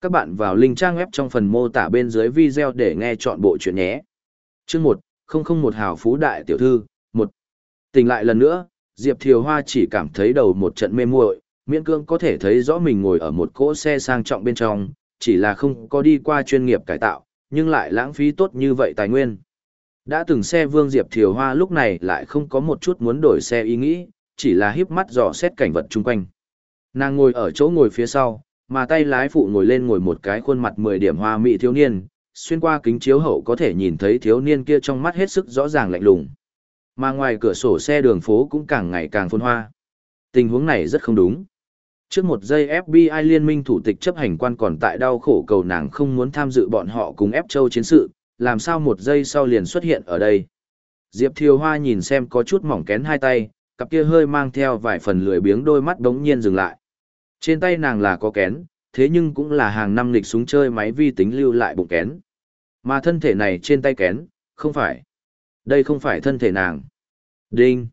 Các bạn vào link trang web trong phần mô tả bên dưới video để nghe chọn bộ chuyện nhé. Chương 1, một hào phú đại tiểu thư, 1. Tỉnh lại lần nữa, Diệp Thiều Hoa chỉ cảm thấy đầu một trận mê muội, miễn cương có thể thấy rõ mình ngồi ở một cỗ xe sang trọng bên trong, chỉ là không có đi qua chuyên nghiệp cải tạo, nhưng lại lãng phí tốt như vậy tài nguyên. Đã từng xe Vương Diệp Thiều Hoa lúc này lại không có một chút muốn đổi xe ý nghĩ, chỉ là híp mắt dò xét cảnh vật chung quanh. Nàng ngồi ở chỗ ngồi phía sau, mà tay lái phụ ngồi lên ngồi một cái khuôn mặt 10 điểm hoa mỹ thiếu niên, xuyên qua kính chiếu hậu có thể nhìn thấy thiếu niên kia trong mắt hết sức rõ ràng lạnh lùng. Mà ngoài cửa sổ xe đường phố cũng càng ngày càng phôn hoa. Tình huống này rất không đúng. Trước một giây FBI liên minh thủ tịch chấp hành quan còn tại đau khổ cầu nàng không muốn tham dự bọn họ cùng ép châu chiến sự, làm sao một giây sau liền xuất hiện ở đây. Diệp Thiều Hoa nhìn xem có chút mỏng kén hai tay, cặp kia hơi mang theo vài phần lười biếng đôi mắt đống nhiên dừng lại. Trên tay nàng là có kén, thế nhưng cũng là hàng năm lịch súng chơi máy vi tính lưu lại bụng kén. Mà thân thể này trên tay kén, không phải. Đây không phải thân thể nàng. Đinh.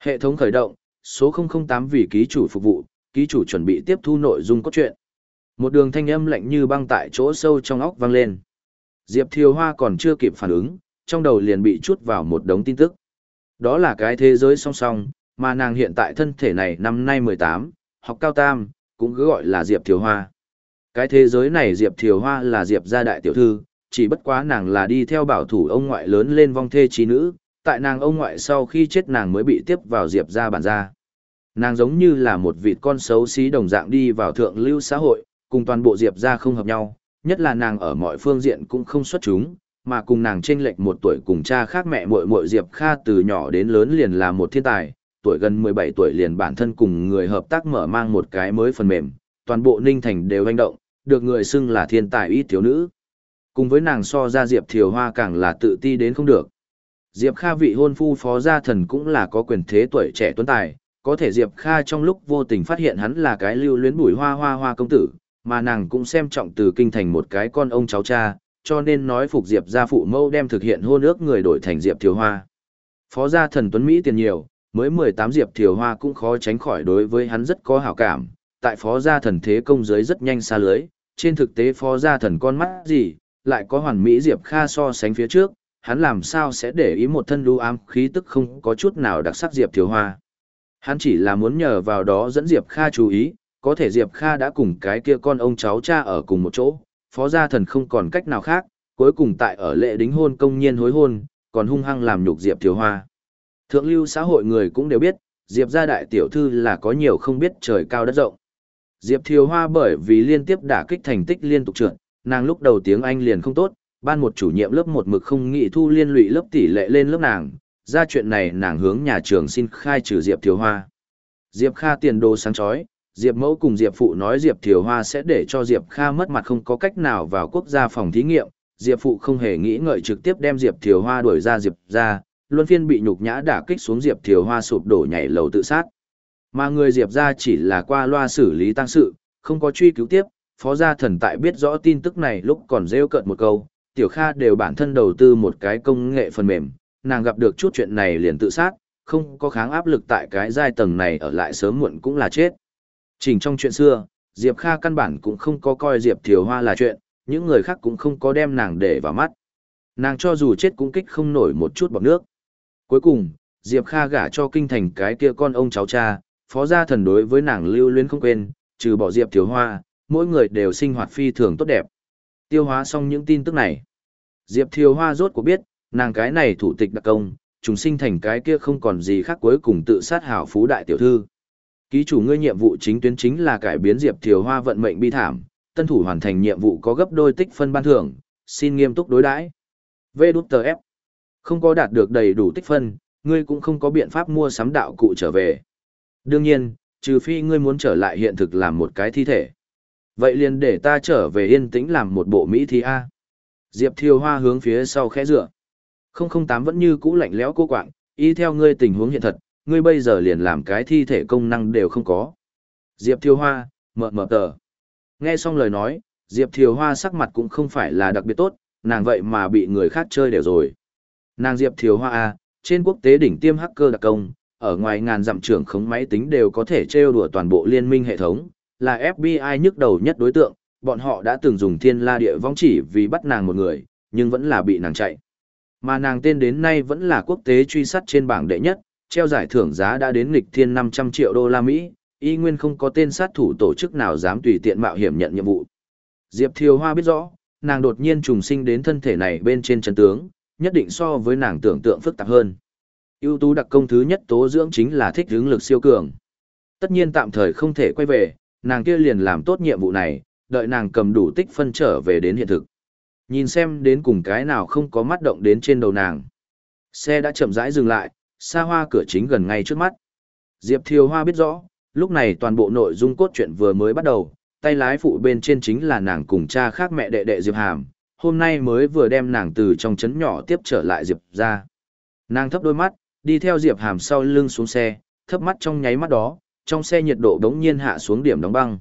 Hệ thống khởi động, số 008 vì ký chủ phục vụ, ký chủ chuẩn bị tiếp thu nội dung cốt truyện. Một đường thanh âm lạnh như băng tại chỗ sâu trong óc vang lên. Diệp Thiều Hoa còn chưa kịp phản ứng, trong đầu liền bị chút vào một đống tin tức. Đó là cái thế giới song song, mà nàng hiện tại thân thể này năm nay 18, học cao tam, cũng cứ gọi là Diệp Thiều Hoa. Cái thế giới này Diệp Thiều Hoa là Diệp gia đại tiểu thư, chỉ bất quá nàng là đi theo bảo thủ ông ngoại lớn lên vong thê trí nữ, tại nàng ông ngoại sau khi chết nàng mới bị tiếp vào Diệp gia bản gia. Nàng giống như là một vị con xấu xí đồng dạng đi vào thượng lưu xã hội, cùng toàn bộ Diệp gia không hợp nhau, nhất là nàng ở mọi phương diện cũng không xuất chúng, mà cùng nàng chênh lệch một tuổi cùng cha khác mẹ muội muội Diệp Kha từ nhỏ đến lớn liền là một thiên tài, tuổi gần 17 tuổi liền bản thân cùng người hợp tác mở mang một cái mới phần mềm, toàn bộ Ninh Thành đều hành động, được người xưng là thiên tài ít thiếu nữ. Cùng với nàng so ra Diệp Thiều Hoa càng là tự ti đến không được. Diệp Kha vị hôn phu phó gia thần cũng là có quyền thế tuổi trẻ tuấn tài, có thể Diệp Kha trong lúc vô tình phát hiện hắn là cái lưu luyến bùi hoa hoa hoa công tử, mà nàng cũng xem trọng từ kinh thành một cái con ông cháu cha, cho nên nói phục Diệp gia phụ mâu đem thực hiện hôn ước người đổi thành Diệp Thiều Hoa. Phó gia thần tuấn Mỹ tiền nhiều, mới 18 Diệp Thiều Hoa cũng khó tránh khỏi đối với hắn rất có hảo cảm, tại phó gia thần thế công giới rất nhanh xa lưới, trên thực tế phó gia thần con mắt gì, lại có hoàn mỹ Diệp Kha so sánh phía trước, hắn làm sao sẽ để ý một thân lưu ám khí tức không có chút nào đặc sắc Diệp Thiều Hoa. Hắn chỉ là muốn nhờ vào đó dẫn Diệp Kha chú ý, có thể Diệp Kha đã cùng cái kia con ông cháu cha ở cùng một chỗ, phó gia thần không còn cách nào khác, cuối cùng tại ở lệ đính hôn công nhiên hối hôn, còn hung hăng làm nhục Diệp Thiều Hoa. Thượng lưu xã hội người cũng đều biết, Diệp gia đại tiểu thư là có nhiều không biết trời cao đất rộng. Diệp Thiều Hoa bởi vì liên tiếp đả kích thành tích liên tục trượt, nàng lúc đầu tiếng Anh liền không tốt, ban một chủ nhiệm lớp một mực không nghị thu liên lụy lớp tỷ lệ lên lớp nàng, ra chuyện này nàng hướng nhà trường xin khai trừ Diệp Thiều Hoa. Diệp Kha tiền đồ sáng chói, Diệp Mẫu cùng Diệp Phụ nói Diệp Thiều Hoa sẽ để cho Diệp Kha mất mặt không có cách nào vào quốc gia phòng thí nghiệm, Diệp Phụ không hề nghĩ ngợi trực tiếp đem Diệp Thiều Hoa đuổi ra Diệp ra, luân phiên bị nhục nhã đả kích xuống Diệp Thiều Hoa sụp đổ nhảy lầu tự sát. Mà người Diệp ra chỉ là qua loa xử lý tăng sự, không có truy cứu tiếp, phó gia thần tại biết rõ tin tức này lúc còn rêu cợt một câu, Tiểu Kha đều bản thân đầu tư một cái công nghệ phần mềm, nàng gặp được chút chuyện này liền tự sát, không có kháng áp lực tại cái giai tầng này ở lại sớm muộn cũng là chết. Chỉnh trong chuyện xưa, Diệp Kha căn bản cũng không có coi Diệp Thiều Hoa là chuyện, những người khác cũng không có đem nàng để vào mắt. Nàng cho dù chết cũng kích không nổi một chút bọt nước. Cuối cùng, Diệp Kha gả cho kinh thành cái kia con ông cháu cha, phó gia thần đối với nàng lưu luyến không quên, trừ bỏ Diệp Thiếu Hoa, mỗi người đều sinh hoạt phi thường tốt đẹp. Tiêu hóa xong những tin tức này. Diệp Thiều Hoa rốt cuộc biết, nàng cái này thủ tịch đặc công, chúng sinh thành cái kia không còn gì khác cuối cùng tự sát hảo phú đại tiểu thư. Ký chủ ngươi nhiệm vụ chính tuyến chính là cải biến Diệp Thiều Hoa vận mệnh bi thảm, tân thủ hoàn thành nhiệm vụ có gấp đôi tích phân ban thưởng, xin nghiêm túc đối đãi. V đút tờ ép. Không có đạt được đầy đủ tích phân, ngươi cũng không có biện pháp mua sắm đạo cụ trở về. Đương nhiên, trừ phi ngươi muốn trở lại hiện thực làm một cái thi thể. Vậy liền để ta trở về yên tĩnh làm một bộ Mỹ thi A. Diệp Thiều Hoa hướng phía sau khẽ dựa. 008 vẫn như cũ lạnh lẽo cô quạng, y theo ngươi tình huống hiện thật, ngươi bây giờ liền làm cái thi thể công năng đều không có. Diệp Thiều Hoa, mờ mờ tờ. Nghe xong lời nói, Diệp Thiều Hoa sắc mặt cũng không phải là đặc biệt tốt, nàng vậy mà bị người khác chơi đều rồi. Nàng Diệp Thiều Hoa A, trên quốc tế đỉnh tiêm hacker đặc công, ở ngoài ngàn dặm trưởng khống máy tính đều có thể trêu đùa toàn bộ liên minh hệ thống, là FBI nhức đầu nhất đối tượng, Bọn họ đã từng dùng thiên la địa vong chỉ vì bắt nàng một người, nhưng vẫn là bị nàng chạy. Mà nàng tên đến nay vẫn là quốc tế truy sát trên bảng đệ nhất, treo giải thưởng giá đã đến nghịch thiên 500 triệu đô la Mỹ, y nguyên không có tên sát thủ tổ chức nào dám tùy tiện mạo hiểm nhận nhiệm vụ. Diệp Thiều Hoa biết rõ, nàng đột nhiên trùng sinh đến thân thể này bên trên chân tướng, nhất định so với nàng tưởng tượng phức tạp hơn. ưu tú đặc công thứ nhất tố dưỡng chính là thích hướng lực siêu cường. Tất nhiên tạm thời không thể quay về, nàng kia liền làm tốt nhiệm vụ này, đợi nàng cầm đủ tích phân trở về đến hiện thực. Nhìn xem đến cùng cái nào không có mắt động đến trên đầu nàng. Xe đã chậm rãi dừng lại, xa hoa cửa chính gần ngay trước mắt. Diệp Thiều Hoa biết rõ, lúc này toàn bộ nội dung cốt truyện vừa mới bắt đầu, tay lái phụ bên trên chính là nàng cùng cha khác mẹ đệ đệ Diệp Hàm, hôm nay mới vừa đem nàng từ trong trấn nhỏ tiếp trở lại Diệp ra. Nàng thấp đôi mắt, đi theo Diệp Hàm sau lưng xuống xe, thấp mắt trong nháy mắt đó, trong xe nhiệt độ đống nhiên hạ xuống điểm đóng băng.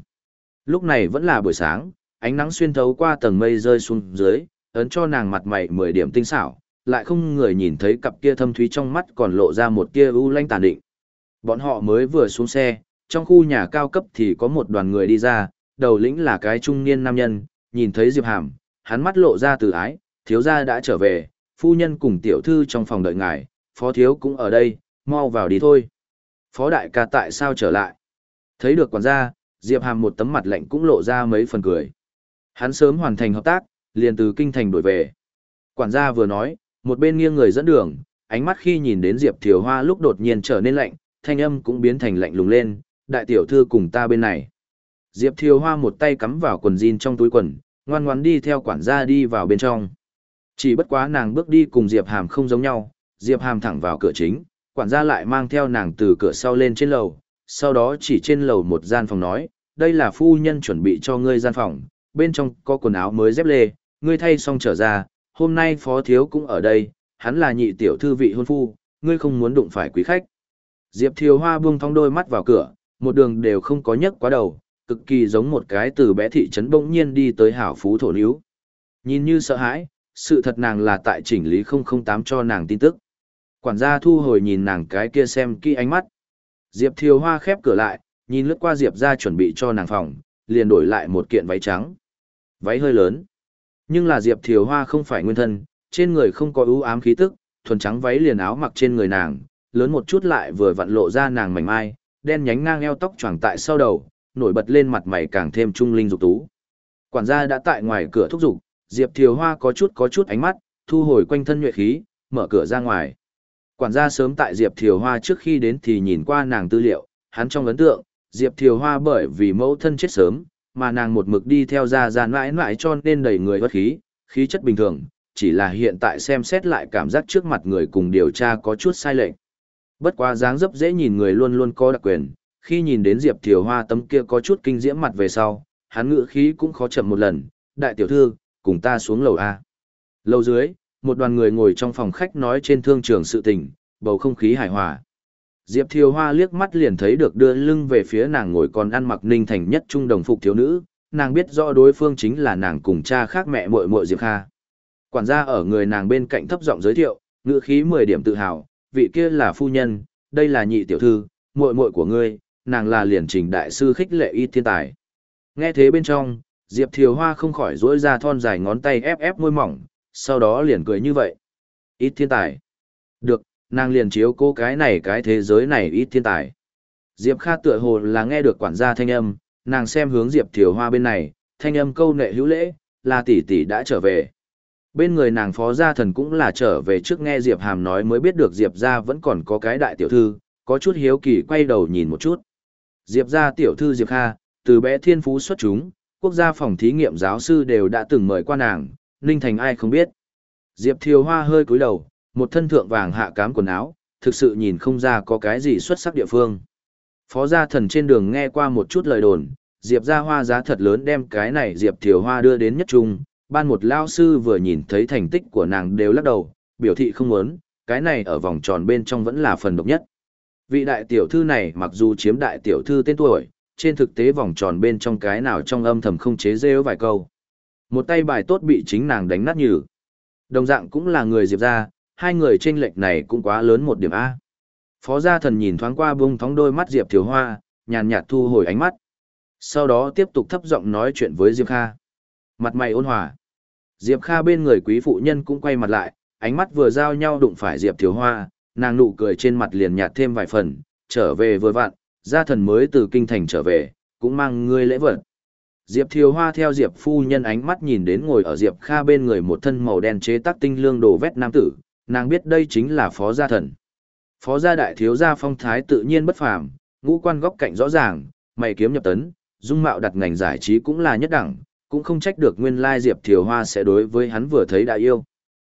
Lúc này vẫn là buổi sáng, ánh nắng xuyên thấu qua tầng mây rơi xuống dưới, ấn cho nàng mặt mày 10 điểm tinh xảo, lại không người nhìn thấy cặp kia thâm thúy trong mắt còn lộ ra một kia u lanh tàn định. Bọn họ mới vừa xuống xe, trong khu nhà cao cấp thì có một đoàn người đi ra, đầu lĩnh là cái trung niên nam nhân, nhìn thấy Diệp Hàm, hắn mắt lộ ra từ ái, thiếu gia đã trở về, phu nhân cùng tiểu thư trong phòng đợi ngài, phó thiếu cũng ở đây, mau vào đi thôi. Phó đại ca tại sao trở lại? Thấy được quản gia, Diệp Hàm một tấm mặt lạnh cũng lộ ra mấy phần cười. Hắn sớm hoàn thành hợp tác, liền từ kinh thành đổi về. Quản gia vừa nói, một bên nghiêng người dẫn đường, ánh mắt khi nhìn đến Diệp Thiều Hoa lúc đột nhiên trở nên lạnh, thanh âm cũng biến thành lạnh lùng lên, đại tiểu thư cùng ta bên này. Diệp Thiều Hoa một tay cắm vào quần jean trong túi quần, ngoan ngoãn đi theo quản gia đi vào bên trong. Chỉ bất quá nàng bước đi cùng Diệp Hàm không giống nhau, Diệp Hàm thẳng vào cửa chính, quản gia lại mang theo nàng từ cửa sau lên trên lầu, sau đó chỉ trên lầu một gian phòng nói, đây là phu nhân chuẩn bị cho ngươi gian phòng, bên trong có quần áo mới dép lê, ngươi thay xong trở ra, hôm nay phó thiếu cũng ở đây, hắn là nhị tiểu thư vị hôn phu, ngươi không muốn đụng phải quý khách. Diệp Thiều Hoa buông thong đôi mắt vào cửa, một đường đều không có nhấc quá đầu, cực kỳ giống một cái từ bé thị trấn bỗng nhiên đi tới hảo phú thổ níu. Nhìn như sợ hãi, sự thật nàng là tại chỉnh lý 008 cho nàng tin tức. Quản gia thu hồi nhìn nàng cái kia xem kỹ ánh mắt. Diệp Thiều Hoa khép cửa lại, nhìn lướt qua Diệp ra chuẩn bị cho nàng phòng, liền đổi lại một kiện váy trắng. Váy hơi lớn. Nhưng là Diệp Thiều Hoa không phải nguyên thân, trên người không có ưu ám khí tức, thuần trắng váy liền áo mặc trên người nàng, lớn một chút lại vừa vặn lộ ra nàng mảnh mai, đen nhánh ngang eo tóc choàng tại sau đầu, nổi bật lên mặt mày càng thêm trung linh dục tú. Quản gia đã tại ngoài cửa thúc giục, Diệp Thiều Hoa có chút có chút ánh mắt, thu hồi quanh thân nhuệ khí, mở cửa ra ngoài. Quản gia sớm tại Diệp Thiều Hoa trước khi đến thì nhìn qua nàng tư liệu, hắn trong ấn tượng, Diệp Thiều Hoa bởi vì mẫu thân chết sớm, mà nàng một mực đi theo ra ra mãi mãi cho nên đầy người bất khí, khí chất bình thường, chỉ là hiện tại xem xét lại cảm giác trước mặt người cùng điều tra có chút sai lệch. Bất quá dáng dấp dễ nhìn người luôn luôn có đặc quyền, khi nhìn đến Diệp Thiều Hoa tấm kia có chút kinh diễm mặt về sau, hắn ngự khí cũng khó chậm một lần, đại tiểu thư, cùng ta xuống lầu A. Lầu dưới, một đoàn người ngồi trong phòng khách nói trên thương trường sự tình, bầu không khí hài hòa. Diệp Thiều Hoa liếc mắt liền thấy được đưa lưng về phía nàng ngồi còn ăn mặc ninh thành nhất trung đồng phục thiếu nữ, nàng biết rõ đối phương chính là nàng cùng cha khác mẹ muội muội Diệp Kha. Quản gia ở người nàng bên cạnh thấp giọng giới thiệu, ngữ khí 10 điểm tự hào, vị kia là phu nhân, đây là nhị tiểu thư, muội muội của ngươi, nàng là liền trình đại sư khích lệ y thiên tài. Nghe thế bên trong, Diệp Thiều Hoa không khỏi rỗi ra thon dài ngón tay ép ép môi mỏng, sau đó liền cười như vậy. Ít thiên tài. Được, nàng liền chiếu cô cái này cái thế giới này ít thiên tài. Diệp Kha tựa hồ là nghe được quản gia thanh âm, nàng xem hướng Diệp Thiều Hoa bên này, thanh âm câu nệ hữu lễ, là tỷ tỷ đã trở về. Bên người nàng phó gia thần cũng là trở về trước nghe Diệp Hàm nói mới biết được Diệp gia vẫn còn có cái đại tiểu thư, có chút hiếu kỳ quay đầu nhìn một chút. Diệp gia tiểu thư Diệp Kha, từ bé thiên phú xuất chúng, quốc gia phòng thí nghiệm giáo sư đều đã từng mời qua nàng, Ninh Thành ai không biết. Diệp Thiều Hoa hơi cúi đầu, một thân thượng vàng hạ cám quần áo, thực sự nhìn không ra có cái gì xuất sắc địa phương. Phó gia thần trên đường nghe qua một chút lời đồn, Diệp gia hoa giá thật lớn đem cái này Diệp Thiều Hoa đưa đến nhất trung, ban một lao sư vừa nhìn thấy thành tích của nàng đều lắc đầu, biểu thị không muốn, cái này ở vòng tròn bên trong vẫn là phần độc nhất. Vị đại tiểu thư này mặc dù chiếm đại tiểu thư tên tuổi, trên thực tế vòng tròn bên trong cái nào trong âm thầm không chế rêu vài câu. Một tay bài tốt bị chính nàng đánh nát nhừ. Đồng dạng cũng là người Diệp ra, hai người trên lệch này cũng quá lớn một điểm A. Phó gia thần nhìn thoáng qua bung thóng đôi mắt Diệp Thiếu Hoa, nhàn nhạt thu hồi ánh mắt. Sau đó tiếp tục thấp giọng nói chuyện với Diệp Kha. Mặt mày ôn hòa. Diệp Kha bên người quý phụ nhân cũng quay mặt lại, ánh mắt vừa giao nhau đụng phải Diệp Thiếu Hoa, nàng nụ cười trên mặt liền nhạt thêm vài phần, trở về vừa vặn, gia thần mới từ kinh thành trở về, cũng mang ngươi lễ vật. Diệp Thiều Hoa theo Diệp phu nhân ánh mắt nhìn đến ngồi ở Diệp Kha bên người một thân màu đen chế tác tinh lương đồ vét nam tử, nàng biết đây chính là phó gia thần. Phó gia đại thiếu gia phong thái tự nhiên bất phàm, ngũ quan góc cạnh rõ ràng, mày kiếm nhập tấn, dung mạo đặt ngành giải trí cũng là nhất đẳng, cũng không trách được nguyên lai Diệp Thiều Hoa sẽ đối với hắn vừa thấy đại yêu.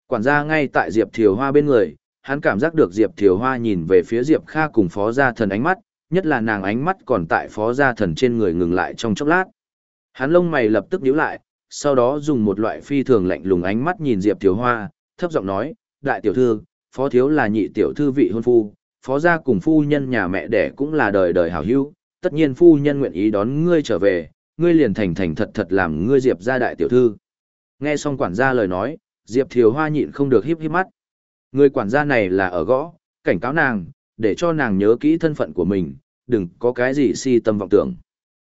Quản gia ngay tại Diệp Thiều Hoa bên người, hắn cảm giác được Diệp Thiều Hoa nhìn về phía Diệp Kha cùng phó gia thần ánh mắt, nhất là nàng ánh mắt còn tại phó gia thần trên người ngừng lại trong chốc lát. Hắn lông mày lập tức nhíu lại, sau đó dùng một loại phi thường lạnh lùng ánh mắt nhìn Diệp Thiều Hoa, thấp giọng nói, đại tiểu thư, phó thiếu là nhị tiểu thư vị hôn phu, phó gia cùng phu nhân nhà mẹ đẻ cũng là đời đời hảo hữu, tất nhiên phu nhân nguyện ý đón ngươi trở về, ngươi liền thành thành thật thật làm ngươi Diệp gia đại tiểu thư. Nghe xong quản gia lời nói, Diệp Thiều Hoa nhịn không được híp híp mắt. Người quản gia này là ở gõ, cảnh cáo nàng, để cho nàng nhớ kỹ thân phận của mình, đừng có cái gì si tâm vọng tưởng.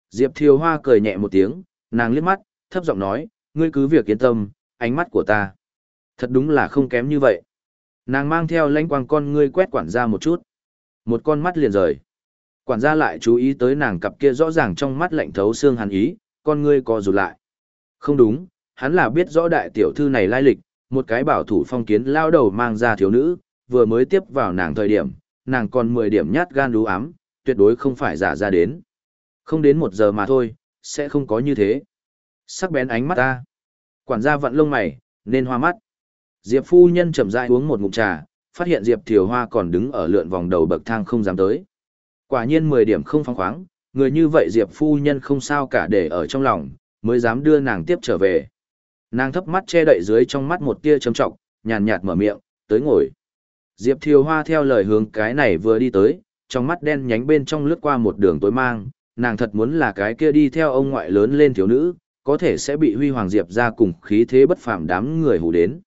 Diệp Thiều Hoa cười nhẹ một tiếng, nàng liếc mắt, thấp giọng nói, ngươi cứ việc yên tâm, ánh mắt của ta. Thật đúng là không kém như vậy. Nàng mang theo lãnh quang con ngươi quét quản gia một chút. Một con mắt liền rời. Quản gia lại chú ý tới nàng cặp kia rõ ràng trong mắt lạnh thấu xương hắn ý, con ngươi co rụt lại. Không đúng, hắn là biết rõ đại tiểu thư này lai lịch, một cái bảo thủ phong kiến lao đầu mang ra thiếu nữ, vừa mới tiếp vào nàng thời điểm, nàng còn 10 điểm nhát gan đú ám, tuyệt đối không phải giả ra đến. Không đến một giờ mà thôi, sẽ không có như thế. Sắc bén ánh mắt ta. Quản gia vận lông mày, nên hoa mắt. Diệp phu nhân chậm rãi uống một ngụm trà, phát hiện Diệp Thiều Hoa còn đứng ở lượn vòng đầu bậc thang không dám tới. Quả nhiên 10 điểm không phóng khoáng, người như vậy Diệp phu nhân không sao cả để ở trong lòng, mới dám đưa nàng tiếp trở về. Nàng thấp mắt che đậy dưới trong mắt một tia châm trọng, nhàn nhạt mở miệng, tới ngồi. Diệp Thiều Hoa theo lời hướng cái này vừa đi tới, trong mắt đen nhánh bên trong lướt qua một đường tối mang, nàng thật muốn là cái kia đi theo ông ngoại lớn lên thiếu nữ, có thể sẽ bị huy hoàng diệp ra cùng khí thế bất phàm đám người hù đến.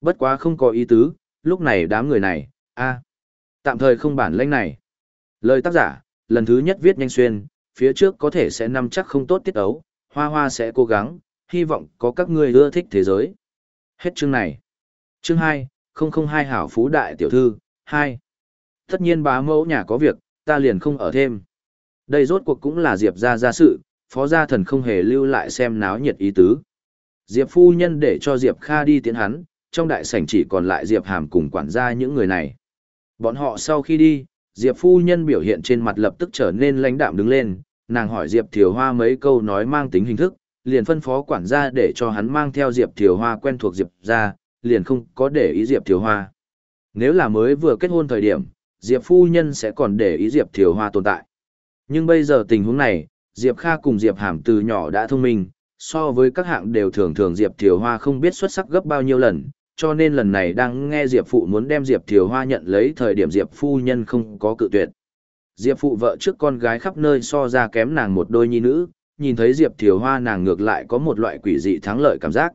Bất quá không có ý tứ, lúc này đám người này, a tạm thời không bản lĩnh này. Lời tác giả, lần thứ nhất viết nhanh xuyên, phía trước có thể sẽ nắm chắc không tốt tiết ấu, hoa hoa sẽ cố gắng, hy vọng có các ngươi ưa thích thế giới. Hết chương này. Chương 2, 002 hảo phú đại tiểu thư, 2. Tất nhiên bá mẫu nhà có việc, ta liền không ở thêm. Đây rốt cuộc cũng là Diệp gia ra sự, phó gia thần không hề lưu lại xem náo nhiệt ý tứ. Diệp phu nhân để cho Diệp Kha đi tiến hắn, trong đại sảnh chỉ còn lại Diệp Hàm cùng quản gia những người này. Bọn họ sau khi đi, Diệp phu nhân biểu hiện trên mặt lập tức trở nên lãnh đạm đứng lên, nàng hỏi Diệp Thiều Hoa mấy câu nói mang tính hình thức, liền phân phó quản gia để cho hắn mang theo Diệp Thiều Hoa quen thuộc Diệp ra liền không có để ý Diệp Thiều Hoa. Nếu là mới vừa kết hôn thời điểm, Diệp phu nhân sẽ còn để ý Diệp Thiều Hoa tồn tại. Nhưng bây giờ tình huống này, Diệp Kha cùng Diệp Hàm từ nhỏ đã thông minh, so với các hạng đều thường thường Diệp Thiều Hoa không biết xuất sắc gấp bao nhiêu lần, cho nên lần này đang nghe Diệp Phụ muốn đem Diệp Thiều Hoa nhận lấy thời điểm Diệp Phu Nhân không có cự tuyệt. Diệp Phụ vợ trước con gái khắp nơi so ra kém nàng một đôi nhi nữ, nhìn thấy Diệp Thiều Hoa nàng ngược lại có một loại quỷ dị thắng lợi cảm giác.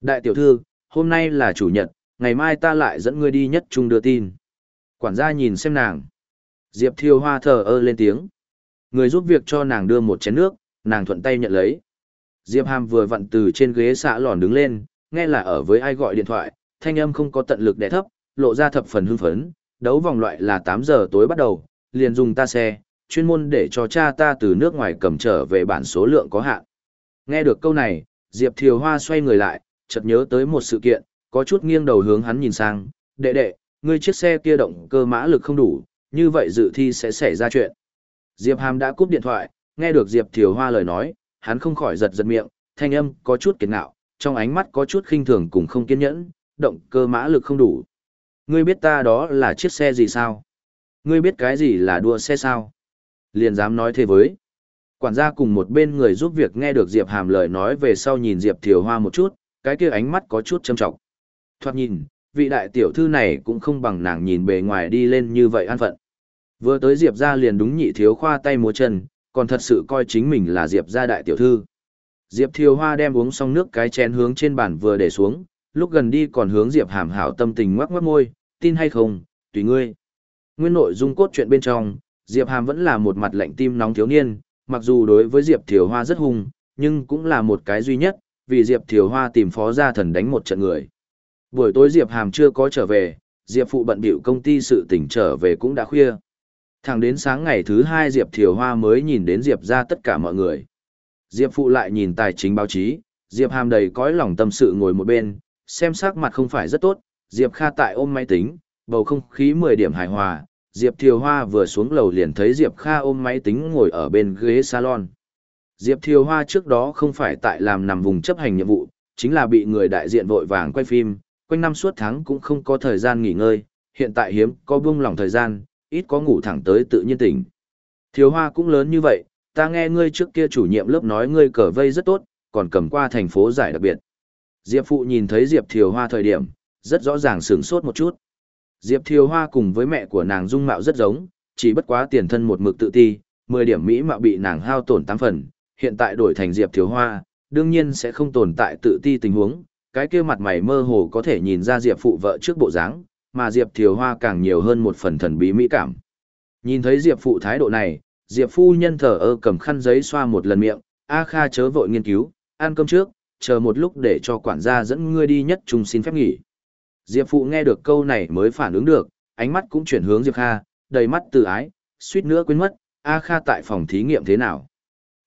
Đại tiểu thư, hôm nay là chủ nhật, ngày mai ta lại dẫn ngươi đi nhất trung đưa tin. Quản gia nhìn xem nàng. Diệp Thiều Hoa thờ ơ lên tiếng. Người giúp việc cho nàng đưa một chén nước, nàng thuận tay nhận lấy. Diệp Hàm vừa vặn từ trên ghế xạ lòn đứng lên, nghe là ở với ai gọi điện thoại, thanh âm không có tận lực đè thấp, lộ ra thập phần hưng phấn, đấu vòng loại là 8 giờ tối bắt đầu, liền dùng ta xe, chuyên môn để cho cha ta từ nước ngoài cầm trở về bản số lượng có hạn. Nghe được câu này, Diệp Thiều Hoa xoay người lại, chợt nhớ tới một sự kiện, có chút nghiêng đầu hướng hắn nhìn sang, đệ đệ, ngươi chiếc xe kia động cơ mã lực không đủ, như vậy dự thi sẽ xảy ra chuyện. Diệp Hàm đã cúp điện thoại, nghe được Diệp Thiều Hoa lời nói, hắn không khỏi giật giật miệng, thanh âm có chút kiệt ngạo, trong ánh mắt có chút khinh thường cùng không kiên nhẫn, động cơ mã lực không đủ. Ngươi biết ta đó là chiếc xe gì sao? Ngươi biết cái gì là đua xe sao? Liền dám nói thế với. Quản gia cùng một bên người giúp việc nghe được Diệp Hàm lời nói về sau nhìn Diệp Thiều Hoa một chút, cái kia ánh mắt có chút châm trọng. Thoạt nhìn, vị đại tiểu thư này cũng không bằng nàng nhìn bề ngoài đi lên như vậy an phận. Vừa tới Diệp ra liền đúng nhị thiếu khoa tay múa chân, còn thật sự coi chính mình là Diệp ra đại tiểu thư. Diệp Thiều Hoa đem uống xong nước cái chén hướng trên bàn vừa để xuống, lúc gần đi còn hướng Diệp Hàm hảo tâm tình ngoắc ngoắc môi, tin hay không, tùy ngươi. Nguyên nội dung cốt truyện bên trong, Diệp Hàm vẫn là một mặt lạnh tim nóng thiếu niên, mặc dù đối với Diệp Thiều Hoa rất hung, nhưng cũng là một cái duy nhất, vì Diệp Thiều Hoa tìm phó gia thần đánh một trận người. Buổi tối Diệp Hàm chưa có trở về, Diệp Phụ bận bịu công ty sự tỉnh trở về cũng đã khuya. Thẳng đến sáng ngày thứ hai Diệp Thiều Hoa mới nhìn đến Diệp ra tất cả mọi người. Diệp Phụ lại nhìn tài chính báo chí, Diệp Hàm đầy cõi lòng tâm sự ngồi một bên, xem sắc mặt không phải rất tốt, Diệp Kha tại ôm máy tính, bầu không khí 10 điểm hài hòa, Diệp Thiều Hoa vừa xuống lầu liền thấy Diệp Kha ôm máy tính ngồi ở bên ghế salon. Diệp Thiều Hoa trước đó không phải tại làm nằm vùng chấp hành nhiệm vụ, chính là bị người đại diện vội vàng quay phim, quanh năm suốt tháng cũng không có thời gian nghỉ ngơi, hiện tại hiếm có buông lỏng thời gian, ít có ngủ thẳng tới tự nhiên tỉnh. Thiều Hoa cũng lớn như vậy, ta nghe ngươi trước kia chủ nhiệm lớp nói ngươi cờ vây rất tốt, còn cầm qua thành phố giải đặc biệt. Diệp Phụ nhìn thấy Diệp Thiều Hoa thời điểm, rất rõ ràng sửng sốt một chút. Diệp Thiều Hoa cùng với mẹ của nàng dung mạo rất giống, chỉ bất quá tiền thân một mực tự ti, 10 điểm mỹ mạo bị nàng hao tổn 8 phần, hiện tại đổi thành Diệp Thiều Hoa, đương nhiên sẽ không tồn tại tự ti tình huống, cái kia mặt mày mơ hồ có thể nhìn ra Diệp phụ vợ trước bộ dáng, mà Diệp Thiều Hoa càng nhiều hơn một phần thần bí mỹ cảm. Nhìn thấy Diệp phụ thái độ này, Diệp phu nhân thở ơ cầm khăn giấy xoa một lần miệng, A Kha chớ vội nghiên cứu, ăn cơm trước, chờ một lúc để cho quản gia dẫn ngươi đi nhất trung xin phép nghỉ. Diệp phụ nghe được câu này mới phản ứng được, ánh mắt cũng chuyển hướng Diệp Kha, đầy mắt từ ái, suýt nữa quên mất, A Kha tại phòng thí nghiệm thế nào.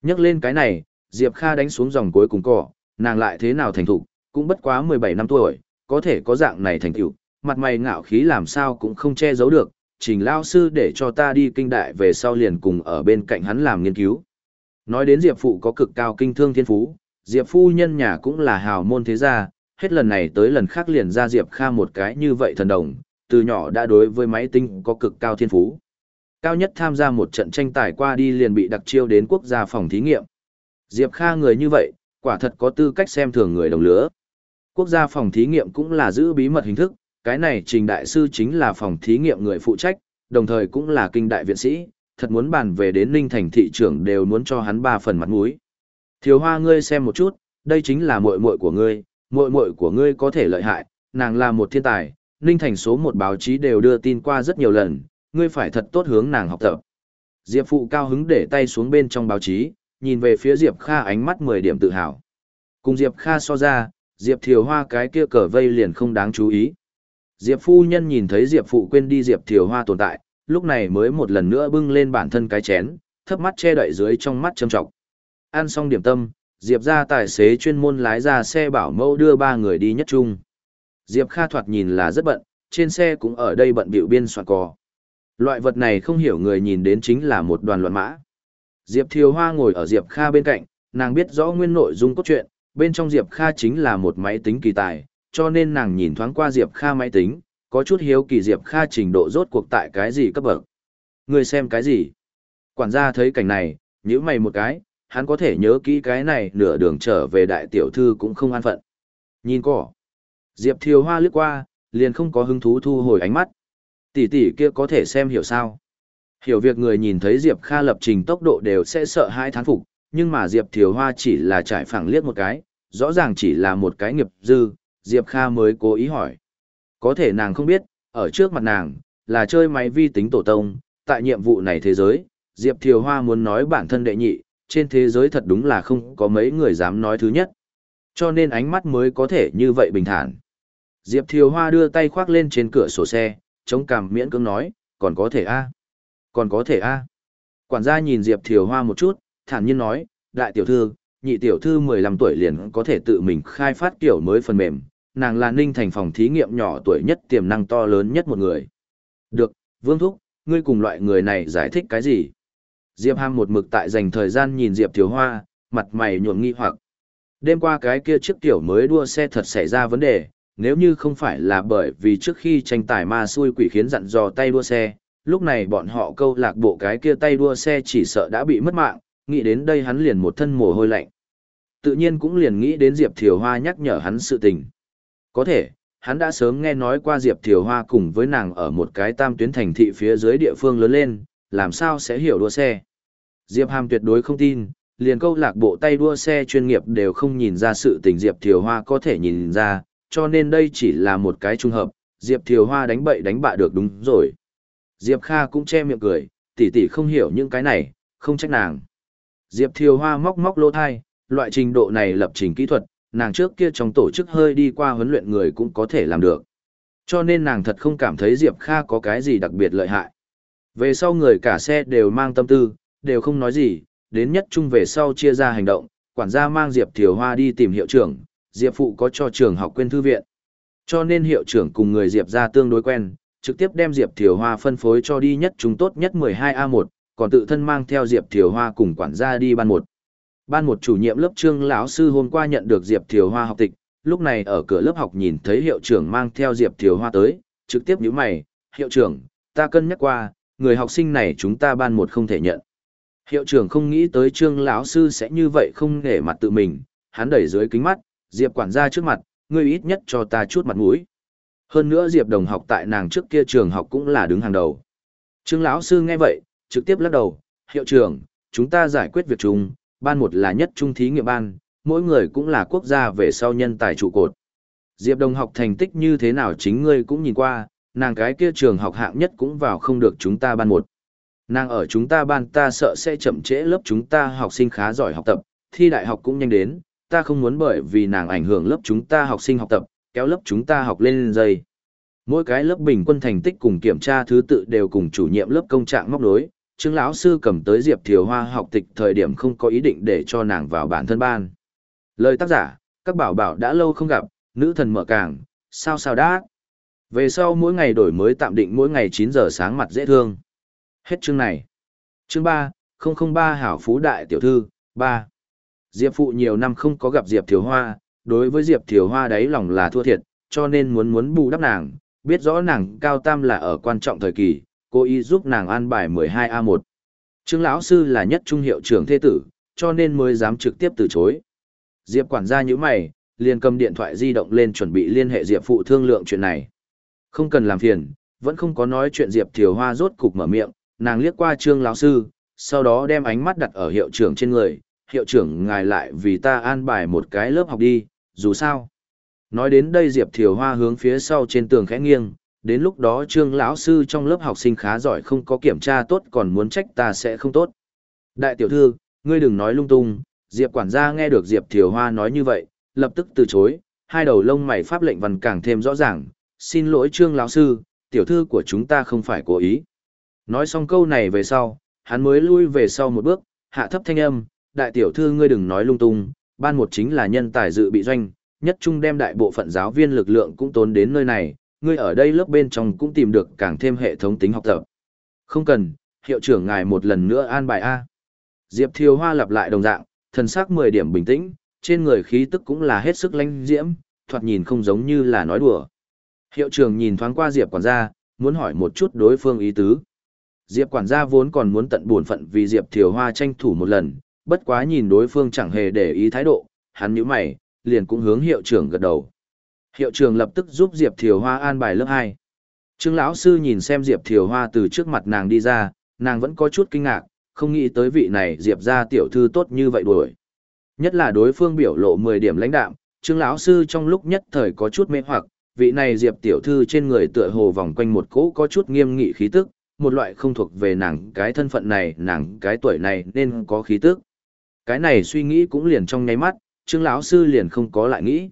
Nhắc lên cái này, Diệp Kha đánh xuống dòng cuối cùng cỏ, nàng lại thế nào thành thục, cũng bất quá 17 năm tuổi, có thể có dạng này thành tựu, mặt mày ngạo khí làm sao cũng không che giấu được, trình lao sư để cho ta đi kinh đại về sau liền cùng ở bên cạnh hắn làm nghiên cứu. Nói đến Diệp Phụ có cực cao kinh thương thiên phú, Diệp Phu nhân nhà cũng là hào môn thế gia, hết lần này tới lần khác liền ra Diệp Kha một cái như vậy thần đồng, từ nhỏ đã đối với máy tính có cực cao thiên phú. Cao nhất tham gia một trận tranh tài qua đi liền bị đặc chiêu đến quốc gia phòng thí nghiệm. Diệp Kha người như vậy, quả thật có tư cách xem thường người đồng lứa. Quốc gia phòng thí nghiệm cũng là giữ bí mật hình thức, cái này trình đại sư chính là phòng thí nghiệm người phụ trách, đồng thời cũng là kinh đại viện sĩ, thật muốn bàn về đến Ninh Thành thị trưởng đều muốn cho hắn ba phần mặt mũi. Thiếu hoa ngươi xem một chút, đây chính là muội muội của ngươi, muội muội của ngươi có thể lợi hại, nàng là một thiên tài, Ninh Thành số một báo chí đều đưa tin qua rất nhiều lần, ngươi phải thật tốt hướng nàng học tập. Diệp Phụ cao hứng để tay xuống bên trong báo chí, nhìn về phía Diệp Kha ánh mắt 10 điểm tự hào. Cùng Diệp Kha so ra, Diệp Thiều Hoa cái kia cờ vây liền không đáng chú ý. Diệp phu nhân nhìn thấy Diệp phụ quên đi Diệp Thiều Hoa tồn tại, lúc này mới một lần nữa bưng lên bản thân cái chén, thấp mắt che đậy dưới trong mắt châm trọng. Ăn xong điểm tâm, Diệp ra tài xế chuyên môn lái ra xe bảo mẫu đưa ba người đi nhất chung. Diệp Kha thoạt nhìn là rất bận, trên xe cũng ở đây bận biểu biên soạn cò. Loại vật này không hiểu người nhìn đến chính là một đoàn loạn mã. Diệp Thiều Hoa ngồi ở Diệp Kha bên cạnh, nàng biết rõ nguyên nội dung cốt truyện, bên trong Diệp Kha chính là một máy tính kỳ tài, cho nên nàng nhìn thoáng qua Diệp Kha máy tính, có chút hiếu kỳ Diệp Kha trình độ rốt cuộc tại cái gì cấp bậc. Người xem cái gì? Quản gia thấy cảnh này, nhíu mày một cái, hắn có thể nhớ kỹ cái này nửa đường trở về đại tiểu thư cũng không an phận. Nhìn cỏ. Diệp Thiều Hoa lướt qua, liền không có hứng thú thu hồi ánh mắt. Tỷ tỷ kia có thể xem hiểu sao? Hiểu việc người nhìn thấy Diệp Kha lập trình tốc độ đều sẽ sợ hai thán phục, nhưng mà Diệp Thiều Hoa chỉ là trải phẳng liếc một cái, rõ ràng chỉ là một cái nghiệp dư, Diệp Kha mới cố ý hỏi. Có thể nàng không biết, ở trước mặt nàng, là chơi máy vi tính tổ tông, tại nhiệm vụ này thế giới, Diệp Thiều Hoa muốn nói bản thân đệ nhị, trên thế giới thật đúng là không có mấy người dám nói thứ nhất. Cho nên ánh mắt mới có thể như vậy bình thản. Diệp Thiều Hoa đưa tay khoác lên trên cửa sổ xe, chống cằm miễn cưỡng nói, còn có thể a Còn có thể a Quản gia nhìn Diệp Thiều Hoa một chút, thản nhiên nói, đại tiểu thư, nhị tiểu thư 15 tuổi liền có thể tự mình khai phát kiểu mới phần mềm, nàng là ninh thành phòng thí nghiệm nhỏ tuổi nhất tiềm năng to lớn nhất một người. Được, Vương Thúc, ngươi cùng loại người này giải thích cái gì? Diệp Hàm một mực tại dành thời gian nhìn Diệp Thiếu Hoa, mặt mày nhuộm nghi hoặc. Đêm qua cái kia chiếc tiểu mới đua xe thật xảy ra vấn đề, nếu như không phải là bởi vì trước khi tranh tài ma xui quỷ khiến dặn dò tay đua xe, lúc này bọn họ câu lạc bộ cái kia tay đua xe chỉ sợ đã bị mất mạng, nghĩ đến đây hắn liền một thân mồ hôi lạnh. Tự nhiên cũng liền nghĩ đến Diệp Thiều Hoa nhắc nhở hắn sự tình. Có thể, hắn đã sớm nghe nói qua Diệp Thiều Hoa cùng với nàng ở một cái tam tuyến thành thị phía dưới địa phương lớn lên, làm sao sẽ hiểu đua xe. Diệp Hàm tuyệt đối không tin, liền câu lạc bộ tay đua xe chuyên nghiệp đều không nhìn ra sự tình Diệp Thiều Hoa có thể nhìn ra, cho nên đây chỉ là một cái trùng hợp, Diệp Thiều Hoa đánh bậy đánh bạ được đúng rồi. Diệp Kha cũng che miệng cười, tỷ tỷ không hiểu những cái này, không trách nàng. Diệp Thiều Hoa móc móc lỗ thai, loại trình độ này lập trình kỹ thuật, nàng trước kia trong tổ chức hơi đi qua huấn luyện người cũng có thể làm được. Cho nên nàng thật không cảm thấy Diệp Kha có cái gì đặc biệt lợi hại. Về sau người cả xe đều mang tâm tư, đều không nói gì, đến nhất trung về sau chia ra hành động, quản gia mang Diệp Thiều Hoa đi tìm hiệu trưởng, Diệp Phụ có cho trường học quên thư viện. Cho nên hiệu trưởng cùng người Diệp ra tương đối quen, trực tiếp đem Diệp Thiều Hoa phân phối cho đi nhất trung tốt nhất 12A1, còn tự thân mang theo Diệp Thiều Hoa cùng quản gia đi ban một. Ban một chủ nhiệm lớp trương lão sư hôm qua nhận được Diệp Thiều Hoa học tịch, lúc này ở cửa lớp học nhìn thấy hiệu trưởng mang theo Diệp Thiều Hoa tới, trực tiếp nhíu mày, "Hiệu trưởng, ta cân nhắc qua, người học sinh này chúng ta ban một không thể nhận." Hiệu trưởng không nghĩ tới trương lão sư sẽ như vậy không nể mặt tự mình, hắn đẩy dưới kính mắt, Diệp quản gia trước mặt, ngươi ít nhất cho ta chút mặt mũi. Hơn nữa Diệp đồng học tại nàng trước kia trường học cũng là đứng hàng đầu. Trương lão sư nghe vậy, trực tiếp lắc đầu, hiệu trưởng, chúng ta giải quyết việc chung, ban một là nhất trung thí nghiệm ban, mỗi người cũng là quốc gia về sau nhân tài trụ cột. Diệp đồng học thành tích như thế nào chính ngươi cũng nhìn qua, nàng cái kia trường học hạng nhất cũng vào không được chúng ta ban một. Nàng ở chúng ta ban ta sợ sẽ chậm trễ lớp chúng ta học sinh khá giỏi học tập, thi đại học cũng nhanh đến, ta không muốn bởi vì nàng ảnh hưởng lớp chúng ta học sinh học tập, kéo lớp chúng ta học lên dây. Mỗi cái lớp bình quân thành tích cùng kiểm tra thứ tự đều cùng chủ nhiệm lớp công trạng móc nối, chứng lão sư cầm tới Diệp Thiều Hoa học tịch thời điểm không có ý định để cho nàng vào bản thân ban. Lời tác giả, các bảo bảo đã lâu không gặp, nữ thần mở càng, sao sao đã. Về sau mỗi ngày đổi mới tạm định mỗi ngày 9 giờ sáng mặt dễ thương. Hết chương này. Chương 3, 003 Hảo Phú Đại Tiểu Thư, 3. Diệp Phụ nhiều năm không có gặp Diệp Thiều Hoa, đối với Diệp Thiều Hoa đấy lòng là thua thiệt, cho nên muốn muốn bù đắp nàng, biết rõ nàng cao tam là ở quan trọng thời kỳ, cô ý giúp nàng an bài 12A1. Trương lão sư là nhất trung hiệu trưởng thế tử, cho nên mới dám trực tiếp từ chối. Diệp quản gia như mày, liền cầm điện thoại di động lên chuẩn bị liên hệ Diệp phụ thương lượng chuyện này. Không cần làm phiền, vẫn không có nói chuyện Diệp Thiều Hoa rốt cục mở miệng, nàng liếc qua Trương lão sư, sau đó đem ánh mắt đặt ở hiệu trưởng trên người, hiệu trưởng ngài lại vì ta an bài một cái lớp học đi, dù sao. Nói đến đây Diệp Thiều Hoa hướng phía sau trên tường khẽ nghiêng, đến lúc đó trương lão sư trong lớp học sinh khá giỏi không có kiểm tra tốt còn muốn trách ta sẽ không tốt. Đại tiểu thư, ngươi đừng nói lung tung, Diệp quản gia nghe được Diệp Thiều Hoa nói như vậy, lập tức từ chối, hai đầu lông mày pháp lệnh văn càng thêm rõ ràng, xin lỗi trương lão sư, tiểu thư của chúng ta không phải cố ý. Nói xong câu này về sau, hắn mới lui về sau một bước, hạ thấp thanh âm, đại tiểu thư ngươi đừng nói lung tung, ban một chính là nhân tài dự bị doanh, nhất trung đem đại bộ phận giáo viên lực lượng cũng tốn đến nơi này, ngươi ở đây lớp bên trong cũng tìm được càng thêm hệ thống tính học tập. Không cần, hiệu trưởng ngài một lần nữa an bài A. Diệp Thiều Hoa lặp lại đồng dạng, thần sắc 10 điểm bình tĩnh, trên người khí tức cũng là hết sức lanh diễm, thoạt nhìn không giống như là nói đùa. Hiệu trưởng nhìn thoáng qua Diệp quản gia, muốn hỏi một chút đối phương ý tứ. Diệp quản gia vốn còn muốn tận buồn phận vì Diệp Thiều Hoa tranh thủ một lần, bất quá nhìn đối phương chẳng hề để ý thái độ, hắn nhíu mày, liền cũng hướng hiệu trưởng gật đầu. Hiệu trưởng lập tức giúp Diệp Thiều Hoa an bài lớp 2. Trương lão sư nhìn xem Diệp Thiều Hoa từ trước mặt nàng đi ra, nàng vẫn có chút kinh ngạc, không nghĩ tới vị này Diệp gia tiểu thư tốt như vậy đuổi. Nhất là đối phương biểu lộ 10 điểm lãnh đạm, Trương lão sư trong lúc nhất thời có chút mê hoặc, vị này Diệp tiểu thư trên người tựa hồ vòng quanh một cỗ có chút nghiêm nghị khí tức, một loại không thuộc về nàng cái thân phận này, nàng cái tuổi này nên có khí tức. Cái này suy nghĩ cũng liền trong nháy mắt, Trương lão sư liền không có lại nghĩ.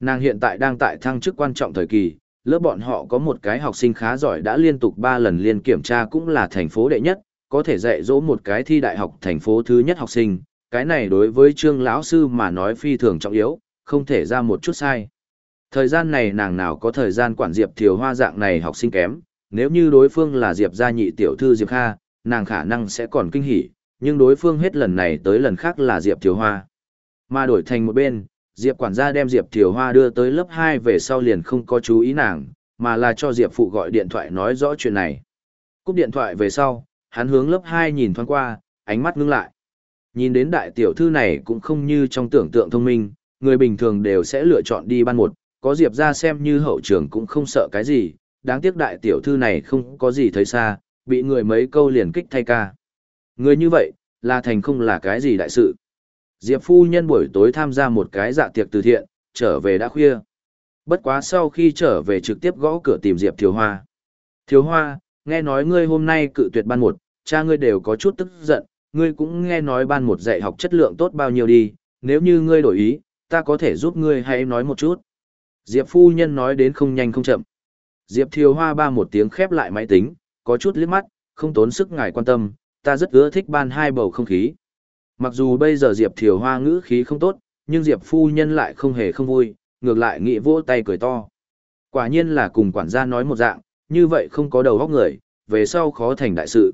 Nàng hiện tại đang tại thăng chức quan trọng thời kỳ, lớp bọn họ có một cái học sinh khá giỏi đã liên tục 3 lần liên kiểm tra cũng là thành phố đệ nhất, có thể dạy dỗ một cái thi đại học thành phố thứ nhất học sinh, cái này đối với Trương lão sư mà nói phi thường trọng yếu, không thể ra một chút sai. Thời gian này nàng nào có thời gian quản Diệp Thiều Hoa dạng này học sinh kém, nếu như đối phương là Diệp gia nhị tiểu thư Diệp Kha, nàng khả năng sẽ còn kinh hỉ, nhưng đối phương hết lần này tới lần khác là Diệp Thiều Hoa. Mà đổi thành một bên, Diệp quản gia đem Diệp Thiều Hoa đưa tới lớp 2 về sau liền không có chú ý nàng, mà là cho Diệp phụ gọi điện thoại nói rõ chuyện này. Cúp điện thoại về sau, hắn hướng lớp 2 nhìn thoáng qua, ánh mắt ngưng lại. Nhìn đến đại tiểu thư này cũng không như trong tưởng tượng thông minh, người bình thường đều sẽ lựa chọn đi ban một, có Diệp ra xem như hậu trường cũng không sợ cái gì, đáng tiếc đại tiểu thư này không có gì thấy xa, bị người mấy câu liền kích thay ca. Người như vậy, là thành không là cái gì đại sự. Diệp phu nhân buổi tối tham gia một cái dạ tiệc từ thiện, trở về đã khuya. Bất quá sau khi trở về trực tiếp gõ cửa tìm Diệp Thiếu Hoa. Thiếu Hoa, nghe nói ngươi hôm nay cự tuyệt ban một, cha ngươi đều có chút tức giận, ngươi cũng nghe nói ban một dạy học chất lượng tốt bao nhiêu đi, nếu như ngươi đổi ý, ta có thể giúp ngươi hãy nói một chút. Diệp phu nhân nói đến không nhanh không chậm. Diệp Thiều Hoa ba một tiếng khép lại máy tính, có chút liếc mắt, không tốn sức ngài quan tâm, ta rất ưa thích ban hai bầu không khí. Mặc dù bây giờ Diệp Thiều Hoa ngữ khí không tốt, nhưng Diệp phu nhân lại không hề không vui, ngược lại nghị vỗ tay cười to. Quả nhiên là cùng quản gia nói một dạng, như vậy không có đầu óc người, về sau khó thành đại sự.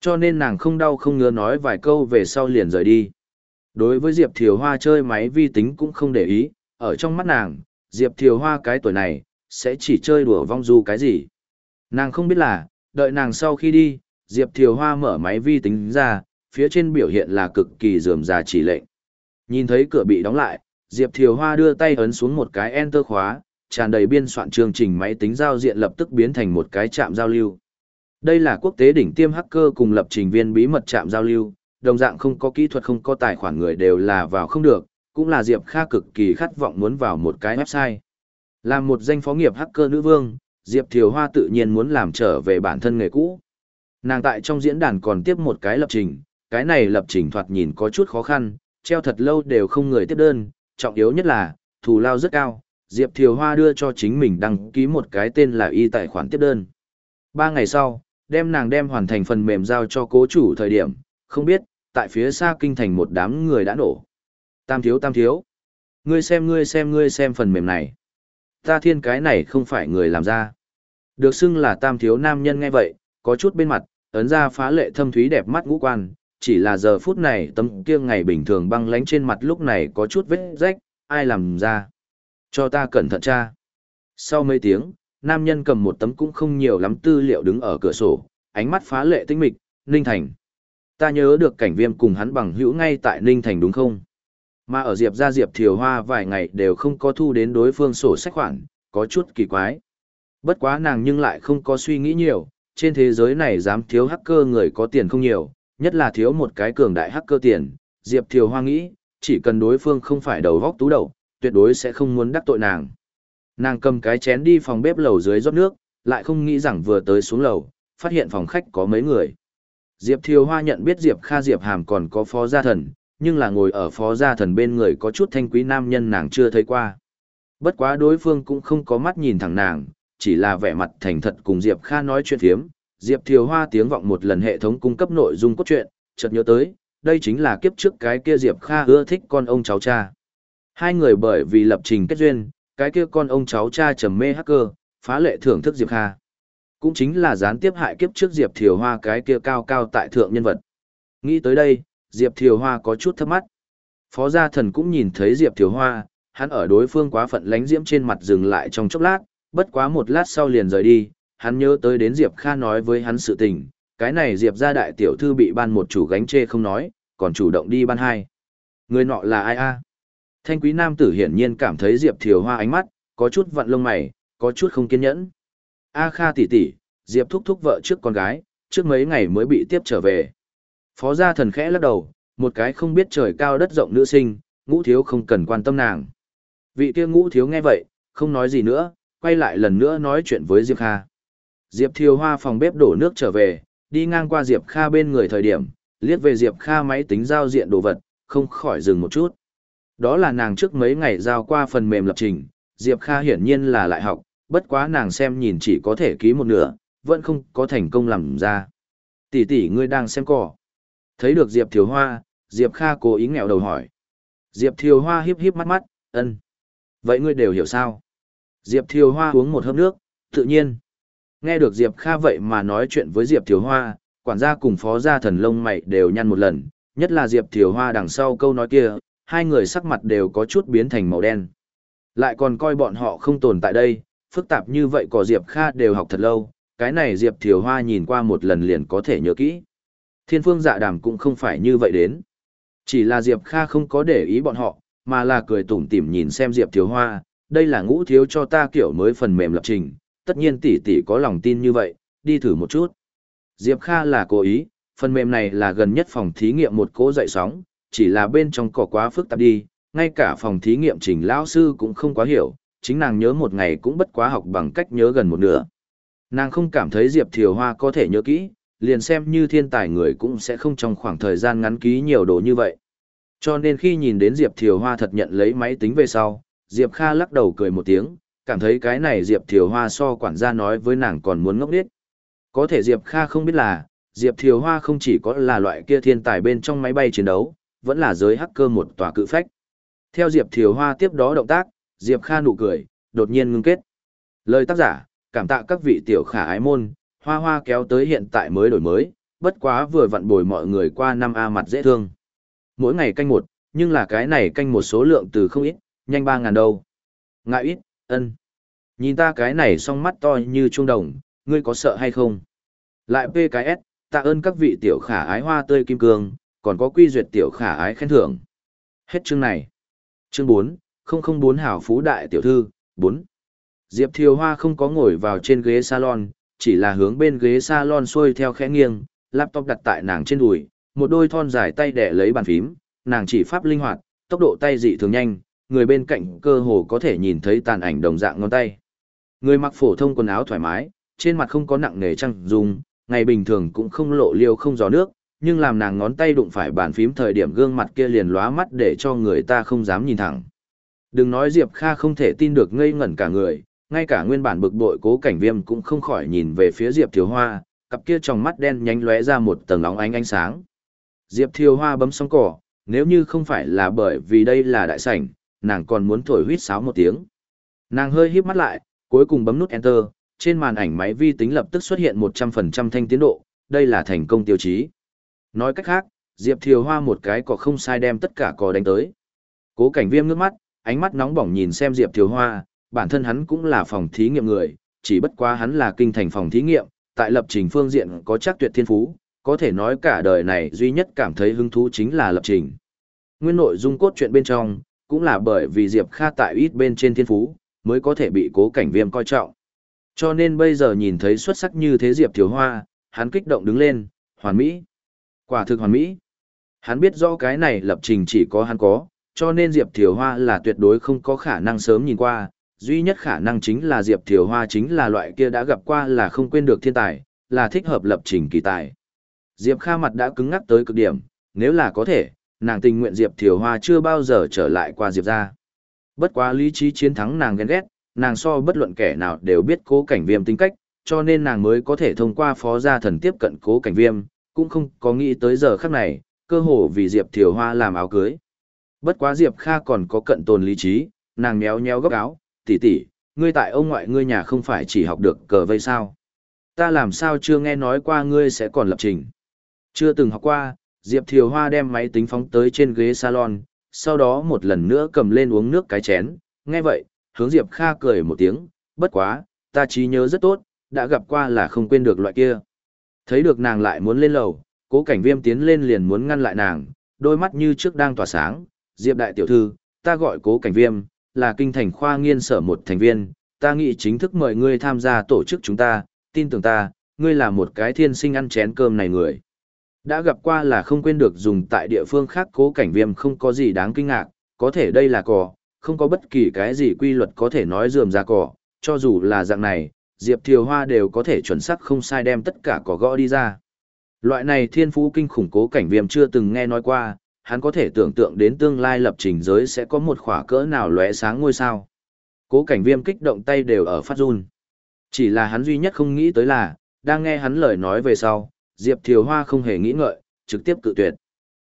Cho nên nàng không đau không ngứa nói vài câu về sau liền rời đi. Đối với Diệp Thiều Hoa chơi máy vi tính cũng không để ý, ở trong mắt nàng, Diệp Thiều Hoa cái tuổi này, sẽ chỉ chơi đùa vong du cái gì. Nàng không biết là, đợi nàng sau khi đi, Diệp Thiều Hoa mở máy vi tính ra, phía trên biểu hiện là cực kỳ dườm già chỉ lệnh. Nhìn thấy cửa bị đóng lại, Diệp Thiều Hoa đưa tay ấn xuống một cái enter khóa, tràn đầy biên soạn chương trình máy tính giao diện lập tức biến thành một cái trạm giao lưu. Đây là quốc tế đỉnh tiêm hacker cùng lập trình viên bí mật trạm giao lưu, đồng dạng không có kỹ thuật không có tài khoản người đều là vào không được, cũng là Diệp Kha cực kỳ khát vọng muốn vào một cái website. Làm một danh phó nghiệp hacker nữ vương, Diệp Thiều Hoa tự nhiên muốn làm trở về bản thân nghề cũ. Nàng tại trong diễn đàn còn tiếp một cái lập trình, cái này lập trình thoạt nhìn có chút khó khăn, treo thật lâu đều không người tiếp đơn, trọng yếu nhất là, thù lao rất cao, Diệp Thiều Hoa đưa cho chính mình đăng ký một cái tên là y tài khoản tiếp đơn. Ba ngày sau, đem nàng đem hoàn thành phần mềm giao cho cố chủ thời điểm, không biết, tại phía xa kinh thành một đám người đã nổ. Tam thiếu tam thiếu. Ngươi xem ngươi xem ngươi xem phần mềm này. Ta thiên cái này không phải người làm ra. Được xưng là tam thiếu nam nhân nghe vậy, có chút bên mặt, ấn ra phá lệ thâm thúy đẹp mắt ngũ quan, chỉ là giờ phút này tấm kia ngày bình thường băng lánh trên mặt lúc này có chút vết rách, ai làm ra. Cho ta cẩn thận cha. Sau mấy tiếng, nam nhân cầm một tấm cũng không nhiều lắm tư liệu đứng ở cửa sổ, ánh mắt phá lệ tinh mịch, Ninh Thành. Ta nhớ được cảnh viêm cùng hắn bằng hữu ngay tại Ninh Thành đúng không? Mà ở Diệp ra Diệp Thiều Hoa vài ngày đều không có thu đến đối phương sổ sách khoản, có chút kỳ quái. Bất quá nàng nhưng lại không có suy nghĩ nhiều, trên thế giới này dám thiếu hacker người có tiền không nhiều, nhất là thiếu một cái cường đại hacker tiền. Diệp Thiều Hoa nghĩ, chỉ cần đối phương không phải đầu vóc tú đầu, tuyệt đối sẽ không muốn đắc tội nàng. Nàng cầm cái chén đi phòng bếp lầu dưới rót nước, lại không nghĩ rằng vừa tới xuống lầu, phát hiện phòng khách có mấy người. Diệp Thiều Hoa nhận biết Diệp Kha Diệp Hàm còn có phó gia thần, nhưng là ngồi ở phó gia thần bên người có chút thanh quý nam nhân nàng chưa thấy qua. Bất quá đối phương cũng không có mắt nhìn thẳng nàng, chỉ là vẻ mặt thành thật cùng Diệp Kha nói chuyện thiếm. Diệp Thiều Hoa tiếng vọng một lần hệ thống cung cấp nội dung cốt truyện, chợt nhớ tới, đây chính là kiếp trước cái kia Diệp Kha ưa thích con ông cháu cha. Hai người bởi vì lập trình kết duyên, cái kia con ông cháu cha trầm mê hacker, phá lệ thưởng thức Diệp Kha. Cũng chính là gián tiếp hại kiếp trước Diệp Thiều Hoa cái kia cao cao tại thượng nhân vật. Nghĩ tới đây, Diệp Thiều Hoa có chút thấp mắt. Phó gia thần cũng nhìn thấy Diệp Thiều Hoa, hắn ở đối phương quá phận lánh diễm trên mặt dừng lại trong chốc lát, bất quá một lát sau liền rời đi, hắn nhớ tới đến Diệp Kha nói với hắn sự tình, cái này Diệp gia đại tiểu thư bị ban một chủ gánh chê không nói, còn chủ động đi ban hai. Người nọ là ai a? Thanh quý nam tử hiển nhiên cảm thấy Diệp Thiều Hoa ánh mắt, có chút vặn lông mày, có chút không kiên nhẫn. A Kha tỷ tỷ, Diệp thúc thúc vợ trước con gái, trước mấy ngày mới bị tiếp trở về. Phó gia thần khẽ lắc đầu, một cái không biết trời cao đất rộng nữ sinh, ngũ thiếu không cần quan tâm nàng. Vị kia ngũ thiếu nghe vậy, không nói gì nữa, quay lại lần nữa nói chuyện với Diệp Kha. Diệp Thiều Hoa phòng bếp đổ nước trở về, đi ngang qua Diệp Kha bên người thời điểm, liếc về Diệp Kha máy tính giao diện đồ vật, không khỏi dừng một chút. Đó là nàng trước mấy ngày giao qua phần mềm lập trình, Diệp Kha hiển nhiên là lại học, bất quá nàng xem nhìn chỉ có thể ký một nửa, vẫn không có thành công làm ra. Tỷ tỷ ngươi đang xem cỏ. Thấy được Diệp Thiều Hoa, Diệp Kha cố ý nghẹo đầu hỏi. Diệp Thiều Hoa híp híp mắt mắt, ân. Vậy ngươi đều hiểu sao? Diệp Thiều Hoa uống một hớp nước, tự nhiên. Nghe được Diệp Kha vậy mà nói chuyện với Diệp Thiều Hoa, quản gia cùng phó gia thần lông mày đều nhăn một lần, nhất là Diệp Thiều Hoa đằng sau câu nói kia, hai người sắc mặt đều có chút biến thành màu đen. Lại còn coi bọn họ không tồn tại đây, phức tạp như vậy có Diệp Kha đều học thật lâu, cái này Diệp Thiều Hoa nhìn qua một lần liền có thể nhớ kỹ. Thiên phương dạ đàm cũng không phải như vậy đến. Chỉ là Diệp Kha không có để ý bọn họ, mà là cười tủm tỉm nhìn xem Diệp Thiếu Hoa, đây là ngũ thiếu cho ta kiểu mới phần mềm lập trình, tất nhiên tỷ tỷ có lòng tin như vậy, đi thử một chút. Diệp Kha là cố ý, phần mềm này là gần nhất phòng thí nghiệm một cố dậy sóng, chỉ là bên trong cỏ quá phức tạp đi, ngay cả phòng thí nghiệm trình lão sư cũng không quá hiểu, chính nàng nhớ một ngày cũng bất quá học bằng cách nhớ gần một nửa. Nàng không cảm thấy Diệp Thiều Hoa có thể nhớ kỹ, liền xem như thiên tài người cũng sẽ không trong khoảng thời gian ngắn ký nhiều đồ như vậy. Cho nên khi nhìn đến Diệp Thiều Hoa thật nhận lấy máy tính về sau, Diệp Kha lắc đầu cười một tiếng, cảm thấy cái này Diệp Thiều Hoa so quản gia nói với nàng còn muốn ngốc điếc. Có thể Diệp Kha không biết là, Diệp Thiều Hoa không chỉ có là loại kia thiên tài bên trong máy bay chiến đấu, vẫn là giới hacker một tòa cự phách. Theo Diệp Thiều Hoa tiếp đó động tác, Diệp Kha nụ cười, đột nhiên ngưng kết. Lời tác giả, cảm tạ các vị tiểu khả ái môn, hoa hoa kéo tới hiện tại mới đổi mới, bất quá vừa vặn bồi mọi người qua năm A mặt dễ thương. Mỗi ngày canh một, nhưng là cái này canh một số lượng từ không ít, nhanh ba ngàn đâu. Ngại ít, ân. Nhìn ta cái này song mắt to như trung đồng, ngươi có sợ hay không? Lại p cái s, tạ ơn các vị tiểu khả ái hoa tươi kim cương, còn có quy duyệt tiểu khả ái khen thưởng. Hết chương này. Chương 4, 004 hảo phú đại tiểu thư, 4. Diệp Thiều Hoa không có ngồi vào trên ghế salon, chỉ là hướng bên ghế salon xuôi theo khẽ nghiêng, laptop đặt tại nàng trên đùi, một đôi thon dài tay đẻ lấy bàn phím, nàng chỉ pháp linh hoạt, tốc độ tay dị thường nhanh, người bên cạnh cơ hồ có thể nhìn thấy tàn ảnh đồng dạng ngón tay. Người mặc phổ thông quần áo thoải mái, trên mặt không có nặng nề trăng dùng, ngày bình thường cũng không lộ liêu không gió nước, nhưng làm nàng ngón tay đụng phải bàn phím thời điểm gương mặt kia liền lóa mắt để cho người ta không dám nhìn thẳng. Đừng nói Diệp Kha không thể tin được ngây ngẩn cả người, ngay cả nguyên bản bực bội cố cảnh viêm cũng không khỏi nhìn về phía Diệp Thiều Hoa, cặp kia trong mắt đen nhánh lóe ra một tầng óng ánh ánh sáng. Diệp Thiều Hoa bấm sóng cỏ, nếu như không phải là bởi vì đây là đại sảnh, nàng còn muốn thổi huýt sáo một tiếng. Nàng hơi híp mắt lại, cuối cùng bấm nút Enter, trên màn ảnh máy vi tính lập tức xuất hiện 100% thanh tiến độ, đây là thành công tiêu chí. Nói cách khác, Diệp Thiều Hoa một cái cỏ không sai đem tất cả cò đánh tới. Cố cảnh viêm nước mắt, ánh mắt nóng bỏng nhìn xem Diệp Thiều Hoa, bản thân hắn cũng là phòng thí nghiệm người, chỉ bất quá hắn là kinh thành phòng thí nghiệm, tại lập trình phương diện có chắc tuyệt thiên phú, có thể nói cả đời này duy nhất cảm thấy hứng thú chính là lập trình. Nguyên nội dung cốt truyện bên trong, cũng là bởi vì Diệp Kha tại ít bên trên thiên phú, mới có thể bị cố cảnh viêm coi trọng. Cho nên bây giờ nhìn thấy xuất sắc như thế Diệp Thiếu Hoa, hắn kích động đứng lên, hoàn mỹ. Quả thực hoàn mỹ. Hắn biết rõ cái này lập trình chỉ có hắn có, cho nên Diệp Thiều Hoa là tuyệt đối không có khả năng sớm nhìn qua, duy nhất khả năng chính là Diệp Thiều Hoa chính là loại kia đã gặp qua là không quên được thiên tài, là thích hợp lập trình kỳ tài. Diệp Kha mặt đã cứng ngắc tới cực điểm, nếu là có thể, nàng tình nguyện Diệp Thiều Hoa chưa bao giờ trở lại qua Diệp ra. Bất quá lý trí chiến thắng nàng ghen ghét, nàng so bất luận kẻ nào đều biết cố cảnh viêm tính cách, cho nên nàng mới có thể thông qua phó gia thần tiếp cận cố cảnh viêm, cũng không có nghĩ tới giờ khắc này, cơ hồ vì Diệp Thiều Hoa làm áo cưới. Bất quá Diệp Kha còn có cận tồn lý trí, nàng méo méo góc áo, tỷ tỷ, ngươi tại ông ngoại ngươi nhà không phải chỉ học được cờ vây sao? Ta làm sao chưa nghe nói qua ngươi sẽ còn lập trình? Chưa từng học qua, Diệp Thiều Hoa đem máy tính phóng tới trên ghế salon, sau đó một lần nữa cầm lên uống nước cái chén, nghe vậy, hướng Diệp Kha cười một tiếng, bất quá, ta trí nhớ rất tốt, đã gặp qua là không quên được loại kia. Thấy được nàng lại muốn lên lầu, cố cảnh viêm tiến lên liền muốn ngăn lại nàng, đôi mắt như trước đang tỏa sáng, Diệp đại tiểu thư, ta gọi cố cảnh viêm, là kinh thành khoa nghiên sở một thành viên, ta nghĩ chính thức mời ngươi tham gia tổ chức chúng ta, tin tưởng ta, ngươi là một cái thiên sinh ăn chén cơm này người. Đã gặp qua là không quên được dùng tại địa phương khác cố cảnh viêm không có gì đáng kinh ngạc, có thể đây là cỏ, không có bất kỳ cái gì quy luật có thể nói dườm ra cỏ, cho dù là dạng này, Diệp Thiều Hoa đều có thể chuẩn xác không sai đem tất cả cỏ gõ đi ra. Loại này thiên phú kinh khủng cố cảnh viêm chưa từng nghe nói qua, hắn có thể tưởng tượng đến tương lai lập trình giới sẽ có một khỏa cỡ nào lóe sáng ngôi sao. Cố cảnh viêm kích động tay đều ở phát run. Chỉ là hắn duy nhất không nghĩ tới là, đang nghe hắn lời nói về sau, Diệp Thiều Hoa không hề nghĩ ngợi, trực tiếp cự tuyệt.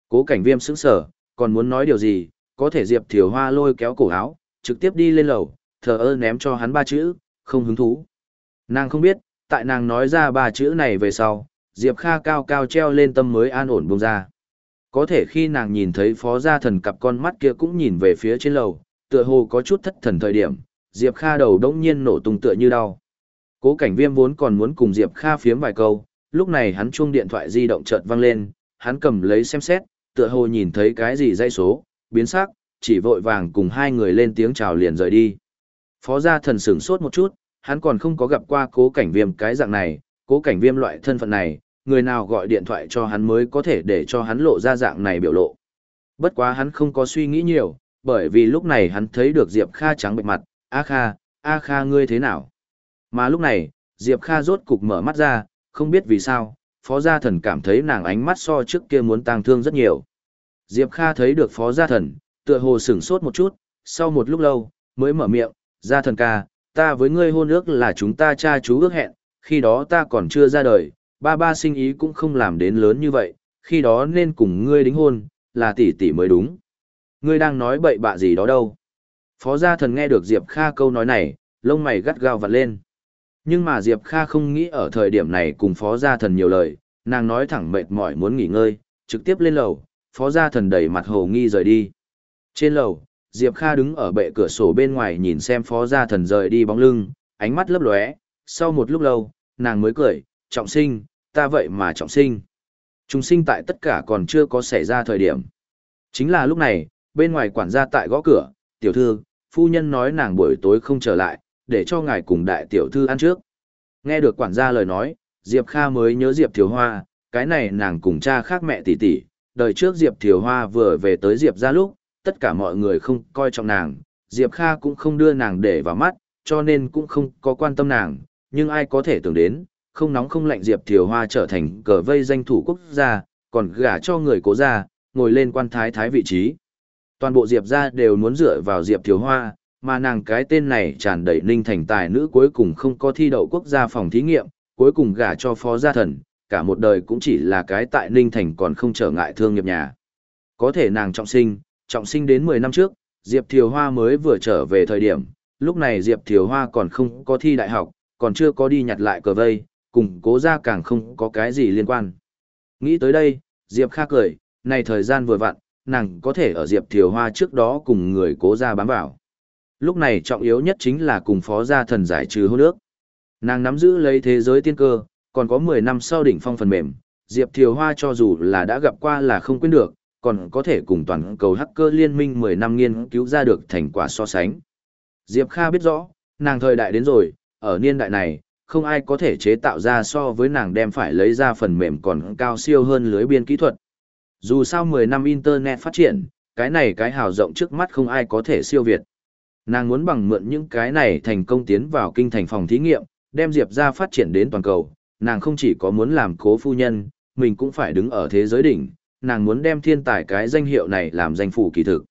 Cố cảnh viêm sững sở, còn muốn nói điều gì, có thể Diệp Thiều Hoa lôi kéo cổ áo, trực tiếp đi lên lầu, thờ ơ ném cho hắn ba chữ, không hứng thú. Nàng không biết, tại nàng nói ra ba chữ này về sau, Diệp Kha cao cao treo lên tâm mới an ổn buông ra. Có thể khi nàng nhìn thấy phó gia thần cặp con mắt kia cũng nhìn về phía trên lầu, tựa hồ có chút thất thần thời điểm, Diệp Kha đầu đống nhiên nổ tung tựa như đau. Cố cảnh viêm vốn còn muốn cùng Diệp Kha phiếm vài câu, lúc này hắn chuông điện thoại di động chợt vang lên, hắn cầm lấy xem xét, tựa hồ nhìn thấy cái gì dây số, biến sắc, chỉ vội vàng cùng hai người lên tiếng chào liền rời đi. Phó gia thần sửng sốt một chút, hắn còn không có gặp qua cố cảnh viêm cái dạng này, cố cảnh viêm loại thân phận này, người nào gọi điện thoại cho hắn mới có thể để cho hắn lộ ra dạng này biểu lộ. Bất quá hắn không có suy nghĩ nhiều, bởi vì lúc này hắn thấy được Diệp Kha trắng bệnh mặt, A Kha, A Kha ngươi thế nào? Mà lúc này, Diệp Kha rốt cục mở mắt ra, không biết vì sao, Phó Gia Thần cảm thấy nàng ánh mắt so trước kia muốn tang thương rất nhiều. Diệp Kha thấy được Phó Gia Thần, tựa hồ sửng sốt một chút, sau một lúc lâu, mới mở miệng, Gia Thần ca, ta với ngươi hôn ước là chúng ta cha chú ước hẹn, khi đó ta còn chưa ra đời, ba ba sinh ý cũng không làm đến lớn như vậy, khi đó nên cùng ngươi đính hôn, là tỷ tỷ mới đúng. Ngươi đang nói bậy bạ gì đó đâu. Phó gia thần nghe được Diệp Kha câu nói này, lông mày gắt gao vặt lên. Nhưng mà Diệp Kha không nghĩ ở thời điểm này cùng phó gia thần nhiều lời, nàng nói thẳng mệt mỏi muốn nghỉ ngơi, trực tiếp lên lầu, phó gia thần đẩy mặt hồ nghi rời đi. Trên lầu, Diệp Kha đứng ở bệ cửa sổ bên ngoài nhìn xem phó gia thần rời đi bóng lưng, ánh mắt lấp lóe, sau một lúc lâu, nàng mới cười, trọng sinh, ta vậy mà trọng sinh. chúng sinh tại tất cả còn chưa có xảy ra thời điểm. Chính là lúc này, bên ngoài quản gia tại gõ cửa, tiểu thư, phu nhân nói nàng buổi tối không trở lại, để cho ngài cùng đại tiểu thư ăn trước. Nghe được quản gia lời nói, Diệp Kha mới nhớ Diệp Thiều Hoa, cái này nàng cùng cha khác mẹ tỷ tỷ, đời trước Diệp Thiều Hoa vừa về tới Diệp ra lúc, tất cả mọi người không coi trọng nàng, Diệp Kha cũng không đưa nàng để vào mắt, cho nên cũng không có quan tâm nàng, nhưng ai có thể tưởng đến, không nóng không lạnh Diệp Thiều Hoa trở thành cờ vây danh thủ quốc gia, còn gả cho người cố gia, ngồi lên quan thái thái vị trí. Toàn bộ Diệp gia đều muốn dựa vào Diệp Thiều Hoa, mà nàng cái tên này tràn đầy ninh thành tài nữ cuối cùng không có thi đậu quốc gia phòng thí nghiệm, cuối cùng gả cho phó gia thần, cả một đời cũng chỉ là cái tại ninh thành còn không trở ngại thương nghiệp nhà. Có thể nàng trọng sinh, trọng sinh đến 10 năm trước, Diệp Thiều Hoa mới vừa trở về thời điểm, lúc này Diệp Thiều Hoa còn không có thi đại học, còn chưa có đi nhặt lại cờ vây, cùng cố ra càng không có cái gì liên quan. Nghĩ tới đây, Diệp Kha cười, này thời gian vừa vặn, nàng có thể ở Diệp Thiều Hoa trước đó cùng người cố ra bám vào. Lúc này trọng yếu nhất chính là cùng phó gia thần giải trừ hôn ước. Nàng nắm giữ lấy thế giới tiên cơ, còn có 10 năm sau đỉnh phong phần mềm, Diệp Thiều Hoa cho dù là đã gặp qua là không quên được, còn có thể cùng toàn cầu hacker liên minh 10 năm nghiên cứu ra được thành quả so sánh. Diệp Kha biết rõ, nàng thời đại đến rồi, ở niên đại này, không ai có thể chế tạo ra so với nàng đem phải lấy ra phần mềm còn cao siêu hơn lưới biên kỹ thuật. Dù sao 10 năm Internet phát triển, cái này cái hào rộng trước mắt không ai có thể siêu việt. Nàng muốn bằng mượn những cái này thành công tiến vào kinh thành phòng thí nghiệm, đem Diệp ra phát triển đến toàn cầu. Nàng không chỉ có muốn làm cố phu nhân, mình cũng phải đứng ở thế giới đỉnh, nàng muốn đem thiên tài cái danh hiệu này làm danh phủ kỳ thực.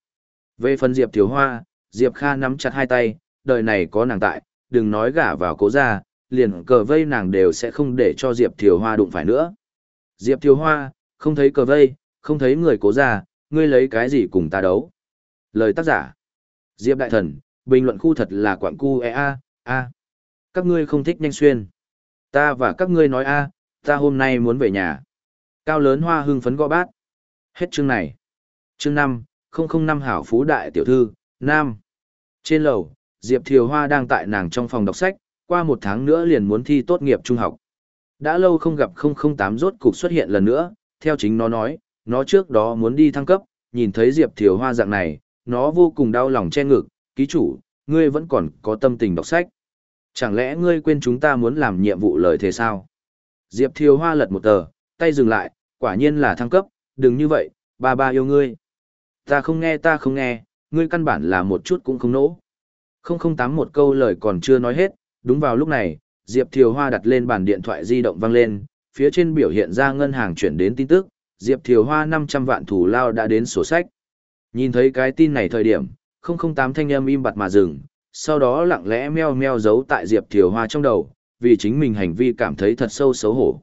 Về phần Diệp Thiếu Hoa, Diệp Kha nắm chặt hai tay, đời này có nàng tại, đừng nói gả vào cố gia, liền cờ vây nàng đều sẽ không để cho Diệp Thiều Hoa đụng phải nữa. Diệp Thiều Hoa, không thấy cờ vây, không thấy người cố ra, ngươi lấy cái gì cùng ta đấu. Lời tác giả. Diệp Đại Thần, bình luận khu thật là quảng cu e a, a. Các ngươi không thích nhanh xuyên. Ta và các ngươi nói a, ta hôm nay muốn về nhà. Cao lớn hoa hưng phấn gõ bát. Hết chương này. Chương 5, năm hảo phú đại tiểu thư, Nam. Trên lầu, Diệp Thiều Hoa đang tại nàng trong phòng đọc sách, qua một tháng nữa liền muốn thi tốt nghiệp trung học. Đã lâu không gặp 008 rốt cục xuất hiện lần nữa, theo chính nó nói, nó trước đó muốn đi thăng cấp, nhìn thấy Diệp Thiều Hoa dạng này, nó vô cùng đau lòng che ngực, ký chủ, ngươi vẫn còn có tâm tình đọc sách. Chẳng lẽ ngươi quên chúng ta muốn làm nhiệm vụ lời thế sao? Diệp Thiều Hoa lật một tờ, tay dừng lại, quả nhiên là thăng cấp, đừng như vậy, ba ba yêu ngươi. Ta không nghe ta không nghe, ngươi căn bản là một chút cũng không nỗ. 008 một câu lời còn chưa nói hết, đúng vào lúc này, Diệp Thiều Hoa đặt lên bàn điện thoại di động vang lên, phía trên biểu hiện ra ngân hàng chuyển đến tin tức, Diệp Thiều Hoa 500 vạn thủ lao đã đến sổ sách. Nhìn thấy cái tin này thời điểm, 008 thanh âm im bặt mà dừng, sau đó lặng lẽ meo meo giấu tại Diệp Thiều Hoa trong đầu, vì chính mình hành vi cảm thấy thật sâu xấu hổ.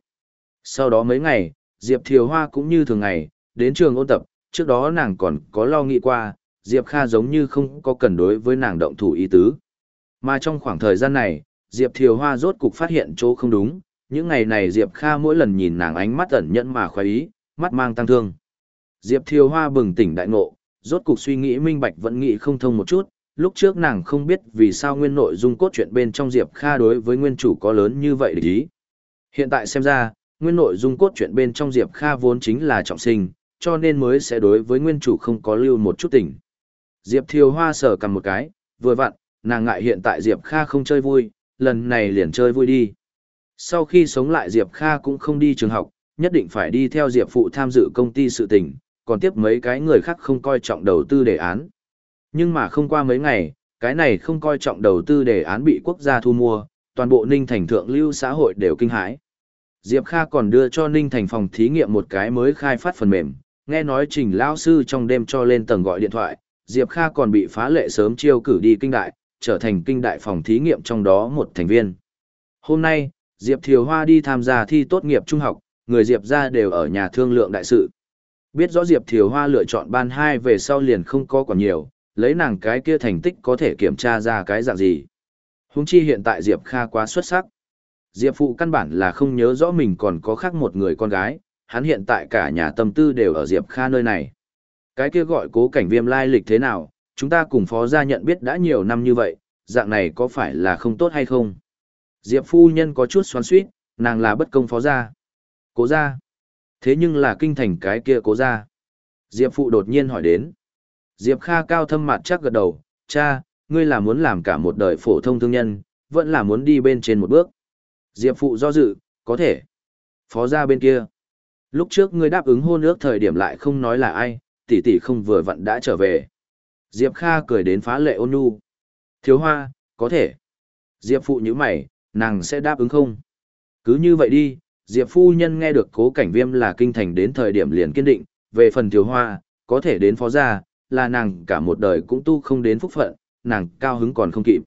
Sau đó mấy ngày, Diệp Thiều Hoa cũng như thường ngày, đến trường ôn tập, trước đó nàng còn có lo nghĩ qua, Diệp Kha giống như không có cần đối với nàng động thủ ý tứ. Mà trong khoảng thời gian này, Diệp Thiều Hoa rốt cục phát hiện chỗ không đúng, những ngày này Diệp Kha mỗi lần nhìn nàng ánh mắt ẩn nhẫn mà khoái ý, mắt mang tăng thương. Diệp Thiều Hoa bừng tỉnh đại ngộ, rốt cục suy nghĩ minh bạch vẫn nghĩ không thông một chút, lúc trước nàng không biết vì sao nguyên nội dung cốt truyện bên trong Diệp Kha đối với nguyên chủ có lớn như vậy để ý. Hiện tại xem ra, nguyên nội dung cốt truyện bên trong Diệp Kha vốn chính là trọng sinh, cho nên mới sẽ đối với nguyên chủ không có lưu một chút tình. Diệp Thiều Hoa sờ cầm một cái, vừa vặn, nàng ngại hiện tại Diệp Kha không chơi vui, lần này liền chơi vui đi. Sau khi sống lại Diệp Kha cũng không đi trường học, nhất định phải đi theo Diệp Phụ tham dự công ty sự tình, còn tiếp mấy cái người khác không coi trọng đầu tư đề án. Nhưng mà không qua mấy ngày, cái này không coi trọng đầu tư đề án bị quốc gia thu mua, toàn bộ ninh thành thượng lưu xã hội đều kinh hãi. Diệp Kha còn đưa cho Ninh Thành phòng thí nghiệm một cái mới khai phát phần mềm, nghe nói Trình Lao Sư trong đêm cho lên tầng gọi điện thoại, Diệp Kha còn bị phá lệ sớm chiêu cử đi kinh đại, trở thành kinh đại phòng thí nghiệm trong đó một thành viên. Hôm nay, Diệp Thiều Hoa đi tham gia thi tốt nghiệp trung học, người Diệp ra đều ở nhà thương lượng đại sự. Biết rõ Diệp Thiều Hoa lựa chọn ban 2 về sau liền không có còn nhiều, lấy nàng cái kia thành tích có thể kiểm tra ra cái dạng gì. Húng chi hiện tại Diệp Kha quá xuất sắc. Diệp Phụ căn bản là không nhớ rõ mình còn có khác một người con gái, hắn hiện tại cả nhà tâm tư đều ở Diệp Kha nơi này. Cái kia gọi cố cảnh viêm lai lịch thế nào, chúng ta cùng phó gia nhận biết đã nhiều năm như vậy, dạng này có phải là không tốt hay không? Diệp phu nhân có chút xoắn suýt, nàng là bất công phó gia. Cố gia. Thế nhưng là kinh thành cái kia cố gia. Diệp phụ đột nhiên hỏi đến. Diệp Kha cao thâm mặt chắc gật đầu, cha, ngươi là muốn làm cả một đời phổ thông thương nhân, vẫn là muốn đi bên trên một bước. Diệp phụ do dự, có thể. Phó gia bên kia. Lúc trước ngươi đáp ứng hôn ước thời điểm lại không nói là ai, tỷ tỷ không vừa vặn đã trở về. Diệp Kha cười đến phá lệ ôn nhu. Thiếu hoa, có thể. Diệp phụ như mày, nàng sẽ đáp ứng không? Cứ như vậy đi, Diệp phu nhân nghe được cố cảnh viêm là kinh thành đến thời điểm liền kiên định, về phần thiếu hoa, có thể đến phó gia, là nàng cả một đời cũng tu không đến phúc phận, nàng cao hứng còn không kịp.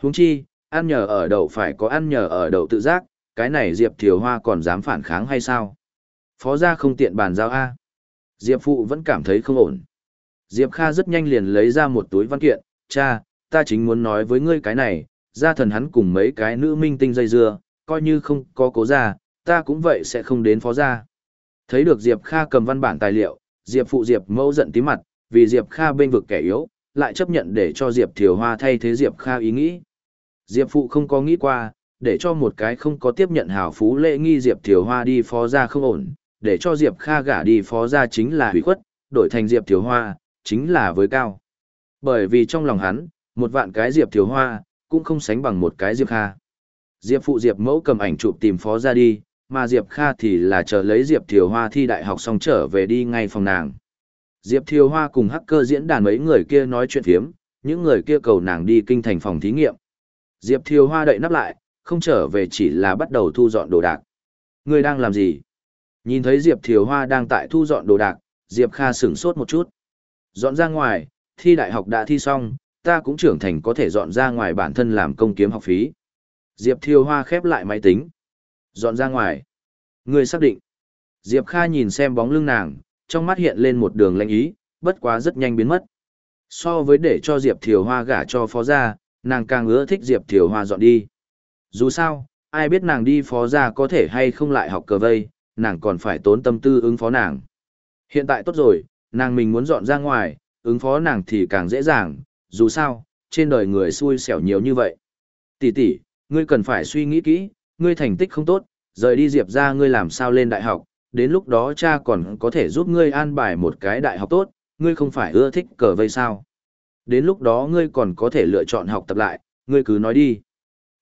Huống chi, ăn nhờ ở đậu phải có ăn nhờ ở đậu tự giác, cái này Diệp Thiều Hoa còn dám phản kháng hay sao? Phó gia không tiện bàn giao A. Diệp Phụ vẫn cảm thấy không ổn. Diệp Kha rất nhanh liền lấy ra một túi văn kiện, cha, ta chính muốn nói với ngươi cái này, gia thần hắn cùng mấy cái nữ minh tinh dây dưa, coi như không có cố gia, ta cũng vậy sẽ không đến phó gia. Thấy được Diệp Kha cầm văn bản tài liệu, Diệp Phụ Diệp mẫu giận tí mặt, vì Diệp Kha bên vực kẻ yếu, lại chấp nhận để cho Diệp Thiều Hoa thay thế Diệp Kha ý nghĩ. Diệp Phụ không có nghĩ qua, để cho một cái không có tiếp nhận hào phú lễ nghi Diệp Thiều Hoa đi phó gia không ổn, để cho Diệp Kha gả đi phó gia chính là hủy khuất, đổi thành Diệp Thiều Hoa, chính là với cao. Bởi vì trong lòng hắn, một vạn cái Diệp Thiếu Hoa, cũng không sánh bằng một cái Diệp Kha. Diệp phụ Diệp mẫu cầm ảnh chụp tìm phó ra đi, mà Diệp Kha thì là chờ lấy Diệp Thiều Hoa thi đại học xong trở về đi ngay phòng nàng. Diệp Thiều Hoa cùng hacker diễn đàn mấy người kia nói chuyện phiếm, những người kia cầu nàng đi kinh thành phòng thí nghiệm. Diệp Thiều Hoa đậy nắp lại, không trở về chỉ là bắt đầu thu dọn đồ đạc. Người đang làm gì? Nhìn thấy Diệp Thiều Hoa đang tại thu dọn đồ đạc, Diệp Kha sửng sốt một chút. Dọn ra ngoài, thi đại học đã thi xong, ta cũng trưởng thành có thể dọn ra ngoài bản thân làm công kiếm học phí. Diệp Thiều Hoa khép lại máy tính. Dọn ra ngoài. Người xác định. Diệp Kha nhìn xem bóng lưng nàng, trong mắt hiện lên một đường lãnh ý, bất quá rất nhanh biến mất. So với để cho Diệp Thiều Hoa gả cho phó gia, nàng càng ưa thích Diệp Thiều Hoa dọn đi. Dù sao, ai biết nàng đi phó gia có thể hay không lại học cờ vây, nàng còn phải tốn tâm tư ứng phó nàng. Hiện tại tốt rồi, nàng mình muốn dọn ra ngoài, ứng phó nàng thì càng dễ dàng, dù sao, trên đời người xui xẻo nhiều như vậy. Tỷ tỷ, ngươi cần phải suy nghĩ kỹ, ngươi thành tích không tốt, rời đi Diệp ra ngươi làm sao lên đại học, đến lúc đó cha còn có thể giúp ngươi an bài một cái đại học tốt, ngươi không phải ưa thích cờ vây sao. Đến lúc đó ngươi còn có thể lựa chọn học tập lại, ngươi cứ nói đi.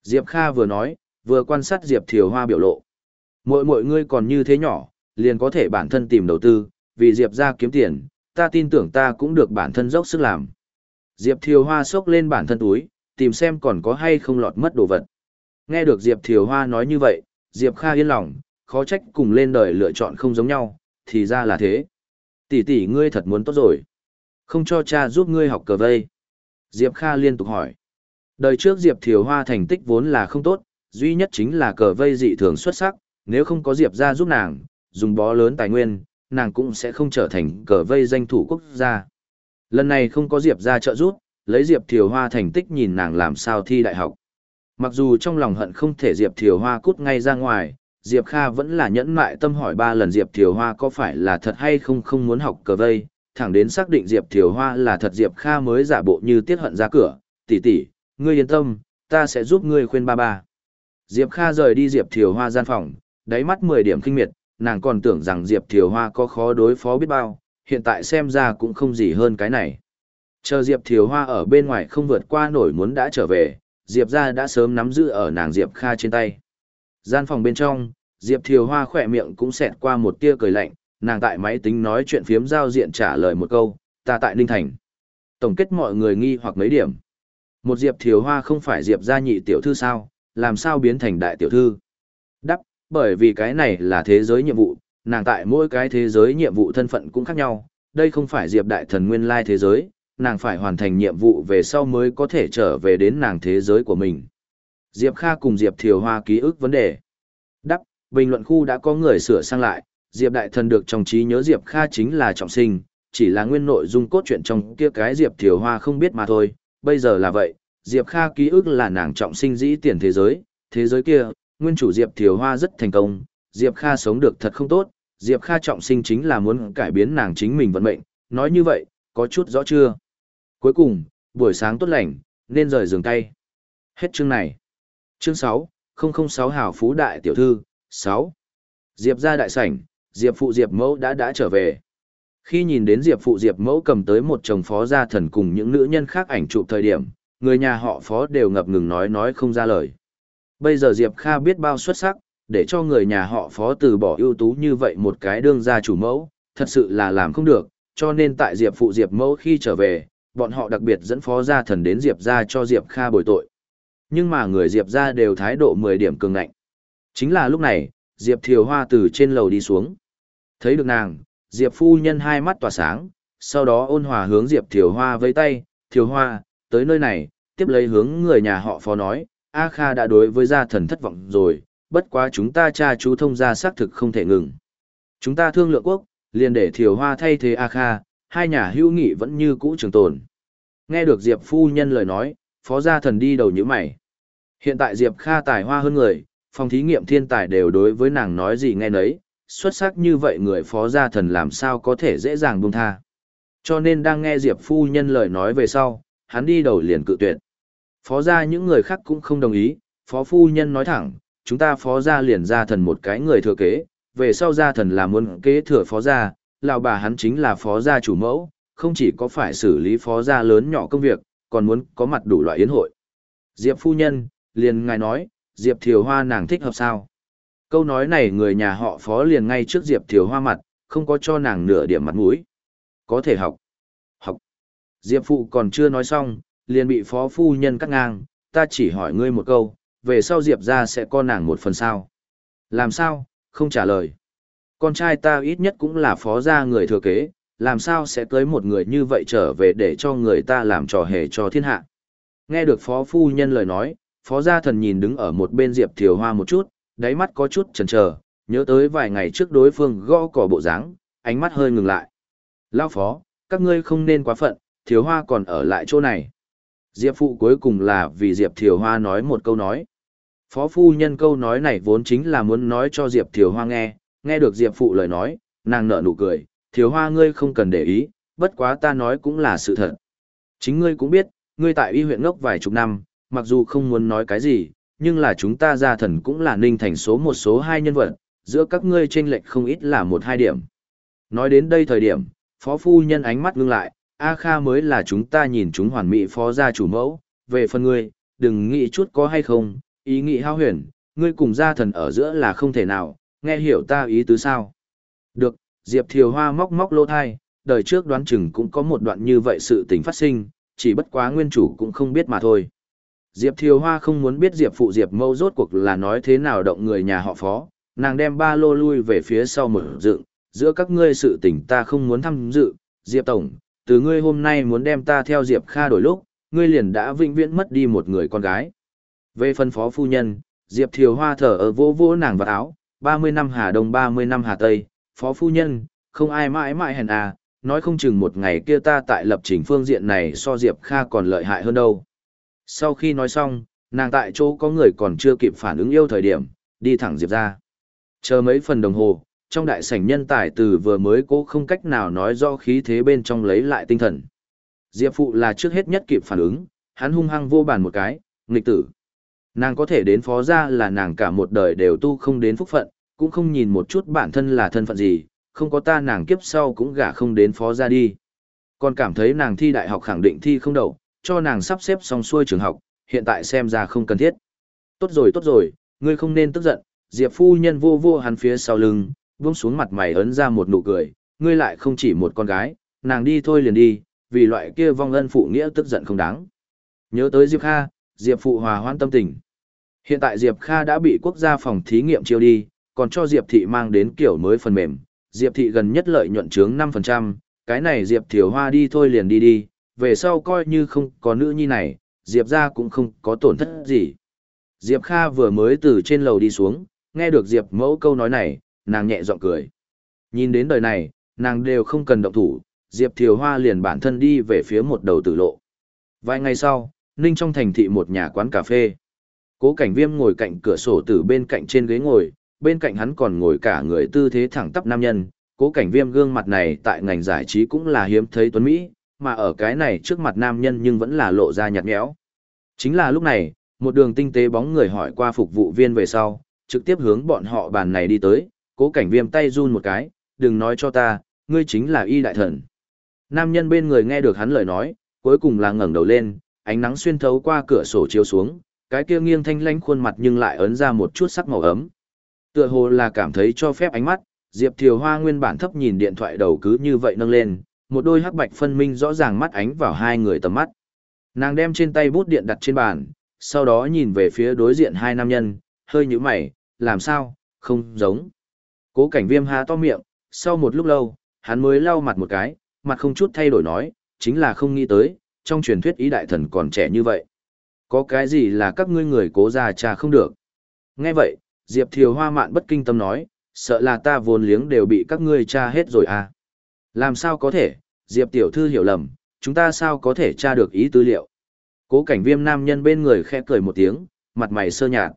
Diệp Kha vừa nói, vừa quan sát Diệp Thiều Hoa biểu lộ. Mỗi mỗi ngươi còn như thế nhỏ, liền có thể bản thân tìm đầu tư, vì Diệp ra kiếm tiền, ta tin tưởng ta cũng được bản thân dốc sức làm. Diệp Thiều Hoa xốc lên bản thân túi, tìm xem còn có hay không lọt mất đồ vật. Nghe được Diệp Thiều Hoa nói như vậy, Diệp Kha yên lòng, khó trách cùng lên đời lựa chọn không giống nhau, thì ra là thế. Tỷ tỷ ngươi thật muốn tốt rồi. Không cho cha giúp ngươi học cờ vây. Diệp Kha liên tục hỏi. Đời trước Diệp Thiều Hoa thành tích vốn là không tốt, duy nhất chính là cờ vây dị thường xuất sắc, nếu không có Diệp ra giúp nàng, dùng bó lớn tài nguyên, nàng cũng sẽ không trở thành cờ vây danh thủ quốc gia. Lần này không có Diệp ra trợ giúp, lấy Diệp Thiều Hoa thành tích nhìn nàng làm sao thi đại học. Mặc dù trong lòng hận không thể Diệp Thiều Hoa cút ngay ra ngoài, Diệp Kha vẫn là nhẫn mại tâm hỏi ba lần Diệp Thiều Hoa có phải là thật hay không không muốn học cờ vây, thẳng đến xác định Diệp Thiều Hoa là thật Diệp Kha mới giả bộ như tiết hận ra cửa, tỷ tỷ, ngươi yên tâm, ta sẽ giúp ngươi khuyên ba ba. Diệp Kha rời đi Diệp Thiều Hoa gian phòng, đáy mắt 10 điểm kinh miệt, nàng còn tưởng rằng Diệp Thiều Hoa có khó đối phó biết bao, hiện tại xem ra cũng không gì hơn cái này. Chờ Diệp Thiều Hoa ở bên ngoài không vượt qua nổi muốn đã trở về, Diệp ra đã sớm nắm giữ ở nàng Diệp Kha trên tay. Gian phòng bên trong, Diệp Thiều Hoa khỏe miệng cũng xẹt qua một tia cười lạnh, nàng tại máy tính nói chuyện phiếm giao diện trả lời một câu, ta tại Ninh Thành. Tổng kết mọi người nghi hoặc mấy điểm. Một Diệp Thiều Hoa không phải Diệp gia nhị tiểu thư sao, làm sao biến thành đại tiểu thư? Bởi vì cái này là thế giới nhiệm vụ, nàng tại mỗi cái thế giới nhiệm vụ thân phận cũng khác nhau, đây không phải Diệp Đại Thần nguyên lai thế giới, nàng phải hoàn thành nhiệm vụ về sau mới có thể trở về đến nàng thế giới của mình. Diệp Kha cùng Diệp Thiều Hoa ký ức vấn đề. Đắc, bình luận khu đã có người sửa sang lại, Diệp Đại Thần được trong trí nhớ Diệp Kha chính là trọng sinh, chỉ là nguyên nội dung cốt truyện trong kia cái Diệp Thiều Hoa không biết mà thôi, bây giờ là vậy, Diệp Kha ký ức là nàng trọng sinh dĩ tiền thế giới, thế giới kia, nguyên chủ Diệp Thiều Hoa rất thành công, Diệp Kha sống được thật không tốt, Diệp Kha trọng sinh chính là muốn cải biến nàng chính mình vận mệnh, nói như vậy, có chút rõ chưa? Cuối cùng, buổi sáng tốt lành, nên rời giường tay. Hết chương này. Chương 6, 006 Hảo Phú Đại Tiểu Thư, 6. Diệp ra đại sảnh, Diệp phụ Diệp mẫu đã đã trở về. Khi nhìn đến Diệp phụ Diệp mẫu cầm tới một chồng phó gia thần cùng những nữ nhân khác ảnh chụp thời điểm, người nhà họ phó đều ngập ngừng nói nói không ra lời. Bây giờ Diệp Kha biết bao xuất sắc, để cho người nhà họ phó từ bỏ ưu tú như vậy một cái đương gia chủ mẫu, thật sự là làm không được, cho nên tại Diệp phụ Diệp mẫu khi trở về, bọn họ đặc biệt dẫn phó gia thần đến Diệp gia cho Diệp Kha bồi tội. Nhưng mà người Diệp gia đều thái độ 10 điểm cường ngạnh. Chính là lúc này, Diệp Thiều Hoa từ trên lầu đi xuống. Thấy được nàng, Diệp phu nhân hai mắt tỏa sáng, sau đó ôn hòa hướng Diệp Thiều Hoa vẫy tay, Thiều Hoa, tới nơi này, tiếp lấy hướng người nhà họ phó nói, A Kha đã đối với gia thần thất vọng rồi, bất quá chúng ta cha chú thông gia xác thực không thể ngừng. Chúng ta thương lượng quốc, liền để Thiều Hoa thay thế A Kha, hai nhà hữu nghị vẫn như cũ trường tồn. Nghe được Diệp phu nhân lời nói, phó gia thần đi đầu như mày. Hiện tại Diệp Kha tài hoa hơn người, phòng thí nghiệm thiên tài đều đối với nàng nói gì nghe nấy, xuất sắc như vậy người phó gia thần làm sao có thể dễ dàng buông tha. Cho nên đang nghe Diệp phu nhân lời nói về sau, hắn đi đầu liền cự tuyệt. Phó gia những người khác cũng không đồng ý, phó phu nhân nói thẳng, chúng ta phó gia liền gia thần một cái người thừa kế, về sau gia thần là muốn kế thừa phó gia, lão bà hắn chính là phó gia chủ mẫu, không chỉ có phải xử lý phó gia lớn nhỏ công việc, còn muốn có mặt đủ loại yến hội. Diệp phu nhân, liền ngài nói, Diệp Thiều Hoa nàng thích hợp sao? Câu nói này người nhà họ phó liền ngay trước Diệp Thiều Hoa mặt, không có cho nàng nửa điểm mặt mũi. Có thể học. Học. Diệp phụ còn chưa nói xong, liền bị phó phu nhân cắt ngang, ta chỉ hỏi ngươi một câu, về sau Diệp ra sẽ con nàng một phần sao? Làm sao? Không trả lời. Con trai ta ít nhất cũng là phó gia người thừa kế, làm sao sẽ tới một người như vậy trở về để cho người ta làm trò hề cho thiên hạ. Nghe được phó phu nhân lời nói, phó gia thần nhìn đứng ở một bên Diệp Thiều Hoa một chút, đáy mắt có chút chần chờ, nhớ tới vài ngày trước đối phương gõ cỏ bộ dáng, ánh mắt hơi ngừng lại. Lao phó, các ngươi không nên quá phận, Thiều Hoa còn ở lại chỗ này. Diệp phụ cuối cùng là vì Diệp Thiều Hoa nói một câu nói. Phó phu nhân câu nói này vốn chính là muốn nói cho Diệp Thiều Hoa nghe, nghe được Diệp phụ lời nói, nàng nở nụ cười, Thiều Hoa ngươi không cần để ý, bất quá ta nói cũng là sự thật. Chính ngươi cũng biết, ngươi tại y huyện ngốc vài chục năm, mặc dù không muốn nói cái gì, nhưng là chúng ta gia thần cũng là ninh thành số một số hai nhân vật, giữa các ngươi chênh lệch không ít là một hai điểm. Nói đến đây thời điểm, phó phu nhân ánh mắt ngưng lại, A Kha mới là chúng ta nhìn chúng hoàn mỹ phó gia chủ mẫu, về phần ngươi, đừng nghĩ chút có hay không, ý nghĩ hao huyền, ngươi cùng gia thần ở giữa là không thể nào, nghe hiểu ta ý tứ sao. Được, Diệp Thiều Hoa móc móc lô thai, đời trước đoán chừng cũng có một đoạn như vậy sự tình phát sinh, chỉ bất quá nguyên chủ cũng không biết mà thôi. Diệp Thiều Hoa không muốn biết Diệp phụ Diệp mâu rốt cuộc là nói thế nào động người nhà họ phó, nàng đem ba lô lui về phía sau mở dựng, giữa các ngươi sự tình ta không muốn tham dự, Diệp Tổng, từ ngươi hôm nay muốn đem ta theo Diệp Kha đổi lúc, ngươi liền đã vĩnh viễn mất đi một người con gái. Về phân phó phu nhân, Diệp Thiều Hoa thở ở vô vô nàng vào áo, 30 năm Hà Đông 30 năm Hà Tây, phó phu nhân, không ai mãi mãi hèn à, nói không chừng một ngày kia ta tại lập trình phương diện này so Diệp Kha còn lợi hại hơn đâu. Sau khi nói xong, nàng tại chỗ có người còn chưa kịp phản ứng yêu thời điểm, đi thẳng Diệp ra. Chờ mấy phần đồng hồ, trong đại sảnh nhân tài từ vừa mới cố không cách nào nói do khí thế bên trong lấy lại tinh thần. Diệp phụ là trước hết nhất kịp phản ứng, hắn hung hăng vô bàn một cái, nghịch tử. Nàng có thể đến phó gia là nàng cả một đời đều tu không đến phúc phận, cũng không nhìn một chút bản thân là thân phận gì, không có ta nàng kiếp sau cũng gả không đến phó gia đi. Còn cảm thấy nàng thi đại học khẳng định thi không đậu, cho nàng sắp xếp xong xuôi trường học, hiện tại xem ra không cần thiết. Tốt rồi tốt rồi, ngươi không nên tức giận, Diệp phu nhân vô vô hắn phía sau lưng, buông xuống mặt mày ấn ra một nụ cười, ngươi lại không chỉ một con gái, nàng đi thôi liền đi, vì loại kia vong ân phụ nghĩa tức giận không đáng. Nhớ tới Diệp Kha, Diệp phụ hòa hoan tâm tình. Hiện tại Diệp Kha đã bị quốc gia phòng thí nghiệm chiêu đi, còn cho Diệp Thị mang đến kiểu mới phần mềm, Diệp Thị gần nhất lợi nhuận trướng 5%, cái này Diệp Thiều Hoa đi thôi liền đi đi, về sau coi như không có nữ nhi này, Diệp ra cũng không có tổn thất gì. Diệp Kha vừa mới từ trên lầu đi xuống, nghe được Diệp mẫu câu nói này, nàng nhẹ giọng cười. Nhìn đến đời này, nàng đều không cần động thủ, Diệp Thiều Hoa liền bản thân đi về phía một đầu tử lộ. Vài ngày sau, Ninh trong thành thị một nhà quán cà phê. Cố cảnh viêm ngồi cạnh cửa sổ từ bên cạnh trên ghế ngồi, bên cạnh hắn còn ngồi cả người tư thế thẳng tắp nam nhân. Cố cảnh viêm gương mặt này tại ngành giải trí cũng là hiếm thấy tuấn Mỹ, mà ở cái này trước mặt nam nhân nhưng vẫn là lộ ra nhạt nhẽo. Chính là lúc này, một đường tinh tế bóng người hỏi qua phục vụ viên về sau, trực tiếp hướng bọn họ bàn này đi tới, cố cảnh viêm tay run một cái, đừng nói cho ta, ngươi chính là y đại thần. Nam nhân bên người nghe được hắn lời nói, cuối cùng là ngẩng đầu lên, ánh nắng xuyên thấu qua cửa sổ chiếu xuống, cái kia nghiêng thanh lãnh khuôn mặt nhưng lại ấn ra một chút sắc màu ấm. Tựa hồ là cảm thấy cho phép ánh mắt, Diệp Thiều Hoa nguyên bản thấp nhìn điện thoại đầu cứ như vậy nâng lên, một đôi hắc bạch phân minh rõ ràng mắt ánh vào hai người tầm mắt. Nàng đem trên tay bút điện đặt trên bàn, sau đó nhìn về phía đối diện hai nam nhân, hơi nhíu mày, làm sao, không giống. Cố cảnh viêm há to miệng, sau một lúc lâu, hắn mới lau mặt một cái, mặt không chút thay đổi nói, chính là không nghĩ tới, trong truyền thuyết ý đại thần còn trẻ như vậy. Có cái gì là các ngươi người cố già trà không được. Nghe vậy, Diệp Thiều Hoa mạn bất kinh tâm nói, sợ là ta vốn liếng đều bị các ngươi tra hết rồi à. Làm sao có thể, Diệp Tiểu Thư hiểu lầm, chúng ta sao có thể tra được ý tư liệu. Cố cảnh viêm nam nhân bên người khẽ cười một tiếng, mặt mày sơ nhạt.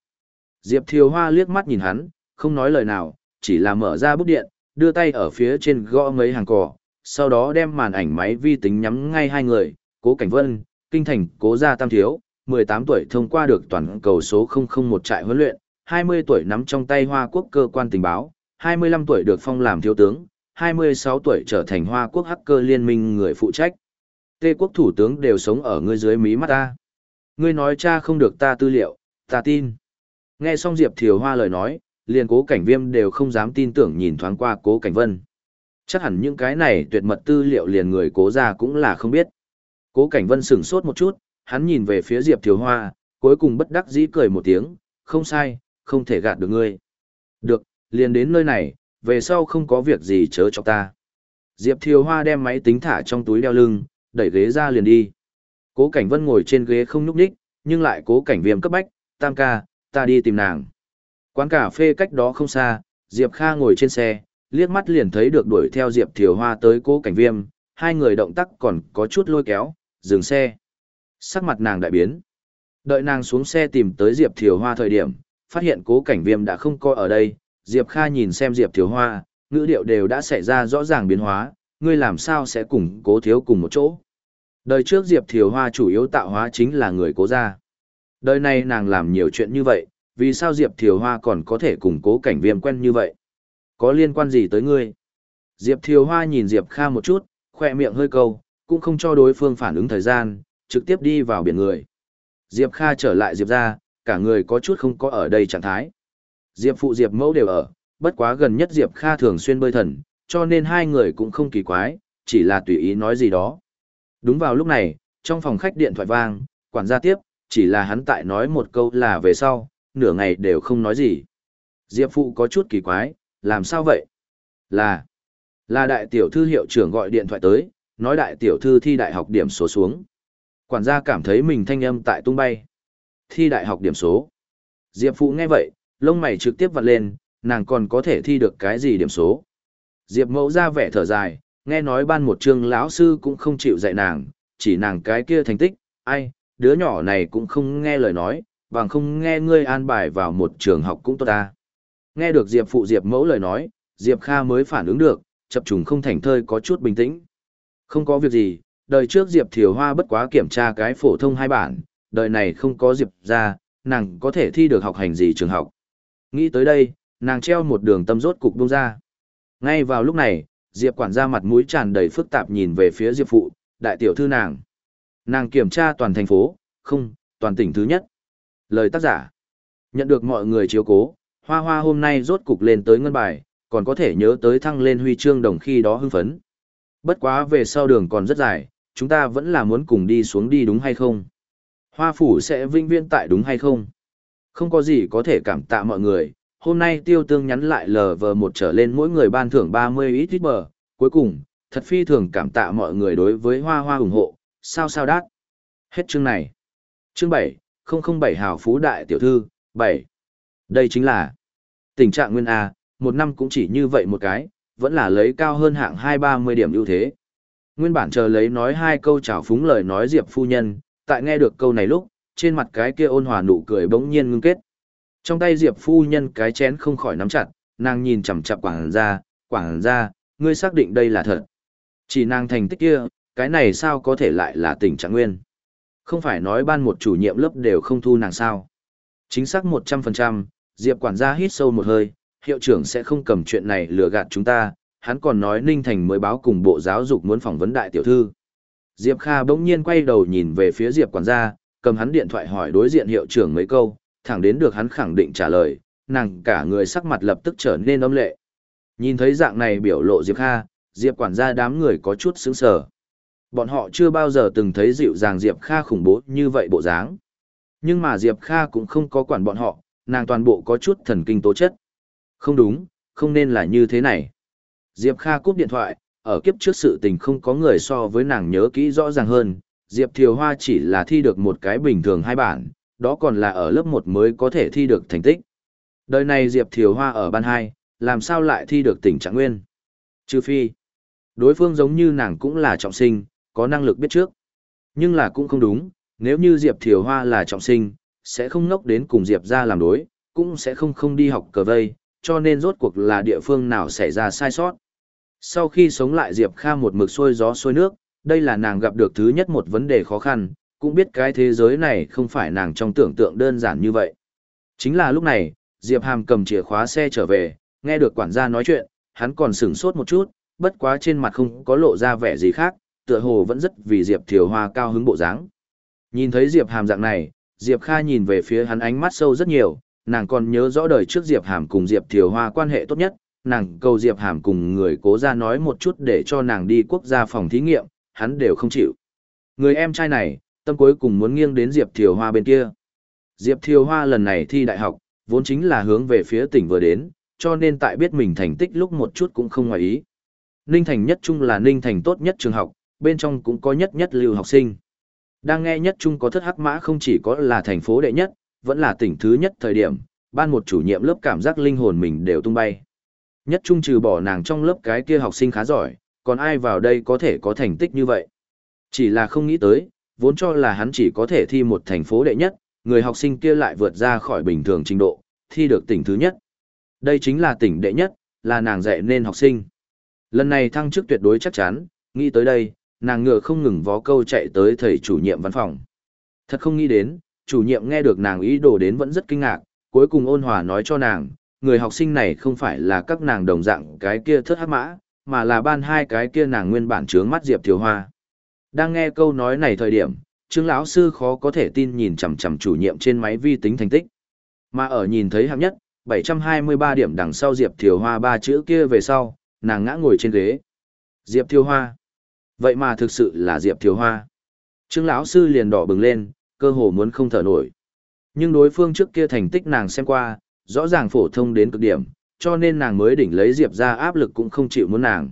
Diệp Thiều Hoa liếc mắt nhìn hắn, không nói lời nào, chỉ là mở ra bút điện, đưa tay ở phía trên gõ mấy hàng cỏ, sau đó đem màn ảnh máy vi tính nhắm ngay hai người, Cố Cảnh Vân, Kinh Thành, Cố Gia Tam Thiếu, 18 tuổi thông qua được toàn cầu số 001 trại huấn luyện, 20 tuổi nắm trong tay Hoa Quốc cơ quan tình báo, 25 tuổi được phong làm thiếu tướng, 26 tuổi trở thành Hoa Quốc hacker liên minh người phụ trách. Tê quốc thủ tướng đều sống ở ngươi dưới mí mắt ta. Ngươi nói cha không được ta tư liệu, ta tin. Nghe xong Diệp Thiều Hoa lời nói, liền cố cảnh viêm đều không dám tin tưởng nhìn thoáng qua cố cảnh vân. Chắc hẳn những cái này tuyệt mật tư liệu liền người cố ra cũng là không biết. Cố cảnh vân sửng sốt một chút, hắn nhìn về phía Diệp Thiều Hoa, cuối cùng bất đắc dĩ cười một tiếng, không sai, không thể gạt được ngươi. Được, liền đến nơi này, về sau không có việc gì chớ cho ta. Diệp Thiều Hoa đem máy tính thả trong túi đeo lưng, đẩy ghế ra liền đi. Cố Cảnh Vân ngồi trên ghế không nhúc nhích, nhưng lại cố cảnh viêm cấp bách, tam ca, ta đi tìm nàng. Quán cà phê cách đó không xa, Diệp Kha ngồi trên xe, liếc mắt liền thấy được đuổi theo Diệp Thiều Hoa tới cố cảnh viêm, hai người động tác còn có chút lôi kéo, dừng xe. Sắc mặt nàng đại biến. Đợi nàng xuống xe tìm tới Diệp Thiều Hoa thời điểm, phát hiện cố cảnh viêm đã không coi ở đây, Diệp Kha nhìn xem Diệp Thiều Hoa, ngữ điệu đều đã xảy ra rõ ràng biến hóa, ngươi làm sao sẽ cùng cố thiếu cùng một chỗ. Đời trước Diệp Thiều Hoa chủ yếu tạo hóa chính là người cố gia. Đời này nàng làm nhiều chuyện như vậy, vì sao Diệp Thiều Hoa còn có thể cùng cố cảnh viêm quen như vậy? Có liên quan gì tới ngươi? Diệp Thiều Hoa nhìn Diệp Kha một chút, khoe miệng hơi câu, cũng không cho đối phương phản ứng thời gian, trực tiếp đi vào biển người. Diệp Kha trở lại Diệp ra, cả người có chút không có ở đây trạng thái. Diệp phụ Diệp mẫu đều ở, bất quá gần nhất Diệp Kha thường xuyên bơi thần, cho nên hai người cũng không kỳ quái, chỉ là tùy ý nói gì đó. Đúng vào lúc này, trong phòng khách điện thoại vang, quản gia tiếp, chỉ là hắn tại nói một câu là về sau, nửa ngày đều không nói gì. Diệp Phụ có chút kỳ quái, làm sao vậy? Là, là đại tiểu thư hiệu trưởng gọi điện thoại tới, nói đại tiểu thư thi đại học điểm số xuống. Quản gia cảm thấy mình thanh âm tại tung bay. Thi đại học điểm số. Diệp Phụ nghe vậy, lông mày trực tiếp vặn lên, nàng còn có thể thi được cái gì điểm số. Diệp Mẫu ra vẻ thở dài, nghe nói ban một trường lão sư cũng không chịu dạy nàng, chỉ nàng cái kia thành tích, ai, đứa nhỏ này cũng không nghe lời nói, bằng không nghe ngươi an bài vào một trường học cũng tốt ta. Nghe được Diệp phụ Diệp mẫu lời nói, Diệp Kha mới phản ứng được, chập trùng không thành thơi có chút bình tĩnh. Không có việc gì, đời trước Diệp Thiều Hoa bất quá kiểm tra cái phổ thông hai bản, đời này không có Diệp ra, nàng có thể thi được học hành gì trường học. Nghĩ tới đây, nàng treo một đường tâm rốt cục bông ra. Ngay vào lúc này, Diệp quản gia mặt mũi tràn đầy phức tạp nhìn về phía Diệp phụ, đại tiểu thư nàng. Nàng kiểm tra toàn thành phố, không, toàn tỉnh thứ nhất. Lời tác giả. Nhận được mọi người chiếu cố, hoa hoa hôm nay rốt cục lên tới ngân bài, còn có thể nhớ tới thăng lên huy chương đồng khi đó hưng phấn. Bất quá về sau đường còn rất dài, chúng ta vẫn là muốn cùng đi xuống đi đúng hay không? Hoa phủ sẽ vinh viên tại đúng hay không? Không có gì có thể cảm tạ mọi người, hôm nay tiêu tương nhắn lại lờ vờ một trở lên mỗi người ban thưởng 30 ít ít bờ, cuối cùng, thật phi thường cảm tạ mọi người đối với hoa hoa ủng hộ, sao sao đát. Hết chương này. Chương 7, 007 hào phú đại tiểu thư, 7. Đây chính là tình trạng nguyên A, một năm cũng chỉ như vậy một cái, vẫn là lấy cao hơn hạng 2-30 điểm ưu thế. Nguyên bản chờ lấy nói hai câu chào phúng lời nói Diệp phu nhân, tại nghe được câu này lúc, trên mặt cái kia ôn hòa nụ cười bỗng nhiên ngưng kết. Trong tay Diệp phu nhân cái chén không khỏi nắm chặt, nàng nhìn chằm chằm quảng ra, quảng ra, ngươi xác định đây là thật. Chỉ nàng thành tích kia, cái này sao có thể lại là tình trạng nguyên. Không phải nói ban một chủ nhiệm lớp đều không thu nàng sao. Chính xác 100%, Diệp quản gia hít sâu một hơi, hiệu trưởng sẽ không cầm chuyện này lừa gạt chúng ta, hắn còn nói Ninh Thành mới báo cùng Bộ Giáo dục muốn phỏng vấn đại tiểu thư. Diệp Kha bỗng nhiên quay đầu nhìn về phía Diệp quản gia, cầm hắn điện thoại hỏi đối diện hiệu trưởng mấy câu, thẳng đến được hắn khẳng định trả lời, nàng cả người sắc mặt lập tức trở nên âm lệ. Nhìn thấy dạng này biểu lộ Diệp Kha, Diệp quản gia đám người có chút sững sờ. Bọn họ chưa bao giờ từng thấy dịu dàng Diệp Kha khủng bố như vậy bộ dáng. Nhưng mà Diệp Kha cũng không có quản bọn họ, nàng toàn bộ có chút thần kinh tố chất. Không đúng, không nên là như thế này. Diệp Kha cúp điện thoại, ở kiếp trước sự tình không có người so với nàng nhớ kỹ rõ ràng hơn. Diệp Thiều Hoa chỉ là thi được một cái bình thường hai bản, đó còn là ở lớp 1 mới có thể thi được thành tích. Đời này Diệp Thiều Hoa ở ban 2, làm sao lại thi được tỉnh trạng nguyên? Trừ phi, đối phương giống như nàng cũng là trọng sinh, có năng lực biết trước. Nhưng là cũng không đúng, nếu như Diệp Thiều Hoa là trọng sinh, sẽ không ngốc đến cùng Diệp ra làm đối, cũng sẽ không không đi học cờ vây, cho nên rốt cuộc là địa phương nào xảy ra sai sót. Sau khi sống lại Diệp Kha một mực xôi gió xôi nước, đây là nàng gặp được thứ nhất một vấn đề khó khăn, cũng biết cái thế giới này không phải nàng trong tưởng tượng đơn giản như vậy. Chính là lúc này, Diệp Hàm cầm chìa khóa xe trở về, nghe được quản gia nói chuyện, hắn còn sửng sốt một chút, bất quá trên mặt không có lộ ra vẻ gì khác, tựa hồ vẫn rất vì Diệp Thiều Hoa cao hứng bộ dáng. Nhìn thấy Diệp Hàm dạng này, Diệp Kha nhìn về phía hắn ánh mắt sâu rất nhiều, nàng còn nhớ rõ đời trước Diệp Hàm cùng Diệp Thiều Hoa quan hệ tốt nhất, nàng cầu Diệp Hàm cùng người cố ra nói một chút để cho nàng đi quốc gia phòng thí nghiệm, hắn đều không chịu. Người em trai này, tâm cuối cùng muốn nghiêng đến Diệp Thiều Hoa bên kia. Diệp Thiều Hoa lần này thi đại học, vốn chính là hướng về phía tỉnh vừa đến, cho nên tại biết mình thành tích lúc một chút cũng không ngoài ý. Ninh Thành nhất trung là Ninh Thành tốt nhất trường học, bên trong cũng có nhất nhất lưu học sinh. Đang nghe nhất trung có thất hắc mã không chỉ có là thành phố đệ nhất, vẫn là tỉnh thứ nhất thời điểm, ban một chủ nhiệm lớp cảm giác linh hồn mình đều tung bay. Nhất trung trừ bỏ nàng trong lớp cái kia học sinh khá giỏi, còn ai vào đây có thể có thành tích như vậy. Chỉ là không nghĩ tới, vốn cho là hắn chỉ có thể thi một thành phố đệ nhất, người học sinh kia lại vượt ra khỏi bình thường trình độ, thi được tỉnh thứ nhất. Đây chính là tỉnh đệ nhất, là nàng dạy nên học sinh. Lần này thăng chức tuyệt đối chắc chắn, nghĩ tới đây, nàng ngựa không ngừng vó câu chạy tới thầy chủ nhiệm văn phòng. Thật không nghĩ đến, chủ nhiệm nghe được nàng ý đồ đến vẫn rất kinh ngạc, cuối cùng ôn hòa nói cho nàng, người học sinh này không phải là các nàng đồng dạng cái kia thất hắc mã, mà là ban hai cái kia nàng nguyên bản trướng mắt Diệp Thiếu Hoa. Đang nghe câu nói này thời điểm, Trương lão sư khó có thể tin nhìn chằm chằm chủ nhiệm trên máy vi tính thành tích. Mà ở nhìn thấy hạng nhất, 723 điểm đằng sau Diệp Thiều Hoa ba chữ kia về sau, nàng ngã ngồi trên ghế. Diệp Thiều Hoa. Vậy mà thực sự là Diệp Thiều Hoa. Trương lão sư liền đỏ bừng lên, cơ hồ muốn không thở nổi. Nhưng đối phương trước kia thành tích nàng xem qua, rõ ràng phổ thông đến cực điểm, cho nên nàng mới đỉnh lấy Diệp ra áp lực cũng không chịu muốn nàng.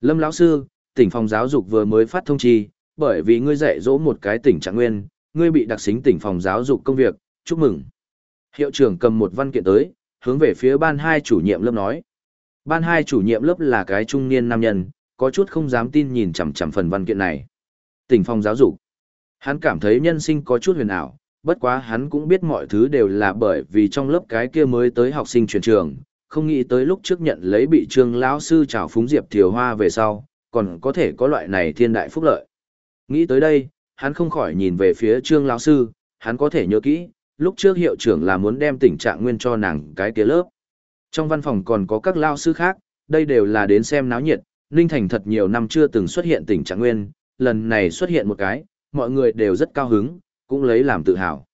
Lâm lão sư, tỉnh phòng giáo dục vừa mới phát thông chi, bởi vì ngươi dạy dỗ một cái tỉnh trạng nguyên, ngươi bị đặc xính tỉnh phòng giáo dục công việc, chúc mừng. Hiệu trưởng cầm một văn kiện tới, hướng về phía ban hai chủ nhiệm lớp nói. Ban hai chủ nhiệm lớp là cái trung niên nam nhân, có chút không dám tin nhìn chằm chằm phần văn kiện này. Tỉnh phòng giáo dục. Hắn cảm thấy nhân sinh có chút huyền ảo, bất quá hắn cũng biết mọi thứ đều là bởi vì trong lớp cái kia mới tới học sinh chuyển trường, không nghĩ tới lúc trước nhận lấy bị trương lão sư trào phúng diệp thiều hoa về sau, còn có thể có loại này thiên đại phúc lợi. Nghĩ tới đây, hắn không khỏi nhìn về phía trương lão sư, hắn có thể nhớ kỹ, lúc trước hiệu trưởng là muốn đem tình trạng nguyên cho nàng cái kia lớp. Trong văn phòng còn có các lao sư khác, đây đều là đến xem náo nhiệt, Ninh Thành thật nhiều năm chưa từng xuất hiện tình trạng nguyên, lần này xuất hiện một cái, mọi người đều rất cao hứng, cũng lấy làm tự hào.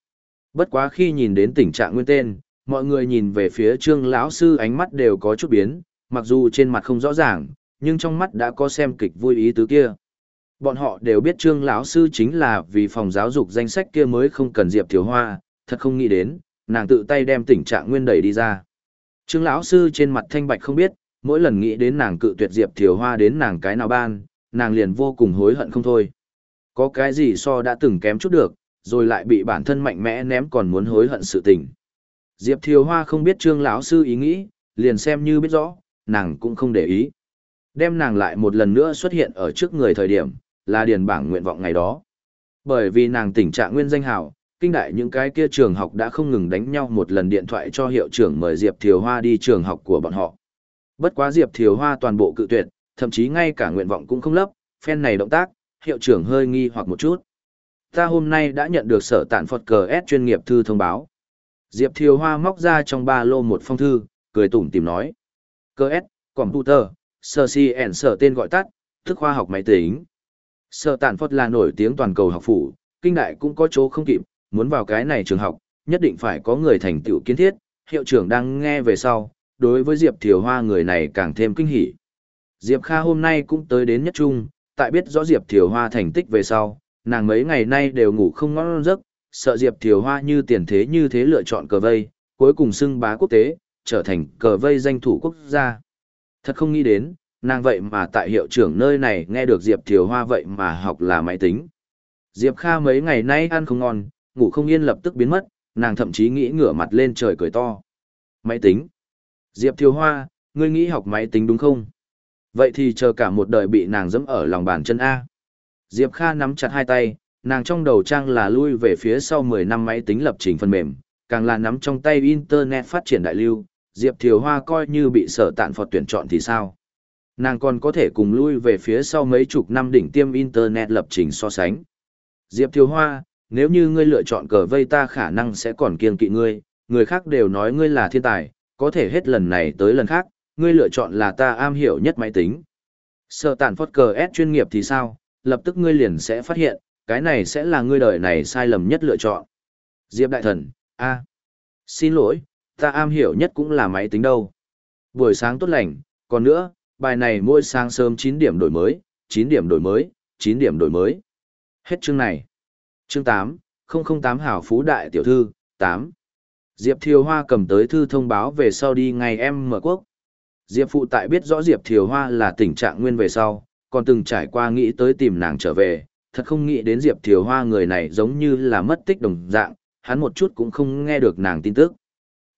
Bất quá khi nhìn đến tình trạng nguyên tên, mọi người nhìn về phía trương lão sư ánh mắt đều có chút biến, mặc dù trên mặt không rõ ràng, nhưng trong mắt đã có xem kịch vui ý tứ kia. Bọn họ đều biết trương lão sư chính là vì phòng giáo dục danh sách kia mới không cần Diệp Thiếu Hoa, thật không nghĩ đến, nàng tự tay đem tình trạng nguyên đẩy đi ra. Trương lão sư trên mặt thanh bạch không biết, mỗi lần nghĩ đến nàng cự tuyệt Diệp Thiều Hoa đến nàng cái nào ban, nàng liền vô cùng hối hận không thôi. Có cái gì so đã từng kém chút được, rồi lại bị bản thân mạnh mẽ ném còn muốn hối hận sự tình. Diệp Thiều Hoa không biết Trương lão sư ý nghĩ, liền xem như biết rõ, nàng cũng không để ý. Đem nàng lại một lần nữa xuất hiện ở trước người thời điểm, là điền bảng nguyện vọng ngày đó. Bởi vì nàng tình trạng nguyên danh hào, kinh đại những cái kia trường học đã không ngừng đánh nhau một lần điện thoại cho hiệu trưởng mời Diệp Thiều Hoa đi trường học của bọn họ. Bất quá Diệp Thiều Hoa toàn bộ cự tuyệt, thậm chí ngay cả nguyện vọng cũng không lấp, phen này động tác, hiệu trưởng hơi nghi hoặc một chút. Ta hôm nay đã nhận được sở tản Phật cờ S chuyên nghiệp thư thông báo. Diệp Thiều Hoa móc ra trong ba lô một phong thư, cười tủm tìm nói. Cờ S, computer, sở si ẻn sở tên gọi tắt, thức khoa học máy tính. Sở tản Phật là nổi tiếng toàn cầu học phủ, kinh đại cũng có chỗ không kịp, muốn vào cái này trường học, nhất định phải có người thành tựu kiến thiết, hiệu trưởng đang nghe về sau, đối với Diệp Thiều Hoa người này càng thêm kinh hỉ. Diệp Kha hôm nay cũng tới đến nhất trung, tại biết rõ Diệp Thiều Hoa thành tích về sau, nàng mấy ngày nay đều ngủ không ngon giấc, sợ Diệp Thiều Hoa như tiền thế như thế lựa chọn cờ vây, cuối cùng xưng bá quốc tế, trở thành cờ vây danh thủ quốc gia. Thật không nghĩ đến, nàng vậy mà tại hiệu trưởng nơi này nghe được Diệp Thiều Hoa vậy mà học là máy tính. Diệp Kha mấy ngày nay ăn không ngon, ngủ không yên lập tức biến mất, nàng thậm chí nghĩ ngửa mặt lên trời cười to. Máy tính. Diệp Thiều Hoa, ngươi nghĩ học máy tính đúng không? Vậy thì chờ cả một đời bị nàng dẫm ở lòng bàn chân A. Diệp Kha nắm chặt hai tay, nàng trong đầu trang là lui về phía sau 10 năm máy tính lập trình phần mềm, càng là nắm trong tay Internet phát triển đại lưu, Diệp Thiều Hoa coi như bị sở tạn phật tuyển chọn thì sao? Nàng còn có thể cùng lui về phía sau mấy chục năm đỉnh tiêm Internet lập trình so sánh. Diệp Thiều Hoa, nếu như ngươi lựa chọn cờ vây ta khả năng sẽ còn kiêng kỵ ngươi, người khác đều nói ngươi là thiên tài, có thể hết lần này tới lần khác, ngươi lựa chọn là ta am hiểu nhất máy tính. Sở tản phốt cờ S chuyên nghiệp thì sao, lập tức ngươi liền sẽ phát hiện, cái này sẽ là ngươi đời này sai lầm nhất lựa chọn. Diệp Đại Thần, a, xin lỗi, ta am hiểu nhất cũng là máy tính đâu. Buổi sáng tốt lành, còn nữa, bài này mỗi sáng sớm 9 điểm đổi mới, 9 điểm đổi mới, 9 điểm đổi mới. Hết chương này. Chương 8, 008 Hảo Phú Đại Tiểu Thư, 8. Diệp Thiều Hoa cầm tới thư thông báo về sau đi ngày em mở quốc. Diệp Phụ tại biết rõ Diệp Thiều Hoa là tình trạng nguyên về sau, còn từng trải qua nghĩ tới tìm nàng trở về, thật không nghĩ đến Diệp Thiều Hoa người này giống như là mất tích đồng dạng, hắn một chút cũng không nghe được nàng tin tức.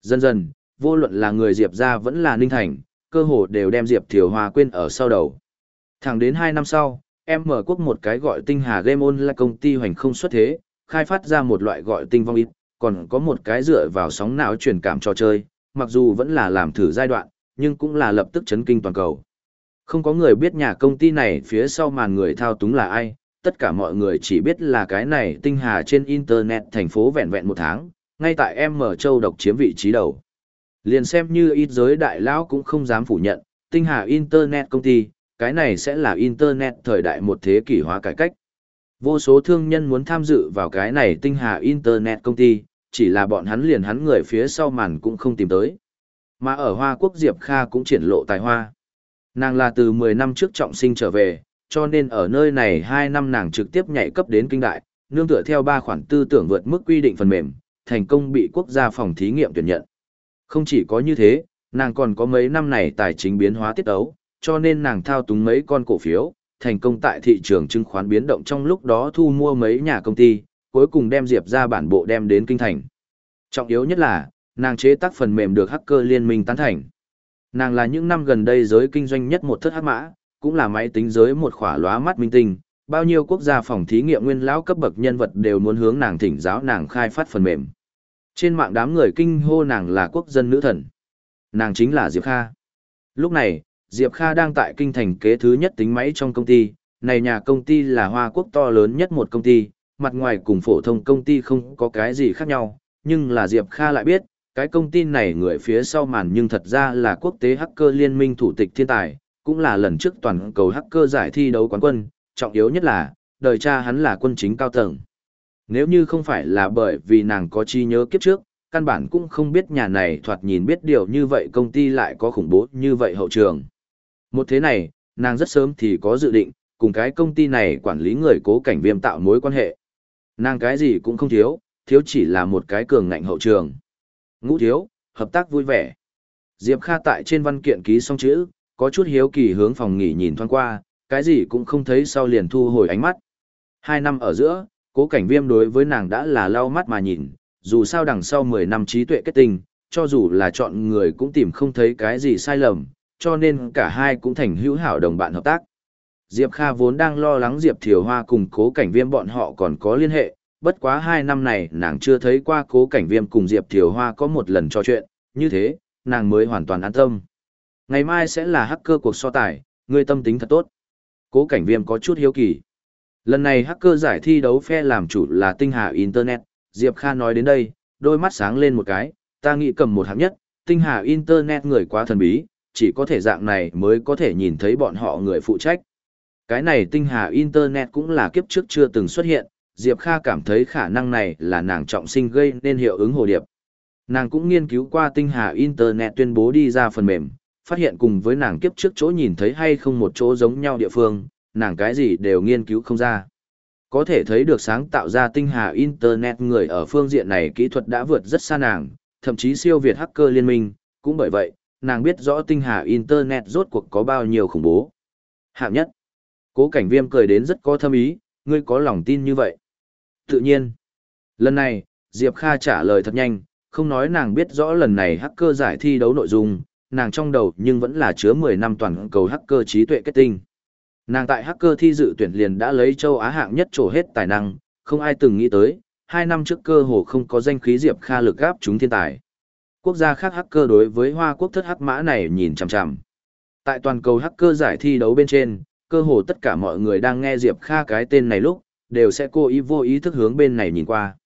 Dần dần, vô luận là người Diệp ra vẫn là Ninh Thành, cơ hồ đều đem Diệp Thiều Hoa quên ở sau đầu. Thẳng đến 2 năm sau, em mở quốc một cái gọi tinh hà game on là công ty hoành không xuất thế, khai phát ra một loại gọi tinh vong ít, còn có một cái dựa vào sóng não truyền cảm trò chơi, mặc dù vẫn là làm thử giai đoạn, nhưng cũng là lập tức chấn kinh toàn cầu. Không có người biết nhà công ty này phía sau màn người thao túng là ai, tất cả mọi người chỉ biết là cái này tinh hà trên Internet thành phố vẹn vẹn một tháng, ngay tại M Châu độc chiếm vị trí đầu. Liền xem như ít giới đại lão cũng không dám phủ nhận, tinh hà Internet công ty, cái này sẽ là Internet thời đại một thế kỷ hóa cải cách. Vô số thương nhân muốn tham dự vào cái này tinh hà Internet công ty, chỉ là bọn hắn liền hắn người phía sau màn cũng không tìm tới. Mà ở Hoa Quốc Diệp Kha cũng triển lộ tài hoa. Nàng là từ 10 năm trước trọng sinh trở về, cho nên ở nơi này 2 năm nàng trực tiếp nhảy cấp đến kinh đại, nương tựa theo ba khoản tư tưởng vượt mức quy định phần mềm, thành công bị quốc gia phòng thí nghiệm tuyển nhận. Không chỉ có như thế, nàng còn có mấy năm này tài chính biến hóa tiết ấu, cho nên nàng thao túng mấy con cổ phiếu, thành công tại thị trường chứng khoán biến động trong lúc đó thu mua mấy nhà công ty, cuối cùng đem Diệp ra bản bộ đem đến kinh thành. Trọng yếu nhất là, nàng chế tác phần mềm được hacker liên minh tán thành. Nàng là những năm gần đây giới kinh doanh nhất một thất hắc mã, cũng là máy tính giới một khỏa lóa mắt minh tinh, bao nhiêu quốc gia phòng thí nghiệm nguyên lão cấp bậc nhân vật đều muốn hướng nàng thỉnh giáo nàng khai phát phần mềm. Trên mạng đám người kinh hô nàng là quốc dân nữ thần. Nàng chính là Diệp Kha. Lúc này, Diệp Kha đang tại kinh thành kế thứ nhất tính máy trong công ty, này nhà công ty là Hoa Quốc to lớn nhất một công ty, mặt ngoài cùng phổ thông công ty không có cái gì khác nhau, nhưng là Diệp Kha lại biết, cái công ty này người phía sau màn nhưng thật ra là quốc tế hacker liên minh thủ tịch thiên tài, cũng là lần trước toàn cầu hacker giải thi đấu quán quân, trọng yếu nhất là, đời cha hắn là quân chính cao tầng. Nếu như không phải là bởi vì nàng có chi nhớ kiếp trước, căn bản cũng không biết nhà này thoạt nhìn biết điều như vậy công ty lại có khủng bố như vậy hậu trường. Một thế này, nàng rất sớm thì có dự định, cùng cái công ty này quản lý người cố cảnh viêm tạo mối quan hệ. Nàng cái gì cũng không thiếu, thiếu chỉ là một cái cường ngạnh hậu trường. Ngũ thiếu, hợp tác vui vẻ. Diệp Kha tại trên văn kiện ký xong chữ, có chút hiếu kỳ hướng phòng nghỉ nhìn thoáng qua, cái gì cũng không thấy sau liền thu hồi ánh mắt. Hai năm ở giữa, cố cảnh viêm đối với nàng đã là lau mắt mà nhìn, dù sao đằng sau 10 năm trí tuệ kết tinh, cho dù là chọn người cũng tìm không thấy cái gì sai lầm, cho nên cả hai cũng thành hữu hảo đồng bạn hợp tác. Diệp Kha vốn đang lo lắng Diệp Thiều Hoa cùng cố cảnh viêm bọn họ còn có liên hệ, bất quá hai năm này nàng chưa thấy qua cố cảnh viêm cùng Diệp Thiều Hoa có một lần trò chuyện, như thế, nàng mới hoàn toàn an tâm. Ngày mai sẽ là hacker cuộc so tài, ngươi tâm tính thật tốt. Cố cảnh viêm có chút hiếu kỳ. Lần này hacker giải thi đấu phe làm chủ là tinh hà Internet, Diệp Kha nói đến đây, đôi mắt sáng lên một cái, ta nghĩ cầm một hạng nhất, tinh hà Internet người quá thần bí, chỉ có thể dạng này mới có thể nhìn thấy bọn họ người phụ trách. Cái này tinh hà Internet cũng là kiếp trước chưa từng xuất hiện, Diệp Kha cảm thấy khả năng này là nàng trọng sinh gây nên hiệu ứng hồ điệp. Nàng cũng nghiên cứu qua tinh hà Internet tuyên bố đi ra phần mềm, phát hiện cùng với nàng kiếp trước chỗ nhìn thấy hay không một chỗ giống nhau địa phương, nàng cái gì đều nghiên cứu không ra. Có thể thấy được sáng tạo ra tinh hà Internet người ở phương diện này kỹ thuật đã vượt rất xa nàng, thậm chí siêu việt hacker liên minh, cũng bởi vậy, nàng biết rõ tinh hà Internet rốt cuộc có bao nhiêu khủng bố. Hạng nhất, cố cảnh viêm cười đến rất có thâm ý, ngươi có lòng tin như vậy. Tự nhiên, lần này, Diệp Kha trả lời thật nhanh, không nói nàng biết rõ lần này hacker giải thi đấu nội dung, nàng trong đầu nhưng vẫn là chứa 10 năm toàn cầu hacker trí tuệ kết tinh. Nàng tại hacker thi dự tuyển liền đã lấy châu Á hạng nhất trổ hết tài năng, không ai từng nghĩ tới, hai năm trước cơ hồ không có danh khí Diệp Kha lực gáp chúng thiên tài. Quốc gia khác hacker đối với Hoa Quốc thất hắc mã này nhìn chằm chằm. Tại toàn cầu hacker giải thi đấu bên trên, cơ hồ tất cả mọi người đang nghe Diệp Kha cái tên này lúc, đều sẽ cố ý vô ý thức hướng bên này nhìn qua.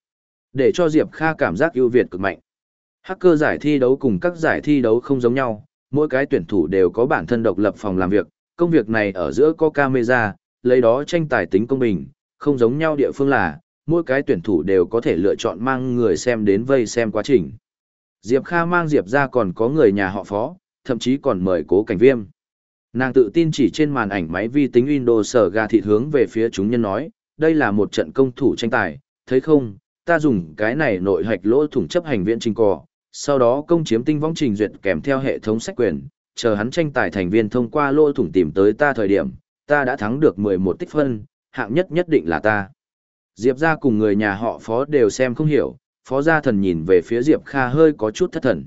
Để cho Diệp Kha cảm giác ưu việt cực mạnh. Hacker giải thi đấu cùng các giải thi đấu không giống nhau, mỗi cái tuyển thủ đều có bản thân độc lập phòng làm việc, công việc này ở giữa có camera, lấy đó tranh tài tính công bình, không giống nhau địa phương là, mỗi cái tuyển thủ đều có thể lựa chọn mang người xem đến vây xem quá trình. Diệp Kha mang Diệp ra còn có người nhà họ phó, thậm chí còn mời cố cảnh viêm. Nàng tự tin chỉ trên màn ảnh máy vi tính Windows sở gà thịt hướng về phía chúng nhân nói, đây là một trận công thủ tranh tài, thấy không, ta dùng cái này nội hạch lỗ thủng chấp hành viện trình cò, sau đó công chiếm tinh vong trình duyệt kèm theo hệ thống sách quyền, chờ hắn tranh tài thành viên thông qua lỗ thủng tìm tới ta thời điểm, ta đã thắng được 11 tích phân, hạng nhất nhất định là ta. Diệp ra cùng người nhà họ phó đều xem không hiểu, phó gia thần nhìn về phía Diệp Kha hơi có chút thất thần.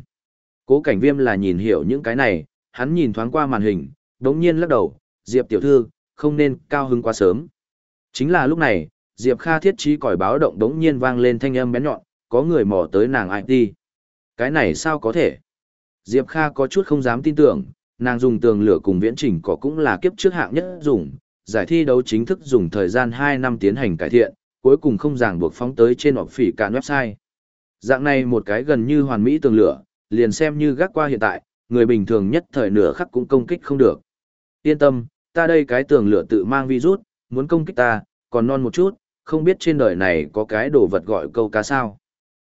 Cố cảnh viêm là nhìn hiểu những cái này, hắn nhìn thoáng qua màn hình, đống nhiên lắc đầu, Diệp tiểu thư, không nên cao hứng quá sớm. Chính là lúc này, Diệp Kha thiết trí còi báo động đống nhiên vang lên thanh âm bén nhọn, có người mò tới nàng IT. Cái này sao có thể? Diệp Kha có chút không dám tin tưởng, nàng dùng tường lửa cùng viễn trình có cũng là kiếp trước hạng nhất dùng, giải thi đấu chính thức dùng thời gian 2 năm tiến hành cải thiện, cuối cùng không ràng buộc phóng tới trên họp phỉ cạn website. Dạng này một cái gần như hoàn mỹ tường lửa, liền xem như gác qua hiện tại, người bình thường nhất thời nửa khắc cũng công kích không được. Yên tâm, ta đây cái tường lửa tự mang virus, muốn công kích ta, còn non một chút, không biết trên đời này có cái đồ vật gọi câu cá sao.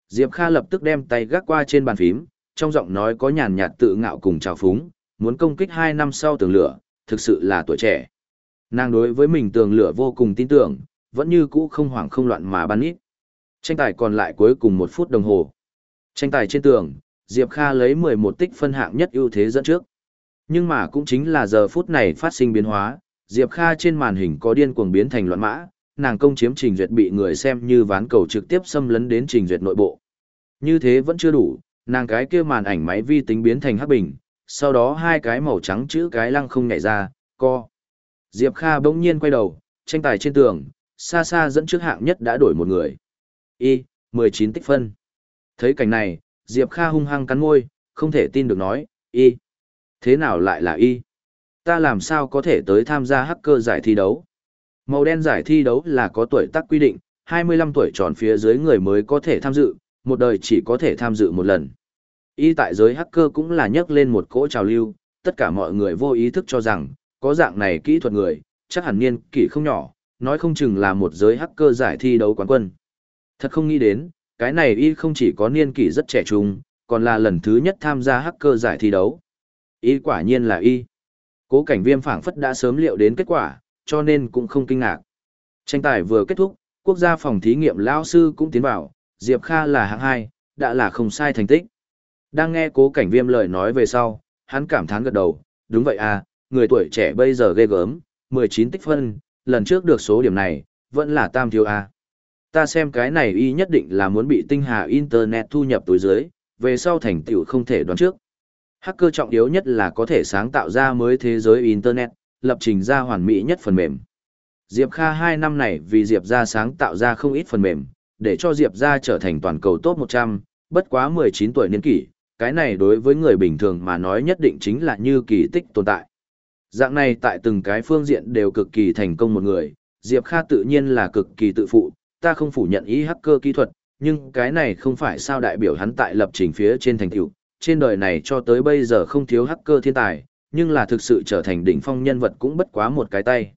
Diệp Kha lập tức đem tay gác qua trên bàn phím, trong giọng nói có nhàn nhạt tự ngạo cùng trào phúng, muốn công kích hai năm sau tường lửa, thực sự là tuổi trẻ. Nàng đối với mình tường lửa vô cùng tin tưởng, vẫn như cũ không hoảng không loạn mà ban ít. Tranh tài còn lại cuối cùng một phút đồng hồ. Tranh tài trên tường, Diệp Kha lấy 11 tích phân hạng nhất ưu thế dẫn trước. Nhưng mà cũng chính là giờ phút này phát sinh biến hóa, Diệp Kha trên màn hình có điên cuồng biến thành loạn mã, nàng công chiếm trình duyệt bị người xem như ván cầu trực tiếp xâm lấn đến trình duyệt nội bộ. Như thế vẫn chưa đủ, nàng cái kia màn ảnh máy vi tính biến thành hắc bình, sau đó hai cái màu trắng chữ cái lăng không nhảy ra, co. Diệp Kha bỗng nhiên quay đầu, tranh tài trên tường, xa xa dẫn trước hạng nhất đã đổi một người. Y, 19 tích phân. Thấy cảnh này, Diệp Kha hung hăng cắn môi, không thể tin được nói, Y. Thế nào lại là Y? Ta làm sao có thể tới tham gia hacker giải thi đấu? Màu đen giải thi đấu là có tuổi tác quy định, 25 tuổi tròn phía dưới người mới có thể tham dự, một đời chỉ có thể tham dự một lần. Y tại giới hacker cũng là nhấc lên một cỗ trào lưu, tất cả mọi người vô ý thức cho rằng, có dạng này kỹ thuật người, chắc hẳn niên kỷ không nhỏ, nói không chừng là một giới hacker giải thi đấu quán quân. Thật không nghĩ đến, cái này y không chỉ có niên kỷ rất trẻ trung, còn là lần thứ nhất tham gia hacker giải thi đấu. Y quả nhiên là y. Cố cảnh viêm phảng phất đã sớm liệu đến kết quả, cho nên cũng không kinh ngạc. Tranh tài vừa kết thúc, quốc gia phòng thí nghiệm lao sư cũng tiến vào, Diệp Kha là hạng 2, đã là không sai thành tích. Đang nghe cố cảnh viêm lời nói về sau, hắn cảm thán gật đầu, đúng vậy à, người tuổi trẻ bây giờ ghê gớm, 19 tích phân, lần trước được số điểm này, vẫn là tam thiếu à. Ta xem cái này y nhất định là muốn bị tinh hà Internet thu nhập túi dưới, về sau thành tựu không thể đoán trước. Hacker trọng yếu nhất là có thể sáng tạo ra mới thế giới Internet, lập trình ra hoàn mỹ nhất phần mềm. Diệp Kha hai năm này vì Diệp ra sáng tạo ra không ít phần mềm, để cho Diệp ra trở thành toàn cầu top 100, bất quá 19 tuổi niên kỷ, cái này đối với người bình thường mà nói nhất định chính là như kỳ tích tồn tại. Dạng này tại từng cái phương diện đều cực kỳ thành công một người, Diệp Kha tự nhiên là cực kỳ tự phụ, ta không phủ nhận ý hacker kỹ thuật, nhưng cái này không phải sao đại biểu hắn tại lập trình phía trên thành tựu, trên đời này cho tới bây giờ không thiếu hacker thiên tài, nhưng là thực sự trở thành đỉnh phong nhân vật cũng bất quá một cái tay.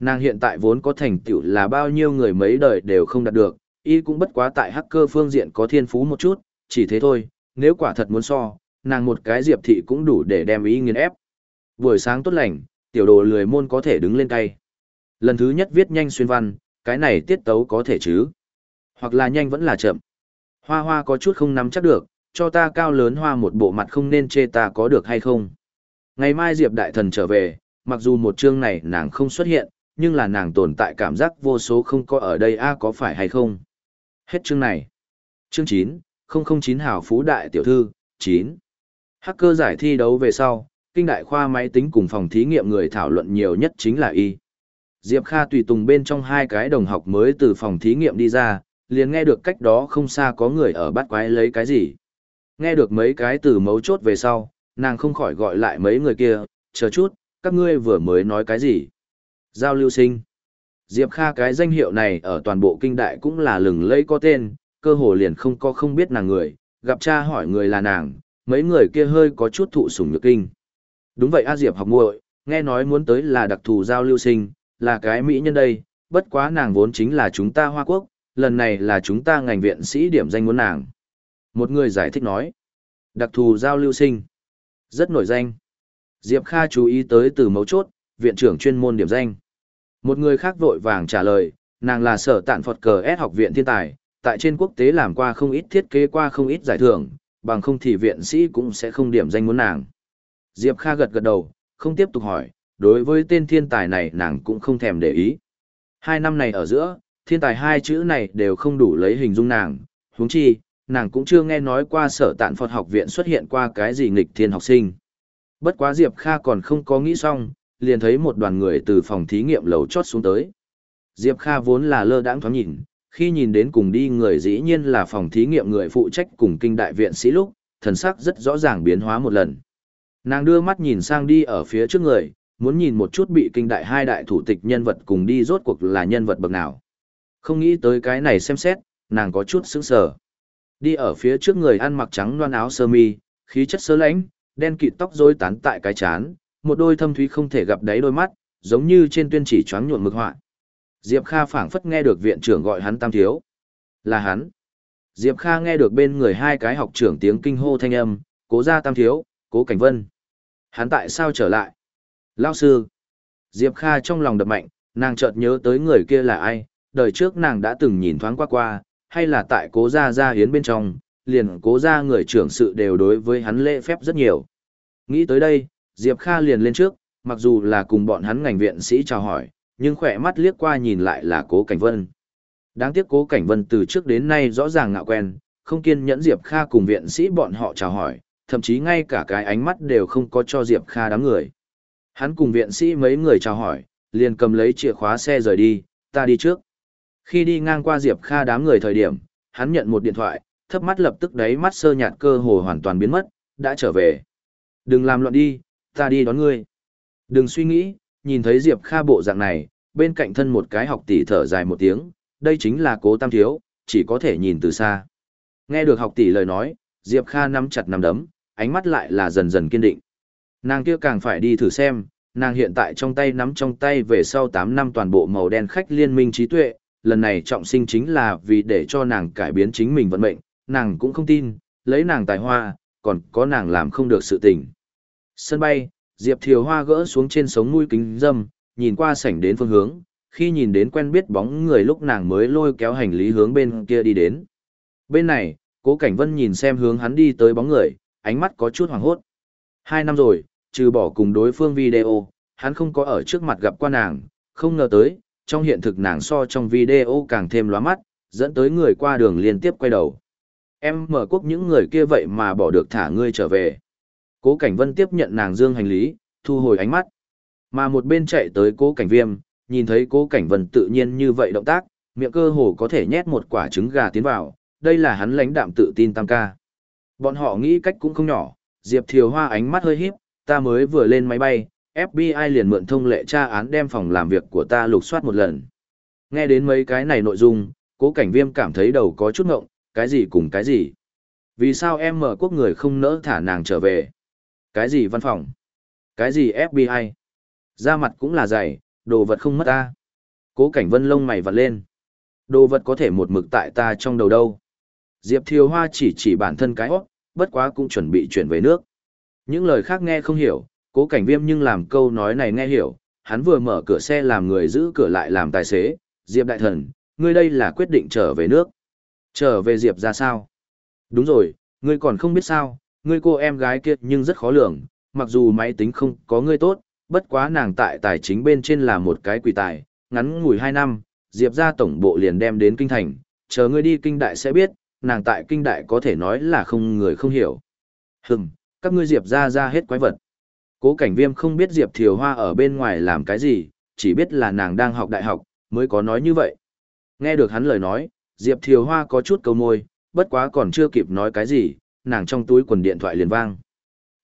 Nàng hiện tại vốn có thành tựu là bao nhiêu người mấy đời đều không đạt được, y cũng bất quá tại hacker phương diện có thiên phú một chút, chỉ thế thôi, nếu quả thật muốn so, nàng một cái diệp thị cũng đủ để đem ý nghiền ép. Buổi sáng tốt lành, tiểu đồ lười môn có thể đứng lên tay. Lần thứ nhất viết nhanh xuyên văn, cái này tiết tấu có thể chứ. Hoặc là nhanh vẫn là chậm. Hoa hoa có chút không nắm chắc được, cho ta cao lớn hoa một bộ mặt không nên chê ta có được hay không. Ngày mai Diệp Đại Thần trở về, mặc dù một chương này nàng không xuất hiện, nhưng là nàng tồn tại cảm giác vô số không có ở đây a có phải hay không. Hết chương này. Chương 9, 009 hảo phú đại tiểu thư, 9. Hacker giải thi đấu về sau, kinh đại khoa máy tính cùng phòng thí nghiệm người thảo luận nhiều nhất chính là y. Diệp Kha tùy tùng bên trong hai cái đồng học mới từ phòng thí nghiệm đi ra, liền nghe được cách đó không xa có người ở bắt quái lấy cái gì. Nghe được mấy cái từ mấu chốt về sau, nàng không khỏi gọi lại mấy người kia, chờ chút, các ngươi vừa mới nói cái gì. Giao lưu sinh. Diệp Kha cái danh hiệu này ở toàn bộ kinh đại cũng là lừng lẫy có tên, cơ hồ liền không có không biết nàng người, gặp cha hỏi người là nàng, mấy người kia hơi có chút thụ sủng nhược kinh. Đúng vậy A Diệp học muội, nghe nói muốn tới là đặc thù giao lưu sinh, là cái mỹ nhân đây, bất quá nàng vốn chính là chúng ta Hoa Quốc, lần này là chúng ta ngành viện sĩ điểm danh muốn nàng. Một người giải thích nói, đặc thù giao lưu sinh, rất nổi danh. Diệp Kha chú ý tới từ mấu chốt, viện trưởng chuyên môn điểm danh. Một người khác vội vàng trả lời, nàng là sở tạn Phật cờ S học viện thiên tài, tại trên quốc tế làm qua không ít thiết kế qua không ít giải thưởng, bằng không thì viện sĩ cũng sẽ không điểm danh muốn nàng. Diệp Kha gật gật đầu, không tiếp tục hỏi, đối với tên thiên tài này nàng cũng không thèm để ý. Hai năm này ở giữa, thiên tài hai chữ này đều không đủ lấy hình dung nàng, huống chi, nàng cũng chưa nghe nói qua sở tạn Phật học viện xuất hiện qua cái gì nghịch thiên học sinh. Bất quá Diệp Kha còn không có nghĩ xong, liền thấy một đoàn người từ phòng thí nghiệm lầu chót xuống tới. Diệp Kha vốn là lơ đãng thoáng nhìn, khi nhìn đến cùng đi người dĩ nhiên là phòng thí nghiệm người phụ trách cùng kinh đại viện sĩ lúc, thần sắc rất rõ ràng biến hóa một lần. Nàng đưa mắt nhìn sang đi ở phía trước người, muốn nhìn một chút bị kinh đại hai đại thủ tịch nhân vật cùng đi rốt cuộc là nhân vật bậc nào. Không nghĩ tới cái này xem xét, nàng có chút sững sờ. Đi ở phía trước người ăn mặc trắng loan áo sơ mi, khí chất sơ lãnh, đen kịt tóc rối tán tại cái chán, một đôi thâm thúy không thể gặp đáy đôi mắt, giống như trên tuyên chỉ choáng nhuộm mực họa. Diệp Kha phảng phất nghe được viện trưởng gọi hắn tam thiếu. Là hắn. Diệp Kha nghe được bên người hai cái học trưởng tiếng kinh hô thanh âm, cố gia tam thiếu, cố cảnh vân. Hắn tại sao trở lại? Lao sư. Diệp Kha trong lòng đập mạnh, nàng chợt nhớ tới người kia là ai, đời trước nàng đã từng nhìn thoáng qua qua, hay là tại cố gia gia hiến bên trong, liền cố gia người trưởng sự đều đối với hắn lễ phép rất nhiều. Nghĩ tới đây, Diệp Kha liền lên trước, mặc dù là cùng bọn hắn ngành viện sĩ chào hỏi, nhưng khỏe mắt liếc qua nhìn lại là cố cảnh vân. Đáng tiếc cố cảnh vân từ trước đến nay rõ ràng ngạo quen, không kiên nhẫn Diệp Kha cùng viện sĩ bọn họ chào hỏi, thậm chí ngay cả cái ánh mắt đều không có cho Diệp Kha đám người. Hắn cùng viện sĩ mấy người chào hỏi, liền cầm lấy chìa khóa xe rời đi, ta đi trước. Khi đi ngang qua Diệp Kha đám người thời điểm, hắn nhận một điện thoại, thấp mắt lập tức đáy mắt sơ nhạt cơ hồ hoàn toàn biến mất, đã trở về. Đừng làm loạn đi, ta đi đón ngươi. Đừng suy nghĩ, nhìn thấy Diệp Kha bộ dạng này, bên cạnh thân một cái học tỷ thở dài một tiếng, đây chính là cố tam thiếu, chỉ có thể nhìn từ xa. Nghe được học tỷ lời nói, Diệp Kha nắm chặt nắm đấm, ánh mắt lại là dần dần kiên định. Nàng kia càng phải đi thử xem, nàng hiện tại trong tay nắm trong tay về sau 8 năm toàn bộ màu đen khách liên minh trí tuệ, lần này trọng sinh chính là vì để cho nàng cải biến chính mình vận mệnh, nàng cũng không tin, lấy nàng tài hoa, còn có nàng làm không được sự tình. Sân bay, Diệp Thiều Hoa gỡ xuống trên sống mũi kính dâm, nhìn qua sảnh đến phương hướng, khi nhìn đến quen biết bóng người lúc nàng mới lôi kéo hành lý hướng bên kia đi đến. Bên này, Cố Cảnh Vân nhìn xem hướng hắn đi tới bóng người, ánh mắt có chút hoảng hốt. Hai năm rồi, trừ bỏ cùng đối phương video, hắn không có ở trước mặt gặp qua nàng, không ngờ tới, trong hiện thực nàng so trong video càng thêm lóa mắt, dẫn tới người qua đường liên tiếp quay đầu. Em mở quốc những người kia vậy mà bỏ được thả ngươi trở về. Cố Cảnh Vân tiếp nhận nàng dương hành lý, thu hồi ánh mắt. Mà một bên chạy tới Cố Cảnh Viêm, nhìn thấy Cố Cảnh Vân tự nhiên như vậy động tác, miệng cơ hồ có thể nhét một quả trứng gà tiến vào, đây là hắn lãnh đạm tự tin tam ca. Bọn họ nghĩ cách cũng không nhỏ, Diệp Thiều Hoa ánh mắt hơi híp, ta mới vừa lên máy bay, FBI liền mượn thông lệ tra án đem phòng làm việc của ta lục soát một lần. Nghe đến mấy cái này nội dung, cố cảnh viêm cảm thấy đầu có chút ngộng, cái gì cùng cái gì. Vì sao em mở quốc người không nỡ thả nàng trở về? Cái gì văn phòng? Cái gì FBI? Da mặt cũng là dày, đồ vật không mất ta. Cố cảnh vân lông mày vặt lên. Đồ vật có thể một mực tại ta trong đầu đâu. Diệp Thiều Hoa chỉ chỉ bản thân cái hót, bất quá cũng chuẩn bị chuyển về nước. Những lời khác nghe không hiểu, cố cảnh viêm nhưng làm câu nói này nghe hiểu, hắn vừa mở cửa xe làm người giữ cửa lại làm tài xế, Diệp Đại Thần, ngươi đây là quyết định trở về nước. Trở về Diệp ra sao? Đúng rồi, ngươi còn không biết sao, ngươi cô em gái kia nhưng rất khó lường, mặc dù máy tính không có ngươi tốt, bất quá nàng tại tài chính bên trên là một cái quỷ tài, ngắn ngủi 2 năm, Diệp ra tổng bộ liền đem đến kinh thành, chờ ngươi đi kinh đại sẽ biết, nàng tại kinh đại có thể nói là không người không hiểu. Hừm, các ngươi Diệp ra ra hết quái vật. Cố cảnh viêm không biết Diệp Thiều Hoa ở bên ngoài làm cái gì, chỉ biết là nàng đang học đại học, mới có nói như vậy. Nghe được hắn lời nói, Diệp Thiều Hoa có chút câu môi, bất quá còn chưa kịp nói cái gì, nàng trong túi quần điện thoại liền vang.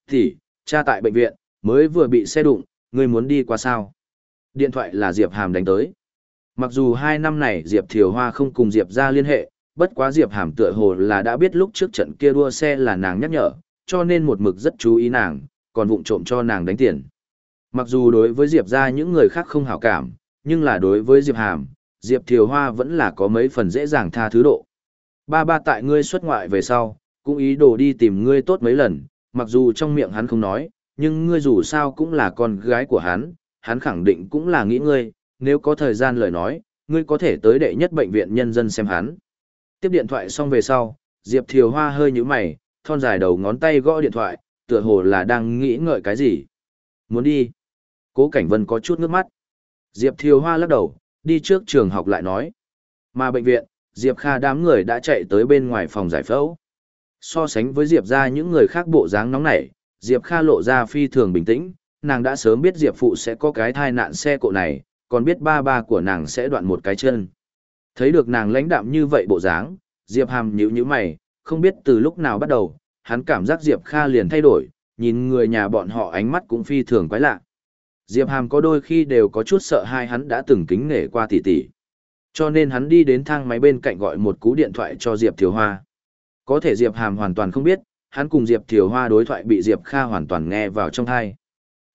Thì, cha tại bệnh viện, mới vừa bị xe đụng, ngươi muốn đi qua sao? Điện thoại là Diệp Hàm đánh tới. Mặc dù hai năm này Diệp Thiều Hoa không cùng Diệp ra liên hệ, bất quá Diệp Hàm tựa hồ là đã biết lúc trước trận kia đua xe là nàng nhắc nhở, cho nên một mực rất chú ý nàng, còn vụng trộm cho nàng đánh tiền. Mặc dù đối với Diệp ra những người khác không hảo cảm, nhưng là đối với Diệp Hàm, Diệp Thiều Hoa vẫn là có mấy phần dễ dàng tha thứ độ. Ba ba tại ngươi xuất ngoại về sau, cũng ý đồ đi tìm ngươi tốt mấy lần, mặc dù trong miệng hắn không nói, nhưng ngươi dù sao cũng là con gái của hắn, hắn khẳng định cũng là nghĩ ngươi, nếu có thời gian lời nói, ngươi có thể tới đệ nhất bệnh viện nhân dân xem hắn. Tiếp điện thoại xong về sau, Diệp Thiều Hoa hơi nhíu mày, thon dài đầu ngón tay gõ điện thoại, tựa hồ là đang nghĩ ngợi cái gì. Muốn đi. Cố Cảnh Vân có chút nước mắt. Diệp Thiều Hoa lắc đầu, đi trước trường học lại nói. Mà bệnh viện, Diệp Kha đám người đã chạy tới bên ngoài phòng giải phẫu. So sánh với Diệp ra những người khác bộ dáng nóng nảy, Diệp Kha lộ ra phi thường bình tĩnh, nàng đã sớm biết Diệp Phụ sẽ có cái thai nạn xe cộ này, còn biết ba ba của nàng sẽ đoạn một cái chân. Thấy được nàng lãnh đạm như vậy bộ dáng, Diệp Hàm nhíu nhíu mày, không biết từ lúc nào bắt đầu, hắn cảm giác Diệp Kha liền thay đổi, nhìn người nhà bọn họ ánh mắt cũng phi thường quái lạ. Diệp Hàm có đôi khi đều có chút sợ hai hắn đã từng kính nể qua tỷ tỷ. Cho nên hắn đi đến thang máy bên cạnh gọi một cú điện thoại cho Diệp Thiều Hoa. Có thể Diệp Hàm hoàn toàn không biết, hắn cùng Diệp Thiều Hoa đối thoại bị Diệp Kha hoàn toàn nghe vào trong tai.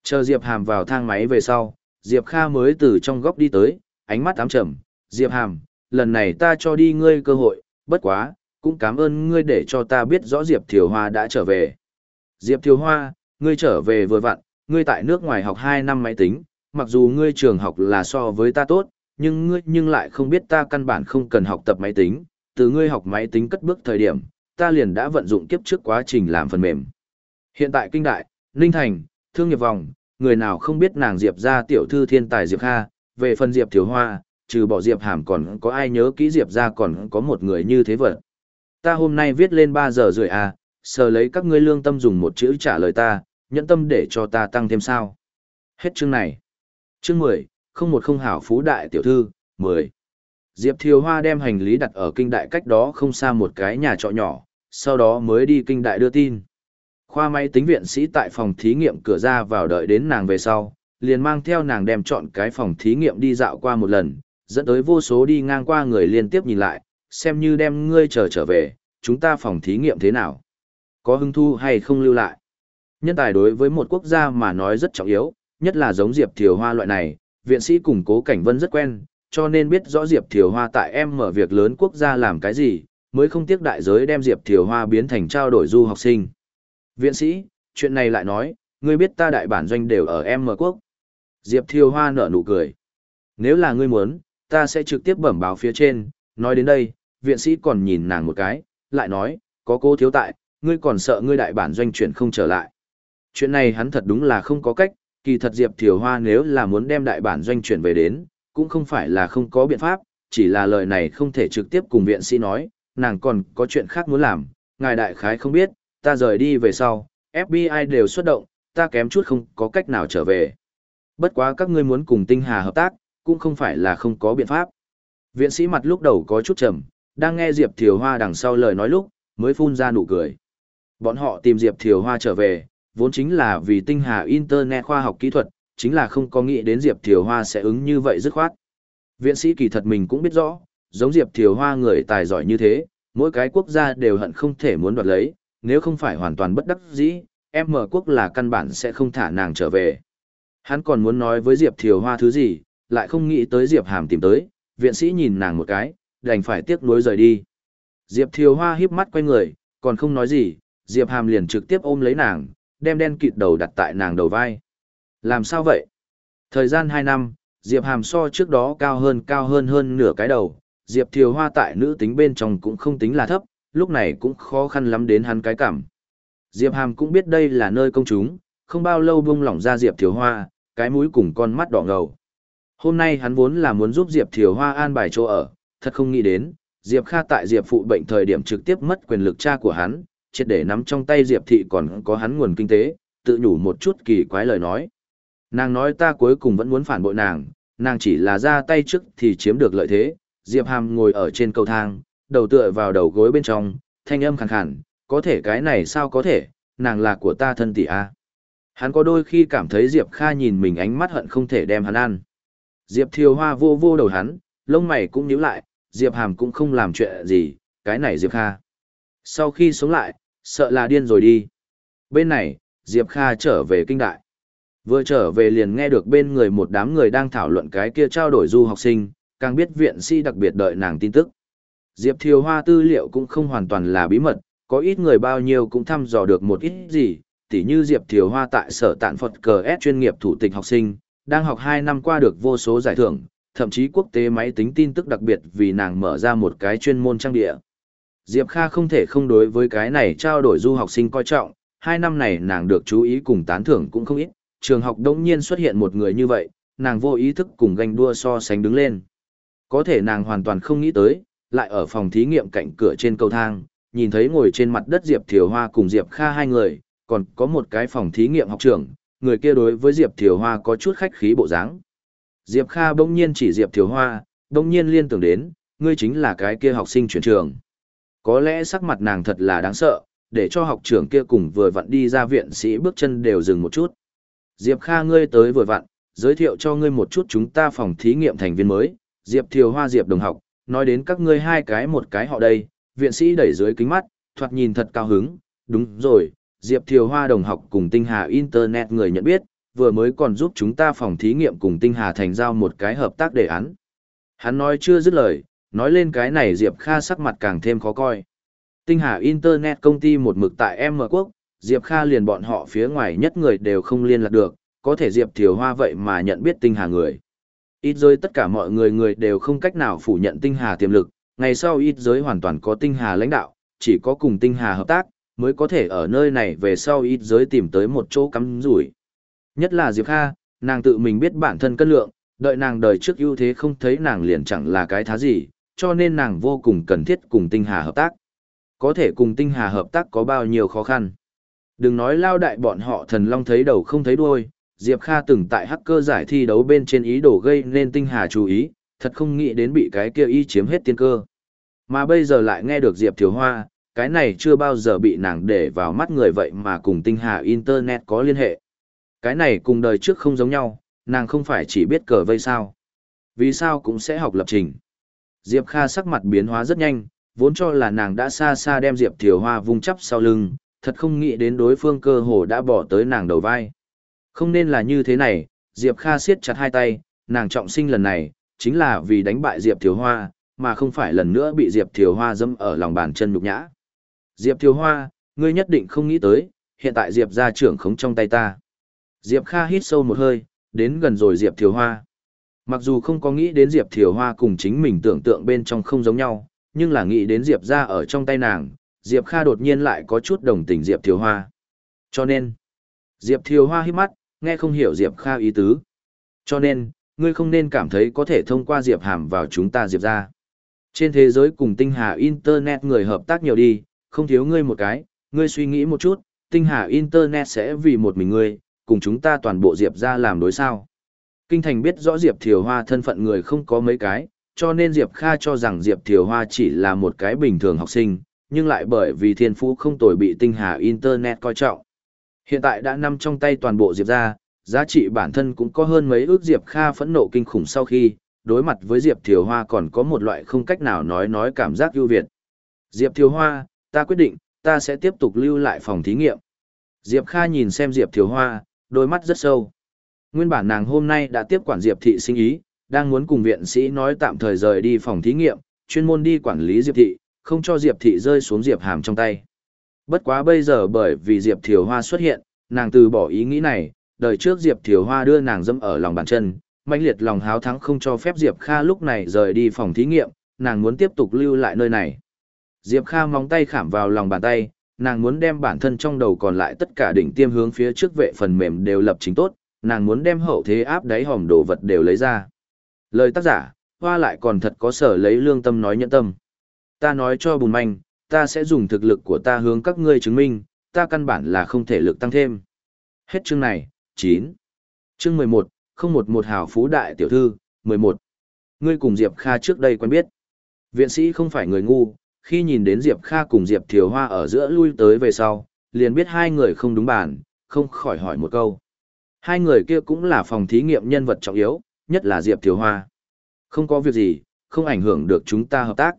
Chờ Diệp Hàm vào thang máy về sau, Diệp Kha mới từ trong góc đi tới, ánh mắt ám trầm, "Diệp Hàm, lần này ta cho đi ngươi cơ hội, bất quá, cũng cảm ơn ngươi để cho ta biết rõ Diệp Thiều Hoa đã trở về." Diệp Thiều Hoa, ngươi trở về vừa vặn, ngươi tại nước ngoài học 2 năm máy tính, mặc dù ngươi trường học là so với ta tốt, nhưng ngươi nhưng lại không biết ta căn bản không cần học tập máy tính, từ ngươi học máy tính cất bước thời điểm, ta liền đã vận dụng kiếp trước quá trình làm phần mềm. Hiện tại kinh đại, Ninh Thành, Thương nghiệp vòng, người nào không biết nàng Diệp ra tiểu thư thiên tài Diệp Kha, về phần Diệp Thiếu Hoa, trừ bỏ Diệp Hàm còn có ai nhớ kỹ Diệp ra còn có một người như thế vật. Ta hôm nay viết lên 3 giờ rưỡi à, sờ lấy các ngươi lương tâm dùng một chữ trả lời ta, nhẫn tâm để cho ta tăng thêm sao. Hết chương này. Chương 10, không một không hảo phú đại tiểu thư, 10. Diệp Thiều Hoa đem hành lý đặt ở kinh đại cách đó không xa một cái nhà trọ nhỏ, sau đó mới đi kinh đại đưa tin. Khoa máy tính viện sĩ tại phòng thí nghiệm cửa ra vào đợi đến nàng về sau, liền mang theo nàng đem chọn cái phòng thí nghiệm đi dạo qua một lần, dẫn tới vô số đi ngang qua người liên tiếp nhìn lại, xem như đem ngươi chờ trở, trở về, chúng ta phòng thí nghiệm thế nào? Có hứng thu hay không lưu lại? Nhân tài đối với một quốc gia mà nói rất trọng yếu, nhất là giống Diệp Thiều Hoa loại này, viện sĩ củng cố cảnh vân rất quen, cho nên biết rõ Diệp Thiều Hoa tại em mở việc lớn quốc gia làm cái gì, mới không tiếc đại giới đem Diệp Thiều Hoa biến thành trao đổi du học sinh. Viện sĩ, chuyện này lại nói, ngươi biết ta đại bản doanh đều ở em mở quốc. Diệp Thiều Hoa nở nụ cười. Nếu là ngươi muốn, ta sẽ trực tiếp bẩm báo phía trên, nói đến đây, viện sĩ còn nhìn nàng một cái, lại nói, có cô thiếu tại, ngươi còn sợ ngươi đại bản doanh chuyển không trở lại. Chuyện này hắn thật đúng là không có cách, kỳ thật Diệp Thiều Hoa nếu là muốn đem đại bản doanh chuyển về đến, cũng không phải là không có biện pháp, chỉ là lời này không thể trực tiếp cùng viện sĩ nói, nàng còn có chuyện khác muốn làm, ngài đại khái không biết, ta rời đi về sau, FBI đều xuất động, ta kém chút không có cách nào trở về. Bất quá các ngươi muốn cùng tinh hà hợp tác, cũng không phải là không có biện pháp. Viện sĩ mặt lúc đầu có chút trầm, đang nghe Diệp Thiều Hoa đằng sau lời nói lúc, mới phun ra nụ cười. Bọn họ tìm Diệp Thiều Hoa trở về, vốn chính là vì tinh hà Internet khoa học kỹ thuật, chính là không có nghĩ đến Diệp Thiều Hoa sẽ ứng như vậy dứt khoát. Viện sĩ kỳ thật mình cũng biết rõ, giống Diệp Thiều Hoa người tài giỏi như thế, mỗi cái quốc gia đều hận không thể muốn đoạt lấy, nếu không phải hoàn toàn bất đắc dĩ, em mở quốc là căn bản sẽ không thả nàng trở về. Hắn còn muốn nói với Diệp Thiều Hoa thứ gì, lại không nghĩ tới Diệp Hàm tìm tới, viện sĩ nhìn nàng một cái, đành phải tiếc nuối rời đi. Diệp Thiều Hoa híp mắt quay người, còn không nói gì, Diệp Hàm liền trực tiếp ôm lấy nàng, đem đen kịt đầu đặt tại nàng đầu vai. Làm sao vậy? Thời gian 2 năm, Diệp Hàm so trước đó cao hơn cao hơn hơn nửa cái đầu, Diệp Thiều Hoa tại nữ tính bên trong cũng không tính là thấp, lúc này cũng khó khăn lắm đến hắn cái cảm. Diệp Hàm cũng biết đây là nơi công chúng, không bao lâu buông lỏng ra Diệp Thiều Hoa, cái mũi cùng con mắt đỏ ngầu. Hôm nay hắn vốn là muốn giúp Diệp Thiều Hoa an bài chỗ ở, thật không nghĩ đến, Diệp Kha tại Diệp phụ bệnh thời điểm trực tiếp mất quyền lực cha của hắn, triệt để nắm trong tay Diệp thị còn có hắn nguồn kinh tế, tự nhủ một chút kỳ quái lời nói. Nàng nói ta cuối cùng vẫn muốn phản bội nàng, nàng chỉ là ra tay trước thì chiếm được lợi thế. Diệp Hàm ngồi ở trên cầu thang, đầu tựa vào đầu gối bên trong, thanh âm khàn khàn, có thể cái này sao có thể, nàng là của ta thân tỷ a. Hắn có đôi khi cảm thấy Diệp Kha nhìn mình ánh mắt hận không thể đem hắn ăn. Diệp Thiều Hoa vô vô đầu hắn, lông mày cũng nhíu lại, Diệp Hàm cũng không làm chuyện gì, cái này Diệp Kha. Sau khi sống lại, sợ là điên rồi đi. Bên này, Diệp Kha trở về kinh đại. Vừa trở về liền nghe được bên người một đám người đang thảo luận cái kia trao đổi du học sinh, càng biết viện sĩ đặc biệt đợi nàng tin tức. Diệp Thiều Hoa tư liệu cũng không hoàn toàn là bí mật, có ít người bao nhiêu cũng thăm dò được một ít gì, tỉ như Diệp Thiều Hoa tại sở tạn Phật cờ S chuyên nghiệp thủ tịch học sinh, đang học 2 năm qua được vô số giải thưởng, thậm chí quốc tế máy tính tin tức đặc biệt vì nàng mở ra một cái chuyên môn trang địa. Diệp Kha không thể không đối với cái này trao đổi du học sinh coi trọng, hai năm này nàng được chú ý cùng tán thưởng cũng không ít, trường học đống nhiên xuất hiện một người như vậy, nàng vô ý thức cùng ganh đua so sánh đứng lên. Có thể nàng hoàn toàn không nghĩ tới, lại ở phòng thí nghiệm cạnh cửa trên cầu thang, nhìn thấy ngồi trên mặt đất Diệp Thiều Hoa cùng Diệp Kha hai người, còn có một cái phòng thí nghiệm học trưởng, người kia đối với Diệp Thiều Hoa có chút khách khí bộ dáng. Diệp Kha bỗng nhiên chỉ Diệp Thiều Hoa, bỗng nhiên liên tưởng đến, ngươi chính là cái kia học sinh chuyển trường. Có lẽ sắc mặt nàng thật là đáng sợ, để cho học trưởng kia cùng vừa vặn đi ra viện sĩ bước chân đều dừng một chút. Diệp Kha ngươi tới vừa vặn, giới thiệu cho ngươi một chút chúng ta phòng thí nghiệm thành viên mới, Diệp Thiều Hoa Diệp đồng học, nói đến các ngươi hai cái một cái họ đây, viện sĩ đẩy dưới kính mắt, thoạt nhìn thật cao hứng, đúng rồi, Diệp Thiều Hoa đồng học cùng Tinh Hà Internet người nhận biết, vừa mới còn giúp chúng ta phòng thí nghiệm cùng Tinh Hà thành giao một cái hợp tác đề án. Hắn nói chưa dứt lời, nói lên cái này Diệp Kha sắc mặt càng thêm khó coi. Tinh Hà Internet công ty một mực tại M quốc, Diệp Kha liền bọn họ phía ngoài nhất người đều không liên lạc được, có thể Diệp Thiều Hoa vậy mà nhận biết Tinh Hà người. Ít giới tất cả mọi người người đều không cách nào phủ nhận Tinh Hà tiềm lực, ngày sau ít giới hoàn toàn có Tinh Hà lãnh đạo, chỉ có cùng Tinh Hà hợp tác, mới có thể ở nơi này về sau ít giới tìm tới một chỗ cắm rủi. Nhất là Diệp Kha, nàng tự mình biết bản thân cân lượng, đợi nàng đời trước ưu thế không thấy nàng liền chẳng là cái thá gì, cho nên nàng vô cùng cần thiết cùng Tinh Hà hợp tác. Có thể cùng Tinh Hà hợp tác có bao nhiêu khó khăn. Đừng nói lao đại bọn họ thần long thấy đầu không thấy đuôi, Diệp Kha từng tại hacker giải thi đấu bên trên ý đồ gây nên Tinh Hà chú ý, thật không nghĩ đến bị cái kia y chiếm hết tiên cơ. Mà bây giờ lại nghe được Diệp Thiều Hoa, cái này chưa bao giờ bị nàng để vào mắt người vậy mà cùng Tinh Hà Internet có liên hệ. Cái này cùng đời trước không giống nhau, nàng không phải chỉ biết cờ vây sao. Vì sao cũng sẽ học lập trình. Diệp Kha sắc mặt biến hóa rất nhanh, vốn cho là nàng đã xa xa đem Diệp Thiều Hoa vung chắp sau lưng, thật không nghĩ đến đối phương cơ hồ đã bỏ tới nàng đầu vai. Không nên là như thế này, Diệp Kha siết chặt hai tay, nàng trọng sinh lần này, chính là vì đánh bại Diệp Thiều Hoa, mà không phải lần nữa bị Diệp Thiều Hoa dâm ở lòng bàn chân nhục nhã. Diệp Thiều Hoa, ngươi nhất định không nghĩ tới, hiện tại Diệp gia trưởng khống trong tay ta. Diệp Kha hít sâu một hơi, đến gần rồi Diệp Thiều Hoa. Mặc dù không có nghĩ đến Diệp Thiều Hoa cùng chính mình tưởng tượng bên trong không giống nhau, nhưng là nghĩ đến Diệp gia ở trong tay nàng, Diệp Kha đột nhiên lại có chút đồng tình Diệp Thiều Hoa. Cho nên, Diệp Thiều Hoa hít mắt, nghe không hiểu Diệp Kha ý tứ. Cho nên, ngươi không nên cảm thấy có thể thông qua Diệp Hàm vào chúng ta Diệp ra. Trên thế giới cùng tinh hà Internet người hợp tác nhiều đi, không thiếu ngươi một cái, ngươi suy nghĩ một chút, tinh hà Internet sẽ vì một mình ngươi, cùng chúng ta toàn bộ Diệp ra làm đối sao. Kinh thành biết rõ Diệp Thiều Hoa thân phận người không có mấy cái, cho nên Diệp Kha cho rằng Diệp Thiều Hoa chỉ là một cái bình thường học sinh, nhưng lại bởi vì thiên phú không tồi bị tinh hà Internet coi trọng. Hiện tại đã nằm trong tay toàn bộ Diệp ra, giá trị bản thân cũng có hơn mấy ước Diệp Kha phẫn nộ kinh khủng sau khi, đối mặt với Diệp Thiều Hoa còn có một loại không cách nào nói nói cảm giác ưu việt. Diệp Thiều Hoa, ta quyết định, ta sẽ tiếp tục lưu lại phòng thí nghiệm. Diệp Kha nhìn xem Diệp Thiều Hoa, đôi mắt rất sâu. Nguyên bản nàng hôm nay đã tiếp quản Diệp Thị sinh ý, đang muốn cùng viện sĩ nói tạm thời rời đi phòng thí nghiệm, chuyên môn đi quản lý Diệp Thị, không cho Diệp Thị rơi xuống Diệp Hàm trong tay. Bất quá bây giờ bởi vì Diệp Thiều Hoa xuất hiện, nàng từ bỏ ý nghĩ này, đời trước Diệp Thiều Hoa đưa nàng dẫm ở lòng bàn chân, mãnh liệt lòng háo thắng không cho phép Diệp Kha lúc này rời đi phòng thí nghiệm, nàng muốn tiếp tục lưu lại nơi này. Diệp Kha móng tay khảm vào lòng bàn tay, nàng muốn đem bản thân trong đầu còn lại tất cả đỉnh tiêm hướng phía trước vệ phần mềm đều lập chính tốt, nàng muốn đem hậu thế áp đáy hòm đồ vật đều lấy ra. Lời tác giả, hoa lại còn thật có sở lấy lương tâm nói nhẫn tâm. Ta nói cho bùn manh, ta sẽ dùng thực lực của ta hướng các ngươi chứng minh, ta căn bản là không thể lực tăng thêm. Hết chương này, 9. Chương 11, không một một hào phú đại tiểu thư, 11. Ngươi cùng Diệp Kha trước đây quen biết. Viện sĩ không phải người ngu, khi nhìn đến Diệp Kha cùng Diệp Thiều Hoa ở giữa lui tới về sau, liền biết hai người không đúng bàn, không khỏi hỏi một câu. Hai người kia cũng là phòng thí nghiệm nhân vật trọng yếu, nhất là Diệp Thiều Hoa. Không có việc gì, không ảnh hưởng được chúng ta hợp tác.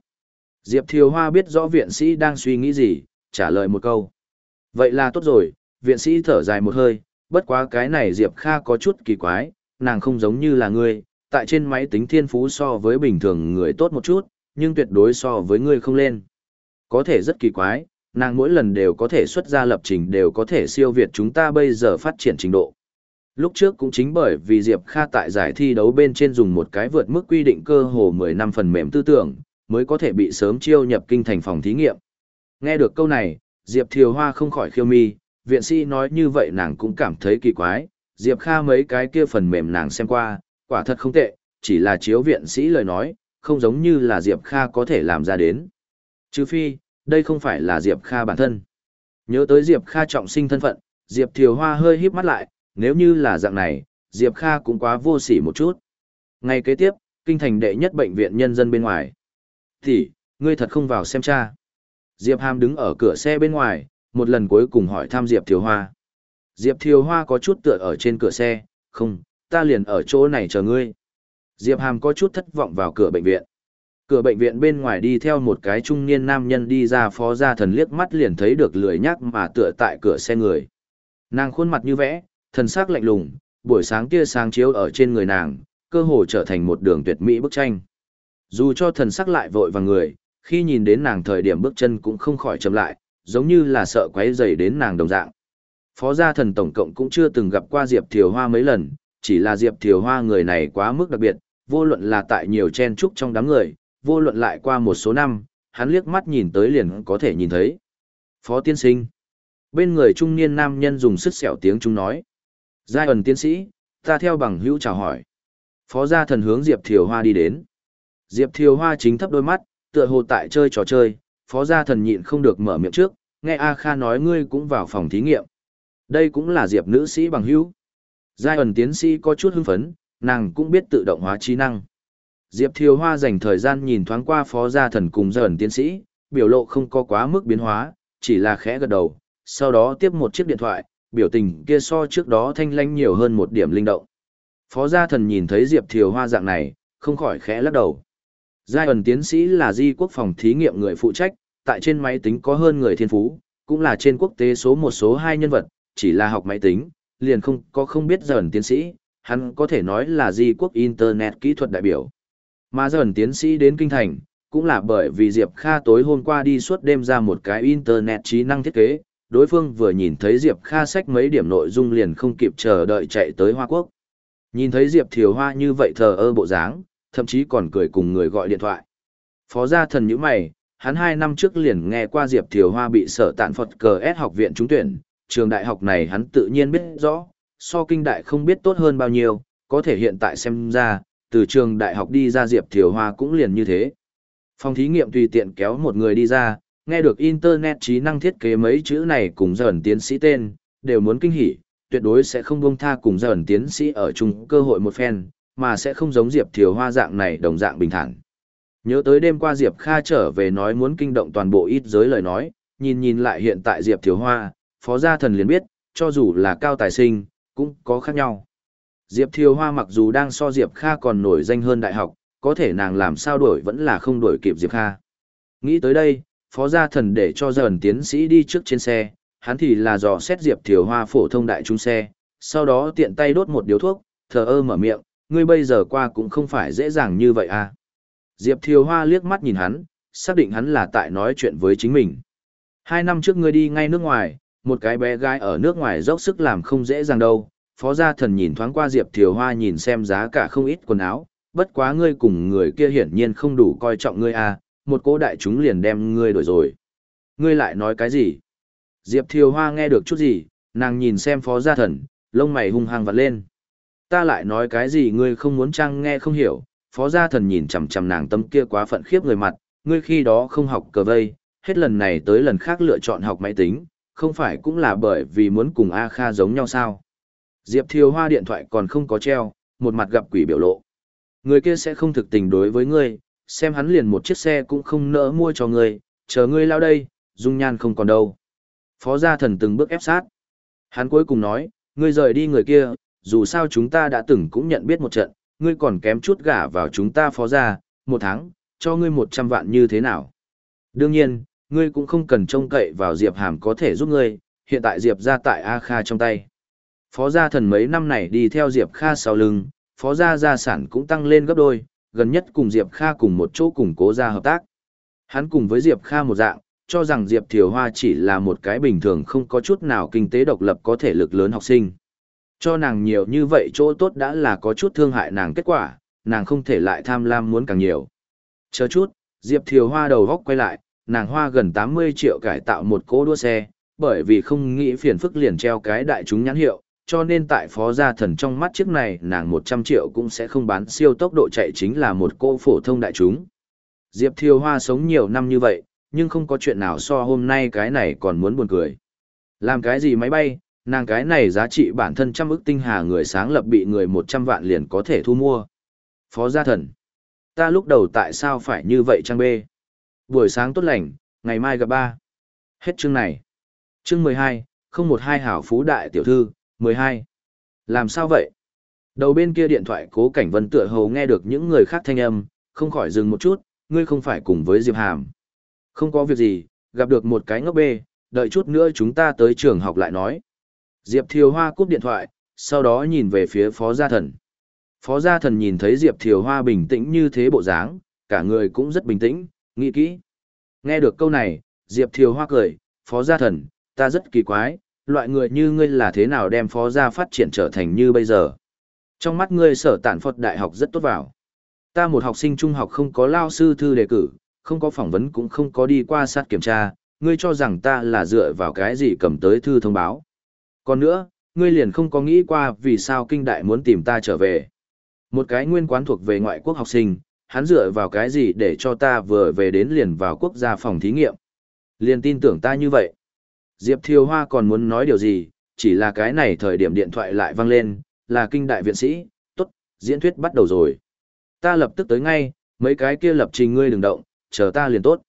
Diệp Thiều Hoa biết rõ viện sĩ đang suy nghĩ gì, trả lời một câu. Vậy là tốt rồi, viện sĩ thở dài một hơi, bất quá cái này Diệp Kha có chút kỳ quái, nàng không giống như là ngươi, tại trên máy tính thiên phú so với bình thường người tốt một chút, nhưng tuyệt đối so với ngươi không lên. Có thể rất kỳ quái, nàng mỗi lần đều có thể xuất ra lập trình đều có thể siêu việt chúng ta bây giờ phát triển trình độ. Lúc trước cũng chính bởi vì Diệp Kha tại giải thi đấu bên trên dùng một cái vượt mức quy định cơ hồ 10 năm phần mềm tư tưởng, mới có thể bị sớm chiêu nhập kinh thành phòng thí nghiệm. Nghe được câu này, Diệp Thiều Hoa không khỏi khiêu mi, viện sĩ nói như vậy nàng cũng cảm thấy kỳ quái, Diệp Kha mấy cái kia phần mềm nàng xem qua, quả thật không tệ, chỉ là chiếu viện sĩ lời nói, không giống như là Diệp Kha có thể làm ra đến. Trừ phi, đây không phải là Diệp Kha bản thân. Nhớ tới Diệp Kha trọng sinh thân phận, Diệp Thiều Hoa hơi híp mắt lại, nếu như là dạng này, Diệp Kha cũng quá vô sỉ một chút. Ngày kế tiếp, kinh thành đệ nhất bệnh viện nhân dân bên ngoài. Thì, ngươi thật không vào xem cha. Diệp Hàm đứng ở cửa xe bên ngoài, một lần cuối cùng hỏi thăm Diệp Thiều Hoa. Diệp Thiều Hoa có chút tựa ở trên cửa xe, không, ta liền ở chỗ này chờ ngươi. Diệp Hàm có chút thất vọng vào cửa bệnh viện. Cửa bệnh viện bên ngoài đi theo một cái trung niên nam nhân đi ra phó gia thần liếc mắt liền thấy được lười nhác mà tựa tại cửa xe người. Nàng khuôn mặt như vẽ, thần sắc lạnh lùng, buổi sáng kia sáng chiếu ở trên người nàng, cơ hồ trở thành một đường tuyệt mỹ bức tranh. Dù cho thần sắc lại vội vàng người, khi nhìn đến nàng thời điểm bước chân cũng không khỏi chậm lại, giống như là sợ quấy rầy đến nàng đồng dạng. Phó gia thần tổng cộng cũng chưa từng gặp qua Diệp Thiều Hoa mấy lần, chỉ là Diệp Thiều Hoa người này quá mức đặc biệt, vô luận là tại nhiều chen trúc trong đám người, vô luận lại qua một số năm, hắn liếc mắt nhìn tới liền có thể nhìn thấy. Phó tiên sinh. Bên người trung niên nam nhân dùng sức sẹo tiếng chúng nói. Giai ẩn tiến sĩ, ta theo bằng hữu chào hỏi. Phó gia thần hướng Diệp Thiều Hoa đi đến. Diệp Thiều Hoa chính thấp đôi mắt, tựa hồ tại chơi trò chơi, phó gia thần nhịn không được mở miệng trước, nghe A Kha nói ngươi cũng vào phòng thí nghiệm. Đây cũng là Diệp nữ sĩ bằng hữu. Giai ẩn tiến sĩ có chút hưng phấn, nàng cũng biết tự động hóa trí năng. Diệp Thiều Hoa dành thời gian nhìn thoáng qua phó gia thần cùng Giai ẩn tiến sĩ, biểu lộ không có quá mức biến hóa, chỉ là khẽ gật đầu, sau đó tiếp một chiếc điện thoại, biểu tình kia so trước đó thanh lanh nhiều hơn một điểm linh động. Phó gia thần nhìn thấy Diệp Thiều Hoa dạng này, không khỏi khẽ lắc đầu. Giai ẩn tiến sĩ là di quốc phòng thí nghiệm người phụ trách, tại trên máy tính có hơn người thiên phú, cũng là trên quốc tế số một số hai nhân vật, chỉ là học máy tính, liền không có không biết dần tiến sĩ, hắn có thể nói là di quốc Internet kỹ thuật đại biểu. Mà dần tiến sĩ đến kinh thành, cũng là bởi vì Diệp Kha tối hôm qua đi suốt đêm ra một cái Internet trí năng thiết kế, đối phương vừa nhìn thấy Diệp Kha sách mấy điểm nội dung liền không kịp chờ đợi chạy tới Hoa Quốc. Nhìn thấy Diệp Thiều Hoa như vậy thờ ơ bộ dáng, thậm chí còn cười cùng người gọi điện thoại. Phó gia thần như mày, hắn hai năm trước liền nghe qua Diệp Thiều Hoa bị sở tạn Phật cờ S học viện trúng tuyển, trường đại học này hắn tự nhiên biết rõ, so kinh đại không biết tốt hơn bao nhiêu, có thể hiện tại xem ra, từ trường đại học đi ra Diệp Thiều Hoa cũng liền như thế. Phòng thí nghiệm tùy tiện kéo một người đi ra, nghe được Internet trí năng thiết kế mấy chữ này cùng dần tiến sĩ tên, đều muốn kinh hỉ, tuyệt đối sẽ không buông tha cùng dần tiến sĩ ở chung cơ hội một phen, mà sẽ không giống Diệp Thiều Hoa dạng này đồng dạng bình thản. Nhớ tới đêm qua Diệp Kha trở về nói muốn kinh động toàn bộ ít giới lời nói, nhìn nhìn lại hiện tại Diệp Thiều Hoa, phó gia thần liền biết, cho dù là cao tài sinh, cũng có khác nhau. Diệp Thiều Hoa mặc dù đang so Diệp Kha còn nổi danh hơn đại học, có thể nàng làm sao đổi vẫn là không đổi kịp Diệp Kha. Nghĩ tới đây, phó gia thần để cho dần tiến sĩ đi trước trên xe, hắn thì là dò xét Diệp Thiều Hoa phổ thông đại trung xe, sau đó tiện tay đốt một điếu thuốc, thờ ơ mở miệng, ngươi bây giờ qua cũng không phải dễ dàng như vậy à. Diệp Thiều Hoa liếc mắt nhìn hắn, xác định hắn là tại nói chuyện với chính mình. Hai năm trước ngươi đi ngay nước ngoài, một cái bé gái ở nước ngoài dốc sức làm không dễ dàng đâu. Phó gia thần nhìn thoáng qua Diệp Thiều Hoa nhìn xem giá cả không ít quần áo, bất quá ngươi cùng người kia hiển nhiên không đủ coi trọng ngươi à, một cố đại chúng liền đem ngươi đổi rồi. Ngươi lại nói cái gì? Diệp Thiều Hoa nghe được chút gì, nàng nhìn xem phó gia thần, lông mày hung hăng vặt lên. Ta lại nói cái gì ngươi không muốn chăng nghe không hiểu, phó gia thần nhìn chằm chằm nàng tâm kia quá phận khiếp người mặt, ngươi khi đó không học cờ vây, hết lần này tới lần khác lựa chọn học máy tính, không phải cũng là bởi vì muốn cùng A Kha giống nhau sao. Diệp Thiều Hoa điện thoại còn không có treo, một mặt gặp quỷ biểu lộ. Người kia sẽ không thực tình đối với ngươi, xem hắn liền một chiếc xe cũng không nỡ mua cho ngươi, chờ ngươi lao đây, dung nhan không còn đâu. Phó gia thần từng bước ép sát. Hắn cuối cùng nói, ngươi rời đi người kia, dù sao chúng ta đã từng cũng nhận biết một trận, ngươi còn kém chút gả vào chúng ta phó gia, một tháng, cho ngươi một trăm vạn như thế nào. Đương nhiên, ngươi cũng không cần trông cậy vào Diệp Hàm có thể giúp ngươi, hiện tại Diệp ra tại A Kha trong tay. Phó gia thần mấy năm này đi theo Diệp Kha sau lưng, phó gia gia sản cũng tăng lên gấp đôi, gần nhất cùng Diệp Kha cùng một chỗ củng cố ra hợp tác. Hắn cùng với Diệp Kha một dạng, cho rằng Diệp Thiều Hoa chỉ là một cái bình thường không có chút nào kinh tế độc lập có thể lực lớn học sinh. Cho nàng nhiều như vậy chỗ tốt đã là có chút thương hại nàng kết quả, nàng không thể lại tham lam muốn càng nhiều. Chờ chút, Diệp Thiều Hoa đầu góc quay lại, nàng hoa gần 80 triệu cải tạo một cỗ đua xe, bởi vì không nghĩ phiền phức liền treo cái đại chúng nhãn hiệu, cho nên tại phó gia thần trong mắt chiếc này nàng 100 triệu cũng sẽ không bán siêu tốc độ chạy chính là một cô phổ thông đại chúng. Diệp Thiều Hoa sống nhiều năm như vậy, nhưng không có chuyện nào so hôm nay cái này còn muốn buồn cười. Làm cái gì máy bay, nàng cái này giá trị bản thân trăm ức tinh hà người sáng lập bị người 100 vạn liền có thể thu mua. Phó gia thần. Ta lúc đầu tại sao phải như vậy trang bê? Buổi sáng tốt lành, ngày mai gặp ba. Hết chương này. Chương 12, không một hai hảo phú đại tiểu thư, 12. Làm sao vậy? Đầu bên kia điện thoại cố cảnh vân tựa hồ nghe được những người khác thanh âm, không khỏi dừng một chút, ngươi không phải cùng với Diệp Hàm. Không có việc gì, gặp được một cái ngốc bê, đợi chút nữa chúng ta tới trường học lại nói. Diệp Thiều Hoa cúp điện thoại, sau đó nhìn về phía Phó Gia Thần. Phó Gia Thần nhìn thấy Diệp Thiều Hoa bình tĩnh như thế bộ dáng, cả người cũng rất bình tĩnh, nghĩ kỹ. Nghe được câu này, Diệp Thiều Hoa cười, Phó Gia Thần, ta rất kỳ quái, loại người như ngươi là thế nào đem Phó Gia phát triển trở thành như bây giờ. Trong mắt ngươi sở tản Phật Đại học rất tốt vào. Ta một học sinh trung học không có lao sư thư đề cử, không có phỏng vấn cũng không có đi qua sát kiểm tra, ngươi cho rằng ta là dựa vào cái gì cầm tới thư thông báo. Còn nữa, ngươi liền không có nghĩ qua vì sao kinh đại muốn tìm ta trở về. Một cái nguyên quán thuộc về ngoại quốc học sinh, hắn dựa vào cái gì để cho ta vừa về đến liền vào quốc gia phòng thí nghiệm. Liền tin tưởng ta như vậy. Diệp Thiều Hoa còn muốn nói điều gì, chỉ là cái này thời điểm điện thoại lại vang lên, là kinh đại viện sĩ, tốt, diễn thuyết bắt đầu rồi. Ta lập tức tới ngay, mấy cái kia lập trình ngươi đừng động, chờ ta liền tốt.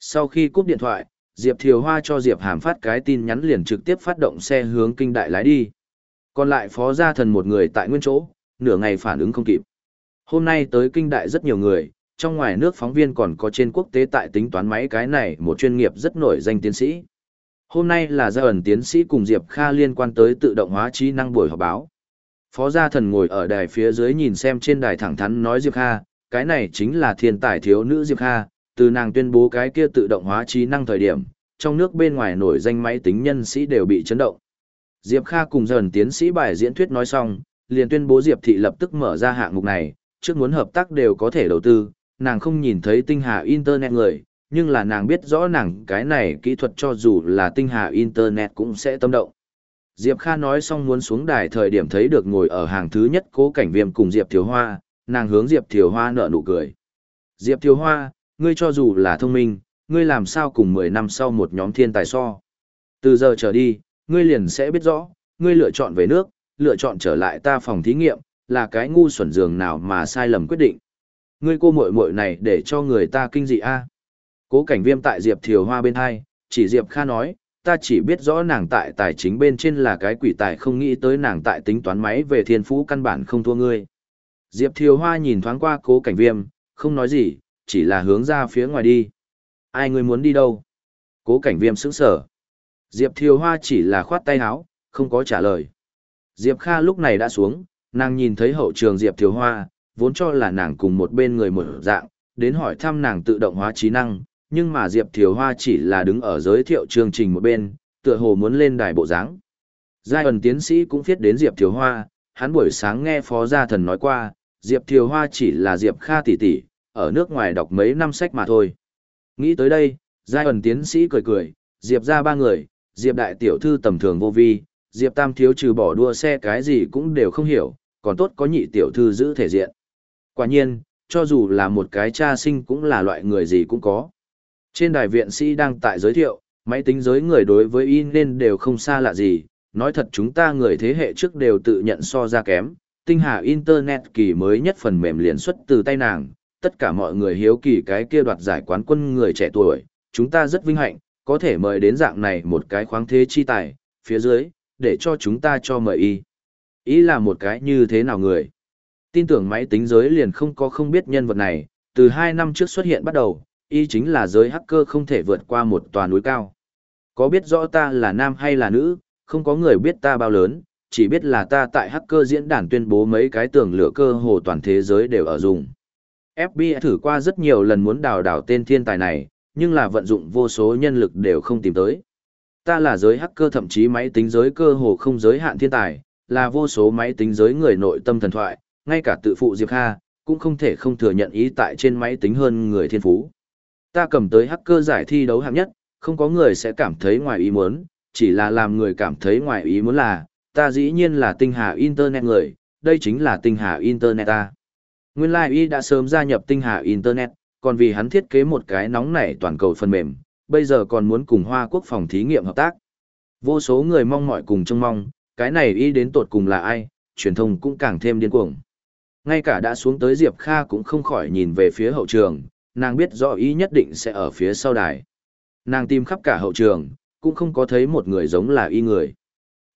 Sau khi cúp điện thoại, Diệp Thiều Hoa cho Diệp Hàm phát cái tin nhắn liền trực tiếp phát động xe hướng kinh đại lái đi. Còn lại phó gia thần một người tại nguyên chỗ, nửa ngày phản ứng không kịp. Hôm nay tới kinh đại rất nhiều người, trong ngoài nước phóng viên còn có trên quốc tế tại tính toán máy cái này một chuyên nghiệp rất nổi danh tiến sĩ. Hôm nay là gia ẩn tiến sĩ cùng Diệp Kha liên quan tới tự động hóa trí năng buổi họp báo. Phó gia thần ngồi ở đài phía dưới nhìn xem trên đài thẳng thắn nói Diệp Kha, cái này chính là thiên tài thiếu nữ Diệp Kha, từ nàng tuyên bố cái kia tự động hóa trí năng thời điểm, trong nước bên ngoài nổi danh máy tính nhân sĩ đều bị chấn động. Diệp Kha cùng dần tiến sĩ bài diễn thuyết nói xong, liền tuyên bố Diệp Thị lập tức mở ra hạng mục này, trước muốn hợp tác đều có thể đầu tư, nàng không nhìn thấy tinh hà Internet người, nhưng là nàng biết rõ nàng cái này kỹ thuật cho dù là tinh hà Internet cũng sẽ tâm động. Diệp Kha nói xong muốn xuống đài thời điểm thấy được ngồi ở hàng thứ nhất cố cảnh viêm cùng Diệp Thiều Hoa, nàng hướng Diệp Thiều Hoa nở nụ cười. Diệp Thiều Hoa, ngươi cho dù là thông minh, ngươi làm sao cùng 10 năm sau một nhóm thiên tài so. Từ giờ trở đi, ngươi liền sẽ biết rõ, ngươi lựa chọn về nước, lựa chọn trở lại ta phòng thí nghiệm, là cái ngu xuẩn dường nào mà sai lầm quyết định. Ngươi cô muội muội này để cho người ta kinh dị a. Cố cảnh viêm tại Diệp Thiều Hoa bên hai, chỉ Diệp Kha nói, ta chỉ biết rõ nàng tại tài chính bên trên là cái quỷ tài không nghĩ tới nàng tại tính toán máy về thiên phú căn bản không thua ngươi. Diệp Thiều Hoa nhìn thoáng qua cố cảnh viêm, không nói gì, chỉ là hướng ra phía ngoài đi. Ai ngươi muốn đi đâu? Cố cảnh viêm sững sờ Diệp Thiều Hoa chỉ là khoát tay áo, không có trả lời. Diệp Kha lúc này đã xuống, nàng nhìn thấy hậu trường Diệp Thiều Hoa, vốn cho là nàng cùng một bên người một dạng, đến hỏi thăm nàng tự động hóa trí năng, nhưng mà Diệp Thiều Hoa chỉ là đứng ở giới thiệu chương trình một bên, tựa hồ muốn lên đài bộ dáng. Giai ẩn tiến sĩ cũng viết đến Diệp Thiều Hoa, hắn buổi sáng nghe Phó Gia Thần nói qua, Diệp Thiều Hoa chỉ là Diệp Kha tỷ tỷ, ở nước ngoài đọc mấy năm sách mà thôi. Nghĩ tới đây, Giai ẩn tiến sĩ cười cười, Diệp ra ba người, Diệp đại tiểu thư tầm thường vô vi, Diệp tam thiếu trừ bỏ đua xe cái gì cũng đều không hiểu, còn tốt có nhị tiểu thư giữ thể diện. Quả nhiên, cho dù là một cái cha sinh cũng là loại người gì cũng có. Trên đài viện sĩ đang tại giới thiệu, máy tính giới người đối với y nên đều không xa lạ gì, nói thật chúng ta người thế hệ trước đều tự nhận so ra kém, tinh hà Internet kỳ mới nhất phần mềm liền xuất từ tay nàng, tất cả mọi người hiếu kỳ cái kia đoạt giải quán quân người trẻ tuổi, chúng ta rất vinh hạnh, có thể mời đến dạng này một cái khoáng thế chi tài, phía dưới, để cho chúng ta cho mời y. Ý là một cái như thế nào người? Tin tưởng máy tính giới liền không có không biết nhân vật này, từ hai năm trước xuất hiện bắt đầu, y chính là giới hacker không thể vượt qua một tòa núi cao. Có biết rõ ta là nam hay là nữ, không có người biết ta bao lớn, chỉ biết là ta tại hacker diễn đàn tuyên bố mấy cái tường lửa cơ hồ toàn thế giới đều ở dùng. FBI thử qua rất nhiều lần muốn đào đào tên thiên tài này, nhưng là vận dụng vô số nhân lực đều không tìm tới. Ta là giới hacker thậm chí máy tính giới cơ hồ không giới hạn thiên tài, là vô số máy tính giới người nội tâm thần thoại, ngay cả tự phụ Diệp Kha, cũng không thể không thừa nhận ý tại trên máy tính hơn người thiên phú. Ta cầm tới hacker giải thi đấu hạng nhất, không có người sẽ cảm thấy ngoài ý muốn, chỉ là làm người cảm thấy ngoài ý muốn là, ta dĩ nhiên là tinh hà Internet người, đây chính là tinh hà Internet ta. Nguyên lai like y đã sớm gia nhập tinh hà Internet, còn vì hắn thiết kế một cái nóng nảy toàn cầu phần mềm, bây giờ còn muốn cùng Hoa Quốc phòng thí nghiệm hợp tác. Vô số người mong mỏi cùng trông mong, cái này y đến tột cùng là ai, truyền thông cũng càng thêm điên cuồng. Ngay cả đã xuống tới Diệp Kha cũng không khỏi nhìn về phía hậu trường, nàng biết rõ Y nhất định sẽ ở phía sau đài. Nàng tìm khắp cả hậu trường, cũng không có thấy một người giống là y người.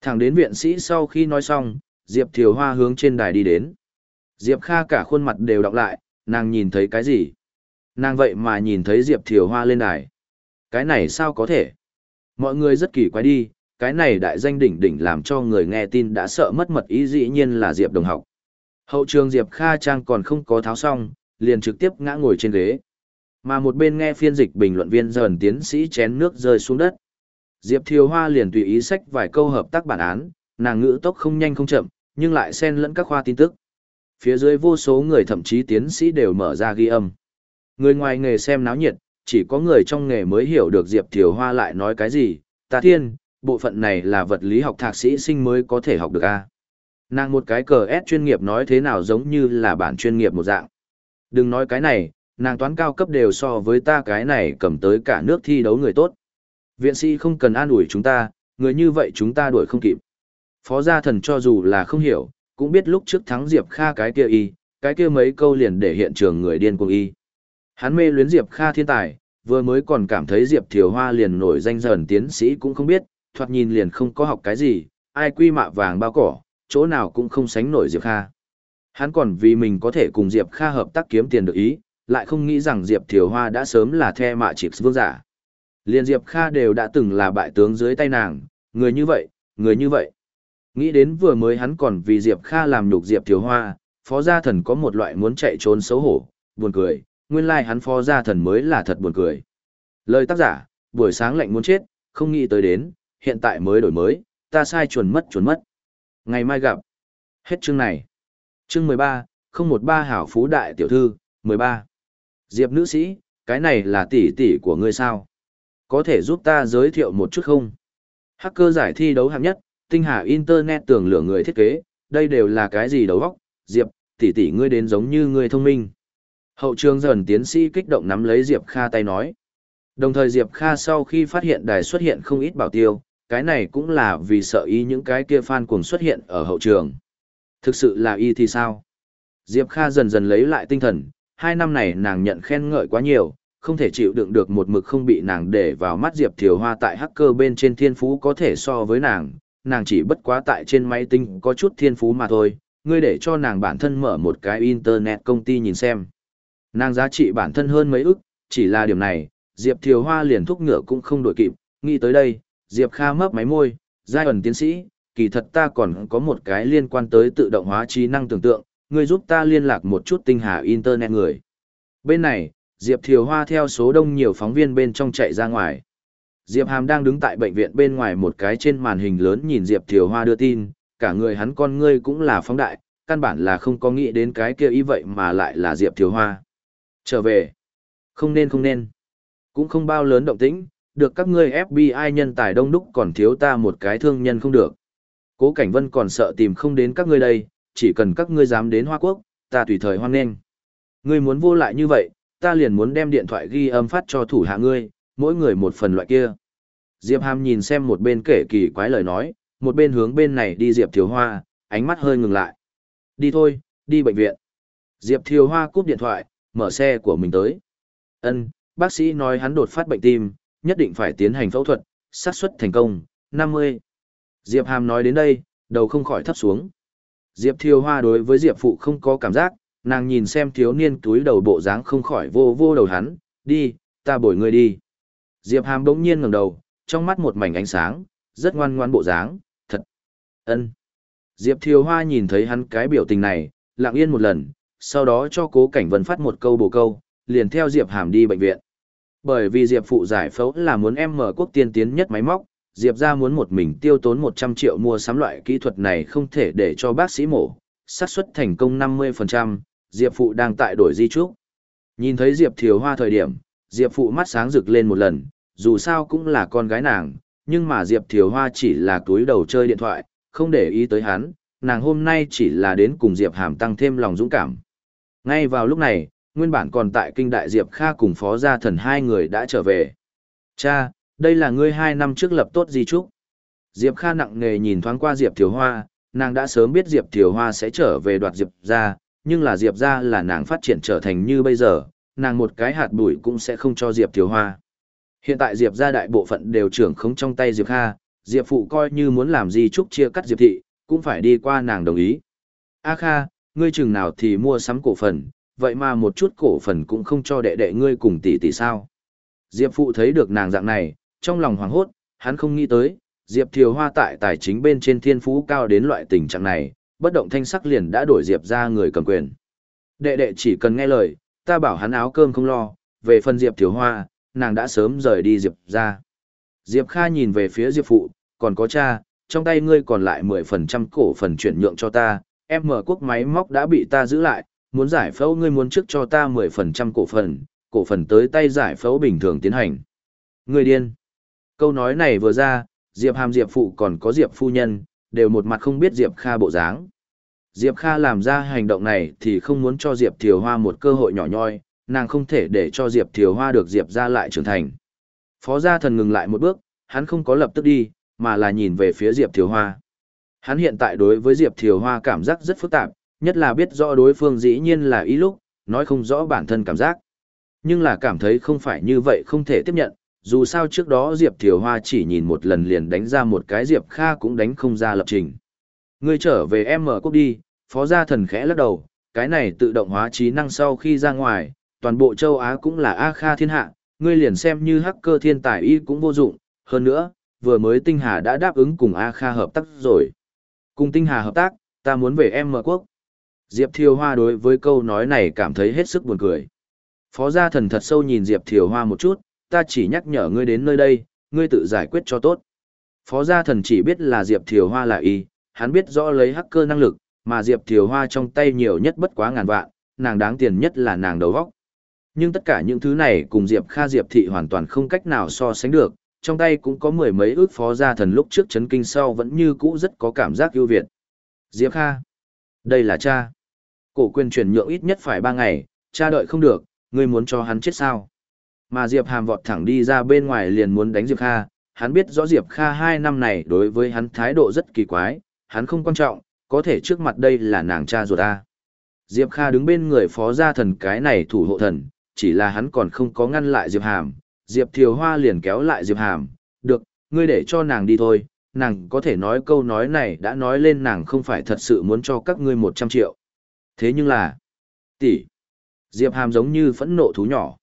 Thẳng đến viện sĩ sau khi nói xong, Diệp Thiều Hoa hướng trên đài đi đến. Diệp Kha cả khuôn mặt đều đọc lại, nàng nhìn thấy cái gì? Nàng vậy mà nhìn thấy Diệp Thiều Hoa lên đài. Cái này sao có thể? Mọi người rất kỳ quái đi, cái này đại danh đỉnh đỉnh làm cho người nghe tin đã sợ mất mật ý dĩ nhiên là Diệp đồng học. Hậu trường Diệp Kha Trang còn không có tháo xong, liền trực tiếp ngã ngồi trên ghế. Mà một bên nghe phiên dịch bình luận viên dần tiến sĩ chén nước rơi xuống đất. Diệp Thiều Hoa liền tùy ý sách vài câu hợp tác bản án, nàng ngữ tốc không nhanh không chậm, nhưng lại xen lẫn các khoa tin tức. Phía dưới vô số người thậm chí tiến sĩ đều mở ra ghi âm. Người ngoài nghề xem náo nhiệt, chỉ có người trong nghề mới hiểu được Diệp Thiều Hoa lại nói cái gì. Ta thiên, bộ phận này là vật lý học thạc sĩ sinh mới có thể học được a. Nàng một cái cờ S chuyên nghiệp nói thế nào giống như là bản chuyên nghiệp một dạng. Đừng nói cái này, nàng toán cao cấp đều so với ta cái này cầm tới cả nước thi đấu người tốt. Viện sĩ không cần an ủi chúng ta, người như vậy chúng ta đuổi không kịp. Phó gia thần cho dù là không hiểu, cũng biết lúc trước thắng Diệp Kha cái kia y, cái kia mấy câu liền để hiện trường người điên cuồng y. Hắn mê luyến Diệp Kha thiên tài, vừa mới còn cảm thấy Diệp Thiều Hoa liền nổi danh dần tiến sĩ cũng không biết, thoạt nhìn liền không có học cái gì, ai quy mạ vàng bao cỏ, chỗ nào cũng không sánh nổi Diệp Kha. Hắn còn vì mình có thể cùng Diệp Kha hợp tác kiếm tiền được ý, lại không nghĩ rằng Diệp Thiều Hoa đã sớm là the mạ chịp vương giả. Liên Diệp Kha đều đã từng là bại tướng dưới tay nàng, người như vậy, người như vậy. Nghĩ đến vừa mới hắn còn vì Diệp Kha làm nhục Diệp Thiều Hoa, phó gia thần có một loại muốn chạy trốn xấu hổ, buồn cười, nguyên lai like hắn phó gia thần mới là thật buồn cười. Lời tác giả, buổi sáng lạnh muốn chết, không nghĩ tới đến, hiện tại mới đổi mới, ta sai chuẩn mất chuẩn mất. Ngày mai gặp. Hết chương này. Chương 13, 013 hảo phú đại tiểu thư, 13. Diệp nữ sĩ, cái này là tỷ tỷ của ngươi sao? Có thể giúp ta giới thiệu một chút không? Hacker giải thi đấu hạng nhất, tinh hà Internet tưởng lửa người thiết kế, đây đều là cái gì đầu vóc, Diệp, tỷ tỷ ngươi đến giống như ngươi thông minh. Hậu trường dần tiến sĩ kích động nắm lấy Diệp Kha tay nói. Đồng thời Diệp Kha sau khi phát hiện đài xuất hiện không ít bảo tiêu, cái này cũng là vì sợ ý những cái kia fan cuồng xuất hiện ở hậu trường. Thực sự là y thì sao? Diệp Kha dần dần lấy lại tinh thần, hai năm này nàng nhận khen ngợi quá nhiều, không thể chịu đựng được một mực không bị nàng để vào mắt Diệp Thiều Hoa tại hacker bên trên thiên phú có thể so với nàng, nàng chỉ bất quá tại trên máy tính có chút thiên phú mà thôi, ngươi để cho nàng bản thân mở một cái internet công ty nhìn xem. Nàng giá trị bản thân hơn mấy ức, chỉ là điểm này, Diệp Thiều Hoa liền thúc ngựa cũng không đổi kịp, nghĩ tới đây, Diệp Kha mấp máy môi, giai ẩn tiến sĩ, kỳ thật ta còn có một cái liên quan tới tự động hóa trí năng tưởng tượng, ngươi giúp ta liên lạc một chút tinh hà internet người. Bên này, Diệp Thiều Hoa theo số đông nhiều phóng viên bên trong chạy ra ngoài. Diệp Hàm đang đứng tại bệnh viện bên ngoài một cái trên màn hình lớn nhìn Diệp Thiều Hoa đưa tin, cả người hắn con ngươi cũng là phóng đại, căn bản là không có nghĩ đến cái kia ý vậy mà lại là Diệp Thiều Hoa. Trở về. Không nên không nên. Cũng không bao lớn động tĩnh, được các ngươi FBI nhân tài đông đúc còn thiếu ta một cái thương nhân không được. Cố Cảnh Vân còn sợ tìm không đến các ngươi đây, chỉ cần các ngươi dám đến Hoa Quốc, ta tùy thời hoan nghênh. Ngươi muốn vô lại như vậy, ta liền muốn đem điện thoại ghi âm phát cho thủ hạ ngươi, mỗi người một phần loại kia. Diệp Hàm nhìn xem một bên kể kỳ quái lời nói, một bên hướng bên này đi Diệp Thiếu Hoa, ánh mắt hơi ngừng lại. Đi thôi, đi bệnh viện. Diệp Thiếu Hoa cúp điện thoại, mở xe của mình tới. Ân, bác sĩ nói hắn đột phát bệnh tim, nhất định phải tiến hành phẫu thuật, xác suất thành công, 50. Diệp Hàm nói đến đây, đầu không khỏi thấp xuống. Diệp Thiều Hoa đối với Diệp Phụ không có cảm giác, nàng nhìn xem thiếu niên túi đầu bộ dáng không khỏi vô vô đầu hắn, đi, ta bồi ngươi đi. Diệp Hàm đống nhiên ngẩng đầu, trong mắt một mảnh ánh sáng, rất ngoan ngoan bộ dáng, thật. Ân. Diệp Thiều Hoa nhìn thấy hắn cái biểu tình này, lặng yên một lần, sau đó cho Cố Cảnh Vân phát một câu bổ câu, liền theo Diệp Hàm đi bệnh viện. Bởi vì Diệp phụ giải phẫu là muốn em mở quốc tiên tiến nhất máy móc, Diệp ra muốn một mình tiêu tốn 100 triệu mua sắm loại kỹ thuật này không thể để cho bác sĩ mổ, xác suất thành công 50%, Diệp phụ đang tại đổi di trúc. Nhìn thấy Diệp Thiều Hoa thời điểm, Diệp phụ mắt sáng rực lên một lần, dù sao cũng là con gái nàng, nhưng mà Diệp Thiều Hoa chỉ là túi đầu chơi điện thoại, không để ý tới hắn, nàng hôm nay chỉ là đến cùng Diệp Hàm tăng thêm lòng dũng cảm. Ngay vào lúc này, nguyên bản còn tại kinh đại Diệp Kha cùng phó gia thần hai người đã trở về. Cha, đây là ngươi hai năm trước lập tốt di trúc. Diệp Kha nặng nề nhìn thoáng qua Diệp Thiều Hoa, nàng đã sớm biết Diệp Thiều Hoa sẽ trở về đoạt Diệp ra, nhưng là Diệp ra là nàng phát triển trở thành như bây giờ, nàng một cái hạt bụi cũng sẽ không cho Diệp Thiều Hoa. Hiện tại Diệp ra đại bộ phận đều trưởng không trong tay Diệp Kha, Diệp Phụ coi như muốn làm gì trúc chia cắt Diệp Thị, cũng phải đi qua nàng đồng ý. A Kha, ngươi chừng nào thì mua sắm cổ phần, vậy mà một chút cổ phần cũng không cho đệ đệ ngươi cùng tỷ tỷ sao. Diệp Phụ thấy được nàng dạng này, trong lòng hoảng hốt, hắn không nghĩ tới, Diệp Thiều Hoa tại tài chính bên trên thiên phú cao đến loại tình trạng này, bất động thanh sắc liền đã đổi Diệp ra người cầm quyền. Đệ đệ chỉ cần nghe lời, ta bảo hắn áo cơm không lo, về phần Diệp Thiều Hoa, nàng đã sớm rời đi Diệp ra. Diệp Kha nhìn về phía Diệp Phụ, còn có cha, trong tay ngươi còn lại 10% cổ phần chuyển nhượng cho ta, em mở quốc máy móc đã bị ta giữ lại, muốn giải phẫu ngươi muốn trước cho ta 10% cổ phần, cổ phần tới tay giải phẫu bình thường tiến hành. Ngươi điên. Câu nói này vừa ra, Diệp Hàm Diệp Phụ còn có Diệp Phu Nhân, đều một mặt không biết Diệp Kha bộ dáng. Diệp Kha làm ra hành động này thì không muốn cho Diệp Thiều Hoa một cơ hội nhỏ nhoi, nàng không thể để cho Diệp Thiều Hoa được Diệp ra lại trưởng thành. Phó gia thần ngừng lại một bước, hắn không có lập tức đi, mà là nhìn về phía Diệp Thiều Hoa. Hắn hiện tại đối với Diệp Thiều Hoa cảm giác rất phức tạp, nhất là biết rõ đối phương dĩ nhiên là ý lúc, nói không rõ bản thân cảm giác. Nhưng là cảm thấy không phải như vậy không thể tiếp nhận, dù sao trước đó Diệp Thiều Hoa chỉ nhìn một lần liền đánh ra một cái Diệp Kha cũng đánh không ra lập trình. Ngươi trở về em mở quốc đi, phó gia thần khẽ lắc đầu, cái này tự động hóa trí năng sau khi ra ngoài, toàn bộ châu Á cũng là A Kha thiên hạ, ngươi liền xem như hacker thiên tài y cũng vô dụng, hơn nữa, vừa mới Tinh Hà đã đáp ứng cùng A Kha hợp tác rồi. Cùng Tinh Hà hợp tác, ta muốn về em mở quốc. Diệp Thiều Hoa đối với câu nói này cảm thấy hết sức buồn cười. Phó gia thần thật sâu nhìn Diệp Thiều Hoa một chút, ta chỉ nhắc nhở ngươi đến nơi đây, ngươi tự giải quyết cho tốt. Phó gia thần chỉ biết là Diệp Thiều Hoa là y, hắn biết rõ lấy hacker năng lực, mà Diệp Thiều Hoa trong tay nhiều nhất bất quá ngàn vạn, nàng đáng tiền nhất là nàng đầu vóc. Nhưng tất cả những thứ này cùng Diệp Kha Diệp Thị hoàn toàn không cách nào so sánh được, trong tay cũng có mười mấy ước phó gia thần lúc trước chấn kinh sau vẫn như cũ rất có cảm giác ưu việt. Diệp Kha. Đây là cha. Cổ quyền chuyển nhượng ít nhất phải ba ngày, cha đợi không được, ngươi muốn cho hắn chết sao? Mà Diệp Hàm vọt thẳng đi ra bên ngoài liền muốn đánh Diệp Kha, hắn biết rõ Diệp Kha hai năm này đối với hắn thái độ rất kỳ quái, hắn không quan trọng, có thể trước mặt đây là nàng cha ruột ta. Diệp Kha đứng bên người phó gia thần cái này thủ hộ thần, chỉ là hắn còn không có ngăn lại Diệp Hàm, Diệp Thiều Hoa liền kéo lại Diệp Hàm, được, ngươi để cho nàng đi thôi, nàng có thể nói câu nói này đã nói lên nàng không phải thật sự muốn cho các ngươi 100 triệu. Thế nhưng là, tỷ, Diệp Hàm giống như phẫn nộ thú nhỏ.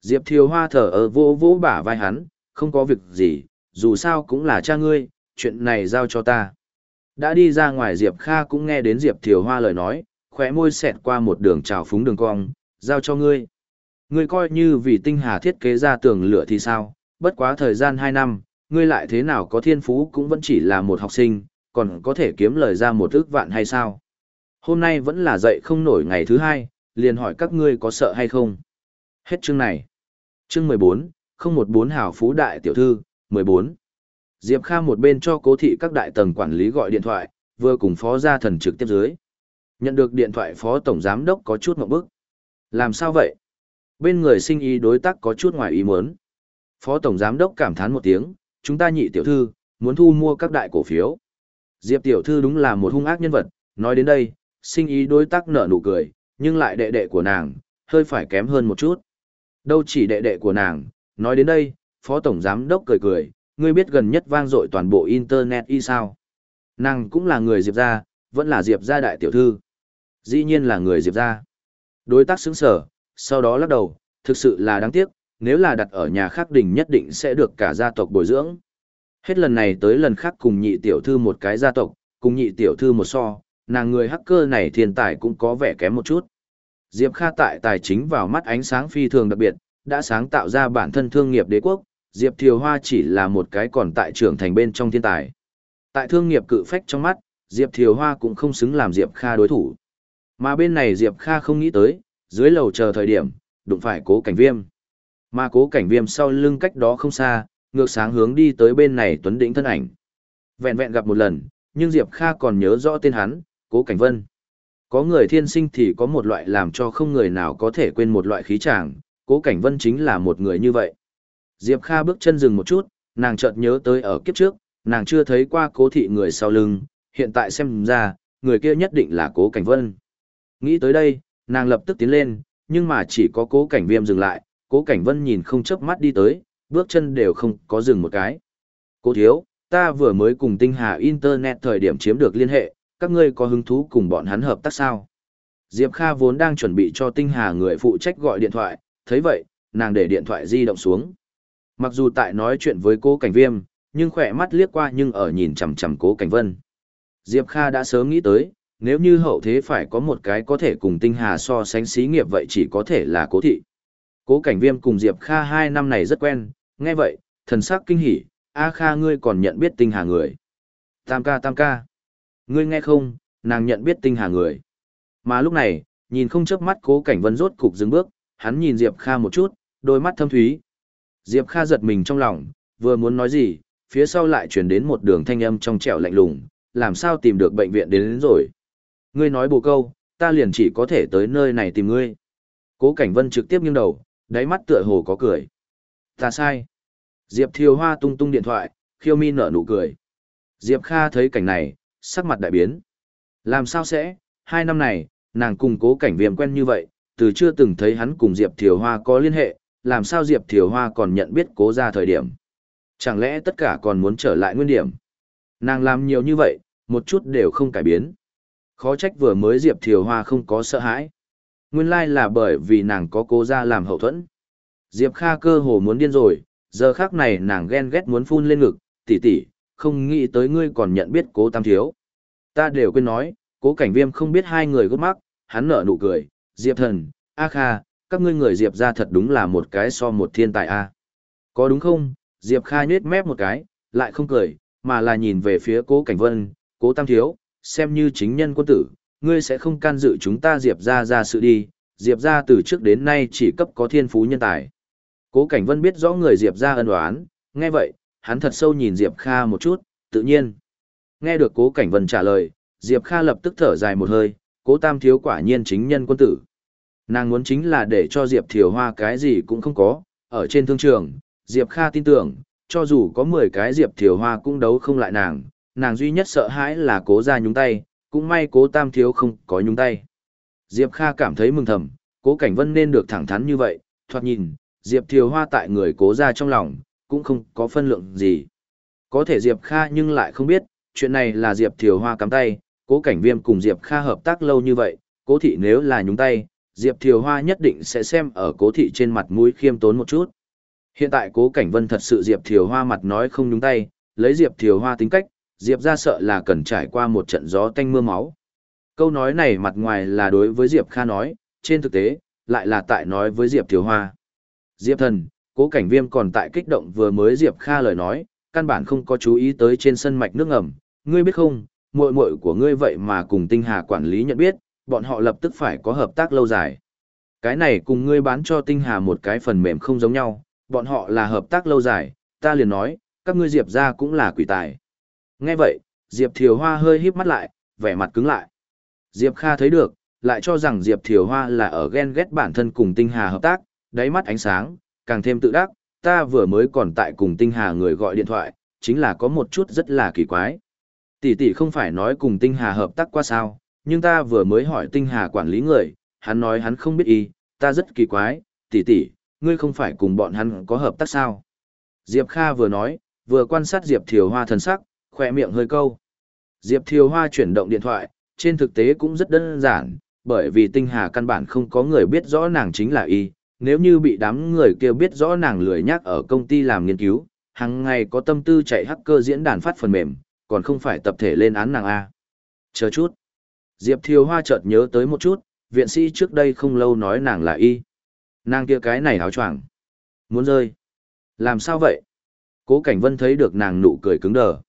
Diệp Thiều Hoa thở ở vô vô bả vai hắn, không có việc gì, dù sao cũng là cha ngươi, chuyện này giao cho ta. Đã đi ra ngoài Diệp Kha cũng nghe đến Diệp Thiều Hoa lời nói, khóe môi xẹt qua một đường trào phúng đường cong, giao cho ngươi. Ngươi coi như vì tinh hà thiết kế ra tường lửa thì sao, bất quá thời gian 2 năm, ngươi lại thế nào có thiên phú cũng vẫn chỉ là một học sinh, còn có thể kiếm lời ra một ước vạn hay sao? Hôm nay vẫn là dậy không nổi ngày thứ hai, liền hỏi các ngươi có sợ hay không? Hết chương này. Chương 14, 014 hảo phú đại tiểu thư, 14. Diệp Kha một bên cho cố thị các đại tầng quản lý gọi điện thoại, vừa cùng phó gia thần trực tiếp dưới. Nhận được điện thoại phó tổng giám đốc có chút ngượng bức. Làm sao vậy? Bên người sinh ý đối tác có chút ngoài ý muốn. Phó tổng giám đốc cảm thán một tiếng, chúng ta nhị tiểu thư, muốn thu mua các đại cổ phiếu. Diệp tiểu thư đúng là một hung ác nhân vật, nói đến đây, sinh ý đối tác nở nụ cười, nhưng lại đệ đệ của nàng, hơi phải kém hơn một chút. Đâu chỉ đệ đệ của nàng, nói đến đây, phó tổng giám đốc cười cười, ngươi biết gần nhất vang dội toàn bộ internet y sao. Nàng cũng là người Diệp gia, vẫn là Diệp gia đại tiểu thư. Dĩ nhiên là người Diệp gia. Đối tác xứng sở, sau đó lắc đầu, thực sự là đáng tiếc, nếu là đặt ở nhà khác đỉnh nhất định sẽ được cả gia tộc bồi dưỡng. Hết lần này tới lần khác cùng nhị tiểu thư một cái gia tộc, cùng nhị tiểu thư một so, nàng người hacker này thiên tài cũng có vẻ kém một chút. Diệp Kha tại tài chính vào mắt ánh sáng phi thường đặc biệt, đã sáng tạo ra bản thân thương nghiệp đế quốc, Diệp Thiều Hoa chỉ là một cái còn tại trưởng thành bên trong thiên tài. Tại thương nghiệp cự phách trong mắt, Diệp Thiều Hoa cũng không xứng làm Diệp Kha đối thủ. Mà bên này Diệp Kha không nghĩ tới, dưới lầu chờ thời điểm, đụng phải cố cảnh viêm. Mà cố cảnh viêm sau lưng cách đó không xa, ngược sáng hướng đi tới bên này tuấn đỉnh thân ảnh. Vẹn vẹn gặp một lần, nhưng Diệp Kha còn nhớ rõ tên hắn, cố cảnh vân. Có người thiên sinh thì có một loại làm cho không người nào có thể quên một loại khí tràng, cố cảnh vân chính là một người như vậy. Diệp Kha bước chân dừng một chút, nàng chợt nhớ tới ở kiếp trước, nàng chưa thấy qua cố thị người sau lưng, hiện tại xem ra, người kia nhất định là cố cảnh vân. Nghĩ tới đây, nàng lập tức tiến lên, nhưng mà chỉ có cố cảnh viêm dừng lại, cố cảnh vân nhìn không chớp mắt đi tới, bước chân đều không có dừng một cái. Cố thiếu, ta vừa mới cùng tinh hà Internet thời điểm chiếm được liên hệ, các ngươi có hứng thú cùng bọn hắn hợp tác sao? Diệp Kha vốn đang chuẩn bị cho tinh hà người phụ trách gọi điện thoại, thấy vậy, nàng để điện thoại di động xuống. Mặc dù tại nói chuyện với cố cảnh viêm, nhưng khỏe mắt liếc qua nhưng ở nhìn chằm chằm cố cảnh vân. Diệp Kha đã sớm nghĩ tới, nếu như hậu thế phải có một cái có thể cùng tinh hà so sánh xí nghiệp vậy chỉ có thể là cố thị. Cố cảnh viêm cùng Diệp Kha hai năm này rất quen, nghe vậy, thần sắc kinh hỉ, A Kha ngươi còn nhận biết tinh hà người. Tam ca tam ca. Ngươi nghe không, nàng nhận biết tinh hà người. Mà lúc này, nhìn không chớp mắt cố cảnh vân rốt cục dừng bước, hắn nhìn Diệp Kha một chút, đôi mắt thâm thúy. Diệp Kha giật mình trong lòng, vừa muốn nói gì, phía sau lại truyền đến một đường thanh âm trong trẻo lạnh lùng, làm sao tìm được bệnh viện đến, đến rồi. Ngươi nói bồ câu, ta liền chỉ có thể tới nơi này tìm ngươi. Cố Cảnh Vân trực tiếp nghiêng đầu, đáy mắt tựa hồ có cười. Ta sai. Diệp Thiều Hoa tung tung điện thoại, khiêu mi nở nụ cười. Diệp Kha thấy cảnh này, sắc mặt đại biến. Làm sao sẽ, hai năm này, nàng cùng cố cảnh viêm quen như vậy, từ chưa từng thấy hắn cùng Diệp Thiều Hoa có liên hệ, làm sao Diệp Thiều Hoa còn nhận biết cố ra thời điểm. Chẳng lẽ tất cả còn muốn trở lại nguyên điểm? Nàng làm nhiều như vậy, một chút đều không cải biến. Khó trách vừa mới Diệp Thiều Hoa không có sợ hãi. Nguyên lai là bởi vì nàng có cố ra làm hậu thuẫn. Diệp Kha cơ hồ muốn điên rồi, giờ khác này nàng ghen ghét muốn phun lên ngực, tỷ tỷ, không nghĩ tới ngươi còn nhận biết cố tam thiếu. Ta đều quên nói, cố cảnh viêm không biết hai người gốc mắc, hắn nở nụ cười, Diệp thần, A Kha, các ngươi người Diệp ra thật đúng là một cái so một thiên tài A. Có đúng không? Diệp Kha nhết mép một cái, lại không cười, mà là nhìn về phía cố cảnh vân, cố tam thiếu, xem như chính nhân quân tử, ngươi sẽ không can dự chúng ta Diệp ra ra sự đi, Diệp ra từ trước đến nay chỉ cấp có thiên phú nhân tài. Cố Cảnh Vân biết rõ người Diệp ra ân oán, nghe vậy, hắn thật sâu nhìn Diệp Kha một chút, tự nhiên. Nghe được Cố Cảnh Vân trả lời, Diệp Kha lập tức thở dài một hơi, Cố Tam thiếu quả nhiên chính nhân quân tử. Nàng muốn chính là để cho Diệp Thiều Hoa cái gì cũng không có, ở trên thương trường, Diệp Kha tin tưởng, cho dù có 10 cái Diệp Thiều Hoa cũng đấu không lại nàng, nàng duy nhất sợ hãi là cố ra nhúng tay, cũng may cố tam thiếu không có nhúng tay. Diệp Kha cảm thấy mừng thầm, cố cảnh vân nên được thẳng thắn như vậy, thoạt nhìn, Diệp Thiều Hoa tại người cố ra trong lòng, cũng không có phân lượng gì. Có thể Diệp Kha nhưng lại không biết, chuyện này là Diệp Thiều Hoa cắm tay, cố cảnh viêm cùng Diệp Kha hợp tác lâu như vậy, cố thị nếu là nhúng tay, Diệp Thiều Hoa nhất định sẽ xem ở cố thị trên mặt mũi khiêm tốn một chút. Hiện tại cố cảnh vân thật sự Diệp Thiều Hoa mặt nói không nhúng tay, lấy Diệp Thiều Hoa tính cách, Diệp ra sợ là cần trải qua một trận gió tanh mưa máu. Câu nói này mặt ngoài là đối với Diệp Kha nói, trên thực tế, lại là tại nói với Diệp Thiếu Hoa. Diệp thần, cố cảnh viêm còn tại kích động vừa mới Diệp Kha lời nói, căn bản không có chú ý tới trên sân mạch nước ngầm. Ngươi biết không, muội muội của ngươi vậy mà cùng tinh hà quản lý nhận biết, bọn họ lập tức phải có hợp tác lâu dài. Cái này cùng ngươi bán cho tinh hà một cái phần mềm không giống nhau, bọn họ là hợp tác lâu dài, ta liền nói, các ngươi Diệp ra cũng là quỷ tài. Nghe vậy, Diệp Thiều Hoa hơi híp mắt lại, vẻ mặt cứng lại. Diệp Kha thấy được, lại cho rằng Diệp Thiều Hoa là ở ghen ghét bản thân cùng Tinh Hà hợp tác, đáy mắt ánh sáng, càng thêm tự đắc, ta vừa mới còn tại cùng Tinh Hà người gọi điện thoại, chính là có một chút rất là kỳ quái. Tỷ tỷ không phải nói cùng Tinh Hà hợp tác qua sao, nhưng ta vừa mới hỏi Tinh Hà quản lý người, hắn nói hắn không biết y, ta rất kỳ quái, tỷ tỷ, ngươi không phải cùng bọn hắn có hợp tác sao? Diệp Kha vừa nói, vừa quan sát Diệp Thiều Hoa thần sắc, khoe miệng hơi câu. Diệp Thiều Hoa chuyển động điện thoại, trên thực tế cũng rất đơn giản, bởi vì tinh hà căn bản không có người biết rõ nàng chính là y, nếu như bị đám người kia biết rõ nàng lười nhác ở công ty làm nghiên cứu, hàng ngày có tâm tư chạy hacker diễn đàn phát phần mềm, còn không phải tập thể lên án nàng A. Chờ chút. Diệp Thiều Hoa chợt nhớ tới một chút, viện sĩ trước đây không lâu nói nàng là y. Nàng kia cái này áo choàng Muốn rơi. Làm sao vậy? Cố Cảnh Vân thấy được nàng nụ cười cứng đờ.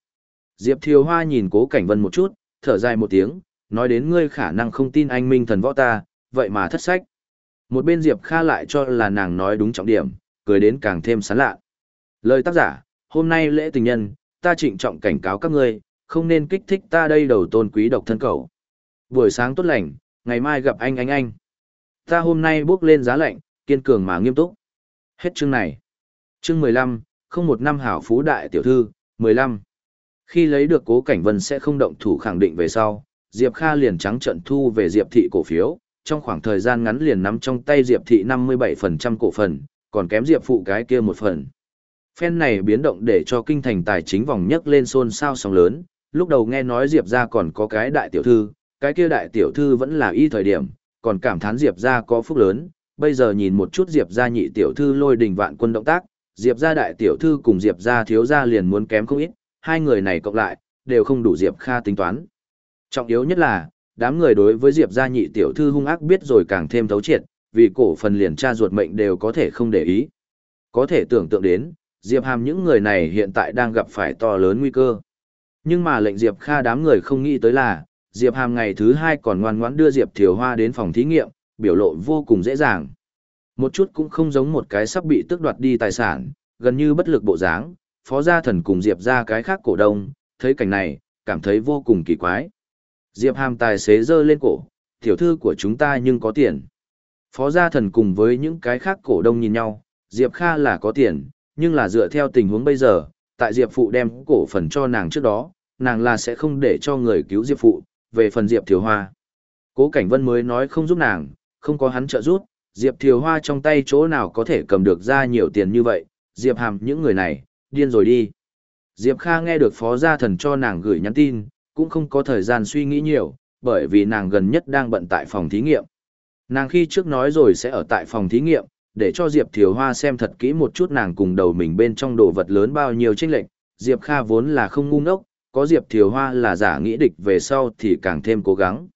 Diệp Thiều Hoa nhìn Cố Cảnh Vân một chút, thở dài một tiếng, nói đến ngươi khả năng không tin anh minh thần võ ta, vậy mà thất sách. Một bên Diệp Kha lại cho là nàng nói đúng trọng điểm, cười đến càng thêm sán lạ. Lời tác giả, hôm nay lễ tình nhân, ta trịnh trọng cảnh cáo các ngươi, không nên kích thích ta đây đầu tôn quý độc thân cầu. Buổi sáng tốt lành, ngày mai gặp anh anh anh. Ta hôm nay bước lên giá lạnh, kiên cường mà nghiêm túc. Hết chương này. Chương 15, không một năm hảo phú đại tiểu thư, 15. Khi lấy được cố cảnh vân sẽ không động thủ khẳng định về sau, Diệp Kha liền trắng trận thu về Diệp thị cổ phiếu, trong khoảng thời gian ngắn liền nắm trong tay Diệp thị 57% cổ phần, còn kém Diệp phụ cái kia một phần. Phen này biến động để cho kinh thành tài chính vòng nhấc lên xôn xao sóng lớn, lúc đầu nghe nói Diệp gia còn có cái đại tiểu thư, cái kia đại tiểu thư vẫn là y thời điểm, còn cảm thán Diệp gia có phúc lớn, bây giờ nhìn một chút Diệp gia nhị tiểu thư lôi đình vạn quân động tác, Diệp gia đại tiểu thư cùng Diệp gia thiếu gia liền muốn kém không ít, hai người này cộng lại, đều không đủ Diệp Kha tính toán. Trọng yếu nhất là, đám người đối với Diệp gia nhị tiểu thư hung ác biết rồi càng thêm thấu triệt, vì cổ phần liền tra ruột mệnh đều có thể không để ý. Có thể tưởng tượng đến, Diệp Hàm những người này hiện tại đang gặp phải to lớn nguy cơ. Nhưng mà lệnh Diệp Kha đám người không nghĩ tới là, Diệp Hàm ngày thứ hai còn ngoan ngoãn đưa Diệp Thiều Hoa đến phòng thí nghiệm, biểu lộ vô cùng dễ dàng. Một chút cũng không giống một cái sắp bị tước đoạt đi tài sản, gần như bất lực bộ dáng, phó gia thần cùng Diệp ra cái khác cổ đông, thấy cảnh này, cảm thấy vô cùng kỳ quái. Diệp Hàm tài xế dơ lên cổ, tiểu thư của chúng ta nhưng có tiền. Phó gia thần cùng với những cái khác cổ đông nhìn nhau, Diệp Kha là có tiền, nhưng là dựa theo tình huống bây giờ, tại Diệp Phụ đem cổ phần cho nàng trước đó, nàng là sẽ không để cho người cứu Diệp Phụ, về phần Diệp Thiều Hoa. Cố Cảnh Vân mới nói không giúp nàng, không có hắn trợ giúp, Diệp Thiều Hoa trong tay chỗ nào có thể cầm được ra nhiều tiền như vậy, Diệp Hàm những người này, điên rồi đi. Diệp Kha nghe được phó gia thần cho nàng gửi nhắn tin, cũng không có thời gian suy nghĩ nhiều, bởi vì nàng gần nhất đang bận tại phòng thí nghiệm. Nàng khi trước nói rồi sẽ ở tại phòng thí nghiệm, để cho Diệp Thiều Hoa xem thật kỹ một chút nàng cùng đầu mình bên trong đồ vật lớn bao nhiêu chênh lệch. Diệp Kha vốn là không ngu ngốc, có Diệp Thiều Hoa là giả nghĩ địch về sau thì càng thêm cố gắng.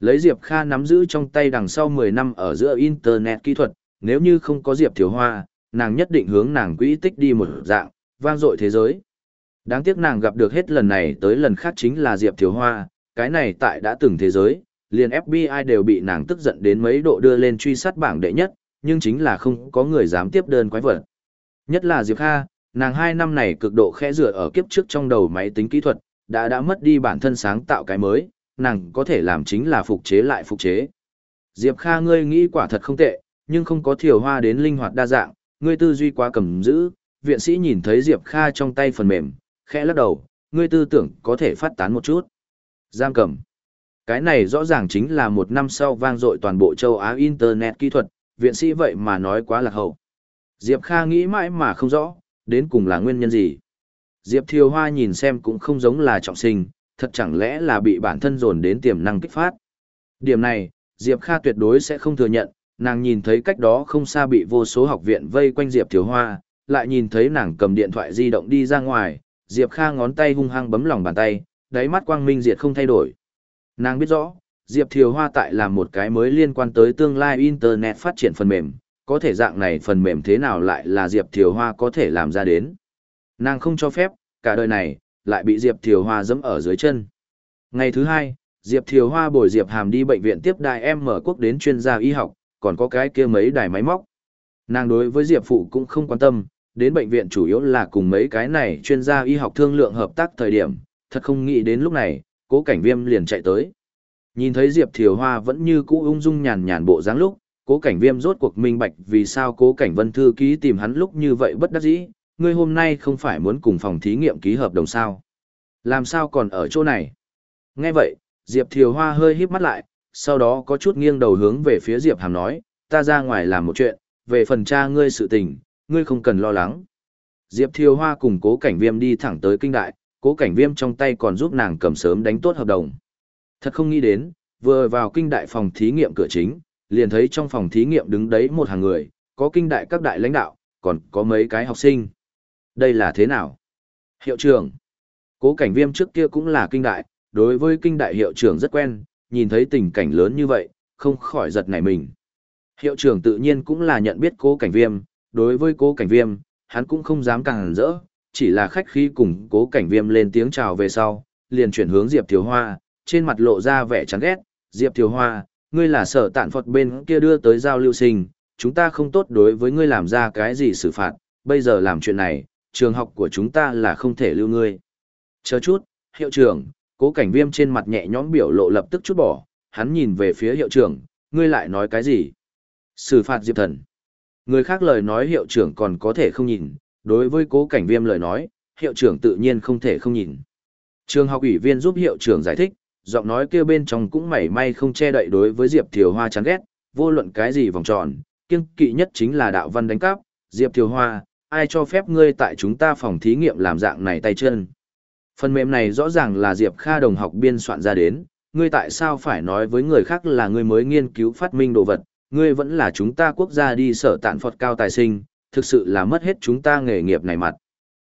Lấy Diệp Kha nắm giữ trong tay đằng sau 10 năm ở giữa Internet kỹ thuật, nếu như không có Diệp Thiều Hoa, nàng nhất định hướng nàng quỹ tích đi một dạng, vang dội thế giới. Đáng tiếc nàng gặp được hết lần này tới lần khác chính là Diệp Thiếu Hoa, cái này tại đã từng thế giới, liền FBI đều bị nàng tức giận đến mấy độ đưa lên truy sát bảng đệ nhất, nhưng chính là không có người dám tiếp đơn quái vật. Nhất là Diệp Kha, nàng hai năm này cực độ khẽ dựa ở kiếp trước trong đầu máy tính kỹ thuật, đã đã mất đi bản thân sáng tạo cái mới, nàng có thể làm chính là phục chế lại phục chế. Diệp Kha ngươi nghĩ quả thật không tệ, nhưng không có thiểu hoa đến linh hoạt đa dạng, ngươi tư duy quá cầm giữ, viện sĩ nhìn thấy Diệp Kha trong tay phần mềm, khẽ lắc đầu, ngươi tư tưởng có thể phát tán một chút. Giam cầm. Cái này rõ ràng chính là một năm sau vang dội toàn bộ châu Á Internet kỹ thuật, viện sĩ vậy mà nói quá là hậu. Diệp Kha nghĩ mãi mà không rõ, đến cùng là nguyên nhân gì. Diệp Thiều Hoa nhìn xem cũng không giống là trọng sinh, thật chẳng lẽ là bị bản thân dồn đến tiềm năng kích phát. Điểm này, Diệp Kha tuyệt đối sẽ không thừa nhận, nàng nhìn thấy cách đó không xa bị vô số học viện vây quanh Diệp Thiều Hoa, lại nhìn thấy nàng cầm điện thoại di động đi ra ngoài, Diệp Kha ngón tay hung hăng bấm lòng bàn tay, đáy mắt quang minh diệt không thay đổi. Nàng biết rõ, Diệp Thiều Hoa tại là một cái mới liên quan tới tương lai Internet phát triển phần mềm, có thể dạng này phần mềm thế nào lại là Diệp Thiều Hoa có thể làm ra đến. Nàng không cho phép, cả đời này, lại bị Diệp Thiều Hoa dẫm ở dưới chân. Ngày thứ hai, Diệp Thiều Hoa bồi Diệp Hàm đi bệnh viện tiếp đại em mở quốc đến chuyên gia y học, còn có cái kia mấy đài máy móc. Nàng đối với Diệp Phụ cũng không quan tâm, đến bệnh viện chủ yếu là cùng mấy cái này chuyên gia y học thương lượng hợp tác thời điểm, thật không nghĩ đến lúc này, cố cảnh viêm liền chạy tới. Nhìn thấy Diệp Thiều Hoa vẫn như cũ ung dung nhàn nhàn bộ dáng lúc, cố cảnh viêm rốt cuộc minh bạch vì sao cố cảnh vân thư ký tìm hắn lúc như vậy bất đắc dĩ, ngươi hôm nay không phải muốn cùng phòng thí nghiệm ký hợp đồng sao. Làm sao còn ở chỗ này? Nghe vậy, Diệp Thiều Hoa hơi híp mắt lại, sau đó có chút nghiêng đầu hướng về phía Diệp Hàm nói, ta ra ngoài làm một chuyện, về phần cha ngươi sự tình, ngươi không cần lo lắng. Diệp Thiều Hoa cùng cố cảnh viêm đi thẳng tới kinh đại, cố cảnh viêm trong tay còn giúp nàng cầm sớm đánh tốt hợp đồng. Thật không nghĩ đến, vừa vào kinh đại phòng thí nghiệm cửa chính, liền thấy trong phòng thí nghiệm đứng đấy một hàng người, có kinh đại các đại lãnh đạo, còn có mấy cái học sinh. Đây là thế nào? Hiệu trưởng. Cố cảnh viêm trước kia cũng là kinh đại, đối với kinh đại hiệu trưởng rất quen, nhìn thấy tình cảnh lớn như vậy, không khỏi giật nảy mình. Hiệu trưởng tự nhiên cũng là nhận biết cố cảnh viêm, đối với cố cảnh viêm, hắn cũng không dám càng rỡ, chỉ là khách khí cùng cố cảnh viêm lên tiếng chào về sau, liền chuyển hướng Diệp Thiếu Hoa, trên mặt lộ ra vẻ chán ghét, Diệp Thiếu Hoa, ngươi là sở tạn Phật bên kia đưa tới giao lưu sinh, chúng ta không tốt đối với ngươi làm ra cái gì xử phạt, bây giờ làm chuyện này, trường học của chúng ta là không thể lưu ngươi. Chờ chút, hiệu trưởng, cố cảnh viêm trên mặt nhẹ nhõm biểu lộ lập tức chút bỏ, hắn nhìn về phía hiệu trưởng, ngươi lại nói cái gì? Xử phạt Diệp Thần. Người khác lời nói hiệu trưởng còn có thể không nhìn, đối với cố cảnh viêm lời nói, hiệu trưởng tự nhiên không thể không nhìn. Trường học ủy viên giúp hiệu trưởng giải thích, giọng nói kia bên trong cũng mảy may không che đậy đối với Diệp Thiều Hoa chán ghét, vô luận cái gì vòng tròn, kiêng kỵ nhất chính là đạo văn đánh cắp, Diệp Thiều Hoa, ai cho phép ngươi tại chúng ta phòng thí nghiệm làm dạng này tay chân. Phần mềm này rõ ràng là Diệp Kha đồng học biên soạn ra đến, ngươi tại sao phải nói với người khác là ngươi mới nghiên cứu phát minh đồ vật, ngươi vẫn là chúng ta quốc gia đi sở tạn Phật cao tài sinh, thực sự là mất hết chúng ta nghề nghiệp này mặt.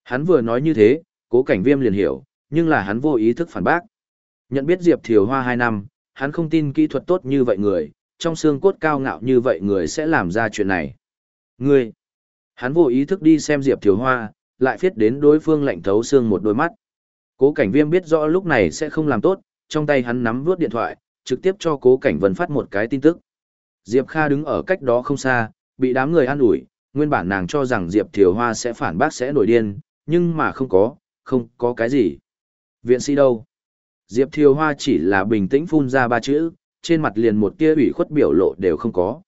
Hắn vừa nói như thế, cố cảnh viêm liền hiểu, nhưng là hắn vô ý thức phản bác. Nhận biết Diệp Thiều Hoa 2 năm, hắn không tin kỹ thuật tốt như vậy người, trong xương cốt cao ngạo như vậy người sẽ làm ra chuyện này. Ngươi, hắn vô ý thức đi xem Diệp Thiều Hoa, lại viết đến đối phương lạnh thấu xương một đôi mắt. Cố cảnh viêm biết rõ lúc này sẽ không làm tốt, trong tay hắn nắm vuốt điện thoại, trực tiếp cho cố cảnh vân phát một cái tin tức. Diệp Kha đứng ở cách đó không xa, bị đám người an ủi, nguyên bản nàng cho rằng Diệp Thiều Hoa sẽ phản bác sẽ nổi điên, nhưng mà không có, không có cái gì. Viện sĩ đâu? Diệp Thiều Hoa chỉ là bình tĩnh phun ra ba chữ, trên mặt liền một tia ủy khuất biểu lộ đều không có.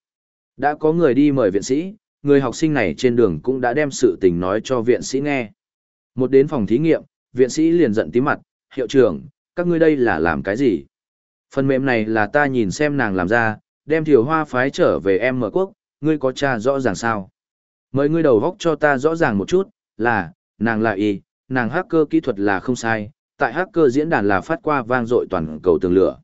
Đã có người đi mời viện sĩ, người học sinh này trên đường cũng đã đem sự tình nói cho viện sĩ nghe. Một đến phòng thí nghiệm, viện sĩ liền giận tí mặt, hiệu trưởng, các ngươi đây là làm cái gì? Phần mềm này là ta nhìn xem nàng làm ra, đem Thiều Hoa phái trở về em mở quốc, ngươi có tra rõ ràng sao? Mời ngươi đầu góc cho ta rõ ràng một chút, là, nàng là y, nàng hacker kỹ thuật là không sai, tại hacker diễn đàn là phát qua vang dội toàn cầu tường lửa.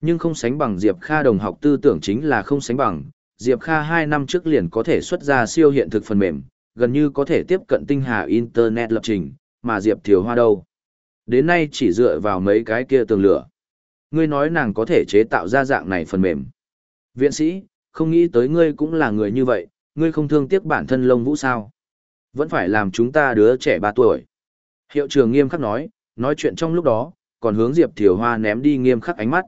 Nhưng không sánh bằng Diệp Kha đồng học tư tưởng chính là không sánh bằng, Diệp Kha 2 năm trước liền có thể xuất ra siêu hiện thực phần mềm, gần như có thể tiếp cận tinh hà Internet lập trình, mà Diệp Thiều Hoa đâu. Đến nay chỉ dựa vào mấy cái kia tường lửa. Ngươi nói nàng có thể chế tạo ra dạng này phần mềm. Viện sĩ, không nghĩ tới ngươi cũng là người như vậy, ngươi không thương tiếc bản thân lông vũ sao. Vẫn phải làm chúng ta đứa trẻ ba tuổi. Hiệu trường nghiêm khắc nói, nói chuyện trong lúc đó, còn hướng Diệp Thiều Hoa ném đi nghiêm khắc ánh mắt.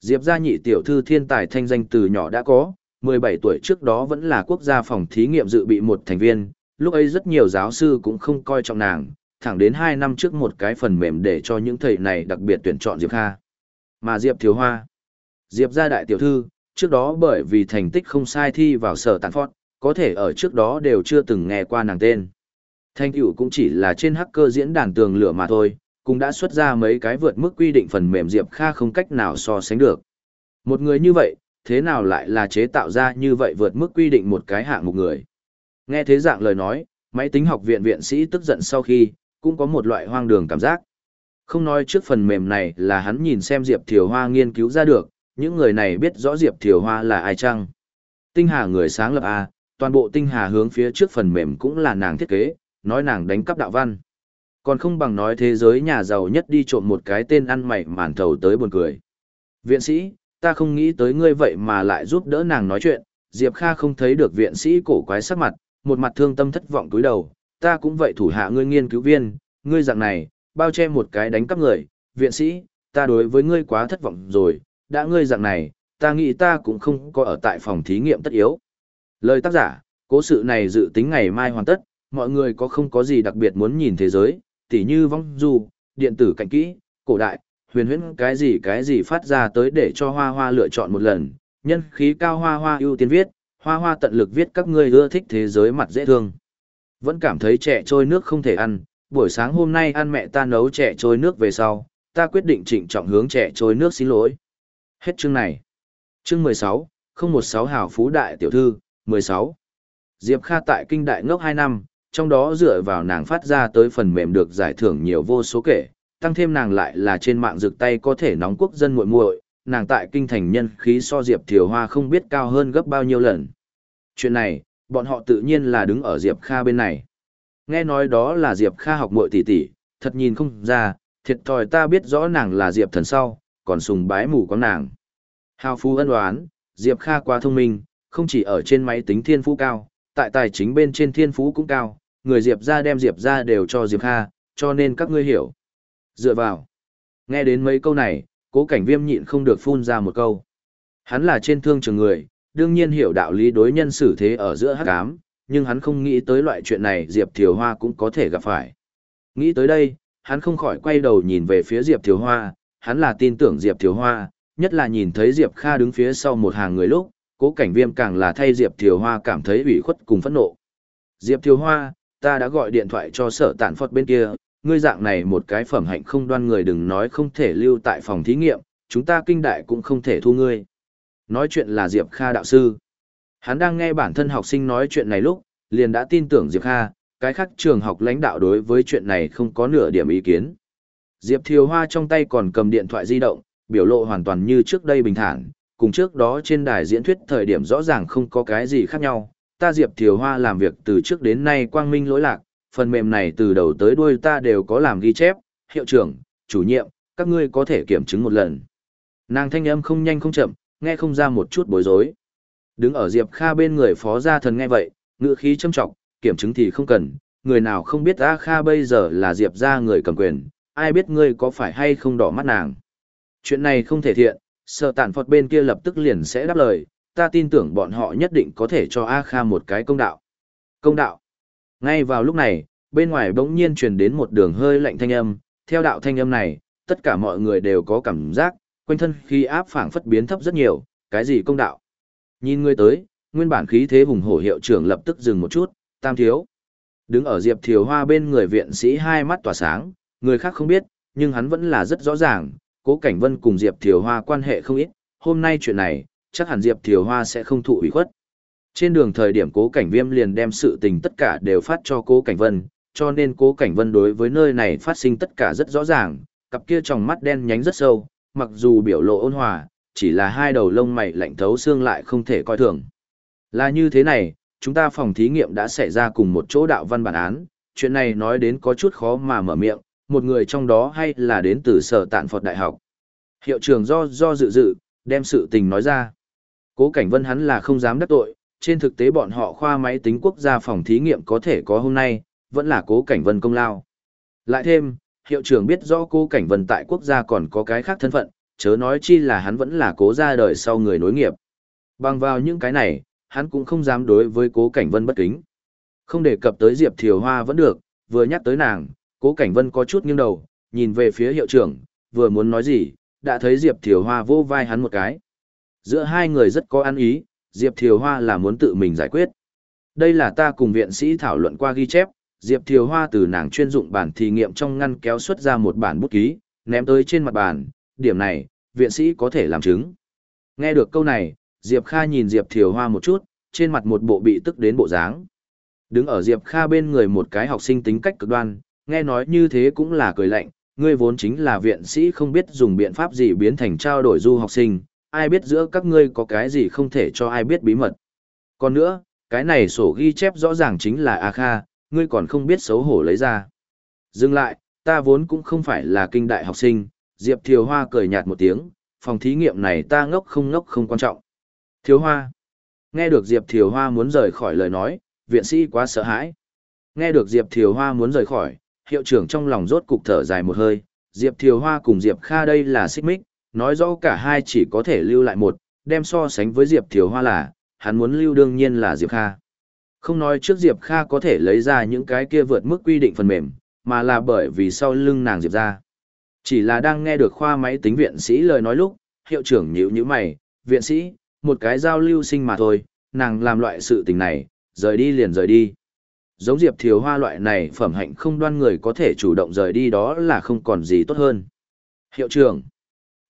Diệp gia nhị tiểu thư thiên tài thanh danh từ nhỏ đã có, 17 tuổi trước đó vẫn là quốc gia phòng thí nghiệm dự bị một thành viên, lúc ấy rất nhiều giáo sư cũng không coi trọng nàng, thẳng đến 2 năm trước một cái phần mềm để cho những thầy này đặc biệt tuyển chọn Diệp Kha. Mà Diệp Thiếu Hoa, Diệp gia đại tiểu thư, trước đó bởi vì thành tích không sai thi vào sở tàn phót, có thể ở trước đó đều chưa từng nghe qua nàng tên. Thanh tựu cũng chỉ là trên hacker diễn đàn tường lửa mà thôi, cũng đã xuất ra mấy cái vượt mức quy định phần mềm Diệp Kha không cách nào so sánh được. Một người như vậy, thế nào lại là chế tạo ra như vậy vượt mức quy định một cái hạng một người. Nghe thế dạng lời nói, máy tính học viện viện sĩ tức giận sau khi, cũng có một loại hoang đường cảm giác. Không nói trước phần mềm này là hắn nhìn xem Diệp Thiều Hoa nghiên cứu ra được, những người này biết rõ Diệp Thiều Hoa là ai chăng. Tinh Hà người sáng lập A, toàn bộ Tinh Hà hướng phía trước phần mềm cũng là nàng thiết kế, nói nàng đánh cắp đạo văn. Còn không bằng nói thế giới nhà giàu nhất đi trộm một cái tên ăn mày màn thầu tới buồn cười. Viện sĩ, ta không nghĩ tới ngươi vậy mà lại giúp đỡ nàng nói chuyện, Diệp Kha không thấy được viện sĩ cổ quái sắc mặt, một mặt thương tâm thất vọng túi đầu, ta cũng vậy thủ hạ ngươi nghiên cứu viên, ngươi dạng này, bao che một cái đánh cắp người, viện sĩ, ta đối với ngươi quá thất vọng rồi, đã ngươi dạng này, ta nghĩ ta cũng không có ở tại phòng thí nghiệm tất yếu. Lời tác giả, cố sự này dự tính ngày mai hoàn tất, mọi người có không có gì đặc biệt muốn nhìn thế giới, tỉ như vong du, điện tử cạnh kỹ, cổ đại, huyền huyễn cái gì cái gì phát ra tới để cho hoa hoa lựa chọn một lần, nhân khí cao hoa hoa ưu tiên viết, hoa hoa tận lực viết các ngươi ưa thích thế giới mặt dễ thương. Vẫn cảm thấy trẻ trôi nước không thể ăn, buổi sáng hôm nay ăn mẹ ta nấu trẻ trôi nước về sau, ta quyết định trịnh trọng hướng trẻ trôi nước xin lỗi. Hết chương này. Chương 16, 016 hảo phú đại tiểu thư, 16. Diệp Kha tại kinh đại ngốc 2 năm, trong đó dựa vào nàng phát ra tới phần mềm được giải thưởng nhiều vô số kể, tăng thêm nàng lại là trên mạng rực tay có thể nóng quốc dân muội muội, nàng tại kinh thành nhân khí so Diệp Thiều Hoa không biết cao hơn gấp bao nhiêu lần. Chuyện này, bọn họ tự nhiên là đứng ở Diệp Kha bên này. Nghe nói đó là Diệp Kha học muội tỷ tỷ, thật nhìn không ra, thiệt thòi ta biết rõ nàng là Diệp thần sau, còn sùng bái mù quáng nàng. Hào phú ân đoán, Diệp Kha quá thông minh, không chỉ ở trên máy tính thiên phú cao, tại tài chính bên trên thiên phú cũng cao, người Diệp ra đem Diệp ra đều cho Diệp Kha, cho nên các ngươi hiểu. Dựa vào. Nghe đến mấy câu này, cố cảnh viêm nhịn không được phun ra một câu. Hắn là trên thương trường người, đương nhiên hiểu đạo lý đối nhân xử thế ở giữa hắc ám, nhưng hắn không nghĩ tới loại chuyện này Diệp Thiều Hoa cũng có thể gặp phải. Nghĩ tới đây, hắn không khỏi quay đầu nhìn về phía Diệp Thiều Hoa, hắn là tin tưởng Diệp Thiều Hoa, nhất là nhìn thấy Diệp Kha đứng phía sau một hàng người lúc, cố cảnh viêm càng là thay Diệp Thiều Hoa cảm thấy ủy khuất cùng phẫn nộ. Diệp Thiều Hoa, ta đã gọi điện thoại cho sở tản phật bên kia, ngươi dạng này một cái phẩm hạnh không đoan người đừng nói không thể lưu tại phòng thí nghiệm, chúng ta kinh đại cũng không thể thu ngươi. Nói chuyện là Diệp Kha đạo sư. Hắn đang nghe bản thân học sinh nói chuyện này lúc, liền đã tin tưởng Diệp Kha, cái khác trường học lãnh đạo đối với chuyện này không có nửa điểm ý kiến. Diệp Thiều Hoa trong tay còn cầm điện thoại di động, biểu lộ hoàn toàn như trước đây bình thản, cùng trước đó trên đài diễn thuyết thời điểm rõ ràng không có cái gì khác nhau. Ta Diệp Thiều Hoa làm việc từ trước đến nay quang minh lỗi lạc, phần mềm này từ đầu tới đuôi ta đều có làm ghi chép, hiệu trưởng, chủ nhiệm, các ngươi có thể kiểm chứng một lần. Nàng thanh âm không nhanh không chậm, nghe không ra một chút bối rối. Đứng ở Diệp Kha bên người phó gia thần nghe vậy, ngữ khí châm trọng, kiểm chứng thì không cần, người nào không biết A Kha bây giờ là Diệp gia người cầm quyền, ai biết ngươi có phải hay không đỏ mắt nàng. Chuyện này không thể thiện, sợ tản Phật bên kia lập tức liền sẽ đáp lời, ta tin tưởng bọn họ nhất định có thể cho A Kha một cái công đạo. Công đạo. Ngay vào lúc này, bên ngoài bỗng nhiên truyền đến một đường hơi lạnh thanh âm, theo đạo thanh âm này, tất cả mọi người đều có cảm giác, quanh thân khí áp phảng phất biến thấp rất nhiều, cái gì công đạo. Nhìn ngươi tới, nguyên bản khí thế hùng hổ hiệu trưởng lập tức dừng một chút, tam thiếu. Đứng ở Diệp Thiều Hoa bên người viện sĩ hai mắt tỏa sáng, người khác không biết, nhưng hắn vẫn là rất rõ ràng, cố cảnh vân cùng Diệp Thiều Hoa quan hệ không ít, hôm nay chuyện này, chắc hẳn Diệp Thiều Hoa sẽ không thụ ủy khuất. Trên đường thời điểm cố cảnh viêm liền đem sự tình tất cả đều phát cho cố cảnh vân, cho nên cố cảnh vân đối với nơi này phát sinh tất cả rất rõ ràng, cặp kia tròng mắt đen nhánh rất sâu, mặc dù biểu lộ ôn hòa, chỉ là hai đầu lông mày lạnh thấu xương lại không thể coi thường. Là như thế này, chúng ta phòng thí nghiệm đã xảy ra cùng một chỗ đạo văn bản án, chuyện này nói đến có chút khó mà mở miệng, một người trong đó hay là đến từ sở tạn Phật Đại học. Hiệu trưởng do do dự dự, đem sự tình nói ra. Cố cảnh vân hắn là không dám đắc tội, trên thực tế bọn họ khoa máy tính quốc gia phòng thí nghiệm có thể có hôm nay, vẫn là cố cảnh vân công lao. Lại thêm, hiệu trưởng biết rõ cố cảnh vân tại quốc gia còn có cái khác thân phận, Chớ nói chi là hắn vẫn là cố ra đời sau người nối nghiệp. Bằng vào những cái này, hắn cũng không dám đối với cố cảnh vân bất kính. Không đề cập tới Diệp Thiều Hoa vẫn được, vừa nhắc tới nàng, cố cảnh vân có chút nghiêng đầu, nhìn về phía hiệu trưởng, vừa muốn nói gì, đã thấy Diệp Thiều Hoa vô vai hắn một cái. Giữa hai người rất có ăn ý, Diệp Thiều Hoa là muốn tự mình giải quyết. Đây là ta cùng viện sĩ thảo luận qua ghi chép, Diệp Thiều Hoa từ nàng chuyên dụng bản thí nghiệm trong ngăn kéo xuất ra một bản bút ký, ném tới trên mặt bàn, điểm này, viện sĩ có thể làm chứng. Nghe được câu này, Diệp Kha nhìn Diệp Thiều Hoa một chút, trên mặt một bộ bị tức đến bộ dáng. Đứng ở Diệp Kha bên người một cái học sinh tính cách cực đoan, nghe nói như thế cũng là cười lạnh, ngươi vốn chính là viện sĩ không biết dùng biện pháp gì biến thành trao đổi du học sinh, ai biết giữa các ngươi có cái gì không thể cho ai biết bí mật. Còn nữa, cái này sổ ghi chép rõ ràng chính là A Kha, ngươi còn không biết xấu hổ lấy ra. Dừng lại, ta vốn cũng không phải là kinh đại học sinh, Diệp Thiều Hoa cười nhạt một tiếng, phòng thí nghiệm này ta ngốc không ngốc không quan trọng. Thiều Hoa. Nghe được Diệp Thiều Hoa muốn rời khỏi lời nói, viện sĩ quá sợ hãi. Nghe được Diệp Thiều Hoa muốn rời khỏi, hiệu trưởng trong lòng rốt cục thở dài một hơi, Diệp Thiều Hoa cùng Diệp Kha đây là xích mích, nói rõ cả hai chỉ có thể lưu lại một, đem so sánh với Diệp Thiều Hoa là, hắn muốn lưu đương nhiên là Diệp Kha. Không nói trước Diệp Kha có thể lấy ra những cái kia vượt mức quy định phần mềm, mà là bởi vì sau lưng nàng Diệp ra. Chỉ là đang nghe được khoa máy tính viện sĩ lời nói lúc, hiệu trưởng nhíu nhíu mày, viện sĩ, một cái giao lưu sinh mà thôi, nàng làm loại sự tình này, rời đi liền rời đi. Giống Diệp Thiều Hoa loại này phẩm hạnh không đoan người có thể chủ động rời đi đó là không còn gì tốt hơn. Hiệu trưởng.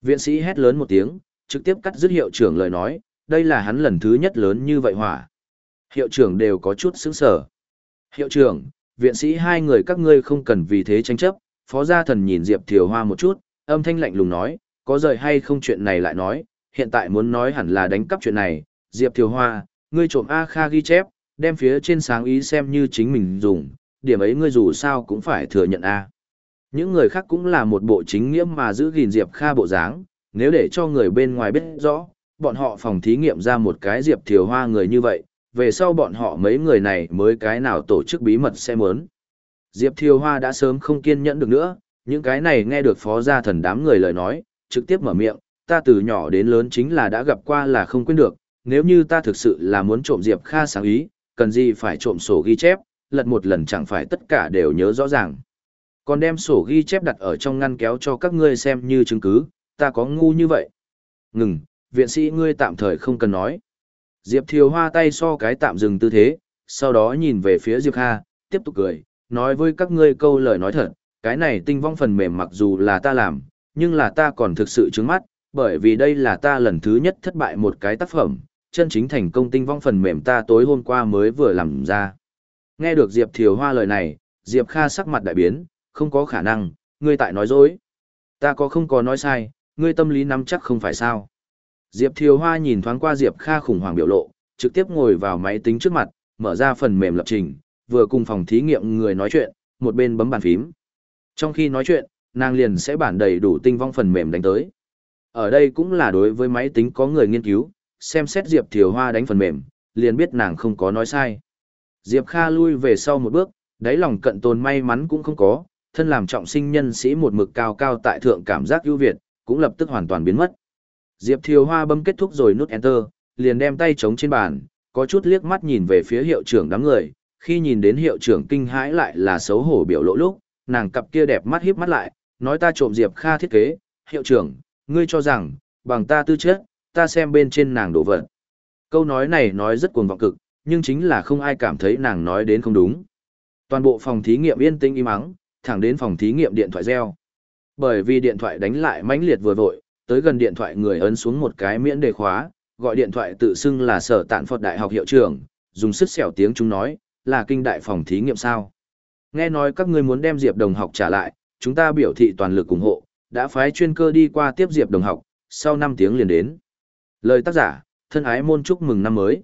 Viện sĩ hét lớn một tiếng, trực tiếp cắt dứt hiệu trưởng lời nói, đây là hắn lần thứ nhất lớn như vậy hỏa. Hiệu trưởng đều có chút sững sở. Hiệu trưởng, viện sĩ hai người các ngươi không cần vì thế tranh chấp, phó gia thần nhìn Diệp Thiều Hoa một chút, âm thanh lạnh lùng nói, có rời hay không chuyện này lại nói, hiện tại muốn nói hẳn là đánh cắp chuyện này, Diệp Thiều Hoa, ngươi trộm A Kha ghi chép, đem phía trên sáng ý xem như chính mình dùng, điểm ấy ngươi dù sao cũng phải thừa nhận A. Những người khác cũng là một bộ chính nghĩa mà giữ gìn Diệp Kha bộ dáng, nếu để cho người bên ngoài biết rõ, bọn họ phòng thí nghiệm ra một cái Diệp Thiều Hoa người như vậy, về sau bọn họ mấy người này mới cái nào tổ chức bí mật sẽ mớn. Diệp Thiều Hoa đã sớm không kiên nhẫn được nữa, những cái này nghe được phó gia thần đám người lời nói, trực tiếp mở miệng, ta từ nhỏ đến lớn chính là đã gặp qua là không quên được, nếu như ta thực sự là muốn trộm Diệp Kha sáng ý, cần gì phải trộm sổ ghi chép, lật một lần chẳng phải tất cả đều nhớ rõ ràng. Còn đem sổ ghi chép đặt ở trong ngăn kéo cho các ngươi xem như chứng cứ, ta có ngu như vậy. Ngừng, viện sĩ ngươi tạm thời không cần nói. Diệp Thiều Hoa tay so cái tạm dừng tư thế, sau đó nhìn về phía Diệp Kha, tiếp tục cười, nói với các ngươi câu lời nói thật, cái này tinh vong phần mềm mặc dù là ta làm, nhưng là ta còn thực sự trứng mắt, bởi vì đây là ta lần thứ nhất thất bại một cái tác phẩm, chân chính thành công tinh vong phần mềm ta tối hôm qua mới vừa làm ra. Nghe được Diệp Thiều Hoa lời này, Diệp Kha sắc mặt đại biến, không có khả năng, ngươi tại nói dối. Ta có không có nói sai, ngươi tâm lý nắm chắc không phải sao. Diệp Thiều Hoa nhìn thoáng qua Diệp Kha khủng hoảng biểu lộ, trực tiếp ngồi vào máy tính trước mặt, mở ra phần mềm lập trình, vừa cùng phòng thí nghiệm người nói chuyện, một bên bấm bàn phím. Trong khi nói chuyện, nàng liền sẽ bản đầy đủ tinh vong phần mềm đánh tới. Ở đây cũng là đối với máy tính có người nghiên cứu, xem xét Diệp Thiều Hoa đánh phần mềm, liền biết nàng không có nói sai. Diệp Kha lui về sau một bước, đáy lòng cận tồn may mắn cũng không có, thân làm trọng sinh nhân sĩ một mực cao cao tại thượng cảm giác ưu việt, cũng lập tức hoàn toàn biến mất. Diệp Thiều Hoa bấm kết thúc rồi nút enter, liền đem tay chống trên bàn, có chút liếc mắt nhìn về phía hiệu trưởng đám người, khi nhìn đến hiệu trưởng kinh hãi lại là xấu hổ biểu lộ lúc, nàng cặp kia đẹp mắt híp mắt lại, nói ta trộm Diệp Kha thiết kế, hiệu trưởng, ngươi cho rằng, bằng ta tư chất, ta xem bên trên nàng đổ vật. Câu nói này nói rất cuồng vọng cực, nhưng chính là không ai cảm thấy nàng nói đến không đúng. Toàn bộ phòng thí nghiệm yên tĩnh im ắng, thẳng đến phòng thí nghiệm điện thoại reo. Bởi vì điện thoại đánh lại mãnh liệt vừa vội, tới gần điện thoại người ấn xuống một cái miễn đề khóa, gọi điện thoại tự xưng là sở tạn Phật Đại học hiệu trưởng, dùng sức xẻo tiếng chúng nói, là kinh đại phòng thí nghiệm sao. Nghe nói các ngươi muốn đem Diệp Đồng học trả lại, chúng ta biểu thị toàn lực ủng hộ, đã phái chuyên cơ đi qua tiếp Diệp Đồng học, sau 5 tiếng liền đến. Lời tác giả, thân ái môn chúc mừng năm mới.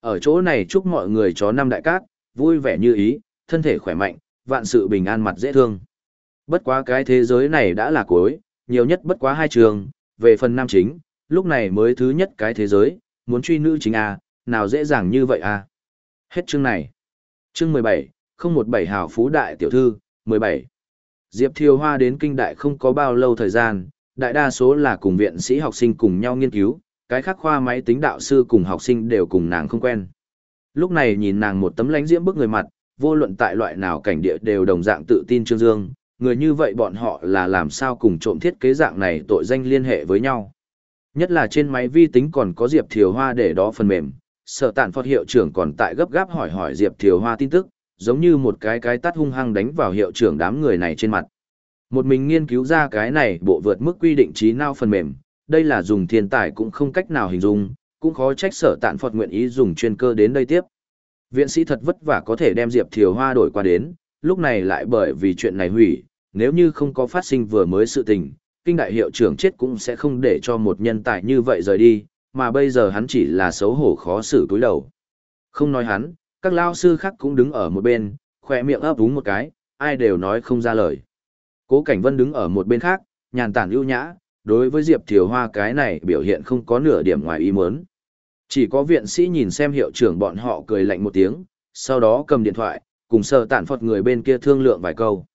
Ở chỗ này chúc mọi người chó năm đại cát, vui vẻ như ý, thân thể khỏe mạnh, vạn sự bình an mặt dễ thương. Bất quá cái thế giới này đã là cuối, nhiều nhất bất quá hai trường, về phần nam chính, lúc này mới thứ nhất cái thế giới, muốn truy nữ chính A, nào dễ dàng như vậy A. Hết chương này. Chương 17, không một bảy hào phú đại tiểu thư, 17. Diệp Thiều Hoa đến kinh đại không có bao lâu thời gian, Đại đa số là cùng viện sĩ học sinh cùng nhau nghiên cứu, cái khác khoa máy tính đạo sư cùng học sinh đều cùng nàng không quen. Lúc này nhìn nàng một tấm lánh diễm bức người mặt, vô luận tại loại nào cảnh địa đều đồng dạng tự tin Trương Dương, người như vậy bọn họ là làm sao cùng trộm thiết kế dạng này tội danh liên hệ với nhau. Nhất là trên máy vi tính còn có Diệp Thiều Hoa để đó phần mềm, sở tản phật hiệu trưởng còn tại gấp gáp hỏi hỏi Diệp Thiều Hoa tin tức, giống như một cái cái tắt hung hăng đánh vào hiệu trưởng đám người này trên mặt. Một mình nghiên cứu ra cái này bộ vượt mức quy định trí nào phần mềm, đây là dùng thiên tài cũng không cách nào hình dung, cũng khó trách sở tạn Phật nguyện ý dùng chuyên cơ đến đây tiếp. Viện sĩ thật vất vả có thể đem Diệp Thiều Hoa đổi qua đến, lúc này lại bởi vì chuyện này hủy, nếu như không có phát sinh vừa mới sự tình, kinh đại hiệu trưởng chết cũng sẽ không để cho một nhân tài như vậy rời đi, mà bây giờ hắn chỉ là xấu hổ khó xử túi đầu. Không nói hắn, các lao sư khác cũng đứng ở một bên, khỏe miệng ấp úng một cái, ai đều nói không ra lời. Cố Cảnh Vân đứng ở một bên khác, nhàn tản ưu nhã, đối với Diệp Thiều Hoa cái này biểu hiện không có nửa điểm ngoài ý muốn. Chỉ có viện sĩ nhìn xem hiệu trưởng bọn họ cười lạnh một tiếng, sau đó cầm điện thoại, cùng sờ tản phật người bên kia thương lượng vài câu.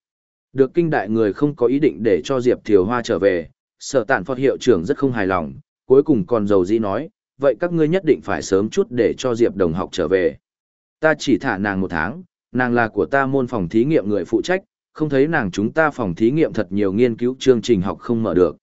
Được kinh đại người không có ý định để cho Diệp Thiều Hoa trở về, sở tản phật hiệu trưởng rất không hài lòng, cuối cùng còn dầu dĩ nói, vậy các ngươi nhất định phải sớm chút để cho Diệp đồng học trở về. Ta chỉ thả nàng một tháng, nàng là của ta môn phòng thí nghiệm người phụ trách, không thấy nàng chúng ta phòng thí nghiệm thật nhiều nghiên cứu chương trình học không mở được.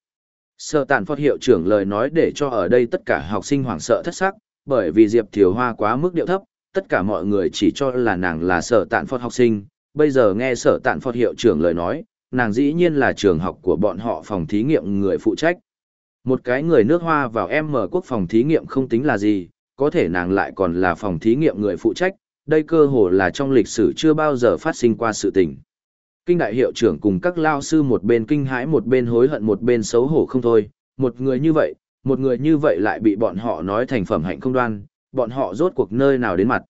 Sở Tàn phật hiệu trưởng lời nói để cho ở đây tất cả học sinh hoảng sợ thất sắc, bởi vì Diệp Thiều Hoa quá mức điệu thấp, tất cả mọi người chỉ cho là nàng là sở Tàn phật học sinh, bây giờ nghe sở Tàn phật hiệu trưởng lời nói, nàng dĩ nhiên là trường học của bọn họ phòng thí nghiệm người phụ trách. Một cái người nước hoa vào em mở quốc phòng thí nghiệm không tính là gì, có thể nàng lại còn là phòng thí nghiệm người phụ trách, đây cơ hồ là trong lịch sử chưa bao giờ phát sinh qua sự tình. Kinh đại hiệu trưởng cùng các lao sư một bên kinh hãi một bên hối hận một bên xấu hổ không thôi, một người như vậy, một người như vậy lại bị bọn họ nói thành phẩm hạnh không đoan, bọn họ rốt cuộc nơi nào đến mặt.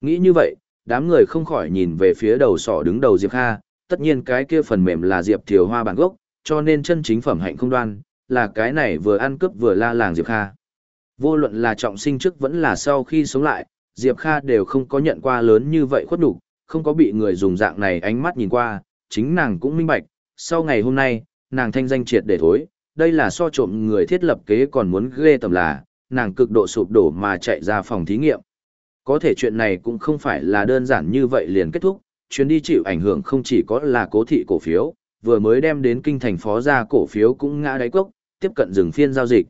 Nghĩ như vậy, đám người không khỏi nhìn về phía đầu sỏ đứng đầu Diệp Kha, tất nhiên cái kia phần mềm là Diệp Thiều Hoa bản gốc, cho nên chân chính phẩm hạnh không đoan, là cái này vừa ăn cướp vừa la làng Diệp Kha. Vô luận là trọng sinh trước vẫn là sau khi sống lại, Diệp Kha đều không có nhận qua lớn như vậy khuất đủ, không có bị người dùng dạng này ánh mắt nhìn qua, chính nàng cũng minh bạch, sau ngày hôm nay, nàng thanh danh triệt để thối, đây là so trộm người thiết lập kế còn muốn ghê tầm là, nàng cực độ sụp đổ mà chạy ra phòng thí nghiệm. Có thể chuyện này cũng không phải là đơn giản như vậy liền kết thúc, chuyến đi chịu ảnh hưởng không chỉ có là cố thị cổ phiếu, vừa mới đem đến kinh thành phó ra cổ phiếu cũng ngã đáy cốc, tiếp cận dừng phiên giao dịch.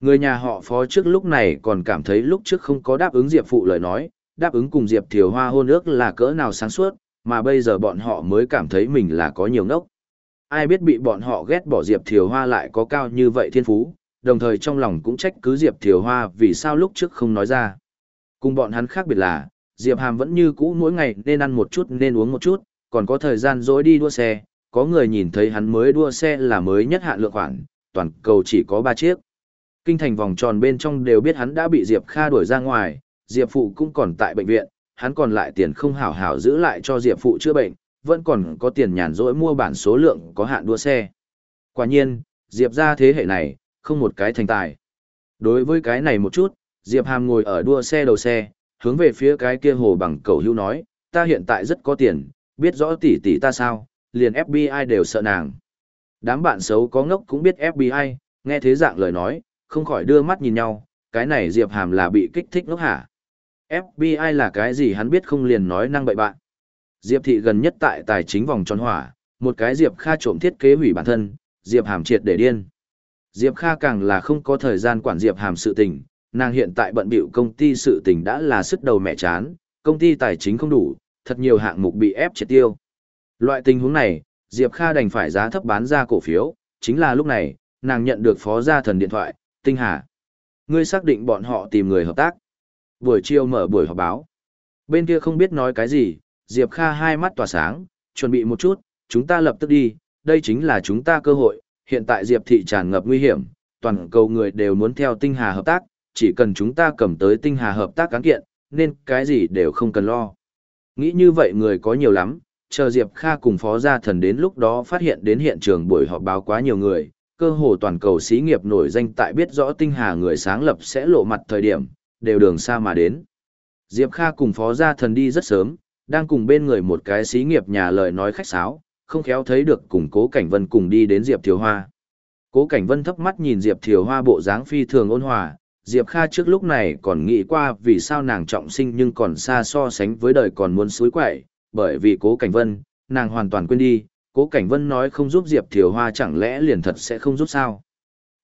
Người nhà họ phó trước lúc này còn cảm thấy lúc trước không có đáp ứng Diệp Phụ lời nói, đáp ứng cùng Diệp Thiều Hoa hôn ước là cỡ nào sáng suốt, mà bây giờ bọn họ mới cảm thấy mình là có nhiều ngốc. Ai biết bị bọn họ ghét bỏ Diệp Thiều Hoa lại có cao như vậy thiên phú, đồng thời trong lòng cũng trách cứ Diệp Thiều Hoa vì sao lúc trước không nói ra. Cùng bọn hắn khác biệt là, Diệp Hàm vẫn như cũ mỗi ngày nên ăn một chút nên uống một chút, còn có thời gian dối đi đua xe, có người nhìn thấy hắn mới đua xe là mới nhất hạn lượng khoản, toàn cầu chỉ có 3 chiếc. Kinh thành vòng tròn bên trong đều biết hắn đã bị Diệp Kha đuổi ra ngoài, Diệp Phụ cũng còn tại bệnh viện, hắn còn lại tiền không hảo hảo giữ lại cho Diệp Phụ chữa bệnh, vẫn còn có tiền nhàn rỗi mua bản số lượng có hạn đua xe. Quả nhiên, Diệp ra thế hệ này, không một cái thành tài. Đối với cái này một chút, Diệp Hàm ngồi ở đua xe đầu xe, hướng về phía cái kia hồ bằng cầu hưu nói, ta hiện tại rất có tiền, biết rõ tỷ tỷ ta sao, liền FBI đều sợ nàng. Đám bạn xấu có ngốc cũng biết FBI, nghe thế dạng lời nói, không khỏi đưa mắt nhìn nhau, cái này Diệp Hàm là bị kích thích ngốc hả. FBI là cái gì hắn biết không liền nói năng bậy bạn. Diệp Thị gần nhất tại tài chính vòng tròn hỏa, một cái Diệp Kha trộm thiết kế hủy bản thân, Diệp Hàm triệt để điên. Diệp Kha càng là không có thời gian quản Diệp Hàm sự tình, nàng hiện tại bận bịu công ty sự tình đã là sức đầu mẹ chán, công ty tài chính không đủ, thật nhiều hạng mục bị ép triệt tiêu. Loại tình huống này, Diệp Kha đành phải giá thấp bán ra cổ phiếu, chính là lúc này, nàng nhận được phó gia thần điện thoại, Tinh Hà. Ngươi xác định bọn họ tìm người hợp tác. Buổi chiều mở buổi họp báo. Bên kia không biết nói cái gì, Diệp Kha hai mắt tỏa sáng, chuẩn bị một chút, chúng ta lập tức đi, đây chính là chúng ta cơ hội, hiện tại Diệp thị tràn ngập nguy hiểm, toàn cầu người đều muốn theo Tinh Hà hợp tác, chỉ cần chúng ta cầm tới Tinh Hà hợp tác cán kiện, nên cái gì đều không cần lo. Nghĩ như vậy người có nhiều lắm, chờ Diệp Kha cùng phó gia thần đến lúc đó phát hiện đến hiện trường buổi họp báo quá nhiều người, cơ hồ toàn cầu xí nghiệp nổi danh tại biết rõ tinh hà người sáng lập sẽ lộ mặt thời điểm, đều đường xa mà đến. Diệp Kha cùng phó gia thần đi rất sớm, đang cùng bên người một cái xí nghiệp nhà lời nói khách sáo, không khéo thấy được cùng cố cảnh vân cùng đi đến Diệp Thiếu Hoa. Cố Cảnh Vân thấp mắt nhìn Diệp Thiều Hoa bộ dáng phi thường ôn hòa, Diệp Kha trước lúc này còn nghĩ qua vì sao nàng trọng sinh nhưng còn xa so sánh với đời còn muốn suối quậy, bởi vì Cố Cảnh Vân, nàng hoàn toàn quên đi, Cố Cảnh Vân nói không giúp Diệp Thiều Hoa chẳng lẽ liền thật sẽ không giúp sao?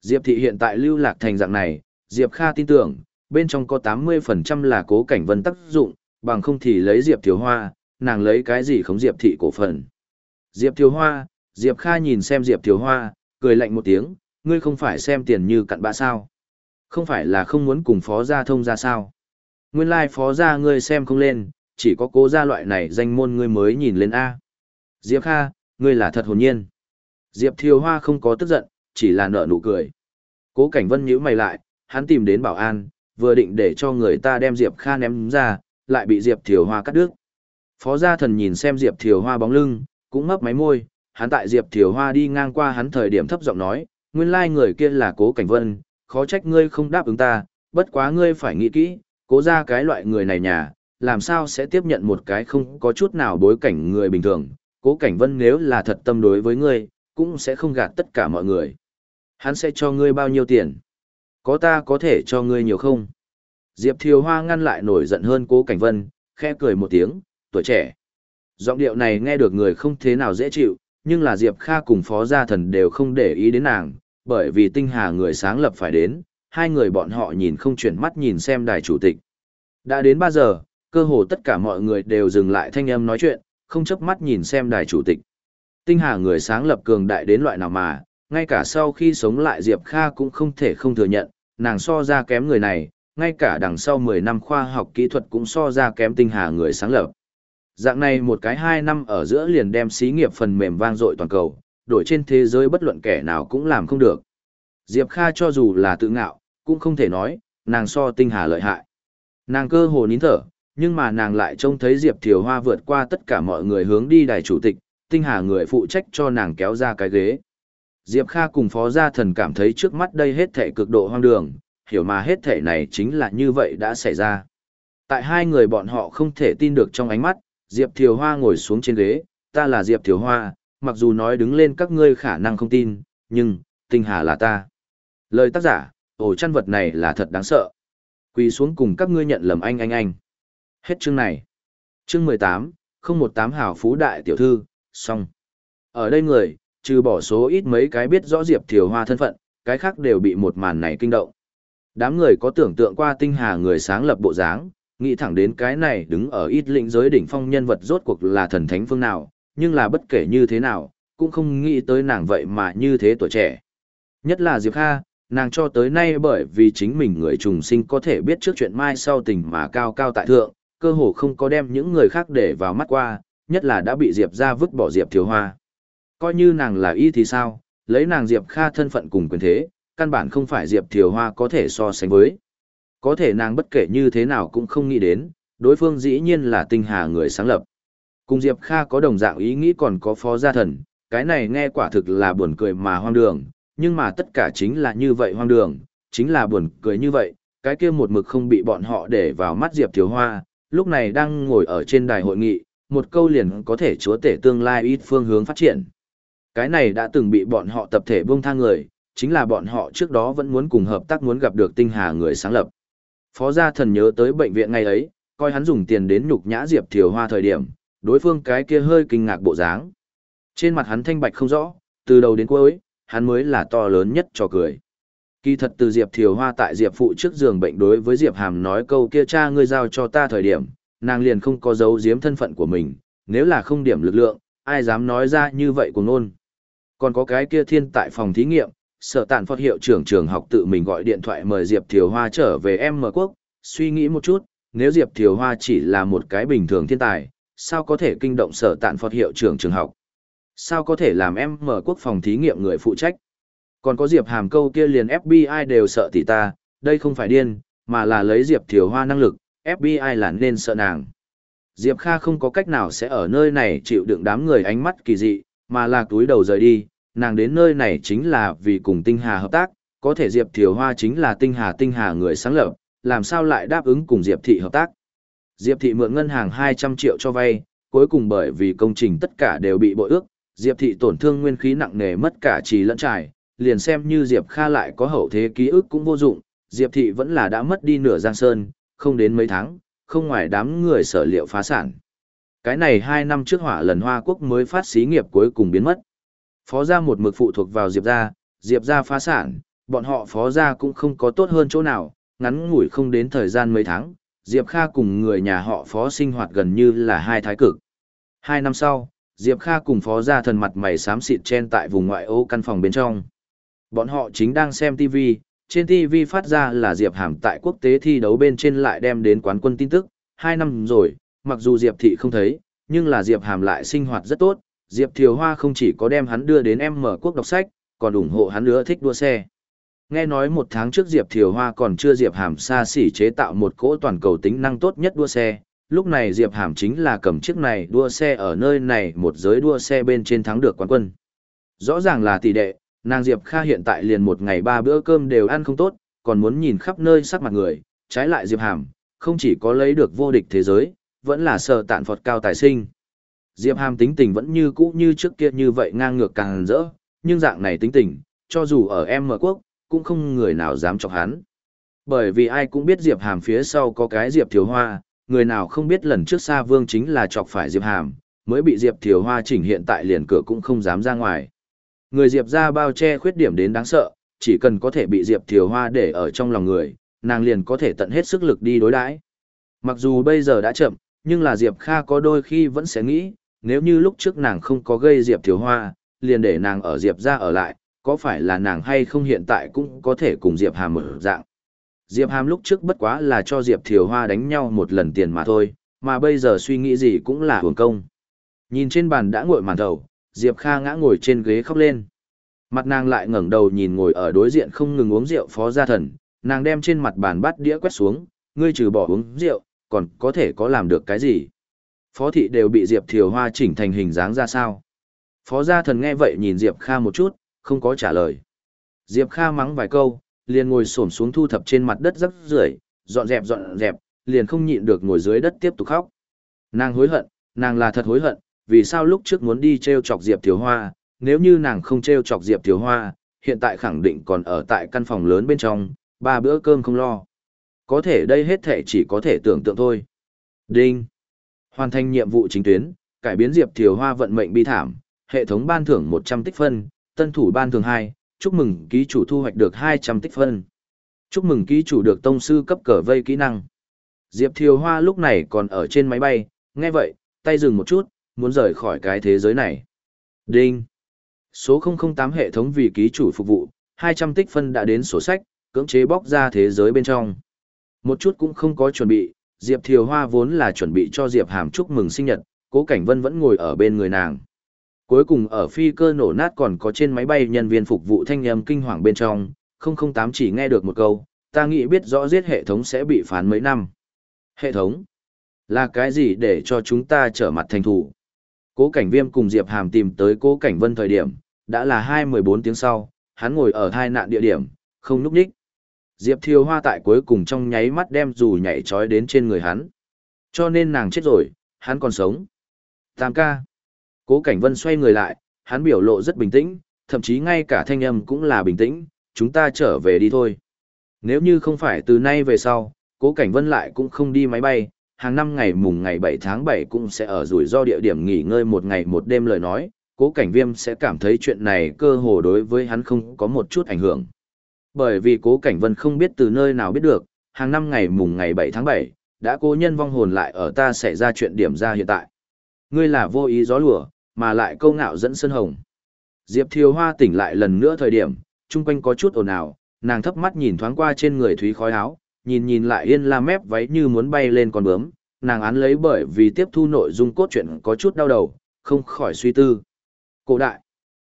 Diệp Thị hiện tại lưu lạc thành dạng này, Diệp Kha tin tưởng, bên trong có 80% là Cố Cảnh Vân tác dụng, bằng không thì lấy Diệp Thiều Hoa, nàng lấy cái gì không Diệp Thị cổ phần. Diệp Thiều Hoa, Diệp Kha nhìn xem Diệp Thiều Hoa, cười lạnh một tiếng, ngươi không phải xem tiền như cặn bã sao. Không phải là không muốn cùng phó gia thông ra sao. Nguyên lai like phó gia ngươi xem không lên, chỉ có cố gia loại này danh môn ngươi mới nhìn lên A. Diệp Kha, ngươi là thật hồn nhiên. Diệp Thiều Hoa không có tức giận, chỉ là nở nụ cười. Cố Cảnh Vân nhíu mày lại, hắn tìm đến bảo an, vừa định để cho người ta đem Diệp Kha ném ra, lại bị Diệp Thiều Hoa cắt đứt. Phó gia thần nhìn xem Diệp Thiều Hoa bóng lưng, cũng mấp máy môi, hắn tại Diệp Thiều Hoa đi ngang qua hắn thời điểm thấp giọng nói, nguyên lai người kia là Cố Cảnh Vân, khó trách ngươi không đáp ứng ta, bất quá ngươi phải nghĩ kỹ, cố ra cái loại người này nhà, làm sao sẽ tiếp nhận một cái không có chút nào bối cảnh người bình thường, cố cảnh vân nếu là thật tâm đối với ngươi, cũng sẽ không gạt tất cả mọi người. Hắn sẽ cho ngươi bao nhiêu tiền? Có ta có thể cho ngươi nhiều không? Diệp Thiều Hoa ngăn lại nổi giận hơn cố cảnh vân, khẽ cười một tiếng, tuổi trẻ. Giọng điệu này nghe được người không thế nào dễ chịu, nhưng là Diệp Kha cùng phó gia thần đều không để ý đến nàng, bởi vì tinh hà người sáng lập phải đến, hai người bọn họ nhìn không chuyển mắt nhìn xem đài chủ tịch. Đã đến 3 giờ, cơ hồ tất cả mọi người đều dừng lại thanh âm nói chuyện, không chấp mắt nhìn xem đài chủ tịch. Tinh hà người sáng lập cường đại đến loại nào mà, ngay cả sau khi sống lại Diệp Kha cũng không thể không thừa nhận, nàng so ra kém người này, ngay cả đằng sau 10 năm khoa học kỹ thuật cũng so ra kém tinh hà người sáng lập. Dạng này một cái 2 năm ở giữa liền đem xí nghiệp phần mềm vang dội toàn cầu, đổi trên thế giới bất luận kẻ nào cũng làm không được. Diệp Kha cho dù là tự ngạo, cũng không thể nói, nàng so tinh hà lợi hại. Nàng cơ hồ nín thở, nhưng mà nàng lại trông thấy Diệp Thiều Hoa vượt qua tất cả mọi người hướng đi đài chủ tịch, tinh hà người phụ trách cho nàng kéo ra cái ghế. Diệp Kha cùng phó gia thần cảm thấy trước mắt đây hết thể cực độ hoang đường, hiểu mà hết thể này chính là như vậy đã xảy ra. Tại hai người bọn họ không thể tin được trong ánh mắt, Diệp Thiều Hoa ngồi xuống trên ghế, ta là Diệp Thiều Hoa, mặc dù nói đứng lên các ngươi khả năng không tin, nhưng, tinh hà là ta. Lời tác giả, ổ chăn vật này là thật đáng sợ. Quỳ xuống cùng các ngươi nhận lầm anh anh anh. Hết chương này. Chương 18, 018 hảo phú đại tiểu thư, xong. Ở đây người, trừ bỏ số ít mấy cái biết rõ Diệp Thiều Hoa thân phận, cái khác đều bị một màn này kinh động. Đám người có tưởng tượng qua tinh hà người sáng lập bộ dáng, nghĩ thẳng đến cái này đứng ở ít lĩnh giới đỉnh phong nhân vật rốt cuộc là thần thánh phương nào, nhưng là bất kể như thế nào, cũng không nghĩ tới nàng vậy mà như thế tuổi trẻ. Nhất là Diệp Kha, nàng cho tới nay bởi vì chính mình người trùng sinh có thể biết trước chuyện mai sau tình mà cao cao tại thượng, cơ hồ không có đem những người khác để vào mắt qua, nhất là đã bị Diệp ra vứt bỏ Diệp Thiếu Hoa. Coi như nàng là y thì sao, lấy nàng Diệp Kha thân phận cùng quyền thế, căn bản không phải Diệp Thiều Hoa có thể so sánh với. Có thể nàng bất kể như thế nào cũng không nghĩ đến, đối phương dĩ nhiên là tinh hà người sáng lập. Cùng Diệp Kha có đồng dạng ý nghĩ còn có phó gia thần, cái này nghe quả thực là buồn cười mà hoang đường, nhưng mà tất cả chính là như vậy hoang đường, chính là buồn cười như vậy, cái kia một mực không bị bọn họ để vào mắt Diệp Thiếu Hoa, lúc này đang ngồi ở trên đài hội nghị, một câu liền có thể chúa tể tương lai ít phương hướng phát triển. Cái này đã từng bị bọn họ tập thể buông tha người, chính là bọn họ trước đó vẫn muốn cùng hợp tác muốn gặp được tinh hà người sáng lập. Phó gia thần nhớ tới bệnh viện ngày ấy, coi hắn dùng tiền đến nhục nhã Diệp Thiều Hoa thời điểm, đối phương cái kia hơi kinh ngạc bộ dáng. Trên mặt hắn thanh bạch không rõ, từ đầu đến cuối, hắn mới là to lớn nhất cho cười. Kỳ thật từ Diệp Thiều Hoa tại Diệp phụ trước giường bệnh đối với Diệp Hàm nói câu kia cha ngươi giao cho ta thời điểm, nàng liền không có giấu giếm thân phận của mình, nếu là không điểm lực lượng, ai dám nói ra như vậy của nôn. Còn có cái kia thiên tại phòng thí nghiệm, sở tạn phật hiệu trưởng trường học tự mình gọi điện thoại mời Diệp Thiều Hoa trở về em mở quốc, suy nghĩ một chút, nếu Diệp Thiều Hoa chỉ là một cái bình thường thiên tài, sao có thể kinh động sở tạn phật hiệu trưởng trường học? Sao có thể làm em mở quốc phòng thí nghiệm người phụ trách? Còn có Diệp Hàm câu kia liền FBI đều sợ tỷ ta, đây không phải điên, mà là lấy Diệp Thiều Hoa năng lực, FBI là nên sợ nàng. Diệp Kha không có cách nào sẽ ở nơi này chịu đựng đám người ánh mắt kỳ dị, mà là túi đầu rời đi, nàng đến nơi này chính là vì cùng Tinh Hà hợp tác, có thể Diệp Thiều Hoa chính là Tinh Hà Tinh Hà người sáng lập, làm sao lại đáp ứng cùng Diệp Thị hợp tác. Diệp Thị mượn ngân hàng 200 triệu cho vay, cuối cùng bởi vì công trình tất cả đều bị bội ước, Diệp Thị tổn thương nguyên khí nặng nề mất cả trì lẫn trải, liền xem như Diệp Kha lại có hậu thế ký ức cũng vô dụng, Diệp Thị vẫn là đã mất đi nửa giang sơn, không đến mấy tháng, không ngoài đám người sở liệu phá sản. Cái này hai năm trước hỏa lần Hoa Quốc mới phát xí nghiệp cuối cùng biến mất. Phó gia một mực phụ thuộc vào Diệp gia, Diệp gia phá sản, bọn họ phó gia cũng không có tốt hơn chỗ nào, ngắn ngủi không đến thời gian mấy tháng, Diệp Kha cùng người nhà họ phó sinh hoạt gần như là hai thái cực. Hai năm sau, Diệp Kha cùng phó gia thần mặt mày xám xịt chen tại vùng ngoại ô căn phòng bên trong. Bọn họ chính đang xem TV, trên TV phát ra là Diệp Hàm tại quốc tế thi đấu bên trên lại đem đến quán quân tin tức, hai năm rồi, mặc dù Diệp Thị không thấy, nhưng là Diệp Hàm lại sinh hoạt rất tốt, Diệp Thiều Hoa không chỉ có đem hắn đưa đến em mở quốc đọc sách, còn ủng hộ hắn nữa thích đua xe. Nghe nói một tháng trước Diệp Thiều Hoa còn chưa Diệp Hàm xa xỉ chế tạo một cỗ toàn cầu tính năng tốt nhất đua xe, lúc này Diệp Hàm chính là cầm chiếc này đua xe ở nơi này một giới đua xe bên trên thắng được quán quân. Rõ ràng là tỷ đệ, nàng Diệp Kha hiện tại liền một ngày ba bữa cơm đều ăn không tốt, còn muốn nhìn khắp nơi sắc mặt người, trái lại Diệp Hàm, không chỉ có lấy được vô địch thế giới, vẫn là sở tạn Phật cao tài sinh. Diệp Hàm tính tình vẫn như cũ như trước kia như vậy ngang ngược càng rỡ, nhưng dạng này tính tình, cho dù ở em mở quốc, cũng không người nào dám chọc hắn. Bởi vì ai cũng biết Diệp Hàm phía sau có cái Diệp Thiều Hoa, người nào không biết lần trước Sa Vương chính là chọc phải Diệp Hàm, mới bị Diệp Thiều Hoa chỉnh hiện tại liền cửa cũng không dám ra ngoài. Người Diệp ra bao che khuyết điểm đến đáng sợ, chỉ cần có thể bị Diệp Thiều Hoa để ở trong lòng người, nàng liền có thể tận hết sức lực đi đối đãi. Mặc dù bây giờ đã chậm, nhưng là Diệp Kha có đôi khi vẫn sẽ nghĩ, nếu như lúc trước nàng không có gây Diệp Thiều Hoa, liền để nàng ở Diệp ra ở lại, có phải là nàng hay không hiện tại cũng có thể cùng Diệp Hàm mở dạng. Diệp Hàm lúc trước bất quá là cho Diệp Thiều Hoa đánh nhau một lần tiền mà thôi, mà bây giờ suy nghĩ gì cũng là hưởng công. Nhìn trên bàn đã ngồi màn đầu, Diệp Kha ngã ngồi trên ghế khóc lên. Mặt nàng lại ngẩng đầu nhìn ngồi ở đối diện không ngừng uống rượu phó gia thần, nàng đem trên mặt bàn bát đĩa quét xuống, ngươi trừ bỏ uống rượu, còn có thể có làm được cái gì? Phó thị đều bị Diệp Thiều Hoa chỉnh thành hình dáng ra sao? Phó gia thần nghe vậy nhìn Diệp Kha một chút, không có trả lời. Diệp Kha mắng vài câu, liền ngồi xổm xuống thu thập trên mặt đất rất rưởi, dọn dẹp dọn dẹp, liền không nhịn được ngồi dưới đất tiếp tục khóc. Nàng hối hận, nàng là thật hối hận, vì sao lúc trước muốn đi treo chọc Diệp thiều Hoa, nếu như nàng không treo chọc Diệp thiều Hoa, hiện tại khẳng định còn ở tại căn phòng lớn bên trong, ba bữa cơm không lo. Có thể đây hết thể chỉ có thể tưởng tượng thôi. Đinh. Hoàn thành nhiệm vụ chính tuyến, cải biến Diệp Thiều Hoa vận mệnh bi thảm, hệ thống ban thưởng 100 tích phân, tân thủ ban thưởng 2, chúc mừng ký chủ thu hoạch được 200 tích phân. Chúc mừng ký chủ được tông sư cấp cờ vây kỹ năng. Diệp Thiều Hoa lúc này còn ở trên máy bay, nghe vậy, tay dừng một chút, muốn rời khỏi cái thế giới này. Đinh. Số 008 hệ thống vì ký chủ phục vụ, 200 tích phân đã đến sổ sách, cưỡng chế bóc ra thế giới bên trong. Một chút cũng không có chuẩn bị, Diệp Thiều Hoa vốn là chuẩn bị cho Diệp Hàm chúc mừng sinh nhật, Cố Cảnh Vân vẫn ngồi ở bên người nàng. Cuối cùng ở phi cơ nổ nát còn có trên máy bay nhân viên phục vụ thanh âm kinh hoàng bên trong, 008 chỉ nghe được một câu, ta nghĩ biết rõ giết hệ thống sẽ bị phán mấy năm. Hệ thống? Là cái gì để cho chúng ta trở mặt thành thủ? Cố cảnh viêm cùng Diệp Hàm tìm tới cố cảnh vân thời điểm, đã là 2-14 tiếng sau, hắn ngồi ở thai nạn địa điểm, không núp đích. Diệp Thiều Hoa tại cuối cùng trong nháy mắt đem dù nhảy trói đến trên người hắn. Cho nên nàng chết rồi, hắn còn sống. Tam ca. Cố Cảnh Vân xoay người lại, hắn biểu lộ rất bình tĩnh, thậm chí ngay cả thanh âm cũng là bình tĩnh, chúng ta trở về đi thôi. Nếu như không phải từ nay về sau, Cố Cảnh Vân lại cũng không đi máy bay, hàng năm ngày mùng ngày 7 tháng 7 cũng sẽ ở rủi ro địa điểm nghỉ ngơi một ngày một đêm lời nói, Cố Cảnh Viêm sẽ cảm thấy chuyện này cơ hồ đối với hắn không có một chút ảnh hưởng. Bởi vì Cố Cảnh Vân không biết từ nơi nào biết được, hàng năm ngày mùng ngày 7 tháng 7, đã cố nhân vong hồn lại ở ta xảy ra chuyện điểm ra hiện tại. Ngươi là vô ý gió lùa, mà lại câu ngạo dẫn sân hồng. Diệp Thiều Hoa tỉnh lại lần nữa thời điểm, chung quanh có chút ồn ào, nàng thấp mắt nhìn thoáng qua trên người Thúy khói áo, nhìn nhìn lại yên la mép váy như muốn bay lên con bướm, nàng án lấy bởi vì tiếp thu nội dung cốt truyện có chút đau đầu, không khỏi suy tư. Cổ đại,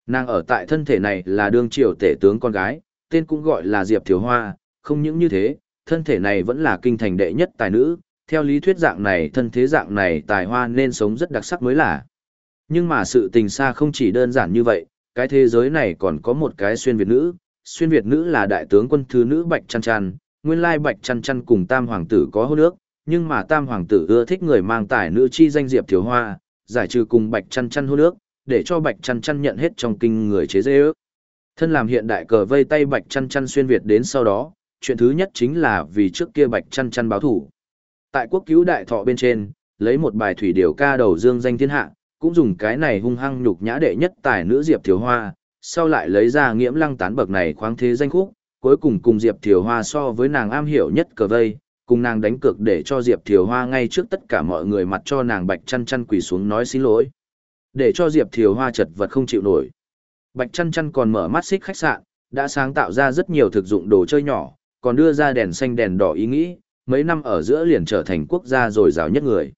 nàng ở tại thân thể này là đương triều tể tướng con gái, tên cũng gọi là Diệp Thiều Hoa, không những như thế, thân thể này vẫn là kinh thành đệ nhất tài nữ, theo lý thuyết dạng này thân thế dạng này tài hoa nên sống rất đặc sắc mới là. Nhưng mà sự tình xa không chỉ đơn giản như vậy, cái thế giới này còn có một cái xuyên Việt nữ, xuyên Việt nữ là đại tướng quân thứ nữ Bạch Chăn Chăn, nguyên lai Bạch Chăn Chăn cùng Tam Hoàng tử có hôn ước, nhưng mà Tam Hoàng tử ưa thích người mang tài nữ chi danh Diệp Thiếu Hoa, giải trừ cùng Bạch Chăn Chăn hôn ước, để cho Bạch Chăn Chăn nhận hết trong kinh người chế dê ước. Thân làm hiện đại cờ vây tay Bạch Chăn Chăn xuyên Việt đến sau đó, chuyện thứ nhất chính là vì trước kia Bạch Chăn Chăn báo thủ. Tại quốc cứu đại thọ bên trên, lấy một bài thủy điều ca đầu dương danh thiên hạ, cũng dùng cái này hung hăng nhục nhã đệ nhất tài nữ Diệp Thiều Hoa, sau lại lấy ra nghiễm lăng tán bậc này khoáng thế danh khúc, cuối cùng cùng Diệp Thiều Hoa so với nàng am hiểu nhất cờ vây, cùng nàng đánh cược để cho Diệp Thiều Hoa ngay trước tất cả mọi người mặt cho nàng Bạch Chăn Chăn quỳ xuống nói xin lỗi. Để cho Diệp Thiều Hoa chật vật không chịu nổi. Bạch Chăn Chăn còn mở mắt xích khách sạn, đã sáng tạo ra rất nhiều thực dụng đồ chơi nhỏ, còn đưa ra đèn xanh đèn đỏ ý nghĩ, mấy năm ở giữa liền trở thành quốc gia dồi dào nhất người.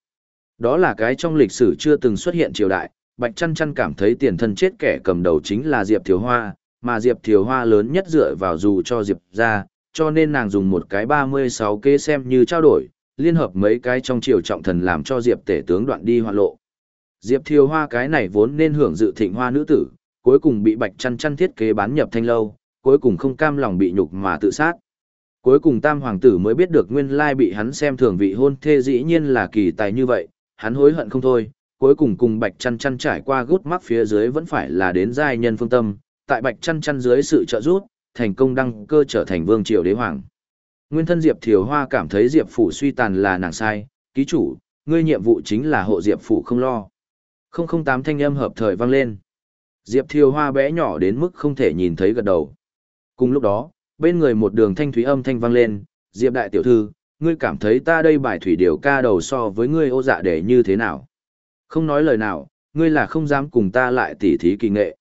Đó là cái trong lịch sử chưa từng xuất hiện triều đại, Bạch Chăn Chăn cảm thấy tiền thân chết kẻ cầm đầu chính là Diệp Thiều Hoa, mà Diệp Thiều Hoa lớn nhất dựa vào dù cho Diệp ra, cho nên nàng dùng một cái 36 kế xem như trao đổi, liên hợp mấy cái trong triều trọng thần làm cho Diệp tể tướng đoạn đi hoạn lộ. Diệp Thiều Hoa cái này vốn nên hưởng dự thịnh hoa nữ tử, cuối cùng bị Bạch Chăn Chăn thiết kế bán nhập thanh lâu, cuối cùng không cam lòng bị nhục mà tự sát. Cuối cùng Tam Hoàng tử mới biết được nguyên lai bị hắn xem thường vị hôn thê dĩ nhiên là kỳ tài như vậy, hắn hối hận không thôi, cuối cùng cùng Bạch Chăn Chăn trải qua gút mắc phía dưới vẫn phải là đến giai nhân phương tâm, tại Bạch Chăn Chăn dưới sự trợ giúp, thành công đăng cơ trở thành vương triều đế hoàng. Nguyên thân Diệp Thiều Hoa cảm thấy Diệp phủ suy tàn là nàng sai, ký chủ, ngươi nhiệm vụ chính là hộ Diệp phủ không lo. 008 thanh âm hợp thời vang lên. Diệp Thiều Hoa bé nhỏ đến mức không thể nhìn thấy gật đầu. Cùng lúc đó, bên người một đường thanh thúy âm thanh vang lên, Diệp đại tiểu thư, ngươi cảm thấy ta đây bài thủy điều ca đầu so với ngươi ô dạ để như thế nào? Không nói lời nào, ngươi là không dám cùng ta lại tỉ thí kỳ nghệ.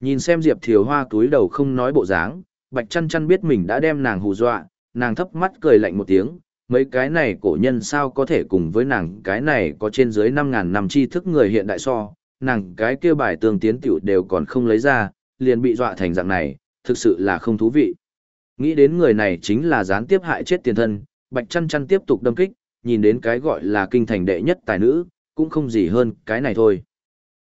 Nhìn xem Diệp Thiều Hoa túi đầu không nói bộ dáng, Bạch Chăn Chăn biết mình đã đem nàng hù dọa, nàng thấp mắt cười lạnh một tiếng, mấy cái này cổ nhân sao có thể cùng với nàng cái này có trên dưới 5.000 năm tri thức người hiện đại so, nàng cái kia bài tường tiến tiểu đều còn không lấy ra, liền bị dọa thành dạng này, thực sự là không thú vị. Nghĩ đến người này chính là gián tiếp hại chết tiền thân, Bạch Chăn Chăn tiếp tục đâm kích, nhìn đến cái gọi là kinh thành đệ nhất tài nữ, cũng không gì hơn cái này thôi.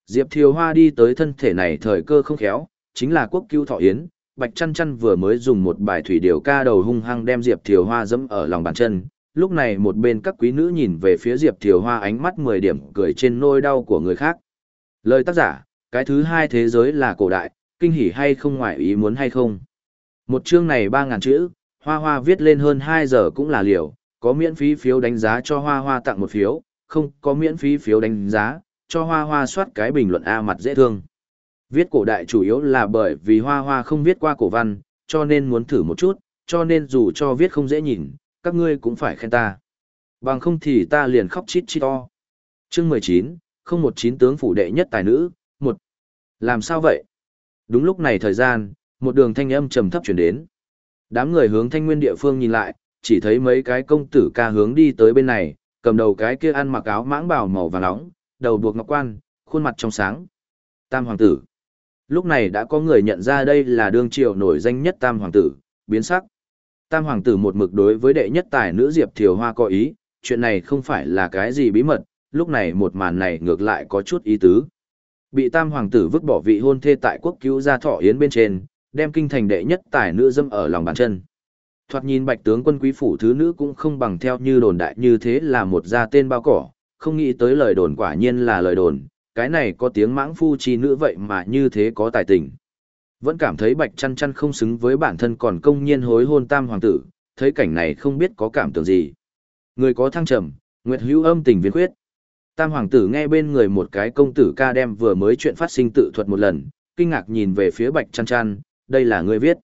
Diệp Thiều Hoa đi tới thân thể này thời cơ không khéo, chính là quốc cứu thọ yến, Bạch Chăn Chăn vừa mới dùng một bài thủy điều ca đầu hung hăng đem Diệp Thiều Hoa dẫm ở lòng bàn chân. Lúc này một bên các quý nữ nhìn về phía Diệp Thiều Hoa ánh mắt 10 điểm cười trên nôi đau của người khác. Lời tác giả, cái thứ hai thế giới là cổ đại, kinh hỉ hay không ngoại ý muốn hay không. Một chương này 3.000 chữ, Hoa Hoa viết lên hơn 2 giờ cũng là liều, có miễn phí phiếu đánh giá cho Hoa Hoa tặng một phiếu, không có miễn phí phiếu đánh giá, cho Hoa Hoa soát cái bình luận A mặt dễ thương. Viết cổ đại chủ yếu là bởi vì Hoa Hoa không viết qua cổ văn, cho nên muốn thử một chút, cho nên dù cho viết không dễ nhìn, các ngươi cũng phải khen ta. Bằng không thì ta liền khóc chít chít to. Chương 19, không một chín tướng phủ đệ nhất tài nữ, một. Làm sao vậy? Đúng lúc này thời gian, một đường thanh âm trầm thấp chuyển đến. Đám người hướng thanh nguyên địa phương nhìn lại, chỉ thấy mấy cái công tử ca hướng đi tới bên này, cầm đầu cái kia ăn mặc áo mãng bào màu vàng nóng, đầu buộc ngọc quan, khuôn mặt trong sáng. Tam hoàng tử. Lúc này đã có người nhận ra đây là đương triều nổi danh nhất tam hoàng tử, biến sắc. Tam hoàng tử một mực đối với đệ nhất tài nữ Diệp Thiều Hoa có ý, chuyện này không phải là cái gì bí mật, lúc này một màn này ngược lại có chút ý tứ. Bị tam hoàng tử vứt bỏ vị hôn thê tại quốc cứu gia thọ yến bên trên, đem kinh thành đệ nhất tài nữ dâm ở lòng bàn chân. Thoạt nhìn bạch tướng quân quý phủ thứ nữ cũng không bằng theo như đồn đại như thế là một gia tên bao cỏ, không nghĩ tới lời đồn quả nhiên là lời đồn, cái này có tiếng mãng phu chi nữ vậy mà như thế có tài tình. Vẫn cảm thấy bạch chăn chăn không xứng với bản thân còn công nhiên hối hôn tam hoàng tử, thấy cảnh này không biết có cảm tưởng gì. Người có thăng trầm, nguyệt hữu âm tình viên khuyết. Tam hoàng tử nghe bên người một cái công tử ca đem vừa mới chuyện phát sinh tự thuật một lần, kinh ngạc nhìn về phía bạch chăn chăn, đây là người viết.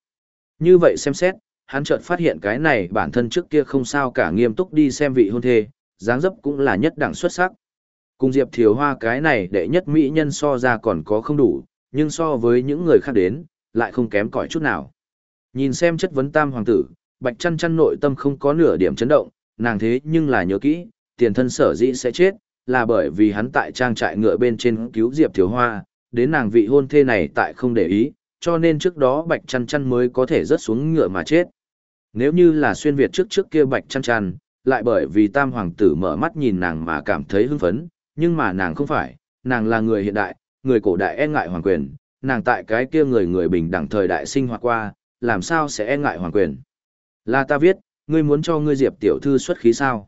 Như vậy xem xét, hắn chợt phát hiện cái này bản thân trước kia không sao cả nghiêm túc đi xem vị hôn thê, dáng dấp cũng là nhất đẳng xuất sắc. Cùng Diệp Thiều Hoa cái này đệ nhất mỹ nhân so ra còn có không đủ, nhưng so với những người khác đến, lại không kém cỏi chút nào. Nhìn xem chất vấn tam hoàng tử, Bạch Chăn Chăn nội tâm không có nửa điểm chấn động, nàng thế nhưng là nhớ kỹ, tiền thân sở dĩ sẽ chết, là bởi vì hắn tại trang trại ngựa bên trên cứu Diệp Thiếu Hoa, đến nàng vị hôn thê này tại không để ý, cho nên trước đó Bạch Chăn Chăn mới có thể rớt xuống ngựa mà chết. Nếu như là xuyên Việt trước trước kia Bạch Chăn Chăn, lại bởi vì tam hoàng tử mở mắt nhìn nàng mà cảm thấy hưng phấn, nhưng mà nàng không phải, nàng là người hiện đại, người cổ đại e ngại hoàng quyền, nàng tại cái kia người người bình đẳng thời đại sinh hoạt qua, làm sao sẽ e ngại hoàng quyền. Là ta viết, ngươi muốn cho ngươi diệp tiểu thư xuất khí sao?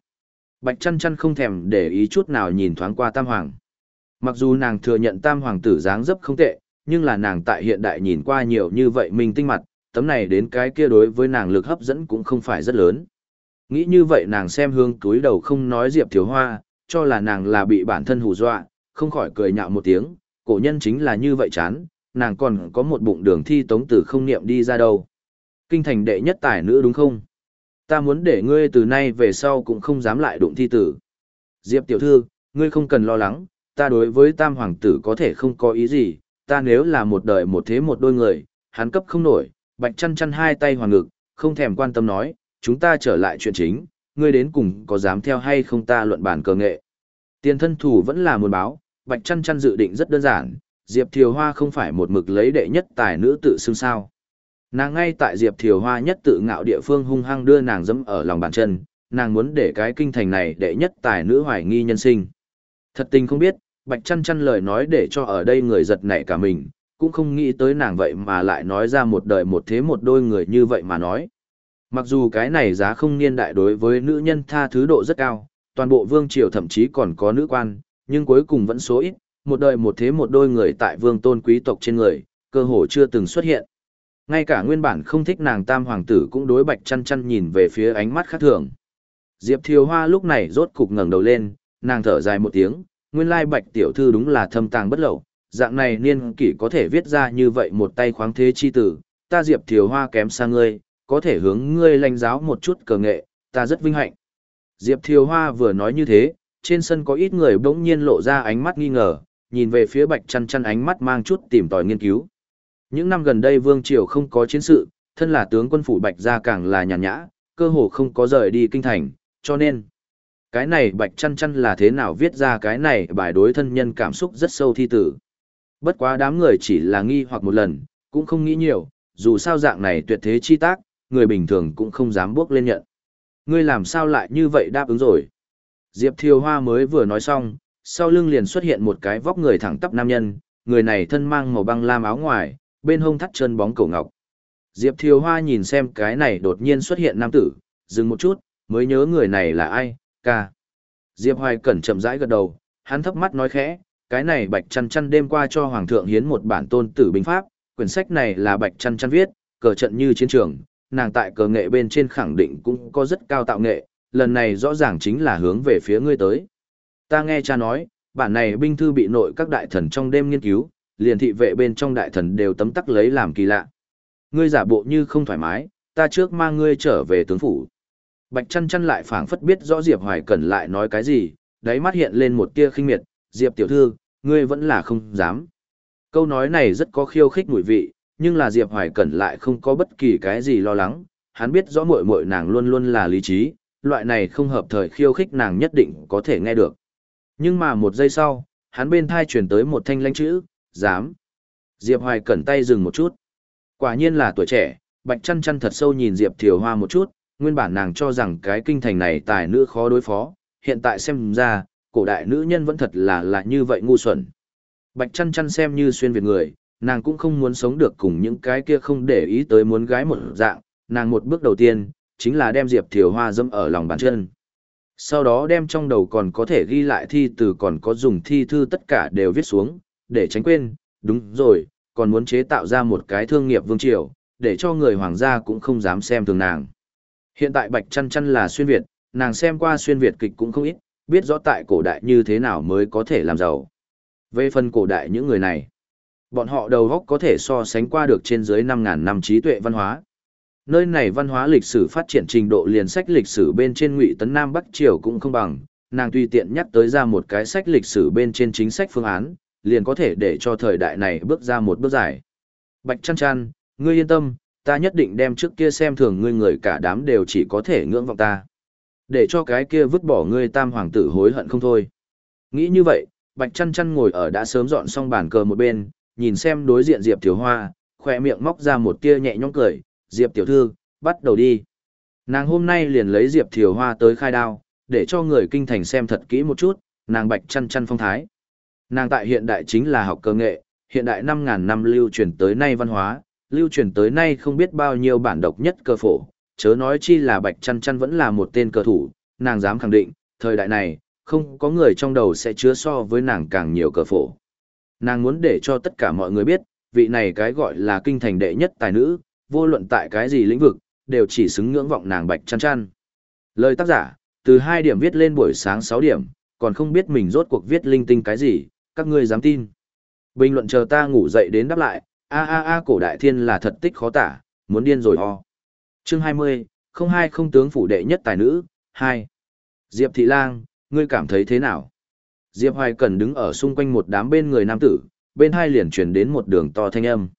Bạch chăn chăn không thèm để ý chút nào nhìn thoáng qua tam hoàng. Mặc dù nàng thừa nhận tam hoàng tử dáng dấp không tệ, nhưng là nàng tại hiện đại nhìn qua nhiều như vậy mình tinh mặt, tấm này đến cái kia đối với nàng lực hấp dẫn cũng không phải rất lớn. Nghĩ như vậy nàng xem hương túi đầu không nói Diệp Thiếu Hoa, cho là nàng là bị bản thân hù dọa, không khỏi cười nhạo một tiếng, cổ nhân chính là như vậy chán, nàng còn có một bụng đường thi tống tử không niệm đi ra đâu. Kinh thành đệ nhất tài nữ đúng không? Ta muốn để ngươi từ nay về sau cũng không dám lại đụng thi tử. Diệp tiểu thư, ngươi không cần lo lắng, ta đối với tam hoàng tử có thể không có ý gì, ta nếu là một đời một thế một đôi người, hắn cấp không nổi, bạch chăn chăn hai tay hoàng ngực, không thèm quan tâm nói, chúng ta trở lại chuyện chính, ngươi đến cùng có dám theo hay không ta luận bàn cờ nghệ. Tiền thân thủ vẫn là muốn báo, bạch chăn chăn dự định rất đơn giản, Diệp Thiều Hoa không phải một mực lấy đệ nhất tài nữ tự xưng sao. Nàng ngay tại Diệp Thiều Hoa nhất tự ngạo địa phương hung hăng đưa nàng dẫm ở lòng bàn chân, nàng muốn để cái kinh thành này đệ nhất tài nữ hoài nghi nhân sinh. Thật tình không biết, Bạch chăn chăn lời nói để cho ở đây người giật nảy cả mình, cũng không nghĩ tới nàng vậy mà lại nói ra một đời một thế một đôi người như vậy mà nói. Mặc dù cái này giá không niên đại đối với nữ nhân tha thứ độ rất cao, toàn bộ vương triều thậm chí còn có nữ quan, nhưng cuối cùng vẫn số ít, một đời một thế một đôi người tại vương tôn quý tộc trên người, cơ hồ chưa từng xuất hiện. Ngay cả nguyên bản không thích nàng tam hoàng tử cũng đối bạch chăn chăn nhìn về phía ánh mắt khác thường. Diệp Thiều Hoa lúc này rốt cục ngẩng đầu lên, nàng thở dài một tiếng, nguyên lai bạch tiểu thư đúng là thâm tàng bất lậu, dạng này niên kỷ có thể viết ra như vậy một tay khoáng thế chi tử, ta Diệp Thiều Hoa kém xa ngươi, có thể hướng ngươi lãnh giáo một chút cờ nghệ, ta rất vinh hạnh. Diệp Thiều Hoa vừa nói như thế, trên sân có ít người bỗng nhiên lộ ra ánh mắt nghi ngờ, nhìn về phía bạch chăn chăn ánh mắt mang chút tìm tòi nghiên cứu. Những năm gần đây Vương Triều không có chiến sự, thân là tướng quân phủ bạch gia càng là nhàn nhã, cơ hồ không có rời đi kinh thành, cho nên cái này bạch chăn chăn là thế nào viết ra cái này bài đối thân nhân cảm xúc rất sâu thi tử. Bất quá đám người chỉ là nghi hoặc một lần, cũng không nghĩ nhiều, dù sao dạng này tuyệt thế chi tác, người bình thường cũng không dám bước lên nhận. Ngươi làm sao lại như vậy đáp ứng rồi. Diệp Thiều Hoa mới vừa nói xong, sau lưng liền xuất hiện một cái vóc người thẳng tắp nam nhân, người này thân mang màu băng lam áo ngoài, bên hông thắt chân bóng cổ ngọc. Diệp Thiều Hoa nhìn xem cái này đột nhiên xuất hiện nam tử, dừng một chút, mới nhớ người này là ai, ca. Diệp Hoài Cẩn chậm rãi gật đầu, hắn thấp mắt nói khẽ, cái này Bạch Chăn Chăn đêm qua cho Hoàng thượng hiến một bản tôn tử binh pháp, quyển sách này là Bạch Chăn Chăn viết, cờ trận như chiến trường, nàng tại cờ nghệ bên trên khẳng định cũng có rất cao tạo nghệ, lần này rõ ràng chính là hướng về phía ngươi tới. Ta nghe cha nói, bản này binh thư bị nội các đại thần trong đêm nghiên cứu, liền thị vệ bên trong đại thần đều tấm tắc lấy làm kỳ lạ. Ngươi giả bộ như không thoải mái, ta trước mang ngươi trở về tướng phủ. Bạch chăn chăn lại phảng phất biết rõ Diệp Hoài Cẩn lại nói cái gì, đáy mắt hiện lên một tia khinh miệt, Diệp tiểu thư, ngươi vẫn là không dám. Câu nói này rất có khiêu khích mùi vị, nhưng là Diệp Hoài Cẩn lại không có bất kỳ cái gì lo lắng, hắn biết rõ muội muội nàng luôn luôn là lý trí, loại này không hợp thời khiêu khích nàng nhất định có thể nghe được. Nhưng mà một giây sau, hắn bên thai truyền tới một thanh lãnh chữ, dám. Diệp Hoài Cẩn tay dừng một chút. Quả nhiên là tuổi trẻ, Bạch Chăn Chăn thật sâu nhìn Diệp Thiều Hoa một chút, nguyên bản nàng cho rằng cái kinh thành này tài nữ khó đối phó, hiện tại xem ra, cổ đại nữ nhân vẫn thật là là như vậy ngu xuẩn. Bạch chăn chăn xem như xuyên việt người, nàng cũng không muốn sống được cùng những cái kia không để ý tới muốn gái một dạng, nàng một bước đầu tiên, chính là đem Diệp Thiều Hoa dâm ở lòng bàn chân. Sau đó đem trong đầu còn có thể ghi lại thi từ còn có dùng thi thư tất cả đều viết xuống, để tránh quên, đúng rồi, còn muốn chế tạo ra một cái thương nghiệp vương triều, để cho người hoàng gia cũng không dám xem thường nàng. Hiện tại Bạch Chăn Chăn là xuyên Việt, nàng xem qua xuyên Việt kịch cũng không ít, biết rõ tại cổ đại như thế nào mới có thể làm giàu. Về phần cổ đại những người này, bọn họ đầu góc có thể so sánh qua được trên dưới 5.000 năm trí tuệ văn hóa. Nơi này văn hóa lịch sử phát triển trình độ liền sách lịch sử bên trên ngụy tấn Nam Bắc Triều cũng không bằng, nàng tùy tiện nhắc tới ra một cái sách lịch sử bên trên chính sách phương án, liền có thể để cho thời đại này bước ra một bước dài. Bạch chăn chăn, ngươi yên tâm, ta nhất định đem trước kia xem thường ngươi người cả đám đều chỉ có thể ngưỡng vọng ta. Để cho cái kia vứt bỏ ngươi tam hoàng tử hối hận không thôi. Nghĩ như vậy, Bạch chăn chăn ngồi ở đã sớm dọn xong bàn cờ một bên, nhìn xem đối diện Diệp Tiểu Hoa, khỏe miệng móc ra một tia nhẹ nhõm cười, Diệp Tiểu Thư, bắt đầu đi. Nàng hôm nay liền lấy Diệp Tiểu Hoa tới khai đao, để cho người kinh thành xem thật kỹ một chút, nàng Bạch chăn chăn phong thái. Nàng tại hiện đại chính là học cơ nghệ, hiện đại 5.000 năm lưu truyền tới nay văn hóa, lưu truyền tới nay không biết bao nhiêu bản độc nhất cơ phổ, chớ nói chi là Bạch Chăn Chăn vẫn là một tên cờ thủ, nàng dám khẳng định, thời đại này, không có người trong đầu sẽ chứa so với nàng càng nhiều cơ phổ. Nàng muốn để cho tất cả mọi người biết, vị này cái gọi là kinh thành đệ nhất tài nữ, vô luận tại cái gì lĩnh vực, đều chỉ xứng ngưỡng vọng nàng bạch chăn chăn. Lời tác giả, từ 2 điểm viết lên buổi sáng 6 điểm, còn không biết mình rốt cuộc viết linh tinh cái gì, các ngươi dám tin. Bình luận chờ ta ngủ dậy đến đáp lại, a a a cổ đại thiên là thật tích khó tả, muốn điên rồi ho. Chương 20, không hai không tướng phủ đệ nhất tài nữ, 2. Diệp Thị Lang, ngươi cảm thấy thế nào? Diệp Hoài Cẩn đứng ở xung quanh một đám bên người nam tử, bên hai liền truyền đến một đường to thanh âm.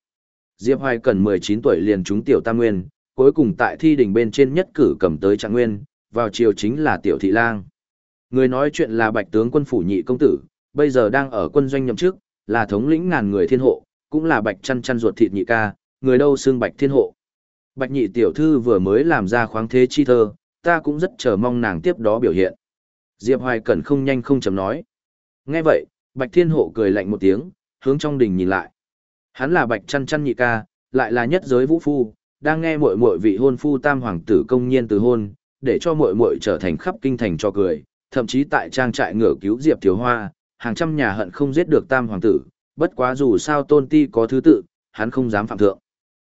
Diệp Hoài Cẩn 19 tuổi liền trúng tiểu tam nguyên, cuối cùng tại thi đỉnh bên trên nhất cử cầm tới trạng nguyên, vào chiều chính là tiểu thị lang. Người nói chuyện là bạch tướng quân phủ nhị công tử, bây giờ đang ở quân doanh nhậm chức, là thống lĩnh ngàn người thiên hộ, cũng là bạch chăn chăn ruột thịt nhị ca, người đâu xương bạch thiên hộ. Bạch nhị tiểu thư vừa mới làm ra khoáng thế chi thơ, ta cũng rất chờ mong nàng tiếp đó biểu hiện. Diệp Hoài Cẩn không nhanh không chậm nói. Nghe vậy, bạch thiên hộ cười lạnh một tiếng, hướng trong đình nhìn lại. Hắn là bạch chăn chăn nhị ca, lại là nhất giới vũ phu, đang nghe muội muội vị hôn phu tam hoàng tử công nhiên từ hôn, để cho muội muội trở thành khắp kinh thành cho cười, thậm chí tại trang trại ngựa cứu Diệp Thiếu Hoa, hàng trăm nhà hận không giết được tam hoàng tử, bất quá dù sao tôn ti có thứ tự, hắn không dám phạm thượng.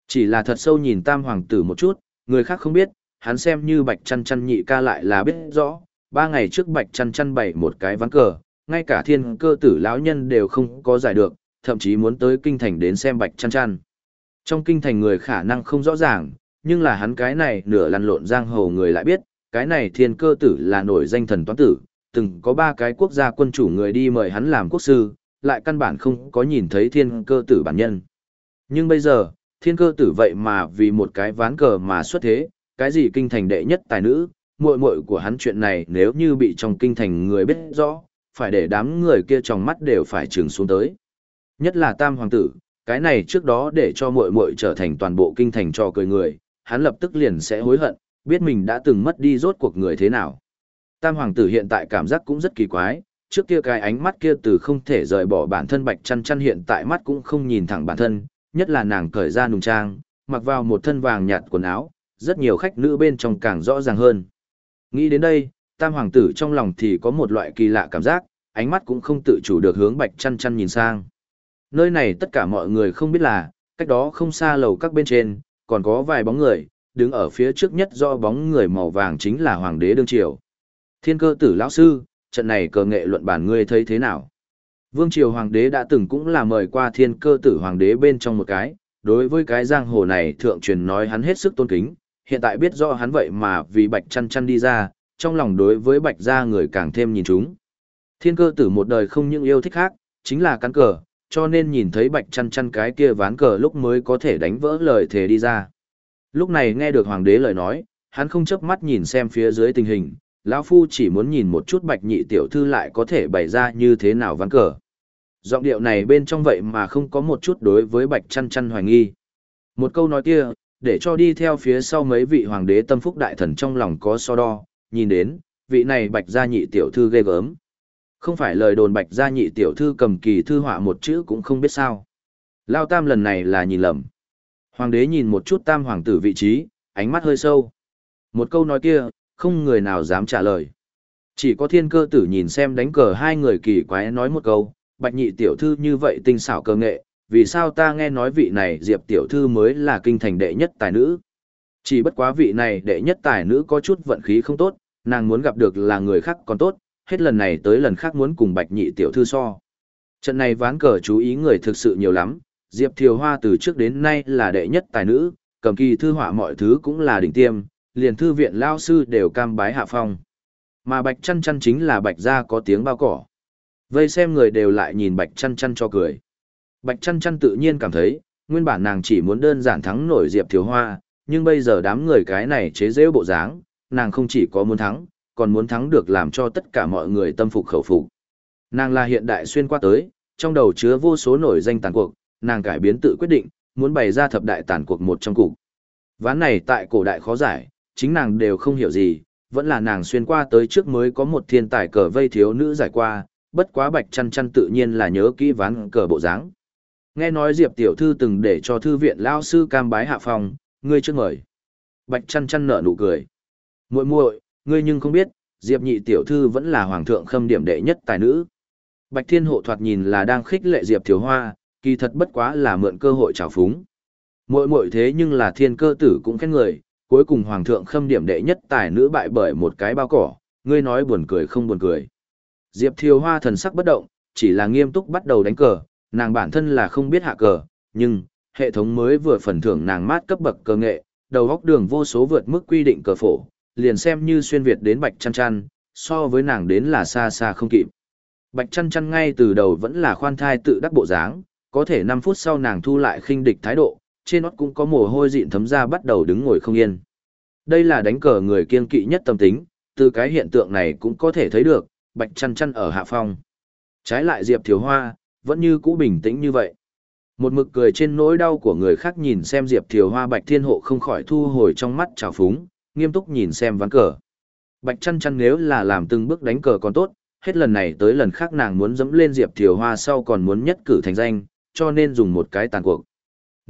Chỉ là thật sâu nhìn tam hoàng tử một chút, người khác không biết, hắn xem như bạch chăn chăn nhị ca lại là biết rõ, ba ngày trước bạch chăn chăn bày một cái ván cờ, ngay cả thiên cơ tử lão nhân đều không có giải được, thậm chí muốn tới kinh thành đến xem bạch chăn chăn. Trong kinh thành người khả năng không rõ ràng, nhưng là hắn cái này nửa lăn lộn giang hồ người lại biết, cái này thiên cơ tử là nổi danh thần toán tử, từng có ba cái quốc gia quân chủ người đi mời hắn làm quốc sư, lại căn bản không có nhìn thấy thiên cơ tử bản nhân. Nhưng bây giờ, thiên cơ tử vậy mà vì một cái ván cờ mà xuất thế, cái gì kinh thành đệ nhất tài nữ, muội muội của hắn chuyện này nếu như bị trong kinh thành người biết rõ, phải để đám người kia trong mắt đều phải trừng xuống tới. Nhất là tam hoàng tử, cái này trước đó để cho muội muội trở thành toàn bộ kinh thành cho cười người, hắn lập tức liền sẽ hối hận, biết mình đã từng mất đi rốt cuộc người thế nào. Tam hoàng tử hiện tại cảm giác cũng rất kỳ quái, trước kia cái ánh mắt kia từ không thể rời bỏ bản thân bạch chăn chăn hiện tại mắt cũng không nhìn thẳng bản thân, nhất là nàng cởi ra nùng trang, mặc vào một thân vàng nhạt quần áo, rất nhiều khách nữ bên trong càng rõ ràng hơn. Nghĩ đến đây, tam hoàng tử trong lòng thì có một loại kỳ lạ cảm giác, ánh mắt cũng không tự chủ được hướng bạch chăn chăn nhìn sang. Nơi này tất cả mọi người không biết là, cách đó không xa lầu các bên trên, còn có vài bóng người, đứng ở phía trước nhất do bóng người màu vàng chính là Hoàng đế Đương Triều. Thiên cơ tử lão sư, trận này cờ nghệ luận bản ngươi thấy thế nào? Vương Triều Hoàng đế đã từng cũng là mời qua thiên cơ tử Hoàng đế bên trong một cái, đối với cái giang hồ này thượng truyền nói hắn hết sức tôn kính, hiện tại biết rõ hắn vậy mà vì bạch chăn chăn đi ra, trong lòng đối với bạch gia người càng thêm nhìn chúng. Thiên cơ tử một đời không những yêu thích khác, chính là cắn cờ, cho nên nhìn thấy bạch chăn chăn cái kia ván cờ lúc mới có thể đánh vỡ lời thề đi ra. Lúc này nghe được hoàng đế lời nói, hắn không chớp mắt nhìn xem phía dưới tình hình, lão phu chỉ muốn nhìn một chút bạch nhị tiểu thư lại có thể bày ra như thế nào ván cờ. Giọng điệu này bên trong vậy mà không có một chút đối với bạch chăn chăn hoài nghi. Một câu nói kia, để cho đi theo phía sau mấy vị hoàng đế tâm phúc đại thần trong lòng có so đo, nhìn đến, vị này bạch gia nhị tiểu thư ghê gớm. Không phải lời đồn bạch gia nhị tiểu thư cầm kỳ thư họa một chữ cũng không biết sao. Lao tam lần này là nhìn lầm. Hoàng đế nhìn một chút tam hoàng tử vị trí, ánh mắt hơi sâu. Một câu nói kia, không người nào dám trả lời. Chỉ có thiên cơ tử nhìn xem đánh cờ hai người kỳ quái nói một câu, bạch nhị tiểu thư như vậy tinh xảo cơ nghệ, vì sao ta nghe nói vị này diệp tiểu thư mới là kinh thành đệ nhất tài nữ. Chỉ bất quá vị này đệ nhất tài nữ có chút vận khí không tốt, nàng muốn gặp được là người khác còn tốt, hết lần này tới lần khác muốn cùng bạch nhị tiểu thư so. Trận này ván cờ chú ý người thực sự nhiều lắm, Diệp Thiều Hoa từ trước đến nay là đệ nhất tài nữ, cầm kỳ thư họa mọi thứ cũng là đỉnh tiêm, liền thư viện lao sư đều cam bái hạ phong. Mà bạch chăn chăn chính là bạch gia có tiếng bao cỏ. Vây xem người đều lại nhìn bạch chăn chăn cho cười. Bạch chăn chăn tự nhiên cảm thấy, nguyên bản nàng chỉ muốn đơn giản thắng nổi Diệp thiếu Hoa, nhưng bây giờ đám người cái này chế rêu bộ dáng, nàng không chỉ có muốn thắng, còn muốn thắng được làm cho tất cả mọi người tâm phục khẩu phục. Nàng là hiện đại xuyên qua tới, trong đầu chứa vô số nổi danh tàn cuộc, nàng cải biến tự quyết định, muốn bày ra thập đại tàn cuộc một trong cục. Ván này tại cổ đại khó giải, chính nàng đều không hiểu gì, vẫn là nàng xuyên qua tới trước mới có một thiên tài cờ vây thiếu nữ giải qua, bất quá bạch chăn chăn tự nhiên là nhớ kỹ ván cờ bộ dáng. Nghe nói Diệp tiểu thư từng để cho thư viện lao sư cam bái hạ phòng, ngươi chưa ngời. Bạch chăn chăn nở nụ cười. muội muội, ngươi nhưng không biết, Diệp nhị tiểu thư vẫn là hoàng thượng khâm điểm đệ nhất tài nữ. Bạch thiên hộ thoạt nhìn là đang khích lệ Diệp thiếu hoa, kỳ thật bất quá là mượn cơ hội trào phúng. Muội muội thế nhưng là thiên cơ tử cũng khen người, cuối cùng hoàng thượng khâm điểm đệ nhất tài nữ bại bởi một cái bao cỏ, ngươi nói buồn cười không buồn cười. Diệp Thiều Hoa thần sắc bất động, chỉ là nghiêm túc bắt đầu đánh cờ, nàng bản thân là không biết hạ cờ, nhưng, hệ thống mới vừa phần thưởng nàng mát cấp bậc cờ nghệ, đầu góc đường vô số vượt mức quy định cờ phổ, liền xem như xuyên Việt đến bạch chăn chăn, so với nàng đến là xa xa không kịp. Bạch chăn chăn ngay từ đầu vẫn là khoan thai tự đắc bộ dáng, có thể 5 phút sau nàng thu lại khinh địch thái độ, trên nót cũng có mồ hôi dịn thấm ra bắt đầu đứng ngồi không yên. Đây là đánh cờ người kiên kỵ nhất tâm tính, từ cái hiện tượng này cũng có thể thấy được, bạch chăn chăn ở hạ phong. Trái lại Diệp Thiếu Hoa, vẫn như cũ bình tĩnh như vậy. Một mực cười trên nỗi đau của người khác nhìn xem Diệp Thiều Hoa Bạch Thiên Hộ không khỏi thu hồi trong mắt trào phúng, nghiêm túc nhìn xem ván cờ. Bạch chăn chăn nếu là làm từng bước đánh cờ còn tốt, hết lần này tới lần khác nàng muốn dẫm lên Diệp Thiều Hoa sau còn muốn nhất cử thành danh, cho nên dùng một cái tàn cuộc.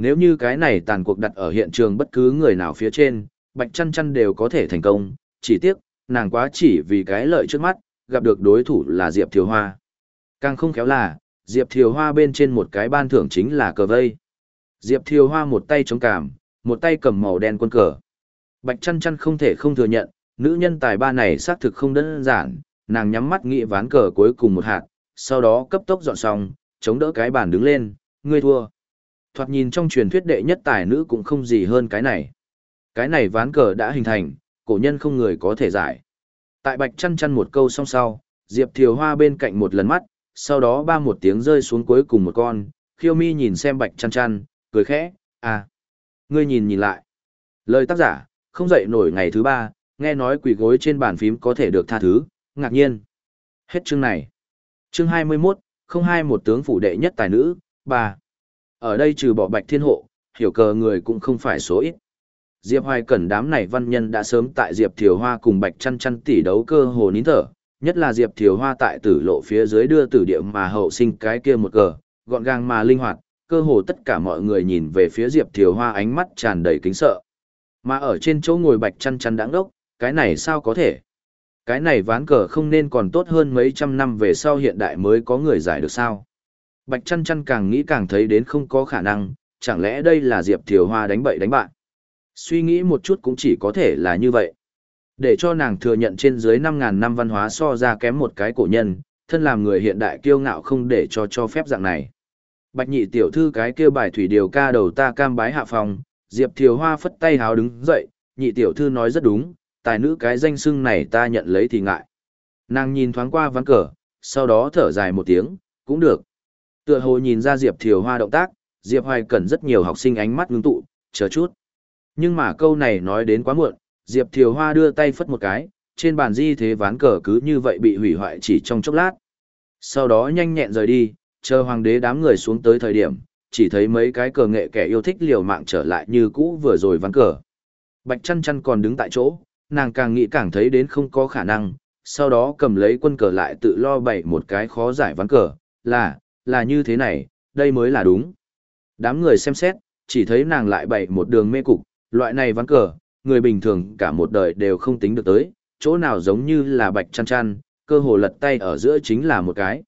Nếu như cái này tàn cuộc đặt ở hiện trường bất cứ người nào phía trên, Bạch chăn chăn đều có thể thành công, chỉ tiếc, nàng quá chỉ vì cái lợi trước mắt, gặp được đối thủ là Diệp Thiều Hoa. Càng không khéo là, Diệp Thiều Hoa bên trên một cái ban thưởng chính là cờ vây. Diệp Thiều Hoa một tay chống cảm, một tay cầm màu đen quân cờ. Bạch chăn chăn không thể không thừa nhận, nữ nhân tài ba này xác thực không đơn giản, nàng nhắm mắt nghĩ ván cờ cuối cùng một hạt, sau đó cấp tốc dọn xong, chống đỡ cái bàn đứng lên, ngươi thua. Thoạt nhìn trong truyền thuyết đệ nhất tài nữ cũng không gì hơn cái này. Cái này ván cờ đã hình thành, cổ nhân không người có thể giải. Tại bạch chăn chăn một câu song sau, Diệp Thiều Hoa bên cạnh một lần mắt, sau đó ba một tiếng rơi xuống cuối cùng một con, khiêu mi nhìn xem bạch chăn chăn, cười khẽ, à, ngươi nhìn nhìn lại. Lời tác giả, không dậy nổi ngày thứ ba, nghe nói quỳ gối trên bàn phím có thể được tha thứ, ngạc nhiên. Hết chương này. Chương 21, không hai một tướng phủ đệ nhất tài nữ, ba. Ở đây trừ bỏ bạch thiên hộ, hiểu cờ người cũng không phải số ít. Diệp Hoài Cẩn đám này văn nhân đã sớm tại Diệp Thiều Hoa cùng Bạch Chăn Chăn tỷ đấu cơ hồ nín thở, nhất là Diệp Thiều Hoa tại tử lộ phía dưới đưa tử địa mà hậu sinh cái kia một cờ, gọn gàng mà linh hoạt, cơ hồ tất cả mọi người nhìn về phía Diệp Thiều Hoa ánh mắt tràn đầy kính sợ. Mà ở trên chỗ ngồi Bạch Chăn Chăn đãng đốc, cái này sao có thể? Cái này ván cờ không nên còn tốt hơn mấy trăm năm về sau hiện đại mới có người giải được sao? Bạch Chăn Chăn càng nghĩ càng thấy đến không có khả năng, chẳng lẽ đây là Diệp Thiều Hoa đánh bậy đánh bạn? Suy nghĩ một chút cũng chỉ có thể là như vậy. Để cho nàng thừa nhận trên dưới 5.000 năm văn hóa so ra kém một cái cổ nhân, thân làm người hiện đại kiêu ngạo không để cho cho phép dạng này. Bạch nhị tiểu thư cái kêu bài thủy điều ca đầu ta cam bái hạ phòng, Diệp Thiều Hoa phất tay háo đứng dậy, nhị tiểu thư nói rất đúng, tài nữ cái danh xưng này ta nhận lấy thì ngại. Nàng nhìn thoáng qua ván cờ, sau đó thở dài một tiếng, cũng được. Tựa hồ nhìn ra Diệp Thiều Hoa động tác, Diệp Hoài cần rất nhiều học sinh ánh mắt ngưng tụ, chờ chút. Nhưng mà câu này nói đến quá muộn, Diệp Thiều Hoa đưa tay phất một cái, trên bàn di thế ván cờ cứ như vậy bị hủy hoại chỉ trong chốc lát. Sau đó nhanh nhẹn rời đi, chờ hoàng đế đám người xuống tới thời điểm, chỉ thấy mấy cái cờ nghệ kẻ yêu thích liều mạng trở lại như cũ vừa rồi ván cờ. Bạch chăn chăn còn đứng tại chỗ, nàng càng nghĩ càng thấy đến không có khả năng, sau đó cầm lấy quân cờ lại tự lo bày một cái khó giải ván cờ, là, là như thế này, đây mới là đúng. Đám người xem xét, chỉ thấy nàng lại bày một đường mê cục, loại này ván cờ, người bình thường cả một đời đều không tính được tới, chỗ nào giống như là bạch chăn chăn, cơ hồ lật tay ở giữa chính là một cái.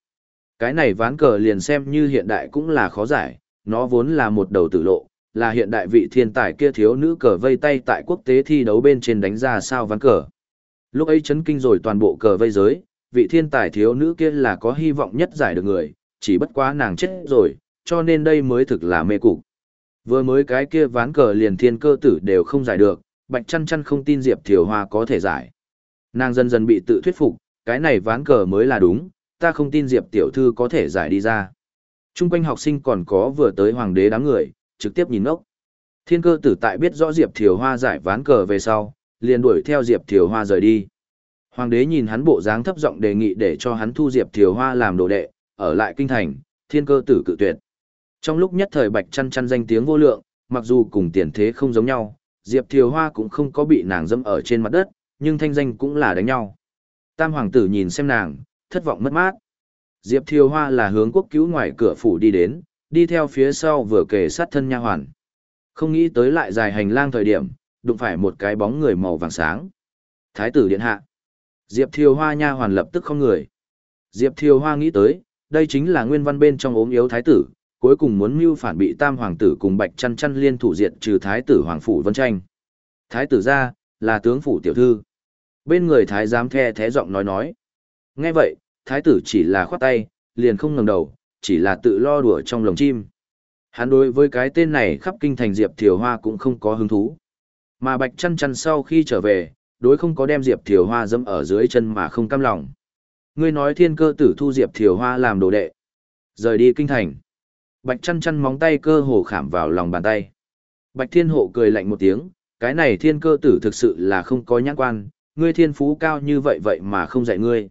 Cái này ván cờ liền xem như hiện đại cũng là khó giải, nó vốn là một đầu tử lộ, là hiện đại vị thiên tài kia thiếu nữ cờ vây tay tại quốc tế thi đấu bên trên đánh ra sao ván cờ. Lúc ấy chấn kinh rồi toàn bộ cờ vây giới, vị thiên tài thiếu nữ kia là có hy vọng nhất giải được người, chỉ bất quá nàng chết rồi, cho nên đây mới thực là mê cục. Vừa mới cái kia ván cờ liền thiên cơ tử đều không giải được, Bạch Chăn Chăn không tin Diệp Thiều Hoa có thể giải. Nàng dần dần bị tự thuyết phục, cái này ván cờ mới là đúng, ta không tin Diệp Tiểu Thư có thể giải đi ra. Trung quanh học sinh còn có vừa tới hoàng đế đám người, trực tiếp nhìn ngốc. Thiên cơ tử tại biết rõ Diệp Thiều Hoa giải ván cờ về sau, liền đuổi theo Diệp Thiều Hoa rời đi. Hoàng đế nhìn hắn bộ dáng thấp giọng đề nghị để cho hắn thu Diệp Thiều Hoa làm đồ đệ, ở lại kinh thành, thiên cơ tử cự tuyệt. Trong lúc nhất thời Bạch Chăn Chăn danh tiếng vô lượng, mặc dù cùng tiền thế không giống nhau, Diệp Thiều Hoa cũng không có bị nàng dâm ở trên mặt đất, nhưng thanh danh cũng là đánh nhau. Tam hoàng tử nhìn xem nàng, thất vọng mất mát. Diệp Thiều Hoa là hướng quốc cứu ngoài cửa phủ đi đến, đi theo phía sau vừa kề sát thân nha hoàn. Không nghĩ tới lại dài hành lang thời điểm, đụng phải một cái bóng người màu vàng sáng. Thái tử điện hạ. Diệp Thiều Hoa nha hoàn lập tức không người. Diệp Thiều Hoa nghĩ tới, đây chính là nguyên văn bên trong ốm yếu thái tử, cuối cùng muốn mưu phản bị tam hoàng tử cùng bạch chăn chăn liên thủ diệt trừ thái tử hoàng phủ vân tranh. Thái tử ra, là tướng phủ tiểu thư. Bên người thái giám the thế giọng nói nói. Nghe vậy, thái tử chỉ là khoát tay, liền không ngẩng đầu, chỉ là tự lo đùa trong lồng chim. Hắn đối với cái tên này khắp kinh thành Diệp Thiều Hoa cũng không có hứng thú. Mà Bạch Chăn Chăn sau khi trở về, đối không có đem Diệp Thiều Hoa dẫm ở dưới chân mà không cam lòng. Ngươi nói thiên cơ tử thu Diệp Thiều Hoa làm đồ đệ. Rời đi kinh thành. Bạch Chăn Chăn móng tay cơ hồ khảm vào lòng bàn tay. Bạch Thiên Hộ cười lạnh một tiếng, cái này thiên cơ tử thực sự là không có nhãn quan, ngươi thiên phú cao như vậy vậy mà không dạy ngươi.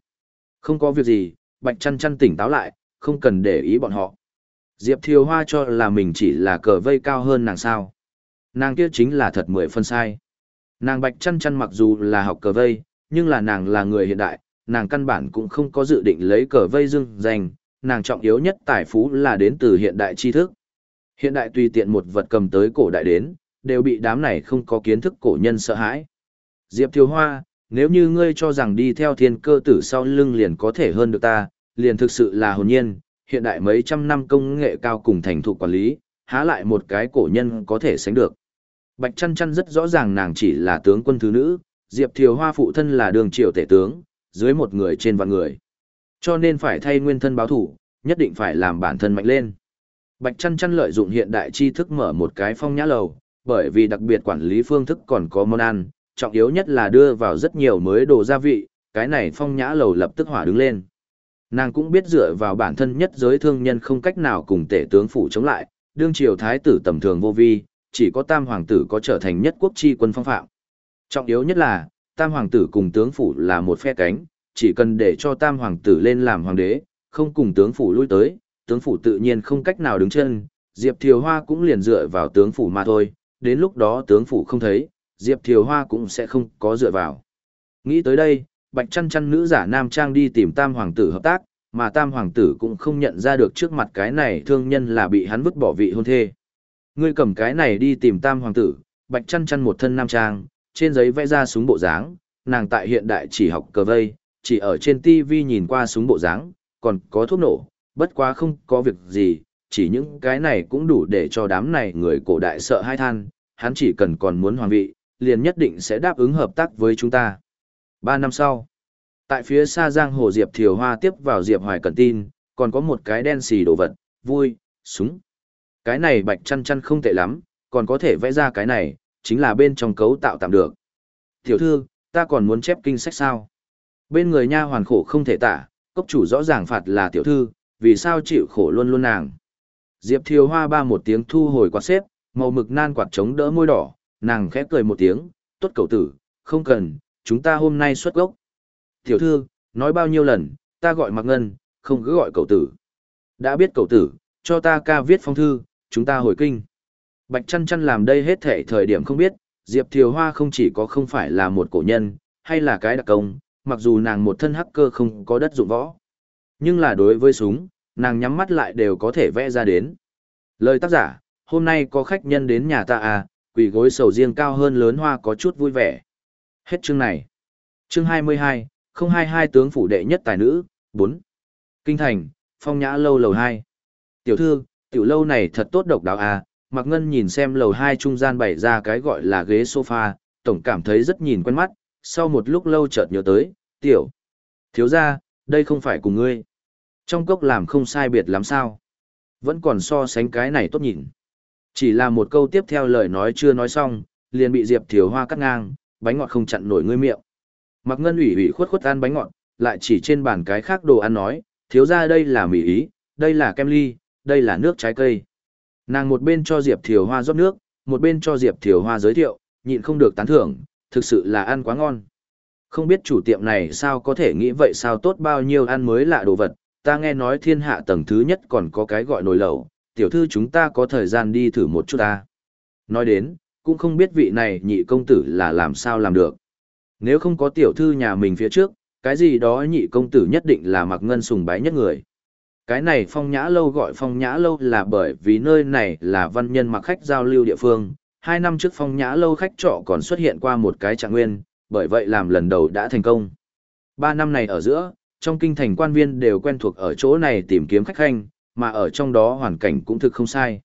Không có việc gì, Bạch Chăn Chăn tỉnh táo lại, không cần để ý bọn họ. Diệp Thiều Hoa cho là mình chỉ là cờ vây cao hơn nàng sao. Nàng kia chính là thật mười phân sai. Nàng Bạch Chăn Chăn mặc dù là học cờ vây, nhưng là nàng là người hiện đại, nàng căn bản cũng không có dự định lấy cờ vây dưng dành, nàng trọng yếu nhất tài phú là đến từ hiện đại tri thức. Hiện đại tùy tiện một vật cầm tới cổ đại đến, đều bị đám này không có kiến thức cổ nhân sợ hãi. Diệp Thiều Hoa, nếu như ngươi cho rằng đi theo thiên cơ tử sau lưng liền có thể hơn được ta, liền thực sự là hồn nhiên, hiện đại mấy trăm năm công nghệ cao cùng thành thục quản lý, há lại một cái cổ nhân có thể sánh được. Bạch Chăn Chăn rất rõ ràng nàng chỉ là tướng quân thứ nữ, Diệp Thiều Hoa phụ thân là đường triều tể tướng, dưới một người trên vạn người. Cho nên phải thay nguyên thân báo thủ, nhất định phải làm bản thân mạnh lên. Bạch Chăn Chăn lợi dụng hiện đại tri thức mở một cái phong nhã lầu, bởi vì đặc biệt quản lý phương thức còn có món ăn, trọng yếu nhất là đưa vào rất nhiều mới đồ gia vị, cái này phong nhã lầu lập tức hỏa đứng lên. Nàng cũng biết dựa vào bản thân nhất giới thương nhân không cách nào cùng tể tướng phủ chống lại, đương triều thái tử tầm thường vô vi, chỉ có tam hoàng tử có trở thành nhất quốc chi quân phong phạm. Trọng yếu nhất là, tam hoàng tử cùng tướng phủ là một phe cánh, chỉ cần để cho tam hoàng tử lên làm hoàng đế, không cùng tướng phủ lui tới, tướng phủ tự nhiên không cách nào đứng chân, Diệp Thiều Hoa cũng liền dựa vào tướng phủ mà thôi, đến lúc đó tướng phủ không thấy, Diệp Thiều Hoa cũng sẽ không có dựa vào. Nghĩ tới đây, bạch chăn chăn nữ giả nam trang đi tìm tam hoàng tử hợp tác, mà tam hoàng tử cũng không nhận ra được trước mặt cái này thương nhân là bị hắn vứt bỏ vị hôn thê. Ngươi cầm cái này đi tìm tam hoàng tử, bạch chăn chăn một thân nam trang, trên giấy vẽ ra súng bộ dáng, nàng tại hiện đại chỉ học cờ vây, chỉ ở trên TV nhìn qua súng bộ dáng, còn có thuốc nổ, bất quá không có việc gì, chỉ những cái này cũng đủ để cho đám này người cổ đại sợ hai than, hắn chỉ cần còn muốn hoàng vị, liền nhất định sẽ đáp ứng hợp tác với chúng ta. Ba năm sau, tại phía xa giang hồ Diệp Thiều Hoa tiếp vào Diệp Hoài Cần tin, còn có một cái đen xì đồ vật, vui, súng. Cái này bạch chăn chăn không tệ lắm, còn có thể vẽ ra cái này, chính là bên trong cấu tạo tạm được. Tiểu thư, ta còn muốn chép kinh sách sao? Bên người nha hoàn khổ không thể tả, cốc chủ rõ ràng phạt là tiểu thư, vì sao chịu khổ luôn luôn nàng. Diệp Thiều Hoa ba một tiếng thu hồi quạt xếp, màu mực nan quạt chống đỡ môi đỏ, nàng khẽ cười một tiếng, tốt cậu tử, không cần, chúng ta hôm nay xuất gốc. Tiểu thư, nói bao nhiêu lần, ta gọi Mạc Ngân, không cứ gọi cậu tử. Đã biết cậu tử, cho ta ca viết phong thư, chúng ta hồi kinh. Bạch chăn chăn làm đây hết thể thời điểm không biết, Diệp Thiều Hoa không chỉ có không phải là một cổ nhân, hay là cái đặc công, mặc dù nàng một thân hacker không có đất dụng võ. Nhưng là đối với súng, nàng nhắm mắt lại đều có thể vẽ ra đến. Lời tác giả, hôm nay có khách nhân đến nhà ta à, quỷ gối sầu riêng cao hơn lớn hoa có chút vui vẻ. Hết chương này. Chương 22, 022 tướng phủ đệ nhất tài nữ, 4. Kinh thành, phong nhã lâu lầu 2. Tiểu thư, tiểu lâu này thật tốt độc đáo à, Mạc Ngân nhìn xem lầu 2 trung gian bày ra cái gọi là ghế sofa, tổng cảm thấy rất nhìn quen mắt, sau một lúc lâu chợt nhớ tới, tiểu. Thiếu ra, đây không phải cùng ngươi. Trong cốc làm không sai biệt lắm sao. Vẫn còn so sánh cái này tốt nhìn. Chỉ là một câu tiếp theo lời nói chưa nói xong, liền bị Diệp Thiều Hoa cắt ngang, bánh ngọt không chặn nổi ngươi miệng. Mạc ngân ủy ủy khuất khuất ăn bánh ngọt, lại chỉ trên bàn cái khác đồ ăn nói, thiếu ra đây là mì ý, đây là kem ly, đây là nước trái cây. Nàng một bên cho Diệp Thiều Hoa rót nước, một bên cho Diệp Thiều Hoa giới thiệu, nhịn không được tán thưởng, thực sự là ăn quá ngon. Không biết chủ tiệm này sao có thể nghĩ vậy sao tốt bao nhiêu ăn mới lạ đồ vật, ta nghe nói thiên hạ tầng thứ nhất còn có cái gọi nồi lẩu, tiểu thư chúng ta có thời gian đi thử một chút ta. Nói đến, cũng không biết vị này nhị công tử là làm sao làm được. Nếu không có tiểu thư nhà mình phía trước, cái gì đó nhị công tử nhất định là mặc ngân sùng bái nhất người. Cái này phong nhã lâu gọi phong nhã lâu là bởi vì nơi này là văn nhân mặc khách giao lưu địa phương. Hai năm trước phong nhã lâu khách trọ còn xuất hiện qua một cái trạng nguyên, bởi vậy làm lần đầu đã thành công. Ba năm này ở giữa, trong kinh thành quan viên đều quen thuộc ở chỗ này tìm kiếm khách khanh, mà ở trong đó hoàn cảnh cũng thực không sai.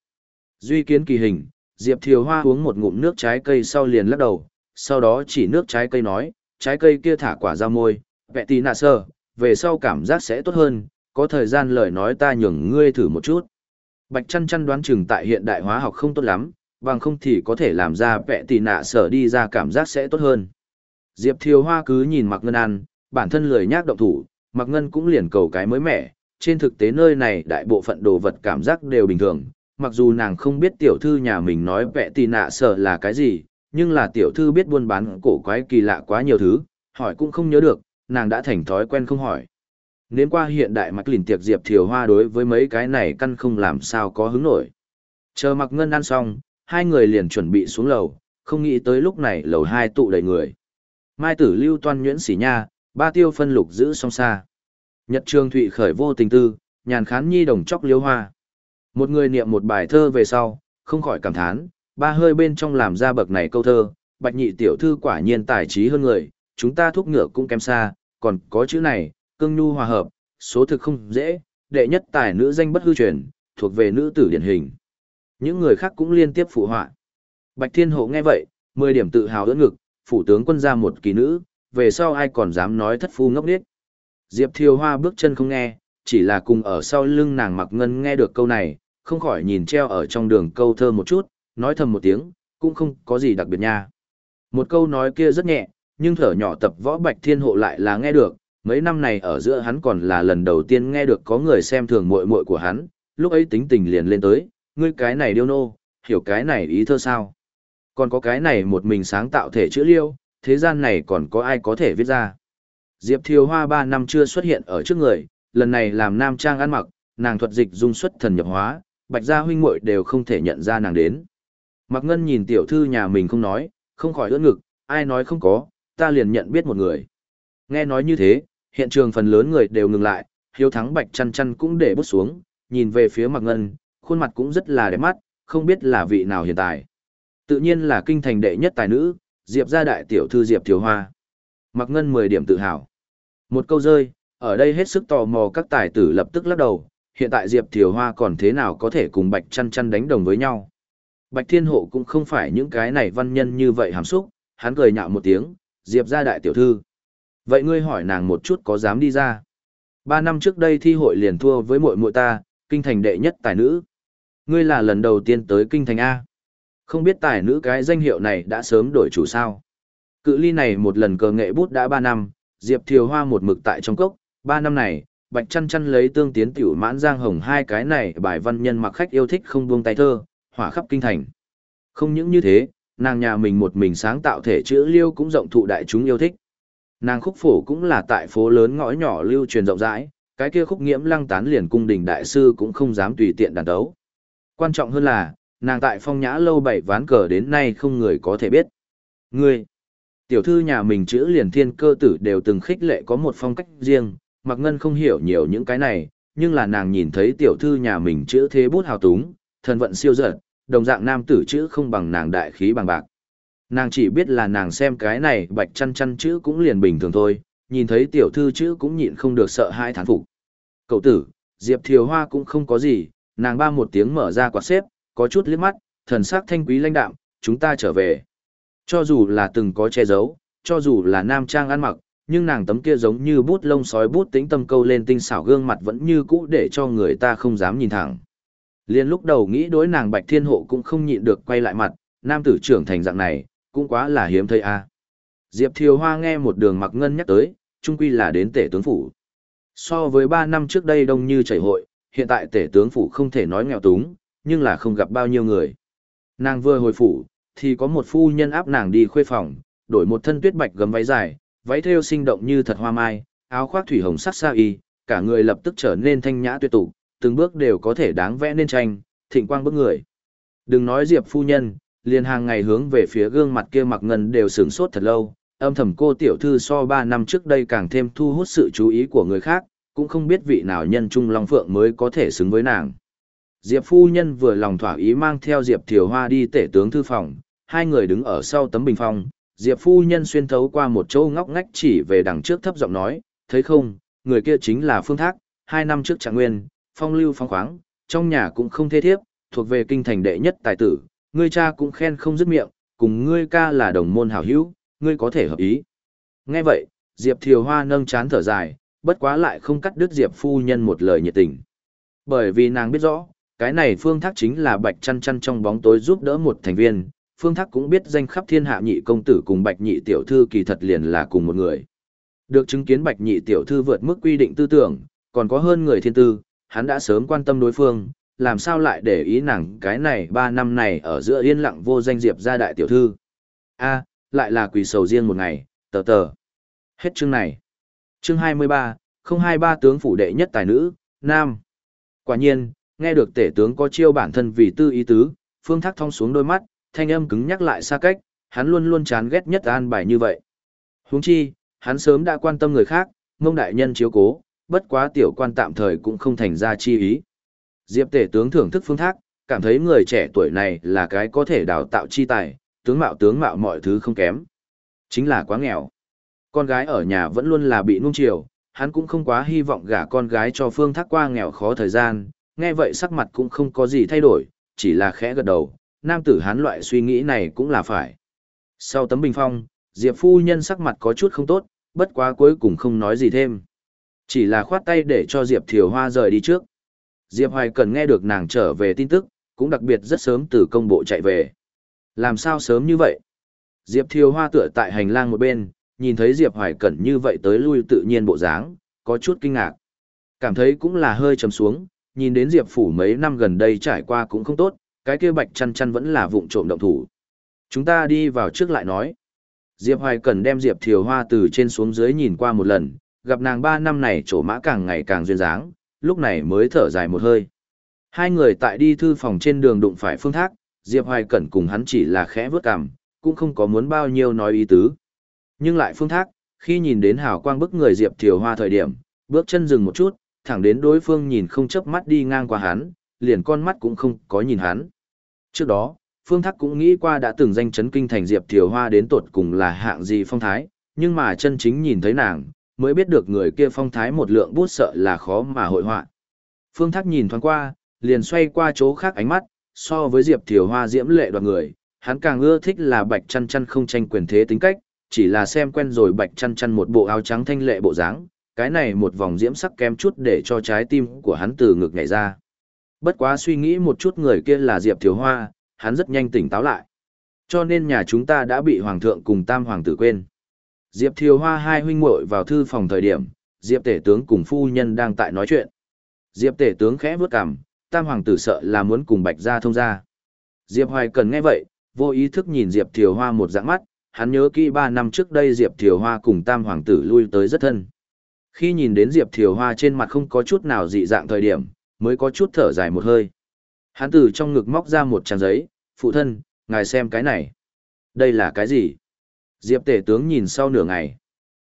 Duy kiến kỳ hình, Diệp Thiều Hoa uống một ngụm nước trái cây sau liền lắc đầu, sau đó chỉ nước trái cây nói, trái cây kia thả quả ra môi, vẹ tì nạ sơ, về sau cảm giác sẽ tốt hơn, có thời gian lời nói ta nhường ngươi thử một chút. Bạch chăn chăn đoán chừng tại hiện đại hóa học không tốt lắm, bằng không thì có thể làm ra vẹ tì nạ sở đi ra cảm giác sẽ tốt hơn. Diệp Thiều Hoa cứ nhìn Mạc Ngân ăn, bản thân lười nhác động thủ, Mạc Ngân cũng liền cầu cái mới mẻ, trên thực tế nơi này đại bộ phận đồ vật cảm giác đều bình thường, mặc dù nàng không biết tiểu thư nhà mình nói vẽ tì nạ sở là cái gì, nhưng là tiểu thư biết buôn bán cổ quái kỳ lạ quá nhiều thứ, hỏi cũng không nhớ được, nàng đã thành thói quen không hỏi. Nên qua hiện đại mạch lìn tiệc diệp thiều hoa đối với mấy cái này căn không làm sao có hứng nổi. Chờ mặc ngân ăn xong, hai người liền chuẩn bị xuống lầu, không nghĩ tới lúc này lầu hai tụ đầy người. Mai tử lưu toan nhuyễn xỉ nha, ba tiêu phân lục giữ song xa. Nhật trường thụy khởi vô tình tư, nhàn khán nhi đồng chóc liêu hoa. Một người niệm một bài thơ về sau, không khỏi cảm thán, ba hơi bên trong làm ra bậc này câu thơ, bạch nhị tiểu thư quả nhiên tài trí hơn người, chúng ta thúc ngựa cũng kém xa, còn có chữ này, cương nhu hòa hợp, số thực không dễ, đệ nhất tài nữ danh bất hư truyền, thuộc về nữ tử điển hình. Những người khác cũng liên tiếp phụ họa. Bạch Thiên Hộ nghe vậy, 10 điểm tự hào ưỡn ngực, phủ tướng quân ra một kỳ nữ, về sau ai còn dám nói thất phu ngốc điếc. Diệp Thiều Hoa bước chân không nghe, chỉ là cùng ở sau lưng nàng mặc ngân nghe được câu này, không khỏi nhìn treo ở trong đường câu thơ một chút, nói thầm một tiếng, cũng không có gì đặc biệt nha. Một câu nói kia rất nhẹ, nhưng thở nhỏ tập võ bạch thiên hộ lại là nghe được, mấy năm này ở giữa hắn còn là lần đầu tiên nghe được có người xem thường muội muội của hắn, lúc ấy tính tình liền lên tới, ngươi cái này điêu nô, hiểu cái này ý thơ sao? Còn có cái này một mình sáng tạo thể chữ liêu, thế gian này còn có ai có thể viết ra? Diệp Thiều Hoa ba năm chưa xuất hiện ở trước người, lần này làm nam trang ăn mặc, nàng thuật dịch dung xuất thần nhập hóa, bạch gia huynh muội đều không thể nhận ra nàng đến. Mạc Ngân nhìn tiểu thư nhà mình không nói, không khỏi ưỡn ngực, ai nói không có, ta liền nhận biết một người. Nghe nói như thế, hiện trường phần lớn người đều ngừng lại, hiếu thắng bạch chăn chăn cũng để bút xuống, nhìn về phía Mạc Ngân, khuôn mặt cũng rất là đẹp mắt, không biết là vị nào hiện tại. Tự nhiên là kinh thành đệ nhất tài nữ, Diệp gia đại tiểu thư Diệp Thiều Hoa. Mạc Ngân 10 điểm tự hào. Một câu rơi, ở đây hết sức tò mò các tài tử lập tức lắc đầu, hiện tại Diệp Thiều Hoa còn thế nào có thể cùng Bạch Chăn Chăn đánh đồng với nhau. Bạch Thiên Hộ cũng không phải những cái này văn nhân như vậy hàm xúc, hắn cười nhạo một tiếng, Diệp Gia đại tiểu thư. Vậy ngươi hỏi nàng một chút có dám đi ra. Ba năm trước đây thi hội liền thua với muội muội ta, kinh thành đệ nhất tài nữ. Ngươi là lần đầu tiên tới kinh thành A. Không biết tài nữ cái danh hiệu này đã sớm đổi chủ sao. Cự ly này một lần cờ nghệ bút đã ba năm, Diệp Thiều Hoa một mực tại trong cốc, ba năm này, Bạch Chăn Chăn lấy tương tiến tiểu mãn giang hồng hai cái này bài văn nhân mặc khách yêu thích không buông tay thơ, hỏa khắp kinh thành. Không những như thế, nàng nhà mình một mình sáng tạo thể chữ liêu cũng rộng thụ đại chúng yêu thích. Nàng khúc phổ cũng là tại phố lớn ngõ nhỏ lưu truyền rộng rãi, cái kia khúc nghiễm lăng tán liền cung đình đại sư cũng không dám tùy tiện đàn đấu. Quan trọng hơn là, nàng tại phong nhã lâu bảy ván cờ đến nay không người có thể biết. Ngươi, tiểu thư nhà mình chữ liền thiên cơ tử đều từng khích lệ có một phong cách riêng, mặc Ngân không hiểu nhiều những cái này, nhưng là nàng nhìn thấy tiểu thư nhà mình chữ thế bút hào túng, thần vận siêu dật, đồng dạng nam tử chữ không bằng nàng đại khí bằng bạc. Nàng chỉ biết là nàng xem cái này bạch chăn chăn chữ cũng liền bình thường thôi, nhìn thấy tiểu thư chữ cũng nhịn không được sợ hai thán phục. Cậu tử, Diệp Thiều Hoa cũng không có gì, nàng ba một tiếng mở ra quạt xếp, có chút liếc mắt, thần sắc thanh quý lãnh đạm, chúng ta trở về. Cho dù là từng có che giấu, cho dù là nam trang ăn mặc, nhưng nàng tấm kia giống như bút lông sói bút tĩnh tâm câu lên tinh xảo gương mặt vẫn như cũ để cho người ta không dám nhìn thẳng. Liên lúc đầu nghĩ đối nàng Bạch Thiên Hộ cũng không nhịn được quay lại mặt, nam tử trưởng thành dạng này, cũng quá là hiếm thấy a. Diệp Thiều Hoa nghe một đường mặc ngân nhắc tới, trung quy là đến tể tướng phủ. So với 3 năm trước đây đông như chảy hội, hiện tại tể tướng phủ không thể nói nghèo túng, nhưng là không gặp bao nhiêu người. Nàng vừa hồi phủ, thì có một phu nhân áp nàng đi khuê phòng, đổi một thân tuyết bạch gấm váy dài, váy thêu sinh động như thật hoa mai, áo khoác thủy hồng sắc sa y, cả người lập tức trở nên thanh nhã tuyệt tục, từng bước đều có thể đáng vẽ nên tranh, thịnh quang bức người. Đừng nói Diệp phu nhân, liền hàng ngày hướng về phía gương mặt kia mặc ngân đều sửng sốt thật lâu, âm thầm cô tiểu thư so 3 năm trước đây càng thêm thu hút sự chú ý của người khác, cũng không biết vị nào nhân trung long phượng mới có thể xứng với nàng. Diệp phu nhân vừa lòng thỏa ý mang theo Diệp Thiều Hoa đi tể tướng thư phòng, hai người đứng ở sau tấm bình phong, Diệp phu nhân xuyên thấu qua một chỗ ngóc ngách chỉ về đằng trước thấp giọng nói, thấy không, người kia chính là Phương Thác, hai năm trước trạng nguyên, phong lưu phong khoáng, trong nhà cũng không thê thiếp, thuộc về kinh thành đệ nhất tài tử, ngươi cha cũng khen không dứt miệng, cùng ngươi ca là đồng môn hảo hữu, ngươi có thể hợp ý. Nghe vậy, Diệp Thiều Hoa nâng chán thở dài, bất quá lại không cắt đứt Diệp phu nhân một lời nhiệt tình. Bởi vì nàng biết rõ, cái này Phương Thác chính là Bạch Chăn Chăn trong bóng tối giúp đỡ một thành viên, Phương Thác cũng biết danh khắp thiên hạ nhị công tử cùng Bạch nhị tiểu thư kỳ thật liền là cùng một người. Được chứng kiến Bạch nhị tiểu thư vượt mức quy định tư tưởng, còn có hơn người thiên tư, hắn đã sớm quan tâm đối phương, làm sao lại để ý nàng cái này ba năm này ở giữa yên lặng vô danh diệp gia đại tiểu thư. a lại là quỳ sầu riêng một ngày, tờ tờ. Hết chương này. Chương 23, 023 tướng phủ đệ nhất tài nữ, nam. Quả nhiên, nghe được tể tướng có chiêu bản thân vì tư ý tứ, phương thác thong xuống đôi mắt, thanh âm cứng nhắc lại xa cách, hắn luôn luôn chán ghét nhất an bài như vậy. Huống chi, hắn sớm đã quan tâm người khác, mông đại nhân chiếu cố, bất quá tiểu quan tạm thời cũng không thành ra chi ý. Diệp tể tướng thưởng thức phương thác, cảm thấy người trẻ tuổi này là cái có thể đào tạo chi tài, tướng mạo tướng mạo mọi thứ không kém. Chính là quá nghèo. Con gái ở nhà vẫn luôn là bị nuông chiều, hắn cũng không quá hy vọng gả con gái cho phương thác qua nghèo khó thời gian, nghe vậy sắc mặt cũng không có gì thay đổi, chỉ là khẽ gật đầu, nam tử hắn loại suy nghĩ này cũng là phải. Sau tấm bình phong, Diệp phu nhân sắc mặt có chút không tốt, bất quá cuối cùng không nói gì thêm. Chỉ là khoát tay để cho Diệp Thiều Hoa rời đi trước. Diệp Hoài cần nghe được nàng trở về tin tức, cũng đặc biệt rất sớm từ công bộ chạy về. Làm sao sớm như vậy? Diệp Thiều Hoa tựa tại hành lang một bên, nhìn thấy Diệp Hoài Cẩn như vậy tới lui tự nhiên bộ dáng, có chút kinh ngạc. Cảm thấy cũng là hơi trầm xuống, nhìn đến Diệp Phủ mấy năm gần đây trải qua cũng không tốt, cái kia bạch chăn chăn vẫn là vụng trộm động thủ. Chúng ta đi vào trước lại nói. Diệp Hoài Cẩn đem Diệp Thiều Hoa từ trên xuống dưới nhìn qua một lần, gặp nàng ba năm này trổ mã càng ngày càng duyên dáng, lúc này mới thở dài một hơi. Hai người tại đi thư phòng trên đường đụng phải phương thác, Diệp Hoài Cẩn cùng hắn chỉ là khẽ vớt cằm, cũng không có muốn bao nhiêu nói ý tứ. Nhưng lại phương thác, khi nhìn đến hào quang bức người Diệp Thiều Hoa thời điểm, bước chân dừng một chút, thẳng đến đối phương nhìn không chớp mắt đi ngang qua hắn, liền con mắt cũng không có nhìn hắn. Trước đó, Phương Thác cũng nghĩ qua đã từng danh chấn kinh thành Diệp Thiều Hoa đến tột cùng là hạng gì phong thái, nhưng mà chân chính nhìn thấy nàng, mới biết được người kia phong thái một lượng bút sợ là khó mà hội họa. Phương Thác nhìn thoáng qua, liền xoay qua chỗ khác ánh mắt, so với Diệp Thiều Hoa diễm lệ đoạt người, hắn càng ưa thích là Bạch Chăn Chăn không tranh quyền thế tính cách, chỉ là xem quen rồi Bạch Chăn Chăn một bộ áo trắng thanh lệ bộ dáng, cái này một vòng diễm sắc kém chút để cho trái tim của hắn từ ngực nhảy ra. Bất quá suy nghĩ một chút người kia là Diệp Thiều Hoa, hắn rất nhanh tỉnh táo lại. Cho nên nhà chúng ta đã bị Hoàng thượng cùng Tam Hoàng tử quên. Diệp Thiều Hoa hai huynh muội vào thư phòng thời điểm, Diệp Tể tướng cùng phu nhân đang tại nói chuyện. Diệp Tể tướng khẽ bước cằm, Tam Hoàng tử sợ là muốn cùng Bạch gia thông gia. Diệp Hoài cần nghe vậy, vô ý thức nhìn Diệp Thiều Hoa một dạng mắt, hắn nhớ kỹ ba năm trước đây Diệp Thiều Hoa cùng Tam Hoàng tử lui tới rất thân. Khi nhìn đến Diệp Thiều Hoa trên mặt không có chút nào dị dạng thời điểm, mới có chút thở dài một hơi. Hắn từ trong ngực móc ra một trang giấy, phụ thân, ngài xem cái này. Đây là cái gì? Diệp tể tướng nhìn sau nửa ngày.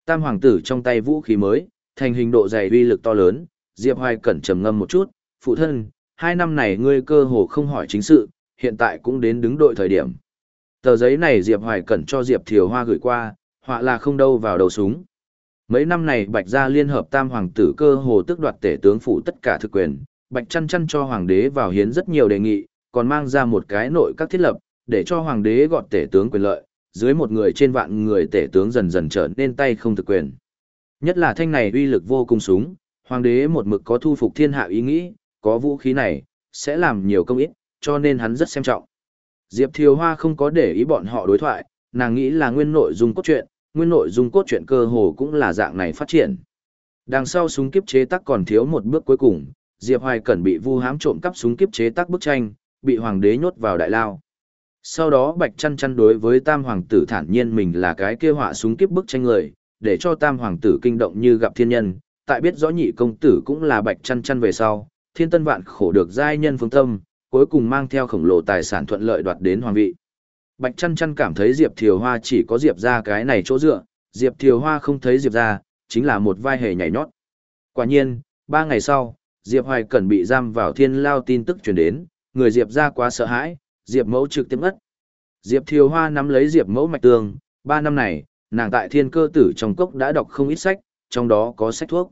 Tam hoàng tử trong tay vũ khí mới, thành hình độ dày uy lực to lớn, Diệp Hoài cẩn trầm ngâm một chút, phụ thân, hai năm này ngươi cơ hồ không hỏi chính sự, hiện tại cũng đến đứng đội thời điểm. Tờ giấy này Diệp Hoài cẩn cho Diệp Thiều Hoa gửi qua, họa là không đâu vào đầu súng. Mấy năm này Bạch Gia liên hợp tam hoàng tử cơ hồ tức đoạt tể tướng phủ tất cả thực quyền, Bạch chăn chăn cho hoàng đế vào hiến rất nhiều đề nghị, còn mang ra một cái nội các thiết lập, để cho hoàng đế gọt tể tướng quyền lợi, dưới một người trên vạn người tể tướng dần dần trở nên tay không thực quyền. Nhất là thanh này uy lực vô cùng súng, hoàng đế một mực có thu phục thiên hạ ý nghĩ, có vũ khí này, sẽ làm nhiều công ít, cho nên hắn rất xem trọng. Diệp Thiều Hoa không có để ý bọn họ đối thoại, nàng nghĩ là nguyên nội dung cốt truyện, nguyên nội dung cốt truyện cơ hồ cũng là dạng này phát triển. Đằng sau súng kiếp chế tác còn thiếu một bước cuối cùng, Diệp Hoài Cẩn bị vu hám trộm cắp súng kiếp chế tác bức tranh, bị hoàng đế nhốt vào đại lao. Sau đó Bạch Chăn Chăn đối với Tam hoàng tử thản nhiên mình là cái kia họa súng kiếp bức tranh người, để cho Tam hoàng tử kinh động như gặp thiên nhân, tại biết rõ nhị công tử cũng là Bạch Chăn Chăn về sau, thiên tân vạn khổ được giai nhân phương tâm, cuối cùng mang theo khổng lồ tài sản thuận lợi đoạt đến hoàng vị. Bạch Chăn Chăn cảm thấy Diệp Thiều Hoa chỉ có Diệp ra cái này chỗ dựa, Diệp Thiều Hoa không thấy Diệp ra, chính là một vai hề nhảy nhót. Quả nhiên, ba ngày sau, Diệp Hoài Cẩn bị giam vào thiên lao tin tức truyền đến, người Diệp ra quá sợ hãi, Diệp mẫu trực tiếp ngất. Diệp Thiều Hoa nắm lấy Diệp mẫu mạch tường, ba năm này, nàng tại thiên cơ tử trong cốc đã đọc không ít sách, trong đó có sách thuốc.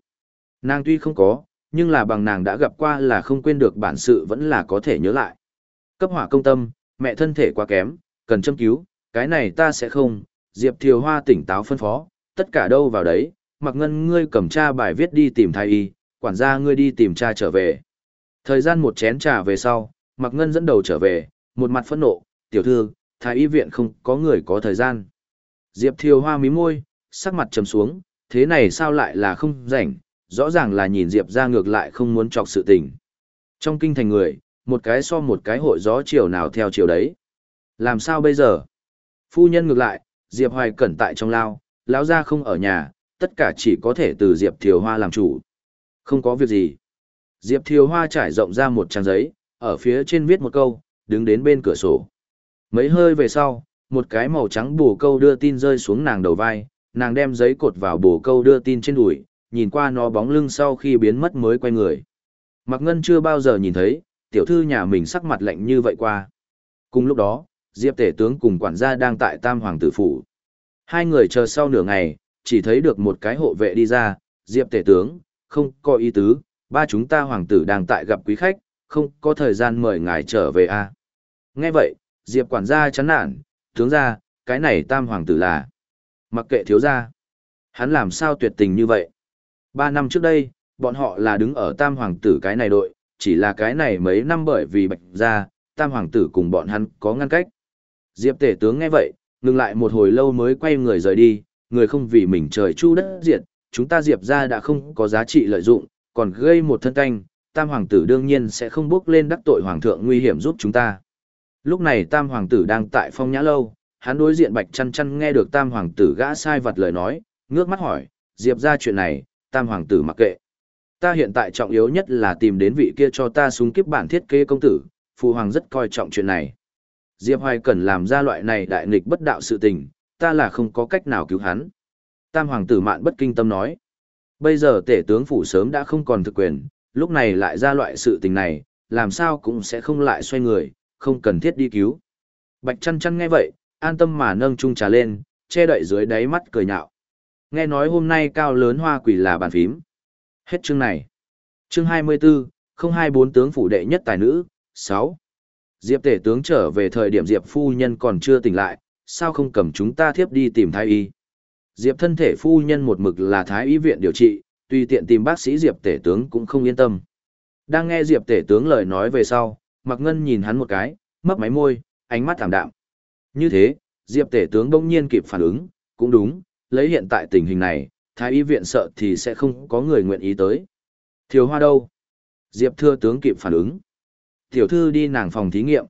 Nàng tuy không có, nhưng là bằng nàng đã gặp qua là không quên được bản sự vẫn là có thể nhớ lại. Cấp hỏa công tâm, mẹ thân thể quá kém, cần châm cứu, cái này ta sẽ không, Diệp Thiều Hoa tỉnh táo phân phó, tất cả đâu vào đấy, mặc ngân ngươi cầm tra bài viết đi tìm thái y, quản gia ngươi đi tìm cha trở về. Thời gian một chén trà về sau, mặc ngân dẫn đầu trở về, một mặt phẫn nộ, tiểu thư, thái y viện không có người có thời gian. Diệp Thiều Hoa mí môi, sắc mặt trầm xuống, thế này sao lại là không rảnh, rõ ràng là nhìn Diệp ra ngược lại không muốn chọc sự tình. Trong kinh thành người, một cái so một cái hội gió chiều nào theo chiều đấy. Làm sao bây giờ? Phu nhân ngược lại, Diệp Hoài cẩn tại trong lao, lão ra không ở nhà, tất cả chỉ có thể từ Diệp Thiều Hoa làm chủ. Không có việc gì. Diệp Thiều Hoa trải rộng ra một trang giấy, ở phía trên viết một câu, đứng đến bên cửa sổ. Mấy hơi về sau, một cái màu trắng bổ câu đưa tin rơi xuống nàng đầu vai, nàng đem giấy cột vào bổ câu đưa tin trên đùi, nhìn qua nó bóng lưng sau khi biến mất mới quay người. Mạc Ngân chưa bao giờ nhìn thấy, tiểu thư nhà mình sắc mặt lạnh như vậy qua. Cùng lúc đó, Diệp Tể tướng cùng quản gia đang tại Tam Hoàng tử phủ. Hai người chờ sau nửa ngày, chỉ thấy được một cái hộ vệ đi ra, Diệp Tể tướng, không có ý tứ, ba chúng ta hoàng tử đang tại gặp quý khách, không có thời gian mời ngài trở về a. À. Nghe vậy, Diệp quản gia chán nản, tướng ra, cái này Tam Hoàng tử là. Mặc kệ thiếu gia. Hắn làm sao tuyệt tình như vậy? Ba năm trước đây, bọn họ là đứng ở Tam Hoàng tử cái này đội, chỉ là cái này mấy năm bởi vì Bạch ra, Tam Hoàng tử cùng bọn hắn có ngăn cách. Diệp tể tướng nghe vậy, ngừng lại một hồi lâu mới quay người rời đi, người không vì mình trời chu đất diệt, chúng ta Diệp ra đã không có giá trị lợi dụng, còn gây một thân canh, Tam Hoàng tử đương nhiên sẽ không bước lên đắc tội Hoàng thượng nguy hiểm giúp chúng ta. Lúc này Tam Hoàng tử đang tại phong nhã lâu, hắn đối diện Bạch Chăn Chăn nghe được Tam Hoàng tử gã sai vật lời nói, ngước mắt hỏi, Diệp ra chuyện này, Tam Hoàng tử mặc kệ. Ta hiện tại trọng yếu nhất là tìm đến vị kia cho ta súng kiếp bản thiết kế công tử, Phụ Hoàng rất coi trọng chuyện này. Diệp Hoài cần làm ra loại này đại nghịch bất đạo sự tình, ta là không có cách nào cứu hắn. Tam Hoàng tử mạn bất kinh tâm nói. Bây giờ tể tướng phủ sớm đã không còn thực quyền, lúc này lại ra loại sự tình này, làm sao cũng sẽ không lại xoay người, không cần thiết đi cứu. Bạch chăn chăn nghe vậy, an tâm mà nâng chung trà lên, che đậy dưới đáy mắt cười nhạo. Nghe nói hôm nay cao lớn hoa quỷ là bàn phím. Hết chương này. Chương 24, 024 tướng phủ đệ nhất tài nữ, 6. Diệp tể tướng trở về thời điểm Diệp phu nhân còn chưa tỉnh lại, sao không cầm chúng ta thiếp đi tìm thái y. Diệp thân thể phu nhân một mực là thái y viện điều trị, tùy tiện tìm bác sĩ Diệp tể tướng cũng không yên tâm. Đang nghe Diệp tể tướng lời nói về sau, Mạc Ngân nhìn hắn một cái, mấp máy môi, ánh mắt thảm đạm. Như thế, Diệp tể tướng bỗng nhiên kịp phản ứng, cũng đúng, lấy hiện tại tình hình này, thái y viện sợ thì sẽ không có người nguyện ý tới. Thiếu hoa đâu? Diệp thưa tướng kịp phản ứng. Tiểu thư đi nàng phòng thí nghiệm.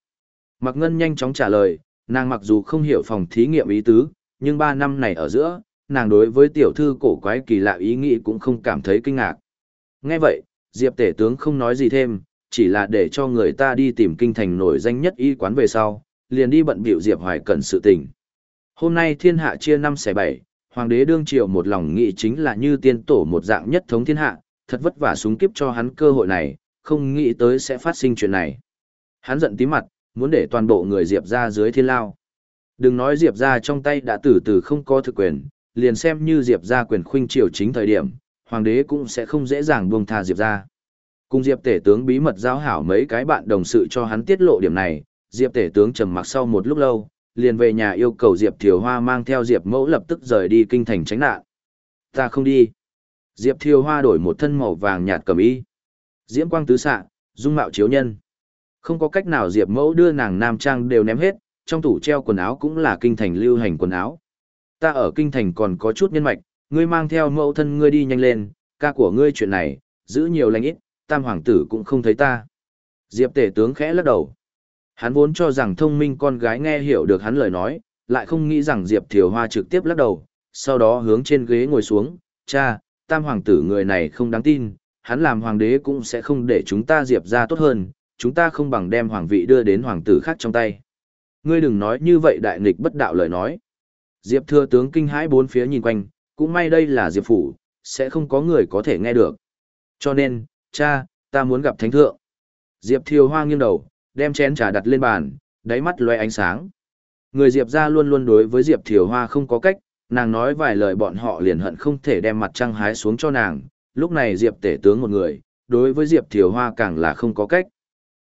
Mạc Ngân nhanh chóng trả lời, nàng mặc dù không hiểu phòng thí nghiệm ý tứ, nhưng ba năm này ở giữa, nàng đối với tiểu thư cổ quái kỳ lạ ý nghĩ cũng không cảm thấy kinh ngạc. Nghe vậy, Diệp tể tướng không nói gì thêm, chỉ là để cho người ta đi tìm kinh thành nổi danh nhất y quán về sau, liền đi bận biểu Diệp Hoài Cẩn sự tình. Hôm nay thiên hạ chia năm xẻ bảy, hoàng đế đương triều một lòng nghĩ chính là như tiên tổ một dạng nhất thống thiên hạ, thật vất vả súng kiếp cho hắn cơ hội này, không nghĩ tới sẽ phát sinh chuyện này. Hắn giận tí mặt, muốn để toàn bộ người Diệp ra dưới thiên lao. Đừng nói Diệp ra trong tay đã từ từ không có thực quyền, liền xem như Diệp ra quyền khuynh triều chính thời điểm, hoàng đế cũng sẽ không dễ dàng buông tha Diệp ra. Cùng Diệp tể tướng bí mật giao hảo mấy cái bạn đồng sự cho hắn tiết lộ điểm này, Diệp tể tướng trầm mặc sau một lúc lâu, liền về nhà yêu cầu Diệp Thiều Hoa mang theo Diệp Mẫu lập tức rời đi kinh thành tránh nạn. Ta không đi. Diệp Thiều Hoa đổi một thân màu vàng nhạt cầm y. Diễm quang tứ xạ, dung mạo chiếu nhân. Không có cách nào Diệp Mẫu đưa nàng nam trang đều ném hết, trong tủ treo quần áo cũng là kinh thành lưu hành quần áo. Ta ở kinh thành còn có chút nhân mạch, ngươi mang theo mẫu thân ngươi đi nhanh lên, ca của ngươi chuyện này, giữ nhiều lành ít, tam hoàng tử cũng không thấy ta. Diệp tể tướng khẽ lắc đầu. Hắn vốn cho rằng thông minh con gái nghe hiểu được hắn lời nói, lại không nghĩ rằng Diệp Thiều Hoa trực tiếp lắc đầu, sau đó hướng trên ghế ngồi xuống, cha, tam hoàng tử người này không đáng tin, hắn làm hoàng đế cũng sẽ không để chúng ta Diệp ra tốt hơn, chúng ta không bằng đem hoàng vị đưa đến hoàng tử khác trong tay. Ngươi đừng nói như vậy đại nghịch bất đạo lời nói. Diệp thừa tướng kinh hãi bốn phía nhìn quanh, cũng may đây là Diệp phủ, sẽ không có người có thể nghe được. Cho nên, cha, ta muốn gặp thánh thượng. Diệp thiều hoa nghiêng đầu, đem chén trà đặt lên bàn, đáy mắt loe ánh sáng. Người Diệp ra luôn luôn đối với Diệp thiều hoa không có cách, nàng nói vài lời bọn họ liền hận không thể đem mặt trăng hái xuống cho nàng. Lúc này Diệp tể tướng một người, đối với Diệp Thiều Hoa càng là không có cách.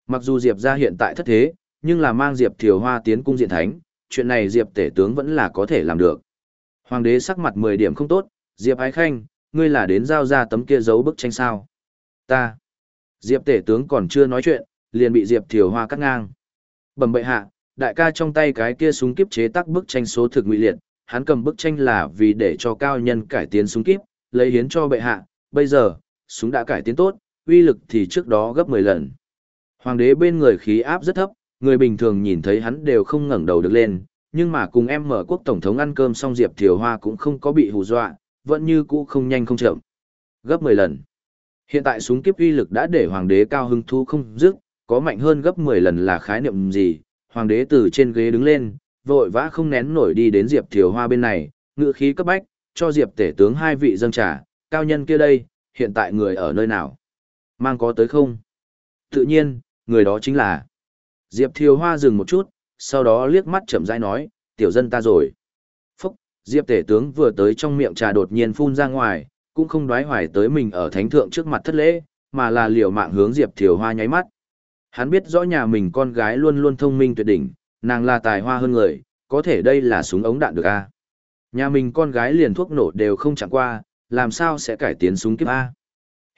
Mặc dù Diệp gia hiện tại thất thế, nhưng là mang Diệp Thiều Hoa tiến cung diện thánh, chuyện này Diệp tể tướng vẫn là có thể làm được. Hoàng đế sắc mặt 10 điểm không tốt, Diệp Ái Khanh, ngươi là đến giao ra tấm kia dấu bức tranh sao? Ta. Diệp tể tướng còn chưa nói chuyện, liền bị Diệp Thiều Hoa cắt ngang. Bẩm bệ hạ, đại ca trong tay cái kia súng kiếp chế tác bức tranh số thực nguy liệt, hắn cầm bức tranh là vì để cho cao nhân cải tiến súng kiếp, lấy hiến cho bệ hạ, bây giờ, súng đã cải tiến tốt, uy lực thì trước đó gấp 10 lần. Hoàng đế bên người khí áp rất thấp, người bình thường nhìn thấy hắn đều không ngẩng đầu được lên, nhưng mà cùng em mở quốc tổng thống ăn cơm xong Diệp Thiều Hoa cũng không có bị hù dọa, vẫn như cũ không nhanh không chậm. Gấp 10 lần. Hiện tại súng kiếp uy lực đã để hoàng đế cao hưng thu không dứt, có mạnh hơn gấp 10 lần là khái niệm gì, hoàng đế từ trên ghế đứng lên, vội vã không nén nổi đi đến Diệp Thiều Hoa bên này, ngựa khí cấp bách, cho Diệp tể tướng hai vị dâng trà, cao nhân kia đây, hiện tại người ở nơi nào? Mang có tới không? Tự nhiên, người đó chính là. Diệp Thiều Hoa dừng một chút, sau đó liếc mắt chậm rãi nói, tiểu dân ta rồi. Phúc, Diệp tể tướng vừa tới trong miệng trà đột nhiên phun ra ngoài, cũng không đoái hoài tới mình ở thánh thượng trước mặt thất lễ, mà là liều mạng hướng Diệp Thiều Hoa nháy mắt. Hắn biết rõ nhà mình con gái luôn luôn thông minh tuyệt đỉnh, nàng là tài hoa hơn người, có thể đây là súng ống đạn được a. Nhà mình con gái liền thuốc nổ đều không chẳng qua, làm sao sẽ cải tiến súng kiếp a?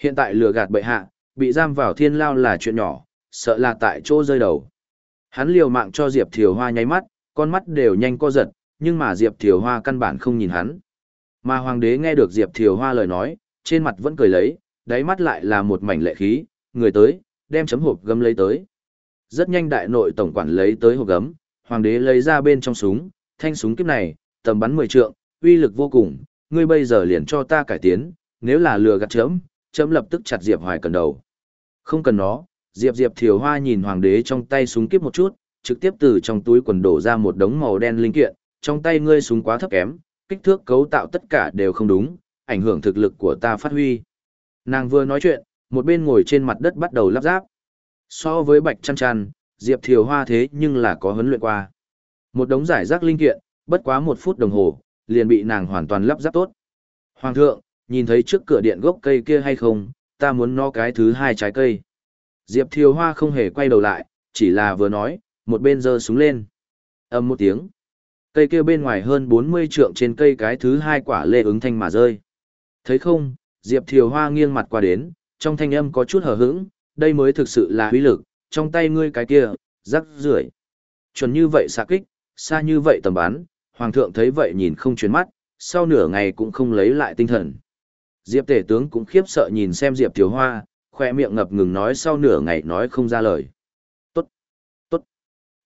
Hiện tại lừa gạt bệ hạ, bị giam vào thiên lao là chuyện nhỏ, sợ là tại chỗ rơi đầu. Hắn liều mạng cho Diệp Thiều Hoa nháy mắt, con mắt đều nhanh co giật, nhưng mà Diệp Thiều Hoa căn bản không nhìn hắn. Mà hoàng đế nghe được Diệp Thiều Hoa lời nói, trên mặt vẫn cười lấy, đáy mắt lại là một mảnh lệ khí, người tới, đem chấm hộp gấm lấy tới. Rất nhanh đại nội tổng quản lấy tới hộp gấm, hoàng đế lấy ra bên trong súng, thanh súng kiếp này, tầm bắn 10 trượng, uy lực vô cùng, ngươi bây giờ liền cho ta cải tiến, nếu là lừa gạt chấm, chấm lập tức chặt Diệp Hoài cần đầu. Không cần nó, Diệp Diệp Thiều Hoa nhìn hoàng đế trong tay súng kiếp một chút, trực tiếp từ trong túi quần đổ ra một đống màu đen linh kiện, trong tay ngươi súng quá thấp kém, kích thước cấu tạo tất cả đều không đúng, ảnh hưởng thực lực của ta phát huy. Nàng vừa nói chuyện, một bên ngồi trên mặt đất bắt đầu lắp ráp. So với bạch chăn chăn, Diệp Thiều Hoa thế nhưng là có huấn luyện qua. Một đống giải rác linh kiện, bất quá một phút đồng hồ, liền bị nàng hoàn toàn lắp ráp tốt. Hoàng thượng, nhìn thấy trước cửa điện gốc cây kia hay không, ta muốn no cái thứ hai trái cây. Diệp Thiều Hoa không hề quay đầu lại, chỉ là vừa nói, một bên giơ súng lên. ầm một tiếng. Cây kia bên ngoài hơn 40 trượng trên cây cái thứ hai quả lê ứng thanh mà rơi. Thấy không, Diệp Thiều Hoa nghiêng mặt qua đến, trong thanh âm có chút hờ hững, đây mới thực sự là huy lực, trong tay ngươi cái kia, rắc rưởi. Chuẩn như vậy xạ kích, xa như vậy tầm bắn, hoàng thượng thấy vậy nhìn không chuyển mắt, sau nửa ngày cũng không lấy lại tinh thần. Diệp tể tướng cũng khiếp sợ nhìn xem Diệp Thiều Hoa, khoe miệng ngập ngừng nói sau nửa ngày nói không ra lời. Tốt, tốt.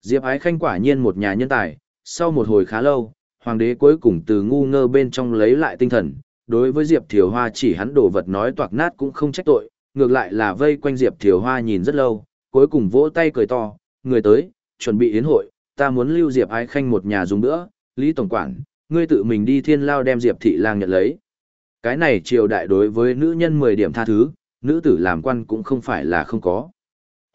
Diệp Ái Khanh quả nhiên một nhà nhân tài, sau một hồi khá lâu, hoàng đế cuối cùng từ ngu ngơ bên trong lấy lại tinh thần, đối với Diệp Thiều Hoa chỉ hắn đổ vật nói toạc nát cũng không trách tội, ngược lại là vây quanh Diệp Thiều Hoa nhìn rất lâu, cuối cùng vỗ tay cười to, người tới, chuẩn bị yến hội, ta muốn lưu Diệp Ái Khanh một nhà dùng nữa, Lý Tổng Quản, ngươi tự mình đi thiên lao đem Diệp Thị Lang nhận lấy. Cái này triều đại đối với nữ nhân 10 điểm tha thứ, nữ tử làm quan cũng không phải là không có.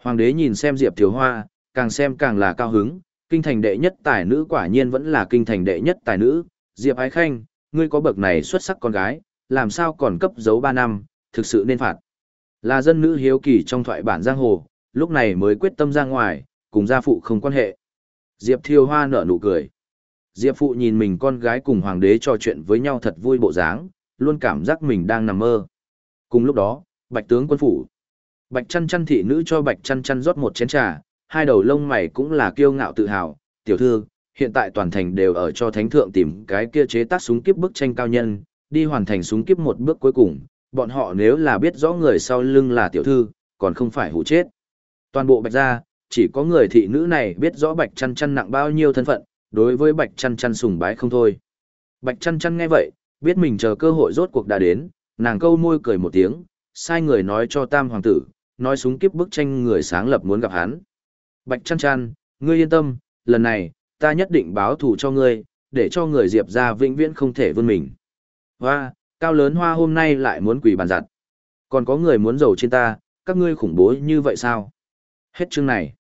Hoàng đế nhìn xem Diệp Thiều Hoa, càng xem càng là cao hứng, kinh thành đệ nhất tài nữ quả nhiên vẫn là kinh thành đệ nhất tài nữ, Diệp Ái Khanh, ngươi có bậc này xuất sắc con gái, làm sao còn cấp dấu 3 năm, thực sự nên phạt. Là dân nữ hiếu kỳ trong thoại bản giang hồ, lúc này mới quyết tâm ra ngoài, cùng gia phụ không quan hệ. Diệp Thiêu Hoa nở nụ cười. Diệp phụ nhìn mình con gái cùng hoàng đế trò chuyện với nhau thật vui bộ dáng, luôn cảm giác mình đang nằm mơ. Cùng lúc đó, Bạch tướng quân phủ. Bạch trăn trăn thị nữ cho Bạch trăn trăn rót một chén trà, hai đầu lông mày cũng là kiêu ngạo tự hào, tiểu thư, hiện tại toàn thành đều ở cho thánh thượng tìm cái kia chế tác súng kiếp bức tranh cao nhân, đi hoàn thành súng kiếp một bước cuối cùng, bọn họ nếu là biết rõ người sau lưng là tiểu thư, còn không phải hủ chết. Toàn bộ bạch gia, chỉ có người thị nữ này biết rõ bạch chăn chăn nặng bao nhiêu thân phận, đối với bạch chăn chăn sùng bái không thôi. Bạch chăn chăn nghe vậy, biết mình chờ cơ hội rốt cuộc đã đến, nàng câu môi cười một tiếng, sai người nói cho tam hoàng tử, nói súng kiếp bức tranh người sáng lập muốn gặp hắn. Bạch chăn chăn, ngươi yên tâm, lần này, ta nhất định báo thù cho ngươi, để cho người Diệp ra vĩnh viễn không thể vươn mình. Hoa, cao lớn hoa hôm nay lại muốn quỷ bàn giặt. Còn có người muốn giàu trên ta, các ngươi khủng bố như vậy sao? Hết chương này.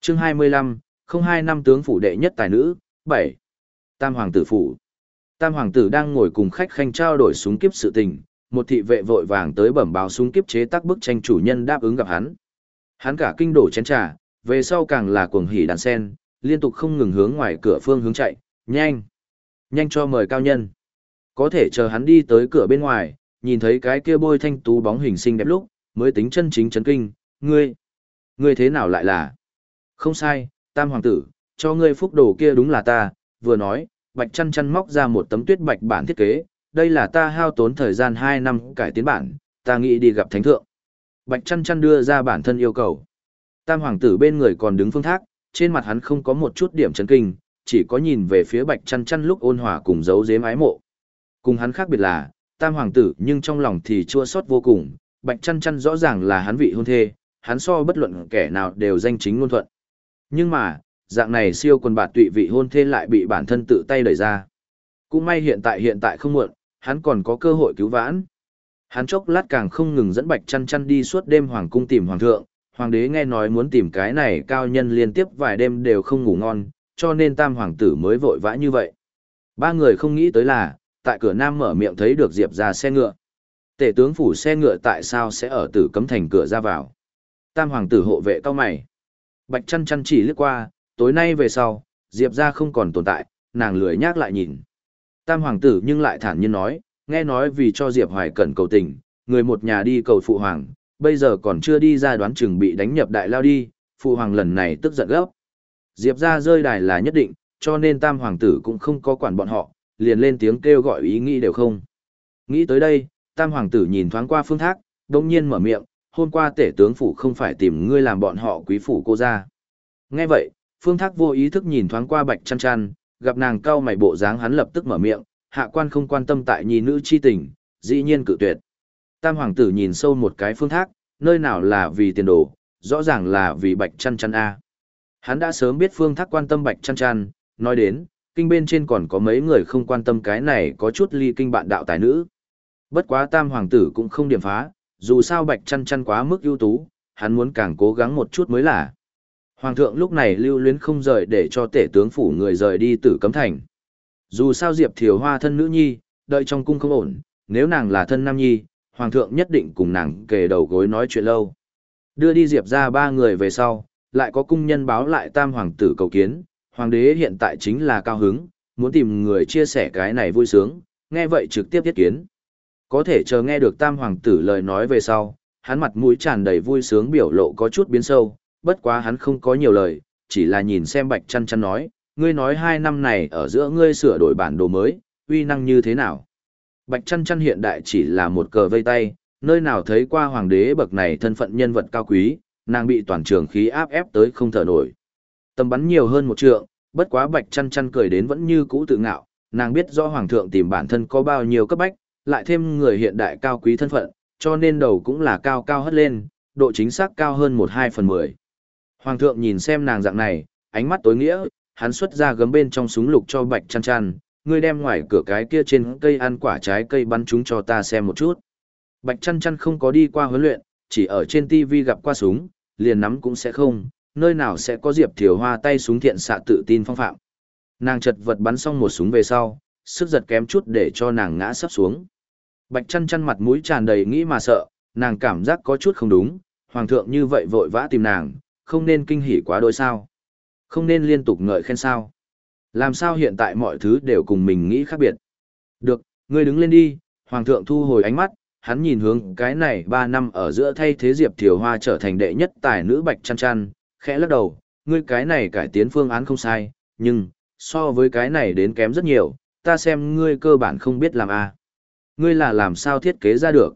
Chương 25, không hai năm tướng phủ đệ nhất tài nữ, 7. Tam hoàng tử phủ. Tam hoàng tử đang ngồi cùng khách khanh trao đổi súng kiếp sự tình, một thị vệ vội vàng tới bẩm báo súng kiếp chế tác bức tranh chủ nhân đáp ứng gặp hắn. Hắn cả kinh đổ chén trà, về sau càng là cuồng hỉ đàn sen, liên tục không ngừng hướng ngoài cửa phương hướng chạy, nhanh, nhanh cho mời cao nhân. Có thể chờ hắn đi tới cửa bên ngoài, nhìn thấy cái kia bôi thanh tú bóng hình xinh đẹp lúc, mới tính chân chính chấn kinh, ngươi, ngươi thế nào lại là? Không sai, tam hoàng tử, cho ngươi phúc đồ kia đúng là ta, vừa nói, bạch chăn chăn móc ra một tấm tuyết bạch bản thiết kế, đây là ta hao tốn thời gian 2 năm cải tiến bản, ta nghĩ đi gặp thánh thượng. Bạch chăn chăn đưa ra bản thân yêu cầu. Tam hoàng tử bên người còn đứng phương thác, trên mặt hắn không có một chút điểm chấn kinh, chỉ có nhìn về phía bạch chăn chăn lúc ôn hòa cùng giấu dếm ái mộ. Cùng hắn khác biệt là, tam hoàng tử nhưng trong lòng thì chua xót vô cùng, bạch chăn chăn rõ ràng là hắn vị hôn thê, hắn so bất luận kẻ nào đều danh chính ngôn thuận. Nhưng mà, dạng này siêu quần bạt tụy vị hôn thê lại bị bản thân tự tay đẩy ra. Cũng may hiện tại hiện tại không muộn, hắn còn có cơ hội cứu vãn. Hắn chốc lát càng không ngừng dẫn bạch chăn chăn đi suốt đêm hoàng cung tìm hoàng thượng, hoàng đế nghe nói muốn tìm cái này cao nhân liên tiếp vài đêm đều không ngủ ngon, cho nên tam hoàng tử mới vội vã như vậy. Ba người không nghĩ tới là, tại cửa nam mở miệng thấy được diệp ra xe ngựa. Tể tướng phủ xe ngựa tại sao sẽ ở tử cấm thành cửa ra vào. Tam hoàng tử hộ vệ cao mày. Bạch chăn chăn chỉ lướt qua, tối nay về sau, diệp ra không còn tồn tại, nàng lười nhác lại nhìn. Tam hoàng tử nhưng lại thản nhiên nói, nghe nói vì cho Diệp Hoài Cẩn cầu tình, người một nhà đi cầu phụ hoàng, bây giờ còn chưa đi ra đoán chừng bị đánh nhập đại lao đi, phụ hoàng lần này tức giận gấp. Diệp ra rơi đài là nhất định, cho nên tam hoàng tử cũng không có quản bọn họ, liền lên tiếng kêu gọi ý nghĩ đều không. Nghĩ tới đây, tam hoàng tử nhìn thoáng qua phương thác, đồng nhiên mở miệng, hôm qua tể tướng phủ không phải tìm ngươi làm bọn họ quý phủ cô ra. Nghe vậy, phương thác vô ý thức nhìn thoáng qua bạch chăn chăn, gặp nàng cao mày bộ dáng hắn lập tức mở miệng, hạ quan không quan tâm tại nhi nữ chi tình, dĩ nhiên cự tuyệt. Tam hoàng tử nhìn sâu một cái phương thác, nơi nào là vì tiền đồ, rõ ràng là vì bạch chăn chăn A. Hắn đã sớm biết phương thác quan tâm bạch chăn chăn, nói đến, kinh bên trên còn có mấy người không quan tâm cái này có chút ly kinh bạn đạo tài nữ. Bất quá tam hoàng tử cũng không điểm phá, dù sao bạch chăn chăn quá mức ưu tú, hắn muốn càng cố gắng một chút mới là. Hoàng thượng lúc này lưu luyến không rời để cho tể tướng phủ người rời đi tử cấm thành. Dù sao Diệp Thiều Hoa thân nữ nhi, đợi trong cung không ổn, nếu nàng là thân nam nhi, hoàng thượng nhất định cùng nàng kề đầu gối nói chuyện lâu. Đưa đi Diệp ra ba người về sau, lại có cung nhân báo lại tam hoàng tử cầu kiến, hoàng đế hiện tại chính là cao hứng, muốn tìm người chia sẻ cái này vui sướng, nghe vậy trực tiếp thiết kiến. Có thể chờ nghe được tam hoàng tử lời nói về sau, hắn mặt mũi tràn đầy vui sướng biểu lộ có chút biến sâu, bất quá hắn không có nhiều lời, chỉ là nhìn xem bạch chăn chăn nói, ngươi nói hai năm này ở giữa ngươi sửa đổi bản đồ mới, uy năng như thế nào? Bạch chăn chăn hiện đại chỉ là một cờ vây tay, nơi nào thấy qua hoàng đế bậc này thân phận nhân vật cao quý, nàng bị toàn trường khí áp ép tới không thở nổi. Tầm bắn nhiều hơn một trượng, bất quá bạch chăn chăn cười đến vẫn như cũ tự ngạo, nàng biết rõ hoàng thượng tìm bản thân có bao nhiêu cấp bách, lại thêm người hiện đại cao quý thân phận, cho nên đầu cũng là cao cao hất lên, độ chính xác cao hơn một hai phần mười. Hoàng thượng nhìn xem nàng dạng này, ánh mắt tối nghĩa, hắn xuất ra gấm bên trong súng lục cho bạch chăn chăn, ngươi đem ngoài cửa cái kia trên cây ăn quả trái cây bắn chúng cho ta xem một chút. Bạch chăn chăn không có đi qua huấn luyện, chỉ ở trên TV gặp qua súng, liền nắm cũng sẽ không, nơi nào sẽ có Diệp Thiều Hoa tay súng thiện xạ tự tin phong phạm. Nàng chật vật bắn xong một súng về sau, sức giật kém chút để cho nàng ngã sắp xuống. Bạch chăn chăn mặt mũi tràn đầy nghĩ mà sợ, nàng cảm giác có chút không đúng, hoàng thượng như vậy vội vã tìm nàng, không nên kinh hỉ quá đôi sao. Không nên liên tục ngợi khen sao. Làm sao hiện tại mọi thứ đều cùng mình nghĩ khác biệt. Được, ngươi đứng lên đi, hoàng thượng thu hồi ánh mắt, hắn nhìn hướng cái này ba năm ở giữa thay thế Diệp Thiều Hoa trở thành đệ nhất tài nữ bạch chăn chăn, khẽ lắc đầu, ngươi cái này cải tiến phương án không sai, nhưng, so với cái này đến kém rất nhiều, ta xem ngươi cơ bản không biết làm a à. Ngươi là làm sao thiết kế ra được.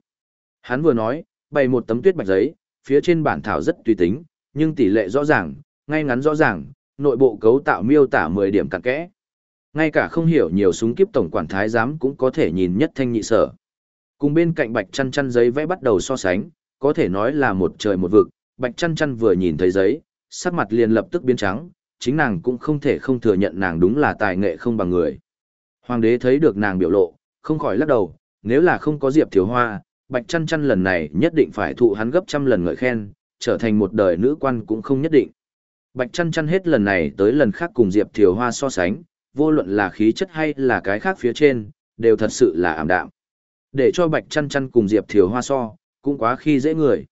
Hắn vừa nói, bày một tấm tuyết bạch giấy, phía trên bản thảo rất tùy tính, nhưng tỷ lệ rõ ràng, ngay ngắn rõ ràng, nội bộ cấu tạo miêu tả 10 điểm cặn kẽ. Ngay cả không hiểu nhiều súng kiếp tổng quản thái giám cũng có thể nhìn nhất thanh nhị sở. Cùng bên cạnh bạch chăn chăn giấy vẽ bắt đầu so sánh, có thể nói là một trời một vực, bạch chăn chăn vừa nhìn thấy giấy, sắc mặt liền lập tức biến trắng, chính nàng cũng không thể không thừa nhận nàng đúng là tài nghệ không bằng người. Hoàng đế thấy được nàng biểu lộ, không khỏi lắc đầu, nếu là không có Diệp Thiếu Hoa, bạch chăn chăn lần này nhất định phải thụ hắn gấp trăm lần ngợi khen, trở thành một đời nữ quan cũng không nhất định. Bạch chăn chăn hết lần này tới lần khác cùng Diệp Thiều Hoa so sánh, vô luận là khí chất hay là cái khác phía trên, đều thật sự là ảm đạm. Để cho Bạch Chăn Chăn cùng Diệp Thiều Hoa so, cũng quá khi dễ người.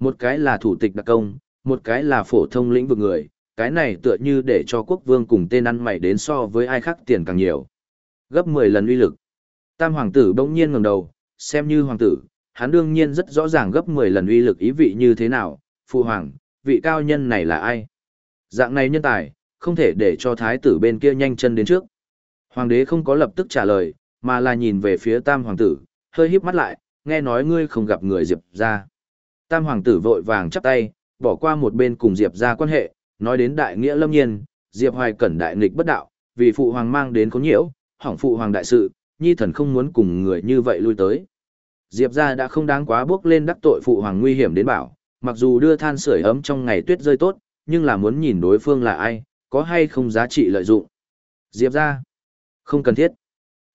Một cái là thủ tịch đặc công, một cái là phổ thông lĩnh vực người, cái này tựa như để cho quốc vương cùng tên ăn mày đến so với ai khác tiền càng nhiều. Gấp 10 lần uy lực. Tam hoàng tử bỗng nhiên ngẩng đầu, xem như hoàng tử, hắn đương nhiên rất rõ ràng gấp 10 lần uy lực ý vị như thế nào, phụ hoàng, vị cao nhân này là ai? Dạng này nhân tài, không thể để cho thái tử bên kia nhanh chân đến trước. Hoàng đế không có lập tức trả lời, mà là nhìn về phía tam hoàng tử, hơi híp mắt lại, nghe nói ngươi không gặp người Diệp ra. Tam hoàng tử vội vàng chắp tay, bỏ qua một bên cùng Diệp ra quan hệ, nói đến đại nghĩa lâm nhiên, Diệp hoài cẩn đại nghịch bất đạo, vì phụ hoàng mang đến có nhiễu, hỏng phụ hoàng đại sự, nhi thần không muốn cùng người như vậy lui tới. Diệp ra đã không đáng quá bước lên đắc tội phụ hoàng nguy hiểm đến bảo, mặc dù đưa than sưởi ấm trong ngày tuyết rơi tốt, nhưng là muốn nhìn đối phương là ai, có hay không giá trị lợi dụng. Diệp ra, không cần thiết.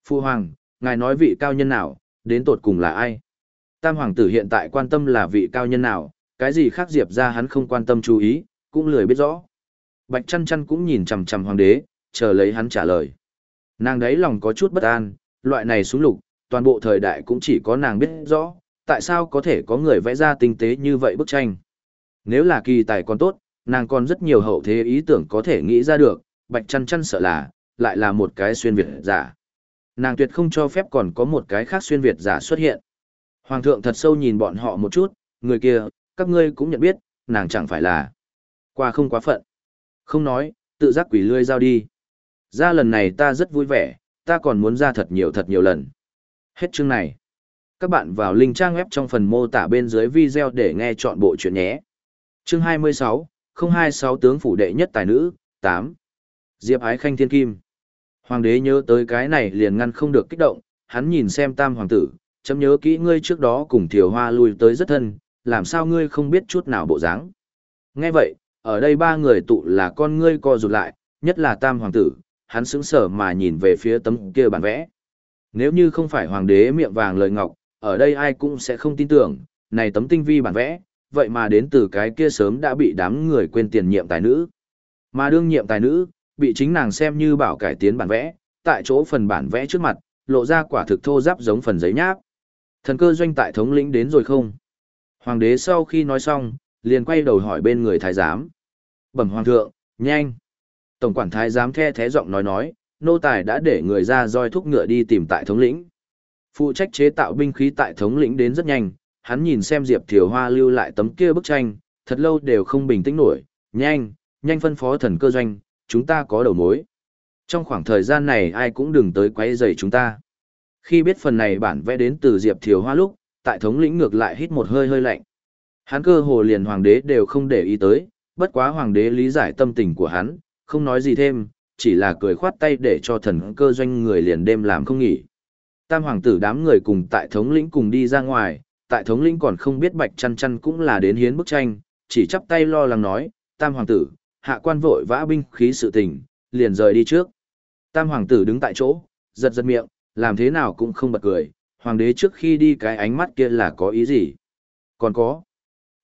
Phu hoàng, ngài nói vị cao nhân nào, đến tột cùng là ai? Tam hoàng tử hiện tại quan tâm là vị cao nhân nào, cái gì khác Diệp ra hắn không quan tâm chú ý, cũng lười biết rõ. Bạch chăn chăn cũng nhìn chằm chằm hoàng đế, chờ lấy hắn trả lời. Nàng đấy lòng có chút bất an, loại này xuống lục, toàn bộ thời đại cũng chỉ có nàng biết rõ, tại sao có thể có người vẽ ra tinh tế như vậy bức tranh. Nếu là kỳ tài còn tốt, nàng còn rất nhiều hậu thế ý tưởng có thể nghĩ ra được, bạch chăn chăn sợ là, lại là một cái xuyên Việt giả. Nàng tuyệt không cho phép còn có một cái khác xuyên Việt giả xuất hiện. Hoàng thượng thật sâu nhìn bọn họ một chút, người kia, các ngươi cũng nhận biết, nàng chẳng phải là qua không quá phận. Không nói, tự giác quỷ lươi giao đi. Ra lần này ta rất vui vẻ, ta còn muốn ra thật nhiều thật nhiều lần. Hết chương này. Các bạn vào link trang web trong phần mô tả bên dưới video để nghe chọn bộ chuyện nhé. Chương 26, 026 tướng phủ đệ nhất tài nữ, 8. Diệp Ái Khanh Thiên Kim. Hoàng đế nhớ tới cái này liền ngăn không được kích động, hắn nhìn xem tam hoàng tử, chấm nhớ kỹ ngươi trước đó cùng thiều hoa lui tới rất thân, làm sao ngươi không biết chút nào bộ dáng. Nghe vậy, ở đây ba người tụ là con ngươi co rụt lại, nhất là tam hoàng tử, hắn sững sờ mà nhìn về phía tấm kia bản vẽ. Nếu như không phải hoàng đế miệng vàng lời ngọc, ở đây ai cũng sẽ không tin tưởng, này tấm tinh vi bản vẽ, vậy mà đến từ cái kia sớm đã bị đám người quên tiền nhiệm tài nữ. Mà đương nhiệm tài nữ, bị chính nàng xem như bảo cải tiến bản vẽ, tại chỗ phần bản vẽ trước mặt, lộ ra quả thực thô giáp giống phần giấy nháp. Thần cơ doanh tại thống lĩnh đến rồi không? Hoàng đế sau khi nói xong, liền quay đầu hỏi bên người thái giám. Bẩm hoàng thượng, nhanh. Tổng quản thái giám the thế giọng nói nói, nô tài đã để người ra roi thúc ngựa đi tìm tại thống lĩnh. Phụ trách chế tạo binh khí tại thống lĩnh đến rất nhanh, hắn nhìn xem Diệp Thiều Hoa lưu lại tấm kia bức tranh, thật lâu đều không bình tĩnh nổi, nhanh, nhanh phân phó thần cơ doanh, chúng ta có đầu mối. Trong khoảng thời gian này ai cũng đừng tới quấy rầy chúng ta. Khi biết phần này bản vẽ đến từ Diệp Thiều Hoa lúc, tại thống lĩnh ngược lại hít một hơi hơi lạnh. Hắn cơ hồ liền hoàng đế đều không để ý tới, bất quá hoàng đế lý giải tâm tình của hắn, không nói gì thêm, chỉ là cười khoát tay để cho thần cơ doanh người liền đêm làm không nghỉ. Tam hoàng tử đám người cùng tại thống lĩnh cùng đi ra ngoài, tại thống lĩnh còn không biết bạch chăn chăn cũng là đến hiến bức tranh, chỉ chắp tay lo lắng nói, tam hoàng tử, hạ quan vội vã binh khí sự tình, liền rời đi trước. Tam hoàng tử đứng tại chỗ, giật giật miệng, làm thế nào cũng không bật cười, hoàng đế trước khi đi cái ánh mắt kia là có ý gì? Còn có,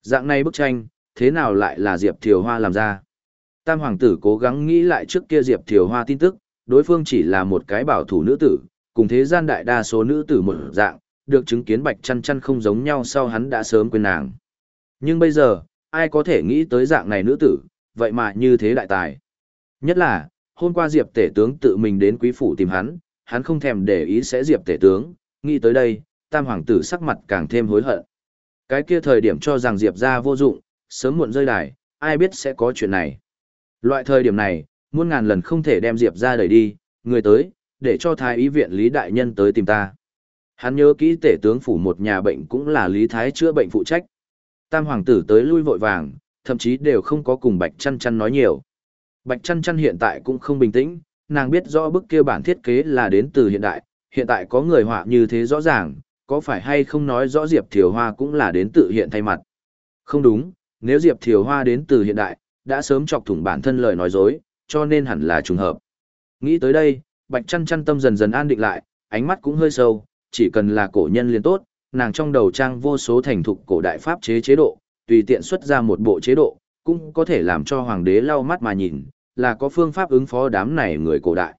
dạng này bức tranh, thế nào lại là Diệp Thiều Hoa làm ra? Tam hoàng tử cố gắng nghĩ lại trước kia Diệp Thiều Hoa tin tức, đối phương chỉ là một cái bảo thủ nữ tử, cùng thế gian đại đa số nữ tử một dạng, được chứng kiến bạch chăn chăn không giống nhau sau hắn đã sớm quên nàng. Nhưng bây giờ, ai có thể nghĩ tới dạng này nữ tử, vậy mà như thế đại tài. Nhất là, hôm qua Diệp tể tướng tự mình đến quý phủ tìm hắn, hắn không thèm để ý sẽ Diệp tể tướng, nghĩ tới đây, tam hoàng tử sắc mặt càng thêm hối hận. Cái kia thời điểm cho rằng Diệp ra vô dụng, sớm muộn rơi đài, ai biết sẽ có chuyện này. Loại thời điểm này, muôn ngàn lần không thể đem Diệp ra đẩy đi, người tới, để cho thái ý viện Lý Đại Nhân tới tìm ta. Hắn nhớ kỹ tể tướng phủ một nhà bệnh cũng là Lý Thái chữa bệnh phụ trách. Tam hoàng tử tới lui vội vàng, thậm chí đều không có cùng Bạch Chăn Chăn nói nhiều. Bạch Chăn Chăn hiện tại cũng không bình tĩnh, nàng biết rõ bức kia bản thiết kế là đến từ hiện đại, hiện tại có người họa như thế rõ ràng, có phải hay không nói rõ Diệp Thiều Hoa cũng là đến tự hiện thay mặt. Không đúng, nếu Diệp Thiều Hoa đến từ hiện đại, đã sớm chọc thủng bản thân lời nói dối, cho nên hẳn là trùng hợp. Nghĩ tới đây, Bạch Chăn Chăn tâm dần dần an định lại, ánh mắt cũng hơi sâu, chỉ cần là cổ nhân liền tốt, nàng trong đầu trang vô số thành thục cổ đại pháp chế chế độ, tùy tiện xuất ra một bộ chế độ, cũng có thể làm cho hoàng đế lau mắt mà nhìn, là có phương pháp ứng phó đám này người cổ đại.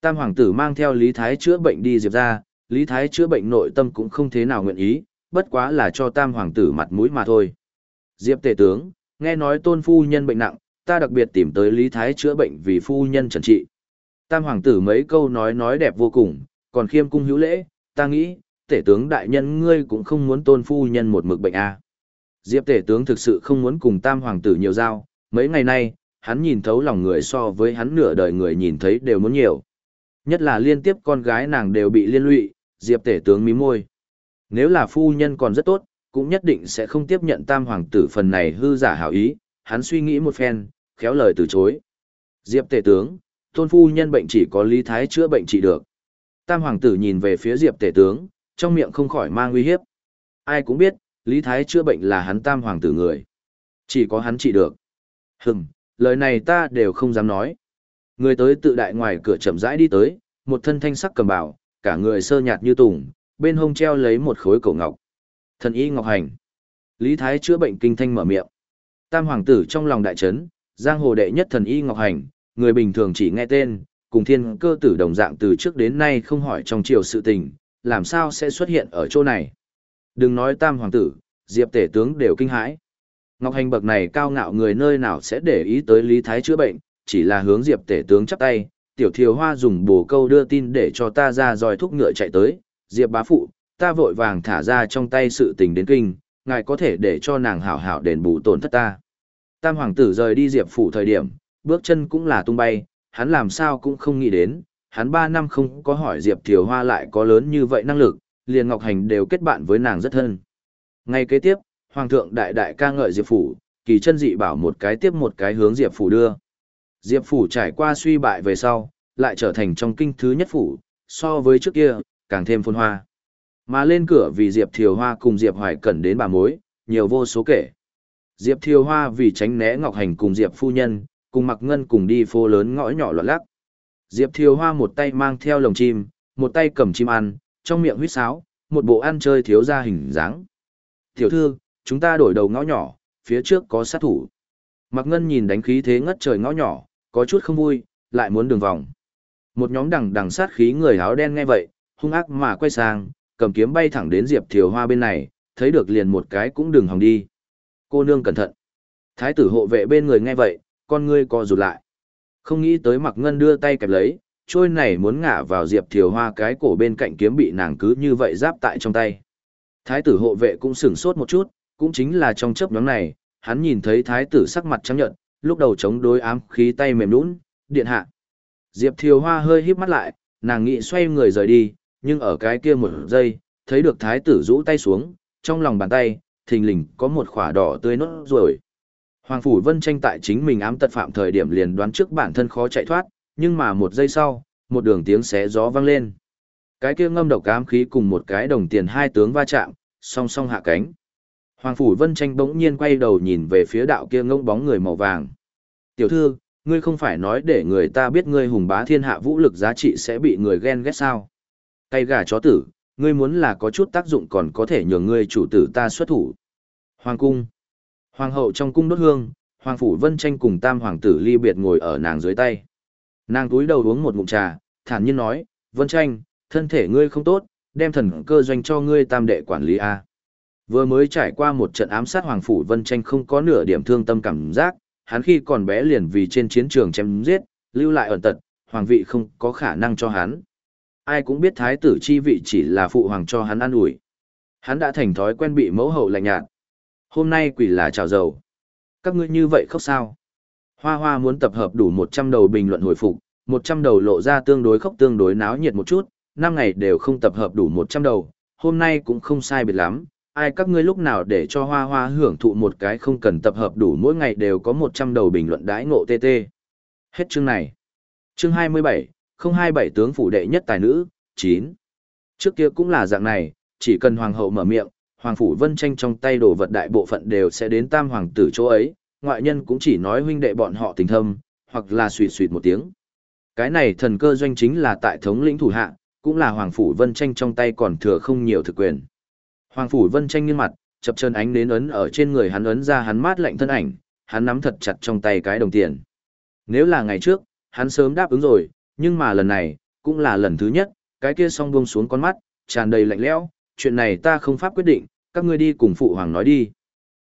Tam hoàng tử mang theo Lý Thái chữa bệnh đi diệp ra, Lý Thái chữa bệnh nội tâm cũng không thế nào nguyện ý, bất quá là cho tam hoàng tử mặt mũi mà thôi. Diệp tể tướng, nghe nói tôn phu nhân bệnh nặng, ta đặc biệt tìm tới Lý Thái chữa bệnh vì phu nhân trần trị. Tam hoàng tử mấy câu nói nói đẹp vô cùng, còn khiêm cung hữu lễ, ta nghĩ, tể tướng đại nhân ngươi cũng không muốn tôn phu nhân một mực bệnh à. Diệp tể tướng thực sự không muốn cùng tam hoàng tử nhiều giao, mấy ngày nay, hắn nhìn thấu lòng người so với hắn nửa đời người nhìn thấy đều muốn nhiều. Nhất là liên tiếp con gái nàng đều bị liên lụy, Diệp tể tướng mí môi. Nếu là phu nhân còn rất tốt, cũng nhất định sẽ không tiếp nhận tam hoàng tử phần này hư giả hảo ý, hắn suy nghĩ một phen, khéo lời từ chối. Diệp tể tướng, tôn phu nhân bệnh chỉ có lý thái chữa bệnh trị được. Tam hoàng tử nhìn về phía Diệp tể tướng, trong miệng không khỏi mang uy hiếp. Ai cũng biết, lý thái chữa bệnh là hắn tam hoàng tử người. Chỉ có hắn trị được. Hừm, lời này ta đều không dám nói. Người tới tự đại ngoài cửa chậm rãi đi tới, một thân thanh sắc cầm bảo, cả người sơ nhạt như tùng, bên hông treo lấy một khối cổ ngọc. Thần y ngọc hành. Lý Thái chữa bệnh kinh thanh mở miệng. Tam hoàng tử trong lòng đại chấn, giang hồ đệ nhất thần y ngọc hành, người bình thường chỉ nghe tên, cùng thiên cơ tử đồng dạng từ trước đến nay không hỏi trong triều sự tình, làm sao sẽ xuất hiện ở chỗ này. Đừng nói tam hoàng tử, diệp tể tướng đều kinh hãi. Ngọc hành bậc này cao ngạo người nơi nào sẽ để ý tới Lý Thái chữa bệnh, chỉ là hướng diệp tể tướng chắp tay, tiểu thiều hoa dùng bồ câu đưa tin để cho ta ra dòi thúc ngựa chạy tới, diệp bá phụ, ta vội vàng thả ra trong tay sự tình đến kinh, ngài có thể để cho nàng hảo hảo đền bù tổn thất ta. Tam hoàng tử rời đi diệp phủ thời điểm, bước chân cũng là tung bay, hắn làm sao cũng không nghĩ đến, hắn ba năm không có hỏi diệp thiều hoa lại có lớn như vậy năng lực, liền ngọc hành đều kết bạn với nàng rất thân. Ngay kế tiếp, hoàng thượng đại đại ca ngợi diệp phủ, kỳ chân dị bảo một cái tiếp một cái hướng diệp phủ đưa. Diệp phủ trải qua suy bại về sau, lại trở thành trong kinh thứ nhất phủ, so với trước kia, càng thêm phồn hoa. Mà lên cửa vì Diệp Thiều Hoa cùng Diệp Hoài Cẩn đến bà mối, nhiều vô số kể. Diệp Thiều Hoa vì tránh né Ngọc Hành cùng Diệp Phu Nhân, cùng Mặc Ngân cùng đi phố lớn ngõ nhỏ loạn lắc. Diệp Thiều Hoa một tay mang theo lồng chim, một tay cầm chim ăn, trong miệng huýt sáo, một bộ ăn chơi thiếu ra hình dáng. Tiểu thư, chúng ta đổi đầu ngõ nhỏ, phía trước có sát thủ. Mặc Ngân nhìn đánh khí thế ngất trời ngõ nhỏ, có chút không vui, lại muốn đường vòng. Một nhóm đằng đằng sát khí người áo đen nghe vậy, hung ác mà quay sang, cầm kiếm bay thẳng đến Diệp Thiều Hoa bên này, thấy được liền một cái cũng đừng hòng đi. Cô nương cẩn thận. Thái tử hộ vệ bên người nghe vậy, con ngươi co rụt lại. Không nghĩ tới Mặc Ngân đưa tay kẹp lấy, trôi này muốn ngả vào Diệp Thiều Hoa cái cổ bên cạnh kiếm bị nàng cứ như vậy giáp tại trong tay. Thái tử hộ vệ cũng sửng sốt một chút, cũng chính là trong chớp nhóm này, hắn nhìn thấy thái tử sắc mặt trắng nhợt, lúc đầu chống đối ám khí tay mềm nũng, điện hạ. Diệp Thiều Hoa hơi híp mắt lại, nàng nghĩ xoay người rời đi, nhưng ở cái kia một giây, thấy được thái tử rũ tay xuống, trong lòng bàn tay, thình lình có một khỏa đỏ tươi nốt rồi. Hoàng Phủ Vân tranh tại chính mình ám tật phạm thời điểm liền đoán trước bản thân khó chạy thoát, nhưng mà một giây sau, một đường tiếng xé gió vang lên. Cái kia ngâm độc ám khí cùng một cái đồng tiền hai tướng va chạm, song song hạ cánh. Hoàng Phủ Vân tranh bỗng nhiên quay đầu nhìn về phía đạo kia ngông bóng người màu vàng. Tiểu thư, ngươi không phải nói để người ta biết ngươi hùng bá thiên hạ vũ lực giá trị sẽ bị người ghen ghét sao? Tay gà chó tử, ngươi muốn là có chút tác dụng còn có thể nhường ngươi chủ tử ta xuất thủ. Hoàng cung. Hoàng hậu trong cung đốt hương, Hoàng phủ Vân Tranh cùng tam hoàng tử ly biệt ngồi ở nàng dưới tay. Nàng túi đầu uống một ngụm trà, thản nhiên nói, Vân Tranh, thân thể ngươi không tốt, đem thần cơ doanh cho ngươi tam đệ quản lý A. Vừa mới trải qua một trận ám sát Hoàng phủ Vân Tranh không có nửa điểm thương tâm cảm giác, hắn khi còn bé liền vì trên chiến trường chém giết, lưu lại ẩn tật, hoàng vị không có khả năng cho hắn ai cũng biết thái tử chi vị chỉ là phụ hoàng cho hắn ăn ủi hắn đã thành thói quen bị mẫu hậu lạnh nhạt hôm nay quỷ là trào dầu. Các ngươi như vậy khóc sao? Hoa hoa muốn tập hợp đủ một trăm đầu bình luận hồi phục một trăm đầu lộ ra tương đối khóc tương đối náo nhiệt một chút năm ngày đều không tập hợp đủ một trăm đầu hôm nay cũng không sai biệt lắm. Ai các ngươi lúc nào để cho hoa hoa hưởng thụ một cái không cần tập hợp đủ mỗi ngày đều có một trăm đầu bình luận đãi ngộ tt hết chương này. Chương hai mươi bảy không hai bảy tướng phủ đệ nhất tài nữ, chín. Trước kia cũng là dạng này, chỉ cần hoàng hậu mở miệng, hoàng phủ vân tranh trong tay đồ vật đại bộ phận đều sẽ đến tam hoàng tử chỗ ấy, ngoại nhân cũng chỉ nói huynh đệ bọn họ tình thâm, hoặc là suỵt suỵt một tiếng. Cái này thần cơ doanh chính là tại thống lĩnh thủ hạ, cũng là hoàng phủ vân tranh trong tay còn thừa không nhiều thực quyền. Hoàng phủ vân tranh nghiêng mặt, chập chân ánh đến ấn ở trên người hắn ấn ra hắn mát lạnh thân ảnh, hắn nắm thật chặt trong tay cái đồng tiền. Nếu là ngày trước, hắn sớm đáp ứng rồi, nhưng mà lần này, cũng là lần thứ nhất, cái kia song buông xuống con mắt, tràn đầy lạnh lẽo, chuyện này ta không pháp quyết định, các ngươi đi cùng phụ hoàng nói đi.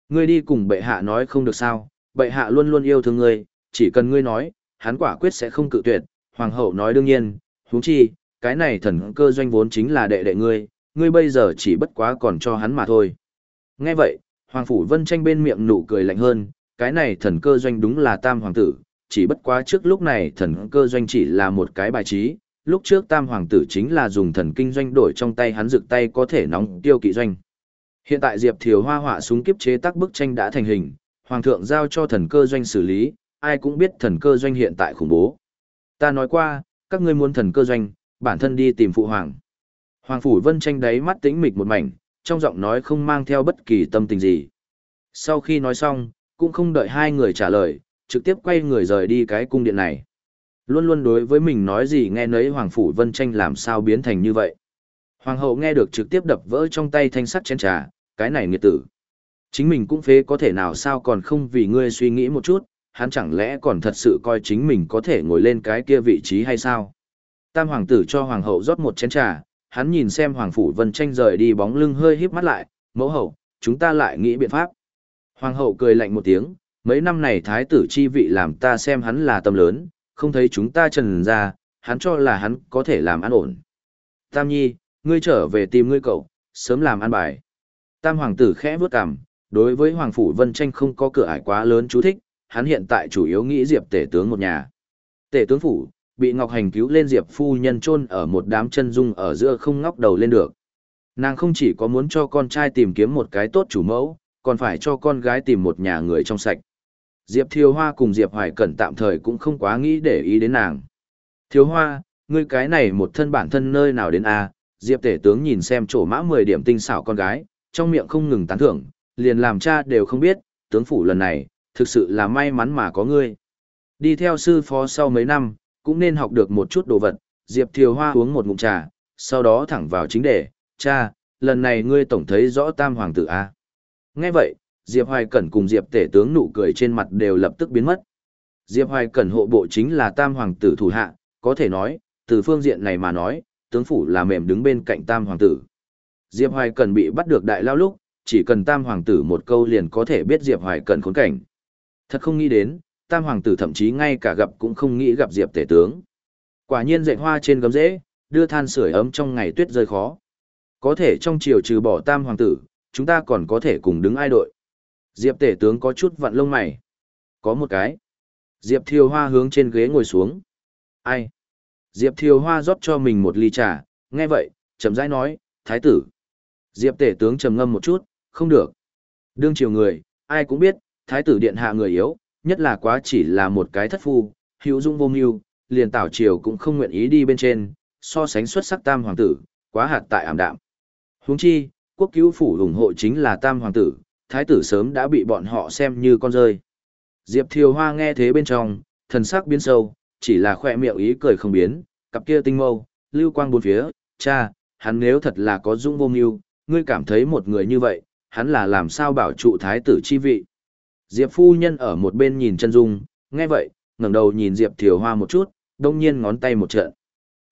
Ngươi đi cùng bệ hạ nói không được sao, bệ hạ luôn luôn yêu thương ngươi, chỉ cần ngươi nói, hắn quả quyết sẽ không cự tuyệt, hoàng hậu nói đương nhiên, huống chi, cái này thần cơ doanh vốn chính là đệ đệ ngươi, ngươi bây giờ chỉ bất quá còn cho hắn mà thôi. Nghe vậy, Hoàng Phủ Vân tranh bên miệng nụ cười lạnh hơn, cái này thần cơ doanh đúng là tam hoàng tử, chỉ bất quá trước lúc này thần cơ doanh chỉ là một cái bài trí, lúc trước tam hoàng tử chính là dùng thần kinh doanh đổi trong tay hắn rực tay có thể nóng tiêu kỵ doanh. Hiện tại Diệp Thiều Hoa họa súng kiếp chế tác bức tranh đã thành hình, hoàng thượng giao cho thần cơ doanh xử lý, ai cũng biết thần cơ doanh hiện tại khủng bố. Ta nói qua, các ngươi muốn thần cơ doanh, bản thân đi tìm phụ hoàng. Hoàng phủ Vân tranh đáy mắt tĩnh mịch một mảnh, trong giọng nói không mang theo bất kỳ tâm tình gì. Sau khi nói xong, cũng không đợi hai người trả lời, trực tiếp quay người rời đi cái cung điện này. Luôn luôn đối với mình nói gì nghe nấy Hoàng Phủ Vân Tranh làm sao biến thành như vậy. Hoàng hậu nghe được trực tiếp đập vỡ trong tay thanh sắt chén trà, cái này nghiệt tử. Chính mình cũng phế có thể nào sao còn không vì ngươi suy nghĩ một chút, hắn chẳng lẽ còn thật sự coi chính mình có thể ngồi lên cái kia vị trí hay sao? Tam hoàng tử cho hoàng hậu rót một chén trà, hắn nhìn xem Hoàng Phủ Vân Tranh rời đi bóng lưng hơi híp mắt lại, mẫu hậu, chúng ta lại nghĩ biện pháp. Hoàng hậu cười lạnh một tiếng, mấy năm này thái tử chi vị làm ta xem hắn là tâm lớn, không thấy chúng ta trần ra, hắn cho là hắn có thể làm an ổn. Tam nhi, ngươi trở về tìm ngươi cậu, sớm làm ăn bài. Tam hoàng tử khẽ vướt cằm, đối với Hoàng Phủ Vân Tranh không có cửa ải quá lớn chú thích, hắn hiện tại chủ yếu nghĩ diệp tể tướng một nhà. Tể tướng phủ, bị Ngọc Hành cứu lên Diệp phu nhân chôn ở một đám chân dung ở giữa không ngóc đầu lên được. Nàng không chỉ có muốn cho con trai tìm kiếm một cái tốt chủ mẫu, còn phải cho con gái tìm một nhà người trong sạch. Diệp Thiều Hoa cùng Diệp Hoài Cẩn tạm thời cũng không quá nghĩ để ý đến nàng. Thiều Hoa, ngươi cái này một thân bản thân nơi nào đến a? Diệp Tể tướng nhìn xem chỗ mã 10 điểm tinh xảo con gái, trong miệng không ngừng tán thưởng, liền làm cha đều không biết, tướng phủ lần này, thực sự là may mắn mà có ngươi. Đi theo sư phó sau mấy năm, cũng nên học được một chút đồ vật. Diệp Thiều Hoa uống một ngụm trà, sau đó thẳng vào chính đề, cha, lần này ngươi tổng thấy rõ tam hoàng tử A. Nghe vậy, Diệp Hoài Cẩn cùng Diệp Tể tướng nụ cười trên mặt đều lập tức biến mất. Diệp Hoài Cẩn hộ bộ chính là tam hoàng tử thủ hạ, có thể nói, từ phương diện này mà nói, tướng phủ là mềm đứng bên cạnh tam hoàng tử. Diệp Hoài Cẩn bị bắt được đại lao lúc, chỉ cần tam hoàng tử một câu liền có thể biết Diệp Hoài Cẩn khốn cảnh. Thật không nghĩ đến, tam hoàng tử thậm chí ngay cả gặp cũng không nghĩ gặp diệp tể tướng quả nhiên dạy hoa trên gấm rễ đưa than sưởi ấm trong ngày tuyết rơi khó có thể trong chiều trừ bỏ tam hoàng tử chúng ta còn có thể cùng đứng ai đội diệp tể tướng có chút vặn lông mày. Có một cái. Diệp thiều hoa hướng trên ghế ngồi xuống. Ai? Diệp thiều hoa rót cho mình một ly trà. Nghe vậy chậm rãi nói thái tử. Diệp tể tướng trầm ngâm một chút không được. Đương triều người ai cũng biết thái tử điện hạ người yếu nhất là quá chỉ là một cái thất phu, hữu dung vô mưu, liền tảo triều cũng không nguyện ý đi bên trên, so sánh xuất sắc tam hoàng tử, quá hạt tại ảm đạm. Huống chi, quốc cứu phủ ủng hộ chính là tam hoàng tử, thái tử sớm đã bị bọn họ xem như con rơi. Diệp Thiều Hoa nghe thế bên trong, thần sắc biến sâu, chỉ là khỏe miệng ý cười không biến, cặp kia tinh mâu, lưu quang bốn phía, cha, hắn nếu thật là có dung vô mưu, ngươi cảm thấy một người như vậy, hắn là làm sao bảo trụ thái tử chi vị. Diệp phu nhân ở một bên nhìn chân dung, nghe vậy, ngẩng đầu nhìn Diệp Thiều Hoa một chút, đông nhiên ngón tay một trận.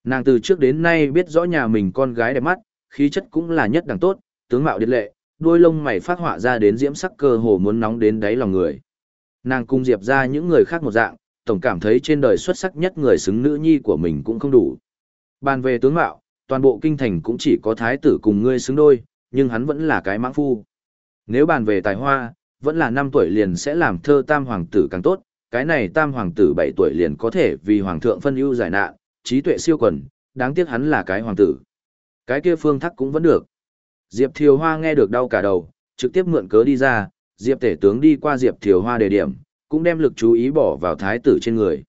Nàng từ trước đến nay biết rõ nhà mình con gái đẹp mắt, khí chất cũng là nhất đẳng tốt, tướng mạo điệt lệ, đôi lông mày phát họa ra đến diễm sắc cơ hồ muốn nóng đến đáy lòng người. Nàng cung Diệp ra những người khác một dạng, tổng cảm thấy trên đời xuất sắc nhất người xứng nữ nhi của mình cũng không đủ. Bàn về tướng mạo, toàn bộ kinh thành cũng chỉ có thái tử cùng ngươi xứng đôi, nhưng hắn vẫn là cái mãng phu. Nếu bàn về tài hoa, vẫn là năm tuổi liền sẽ làm thơ tam hoàng tử càng tốt, cái này tam hoàng tử bảy tuổi liền có thể vì hoàng thượng phân ưu giải nạn, trí tuệ siêu quần, đáng tiếc hắn là cái hoàng tử. Cái kia phương thắc cũng vẫn được. Diệp Thiều Hoa nghe được đau cả đầu, trực tiếp mượn cớ đi ra, Diệp tể tướng đi qua Diệp Thiều Hoa đề điểm, cũng đem lực chú ý bỏ vào thái tử trên người.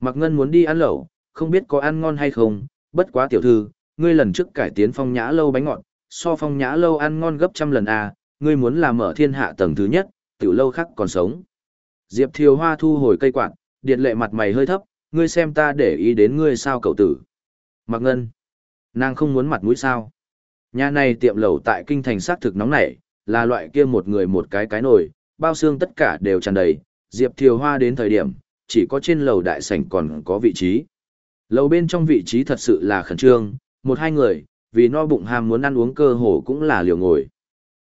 Mặc Ngân muốn đi ăn lẩu, không biết có ăn ngon hay không, bất quá tiểu thư, ngươi lần trước cải tiến phong nhã lâu bánh ngọt, so phong nhã lâu ăn ngon gấp trăm lần à, ngươi muốn làm mở thiên hạ tầng thứ nhất, tiểu lâu khác còn sống. Diệp Thiều Hoa thu hồi cây quạt, điện lệ mặt mày hơi thấp, ngươi xem ta để ý đến ngươi sao cậu tử. Mặc ngân, nàng không muốn mặt mũi sao. Nhà này tiệm lẩu tại kinh thành sát thực nóng nảy, là loại kia một người một cái cái nồi, bao xương tất cả đều tràn đầy. Diệp Thiều Hoa đến thời điểm, chỉ có trên lầu đại sảnh còn có vị trí. Lầu bên trong vị trí thật sự là khẩn trương, một hai người, Vì no bụng ham muốn ăn uống cơ hồ cũng là liều ngồi.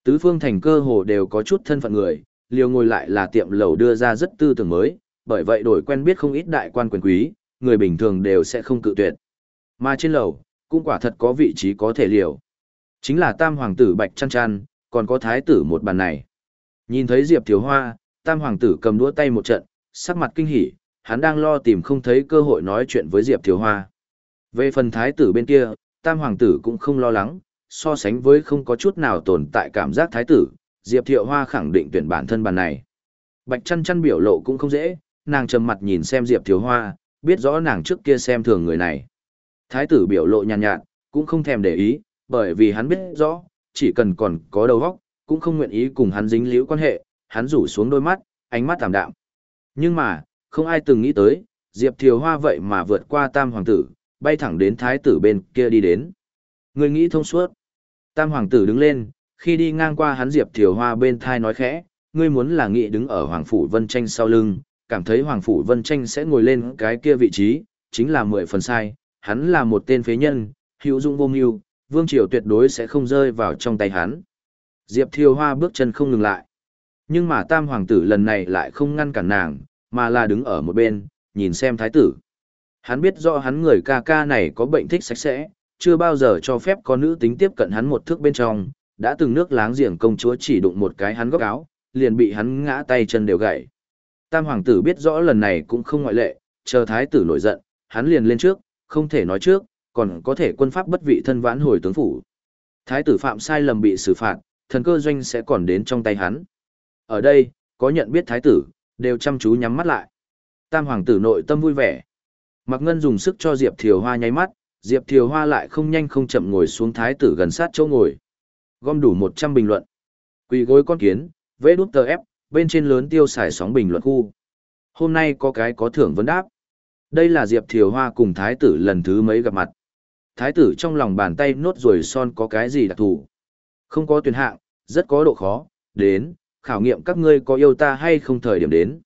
Tứ phương thành cơ hồ đều có chút thân phận người, liều ngồi lại là tiệm lầu đưa ra rất tư tưởng mới, bởi vậy đổi quen biết không ít đại quan quyền quý, người bình thường đều sẽ không cự tuyệt. Mà trên lầu, cũng quả thật có vị trí có thể liều. Chính là tam hoàng tử Bạch Chăn Chăn, còn có thái tử một bàn này. Nhìn thấy Diệp Thiếu Hoa, tam hoàng tử cầm đũa tay một trận, sắc mặt kinh hỉ, hắn đang lo tìm không thấy cơ hội nói chuyện với Diệp Thiếu Hoa. Về phần thái tử bên kia, tam hoàng tử cũng không lo lắng, so sánh với không có chút nào tồn tại cảm giác thái tử, Diệp Thiệu Hoa khẳng định tuyển bản thân bàn này. Bạch chăn chăn biểu lộ cũng không dễ, nàng trầm mặt nhìn xem Diệp thiếu Hoa, biết rõ nàng trước kia xem thường người này. Thái tử biểu lộ nhàn nhạt, cũng không thèm để ý, bởi vì hắn biết rõ, chỉ cần còn có đầu óc, cũng không nguyện ý cùng hắn dính liễu quan hệ, hắn rủ xuống đôi mắt, ánh mắt tạm đạm. Nhưng mà, không ai từng nghĩ tới, Diệp Thiều Hoa vậy mà vượt qua tam hoàng tử, bay thẳng đến thái tử bên kia đi đến. Người nghĩ thông suốt. Tam hoàng tử đứng lên, khi đi ngang qua hắn Diệp Thiều Hoa bên thai nói khẽ, ngươi muốn là nghĩ đứng ở Hoàng Phủ Vân Tranh sau lưng, cảm thấy Hoàng Phủ Vân Tranh sẽ ngồi lên cái kia vị trí, chính là mười phần sai, hắn là một tên phế nhân, hữu dụng vô mưu, vương triều tuyệt đối sẽ không rơi vào trong tay hắn. Diệp Thiều Hoa bước chân không ngừng lại. Nhưng mà tam hoàng tử lần này lại không ngăn cản nàng, mà là đứng ở một bên, nhìn xem thái tử. Hắn biết rõ hắn người ca ca này có bệnh thích sạch sẽ, chưa bao giờ cho phép có nữ tính tiếp cận hắn một thước bên trong, đã từng nước láng giềng công chúa chỉ đụng một cái hắn góc áo, liền bị hắn ngã tay chân đều gãy. Tam hoàng tử biết rõ lần này cũng không ngoại lệ, chờ thái tử nổi giận, hắn liền lên trước, không thể nói trước, còn có thể quân pháp bất vị thân vãn hồi tướng phủ. Thái tử phạm sai lầm bị xử phạt, thần cơ doanh sẽ còn đến trong tay hắn. Ở đây, có nhận biết thái tử, đều chăm chú nhắm mắt lại. Tam hoàng tử nội tâm vui vẻ. Mạc Ngân dùng sức cho Diệp Thiều Hoa nháy mắt, Diệp Thiều Hoa lại không nhanh không chậm ngồi xuống thái tử gần sát chỗ ngồi. Gom đủ 100 bình luận. Quỳ gối con kiến, vế đút tờ ép, bên trên lớn tiêu xài sóng bình luận khu. Hôm nay có cái có thưởng vấn đáp. Đây là Diệp Thiều Hoa cùng thái tử lần thứ mấy gặp mặt. Thái tử trong lòng bàn tay nốt rồi son có cái gì đặc thù. Không có tuyển hạng, rất có độ khó, đến, khảo nghiệm các ngươi có yêu ta hay không thời điểm đến.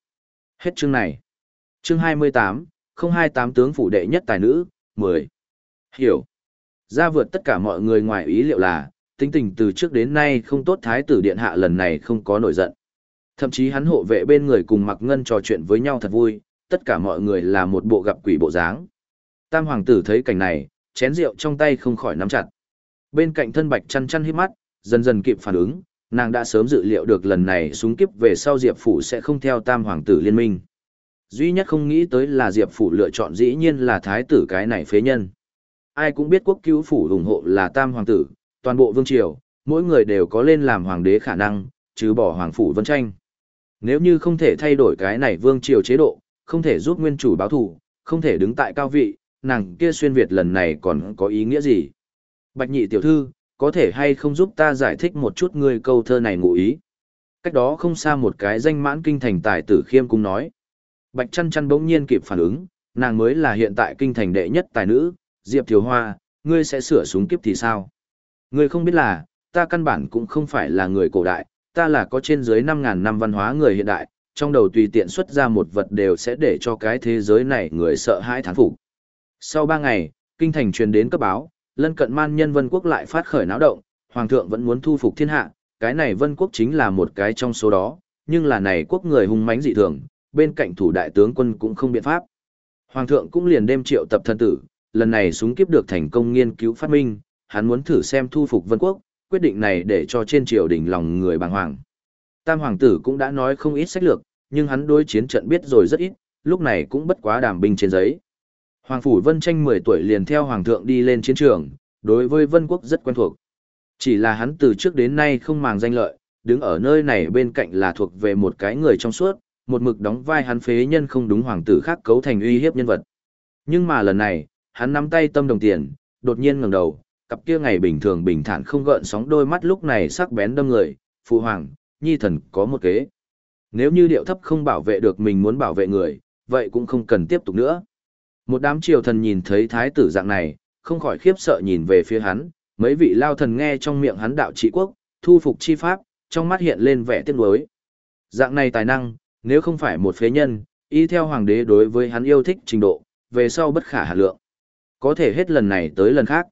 Hết chương này. Chương 28, 028 tướng phủ đệ nhất tài nữ, 10. Hiểu. Ra vượt tất cả mọi người ngoài ý liệu là, tính tình từ trước đến nay không tốt thái tử điện hạ lần này không có nổi giận. Thậm chí hắn hộ vệ bên người cùng mặc ngân trò chuyện với nhau thật vui, tất cả mọi người là một bộ gặp quỷ bộ dáng. Tam hoàng tử thấy cảnh này, chén rượu trong tay không khỏi nắm chặt. Bên cạnh thân bạch chăn chăn hít mắt, dần dần kịp phản ứng, nàng đã sớm dự liệu được lần này súng kiếp về sau Diệp Phủ sẽ không theo tam hoàng tử liên minh. Duy nhất không nghĩ tới là Diệp Phủ lựa chọn dĩ nhiên là thái tử cái này phế nhân. Ai cũng biết quốc cứu phủ ủng hộ là tam hoàng tử, toàn bộ vương triều, mỗi người đều có lên làm hoàng đế khả năng, chứ bỏ hoàng phủ vân tranh. Nếu như không thể thay đổi cái này vương triều chế độ, không thể giúp nguyên chủ báo thù, không thể đứng tại cao vị, nàng kia xuyên Việt lần này còn có ý nghĩa gì? Bạch nhị tiểu thư, có thể hay không giúp ta giải thích một chút ngươi câu thơ này ngụ ý? Cách đó không xa một cái danh mãn kinh thành tài tử khiêm cũng nói. Bạch chăn chăn bỗng nhiên kịp phản ứng, nàng mới là hiện tại kinh thành đệ nhất tài nữ, Diệp Thiếu Hoa, ngươi sẽ sửa súng kiếp thì sao? Ngươi không biết là, ta căn bản cũng không phải là người cổ đại, ta là có trên dưới 5.000 năm văn hóa người hiện đại, trong đầu tùy tiện xuất ra một vật đều sẽ để cho cái thế giới này người sợ hãi thán phục. Sau 3 ngày, kinh thành truyền đến cấp báo, lân cận man nhân vân quốc lại phát khởi náo động, hoàng thượng vẫn muốn thu phục thiên hạ, cái này vân quốc chính là một cái trong số đó, nhưng là này quốc người hung mãnh dị thường, bên cạnh thủ đại tướng quân cũng không biện pháp. Hoàng thượng cũng liền đêm triệu tập thân tử, lần này súng kiếp được thành công nghiên cứu phát minh, hắn muốn thử xem thu phục vân quốc, quyết định này để cho trên triều đình lòng người bàng hoàng. Tam hoàng tử cũng đã nói không ít sách lược, nhưng hắn đối chiến trận biết rồi rất ít, lúc này cũng bất quá đảm binh trên giấy. Hoàng phủ Vân Tranh 10 tuổi liền theo hoàng thượng đi lên chiến trường, đối với Vân quốc rất quen thuộc. Chỉ là hắn từ trước đến nay không màng danh lợi, đứng ở nơi này bên cạnh là thuộc về một cái người trong suốt, một mực đóng vai hắn phế nhân không đúng hoàng tử khác cấu thành uy hiếp nhân vật. Nhưng mà lần này, hắn nắm tay tâm đồng tiền, đột nhiên ngẩng đầu, cặp kia ngày bình thường bình thản không gợn sóng đôi mắt lúc này sắc bén đâm người, phụ hoàng, nhi thần có một kế. Nếu như điệu thấp không bảo vệ được mình muốn bảo vệ người, vậy cũng không cần tiếp tục nữa. Một đám triều thần nhìn thấy thái tử dạng này, không khỏi khiếp sợ nhìn về phía hắn, mấy vị lao thần nghe trong miệng hắn đạo trị quốc, thu phục chi pháp, trong mắt hiện lên vẻ tiếc nuối. Dạng này tài năng, nếu không phải một phế nhân, y theo hoàng đế đối với hắn yêu thích trình độ, về sau bất khả hạ lượng. Có thể hết lần này tới lần khác.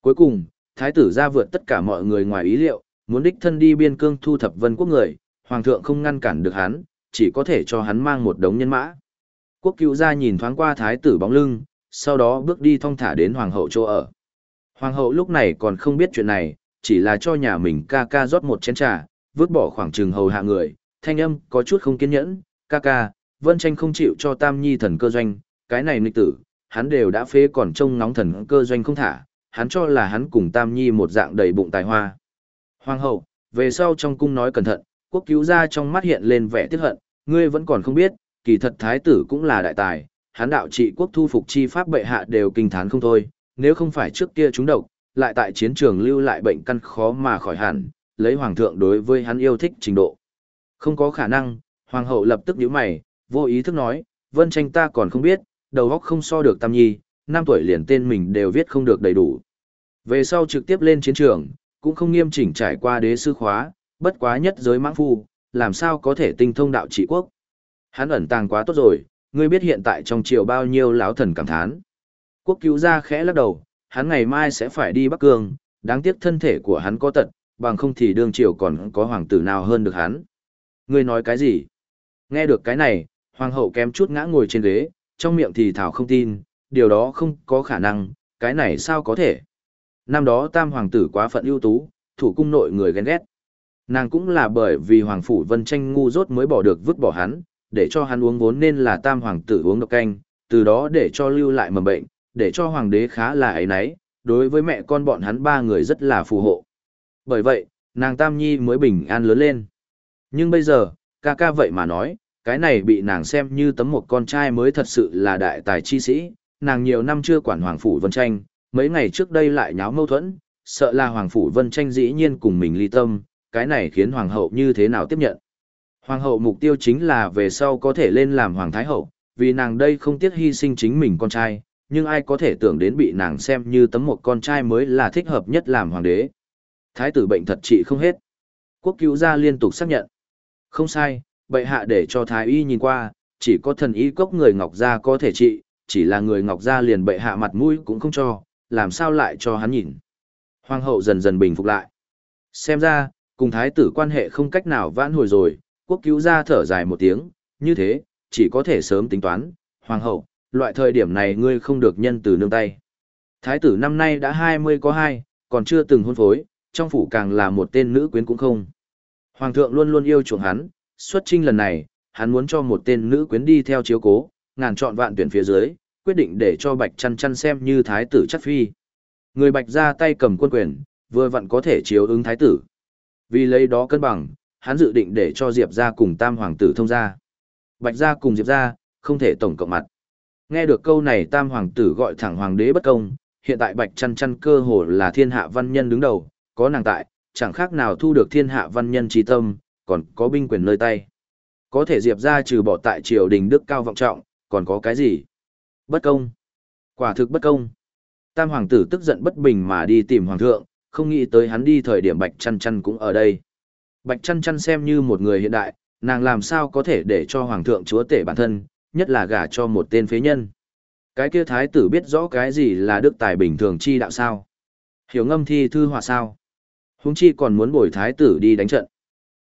Cuối cùng, Thái tử ra vượt tất cả mọi người ngoài ý liệu, muốn đích thân đi biên cương thu thập vân quốc người, hoàng thượng không ngăn cản được hắn, chỉ có thể cho hắn mang một đống nhân mã. Quốc cứu gia nhìn thoáng qua thái tử bóng lưng, sau đó bước đi thong thả đến hoàng hậu chỗ ở. Hoàng hậu lúc này còn không biết chuyện này, chỉ là cho nhà mình ca ca rót một chén trà, vứt bỏ khoảng trừng hầu hạ người, thanh âm có chút không kiên nhẫn, ca ca, vân tranh không chịu cho tam nhi thần cơ doanh, cái này nịch tử, hắn đều đã phế còn trông nóng thần cơ doanh không thả, hắn cho là hắn cùng tam nhi một dạng đầy bụng tài hoa. Hoàng hậu, về sau trong cung nói cẩn thận, quốc cứu ra trong mắt hiện lên vẻ tiếc hận, ngươi vẫn còn không biết, kỳ thật thái tử cũng là đại tài, hắn đạo trị quốc thu phục chi pháp bệ hạ đều kinh thán không thôi, nếu không phải trước kia chúng độc, lại tại chiến trường lưu lại bệnh căn khó mà khỏi hẳn, lấy hoàng thượng đối với hắn yêu thích trình độ. Không có khả năng, hoàng hậu lập tức nhíu mày, vô ý thức nói, vân tranh ta còn không biết, đầu óc không so được tam nhi, năm tuổi liền tên mình đều viết không được đầy đủ. Về sau trực tiếp lên chiến trường, cũng không nghiêm chỉnh trải qua đế sư khóa, bất quá nhất giới mãng phu, làm sao có thể tinh thông đạo trị quốc. Hắn ẩn tàng quá tốt rồi, ngươi biết hiện tại trong triều bao nhiêu lão thần cảm thán. Quốc cứu gia khẽ lắc đầu, hắn ngày mai sẽ phải đi Bắc Cương, đáng tiếc thân thể của hắn có tật, bằng không thì đương triều còn có hoàng tử nào hơn được hắn. Ngươi nói cái gì? Nghe được cái này, hoàng hậu kém chút ngã ngồi trên ghế, trong miệng thì thảo không tin, điều đó không có khả năng, cái này sao có thể? Năm đó tam hoàng tử quá phận ưu tú, thủ cung nội người ghen ghét. Nàng cũng là bởi vì hoàng phủ vân tranh ngu dốt mới bỏ được vứt bỏ hắn, để cho hắn uống vốn nên là tam hoàng tử uống độc canh, từ đó để cho lưu lại mầm bệnh, để cho hoàng đế khá là ấy nấy, đối với mẹ con bọn hắn ba người rất là phù hộ. Bởi vậy, nàng Tam Nhi mới bình an lớn lên. Nhưng bây giờ, ca ca vậy mà nói, cái này bị nàng xem như tấm một con trai mới thật sự là đại tài chi sĩ, nàng nhiều năm chưa quản Hoàng Phủ Vân Tranh, mấy ngày trước đây lại nháo mâu thuẫn, sợ là Hoàng Phủ Vân Tranh dĩ nhiên cùng mình ly tâm, cái này khiến Hoàng hậu như thế nào tiếp nhận. Hoàng hậu mục tiêu chính là về sau có thể lên làm Hoàng Thái hậu, vì nàng đây không tiếc hy sinh chính mình con trai, nhưng ai có thể tưởng đến bị nàng xem như tấm một con trai mới là thích hợp nhất làm hoàng đế. Thái tử bệnh thật trị không hết. Quốc cứu gia liên tục xác nhận. Không sai, bệ hạ để cho thái y nhìn qua, chỉ có thần y cốc người ngọc gia có thể trị, chỉ là người ngọc gia liền bệ hạ mặt mũi cũng không cho, làm sao lại cho hắn nhìn. Hoàng hậu dần dần bình phục lại. Xem ra, cùng thái tử quan hệ không cách nào vãn hồi rồi, quốc cứu ra thở dài một tiếng, như thế, chỉ có thể sớm tính toán. Hoàng hậu, loại thời điểm này ngươi không được nhân từ nương tay. Thái tử năm nay đã 20 có hai, còn chưa từng hôn phối, trong phủ càng là một tên nữ quyến cũng không. Hoàng thượng luôn luôn yêu chuộng hắn, xuất trinh lần này, hắn muốn cho một tên nữ quyến đi theo chiếu cố, ngàn chọn vạn tuyển phía dưới, quyết định để cho Bạch Chăn Chăn xem như thái tử chắc phi. Người Bạch ra tay cầm quân quyền, vừa vặn có thể chiếu ứng thái tử. Vì lấy đó cân bằng, hắn dự định để cho Diệp ra cùng tam hoàng tử thông ra. Bạch ra cùng Diệp ra, không thể tổng cộng mặt. Nghe được câu này tam hoàng tử gọi thẳng hoàng đế bất công, hiện tại bạch chăn chăn cơ hồ là thiên hạ văn nhân đứng đầu, có nàng tại, chẳng khác nào thu được thiên hạ văn nhân trí tâm, còn có binh quyền nơi tay. Có thể diệp ra trừ bỏ tại triều đình đức cao vọng trọng, còn có cái gì? Bất công. Quả thực bất công. Tam hoàng tử tức giận bất bình mà đi tìm hoàng thượng, không nghĩ tới hắn đi thời điểm bạch chăn chăn cũng ở đây. Bạch chăn chăn xem như một người hiện đại, nàng làm sao có thể để cho hoàng thượng chúa tể bản thân, nhất là gả cho một tên phế nhân. Cái kia thái tử biết rõ cái gì là đức tài bình thường chi đạo sao? Hiểu ngâm thi thư họa sao? Húng chi còn muốn bồi thái tử đi đánh trận.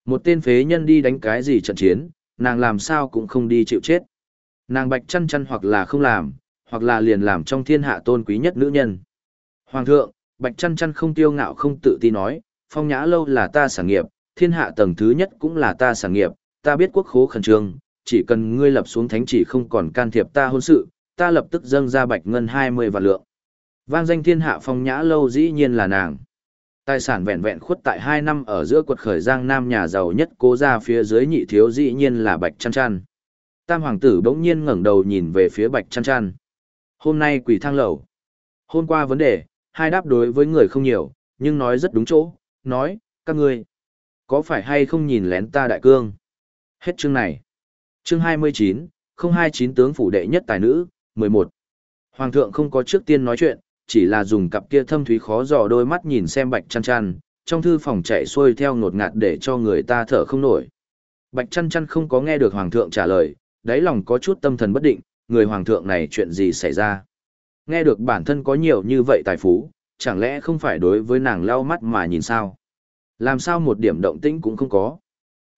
Một tên phế nhân đi đánh cái gì trận chiến, nàng làm sao cũng không đi chịu chết. Nàng bạch chăn chăn hoặc là không làm, hoặc là liền làm trong thiên hạ tôn quý nhất nữ nhân. Hoàng thượng, bạch chăn chăn không tiêu ngạo không tự ti nói, phong nhã lâu là ta sản nghiệp, thiên hạ tầng thứ nhất cũng là ta sản nghiệp, ta biết quốc khố khẩn trương, chỉ cần ngươi lập xuống thánh chỉ không còn can thiệp ta hôn sự, ta lập tức dâng ra bạch ngân 20 vạn lượng. Vang danh thiên hạ phong nhã lâu dĩ nhiên là nàng. Tài sản vẹn vẹn khuất tại 2 năm ở giữa quật khởi giang nam nhà giàu nhất cố ra phía dưới nhị thiếu dĩ nhiên là bạch chăn chăn. Tam hoàng tử bỗng nhiên ngẩng đầu nhìn về phía bạch chăn chăn. Hôm nay quỷ thang lầu. Hôm qua vấn đề, hai đáp đối với người không nhiều, nhưng nói rất đúng chỗ, nói, các ngươi, có phải hay không nhìn lén ta đại cương? Hết chương này chương 29, 029 tướng phủ đệ nhất tài nữ, 11. Hoàng thượng không có trước tiên nói chuyện, chỉ là dùng cặp kia thâm thúy khó dò đôi mắt nhìn xem bạch chăn chăn, trong thư phòng chạy xuôi theo ngột ngạt để cho người ta thở không nổi. Bạch chăn chăn không có nghe được hoàng thượng trả lời, đáy lòng có chút tâm thần bất định, người hoàng thượng này chuyện gì xảy ra. Nghe được bản thân có nhiều như vậy tài phú, chẳng lẽ không phải đối với nàng lau mắt mà nhìn sao? Làm sao một điểm động tĩnh cũng không có?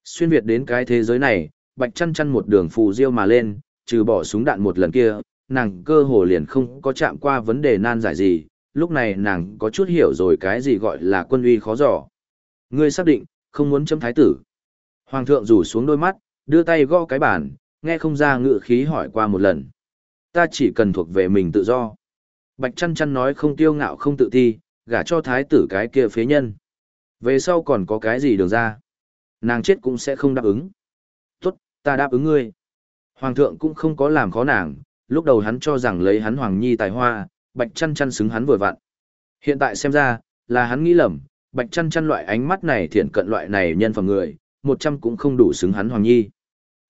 Xuyên Việt đến cái thế giới này, bạch chăn chăn một đường phù diêu mà lên, trừ bỏ súng đạn một lần kia, nàng cơ hồ liền không có chạm qua vấn đề nan giải gì, lúc này nàng có chút hiểu rồi cái gì gọi là quân uy khó dò. Ngươi xác định, không muốn chấm thái tử. Hoàng thượng rủ xuống đôi mắt, đưa tay gõ cái bàn, nghe không ra ngự khí hỏi qua một lần. Ta chỉ cần thuộc về mình tự do. Bạch chăn chăn nói không tiêu ngạo không tự thi gả cho thái tử cái kia phế nhân. Về sau còn có cái gì đường ra. Nàng chết cũng sẽ không đáp ứng. Tốt, ta đáp ứng ngươi. Hoàng thượng cũng không có làm khó nàng, lúc đầu hắn cho rằng lấy hắn hoàng nhi tài hoa, bạch chăn chăn xứng hắn vừa vặn. Hiện tại xem ra, là hắn nghĩ lầm, bạch chăn chăn loại ánh mắt này thiện cận loại này nhân phẩm người, một trăm cũng không đủ xứng hắn hoàng nhi.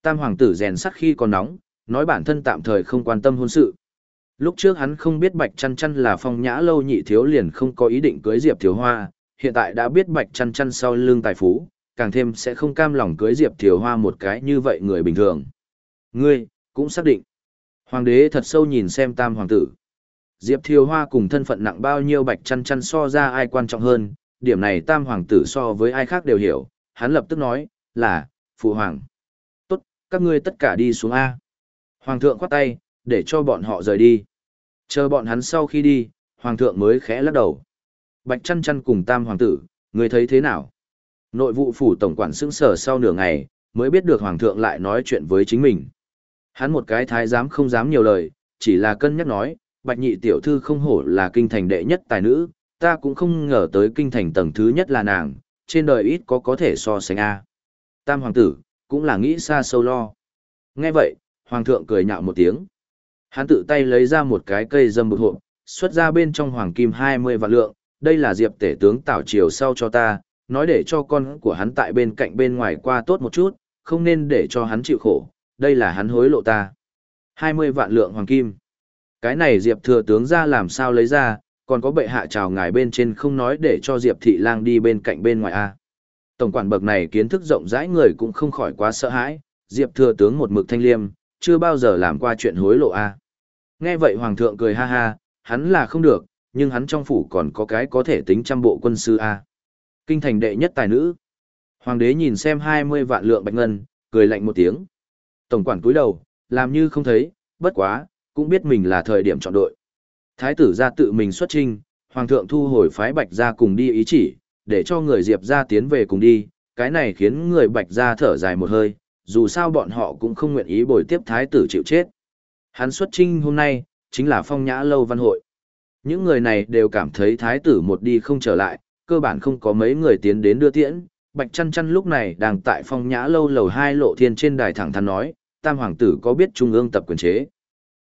Tam hoàng tử rèn sắt khi còn nóng, nói bản thân tạm thời không quan tâm hôn sự. Lúc trước hắn không biết bạch chăn chăn là phong nhã lâu nhị thiếu liền không có ý định cưới diệp thiếu hoa, hiện tại đã biết bạch chăn chăn sau lưng tài phú, càng thêm sẽ không cam lòng cưới diệp thiếu hoa một cái như vậy người bình thường. Ngươi, cũng xác định. Hoàng đế thật sâu nhìn xem tam hoàng tử. Diệp Thiều Hoa cùng thân phận nặng bao nhiêu bạch chăn chăn so ra ai quan trọng hơn, điểm này tam hoàng tử so với ai khác đều hiểu, hắn lập tức nói, là, phụ hoàng. Tốt, các ngươi tất cả đi xuống A. Hoàng thượng khoát tay, để cho bọn họ rời đi. Chờ bọn hắn sau khi đi, hoàng thượng mới khẽ lắc đầu. Bạch chăn chăn cùng tam hoàng tử, người thấy thế nào? Nội vụ phủ tổng quản sững sở sau nửa ngày, mới biết được hoàng thượng lại nói chuyện với chính mình. Hắn một cái thái giám không dám nhiều lời, chỉ là cân nhắc nói, bạch nhị tiểu thư không hổ là kinh thành đệ nhất tài nữ, ta cũng không ngờ tới kinh thành tầng thứ nhất là nàng, trên đời ít có có thể so sánh A. Tam hoàng tử, cũng là nghĩ xa sâu lo. Nghe vậy, hoàng thượng cười nhạo một tiếng. Hắn tự tay lấy ra một cái cây dâm bụt hộp, xuất ra bên trong hoàng kim 20 vạn lượng, đây là diệp tể tướng tảo triều sau cho ta, nói để cho con của hắn tại bên cạnh bên ngoài qua tốt một chút, không nên để cho hắn chịu khổ, đây là hắn hối lộ ta. 20 vạn lượng hoàng kim. Cái này Diệp thừa tướng ra làm sao lấy ra, còn có bệ hạ chào ngài bên trên không nói để cho Diệp thị lang đi bên cạnh bên ngoài a. Tổng quản bậc này kiến thức rộng rãi người cũng không khỏi quá sợ hãi, Diệp thừa tướng một mực thanh liêm, chưa bao giờ làm qua chuyện hối lộ a. Nghe vậy hoàng thượng cười ha ha, hắn là không được, nhưng hắn trong phủ còn có cái có thể tính trăm bộ quân sư a. Kinh thành đệ nhất tài nữ. Hoàng đế nhìn xem 20 vạn lượng bạch ngân, cười lạnh một tiếng. Tổng quản cúi đầu, làm như không thấy, bất quá, cũng biết mình là thời điểm chọn đội. Thái tử ra tự mình xuất trinh, hoàng thượng thu hồi phái bạch ra cùng đi ý chỉ, để cho người diệp ra tiến về cùng đi, cái này khiến người bạch ra thở dài một hơi, dù sao bọn họ cũng không nguyện ý bồi tiếp thái tử chịu chết. Hắn xuất trinh hôm nay, chính là phong nhã lâu văn hội. Những người này đều cảm thấy thái tử một đi không trở lại, cơ bản không có mấy người tiến đến đưa tiễn. Bạch chăn chăn lúc này đang tại phong nhã lâu lầu hai lộ thiên trên đài thẳng thắn nói, tam hoàng tử có biết trung ương tập quyền chế.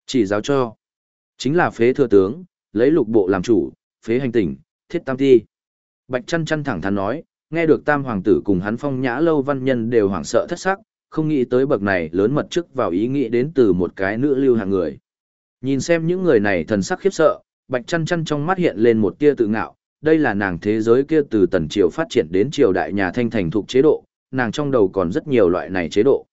Chỉ giáo cho. Chính là phế thừa tướng, lấy lục bộ làm chủ, phế hành tỉnh, thiết tam thi. Bạch chăn chăn thẳng thắn nói, nghe được tam hoàng tử cùng hắn phong nhã lâu văn nhân đều hoảng sợ thất sắc, không nghĩ tới bậc này lớn mật chức vào ý nghĩ đến từ một cái nữ lưu hàng người. Nhìn xem những người này thần sắc khiếp sợ, bạch chăn chăn trong mắt hiện lên một tia tự ngạo, đây là nàng thế giới kia từ tần triều phát triển đến triều đại nhà thanh thành thuộc chế độ, nàng trong đầu còn rất nhiều loại này chế độ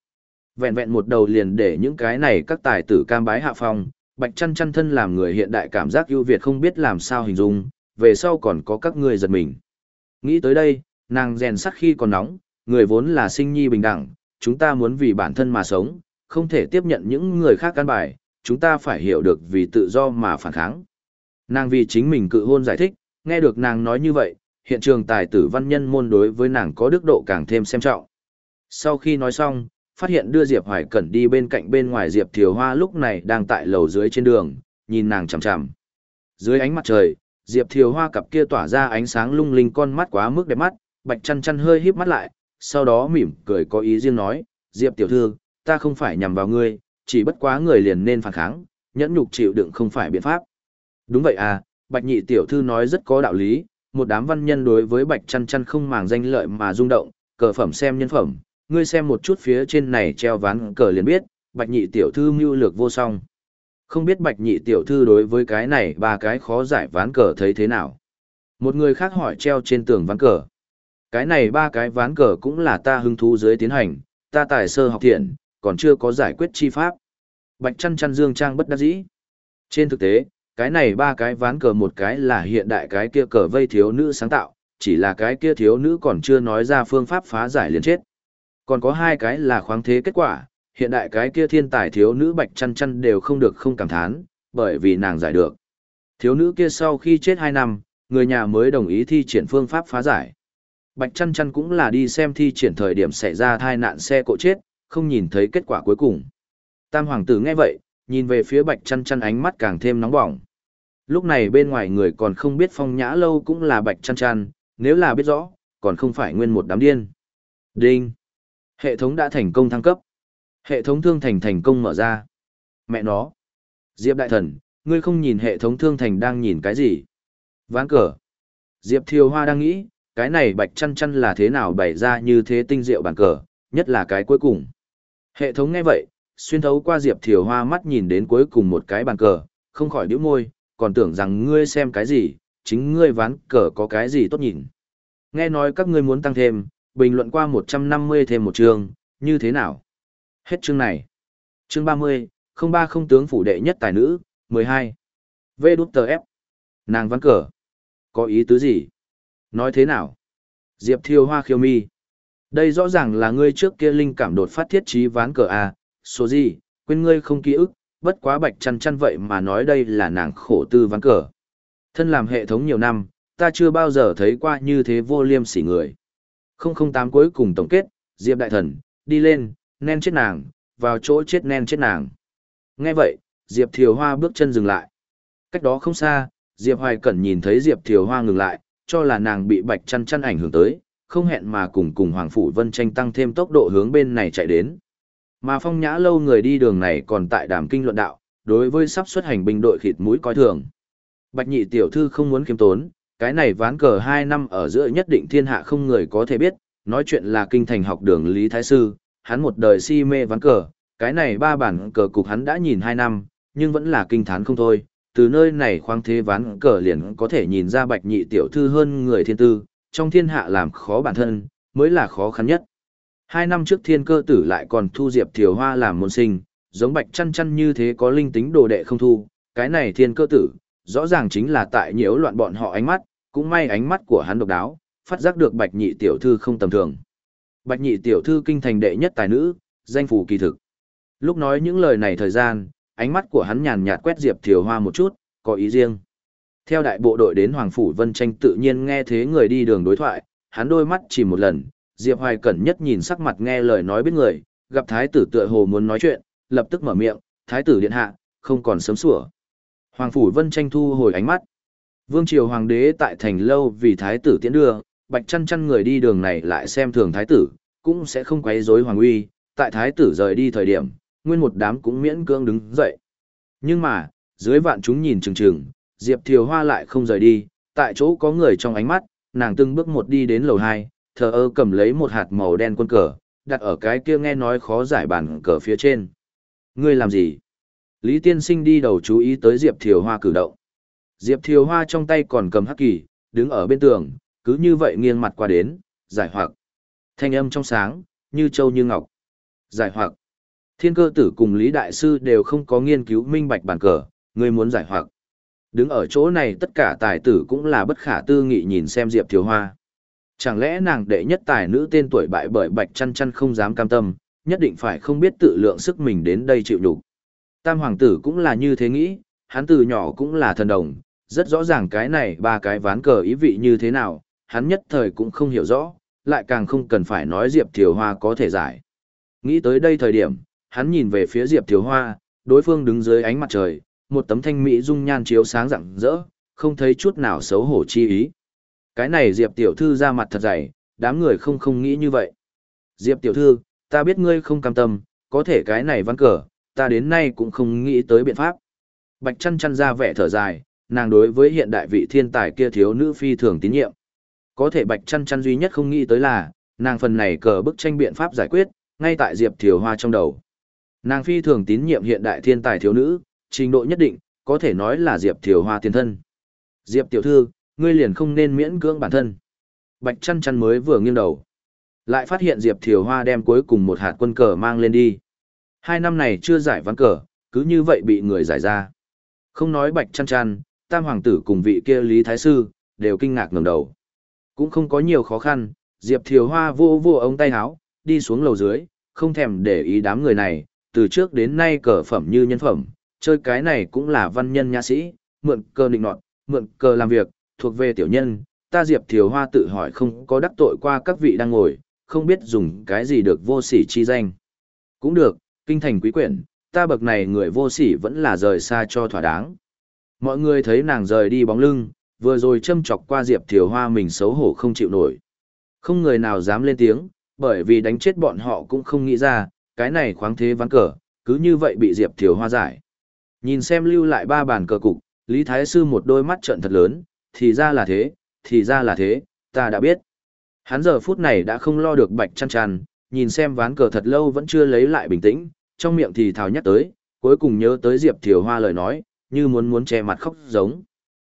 vẹn vẹn một đầu liền để những cái này các tài tử cam bái hạ phong, bạch chăn chăn thân làm người hiện đại cảm giác ưu việt không biết làm sao hình dung, về sau còn có các người giật mình. Nghĩ tới đây, nàng rèn sắc khi còn nóng, người vốn là sinh nhi bình đẳng, chúng ta muốn vì bản thân mà sống, không thể tiếp nhận những người khác can bài, chúng ta phải hiểu được vì tự do mà phản kháng. Nàng vì chính mình cự hôn giải thích, nghe được nàng nói như vậy, hiện trường tài tử văn nhân môn đối với nàng có đức độ càng thêm xem trọng. Sau khi nói xong, phát hiện đưa Diệp Hoài Cẩn đi bên cạnh bên ngoài Diệp Thiều Hoa lúc này đang tại lầu dưới trên đường, nhìn nàng chằm chằm. Dưới ánh mặt trời, Diệp Thiều Hoa cặp kia tỏa ra ánh sáng lung linh con mắt quá mức đẹp mắt, Bạch Chăn Chăn hơi híp mắt lại, sau đó mỉm cười có ý riêng nói, "Diệp tiểu thư, ta không phải nhằm vào ngươi, chỉ bất quá người liền nên phản kháng, nhẫn nhục chịu đựng không phải biện pháp." Đúng vậy à, Bạch Nhị tiểu thư nói rất có đạo lý, một đám văn nhân đối với Bạch Chăn Chăn không màng danh lợi mà rung động, cờ phẩm xem nhân phẩm, ngươi xem một chút phía trên này treo ván cờ liền biết, bạch nhị tiểu thư mưu lược vô song. Không biết bạch nhị tiểu thư đối với cái này ba cái khó giải ván cờ thấy thế nào. Một người khác hỏi treo trên tường ván cờ. Cái này ba cái ván cờ cũng là ta hứng thú dưới tiến hành, ta tài sơ học thiện, còn chưa có giải quyết chi pháp. Bạch chăn chăn dương trang bất đắc dĩ. Trên thực tế, cái này ba cái ván cờ một cái là hiện đại cái kia cờ vây thiếu nữ sáng tạo, chỉ là cái kia thiếu nữ còn chưa nói ra phương pháp phá giải liền chết. Còn có hai cái là khoáng thế kết quả, hiện đại cái kia thiên tài thiếu nữ bạch chăn chăn đều không được không cảm thán, bởi vì nàng giải được. Thiếu nữ kia sau khi chết hai năm, người nhà mới đồng ý thi triển phương pháp phá giải. Bạch chăn chăn cũng là đi xem thi triển thời điểm xảy ra tai nạn xe cộ chết, không nhìn thấy kết quả cuối cùng. Tam hoàng tử nghe vậy, nhìn về phía bạch chăn chăn ánh mắt càng thêm nóng bỏng. Lúc này bên ngoài người còn không biết phong nhã lâu cũng là bạch chăn chăn, nếu là biết rõ, còn không phải nguyên một đám điên. Đinh! Hệ thống đã thành công thăng cấp. Hệ thống thương thành thành công mở ra. Mẹ nó! Diệp đại thần, ngươi không nhìn hệ thống thương thành đang nhìn cái gì? Ván cờ! Diệp thiều hoa đang nghĩ, cái này bạch chăn chăn là thế nào bày ra như thế tinh diệu bàn cờ, nhất là cái cuối cùng. Hệ thống nghe vậy, xuyên thấu qua Diệp Thiều Hoa mắt nhìn đến cuối cùng một cái bàn cờ, không khỏi nhíu môi, còn tưởng rằng ngươi xem cái gì, chính ngươi ván cờ có cái gì tốt nhìn. Nghe nói các ngươi muốn tăng thêm, bình luận qua 150 thêm một chương, như thế nào? Hết chương này. Chương 30, không ba không tướng phủ đệ nhất tài nữ, 12. V đút tờ F. Nàng ván cờ. Có ý tứ gì? Nói thế nào? Diệp thiêu Hoa khiêu mi. Đây rõ ràng là ngươi trước kia linh cảm đột phát thiết trí ván cờ A, số gì, quên ngươi không ký ức, bất quá bạch chăn chăn vậy mà nói đây là nàng khổ tư ván cờ. Thân làm hệ thống nhiều năm, ta chưa bao giờ thấy qua như thế vô liêm sỉ người. 008 cuối cùng tổng kết, Diệp Đại Thần, đi lên, nen chết nàng, vào chỗ chết nen chết nàng. Nghe vậy, Diệp Thiều Hoa bước chân dừng lại. Cách đó không xa, Diệp Hoài Cẩn nhìn thấy Diệp Thiều Hoa ngừng lại, cho là nàng bị bạch chăn chăn ảnh hưởng tới, không hẹn mà cùng cùng Hoàng Phủ Vân tranh tăng thêm tốc độ hướng bên này chạy đến. Mà phong nhã lâu người đi đường này còn tại đàm kinh luận đạo, đối với sắp xuất hành binh đội khịt mũi coi thường. Bạch nhị tiểu thư không muốn kiêm tốn, cái này ván cờ hai năm ở giữa nhất định thiên hạ không người có thể biết, nói chuyện là kinh thành học đường Lý Thái Sư, hắn một đời si mê ván cờ, cái này ba bản cờ cục hắn đã nhìn hai năm, nhưng vẫn là kinh thán không thôi, từ nơi này khoang thế ván cờ liền có thể nhìn ra bạch nhị tiểu thư hơn người thiên tư, trong thiên hạ làm khó bản thân, mới là khó khăn nhất. Hai năm trước thiên cơ tử lại còn thu Diệp Thiều Hoa làm môn sinh, giống bạch chăn chăn như thế có linh tính đồ đệ không thu, cái này thiên cơ tử, rõ ràng chính là tại nhiễu loạn bọn họ ánh mắt, cũng may ánh mắt của hắn độc đáo, phát giác được bạch nhị tiểu thư không tầm thường. Bạch nhị tiểu thư kinh thành đệ nhất tài nữ, danh phủ kỳ thực. Lúc nói những lời này thời gian, ánh mắt của hắn nhàn nhạt quét Diệp Thiều Hoa một chút, có ý riêng. Theo đại bộ đội đến Hoàng Phủ Vân Tranh tự nhiên nghe thế người đi đường đối thoại, hắn đôi mắt chỉ một lần, Diệp Hoài Cẩn nhất nhìn sắc mặt nghe lời nói biết người, gặp thái tử tựa hồ muốn nói chuyện, lập tức mở miệng, thái tử điện hạ, không còn sớm sủa. Hoàng Phủ Vân Tranh thu hồi ánh mắt. Vương Triều Hoàng đế tại thành lâu vì thái tử tiễn đưa, bạch chăn chăn người đi đường này lại xem thường thái tử, cũng sẽ không quấy rối hoàng uy, tại thái tử rời đi thời điểm, nguyên một đám cũng miễn cưỡng đứng dậy. Nhưng mà, dưới vạn chúng nhìn chừng chừng, Diệp Thiều Hoa lại không rời đi, tại chỗ có người trong ánh mắt, nàng từng bước một đi đến lầu 2, thờ ơ cầm lấy một hạt màu đen quân cờ, đặt ở cái kia nghe nói khó giải bản cờ phía trên. Ngươi làm gì? Lý Tiên Sinh đi đầu chú ý tới Diệp Thiều Hoa cử động. Diệp Thiều Hoa trong tay còn cầm hắc kỳ, đứng ở bên tường, cứ như vậy nghiêng mặt qua đến, giải hoặc. Thanh âm trong sáng, như châu như ngọc. Giải hoặc. Thiên cơ tử cùng Lý Đại Sư đều không có nghiên cứu minh bạch bản cờ, ngươi muốn giải hoặc. Đứng ở chỗ này tất cả tài tử cũng là bất khả tư nghị nhìn xem Diệp Thiều Hoa. Chẳng lẽ nàng đệ nhất tài nữ tên tuổi bại bởi bạch chăn chăn không dám cam tâm, nhất định phải không biết tự lượng sức mình đến đây chịu đủ. Tam hoàng tử cũng là như thế nghĩ, hắn từ nhỏ cũng là thần đồng, rất rõ ràng cái này ba cái ván cờ ý vị như thế nào, hắn nhất thời cũng không hiểu rõ, lại càng không cần phải nói Diệp Thiều Hoa có thể giải. Nghĩ tới đây thời điểm, hắn nhìn về phía Diệp Thiều Hoa, đối phương đứng dưới ánh mặt trời, một tấm thanh mỹ dung nhan chiếu sáng rạng rỡ, không thấy chút nào xấu hổ chi ý. Cái này Diệp tiểu thư ra mặt thật dày, đám người không không nghĩ như vậy. Diệp tiểu thư, ta biết ngươi không cam tâm, có thể cái này văn cờ, ta đến nay cũng không nghĩ tới biện pháp. Bạch chăn chăn ra vẻ thở dài, nàng đối với hiện đại vị thiên tài kia thiếu nữ phi thường tín nhiệm. Có thể bạch chăn chăn duy nhất không nghĩ tới là, nàng phần này cờ bức tranh biện pháp giải quyết, ngay tại Diệp Thiều Hoa trong đầu. Nàng phi thường tín nhiệm hiện đại thiên tài thiếu nữ, trình độ nhất định, có thể nói là Diệp Thiều Hoa tiền thân. Diệp tiểu thư, ngươi liền không nên miễn cưỡng bản thân. Bạch chăn chăn mới vừa nghiêng đầu. Lại phát hiện Diệp Thiều Hoa đem cuối cùng một hạt quân cờ mang lên đi. Hai năm này chưa giải ván cờ, cứ như vậy bị người giải ra. Không nói bạch chăn chăn, tam hoàng tử cùng vị kia Lý Thái Sư, đều kinh ngạc ngẩng đầu. Cũng không có nhiều khó khăn, Diệp Thiều Hoa vô vô ống tay áo, đi xuống lầu dưới, không thèm để ý đám người này, từ trước đến nay cờ phẩm như nhân phẩm, chơi cái này cũng là văn nhân nhã sĩ, mượn cờ định nọt, mượn cờ làm việc, thuộc về tiểu nhân, ta Diệp Thiều Hoa tự hỏi không có đắc tội qua các vị đang ngồi, không biết dùng cái gì được vô sỉ chi danh. Cũng được, kinh thành quý quyển, ta bậc này người vô sỉ vẫn là rời xa cho thỏa đáng. Mọi người thấy nàng rời đi bóng lưng, vừa rồi châm chọc qua Diệp Thiều Hoa mình xấu hổ không chịu nổi. Không người nào dám lên tiếng, bởi vì đánh chết bọn họ cũng không nghĩ ra, cái này khoáng thế ván cờ, cứ như vậy bị Diệp Thiều Hoa giải. Nhìn xem lưu lại ba bàn cờ cục, Lý Thái Sư một đôi mắt trợn thật lớn, thì ra là thế, thì ra là thế, ta đã biết. Hắn giờ phút này đã không lo được bạch chăn chăn, nhìn xem ván cờ thật lâu vẫn chưa lấy lại bình tĩnh, trong miệng thì thào nhắc tới, cuối cùng nhớ tới Diệp Thiều Hoa lời nói, như muốn muốn che mặt khóc giống.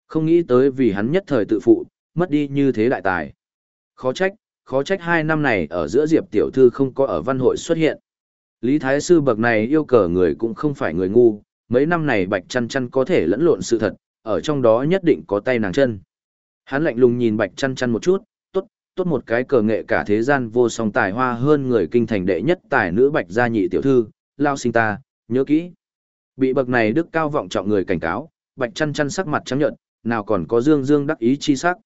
Không nghĩ tới vì hắn nhất thời tự phụ, mất đi như thế đại tài. Khó trách, khó trách hai năm này ở giữa Diệp Tiểu Thư không có ở văn hội xuất hiện. Lý Thái Sư bậc này yêu cờ người cũng không phải người ngu, mấy năm này Bạch Chăn Chăn có thể lẫn lộn sự thật, ở trong đó nhất định có tay nàng chân. Hắn lạnh lùng nhìn Bạch Chăn Chăn một chút, tốt, tốt một cái cờ nghệ cả thế gian vô song tài hoa hơn người kinh thành đệ nhất tài nữ Bạch gia nhị tiểu thư, lao sinh ta, nhớ kỹ. Bị bậc này đức cao vọng trọng người cảnh cáo, Bạch Chăn Chăn sắc mặt trắng nhợt, nào còn có dương dương đắc ý chi sắc.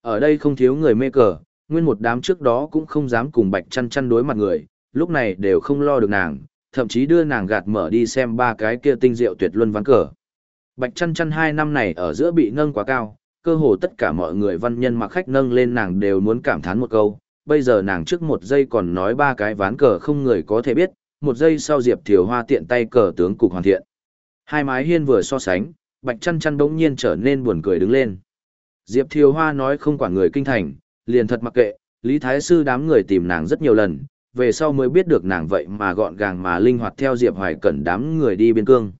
Ở đây không thiếu người mê cờ, nguyên một đám trước đó cũng không dám cùng Bạch Chăn Chăn đối mặt người, lúc này đều không lo được nàng, thậm chí đưa nàng gạt mở đi xem ba cái kia tinh diệu tuyệt luân ván cờ. Bạch chăn chăn hai năm này ở giữa bị nâng quá cao, cơ hồ tất cả mọi người văn nhân mặc khách nâng lên nàng đều muốn cảm thán một câu, bây giờ nàng trước một giây còn nói ba cái ván cờ không người có thể biết, một giây sau Diệp Thiều Hoa tiện tay cờ tướng cục hoàn thiện. Hai mái hiên vừa so sánh, Bạch chăn chăn đống nhiên trở nên buồn cười đứng lên. Diệp Thiều Hoa nói không quản người kinh thành, liền thật mặc kệ, Lý Thái Sư đám người tìm nàng rất nhiều lần, về sau mới biết được nàng vậy mà gọn gàng mà linh hoạt theo Diệp Hoài Cẩn đám người đi biên cương.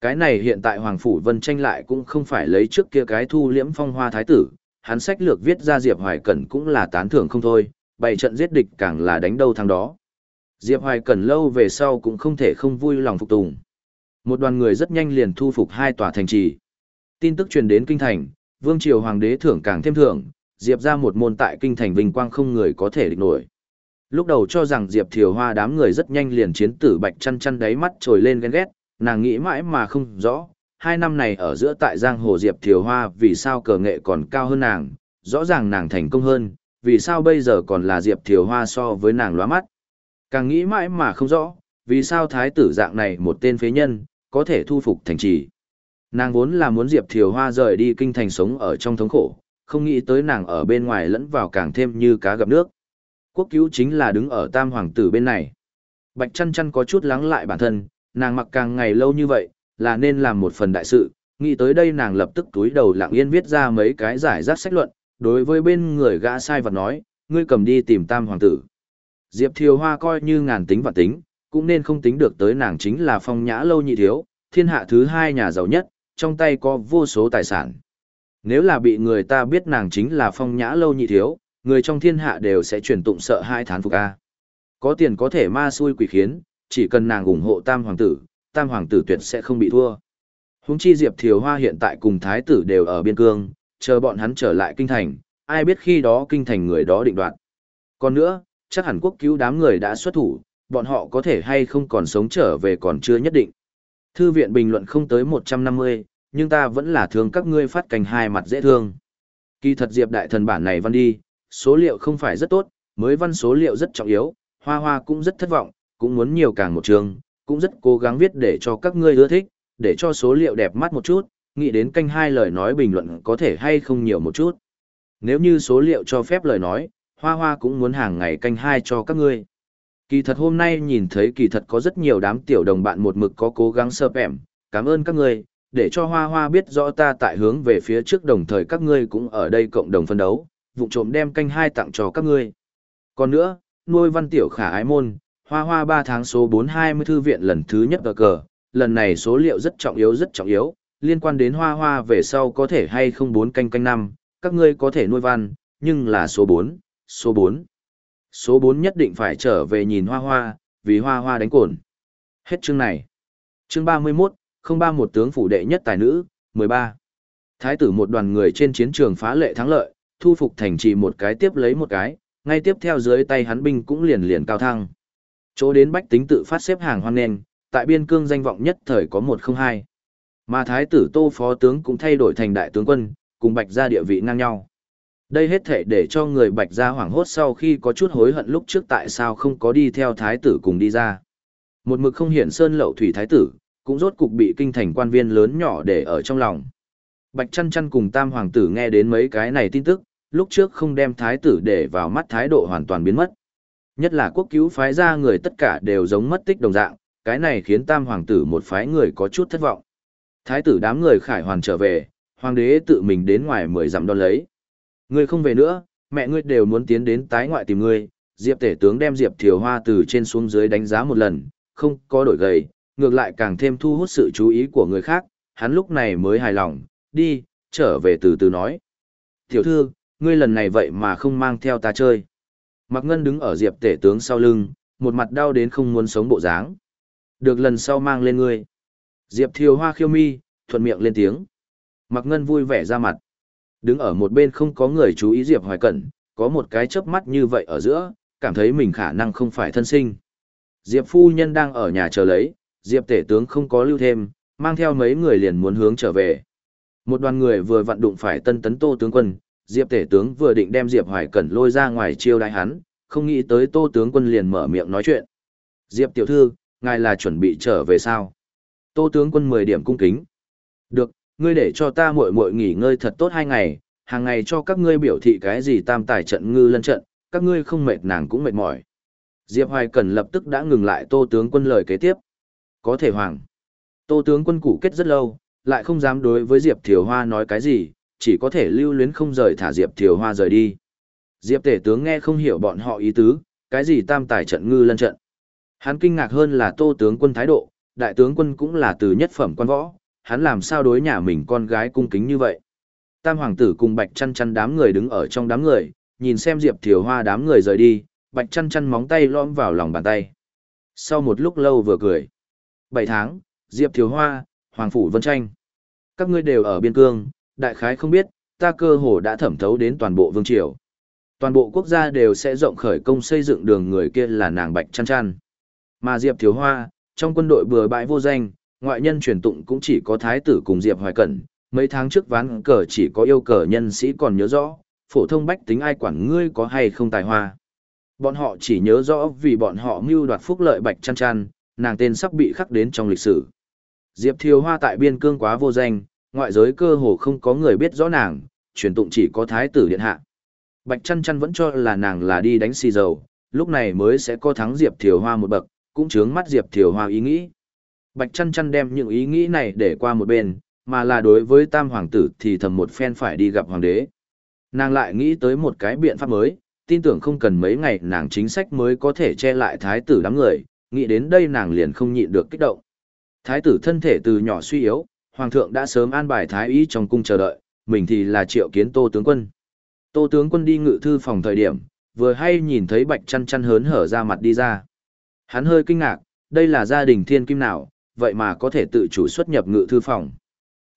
Cái này hiện tại Hoàng Phủ Vân tranh lại cũng không phải lấy trước kia cái thu liễm phong hoa thái tử, hắn sách lược viết ra Diệp Hoài Cẩn cũng là tán thưởng không thôi, bày trận giết địch càng là đánh đâu thằng đó. Diệp Hoài Cẩn lâu về sau cũng không thể không vui lòng phục tùng. Một đoàn người rất nhanh liền thu phục hai tòa thành trì. Tin tức truyền đến kinh thành, vương triều hoàng đế thưởng càng thêm thưởng, Diệp ra một môn tại kinh thành vinh quang không người có thể địch nổi. Lúc đầu cho rằng Diệp Thiều Hoa đám người rất nhanh liền chiến tử bạch chăn chăn đáy mắt trồi lên ghen ghét, nàng nghĩ mãi mà không rõ, hai năm này ở giữa tại giang hồ Diệp Thiều Hoa vì sao cờ nghệ còn cao hơn nàng, rõ ràng nàng thành công hơn, vì sao bây giờ còn là Diệp Thiều Hoa so với nàng lóa mắt. Càng nghĩ mãi mà không rõ, vì sao thái tử dạng này một tên phế nhân, có thể thu phục thành trì. Nàng vốn là muốn Diệp Thiều Hoa rời đi kinh thành sống ở trong thống khổ, không nghĩ tới nàng ở bên ngoài lẫn vào càng thêm như cá gặp nước. Quốc cứu chính là đứng ở tam hoàng tử bên này. Bạch chăn chăn có chút lắng lại bản thân, nàng mặc càng ngày lâu như vậy, là nên làm một phần đại sự, nghĩ tới đây nàng lập tức túi đầu lặng yên viết ra mấy cái giải rác sách luận, đối với bên người gã sai vật nói, ngươi cầm đi tìm tam hoàng tử. Diệp Thiều Hoa coi như ngàn tính và tính, cũng nên không tính được tới nàng chính là phong nhã lâu nhị thiếu, thiên hạ thứ hai nhà giàu nhất, trong tay có vô số tài sản. Nếu là bị người ta biết nàng chính là phong nhã lâu nhị thiếu, người trong thiên hạ đều sẽ truyền tụng sợ hai thán phục a. Có tiền có thể ma xui quỷ khiến, chỉ cần nàng ủng hộ tam hoàng tử, tam hoàng tử tuyệt sẽ không bị thua. Huống chi Diệp Thiều Hoa hiện tại cùng thái tử đều ở biên cương, chờ bọn hắn trở lại kinh thành, ai biết khi đó kinh thành người đó định đoạt. Còn nữa, chắc hẳn quốc cứu đám người đã xuất thủ, bọn họ có thể hay không còn sống trở về còn chưa nhất định. Thư viện bình luận không tới 150, nhưng ta vẫn là thương các ngươi phát cành hai mặt dễ thương. Kỳ thật Diệp đại thần bản này văn đi, số liệu không phải rất tốt, mới văn số liệu rất trọng yếu, hoa hoa cũng rất thất vọng, cũng muốn nhiều càng một trường, cũng rất cố gắng viết để cho các ngươi ưa thích, để cho số liệu đẹp mắt một chút, nghĩ đến canh hai lời nói bình luận có thể hay không nhiều một chút. Nếu như số liệu cho phép lời nói, hoa hoa cũng muốn hàng ngày canh hai cho các ngươi. Kỳ thật hôm nay nhìn thấy kỳ thật có rất nhiều đám tiểu đồng bạn một mực có cố gắng sơ ẻm, cảm ơn các ngươi, để cho hoa hoa biết rõ ta tại hướng về phía trước đồng thời các ngươi cũng ở đây cộng đồng phân đấu, vụ trộm đem canh hai tặng cho các ngươi. Còn nữa, nuôi văn tiểu khả ái môn, hoa hoa 3 tháng số 420 thư viện lần thứ nhất cờ cờ, lần này số liệu rất trọng yếu rất trọng yếu, liên quan đến hoa hoa về sau có thể hay không bốn canh canh năm, các ngươi có thể nuôi văn, nhưng là số 4, số 4. Số 4 nhất định phải trở về nhìn hoa hoa, vì hoa hoa đánh cồn. Hết chương này. Chương 31, không ba một tướng phủ đệ nhất tài nữ, 13. Thái tử một đoàn người trên chiến trường phá lệ thắng lợi, thu phục thành trì một cái tiếp lấy một cái, ngay tiếp theo dưới tay hắn binh cũng liền liền cao thăng. Chỗ đến bách tính tự phát xếp hàng hoan nghênh, tại biên cương danh vọng nhất thời có một không hai. Mà thái tử Tô phó tướng cũng thay đổi thành đại tướng quân, cùng Bạch gia địa vị ngang nhau. Đây hết thể để cho người Bạch gia hoảng hốt sau khi có chút hối hận lúc trước tại sao không có đi theo thái tử cùng đi ra. Một mực không hiển sơn lậu thủy thái tử, cũng rốt cục bị kinh thành quan viên lớn nhỏ để ở trong lòng. Bạch chăn chăn cùng tam hoàng tử nghe đến mấy cái này tin tức, lúc trước không đem thái tử để vào mắt thái độ hoàn toàn biến mất. Nhất là quốc cứu phái ra người tất cả đều giống mất tích đồng dạng, cái này khiến tam hoàng tử một phái người có chút thất vọng. Thái tử đám người khải hoàn trở về, hoàng đế tự mình đến ngoài mười dặm đón lấy. Ngươi không về nữa, mẹ ngươi đều muốn tiến đến tái ngoại tìm ngươi, Diệp tể tướng đem Diệp Thiều Hoa từ trên xuống dưới đánh giá một lần, không có đổi gầy, ngược lại càng thêm thu hút sự chú ý của người khác, hắn lúc này mới hài lòng, đi, trở về từ từ nói. Tiểu thư, ngươi lần này vậy mà không mang theo ta chơi. Mạc Ngân đứng ở Diệp tể tướng sau lưng, một mặt đau đến không muốn sống bộ dáng. Được lần sau mang lên ngươi. Diệp Thiều Hoa khiêu mi, thuận miệng lên tiếng. Mạc Ngân vui vẻ ra mặt. Đứng ở một bên không có người chú ý Diệp Hoài Cẩn, có một cái chớp mắt như vậy ở giữa, cảm thấy mình khả năng không phải thân sinh. Diệp phu nhân đang ở nhà chờ lấy, Diệp tể tướng không có lưu thêm, mang theo mấy người liền muốn hướng trở về. Một đoàn người vừa vặn đụng phải tân tấn tô tướng quân, Diệp tể tướng vừa định đem Diệp Hoài Cẩn lôi ra ngoài chiêu đãi hắn, không nghĩ tới tô tướng quân liền mở miệng nói chuyện. Diệp tiểu thư, ngài là chuẩn bị trở về sao? Tô tướng quân 10 điểm cung kính. Được, ngươi để cho ta muội muội nghỉ ngơi thật tốt hai ngày, hàng ngày cho các ngươi biểu thị cái gì tam tài trận ngư lân trận, các ngươi không mệt nàng cũng mệt mỏi. Diệp Hoài Cẩn lập tức đã ngừng lại tô tướng quân lời kế tiếp. Có thể hoàng. Tô tướng quân củ kết rất lâu, lại không dám đối với Diệp Thiều Hoa nói cái gì, chỉ có thể lưu luyến không rời thả Diệp Thiều Hoa rời đi. Diệp tể tướng nghe không hiểu bọn họ ý tứ, cái gì tam tài trận ngư lân trận. Hắn kinh ngạc hơn là tô tướng quân thái độ, đại tướng quân cũng là từ nhất phẩm quan võ, hắn làm sao đối nhà mình con gái cung kính như vậy. Tam hoàng tử cùng bạch chăn chăn đám người đứng ở trong đám người, nhìn xem Diệp Thiều Hoa đám người rời đi, bạch chăn chăn móng tay lõm vào lòng bàn tay. Sau một lúc lâu vừa cười. Bảy tháng, Diệp Thiều Hoa, Hoàng Phủ Vân Tranh. Các ngươi đều ở biên cương, đại khái không biết, ta cơ hồ đã thẩm thấu đến toàn bộ vương triều. Toàn bộ quốc gia đều sẽ rộng khởi công xây dựng đường người kia là nàng Bạch Chăn Chăn. Mà Diệp Thiếu Hoa, trong quân đội bừa bãi vô danh, ngoại nhân truyền tụng cũng chỉ có thái tử cùng Diệp Hoài Cẩn, mấy tháng trước ván cờ chỉ có yêu cờ nhân sĩ còn nhớ rõ, phổ thông bách tính ai quản ngươi có hay không tài hoa. Bọn họ chỉ nhớ rõ vì bọn họ mưu đoạt phúc lợi Bạch Chăn Chăn, nàng tên sắp bị khắc đến trong lịch sử. Diệp Thiều Hoa tại biên cương quá vô danh, ngoại giới cơ hồ không có người biết rõ nàng, truyền tụng chỉ có thái tử điện hạ. Bạch Chăn Chăn vẫn cho là nàng là đi đánh xì dầu, lúc này mới sẽ có thắng Diệp Thiều Hoa một bậc, cũng chướng mắt Diệp Thiều Hoa ý nghĩ. Bạch Chăn Chăn đem những ý nghĩ này để qua một bên, mà là đối với Tam Hoàng tử thì thầm một phen phải đi gặp Hoàng đế. Nàng lại nghĩ tới một cái biện pháp mới, tin tưởng không cần mấy ngày nàng chính sách mới có thể che lại thái tử đám người, nghĩ đến đây nàng liền không nhịn được kích động. Thái tử thân thể từ nhỏ suy yếu, Hoàng thượng đã sớm an bài thái y trong cung chờ đợi, mình thì là triệu kiến tô tướng quân. Tô tướng quân đi ngự thư phòng thời điểm, vừa hay nhìn thấy bạch chăn chăn hớn hở ra mặt đi ra. Hắn hơi kinh ngạc, đây là gia đình thiên kim nào, vậy mà có thể tự chủ xuất nhập ngự thư phòng.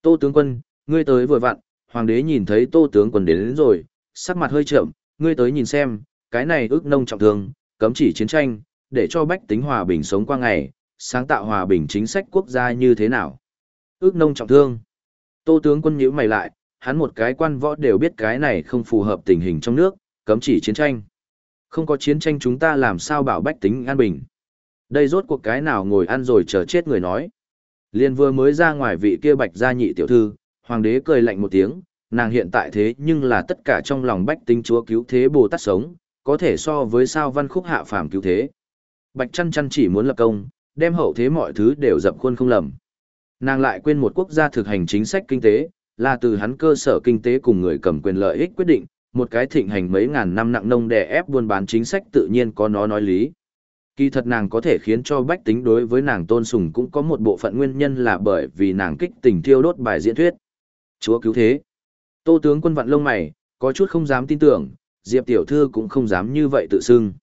Tô tướng quân, ngươi tới vừa vặn, hoàng đế nhìn thấy tô tướng quân đến, đến rồi, sắc mặt hơi chậm, ngươi tới nhìn xem, cái này ước nông trọng thương, cấm chỉ chiến tranh, để cho bách tính hòa bình sống qua ngày, sáng tạo hòa bình chính sách quốc gia như thế nào. Ước nông trọng thương. Tô tướng quân nhíu mày lại, hắn một cái quan võ đều biết cái này không phù hợp tình hình trong nước, cấm chỉ chiến tranh. Không có chiến tranh chúng ta làm sao bảo bách tính an bình. Đây rốt cuộc cái nào ngồi ăn rồi chờ chết người nói. Liên vừa mới ra ngoài vị kia bạch gia nhị tiểu thư, hoàng đế cười lạnh một tiếng, nàng hiện tại thế nhưng là tất cả trong lòng bách tính chúa cứu thế Bồ Tát sống, có thể so với sao văn khúc hạ phàm cứu thế. Bạch chăn chăn chỉ muốn lập công, đem hậu thế mọi thứ đều dập khuôn không lầm. Nàng lại quên một quốc gia thực hành chính sách kinh tế, là từ hắn cơ sở kinh tế cùng người cầm quyền lợi ích quyết định, một cái thịnh hành mấy ngàn năm nặng nông đè ép buôn bán chính sách tự nhiên có nó nói lý. Kỳ thật nàng có thể khiến cho bách tính đối với nàng tôn sùng cũng có một bộ phận nguyên nhân là bởi vì nàng kích tình thiêu đốt bài diễn thuyết. Chúa cứu thế. Tô tướng quân vạn lông mày, có chút không dám tin tưởng, Diệp tiểu thư cũng không dám như vậy tự xưng.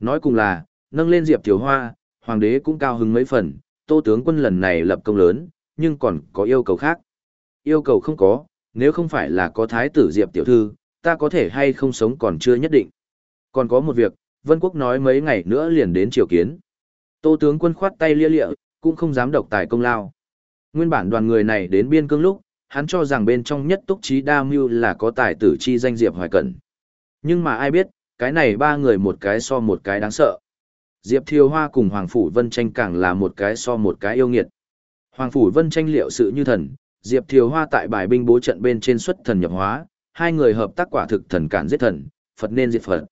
Nói cùng là, nâng lên Diệp tiểu hoa, hoàng đế cũng cao hứng mấy phần, tô tướng quân lần này lập công lớn, nhưng còn có yêu cầu khác. Yêu cầu không có, nếu không phải là có thái tử Diệp tiểu thư, ta có thể hay không sống còn chưa nhất định. Còn có một việc, Vân Quốc nói mấy ngày nữa liền đến triều kiến. Tô tướng quân khoát tay lia lịa, cũng không dám độc tài công lao. Nguyên bản đoàn người này đến biên cương lúc, hắn cho rằng bên trong nhất túc trí đa mưu là có tài tử chi danh Diệp Hoài Cẩn. Nhưng mà ai biết, cái này ba người một cái so một cái đáng sợ. Diệp Thiều Hoa cùng Hoàng Phủ Vân Tranh càng là một cái so một cái yêu nghiệt. Hoàng Phủ Vân Tranh liệu sự như thần, Diệp Thiều Hoa tại bài binh bố trận bên trên xuất thần nhập hóa, hai người hợp tác quả thực thần cản giết thần, Phật nên diệt Phật.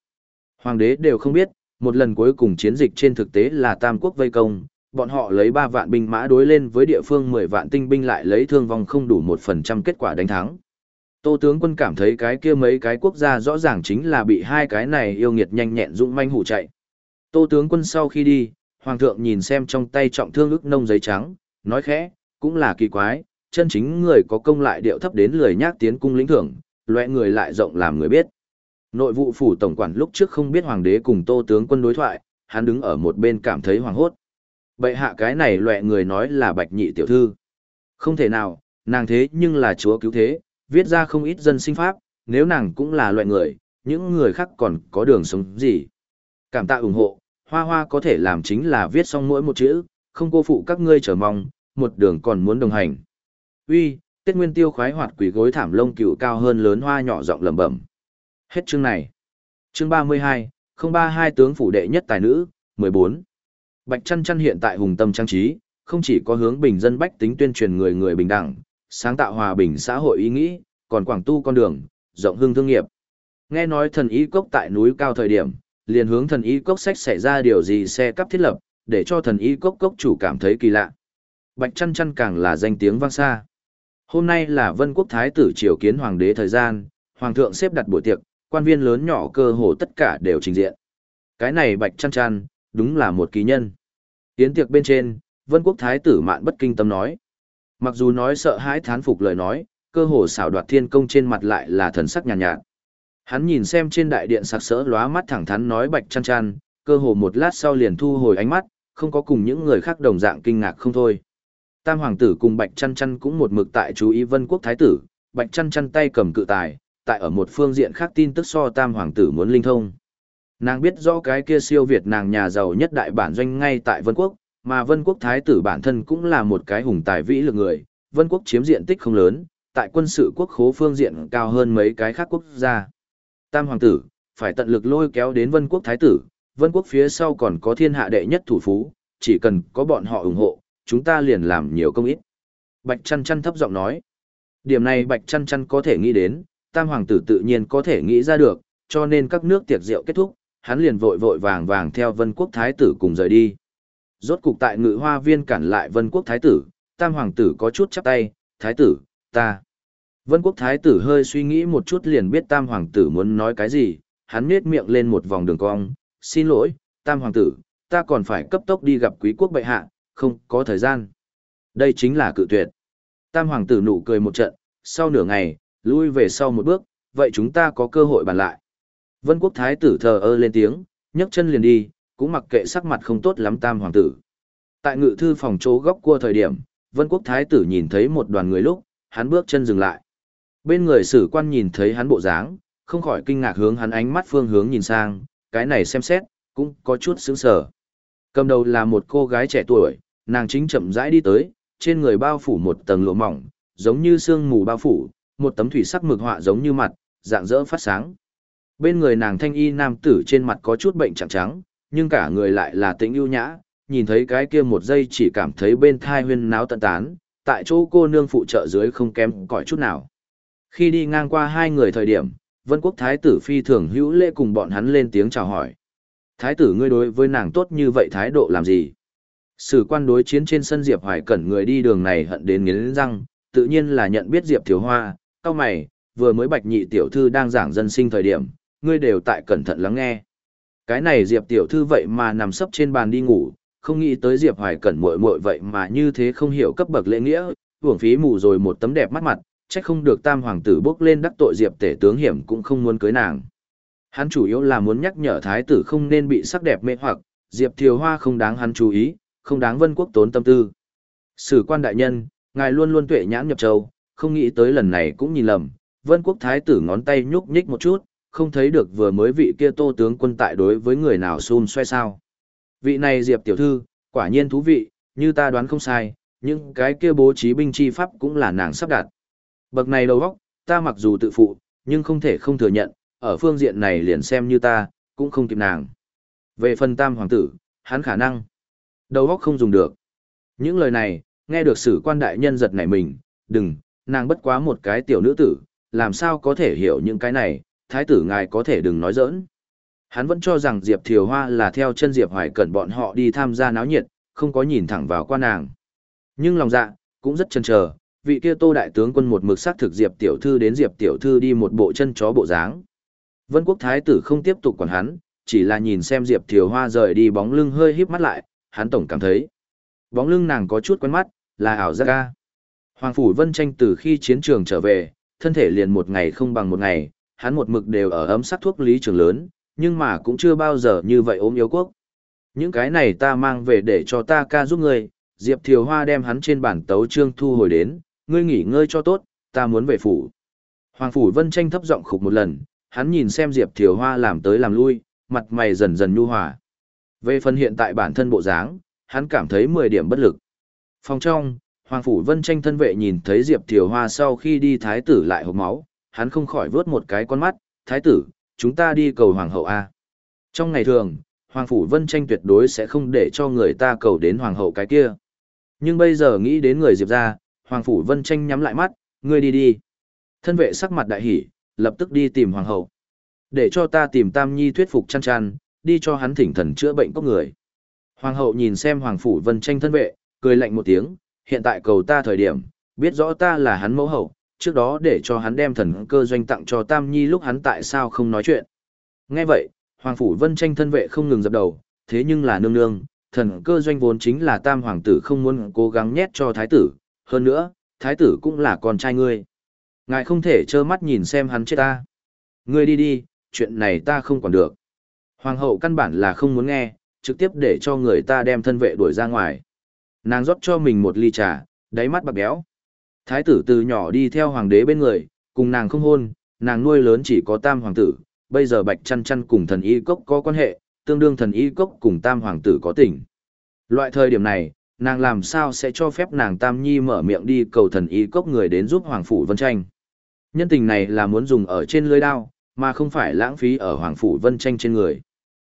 Hoàng đế đều không biết, một lần cuối cùng chiến dịch trên thực tế là Tam Quốc vây công, bọn họ lấy 3 vạn binh mã đối lên với địa phương 10 vạn tinh binh lại lấy thương vong không đủ 1% kết quả đánh thắng. Tô tướng quân cảm thấy cái kia mấy cái quốc gia rõ ràng chính là bị hai cái này yêu nghiệt nhanh nhẹn dũng manh hủ chạy. Tô tướng quân sau khi đi, hoàng thượng nhìn xem trong tay trọng thương ức nông giấy trắng, nói khẽ, cũng là kỳ quái, chân chính người có công lại điệu thấp đến lười nhác tiến cung lĩnh thưởng, loại người lại rộng làm người biết. Nội vụ phủ tổng quản lúc trước không biết hoàng đế cùng tô tướng quân đối thoại, hắn đứng ở một bên cảm thấy hoàng hốt. Bệ hạ cái này loại người nói là bạch nhị tiểu thư. Không thể nào, nàng thế nhưng là chúa cứu thế, viết ra không ít dân sinh pháp, nếu nàng cũng là loại người, những người khác còn có đường sống gì. Cảm tạ ủng hộ, hoa hoa có thể làm chính là viết xong mỗi một chữ, không cô phụ các ngươi chờ mong, một đường còn muốn đồng hành. Uy, Tết Nguyên Tiêu khoái hoạt quỷ gối thảm lông cựu cao hơn lớn hoa nhỏ giọng lẩm bẩm. Hết chương này. Chương 32, 032 tướng phủ đệ nhất tài nữ, 14. Bạch Chăn Chăn hiện tại hùng tâm trang trí, không chỉ có hướng bình dân bách tính tuyên truyền người người bình đẳng, sáng tạo hòa bình xã hội ý nghĩ, còn quảng tu con đường, rộng hương thương nghiệp. Nghe nói thần ý cốc tại núi cao thời điểm, liền hướng thần y cốc sách xảy ra điều gì xe cắp thiết lập, để cho thần y cốc cốc chủ cảm thấy kỳ lạ. Bạch chăn chăn càng là danh tiếng vang xa. Hôm nay là vân quốc thái tử triều kiến hoàng đế thời gian, hoàng thượng xếp đặt buổi tiệc, quan viên lớn nhỏ cơ hồ tất cả đều trình diện. Cái này bạch chăn chăn, đúng là một kỳ nhân. Tiến tiệc bên trên, vân quốc thái tử mạn bất kinh tâm nói. Mặc dù nói sợ hãi thán phục lời nói, cơ hồ xảo đoạt thiên công trên mặt lại là thần sắc nhàn nhạt, nhạt. Hắn nhìn xem trên đại điện sặc sỡ lóa mắt thẳng thắn nói bạch chăn chăn, cơ hồ một lát sau liền thu hồi ánh mắt, không có cùng những người khác đồng dạng kinh ngạc không thôi. Tam hoàng tử cùng bạch chăn chăn cũng một mực tại chú ý vân quốc thái tử, bạch chăn chăn tay cầm cự tài, tại ở một phương diện khác tin tức so tam hoàng tử muốn linh thông. Nàng biết rõ cái kia siêu Việt nàng nhà giàu nhất đại bản doanh ngay tại Vân Quốc, mà Vân Quốc Thái tử bản thân cũng là một cái hùng tài vĩ lực người, Vân Quốc chiếm diện tích không lớn, tại quân sự quốc khố phương diện cao hơn mấy cái khác quốc gia. Tam hoàng tử, phải tận lực lôi kéo đến Vân Quốc Thái tử, Vân Quốc phía sau còn có thiên hạ đệ nhất thủ phú, chỉ cần có bọn họ ủng hộ, chúng ta liền làm nhiều công ít. Bạch chăn chăn thấp giọng nói. Điểm này Bạch chăn chăn có thể nghĩ đến, Tam hoàng tử tự nhiên có thể nghĩ ra được, cho nên các nước tiệc rượu kết thúc, hắn liền vội vội vàng vàng theo Vân Quốc Thái tử cùng rời đi. Rốt cục tại ngự hoa viên cản lại Vân Quốc Thái tử, Tam Hoàng tử có chút chắp tay, Thái tử, ta. Vân Quốc Thái tử hơi suy nghĩ một chút liền biết Tam Hoàng tử muốn nói cái gì, hắn nết miệng lên một vòng đường cong, xin lỗi, Tam Hoàng tử, ta còn phải cấp tốc đi gặp quý quốc bệ hạ, không có thời gian. Đây chính là cự tuyệt. Tam Hoàng tử nụ cười một trận, sau nửa ngày, lui về sau một bước, vậy chúng ta có cơ hội bàn lại. Vân quốc thái tử thờ ơ lên tiếng, nhấc chân liền đi, cũng mặc kệ sắc mặt không tốt lắm tam hoàng tử. Tại ngự thư phòng chỗ góc cua thời điểm, vân quốc thái tử nhìn thấy một đoàn người lúc, hắn bước chân dừng lại. Bên người sử quan nhìn thấy hắn bộ dáng, không khỏi kinh ngạc hướng hắn ánh mắt phương hướng nhìn sang, cái này xem xét, cũng có chút sướng sở. Cầm đầu là một cô gái trẻ tuổi, nàng chính chậm rãi đi tới, trên người bao phủ một tầng lụa mỏng, giống như sương mù bao phủ, một tấm thủy sắc mực họa giống như mặt, dạng dỡ phát sáng. Bên người nàng thanh y nam tử trên mặt có chút bệnh trắng trắng, nhưng cả người lại là tĩnh ưu nhã, nhìn thấy cái kia một giây chỉ cảm thấy bên thai huyên náo tận tán, tại chỗ cô nương phụ trợ dưới không kém cỏi chút nào. Khi đi ngang qua hai người thời điểm, Vân Quốc Thái tử phi thường hữu lễ cùng bọn hắn lên tiếng chào hỏi. Thái tử ngươi đối với nàng tốt như vậy thái độ làm gì? Sử quan đối chiến trên sân Diệp Hoài Cẩn người đi đường này hận đến nghiến răng, tự nhiên là nhận biết Diệp Thiếu Hoa, cao mày, vừa mới bạch nhị tiểu thư đang giảng dân sinh thời điểm, ngươi đều tại cẩn thận lắng nghe. Cái này Diệp tiểu thư vậy mà nằm sấp trên bàn đi ngủ, không nghĩ tới Diệp Hoài Cẩn muội muội vậy mà như thế không hiểu cấp bậc lễ nghĩa, hưởng phí mù rồi một tấm đẹp mắt mặt, trách không được tam hoàng tử bước lên đắc tội Diệp tể tướng hiểm cũng không muốn cưới nàng. Hắn chủ yếu là muốn nhắc nhở thái tử không nên bị sắc đẹp mê hoặc, Diệp Thiều Hoa không đáng hắn chú ý, không đáng vân quốc tốn tâm tư. Sử quan đại nhân, Ngài luôn luôn tuệ nhãn nhập châu, không nghĩ tới lần này cũng nhìn lầm, vân quốc thái tử ngón tay nhúc nhích một chút, không thấy được vừa mới vị kia tô tướng quân tại đối với người nào xun xoay sao. Vị này Diệp tiểu thư, quả nhiên thú vị, như ta đoán không sai, nhưng cái kia bố trí binh chi pháp cũng là nàng sắp đặt. Bậc này đầu óc, ta mặc dù tự phụ, nhưng không thể không thừa nhận, ở phương diện này liền xem như ta, cũng không kịp nàng. Về phần tam hoàng tử, hắn khả năng, đầu óc không dùng được. Những lời này, nghe được sử quan đại nhân giật nảy mình, đừng, nàng bất quá một cái tiểu nữ tử, làm sao có thể hiểu những cái này, thái tử ngài có thể đừng nói giỡn. Hắn vẫn cho rằng Diệp Thiều Hoa là theo chân Diệp Hoài Cẩn bọn họ đi tham gia náo nhiệt, không có nhìn thẳng vào qua nàng. Nhưng lòng dạ, cũng rất chần chờ, vị kia tô đại tướng quân một mực xác thực Diệp Tiểu Thư đến Diệp Tiểu Thư đi một bộ chân chó bộ dáng. Vân Quốc Thái tử không tiếp tục quản hắn, chỉ là nhìn xem Diệp Thiều Hoa rời đi bóng lưng hơi híp mắt lại, hắn tổng cảm thấy. Bóng lưng nàng có chút quen mắt, là ảo giác ca. Hoàng Phủ Vân Tranh từ khi chiến trường trở về, thân thể liền một ngày không bằng một ngày, hắn một mực đều ở ấm sắc thuốc lý trường lớn, nhưng mà cũng chưa bao giờ như vậy ốm yếu quốc. Những cái này ta mang về để cho ta ca giúp ngươi, Diệp Thiều Hoa đem hắn trên bản tấu trương thu hồi đến, ngươi nghỉ ngơi cho tốt, ta muốn về phủ. Hoàng Phủ Vân tranh thấp giọng khục một lần, hắn nhìn xem Diệp Thiều Hoa làm tới làm lui, mặt mày dần dần nhu hòa. Về phần hiện tại bản thân bộ dáng, hắn cảm thấy 10 điểm bất lực. Phòng trong, Hoàng Phủ Vân tranh thân vệ nhìn thấy Diệp Thiều Hoa sau khi đi thái tử lại hộp máu, hắn không khỏi vớt một cái con mắt, thái tử, chúng ta đi cầu Hoàng hậu A. Trong ngày thường, Hoàng Phủ Vân tranh tuyệt đối sẽ không để cho người ta cầu đến Hoàng hậu cái kia. Nhưng bây giờ nghĩ đến người Diệp ra, Hoàng Phủ Vân tranh nhắm lại mắt, ngươi đi đi. Thân vệ sắc mặt đại hỉ, lập tức đi tìm Hoàng hậu. Để cho ta tìm Tam Nhi thuyết phục chăn chăn, đi cho hắn thỉnh thần chữa bệnh có người. Hoàng hậu nhìn xem Hoàng Phủ Vân tranh thân vệ, cười lạnh một tiếng, hiện tại cầu ta thời điểm, biết rõ ta là hắn mẫu hậu, trước đó để cho hắn đem thần cơ doanh tặng cho Tam Nhi lúc hắn tại sao không nói chuyện. Nghe vậy, Hoàng Phủ Vân tranh thân vệ không ngừng dập đầu, thế nhưng là nương nương, thần cơ doanh vốn chính là Tam Hoàng tử không muốn cố gắng nhét cho Thái tử, hơn nữa, Thái tử cũng là con trai ngươi. Ngài không thể trơ mắt nhìn xem hắn chết ta. Ngươi đi đi, chuyện này ta không quản được. Hoàng hậu căn bản là không muốn nghe, trực tiếp để cho người ta đem thân vệ đuổi ra ngoài. Nàng rót cho mình một ly trà, đáy mắt bạc béo. Thái tử từ nhỏ đi theo hoàng đế bên người, cùng nàng không hôn, nàng nuôi lớn chỉ có tam hoàng tử, bây giờ bạch chăn chăn cùng thần y cốc có quan hệ, tương đương thần y cốc cùng tam hoàng tử có tình. Loại thời điểm này, nàng làm sao sẽ cho phép nàng tam nhi mở miệng đi cầu thần y cốc người đến giúp hoàng phủ vân tranh. Nhân tình này là muốn dùng ở trên lưới đao, mà không phải lãng phí ở hoàng phủ vân tranh trên người.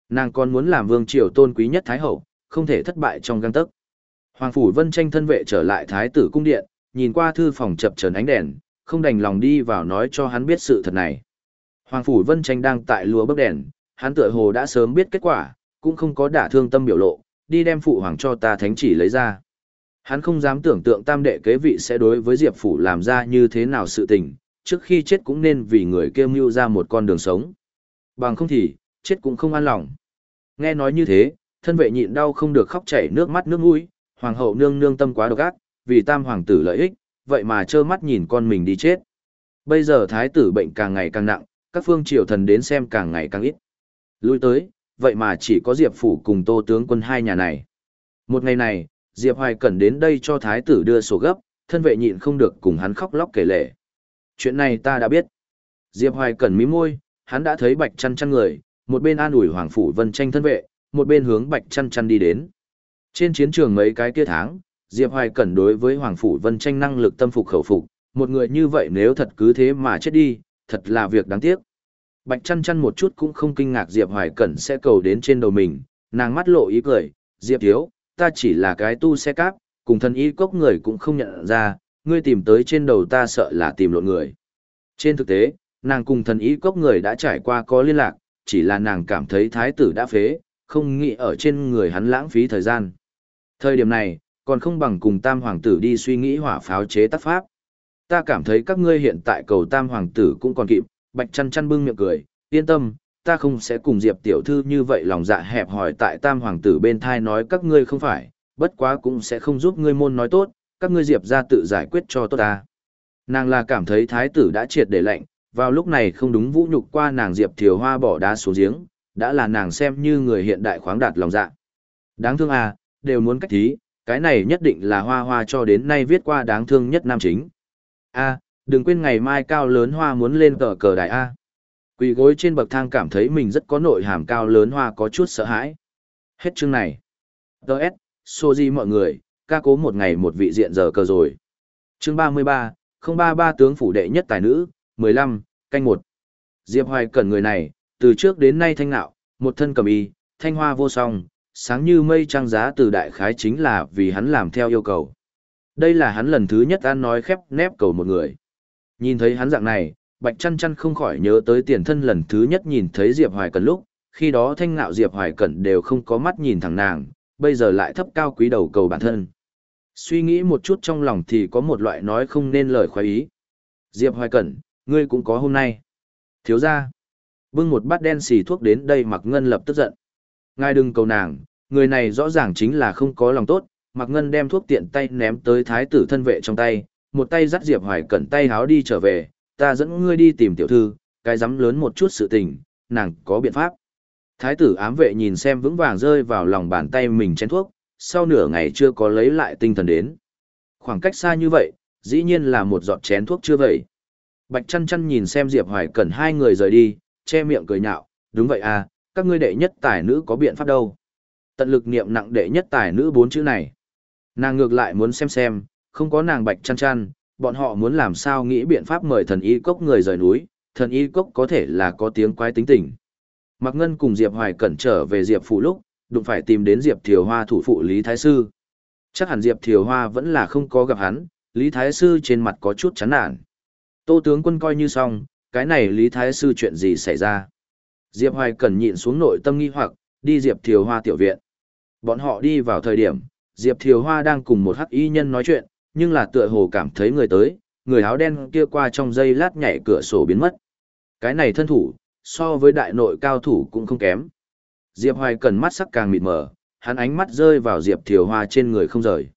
Nàng còn muốn làm vương triều tôn quý nhất thái hậu, không thể thất bại trong găng tấc. Hoàng phủ vân tranh thân vệ trở lại thái tử cung điện, nhìn qua thư phòng chập trần ánh đèn, không đành lòng đi vào nói cho hắn biết sự thật này. Hoàng phủ vân tranh đang tại lúa bấc đèn, hắn tựa hồ đã sớm biết kết quả, cũng không có đả thương tâm biểu lộ, đi đem phụ hoàng cho ta thánh chỉ lấy ra. Hắn không dám tưởng tượng tam đệ kế vị sẽ đối với Diệp phủ làm ra như thế nào sự tình, trước khi chết cũng nên vì người kêu mưu ra một con đường sống. Bằng không thì, chết cũng không an lòng. Nghe nói như thế, thân vệ nhịn đau không được khóc chảy nước mắt nước mũi, hoàng hậu nương nương tâm quá độc ác, vì tam hoàng tử lợi ích, vậy mà trơ mắt nhìn con mình đi chết. Bây giờ thái tử bệnh càng ngày càng nặng, các phương triều thần đến xem càng ngày càng ít. Lui tới, vậy mà chỉ có Diệp Phủ cùng Tô tướng quân hai nhà này. Một ngày này, Diệp Hoài Cẩn đến đây cho thái tử đưa sổ gấp, thân vệ nhịn không được cùng hắn khóc lóc kể lể. Chuyện này ta đã biết. Diệp Hoài Cẩn mí môi, hắn đã thấy bạch chăn chăn người, một bên an ủi Hoàng Phủ Vân tranh thân vệ, một bên hướng bạch chăn chăn đi đến. Trên chiến trường mấy cái kia tháng, Diệp Hoài Cẩn đối với Hoàng Phủ Vân tranh năng lực tâm phục khẩu phục, một người như vậy nếu thật cứ thế mà chết đi, thật là việc đáng tiếc. Bạch chăn chăn một chút cũng không kinh ngạc Diệp Hoài Cẩn sẽ cầu đến trên đầu mình, nàng mắt lộ ý cười, Diệp thiếu, ta chỉ là cái tu xe cáp, cùng thân y cốc người cũng không nhận ra, ngươi tìm tới trên đầu ta sợ là tìm lộn người. Trên thực tế, nàng cùng thần y cốc người đã trải qua có liên lạc, chỉ là nàng cảm thấy thái tử đã phế, không nghĩ ở trên người hắn lãng phí thời gian. Thời điểm này, còn không bằng cùng tam hoàng tử đi suy nghĩ hỏa pháo chế tác pháp. Ta cảm thấy các ngươi hiện tại cầu tam hoàng tử cũng còn kịp, bạch chăn chăn bưng miệng cười, yên tâm, ta không sẽ cùng diệp tiểu thư như vậy lòng dạ hẹp hỏi tại tam hoàng tử bên thai nói các ngươi không phải, bất quá cũng sẽ không giúp ngươi môn nói tốt, các ngươi diệp ra tự giải quyết cho tốt ta. Nàng là cảm thấy thái tử đã triệt để lệnh, vào lúc này không đúng vũ nhục qua nàng diệp thiều hoa bỏ đá xuống giếng, đã là nàng xem như người hiện đại khoáng đạt lòng dạ. Đáng thương à, đều muốn cách thí, Cái này nhất định là hoa hoa cho đến nay viết qua đáng thương nhất nam chính. A, đừng quên ngày mai cao lớn hoa muốn lên cờ cờ đại A. Quỳ gối trên bậc thang cảm thấy mình rất có nội hàm cao lớn hoa có chút sợ hãi. Hết chương này. Đợt, xô di mọi người, ca cố một ngày một vị diện giờ cờ rồi. Chương 33, 033 tướng phủ đệ nhất tài nữ, 15, canh một. Diệp Hoài cần người này, từ trước đến nay thanh nạo, một thân cầm y, thanh hoa vô song, sáng như mây trăng giá từ đại khái chính là vì hắn làm theo yêu cầu. Đây là hắn lần thứ nhất ăn nói khép nép cầu một người. Nhìn thấy hắn dạng này, Bạch Chăn Chăn không khỏi nhớ tới tiền thân lần thứ nhất nhìn thấy Diệp Hoài Cẩn lúc, khi đó thanh ngạo Diệp Hoài Cẩn đều không có mắt nhìn thẳng nàng, bây giờ lại thấp cao quý đầu cầu bản thân. Suy nghĩ một chút trong lòng thì có một loại nói không nên lời khoái ý. Diệp Hoài Cẩn, ngươi cũng có hôm nay. Thiếu ra. Bưng một bát đen xì thuốc đến đây Mạc Ngân lập tức giận. Ngài đừng cầu nàng, người này rõ ràng chính là không có lòng tốt. Mạc Ngân đem thuốc tiện tay ném tới thái tử thân vệ trong tay, một tay dắt Diệp Hoài Cẩn tay háo đi trở về, ta dẫn ngươi đi tìm tiểu thư, cái dám lớn một chút sự tình, nàng có biện pháp. Thái tử ám vệ nhìn xem vững vàng rơi vào lòng bàn tay mình chén thuốc, sau nửa ngày chưa có lấy lại tinh thần đến. Khoảng cách xa như vậy, dĩ nhiên là một giọt chén thuốc chưa vậy. Bạch chăn chăn nhìn xem Diệp Hoài Cẩn hai người rời đi, che miệng cười nhạo, đúng vậy à, các ngươi đệ nhất tài nữ có biện pháp đâu. Tận lực niệm nặng đệ nhất tài nữ bốn chữ này. Nàng ngược lại muốn xem xem, không có nàng bạch chăn chăn, bọn họ muốn làm sao nghĩ biện pháp mời thần y cốc người rời núi, thần y cốc có thể là có tiếng quái tính tình. Mạc Ngân cùng Diệp Hoài Cẩn trở về Diệp Phủ lúc, đụng phải tìm đến Diệp Thiều Hoa thủ phụ Lý Thái Sư. Chắc hẳn Diệp Thiều Hoa vẫn là không có gặp hắn, Lý Thái Sư trên mặt có chút chán nản. Tô tướng quân coi như xong, cái này Lý Thái Sư chuyện gì xảy ra. Diệp Hoài Cẩn nhịn xuống nội tâm nghi hoặc, đi Diệp Thiều Hoa tiểu viện. Bọn họ đi vào thời điểm, Diệp Thiều Hoa đang cùng một hắc y nhân nói chuyện, nhưng là tựa hồ cảm thấy người tới, người áo đen kia qua trong giây lát nhảy cửa sổ biến mất. Cái này thân thủ, so với đại nội cao thủ cũng không kém. Diệp Hoài cần mắt sắc càng mịt mờ, hắn ánh mắt rơi vào Diệp Thiều Hoa trên người không rời.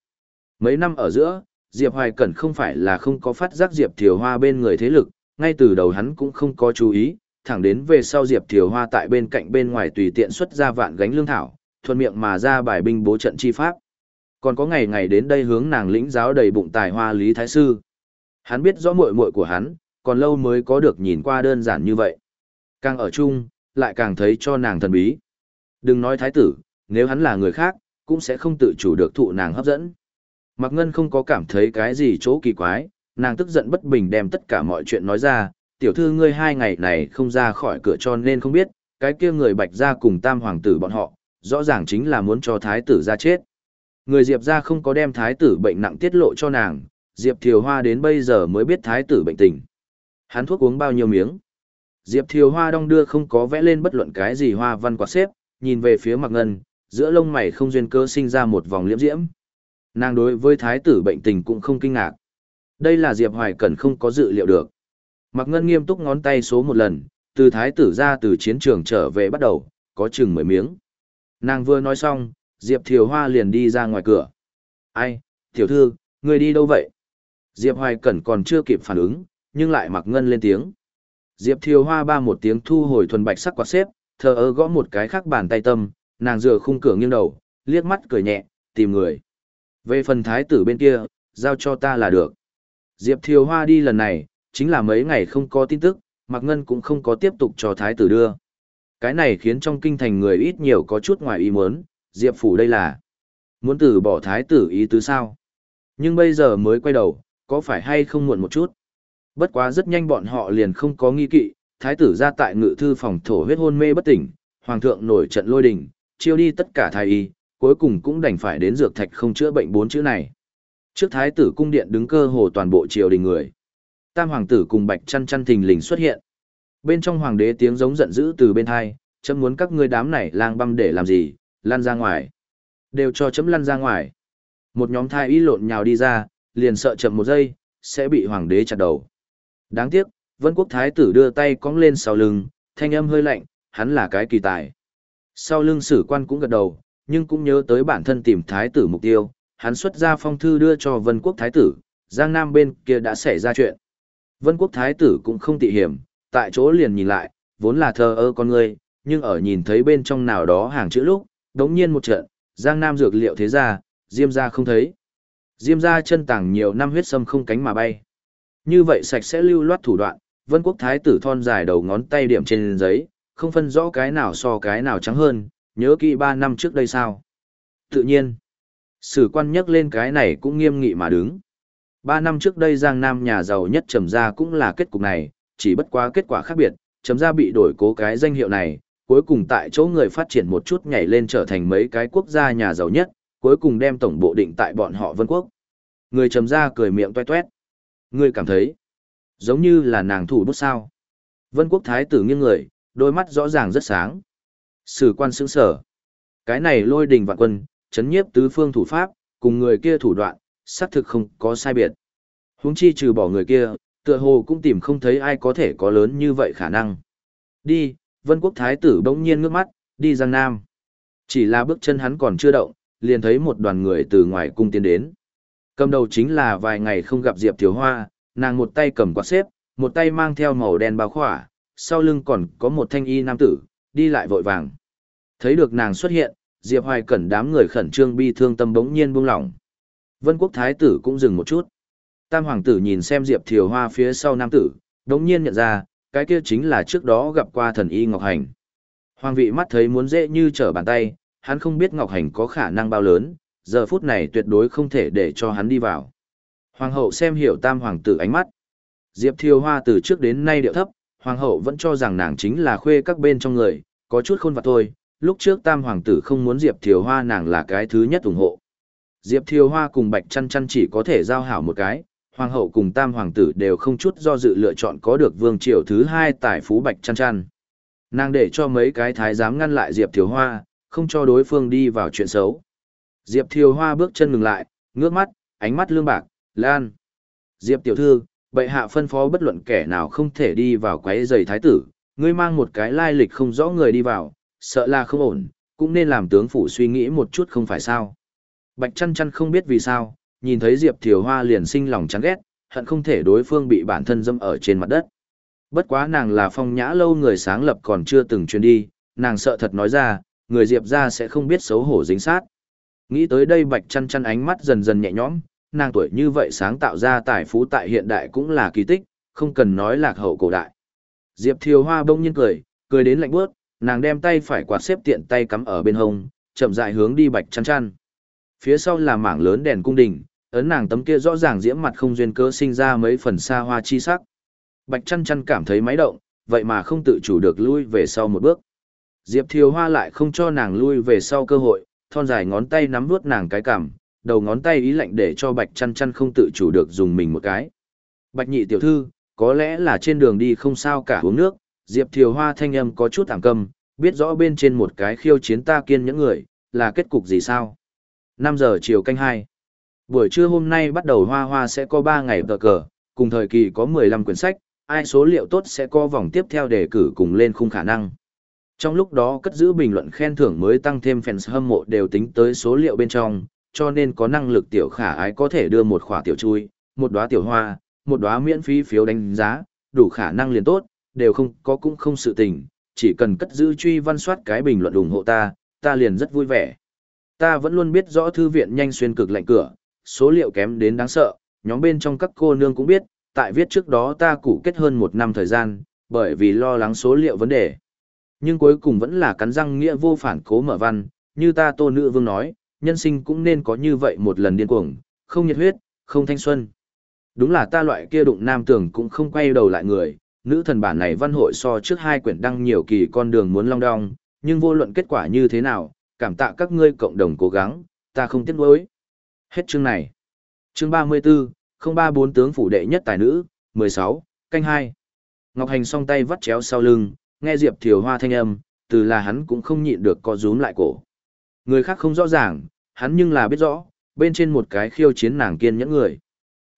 Mấy năm ở giữa, Diệp Hoài Cẩn không phải là không có phát giác Diệp Thiều Hoa bên người thế lực, ngay từ đầu hắn cũng không có chú ý, thẳng đến về sau Diệp Thiều Hoa tại bên cạnh bên ngoài tùy tiện xuất ra vạn gánh lương thảo, thuận miệng mà ra bài binh bố trận chi pháp. Còn có ngày ngày đến đây hướng nàng lĩnh giáo đầy bụng tài hoa Lý Thái Sư. Hắn biết rõ muội muội của hắn, còn lâu mới có được nhìn qua đơn giản như vậy. Càng ở chung, lại càng thấy cho nàng thần bí. Đừng nói thái tử, nếu hắn là người khác, cũng sẽ không tự chủ được thụ nàng hấp dẫn. Mạc Ngân không có cảm thấy cái gì chỗ kỳ quái, nàng tức giận bất bình đem tất cả mọi chuyện nói ra, tiểu thư ngươi hai ngày này không ra khỏi cửa cho nên không biết, cái kia người bạch ra cùng tam hoàng tử bọn họ, rõ ràng chính là muốn cho thái tử ra chết. Người Diệp ra không có đem thái tử bệnh nặng tiết lộ cho nàng, Diệp Thiều Hoa đến bây giờ mới biết thái tử bệnh tình. Hắn thuốc uống bao nhiêu miếng. Diệp Thiều Hoa đong đưa không có vẽ lên bất luận cái gì hoa văn quạt xếp, nhìn về phía Mạc Ngân, giữa lông mày không duyên cơ sinh ra một vòng liễm diễm. Nàng đối với thái tử bệnh tình cũng không kinh ngạc. Đây là Diệp Hoài Cẩn không có dự liệu được. Mạc Ngân nghiêm túc ngón tay số một lần, từ thái tử ra từ chiến trường trở về bắt đầu, có chừng mười miếng. Nàng vừa nói xong, Diệp Thiều Hoa liền đi ra ngoài cửa. Ai, tiểu thư, người đi đâu vậy? Diệp Hoài Cẩn còn chưa kịp phản ứng, nhưng lại mặc ngân lên tiếng. Diệp Thiều Hoa ba một tiếng thu hồi thuần bạch sắc quạt xếp, thờ ơ gõ một cái khác bàn tay tâm, nàng dựa khung cửa nghiêng đầu, liếc mắt cười nhẹ, tìm người. Về phần thái tử bên kia, giao cho ta là được. Diệp Thiều Hoa đi lần này, chính là mấy ngày không có tin tức, Mạc Ngân cũng không có tiếp tục cho thái tử đưa. Cái này khiến trong kinh thành người ít nhiều có chút ngoài ý muốn, Diệp Phủ đây là muốn từ bỏ thái tử ý tứ sao. Nhưng bây giờ mới quay đầu, có phải hay không muộn một chút. Bất quá rất nhanh bọn họ liền không có nghi kỵ, thái tử ra tại ngự thư phòng thổ huyết hôn mê bất tỉnh, hoàng thượng nổi trận lôi đình, chiêu đi tất cả thái y, cuối cùng cũng đành phải đến dược thạch không chữa bệnh bốn chữ này. Trước thái tử cung điện đứng cơ hồ toàn bộ triều đình người. Tam hoàng tử cùng bạch chăn chăn thình lình xuất hiện. Bên trong hoàng đế tiếng giống giận dữ từ bên hai, chấm muốn các ngươi đám này lang băm để làm gì, lăn ra ngoài. Đều cho chấm lăn ra ngoài. Một nhóm thai y lộn nhào đi ra, liền sợ chậm một giây, sẽ bị hoàng đế chặt đầu. Đáng tiếc, vân quốc thái tử đưa tay cong lên sau lưng, thanh âm hơi lạnh, hắn là cái kỳ tài. Sau lưng sử quan cũng gật đầu, nhưng cũng nhớ tới bản thân tìm thái tử mục tiêu, hắn xuất ra phong thư đưa cho vân quốc thái tử, giang nam bên kia đã xảy ra chuyện. Vân quốc thái tử cũng không tị hiểm, tại chỗ liền nhìn lại, vốn là thờ ơ con người, nhưng ở nhìn thấy bên trong nào đó hàng chữ lúc, đống nhiên một trận, Giang Nam dược liệu thế ra, Diêm ra không thấy. Diêm ra chân tàng nhiều năm huyết sâm không cánh mà bay. Như vậy sạch sẽ lưu loát thủ đoạn, vân quốc thái tử thon dài đầu ngón tay điểm trên giấy, không phân rõ cái nào so cái nào trắng hơn, nhớ kỹ ba năm trước đây sao. Tự nhiên, sử quan nhắc lên cái này cũng nghiêm nghị mà đứng. Ba năm trước đây Giang Nam nhà giàu nhất trầm gia cũng là kết cục này, chỉ bất quá kết quả khác biệt, trầm gia bị đổi cố cái danh hiệu này, cuối cùng tại chỗ người phát triển một chút nhảy lên trở thành mấy cái quốc gia nhà giàu nhất, cuối cùng đem tổng bộ định tại bọn họ vân quốc. Người trầm ra cười miệng toét toét. Người cảm thấy, giống như là nàng thủ bút sao. Vân quốc thái tử nghiêng người, đôi mắt rõ ràng rất sáng. Sử quan sững sở. Cái này lôi đình vạn quân, chấn nhiếp tứ phương thủ pháp, cùng người kia thủ đoạn, xác thực không có sai biệt. Huống chi trừ bỏ người kia, tựa hồ cũng tìm không thấy ai có thể có lớn như vậy khả năng. Đi, vân quốc thái tử bỗng nhiên ngước mắt, đi Giang Nam. Chỉ là bước chân hắn còn chưa động, liền thấy một đoàn người từ ngoài cung tiến đến. Cầm đầu chính là vài ngày không gặp Diệp Thiếu Hoa, nàng một tay cầm quạt xếp, một tay mang theo màu đen bao khỏa, sau lưng còn có một thanh y nam tử, đi lại vội vàng. Thấy được nàng xuất hiện, Diệp Hoài Cẩn đám người khẩn trương bi thương tâm bỗng nhiên buông lỏng. Vân Quốc Thái tử cũng dừng một chút. Tam Hoàng tử nhìn xem Diệp Thiều Hoa phía sau nam tử, đống nhiên nhận ra, cái kia chính là trước đó gặp qua thần y Ngọc Hành. Hoàng vị mắt thấy muốn dễ như trở bàn tay, hắn không biết Ngọc Hành có khả năng bao lớn, giờ phút này tuyệt đối không thể để cho hắn đi vào. Hoàng hậu xem hiểu Tam Hoàng tử ánh mắt. Diệp Thiều Hoa từ trước đến nay điệu thấp, Hoàng hậu vẫn cho rằng nàng chính là khuê các bên trong người, có chút khôn vặt thôi. Lúc trước Tam Hoàng tử không muốn Diệp Thiều Hoa nàng là cái thứ nhất ủng hộ. Diệp Thiều Hoa cùng Bạch Chăn Chăn chỉ có thể giao hảo một cái, hoàng hậu cùng tam hoàng tử đều không chút do dự lựa chọn có được vương triều thứ hai tại phú Bạch Chăn Chăn. Nàng để cho mấy cái thái giám ngăn lại Diệp Thiều Hoa, không cho đối phương đi vào chuyện xấu. Diệp Thiều Hoa bước chân ngừng lại, ngước mắt, ánh mắt lương bạc, lan. Diệp tiểu thư, bệ hạ phân phó bất luận kẻ nào không thể đi vào quấy giày thái tử, ngươi mang một cái lai lịch không rõ người đi vào, sợ là không ổn, cũng nên làm tướng phủ suy nghĩ một chút không phải sao. Bạch chăn chăn không biết vì sao, nhìn thấy Diệp Thiều Hoa liền sinh lòng chán ghét, hận không thể đối phương bị bản thân dâm ở trên mặt đất. Bất quá nàng là phong nhã lâu người sáng lập còn chưa từng chuyên đi, nàng sợ thật nói ra, người Diệp ra sẽ không biết xấu hổ dính sát. Nghĩ tới đây Bạch chăn chăn ánh mắt dần dần nhẹ nhõm, nàng tuổi như vậy sáng tạo ra tài phú tại hiện đại cũng là kỳ tích, không cần nói lạc hậu cổ đại. Diệp Thiều Hoa bỗng nhiên cười, cười đến lạnh bước, nàng đem tay phải quạt xếp tiện tay cắm ở bên hông, chậm rãi hướng đi Bạch chăn chăn. Phía sau là mảng lớn đèn cung đình, ấn nàng tấm kia rõ ràng diễm mặt không duyên cớ sinh ra mấy phần xa hoa chi sắc. Bạch chăn chăn cảm thấy máy động, vậy mà không tự chủ được lui về sau một bước. Diệp Thiều Hoa lại không cho nàng lui về sau cơ hội, thon dài ngón tay nắm vuốt nàng cái cằm, đầu ngón tay ý lạnh để cho Bạch chăn chăn không tự chủ được dùng mình một cái. Bạch nhị tiểu thư, có lẽ là trên đường đi không sao cả uống nước, Diệp Thiều Hoa thanh âm có chút ảm cầm, biết rõ bên trên một cái khiêu chiến ta kiên những người, là kết cục gì sao? 5 giờ chiều canh 2. Buổi trưa hôm nay bắt đầu hoa hoa sẽ có 3 ngày tờ cờ, cùng thời kỳ có 15 quyển sách, ai số liệu tốt sẽ có vòng tiếp theo đề cử cùng lên khung khả năng. Trong lúc đó cất giữ bình luận khen thưởng mới tăng thêm fans hâm mộ đều tính tới số liệu bên trong, cho nên có năng lực tiểu khả ái có thể đưa một khỏa tiểu chui, một đóa tiểu hoa, một đóa miễn phí phiếu đánh giá, đủ khả năng liền tốt, đều không có cũng không sự tình, chỉ cần cất giữ truy văn soát cái bình luận ủng hộ ta, ta liền rất vui vẻ. Ta vẫn luôn biết rõ thư viện nhanh xuyên cực lạnh cửa, số liệu kém đến đáng sợ, nhóm bên trong các cô nương cũng biết, tại viết trước đó ta củ kết hơn một năm thời gian, bởi vì lo lắng số liệu vấn đề. Nhưng cuối cùng vẫn là cắn răng nghĩa vô phản cố mở văn, như ta tô nữ vương nói, nhân sinh cũng nên có như vậy một lần điên cuồng, không nhiệt huyết, không thanh xuân. Đúng là ta loại kia đụng nam tưởng cũng không quay đầu lại người, nữ thần bản này văn hội so trước hai quyển đăng nhiều kỳ con đường muốn long đong, nhưng vô luận kết quả như thế nào, cảm tạ các ngươi cộng đồng cố gắng, ta không tiếc nuối. Hết chương này. Chương 34, 034 tướng phủ đệ nhất tài nữ, 16, canh 2. Ngọc Hành song tay vắt chéo sau lưng, nghe Diệp Thiều Hoa thanh âm, từ là hắn cũng không nhịn được co rúm lại cổ. Người khác không rõ ràng, hắn nhưng là biết rõ, bên trên một cái khiêu chiến nàng kiên những người.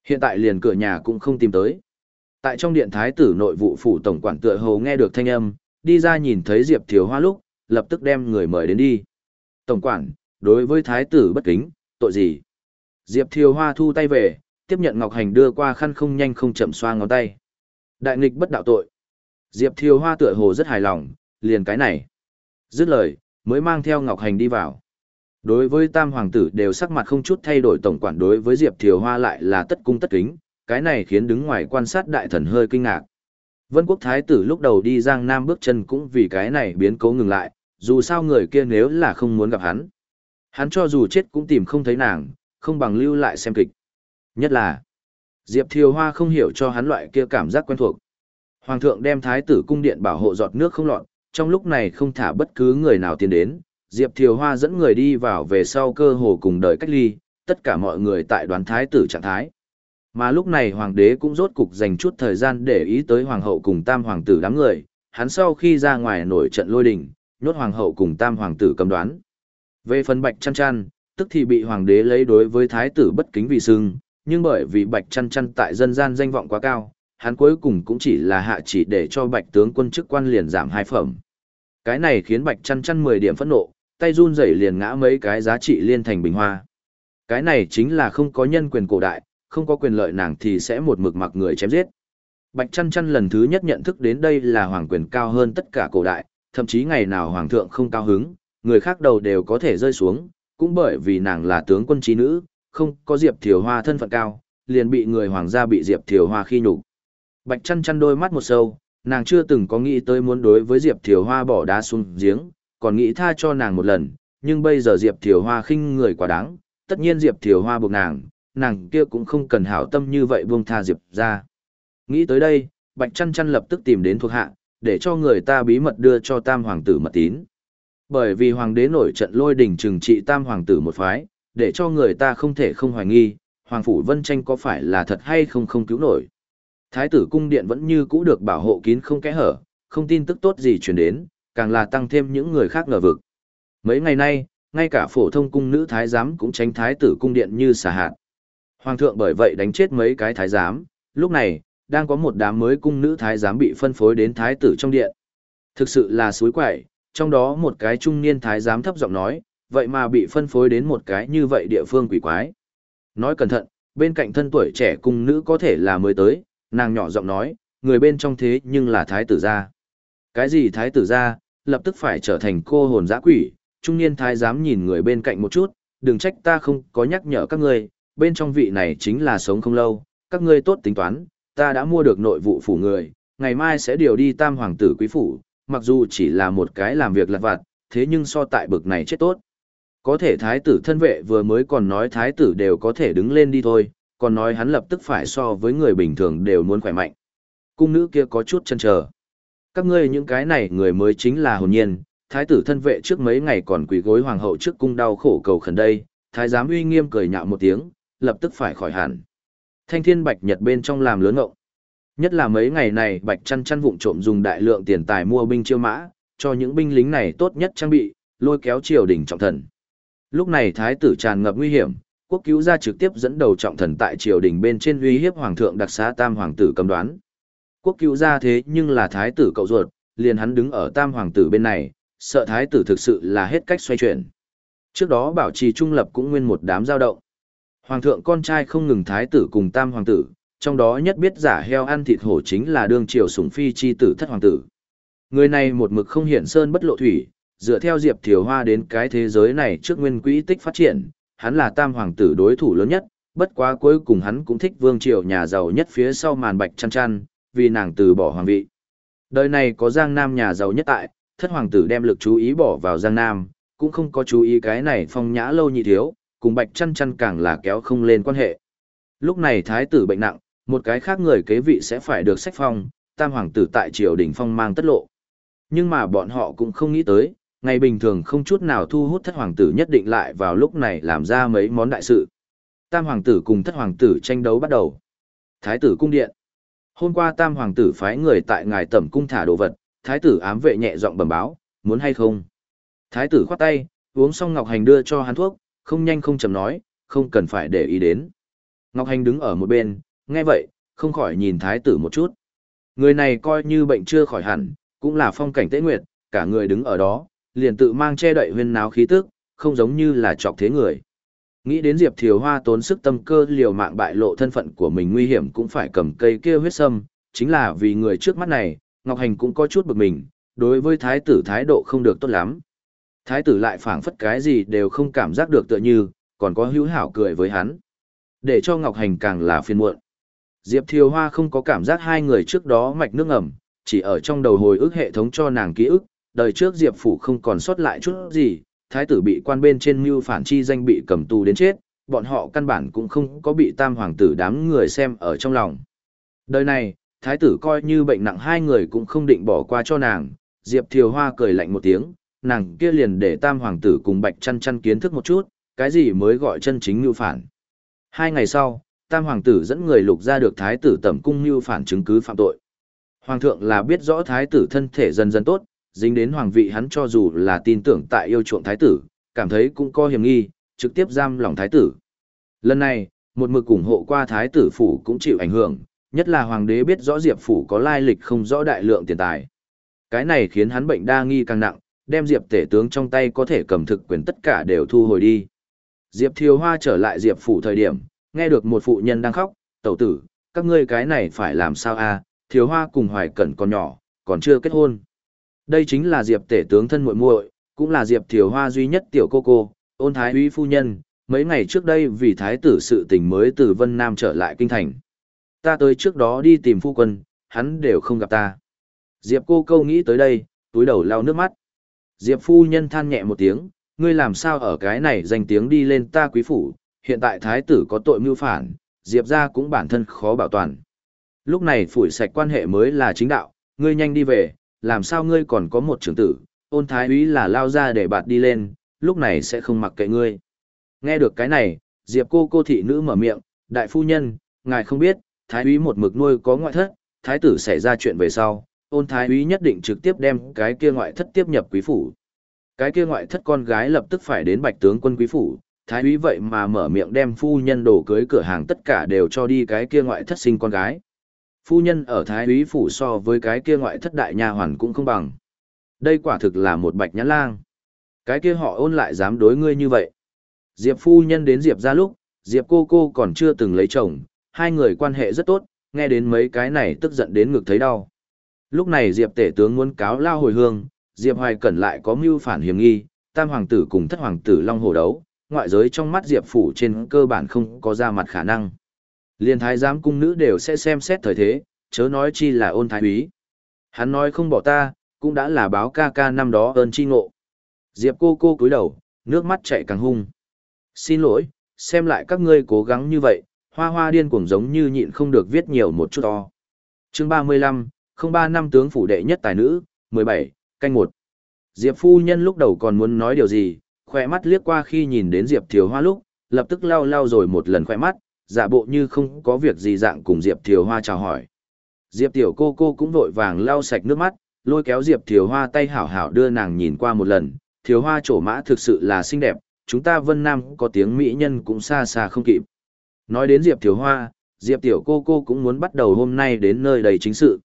Hiện tại liền cửa nhà cũng không tìm tới. Tại trong điện thái tử nội vụ phủ tổng quản tựa hồ nghe được thanh âm, đi ra nhìn thấy Diệp Thiều Hoa lúc, lập tức đem người mời đến đi. Tổng quản, đối với thái tử bất kính, tội gì? Diệp Thiều Hoa thu tay về, tiếp nhận Ngọc Hành đưa qua khăn không nhanh không chậm xoa ngón tay. Đại nghịch bất đạo tội. Diệp Thiều Hoa tựa hồ rất hài lòng, liền cái này. Dứt lời, mới mang theo Ngọc Hành đi vào. Đối với tam hoàng tử đều sắc mặt không chút thay đổi tổng quản đối với Diệp Thiều Hoa lại là tất cung tất kính, cái này khiến đứng ngoài quan sát đại thần hơi kinh ngạc. Vân quốc thái tử lúc đầu đi Giang Nam bước chân cũng vì cái này biến cố ngừng lại, dù sao người kia nếu là không muốn gặp hắn. Hắn cho dù chết cũng tìm không thấy nàng, không bằng lưu lại xem kịch. Nhất là, Diệp Thiều Hoa không hiểu cho hắn loại kia cảm giác quen thuộc. Hoàng thượng đem thái tử cung điện bảo hộ giọt nước không lọt, trong lúc này không thả bất cứ người nào tiến đến, Diệp Thiều Hoa dẫn người đi vào về sau cơ hồ cùng đợi cách ly, tất cả mọi người tại đoán thái tử trạng thái. Mà lúc này hoàng đế cũng rốt cục dành chút thời gian để ý tới hoàng hậu cùng tam hoàng tử đám người, hắn sau khi ra ngoài nổi trận lôi đình, nhốt hoàng hậu cùng tam hoàng tử cầm đoán. Về phần bạch chăn chăn, tức thì bị hoàng đế lấy đối với thái tử bất kính vì sưng, nhưng bởi vì bạch chăn chăn tại dân gian danh vọng quá cao, hắn cuối cùng cũng chỉ là hạ chỉ để cho bạch tướng quân chức quan liền giảm hai phẩm. Cái này khiến bạch chăn chăn 10 điểm phẫn nộ, tay run rẩy liền ngã mấy cái giá trị liên thành bình hoa. Cái này chính là không có nhân quyền cổ đại, không có quyền lợi nàng thì sẽ một mực mặc người chém giết. Bạch chăn chăn lần thứ nhất nhận thức đến đây là hoàng quyền cao hơn tất cả cổ đại, thậm chí ngày nào hoàng thượng không cao hứng, người khác đầu đều có thể rơi xuống, cũng bởi vì nàng là tướng quân trí nữ, không có Diệp Thiều Hoa thân phận cao, liền bị người hoàng gia bị Diệp Thiều Hoa khi nhục. Bạch chăn chăn đôi mắt một sâu, nàng chưa từng có nghĩ tới muốn đối với Diệp Thiều Hoa bỏ đá xuống giếng, còn nghĩ tha cho nàng một lần, nhưng bây giờ Diệp Thiều Hoa khinh người quá đáng, tất nhiên Diệp Thiều Hoa buộc nàng, nàng kia cũng không cần hảo tâm như vậy buông tha Diệp ra. Nghĩ tới đây, Bạch Chăn Chăn lập tức tìm đến thuộc hạ, để cho người ta bí mật đưa cho Tam Hoàng tử mật tín. Bởi vì Hoàng đế nổi trận lôi đình trừng trị Tam Hoàng tử một phái, để cho người ta không thể không hoài nghi, Hoàng Phủ Vân Tranh có phải là thật hay không không cứu nổi. Thái tử cung điện vẫn như cũ được bảo hộ kín không kẽ hở, không tin tức tốt gì truyền đến, càng là tăng thêm những người khác ngờ vực. Mấy ngày nay, ngay cả phổ thông cung nữ thái giám cũng tránh thái tử cung điện như xà hạt. Hoàng thượng bởi vậy đánh chết mấy cái thái giám, lúc này, đang có một đám mới cung nữ thái giám bị phân phối đến thái tử trong điện. Thực sự là suối quậy, trong đó một cái trung niên thái giám thấp giọng nói, vậy mà bị phân phối đến một cái như vậy địa phương quỷ quái. Nói cẩn thận, bên cạnh thân tuổi trẻ cung nữ có thể là mới tới, nàng nhỏ giọng nói, người bên trong thế nhưng là thái tử gia. Cái gì thái tử gia, lập tức phải trở thành cô hồn dã quỷ, trung niên thái giám nhìn người bên cạnh một chút, đừng trách ta không có nhắc nhở các ngươi, bên trong vị này chính là sống không lâu, các ngươi tốt tính toán, ta đã mua được nội vụ phủ người, ngày mai sẽ điều đi tam hoàng tử quý phủ, mặc dù chỉ là một cái làm việc lặt vặt, thế nhưng so tại bực này chết tốt. Có thể thái tử thân vệ vừa mới còn nói thái tử đều có thể đứng lên đi thôi, còn nói hắn lập tức phải so với người bình thường đều muốn khỏe mạnh. Cung nữ kia có chút chân chờ. Các ngươi những cái này người mới chính là hồn nhiên, thái tử thân vệ trước mấy ngày còn quỳ gối hoàng hậu trước cung đau khổ cầu khẩn đây, thái giám uy nghiêm cười nhạo một tiếng, lập tức phải khỏi hẳn. Thanh thiên bạch nhật bên trong làm lớn ngộng. Nhất là mấy ngày này bạch chăn chăn vụng trộm dùng đại lượng tiền tài mua binh chiêu mã, cho những binh lính này tốt nhất trang bị, lôi kéo triều đình trọng thần. Lúc này thái tử tràn ngập nguy hiểm, quốc cứu gia trực tiếp dẫn đầu trọng thần tại triều đình bên trên uy hiếp hoàng thượng đặc xá tam hoàng tử cầm đoán. Quốc cứu gia thế nhưng là thái tử cậu ruột, liền hắn đứng ở tam hoàng tử bên này, sợ thái tử thực sự là hết cách xoay chuyển. Trước đó bảo trì trung lập cũng nguyên một đám giao động. Hoàng thượng con trai không ngừng thái tử cùng tam hoàng tử, trong đó nhất biết giả heo ăn thịt hổ chính là đương triều sủng phi chi tử thất hoàng tử. Người này một mực không hiển sơn bất lộ thủy, dựa theo Diệp Thiều Hoa đến cái thế giới này trước nguyên quỹ tích phát triển, hắn là tam hoàng tử đối thủ lớn nhất, bất quá cuối cùng hắn cũng thích vương triều nhà giàu nhất phía sau màn bạch chăn chăn, vì nàng từ bỏ hoàng vị. Đời này có Giang Nam nhà giàu nhất tại, thất hoàng tử đem lực chú ý bỏ vào Giang Nam, cũng không có chú ý cái này phong nhã lâu nhị thiếu, cùng bạch chăn chăn càng là kéo không lên quan hệ. Lúc này thái tử bệnh nặng, một cái khác người kế vị sẽ phải được sách phong, tam hoàng tử tại triều đình phong mang tất lộ. Nhưng mà bọn họ cũng không nghĩ tới, ngày bình thường không chút nào thu hút thất hoàng tử nhất định lại vào lúc này làm ra mấy món đại sự. Tam hoàng tử cùng thất hoàng tử tranh đấu bắt đầu. Thái tử cung điện. Hôm qua tam hoàng tử phái người tại ngài tẩm cung thả đồ vật, thái tử ám vệ nhẹ giọng bẩm báo, muốn hay không. Thái tử khoát tay, uống xong ngọc hành đưa cho hắn thuốc, không nhanh không chậm nói, không cần phải để ý đến. Ngọc Hành đứng ở một bên, nghe vậy, không khỏi nhìn thái tử một chút. Người này coi như bệnh chưa khỏi hẳn, cũng là phong cảnh tế nguyệt, cả người đứng ở đó, liền tự mang che đậy huyên náo khí tức, không giống như là trọc thế người. Nghĩ đến Diệp Thiều Hoa tốn sức tâm cơ liều mạng bại lộ thân phận của mình nguy hiểm cũng phải cầm cây kia huyết sâm, chính là vì người trước mắt này, Ngọc Hành cũng có chút bực mình, đối với thái tử thái độ không được tốt lắm. Thái tử lại phảng phất cái gì đều không cảm giác được tựa như, còn có hữu hảo cười với hắn. Để cho Ngọc Hành càng là phiền muộn. Diệp Thiều Hoa không có cảm giác hai người trước đó mạch nước ngầm, chỉ ở trong đầu hồi ức hệ thống cho nàng ký ức, đời trước Diệp Phủ không còn sót lại chút gì, thái tử bị quan bên trên mưu phản chi danh bị cầm tù đến chết, bọn họ căn bản cũng không có bị tam hoàng tử đám người xem ở trong lòng. Đời này, thái tử coi như bệnh nặng hai người cũng không định bỏ qua cho nàng, Diệp Thiều Hoa cười lạnh một tiếng, nàng kia liền để tam hoàng tử cùng bạch chăn chăn kiến thức một chút, cái gì mới gọi chân chính mưu phản. Hai ngày sau, tam hoàng tử dẫn người lục ra được thái tử tẩm cung mưu phản chứng cứ phạm tội. Hoàng thượng là biết rõ thái tử thân thể dần dần tốt, dính đến hoàng vị hắn cho dù là tin tưởng tại yêu chuộng thái tử, cảm thấy cũng có hiểm nghi, trực tiếp giam lòng thái tử. Lần này, một mực ủng hộ qua thái tử phủ cũng chịu ảnh hưởng, nhất là hoàng đế biết rõ diệp phủ có lai lịch không rõ đại lượng tiền tài. Cái này khiến hắn bệnh đa nghi càng nặng, đem diệp tể tướng trong tay có thể cầm thực quyền tất cả đều thu hồi đi. Diệp Thiều Hoa trở lại diệp phủ thời điểm, nghe được một phụ nhân đang khóc, tẩu tử, các ngươi cái này phải làm sao a? À? Hoa cùng Hoài Cẩn còn nhỏ, còn chưa kết hôn. Đây chính là Diệp Tể tướng thân muội muội, cũng là Diệp Thiếu Hoa duy nhất tiểu cô cô, ôn thái úy phu nhân, mấy ngày trước đây vì thái tử sự tình mới từ Vân Nam trở lại kinh thành. Ta tới trước đó đi tìm phu quân, hắn đều không gặp ta. Diệp cô câu nghĩ tới đây, túi đầu lau nước mắt. Diệp phu nhân than nhẹ một tiếng, ngươi làm sao ở cái này danh tiếng đi lên ta quý phủ, hiện tại thái tử có tội mưu phản, Diệp ra cũng bản thân khó bảo toàn. Lúc này phủi sạch quan hệ mới là chính đạo, ngươi nhanh đi về, làm sao ngươi còn có một trưởng tử, ôn thái úy là lao ra để bạt đi lên, lúc này sẽ không mặc kệ ngươi. Nghe được cái này, Diệp cô cô thị nữ mở miệng, đại phu nhân, ngài không biết, thái úy một mực nuôi có ngoại thất, thái tử xảy ra chuyện về sau, ôn thái úy nhất định trực tiếp đem cái kia ngoại thất tiếp nhập quý phủ. Cái kia ngoại thất con gái lập tức phải đến bạch tướng quân quý phủ, thái úy vậy mà mở miệng đem phu nhân đổ cưới cửa hàng tất cả đều cho đi cái kia ngoại thất sinh con gái. Phu nhân ở thái úy phủ so với cái kia ngoại thất đại nha hoàn cũng không bằng. Đây quả thực là một bạch nhãn lang. Cái kia họ ôn lại dám đối ngươi như vậy. Diệp phu nhân đến Diệp ra lúc, Diệp cô cô còn chưa từng lấy chồng, hai người quan hệ rất tốt, nghe đến mấy cái này tức giận đến ngực thấy đau. Lúc này Diệp tể tướng muốn cáo lao hồi hương, Diệp Hoài Cẩn lại có mưu phản hiểm nghi, tam hoàng tử cùng thất hoàng tử long hồ đấu, ngoại giới trong mắt Diệp phủ trên cơ bản không có ra mặt khả năng. Liên thái giám cung nữ đều sẽ xem xét thời thế, chớ nói chi là ôn thái úy. Hắn nói không bỏ ta, cũng đã là báo ca ca năm đó ơn chi ngộ. Diệp cô cô cúi đầu, nước mắt chạy càng hung. Xin lỗi, xem lại các ngươi cố gắng như vậy, hoa hoa điên cuồng giống như nhịn không được viết nhiều một chút to. Chương 35, không ba năm tướng phủ đệ nhất tài nữ, 17, canh một. Diệp phu nhân lúc đầu còn muốn nói điều gì, khỏe mắt liếc qua khi nhìn đến Diệp Thiều Hoa lúc, lập tức lau lau rồi một lần khỏe mắt, giả bộ như không có việc gì dạng cùng Diệp Thiều Hoa chào hỏi. Diệp Tiểu cô cô cũng vội vàng lau sạch nước mắt, lôi kéo Diệp Thiều Hoa tay hảo hảo đưa nàng nhìn qua một lần, Thiều Hoa trổ mã thực sự là xinh đẹp, chúng ta Vân Nam có tiếng mỹ nhân cũng xa xa không kịp. Nói đến Diệp Thiều Hoa, Diệp Tiểu cô cô cũng muốn bắt đầu hôm nay đến nơi đầy chính sự.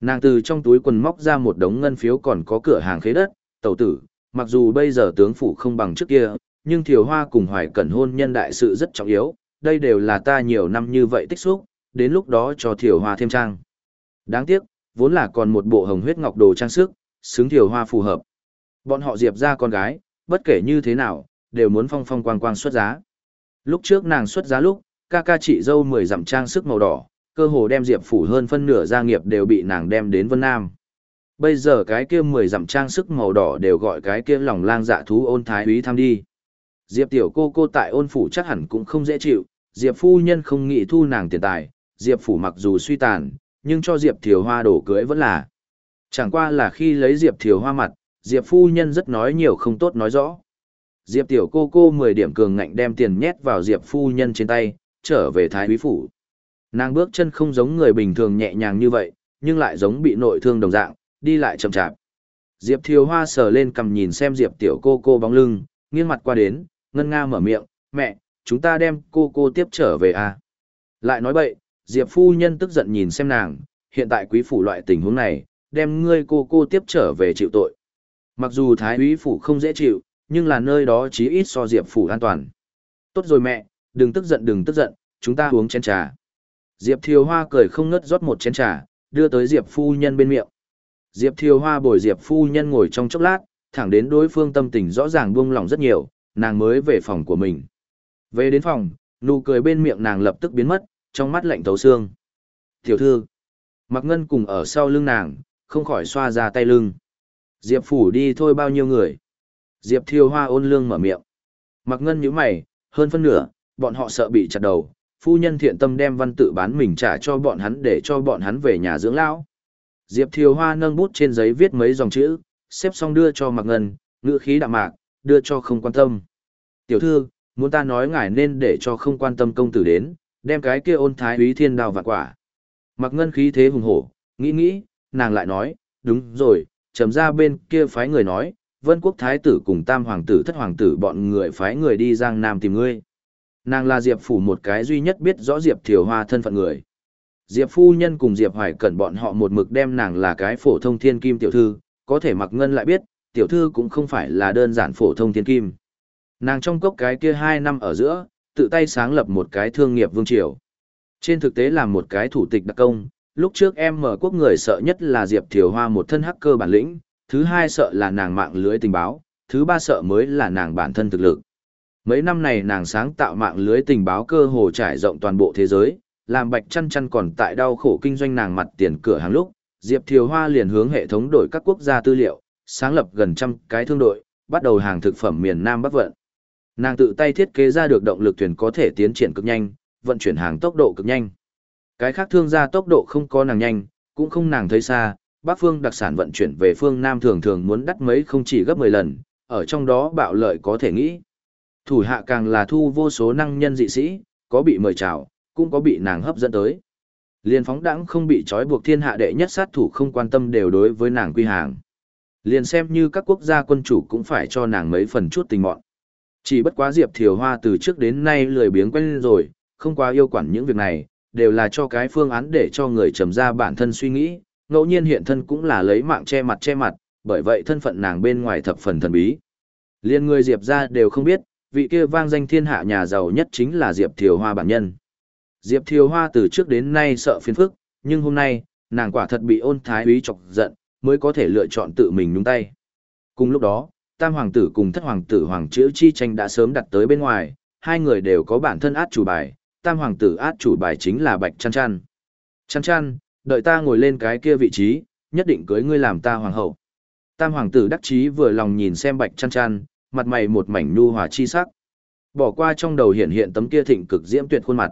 Nàng từ trong túi quần móc ra một đống ngân phiếu còn có cửa hàng khế đất, tẩu tử, mặc dù bây giờ tướng phủ không bằng trước kia, nhưng Thiều Hoa cùng Hoài Cẩn hôn nhân đại sự rất trọng yếu, đây đều là ta nhiều năm như vậy tích xúc, đến lúc đó cho Thiều Hoa thêm trang. Đáng tiếc, vốn là còn một bộ hồng huyết ngọc đồ trang sức, xứng Thiều Hoa phù hợp. Bọn họ diệp ra con gái, bất kể như thế nào, đều muốn phong phong quang quang xuất giá. Lúc trước nàng xuất giá lúc, ca ca chị dâu mười dặm trang sức màu đỏ, cơ hồ đem diệp phủ hơn phân nửa gia nghiệp đều bị nàng đem đến Vân Nam. Bây giờ cái kia mười dặm trang sức màu đỏ đều gọi cái kia lòng lang dạ thú ôn thái úy tham đi. Diệp tiểu cô cô tại ôn phủ chắc hẳn cũng không dễ chịu, Diệp phu nhân không nghĩ thu nàng tiền tài, Diệp phủ mặc dù suy tàn, nhưng cho Diệp Thiều Hoa đổ cưới vẫn là. Chẳng qua là khi lấy Diệp Thiều Hoa mặt, Diệp phu nhân rất nói nhiều không tốt nói rõ. Diệp tiểu cô cô 10 điểm cường ngạnh đem tiền nhét vào Diệp phu nhân trên tay, trở về Thái Úy phủ. Nàng bước chân không giống người bình thường nhẹ nhàng như vậy, nhưng lại giống bị nội thương đồng dạng, đi lại chậm chạp. Diệp Thiều Hoa sờ lên cầm nhìn xem Diệp tiểu cô cô bóng lưng, nghiêng mặt qua đến, ngân nga mở miệng, mẹ, chúng ta đem cô cô tiếp trở về à. Lại nói bậy, Diệp phu nhân tức giận nhìn xem nàng, hiện tại quý phủ loại tình huống này, đem ngươi cô cô tiếp trở về chịu tội. Mặc dù thái úy phủ không dễ chịu, nhưng là nơi đó chí ít so Diệp phủ an toàn. Tốt rồi mẹ, đừng tức giận đừng tức giận, chúng ta uống chén trà. Diệp Thiều Hoa cười không ngớt rót một chén trà, đưa tới Diệp phu nhân bên miệng. Diệp Thiều Hoa bồi Diệp phu nhân ngồi trong chốc lát, thẳng đến đối phương tâm tình rõ ràng buông lỏng rất nhiều, nàng mới về phòng của mình. Về đến phòng, nụ cười bên miệng nàng lập tức biến mất, trong mắt lạnh thấu xương. Tiểu thư, Mặc Ngân cùng ở sau lưng nàng, không khỏi xoa ra tay lưng. Diệp phủ đi thôi bao nhiêu người. Diệp thiêu hoa ôn lương mở miệng. Mặc Ngân nhíu mày, hơn phân nửa, bọn họ sợ bị chặt đầu. Phu nhân thiện tâm đem văn tự bán mình trả cho bọn hắn để cho bọn hắn về nhà dưỡng lão. Diệp Thiều hoa nâng bút trên giấy viết mấy dòng chữ, xếp xong đưa cho Mặc Ngân, ngữ khí đạm mạc, đưa cho không quan tâm. Tiểu thư, muốn ta nói ngài nên để cho không quan tâm công tử đến, đem cái kia ôn thái úy thiên đào vạn quả. Mặc ngân khí thế hùng hổ, nghĩ nghĩ, nàng lại nói, đúng rồi, trầm ra bên kia phái người nói, vân quốc thái tử cùng tam hoàng tử thất hoàng tử bọn người phái người đi giang nam tìm ngươi. Nàng là Diệp Phủ một cái duy nhất biết rõ Diệp Thiều Hoa thân phận người. Diệp Phu Nhân cùng Diệp Hoài cẩn bọn họ một mực đem nàng là cái phổ thông thiên kim tiểu thư, có thể mặc ngân lại biết, tiểu thư cũng không phải là đơn giản phổ thông thiên kim. Nàng trong cốc cái kia hai năm ở giữa, tự tay sáng lập một cái thương nghiệp vương triều. Trên thực tế là một cái thủ tịch đặc công, lúc trước em mở quốc người sợ nhất là Diệp Thiều Hoa một thân hacker bản lĩnh, thứ hai sợ là nàng mạng lưới tình báo, thứ ba sợ mới là nàng bản thân thực lực. Mấy năm này nàng sáng tạo mạng lưới tình báo cơ hồ trải rộng toàn bộ thế giới, làm bạch chăn chăn còn tại đau khổ kinh doanh nàng mặt tiền cửa hàng lúc, Diệp Thiều Hoa liền hướng hệ thống đổi các quốc gia tư liệu, sáng lập gần trăm cái thương đội, bắt đầu hàng thực phẩm miền Nam Bắc vận. Nàng tự tay thiết kế ra được động lực thuyền có thể tiến triển cực nhanh, vận chuyển hàng tốc độ cực nhanh. Cái khác thương gia tốc độ không có nàng nhanh, cũng không nàng thấy xa, Bắc phương đặc sản vận chuyển về phương Nam thường thường muốn đắt mấy không chỉ gấp 10 lần, ở trong đó bạo lợi có thể nghĩ. Thủ hạ càng là thu vô số năng nhân dị sĩ, có bị mời chào, cũng có bị nàng hấp dẫn tới. Liên phóng đẳng không bị trói buộc thiên hạ đệ nhất sát thủ không quan tâm đều đối với nàng quy hàng. Liền xem như các quốc gia quân chủ cũng phải cho nàng mấy phần chút tình mọn. Chỉ bất quá Diệp Thiều Hoa từ trước đến nay lười biếng quen rồi, không quá yêu quản những việc này, đều là cho cái phương án để cho người trầm ra bản thân suy nghĩ, ngẫu nhiên hiện thân cũng là lấy mạng che mặt che mặt, bởi vậy thân phận nàng bên ngoài thập phần thần bí. Liên người Diệp ra đều không biết, vị kia vang danh thiên hạ nhà giàu nhất chính là Diệp Thiều Hoa bản nhân. Diệp Thiều Hoa từ trước đến nay sợ phiền phức, nhưng hôm nay, nàng quả thật bị ôn thái úy chọc giận, mới có thể lựa chọn tự mình nhúng tay. Cùng lúc đó, tam hoàng tử cùng thất hoàng tử hoàng chữ chi tranh đã sớm đặt tới bên ngoài, hai người đều có bản thân át chủ bài, tam hoàng tử át chủ bài chính là bạch chăn chăn. Chăn chăn, đợi ta ngồi lên cái kia vị trí, nhất định cưới ngươi làm ta hoàng hậu. Tam hoàng tử đắc chí vừa lòng nhìn xem bạch chăn chăn, mặt mày một mảnh nu hòa chi sắc. Bỏ qua trong đầu hiện hiện tấm kia thịnh cực diễm tuyệt khuôn mặt.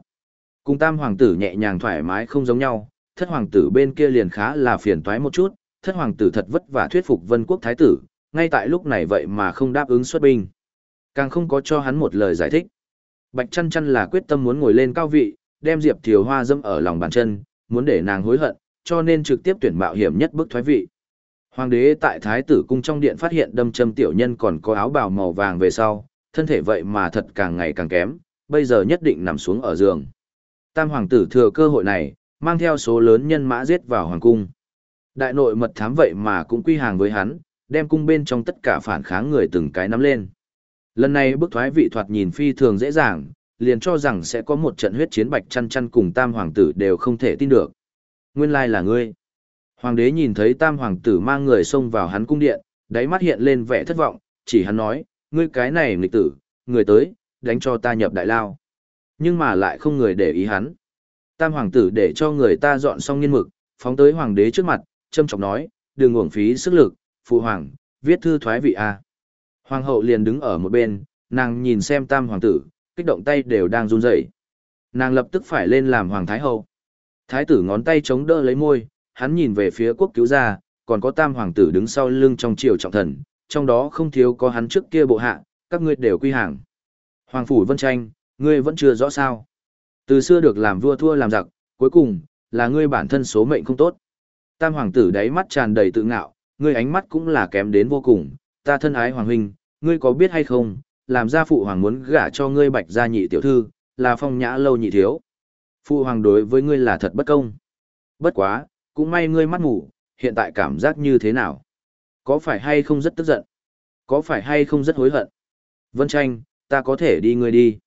Cùng tam hoàng tử nhẹ nhàng thoải mái không giống nhau, thất hoàng tử bên kia liền khá là phiền toái một chút, thất hoàng tử thật vất vả thuyết phục vân quốc thái tử, ngay tại lúc này vậy mà không đáp ứng xuất binh. Càng không có cho hắn một lời giải thích. Bạch chăn chăn là quyết tâm muốn ngồi lên cao vị, đem Diệp Thiều Hoa dâm ở lòng bàn chân, muốn để nàng hối hận, cho nên trực tiếp tuyển mạo hiểm nhất bức thoái vị. Hoàng đế tại Thái tử cung trong điện phát hiện đâm châm tiểu nhân còn có áo bào màu vàng về sau, thân thể vậy mà thật càng ngày càng kém, bây giờ nhất định nằm xuống ở giường. Tam hoàng tử thừa cơ hội này, mang theo số lớn nhân mã giết vào hoàng cung. Đại nội mật thám vậy mà cũng quy hàng với hắn, đem cung bên trong tất cả phản kháng người từng cái nắm lên. Lần này bức thoái vị thoạt nhìn phi thường dễ dàng, liền cho rằng sẽ có một trận huyết chiến bạch chăn chăn cùng tam hoàng tử đều không thể tin được. Nguyên lai là ngươi. Hoàng đế nhìn thấy tam hoàng tử mang người xông vào hắn cung điện, đáy mắt hiện lên vẻ thất vọng, chỉ hắn nói, ngươi cái này nghịch tử, người tới, đánh cho ta nhập đại lao. Nhưng mà lại không người để ý hắn. Tam hoàng tử để cho người ta dọn xong nghiên mực, phóng tới hoàng đế trước mặt, châm trọng nói, đừng uổng phí sức lực, phụ hoàng, viết thư thoái vị a. Hoàng hậu liền đứng ở một bên, nàng nhìn xem tam hoàng tử, kích động tay đều đang run rẩy. Nàng lập tức phải lên làm hoàng thái hậu. Thái tử ngón tay chống đỡ lấy môi, hắn nhìn về phía quốc cứu gia, còn có tam hoàng tử đứng sau lưng trong triều trọng thần, trong đó không thiếu có hắn trước kia bộ hạ, các ngươi đều quy hàng. Hoàng phủ vân tranh, ngươi vẫn chưa rõ sao. Từ xưa được làm vua thua làm giặc, cuối cùng, là ngươi bản thân số mệnh không tốt. Tam hoàng tử đáy mắt tràn đầy tự ngạo, ngươi ánh mắt cũng là kém đến vô cùng, ta thân ái hoàng huynh, ngươi có biết hay không, làm ra phụ hoàng muốn gả cho ngươi bạch gia nhị tiểu thư, là phong nhã lâu nhị thiếu. Phụ hoàng đối với ngươi là thật bất công. Bất quá, cũng may ngươi mắt ngủ, hiện tại cảm giác như thế nào? Có phải hay không rất tức giận? Có phải hay không rất hối hận? Vân tranh, ta có thể đi ngươi đi.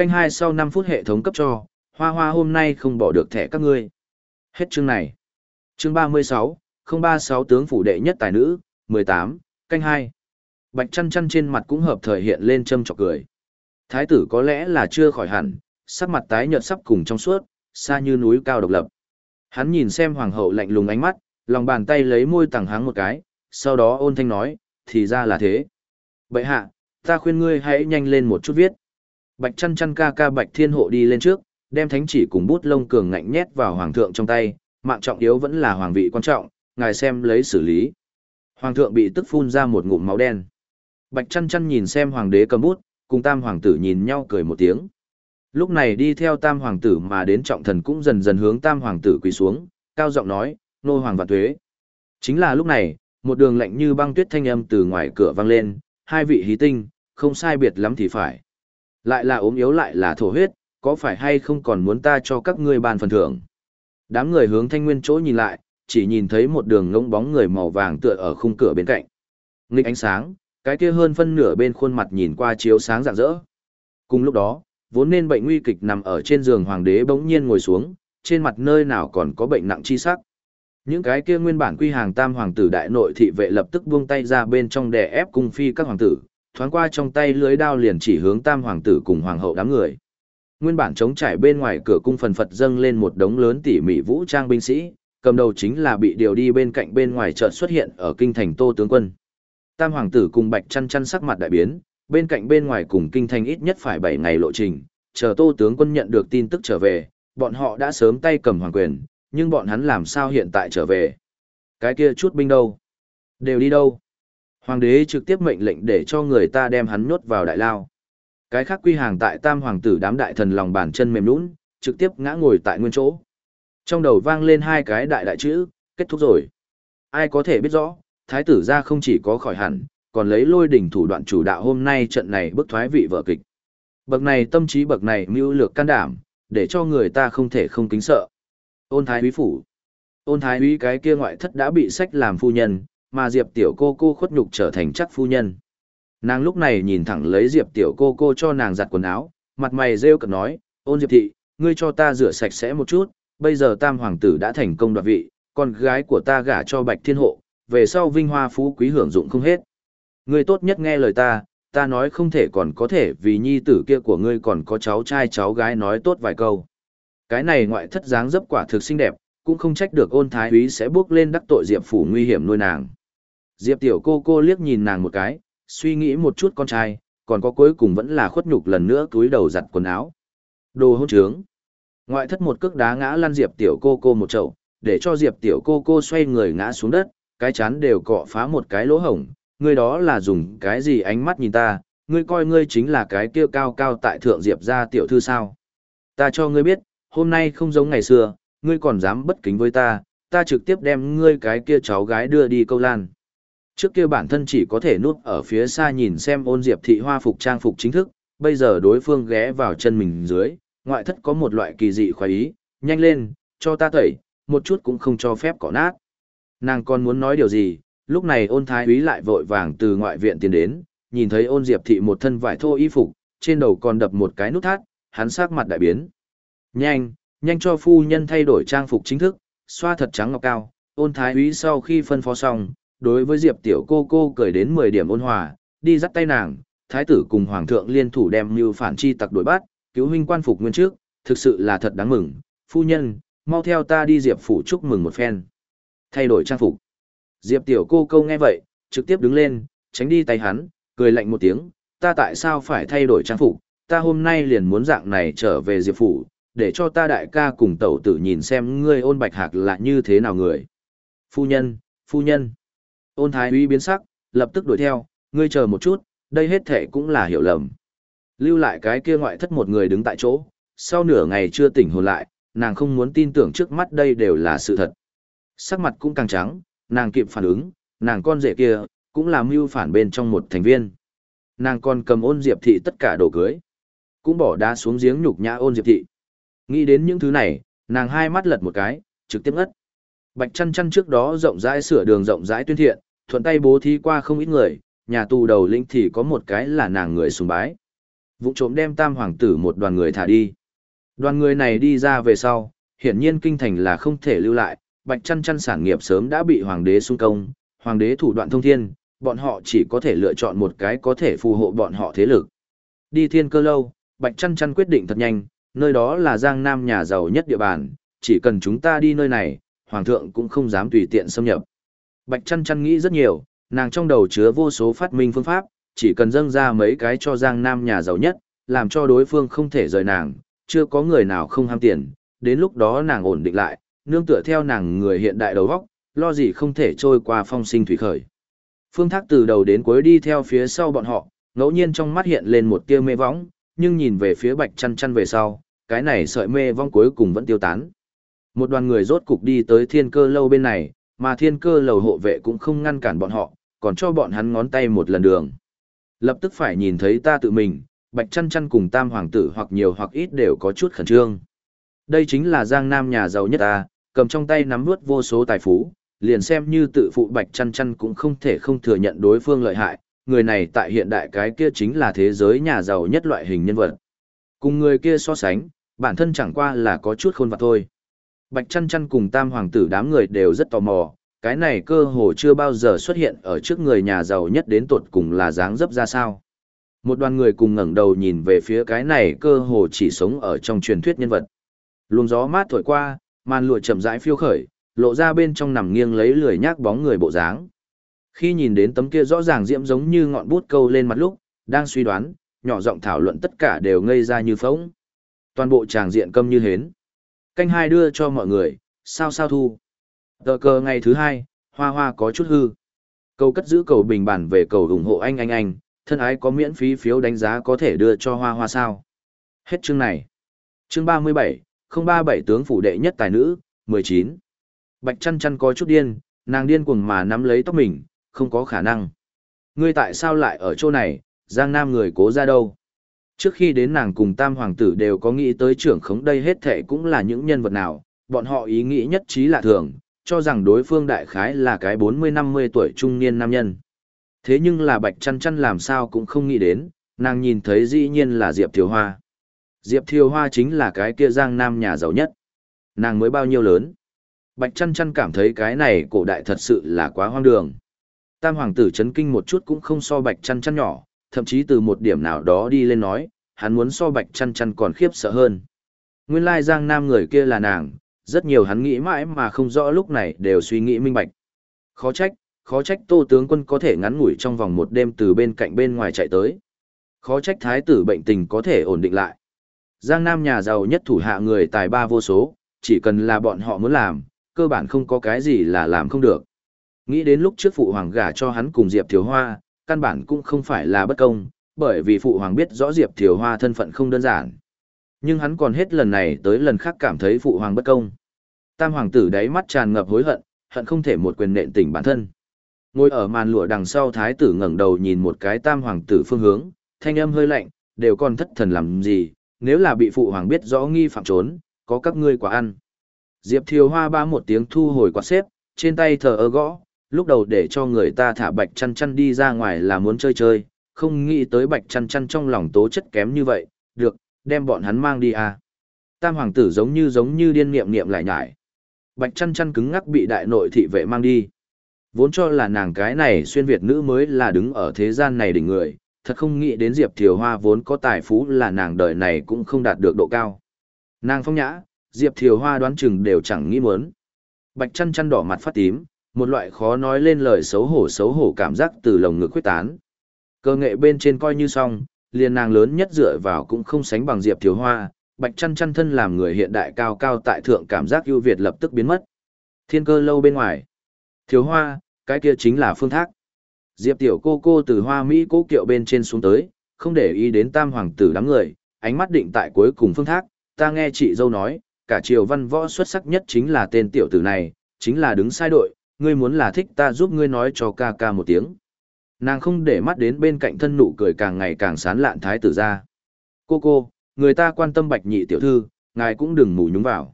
Canh hai sau 5 phút hệ thống cấp cho, hoa hoa hôm nay không bỏ được thẻ các ngươi. Hết chương này. Chương 36, 036 tướng phủ đệ nhất tài nữ, 18, canh hai Bạch chăn chăn trên mặt cũng hợp thời hiện lên châm chọc cười. Thái tử có lẽ là chưa khỏi hẳn, sắc mặt tái nhợt sắp cùng trong suốt, xa như núi cao độc lập. Hắn nhìn xem hoàng hậu lạnh lùng ánh mắt, lòng bàn tay lấy môi tẳng háng một cái, sau đó ôn thanh nói, thì ra là thế. Bậy hạ, ta khuyên ngươi hãy nhanh lên một chút viết. Bạch chăn chăn ca ca bạch thiên hộ đi lên trước, đem thánh chỉ cùng bút lông cường ngạnh nhét vào hoàng thượng trong tay, mạng trọng yếu vẫn là hoàng vị quan trọng, ngài xem lấy xử lý. Hoàng thượng bị tức phun ra một ngụm máu đen. Bạch chăn chăn nhìn xem hoàng đế cầm bút, cùng tam hoàng tử nhìn nhau cười một tiếng. Lúc này đi theo tam hoàng tử mà đến trọng thần cũng dần dần hướng tam hoàng tử quỳ xuống, cao giọng nói, nô hoàng và tuế. Chính là lúc này, một đường lạnh như băng tuyết thanh âm từ ngoài cửa vang lên, hai vị hí tinh, không sai biệt lắm thì phải. Lại là ốm yếu lại là thổ huyết, có phải hay không còn muốn ta cho các ngươi bàn phần thưởng. Đám người hướng thanh nguyên chỗ nhìn lại, chỉ nhìn thấy một đường ngông bóng người màu vàng tựa ở khung cửa bên cạnh. Nghịch ánh sáng, cái kia hơn phân nửa bên khuôn mặt nhìn qua chiếu sáng rạng rỡ. Cùng lúc đó, vốn nên bệnh nguy kịch nằm ở trên giường hoàng đế bỗng nhiên ngồi xuống, trên mặt nơi nào còn có bệnh nặng chi sắc. Những cái kia nguyên bản quy hàng tam hoàng tử đại nội thị vệ lập tức buông tay ra bên trong đè ép cung phi các hoàng tử, thoáng qua trong tay lưới đao liền chỉ hướng tam hoàng tử cùng hoàng hậu đám người. Nguyên bản chống trải bên ngoài cửa cung phần phật dâng lên một đống lớn tỉ mỉ vũ trang binh sĩ, cầm đầu chính là bị điều đi bên cạnh bên ngoài chợt xuất hiện ở kinh thành Tô tướng quân. Tam hoàng tử cùng Bạch Chân Chân sắc mặt đại biến, bên cạnh bên ngoài cùng kinh thành ít nhất phải 7 ngày lộ trình, chờ Tô tướng quân nhận được tin tức trở về, bọn họ đã sớm tay cầm hoàng quyền, nhưng bọn hắn làm sao hiện tại trở về? Cái kia chút binh đâu? Đều đi đâu? Hoàng đế trực tiếp mệnh lệnh để cho người ta đem hắn nhốt vào đại lao. Cái khác quy hàng tại tam hoàng tử đám đại thần lòng bàn chân mềm nũng, trực tiếp ngã ngồi tại nguyên chỗ. Trong đầu vang lên hai cái đại đại chữ, kết thúc rồi. Ai có thể biết rõ, thái tử ra không chỉ có khỏi hẳn, còn lấy lôi đỉnh thủ đoạn chủ đạo hôm nay trận này bức thoái vị vợ kịch. Bậc này tâm trí bậc này mưu lược can đảm, để cho người ta không thể không kính sợ. Ôn thái úy phủ. Ôn thái úy cái kia ngoại thất đã bị sách làm phu nhân, mà Diệp tiểu cô cô khuất nhục trở thành chắc phu nhân. Nàng lúc này nhìn thẳng lấy Diệp tiểu cô cô cho nàng giặt quần áo, mặt mày rêu cợt nói, ôn Diệp thị, ngươi cho ta rửa sạch sẽ một chút, bây giờ tam hoàng tử đã thành công đoạt vị, con gái của ta gả cho bạch thiên hộ, về sau vinh hoa phú quý hưởng dụng không hết. Ngươi tốt nhất nghe lời ta, ta nói không thể còn có thể vì nhi tử kia của ngươi còn có cháu trai cháu gái nói tốt vài câu. Cái này ngoại thất dáng dấp quả thực xinh đẹp, cũng không trách được ôn thái úy sẽ bước lên đắc tội Diệp phủ nguy hiểm nuôi nàng. Diệp tiểu cô cô liếc nhìn nàng một cái, suy nghĩ một chút con trai, còn có cuối cùng vẫn là khuất nhục lần nữa túi đầu giặt quần áo. Đồ hôn trướng. Ngoại thất một cước đá ngã lăn Diệp tiểu cô cô một chậu, để cho Diệp tiểu cô cô xoay người ngã xuống đất, cái chán đều cọ phá một cái lỗ hổng, ngươi đó là dùng cái gì ánh mắt nhìn ta, ngươi coi ngươi chính là cái kia cao cao tại thượng Diệp gia tiểu thư sao. Ta cho ngươi biết, hôm nay không giống ngày xưa, ngươi còn dám bất kính với ta, ta trực tiếp đem ngươi cái kia cháu gái đưa đi câu lan. Trước kia bản thân chỉ có thể nuốt ở phía xa nhìn xem ôn diệp thị hoa phục trang phục chính thức, bây giờ đối phương ghé vào chân mình dưới, ngoại thất có một loại kỳ dị khoái ý, nhanh lên, cho ta tẩy, một chút cũng không cho phép cỏ nát. Nàng còn muốn nói điều gì, lúc này ôn thái úy lại vội vàng từ ngoại viện tiến đến, nhìn thấy ôn diệp thị một thân vải thô y phục, trên đầu còn đập một cái nút thắt, hắn sắc mặt đại biến. Nhanh, nhanh cho phu nhân thay đổi trang phục chính thức, xoa thật trắng ngọc cao, ôn thái úy sau khi phân phó xong, đối với diệp tiểu cô cô cười đến 10 điểm ôn hòa, đi dắt tay nàng, thái tử cùng hoàng thượng liên thủ đem mưu phản chi tặc đuổi bắt, cứu huynh quan phục nguyên trước, thực sự là thật đáng mừng, phu nhân, mau theo ta đi diệp phủ chúc mừng một phen. Thay đổi trang phục. Diệp tiểu cô câu nghe vậy, trực tiếp đứng lên, tránh đi tay hắn, cười lạnh một tiếng, ta tại sao phải thay đổi trang phục, ta hôm nay liền muốn dạng này trở về diệp phủ, để cho ta đại ca cùng tẩu tử nhìn xem ngươi ôn bạch hạc là như thế nào người. Phu nhân, phu nhân. Ôn thái uy biến sắc, lập tức đuổi theo, ngươi chờ một chút, đây hết thể cũng là hiểu lầm. Lưu lại cái kia ngoại thất một người đứng tại chỗ, sau nửa ngày chưa tỉnh hồn lại, nàng không muốn tin tưởng trước mắt đây đều là sự thật. Sắc mặt cũng càng trắng, nàng kịp phản ứng, nàng con rể kia, cũng là mưu phản bên trong một thành viên. Nàng còn cầm ôn diệp thị tất cả đồ cưới, cũng bỏ đá xuống giếng nhục nhã ôn diệp thị. Nghĩ đến những thứ này, nàng hai mắt lật một cái, trực tiếp ngất. Bạch chăn chăn trước đó rộng rãi sửa đường rộng rãi tuyên thiện, thuận tay bố thí qua không ít người, nhà tù đầu lĩnh thì có một cái là nàng người sùng bái. Vụ trộm đem tam hoàng tử một đoàn người thả đi. Đoàn người này đi ra về sau, hiển nhiên kinh thành là không thể lưu lại, bạch chăn chăn sản nghiệp sớm đã bị hoàng đế xung công, hoàng đế thủ đoạn thông thiên, bọn họ chỉ có thể lựa chọn một cái có thể phù hộ bọn họ thế lực. Đi thiên cơ lâu, Bạch Chăn Chăn quyết định thật nhanh, nơi đó là Giang Nam nhà giàu nhất địa bàn, chỉ cần chúng ta đi nơi này, Hoàng thượng cũng không dám tùy tiện xâm nhập. Bạch Chăn Chăn nghĩ rất nhiều, nàng trong đầu chứa vô số phát minh phương pháp, chỉ cần dâng ra mấy cái cho Giang Nam nhà giàu nhất, làm cho đối phương không thể rời nàng, chưa có người nào không ham tiền, đến lúc đó nàng ổn định lại, nương tựa theo nàng người hiện đại đầu óc, lo gì không thể trôi qua phong sinh thủy khởi. Phương Thác từ đầu đến cuối đi theo phía sau bọn họ, ngẫu nhiên trong mắt hiện lên một tia mê võng, nhưng nhìn về phía Bạch Chăn Chăn về sau, cái này sợi mê vong cuối cùng vẫn tiêu tán. Một đoàn người rốt cục đi tới thiên cơ lâu bên này, mà thiên cơ lầu hộ vệ cũng không ngăn cản bọn họ, còn cho bọn hắn ngón tay một lần đường. Lập tức phải nhìn thấy ta tự mình, Bạch Chăn Chăn cùng Tam Hoàng tử hoặc nhiều hoặc ít đều có chút khẩn trương. Đây chính là Giang Nam nhà giàu nhất ta, cầm trong tay nắm nuốt vô số tài phú, liền xem như tự phụ Bạch Chăn Chăn cũng không thể không thừa nhận đối phương lợi hại, người này tại hiện đại cái kia chính là thế giới nhà giàu nhất loại hình nhân vật. Cùng người kia so sánh, bản thân chẳng qua là có chút khôn vặt thôi. Bạch Chăn Chăn cùng Tam Hoàng tử đám người đều rất tò mò, cái này cơ hồ chưa bao giờ xuất hiện ở trước người nhà giàu nhất đến tột cùng là dáng dấp ra sao. Một đoàn người cùng ngẩng đầu nhìn về phía cái này cơ hồ chỉ sống ở trong truyền thuyết nhân vật. Luồng gió mát thổi qua, màn lụa chậm rãi phiêu khởi, lộ ra bên trong nằm nghiêng lấy lười nhác bóng người bộ dáng. Khi nhìn đến tấm kia rõ ràng diễm giống như ngọn bút câu lên mặt lúc, đang suy đoán, nhỏ giọng thảo luận tất cả đều ngây ra như phóng. Toàn bộ tràng diện câm như hến. Canh hai đưa cho mọi người, sao sao thu. Tờ cờ ngày thứ hai, hoa hoa có chút hư. Cầu cất giữ cầu bình bản về cầu ủng hộ anh anh anh, thân ái có miễn phí phiếu đánh giá có thể đưa cho hoa hoa sao. Hết chương này. Chương ba mươi bảy, không ba bảy tướng phủ đệ nhất tài nữ, mười chín. Bạch chăn chăn có chút điên, nàng điên cuồng mà nắm lấy tóc mình, không có khả năng. Ngươi tại sao lại ở chỗ này, Giang Nam người cố ra đâu? Trước khi đến nàng cùng tam hoàng tử đều có nghĩ tới trưởng khống đây hết thệ cũng là những nhân vật nào, bọn họ ý nghĩ nhất trí lạ thường, cho rằng đối phương đại khái là cái 40-50 tuổi trung niên nam nhân. Thế nhưng là bạch chăn chăn làm sao cũng không nghĩ đến, nàng nhìn thấy dĩ nhiên là Diệp Thiều Hoa. Diệp Thiều Hoa chính là cái kia giang nam nhà giàu nhất. Nàng mới bao nhiêu lớn. Bạch chăn chăn cảm thấy cái này cổ đại thật sự là quá hoang đường. Tam hoàng tử chấn kinh một chút cũng không so bạch chăn chăn nhỏ, thậm chí từ một điểm nào đó đi lên nói, hắn muốn so bạch chăn chăn còn khiếp sợ hơn. Nguyên lai giang nam người kia là nàng, rất nhiều hắn nghĩ mãi mà không rõ lúc này đều suy nghĩ minh bạch. Khó trách, khó trách tô tướng quân có thể ngắn ngủi trong vòng một đêm từ bên cạnh bên ngoài chạy tới. Khó trách thái tử bệnh tình có thể ổn định lại. Giang Nam nhà giàu nhất thủ hạ người tài ba vô số, chỉ cần là bọn họ muốn làm, cơ bản không có cái gì là làm không được. Nghĩ đến lúc trước phụ hoàng gả cho hắn cùng Diệp Thiếu Hoa, căn bản cũng không phải là bất công, bởi vì phụ hoàng biết rõ Diệp Thiều Hoa thân phận không đơn giản. Nhưng hắn còn hết lần này tới lần khác cảm thấy phụ hoàng bất công. Tam hoàng tử đáy mắt tràn ngập hối hận, hận không thể một quyền nện tỉnh bản thân. Ngồi ở màn lụa đằng sau thái tử ngẩng đầu nhìn một cái tam hoàng tử phương hướng, thanh âm hơi lạnh, đều còn thất thần làm gì, nếu là bị phụ hoàng biết rõ nghi phạm trốn, có các ngươi quả ăn. Diệp Thiều Hoa ba một tiếng thu hồi quạt xếp, trên tay thờ ơ gõ, lúc đầu để cho người ta thả bạch chăn chăn đi ra ngoài là muốn chơi chơi, không nghĩ tới bạch chăn chăn trong lòng tố chất kém như vậy, được, đem bọn hắn mang đi à. Tam hoàng tử giống như giống như điên niệm niệm lại nhải. Bạch chăn chăn cứng ngắc bị đại nội thị vệ mang đi. Vốn cho là nàng cái này xuyên Việt nữ mới là đứng ở thế gian này đỉnh người, thật không nghĩ đến Diệp Thiều Hoa vốn có tài phú là nàng đời này cũng không đạt được độ cao. Nàng phong nhã, Diệp Thiều Hoa đoán chừng đều chẳng nghĩ muốn. Bạch chăn chăn đỏ mặt phát tím, một loại khó nói lên lời xấu hổ xấu hổ cảm giác từ lồng ngực quyết tán. Cơ nghệ bên trên coi như xong, liền nàng lớn nhất dựa vào cũng không sánh bằng Diệp thiếu Hoa, Bạch chăn chăn thân làm người hiện đại cao cao tại thượng cảm giác ưu việt lập tức biến mất. Thiên cơ lâu bên ngoài. Thiếu Hoa, cái kia chính là phương thác. Diệp tiểu cô cô từ hoa Mỹ cố kiệu bên trên xuống tới, không để ý đến tam hoàng tử đám người, ánh mắt định tại cuối cùng phương thác, ta nghe chị dâu nói, cả triều văn võ xuất sắc nhất chính là tên tiểu tử này, chính là đứng sai đội, ngươi muốn là thích ta giúp ngươi nói cho ca ca một tiếng. Nàng không để mắt đến bên cạnh thân nụ cười càng ngày càng sán lạn thái tử ra. Cô cô, người ta quan tâm bạch nhị tiểu thư, ngài cũng đừng mù nhúng vào.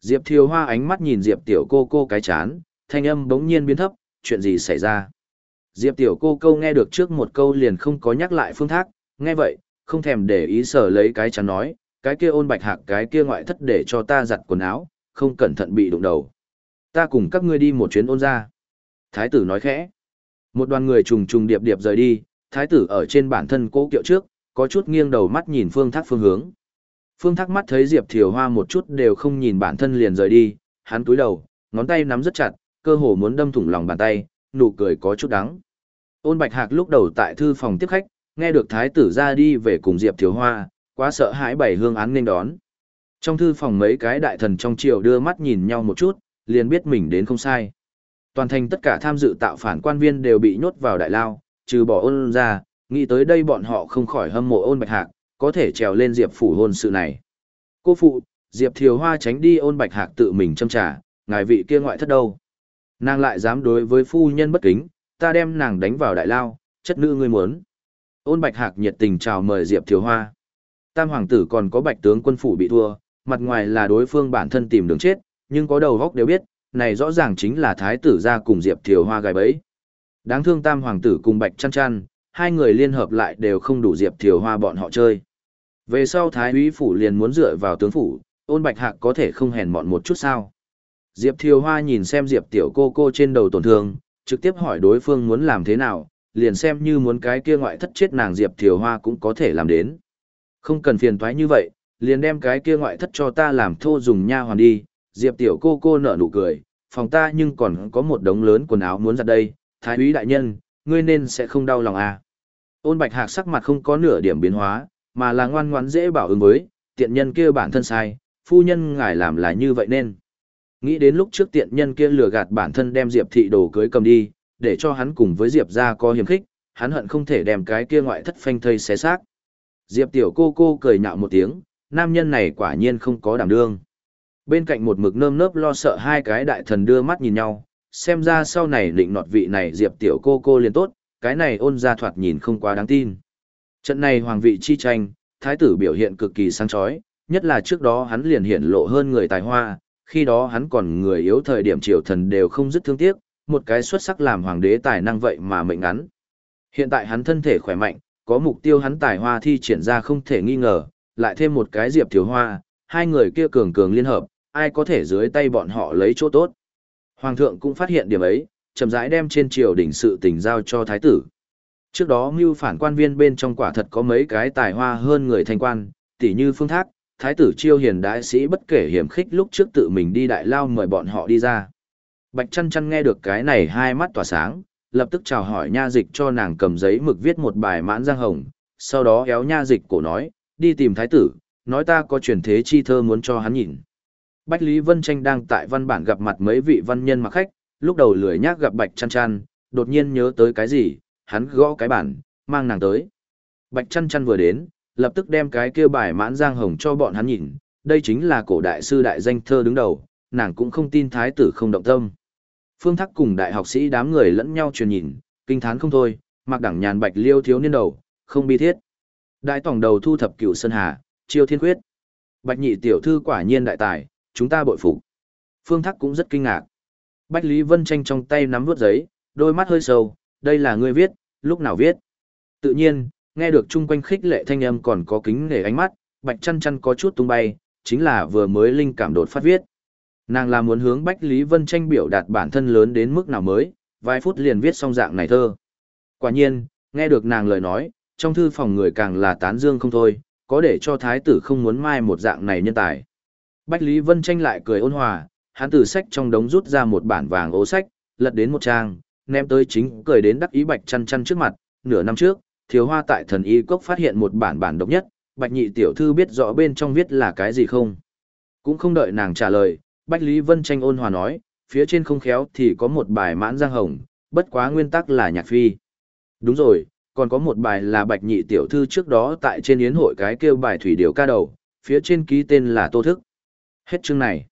Diệp Thiều Hoa ánh mắt nhìn Diệp tiểu cô cô cái chán, thanh âm bỗng nhiên biến thấp, chuyện gì xảy ra? Diệp tiểu cô câu nghe được trước một câu liền không có nhắc lại phương thác, nghe vậy, không thèm để ý sở lấy cái chán nói, cái kia ôn bạch hạc cái kia ngoại thất để cho ta giặt quần áo, không cẩn thận bị đụng đầu. Ta cùng các ngươi đi một chuyến ôn ra. Thái tử nói khẽ. Một đoàn người trùng trùng điệp điệp rời đi, thái tử ở trên bản thân cố kiệu trước, có chút nghiêng đầu mắt nhìn phương thác phương hướng. Phương thác mắt thấy Diệp Thiều Hoa một chút đều không nhìn bản thân liền rời đi, hắn túi đầu, ngón tay nắm rất chặt, cơ hồ muốn đâm thủng lòng bàn tay, nụ cười có chút đắng. Ôn Bạch Hạc lúc đầu tại thư phòng tiếp khách, nghe được thái tử ra đi về cùng Diệp Thiều Hoa, quá sợ hãi bảy hương án nên đón. Trong thư phòng mấy cái đại thần trong triều đưa mắt nhìn nhau một chút, liền biết mình đến không sai. Toàn thành tất cả tham dự tạo phản quan viên đều bị nhốt vào đại lao, trừ bỏ ôn ra, nghĩ tới đây bọn họ không khỏi hâm mộ ôn bạch hạc, có thể trèo lên Diệp phủ hôn sự này. Cô phụ, Diệp Thiều Hoa tránh đi ôn bạch hạc tự mình châm trả, ngài vị kia ngoại thất đâu. Nàng lại dám đối với phu nhân bất kính, ta đem nàng đánh vào đại lao, chất nữ ngươi muốn. Ôn bạch hạc nhiệt tình chào mời Diệp Thiều Hoa. Tam hoàng tử còn có bạch tướng quân phủ bị thua, mặt ngoài là đối phương bản thân tìm đường chết, nhưng có đầu góc đều biết, này rõ ràng chính là thái tử ra cùng Diệp Thiều Hoa gài bẫy. Đáng thương tam hoàng tử cùng bạch chăn chăn, hai người liên hợp lại đều không đủ Diệp Thiều Hoa bọn họ chơi. Về sau thái úy phủ liền muốn dựa vào tướng phủ, ôn bạch hạc có thể không hèn mọn một chút sao. Diệp Thiều Hoa nhìn xem Diệp tiểu cô cô trên đầu tổn thương, trực tiếp hỏi đối phương muốn làm thế nào, liền xem như muốn cái kia ngoại thất chết nàng Diệp Thiều Hoa cũng có thể làm đến. Không cần phiền toái như vậy, liền đem cái kia ngoại thất cho ta làm thô dùng nha hoàn đi, Diệp tiểu cô cô nở nụ cười, phòng ta nhưng còn có một đống lớn quần áo muốn giặt đây, thái úy đại nhân, ngươi nên sẽ không đau lòng à. Ôn bạch hạc sắc mặt không có nửa điểm biến hóa, mà là ngoan ngoãn dễ bảo ứng với, tiện nhân kia bản thân sai, phu nhân ngài làm là như vậy nên. Nghĩ đến lúc trước tiện nhân kia lừa gạt bản thân đem Diệp thị đồ cưới cầm đi, để cho hắn cùng với Diệp ra có hiểm khích, hắn hận không thể đem cái kia ngoại thất phanh thây xé xác. Diệp tiểu cô cô cười nhạo một tiếng, nam nhân này quả nhiên không có đảm đương. Bên cạnh một mực nơm nớp lo sợ hai cái đại thần đưa mắt nhìn nhau, xem ra sau này định nọt vị này Diệp tiểu cô cô liền tốt, cái này ôn ra thoạt nhìn không quá đáng tin. Trận này hoàng vị chi tranh, thái tử biểu hiện cực kỳ sáng chói, nhất là trước đó hắn liền hiện lộ hơn người tài hoa, khi đó hắn còn người yếu thời điểm triều thần đều không dứt thương tiếc, một cái xuất sắc làm hoàng đế tài năng vậy mà mệnh ngắn. Hiện tại hắn thân thể khỏe mạnh, có mục tiêu hắn tài hoa thi triển ra không thể nghi ngờ, lại thêm một cái diệp thiếu hoa, hai người kia cường cường liên hợp, ai có thể dưới tay bọn họ lấy chỗ tốt. Hoàng thượng cũng phát hiện điểm ấy, chậm rãi đem trên triều đỉnh sự tình giao cho thái tử. Trước đó mưu phản quan viên bên trong quả thật có mấy cái tài hoa hơn người thanh quan, tỉ như phương thác, thái tử chiêu hiền đại sĩ bất kể hiểm khích lúc trước tự mình đi đại lao mời bọn họ đi ra. Bạch chăn chăn nghe được cái này hai mắt tỏa sáng, lập tức chào hỏi nha dịch cho nàng cầm giấy mực viết một bài mãn giang hồng, sau đó éo nha dịch cổ nói, đi tìm thái tử, nói ta có truyền thế chi thơ muốn cho hắn nhìn. Bách Lý Vân Tranh đang tại văn bản gặp mặt mấy vị văn nhân mặc khách, lúc đầu lười nhác gặp Bạch Chăn Chăn, đột nhiên nhớ tới cái gì, hắn gõ cái bản, mang nàng tới. Bạch Chăn Chăn vừa đến, lập tức đem cái kia bài mãn giang hồng cho bọn hắn nhìn, đây chính là cổ đại sư đại danh thơ đứng đầu, nàng cũng không tin thái tử không động tâm. Phương Thắc cùng đại học sĩ đám người lẫn nhau truyền nhìn, kinh thán không thôi, mặc đẳng nhàn bạch liêu thiếu niên đầu, không bi thiết. Đại tổng đầu thu thập cửu sơn hà, chiêu thiên quyết. Bạch nhị tiểu thư quả nhiên đại tài, chúng ta bội phục. Phương Thắc cũng rất kinh ngạc. Bách Lý Vân tranh trong tay nắm vuốt giấy, đôi mắt hơi sâu, đây là ngươi viết, lúc nào viết. Tự nhiên, nghe được chung quanh khích lệ thanh âm còn có kính nể ánh mắt, Bạch chăn chăn có chút tung bay, chính là vừa mới linh cảm đột phát viết. Nàng là muốn hướng Bách Lý Vân tranh biểu đạt bản thân lớn đến mức nào mới, vài phút liền viết xong dạng này thơ. Quả nhiên, nghe được nàng lời nói, trong thư phòng người càng là tán dương không thôi, có để cho thái tử không muốn mai một dạng này nhân tài. Bách Lý Vân tranh lại cười ôn hòa, hắn từ sách trong đống rút ra một bản vàng ố sách, lật đến một trang, ném tới chính cười đến đắc ý bạch chăn chăn trước mặt, nửa năm trước, thiếu hoa tại thần y cốc phát hiện một bản bản độc nhất, bạch nhị tiểu thư biết rõ bên trong viết là cái gì không. Cũng không đợi nàng trả lời, Bách Lý Vân tranh ôn hòa nói, phía trên không khéo thì có một bài mãn giang hồng, bất quá nguyên tắc là nhạc phi. Đúng rồi, còn có một bài là bạch nhị tiểu thư trước đó tại trên yến hội cái kêu bài thủy điều ca đầu, phía trên ký tên là Tô Thức. Hết chương này.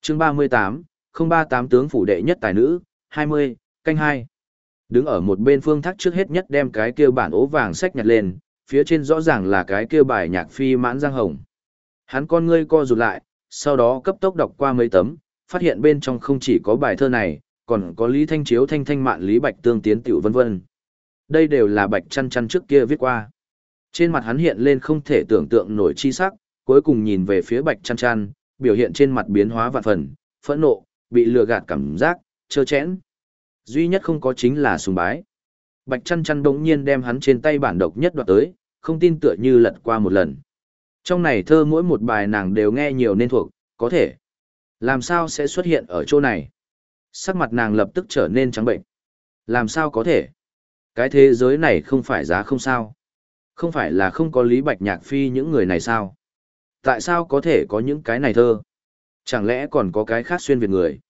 Chương 38, 038 tướng phủ đệ nhất tài nữ, 20, canh 2. Đứng ở một bên phương thác trước hết nhất đem cái kêu bản ố vàng sách nhặt lên, phía trên rõ ràng là cái kêu bài nhạc phi mãn giang hồng. Hắn con ngươi co rụt lại, sau đó cấp tốc đọc qua mấy tấm, phát hiện bên trong không chỉ có bài thơ này, còn có Lý Thanh Chiếu thanh thanh mạn Lý Bạch tương tiến tiểu vân vân. Đây đều là Bạch chăn chăn trước kia viết qua. Trên mặt hắn hiện lên không thể tưởng tượng nổi chi sắc, cuối cùng nhìn về phía Bạch chăn chăn, biểu hiện trên mặt biến hóa vạn phần, phẫn nộ, bị lừa gạt cảm giác, chơ chẽn. Duy nhất không có chính là sùng bái. Bạch chăn chăn đống nhiên đem hắn trên tay bản độc nhất đoạt tới, không tin tựa như lật qua một lần. Trong này thơ mỗi một bài nàng đều nghe nhiều nên thuộc, có thể. Làm sao sẽ xuất hiện ở chỗ này? Sắc mặt nàng lập tức trở nên trắng bệnh. Làm sao có thể? Cái thế giới này không phải giá không sao. Không phải là không có Lý Bạch Nhạc Phi những người này sao? Tại sao có thể có những cái này thơ? Chẳng lẽ còn có cái khác xuyên Việt người?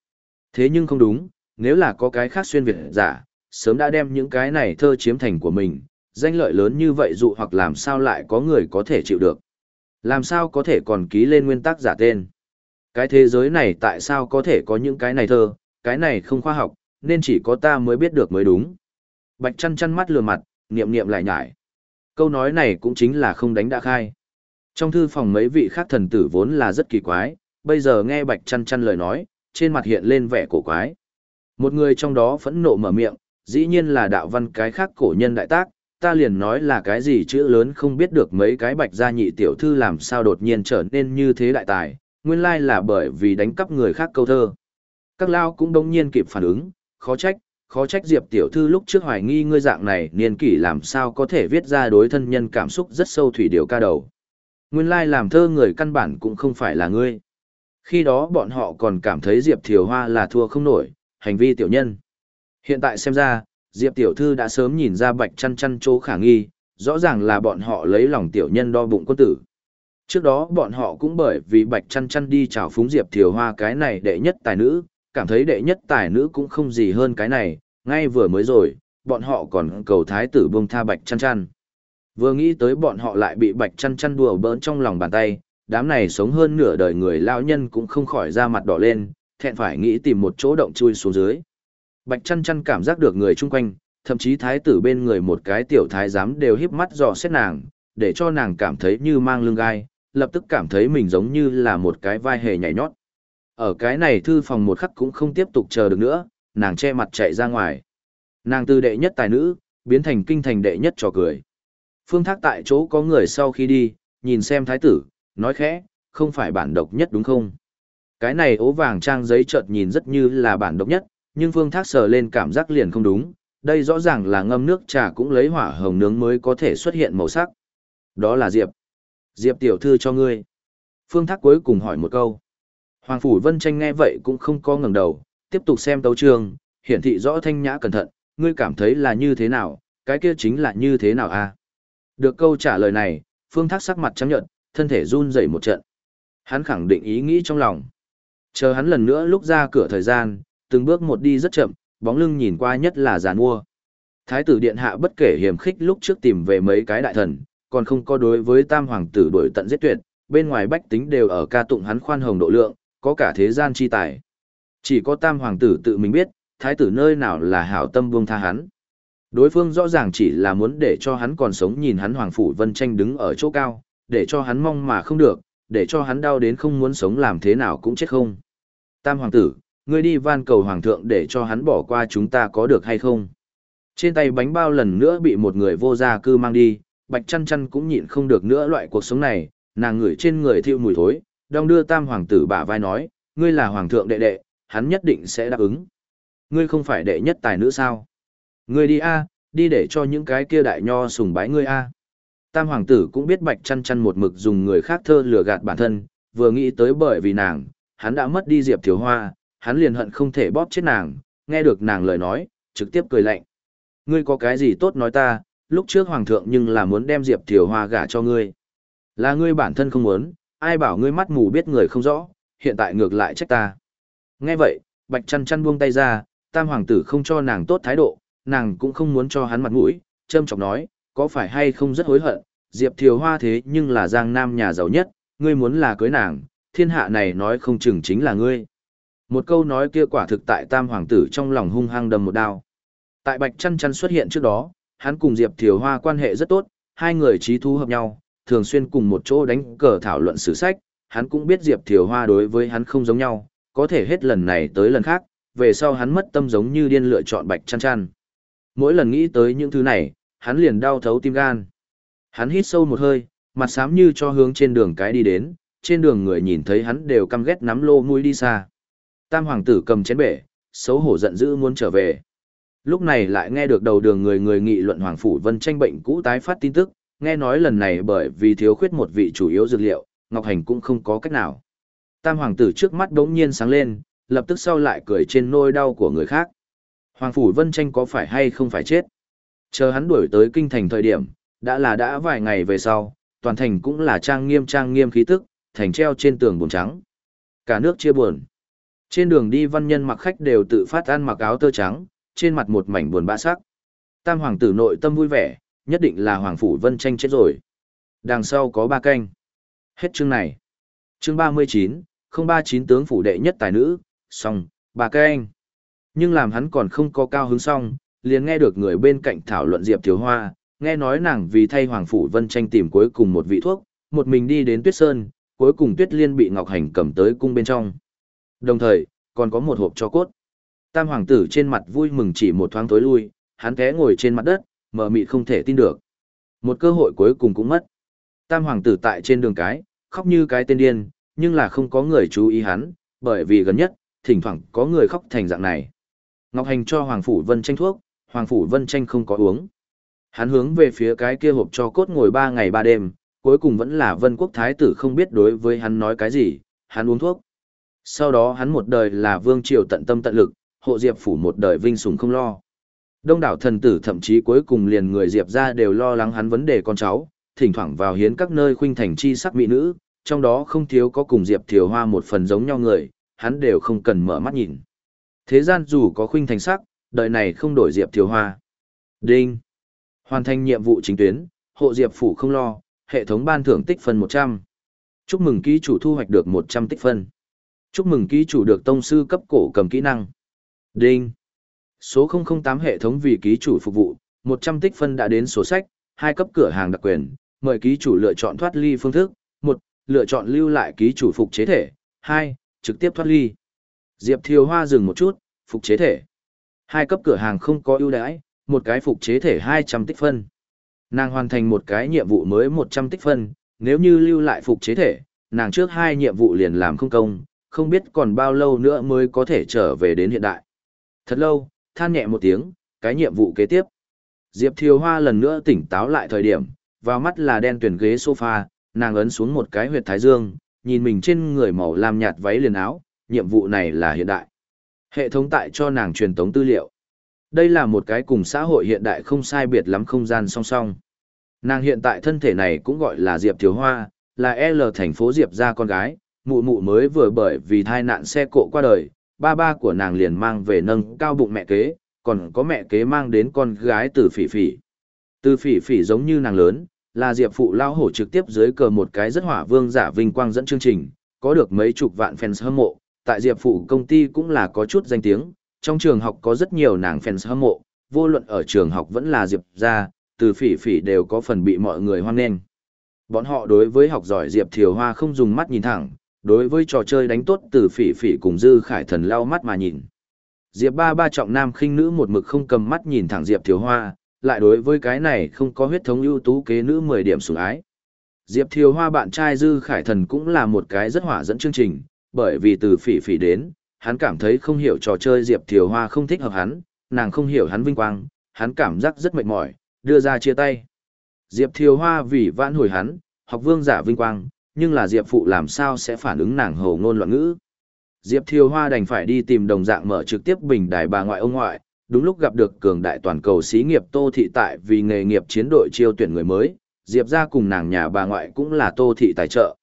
Thế nhưng không đúng, nếu là có cái khác xuyên Việt giả, sớm đã đem những cái này thơ chiếm thành của mình, danh lợi lớn như vậy dụ hoặc làm sao lại có người có thể chịu được. Làm sao có thể còn ký lên nguyên tắc giả tên. Cái thế giới này tại sao có thể có những cái này thơ, cái này không khoa học, nên chỉ có ta mới biết được mới đúng. Bạch chăn chăn mắt lừa mặt, niệm niệm lại nhải. Câu nói này cũng chính là không đánh đã khai. Trong thư phòng mấy vị khác thần tử vốn là rất kỳ quái, bây giờ nghe bạch chăn chăn lời nói, trên mặt hiện lên vẻ cổ quái. Một người trong đó phẫn nộ mở miệng, dĩ nhiên là đạo văn cái khác cổ nhân đại tác, ta liền nói là cái gì chữ lớn không biết được mấy cái bạch gia nhị tiểu thư làm sao đột nhiên trở nên như thế đại tài, nguyên lai là bởi vì đánh cắp người khác câu thơ. Các lao cũng đông nhiên kịp phản ứng, khó trách, khó trách Diệp tiểu thư lúc trước hoài nghi ngươi dạng này niên kỷ làm sao có thể viết ra đối thân nhân cảm xúc rất sâu thủy điều ca đầu. Nguyên lai làm thơ người căn bản cũng không phải là ngươi. Khi đó bọn họ còn cảm thấy Diệp Thiều Hoa là thua không nổi, hành vi tiểu nhân. Hiện tại xem ra, Diệp tiểu thư đã sớm nhìn ra bạch chăn chăn chỗ khả nghi, rõ ràng là bọn họ lấy lòng tiểu nhân đo bụng quân tử. Trước đó bọn họ cũng bởi vì bạch chăn chăn đi chào phúng Diệp Thiều Hoa cái này đệ nhất tài nữ, cảm thấy đệ nhất tài nữ cũng không gì hơn cái này, ngay vừa mới rồi, bọn họ còn cầu thái tử buông tha bạch chăn chăn. Vừa nghĩ tới bọn họ lại bị bạch chăn chăn đùa bỡn trong lòng bàn tay, đám này sống hơn nửa đời người lao nhân cũng không khỏi ra mặt đỏ lên, thẹn phải nghĩ tìm một chỗ động chui xuống dưới. Bạch chăn chăn cảm giác được người chung quanh, thậm chí thái tử bên người một cái tiểu thái giám đều híp mắt dò xét nàng, để cho nàng cảm thấy như mang lưng gai, lập tức cảm thấy mình giống như là một cái vai hề nhảy nhót. Ở cái này thư phòng một khắc cũng không tiếp tục chờ được nữa, nàng che mặt chạy ra ngoài. Nàng từ đệ nhất tài nữ, biến thành kinh thành đệ nhất trò cười. Phương Thác tại chỗ có người sau khi đi, nhìn xem thái tử, nói khẽ, không phải bản độc nhất đúng không? Cái này ố vàng trang giấy chợt nhìn rất như là bản độc nhất, nhưng Phương Thác sờ lên cảm giác liền không đúng, đây rõ ràng là ngâm nước trà cũng lấy hỏa hồng nướng mới có thể xuất hiện màu sắc. Đó là Diệp. Diệp tiểu thư cho ngươi. Phương Thác cuối cùng hỏi một câu. Hoàng Phủ Vân Tranh nghe vậy cũng không có ngẩng đầu, tiếp tục xem tấu trường, hiển thị rõ thanh nhã cẩn thận, ngươi cảm thấy là như thế nào, cái kia chính là như thế nào a? Được câu trả lời này, Phương Thác sắc mặt trắng nhợt, thân thể run rẩy một trận. Hắn khẳng định ý nghĩ trong lòng. Chờ hắn lần nữa lúc ra cửa thời gian, từng bước một đi rất chậm, bóng lưng nhìn qua nhất là giàn mua. Thái tử điện hạ bất kể hiểm khích lúc trước tìm về mấy cái đại thần, còn không có đối với tam hoàng tử đổi tận giết tuyệt, bên ngoài bách tính đều ở ca tụng hắn khoan hồng độ lượng, có cả thế gian chi tài. Chỉ có tam hoàng tử tự mình biết, thái tử nơi nào là hảo tâm buông tha hắn. Đối phương rõ ràng chỉ là muốn để cho hắn còn sống nhìn hắn hoàng phủ vân tranh đứng ở chỗ cao, để cho hắn mong mà không được, để cho hắn đau đến không muốn sống làm thế nào cũng chết không. Tam hoàng tử, ngươi đi van cầu hoàng thượng để cho hắn bỏ qua chúng ta có được hay không? Trên tay bánh bao lần nữa bị một người vô gia cư mang đi, bạch chăn chăn cũng nhịn không được nữa loại cuộc sống này, nàng ngửi trên người thiêu mùi thối, đong đưa tam hoàng tử bả vai nói, ngươi là hoàng thượng đệ đệ, hắn nhất định sẽ đáp ứng. Ngươi không phải đệ nhất tài nữ sao? Ngươi đi a, đi để cho những cái kia đại nho sùng bái ngươi a. Tam hoàng tử cũng biết bạch chăn chăn một mực dùng người khác thơ lừa gạt bản thân, vừa nghĩ tới bởi vì nàng, hắn đã mất đi diệp thiếu hoa, hắn liền hận không thể bóp chết nàng, nghe được nàng lời nói, trực tiếp cười lạnh. Ngươi có cái gì tốt nói ta, lúc trước hoàng thượng nhưng là muốn đem diệp thiếu hoa gả cho ngươi. Là ngươi bản thân không muốn, ai bảo ngươi mắt mù biết người không rõ, hiện tại ngược lại trách ta. Nghe vậy, bạch chăn chăn buông tay ra, tam hoàng tử không cho nàng tốt thái độ, nàng cũng không muốn cho hắn mặt mũi, châm chọc nói, có phải hay không rất hối hận, Diệp Thiều Hoa thế nhưng là giang nam nhà giàu nhất, ngươi muốn là cưới nàng, thiên hạ này nói không chừng chính là ngươi. Một câu nói kia quả thực tại tam hoàng tử trong lòng hung hăng đầm một đao. Tại Bạch Chăn Chăn xuất hiện trước đó, hắn cùng Diệp Thiều Hoa quan hệ rất tốt, hai người trí thú hợp nhau, thường xuyên cùng một chỗ đánh cờ thảo luận sử sách, hắn cũng biết Diệp Thiều Hoa đối với hắn không giống nhau, có thể hết lần này tới lần khác, về sau hắn mất tâm giống như điên lựa chọn Bạch Chăn Chăn. Mỗi lần nghĩ tới những thứ này, hắn liền đau thấu tim gan. Hắn hít sâu một hơi, mặt xám như cho hướng trên đường cái đi đến, trên đường người nhìn thấy hắn đều căm ghét nắm lô mũi đi xa. Tam hoàng tử cầm chén bể, xấu hổ giận dữ muốn trở về. Lúc này lại nghe được đầu đường người người nghị luận Hoàng Phủ Vân tranh bệnh cũ tái phát tin tức, nghe nói lần này bởi vì thiếu khuyết một vị chủ yếu dược liệu, Ngọc Hành cũng không có cách nào. Tam hoàng tử trước mắt đống nhiên sáng lên, lập tức sau lại cười trên nôi đau của người khác. Hoàng Phủ Vân tranh có phải hay không phải chết? Chờ hắn đuổi tới kinh thành thời điểm, đã là đã vài ngày về sau, toàn thành cũng là trang nghiêm trang nghiêm khí tức, thành treo trên tường buồn trắng. Cả nước chia buồn. Trên đường đi văn nhân mặc khách đều tự phát ăn mặc áo tơ trắng, trên mặt một mảnh buồn bã sắc. Tam hoàng tử nội tâm vui vẻ, nhất định là Hoàng Phủ Vân tranh chết rồi. Đằng sau có ba canh. Hết chương này. Chương 39, 039 tướng phủ đệ nhất tài nữ, xong, ba canh. Nhưng làm hắn còn không có cao hứng xong, liền nghe được người bên cạnh thảo luận Diệp Thiếu Hoa, nghe nói nàng vì thay Hoàng Phủ Vân tranh tìm cuối cùng một vị thuốc, một mình đi đến Tuyết Sơn, cuối cùng Tuyết Liên bị Ngọc Hành cầm tới cung bên trong. Đồng thời, còn có một hộp cho cốt. Tam hoàng tử trên mặt vui mừng chỉ một thoáng tối lui, hắn té ngồi trên mặt đất, mờ mịt không thể tin được. Một cơ hội cuối cùng cũng mất. Tam hoàng tử tại trên đường cái, khóc như cái tên điên, nhưng là không có người chú ý hắn, bởi vì gần nhất, thỉnh thoảng có người khóc thành dạng này. Ngọc Hành cho Hoàng Phủ Vân tranh thuốc, Hoàng Phủ Vân tranh không có uống. Hắn hướng về phía cái kia hộp cho cốt ngồi ba ngày ba đêm, cuối cùng vẫn là Vân Quốc Thái tử không biết đối với hắn nói cái gì, hắn uống thuốc. Sau đó hắn một đời là vương triều tận tâm tận lực, hộ diệp phủ một đời vinh sủng không lo. Đông đảo thần tử thậm chí cuối cùng liền người diệp ra đều lo lắng hắn vấn đề con cháu, thỉnh thoảng vào hiến các nơi khuynh thành chi sắc mỹ nữ, trong đó không thiếu có cùng diệp thiều hoa một phần giống nhau người, hắn đều không cần mở mắt nhìn. Thế gian dù có khuynh thành sắc, đời này không đổi diệp thiều hoa. Đinh. Hoàn thành nhiệm vụ chính tuyến, hộ diệp phủ không lo, hệ thống ban thưởng tích phân 100. Chúc mừng ký chủ thu hoạch được 100 tích phân. Chúc mừng ký chủ được tông sư cấp cổ cầm kỹ năng. Đinh. Số 008 hệ thống vì ký chủ phục vụ, 100 tích phân đã đến số sách, hai cấp cửa hàng đặc quyền, mời ký chủ lựa chọn thoát ly phương thức, 1. Lựa chọn lưu lại ký chủ phục chế thể, 2. Trực tiếp thoát ly. Diệp Thiều Hoa dừng một chút, phục chế thể. Hai cấp cửa hàng không có ưu đãi, một cái phục chế thể 200 tích phân. Nàng hoàn thành một cái nhiệm vụ mới 100 tích phân, nếu như lưu lại phục chế thể, nàng trước hai nhiệm vụ liền làm không công, không biết còn bao lâu nữa mới có thể trở về đến hiện đại. Thật lâu, than nhẹ một tiếng, cái nhiệm vụ kế tiếp. Diệp Thiều Hoa lần nữa tỉnh táo lại thời điểm, vào mắt là đen tuyển ghế sofa, nàng ấn xuống một cái huyệt thái dương, nhìn mình trên người màu lam nhạt váy liền áo, nhiệm vụ này là hiện đại. Hệ thống tại cho nàng truyền tống tư liệu. Đây là một cái cùng xã hội hiện đại không sai biệt lắm không gian song song. Nàng hiện tại thân thể này cũng gọi là Diệp Thiếu Hoa, là L thành phố Diệp gia con gái, mụ mụ mới vừa bởi vì thai nạn xe cộ qua đời, ba ba của nàng liền mang về nâng cao bụng mẹ kế, còn có mẹ kế mang đến con gái từ phỉ phỉ. Từ phỉ phỉ giống như nàng lớn, là Diệp phụ lao hổ trực tiếp dưới cờ một cái rất hỏa vương giả vinh quang dẫn chương trình, có được mấy chục vạn fans hâm mộ, tại Diệp phụ công ty cũng là có chút danh tiếng, trong trường học có rất nhiều nàng fans hâm mộ, vô luận ở trường học vẫn là Diệp gia, từ phỉ phỉ đều có phần bị mọi người hoan nghênh. Bọn họ đối với học giỏi Diệp Thiều Hoa không dùng mắt nhìn thẳng, đối với trò chơi đánh tốt từ phỉ phỉ cùng Dư Khải Thần lau mắt mà nhìn. Diệp ba ba trọng nam khinh nữ một mực không cầm mắt nhìn thẳng Diệp Thiều Hoa, lại đối với cái này không có huyết thống ưu tú kế nữ 10 điểm sủng ái. Diệp Thiều Hoa bạn trai Dư Khải Thần cũng là một cái rất hỏa dẫn chương trình, bởi vì từ phỉ phỉ đến, hắn cảm thấy không hiểu trò chơi Diệp Thiều Hoa không thích hợp hắn, nàng không hiểu hắn vinh quang, hắn cảm giác rất mệt mỏi, đưa ra chia tay. Diệp Thiều Hoa vì vãn hồi hắn, học vương giả vinh quang, nhưng là Diệp Phụ làm sao sẽ phản ứng nàng hầu ngôn loạn ngữ. Diệp Thiều Hoa đành phải đi tìm đồng dạng mở trực tiếp bình đài bà ngoại ông ngoại, đúng lúc gặp được cường đại toàn cầu xí nghiệp Tô Thị tại vì nghề nghiệp chiến đội chiêu tuyển người mới, Diệp ra cùng nàng nhà bà ngoại cũng là Tô Thị tài trợ.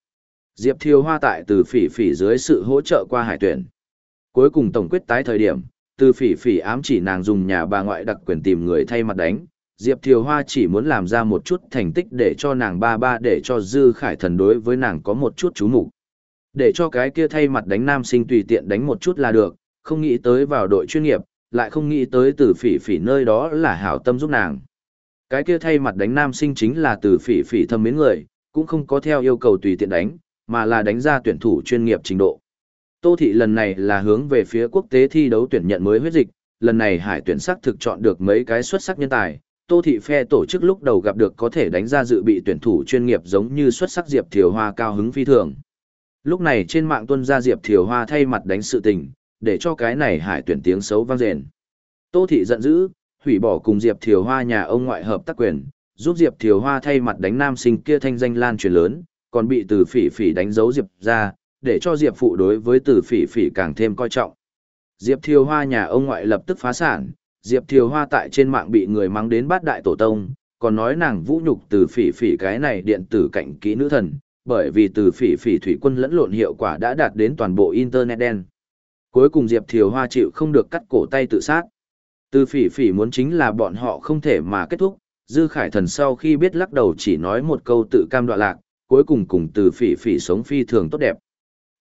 Diệp Thiều Hoa tại từ phỉ phỉ dưới sự hỗ trợ qua hải tuyển. Cuối cùng tổng quyết tái thời điểm, từ phỉ phỉ ám chỉ nàng dùng nhà bà ngoại đặc quyền tìm người thay mặt đánh, Diệp Thiều Hoa chỉ muốn làm ra một chút thành tích để cho nàng ba ba để cho Dư Khải Thần đối với nàng có một chút chú mục Để cho cái kia thay mặt đánh nam sinh tùy tiện đánh một chút là được, không nghĩ tới vào đội chuyên nghiệp, lại không nghĩ tới từ phỉ phỉ nơi đó là hảo tâm giúp nàng. Cái kia thay mặt đánh nam sinh chính là từ phỉ phỉ thâm mến người, cũng không có theo yêu cầu tùy tiện đánh, mà là đánh ra tuyển thủ chuyên nghiệp trình độ. Tô Thị lần này là hướng về phía quốc tế thi đấu tuyển nhận mới huyết dịch, lần này hải tuyển sắc thực chọn được mấy cái xuất sắc nhân tài, Tô Thị phe tổ chức lúc đầu gặp được có thể đánh ra dự bị tuyển thủ chuyên nghiệp giống như xuất sắc Diệp Thiều Hoa cao hứng phi thường. Lúc này trên mạng tuân ra Diệp Thiều Hoa thay mặt đánh sự tình, để cho cái này hải tuyển tiếng xấu vang rền. Tô Thị giận dữ, hủy bỏ cùng Diệp Thiều Hoa nhà ông ngoại hợp tác quyền, giúp Diệp Thiều Hoa thay mặt đánh nam sinh kia thanh danh lan truyền lớn, còn bị từ phỉ phỉ đánh dấu Diệp ra, để cho Diệp phụ đối với từ phỉ phỉ càng thêm coi trọng. Diệp Thiều Hoa nhà ông ngoại lập tức phá sản, Diệp Thiều Hoa tại trên mạng bị người mắng đến bát đại tổ tông, còn nói nàng vũ nhục từ phỉ phỉ cái này điện tử cạnh kỹ nữ thần, bởi vì từ phỉ phỉ thủy quân lẫn lộn hiệu quả đã đạt đến toàn bộ Internet đen. Cuối cùng Diệp Thiều Hoa chịu không được cắt cổ tay tự sát. Từ phỉ phỉ muốn chính là bọn họ không thể mà kết thúc, Dư Khải Thần sau khi biết lắc đầu chỉ nói một câu tự cam đoạ lạc, cuối cùng cùng từ phỉ phỉ sống phi thường tốt đẹp.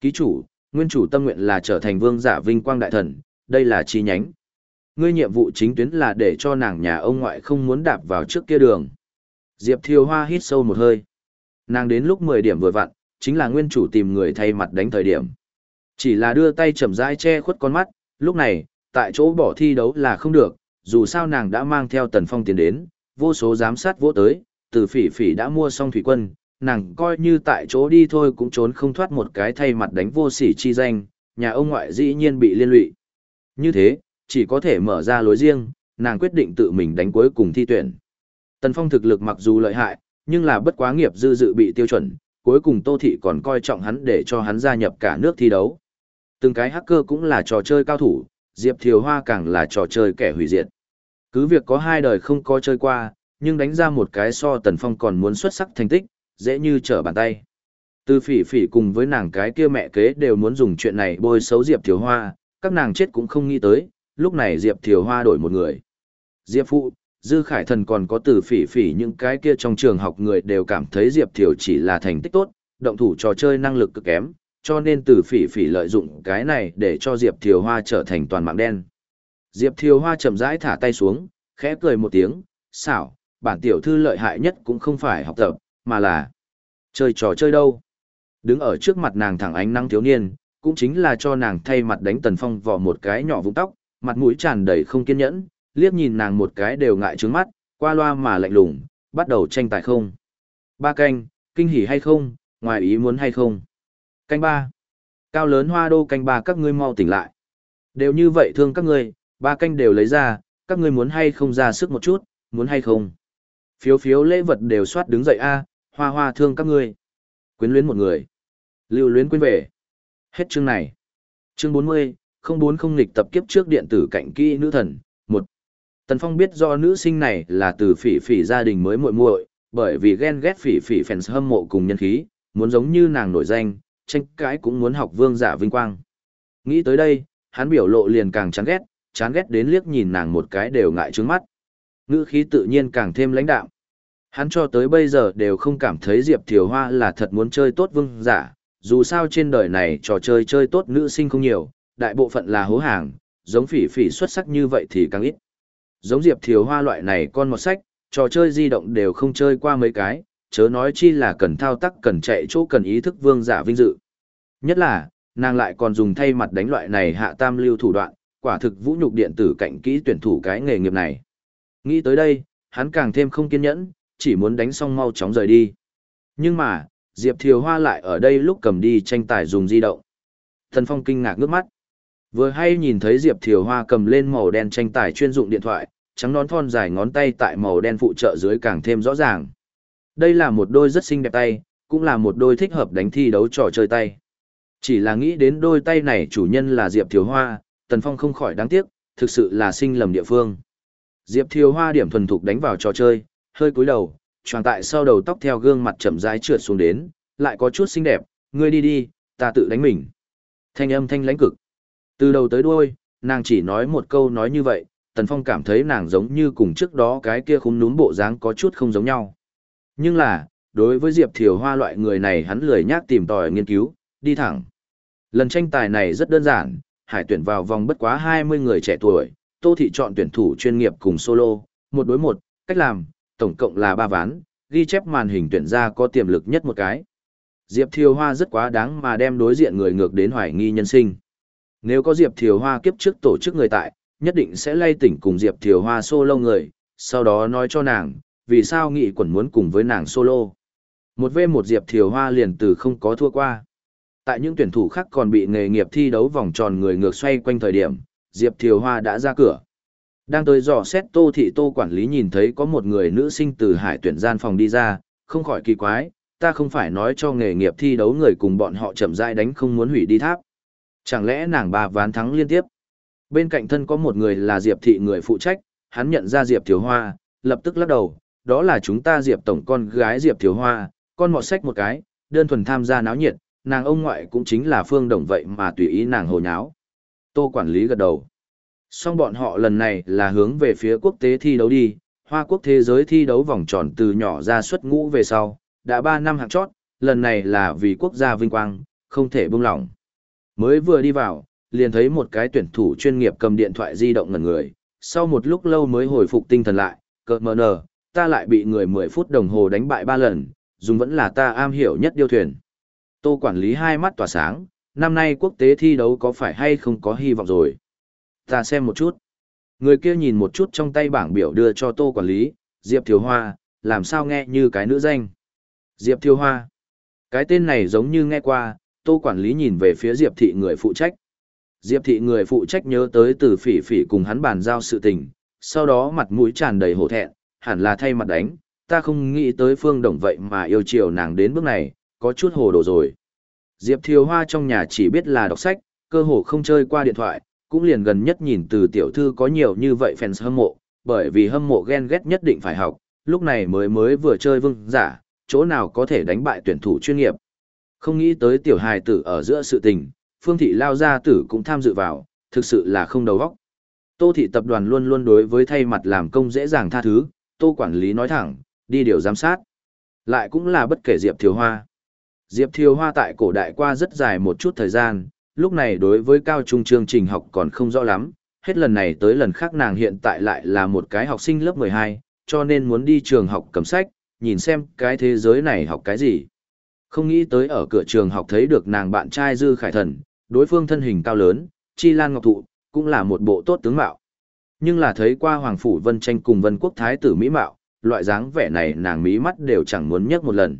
Ký chủ, nguyên chủ tâm nguyện là trở thành vương giả vinh quang đại thần, đây là chi nhánh. Ngươi nhiệm vụ chính tuyến là để cho nàng nhà ông ngoại không muốn đạp vào trước kia đường. Diệp Thiều Hoa hít sâu một hơi. Nàng đến lúc 10 điểm vừa vặn, chính là nguyên chủ tìm người thay mặt đánh thời điểm. Chỉ là đưa tay chậm rãi che khuất con mắt, lúc này, tại chỗ bỏ thi đấu là không được, dù sao nàng đã mang theo tần phong tiền đến, vô số giám sát vô tới, từ phỉ phỉ đã mua xong thủy quân, nàng coi như tại chỗ đi thôi cũng trốn không thoát một cái thay mặt đánh vô sỉ chi danh, nhà ông ngoại dĩ nhiên bị liên lụy. Như thế, chỉ có thể mở ra lối riêng, nàng quyết định tự mình đánh cuối cùng thi tuyển. Tần Phong thực lực mặc dù lợi hại, nhưng là bất quá nghiệp dư dự bị tiêu chuẩn, cuối cùng Tô Thị còn coi trọng hắn để cho hắn gia nhập cả nước thi đấu. Từng cái hacker cũng là trò chơi cao thủ, Diệp Thiều Hoa càng là trò chơi kẻ hủy diệt. Cứ việc có hai đời không có chơi qua, nhưng đánh ra một cái so Tần Phong còn muốn xuất sắc thành tích, dễ như trở bàn tay. Từ phỉ phỉ cùng với nàng cái kia mẹ kế đều muốn dùng chuyện này bôi xấu Diệp Thiều Hoa, các nàng chết cũng không nghĩ tới, lúc này Diệp Thiều Hoa đổi một người. Diệp Phụ, Dư Khải Thần còn có từ phỉ phỉ những cái kia trong trường học người đều cảm thấy Diệp Thiều chỉ là thành tích tốt, động thủ trò chơi năng lực cực kém, cho nên từ phỉ phỉ lợi dụng cái này để cho Diệp Thiều Hoa trở thành toàn mạng đen. Diệp Thiều Hoa chậm rãi thả tay xuống, khẽ cười một tiếng, xảo, bản tiểu thư lợi hại nhất cũng không phải học tập, mà là chơi trò chơi đâu. Đứng ở trước mặt nàng thẳng ánh năng thiếu niên, cũng chính là cho nàng thay mặt đánh tần phong vỏ một cái nhỏ vũng tóc, mặt mũi tràn đầy không kiên nhẫn, liếc nhìn nàng một cái đều ngại trướng mắt, qua loa mà lạnh lùng, bắt đầu tranh tài không. Ba canh, kinh hỉ hay không, ngoài ý muốn hay không. Canh ba. Cao lớn hoa đô canh ba các ngươi mau tỉnh lại. Đều như vậy thương các ngươi, ba canh đều lấy ra, các ngươi muốn hay không ra sức một chút, muốn hay không. Phiếu phiếu lễ vật đều soát đứng dậy a, hoa hoa thương các ngươi. Quyến luyến một người. Lưu luyến quên về. Hết chương này. Chương 40, không bốn không nghịch tập kiếp trước điện tử cạnh kỹ nữ thần. một Tần Phong biết do nữ sinh này là từ phỉ phỉ gia đình mới muội muội, bởi vì ghen ghét phỉ phỉ fans hâm mộ cùng nhân khí, muốn giống như nàng nổi danh, tranh cãi cũng muốn học vương giả vinh quang. Nghĩ tới đây, hắn biểu lộ liền càng chán ghét, chán ghét đến liếc nhìn nàng một cái đều ngại trướng mắt. Ngữ khí tự nhiên càng thêm lãnh đạm. Hắn cho tới bây giờ đều không cảm thấy Diệp Thiều Hoa là thật muốn chơi tốt vương giả, dù sao trên đời này trò chơi chơi tốt nữ sinh không nhiều, đại bộ phận là hố hàng, giống phỉ phỉ xuất sắc như vậy thì càng ít. Giống Diệp Thiều Hoa loại này con một sách, trò chơi di động đều không chơi qua mấy cái, chớ nói chi là cần thao tác cần chạy chỗ cần ý thức vương giả vinh dự. Nhất là, nàng lại còn dùng thay mặt đánh loại này hạ tam lưu thủ đoạn, quả thực vũ nhục điện tử cạnh kỹ tuyển thủ cái nghề nghiệp này. Nghĩ tới đây, hắn càng thêm không kiên nhẫn, chỉ muốn đánh xong mau chóng rời đi. Nhưng mà, Diệp Thiều Hoa lại ở đây lúc cầm đi tranh tài dùng di động. Thần Phong kinh ngạc nước mắt. Vừa hay nhìn thấy Diệp Thiều Hoa cầm lên màu đen tranh tài chuyên dụng điện thoại, trắng nón thon dài ngón tay tại màu đen phụ trợ dưới càng thêm rõ ràng. Đây là một đôi rất xinh đẹp tay, cũng là một đôi thích hợp đánh thi đấu trò chơi tay. Chỉ là nghĩ đến đôi tay này chủ nhân là Diệp Thiều Hoa, Tần Phong không khỏi đáng tiếc, thực sự là sinh lầm địa phương. Diệp Thiều Hoa điểm thuần thục đánh vào trò chơi, hơi cúi đầu, tròn tại sau đầu tóc theo gương mặt chậm rãi trượt xuống đến, lại có chút xinh đẹp, ngươi đi đi, ta tự đánh mình. Thanh âm thanh lãnh cực. Từ đầu tới đuôi, nàng chỉ nói một câu nói như vậy, Tần Phong cảm thấy nàng giống như cùng trước đó cái kia khung núm bộ dáng có chút không giống nhau. Nhưng là, đối với Diệp Thiều Hoa loại người này hắn lười nhác tìm tòi nghiên cứu, đi thẳng. Lần tranh tài này rất đơn giản, hải tuyển vào vòng bất quá 20 người trẻ tuổi, Tô Thị chọn tuyển thủ chuyên nghiệp cùng solo, một đối một, cách làm, tổng cộng là 3 ván, ghi chép màn hình tuyển ra có tiềm lực nhất một cái. Diệp Thiều Hoa rất quá đáng mà đem đối diện người ngược đến hoài nghi nhân sinh. Nếu có Diệp Thiều Hoa kiếp trước tổ chức người tại, nhất định sẽ lay tỉnh cùng Diệp Thiều Hoa solo người, sau đó nói cho nàng, vì sao nghị quẩn muốn cùng với nàng solo. Một v một Diệp Thiều Hoa liền từ không có thua qua. Tại những tuyển thủ khác còn bị nghề nghiệp thi đấu vòng tròn người ngược xoay quanh thời điểm, Diệp Thiều Hoa đã ra cửa. Đang tới dò xét tô thị tô quản lý nhìn thấy có một người nữ sinh từ hải tuyển gian phòng đi ra, không khỏi kỳ quái, ta không phải nói cho nghề nghiệp thi đấu người cùng bọn họ chậm rãi đánh không muốn hủy đi tháp. Chẳng lẽ nàng bà ván thắng liên tiếp? Bên cạnh thân có một người là Diệp thị người phụ trách, hắn nhận ra Diệp Thiếu Hoa, lập tức lắc đầu, đó là chúng ta Diệp tổng con gái Diệp Thiếu Hoa, con mọt sách một cái, đơn thuần tham gia náo nhiệt, nàng ông ngoại cũng chính là Phương Đồng vậy mà tùy ý nàng hồ nháo. Tô quản lý gật đầu. Song bọn họ lần này là hướng về phía quốc tế thi đấu đi, Hoa quốc thế giới thi đấu vòng tròn từ nhỏ ra xuất ngũ về sau, đã 3 năm hạng chót, lần này là vì quốc gia vinh quang, không thể buông lỏng. Mới vừa đi vào, liền thấy một cái tuyển thủ chuyên nghiệp cầm điện thoại di động ngẩn người, sau một lúc lâu mới hồi phục tinh thần lại, cợt mờ nờ, ta lại bị người 10 phút đồng hồ đánh bại 3 lần, dùng vẫn là ta am hiểu nhất điêu thuyền. Tô quản lý hai mắt tỏa sáng, năm nay quốc tế thi đấu có phải hay không có hy vọng rồi. Ta xem một chút. Người kia nhìn một chút trong tay bảng biểu đưa cho tô quản lý, Diệp Thiều Hoa, làm sao nghe như cái nữ danh. Diệp Thiều Hoa. Cái tên này giống như nghe qua, tô quản lý nhìn về phía Diệp thị người phụ trách. Diệp thị người phụ trách nhớ tới từ phỉ phỉ cùng hắn bàn giao sự tình, sau đó mặt mũi tràn đầy hổ thẹn, hẳn là thay mặt đánh, ta không nghĩ tới phương đồng vậy mà yêu chiều nàng đến bước này, có chút hồ đồ rồi. Diệp Thiều Hoa trong nhà chỉ biết là đọc sách, cơ hồ không chơi qua điện thoại, cũng liền gần nhất nhìn từ tiểu thư có nhiều như vậy fans hâm mộ, bởi vì hâm mộ ghen ghét nhất định phải học, lúc này mới mới vừa chơi vương giả, chỗ nào có thể đánh bại tuyển thủ chuyên nghiệp. Không nghĩ tới tiểu hài tử ở giữa sự tình, phương thị lao gia tử cũng tham dự vào, thực sự là không đầu óc. Tô thị tập đoàn luôn luôn đối với thay mặt làm công dễ dàng tha thứ, tô quản lý nói thẳng, đi điều giám sát. Lại cũng là bất kể Diệp Thiều Hoa. Diệp Thiều Hoa tại cổ đại qua rất dài một chút thời gian, lúc này đối với cao trung chương trình học còn không rõ lắm, hết lần này tới lần khác nàng hiện tại lại là một cái học sinh lớp 12, cho nên muốn đi trường học cầm sách, nhìn xem cái thế giới này học cái gì. Không nghĩ tới ở cửa trường học thấy được nàng bạn trai Dư Khải Thần, đối phương thân hình cao lớn, chi lan ngọc thụ, cũng là một bộ tốt tướng mạo. Nhưng là thấy qua Hoàng Phủ Vân Tranh cùng Vân Quốc Thái tử Mỹ Mạo, loại dáng vẻ này nàng mí mắt đều chẳng muốn nhấc một lần.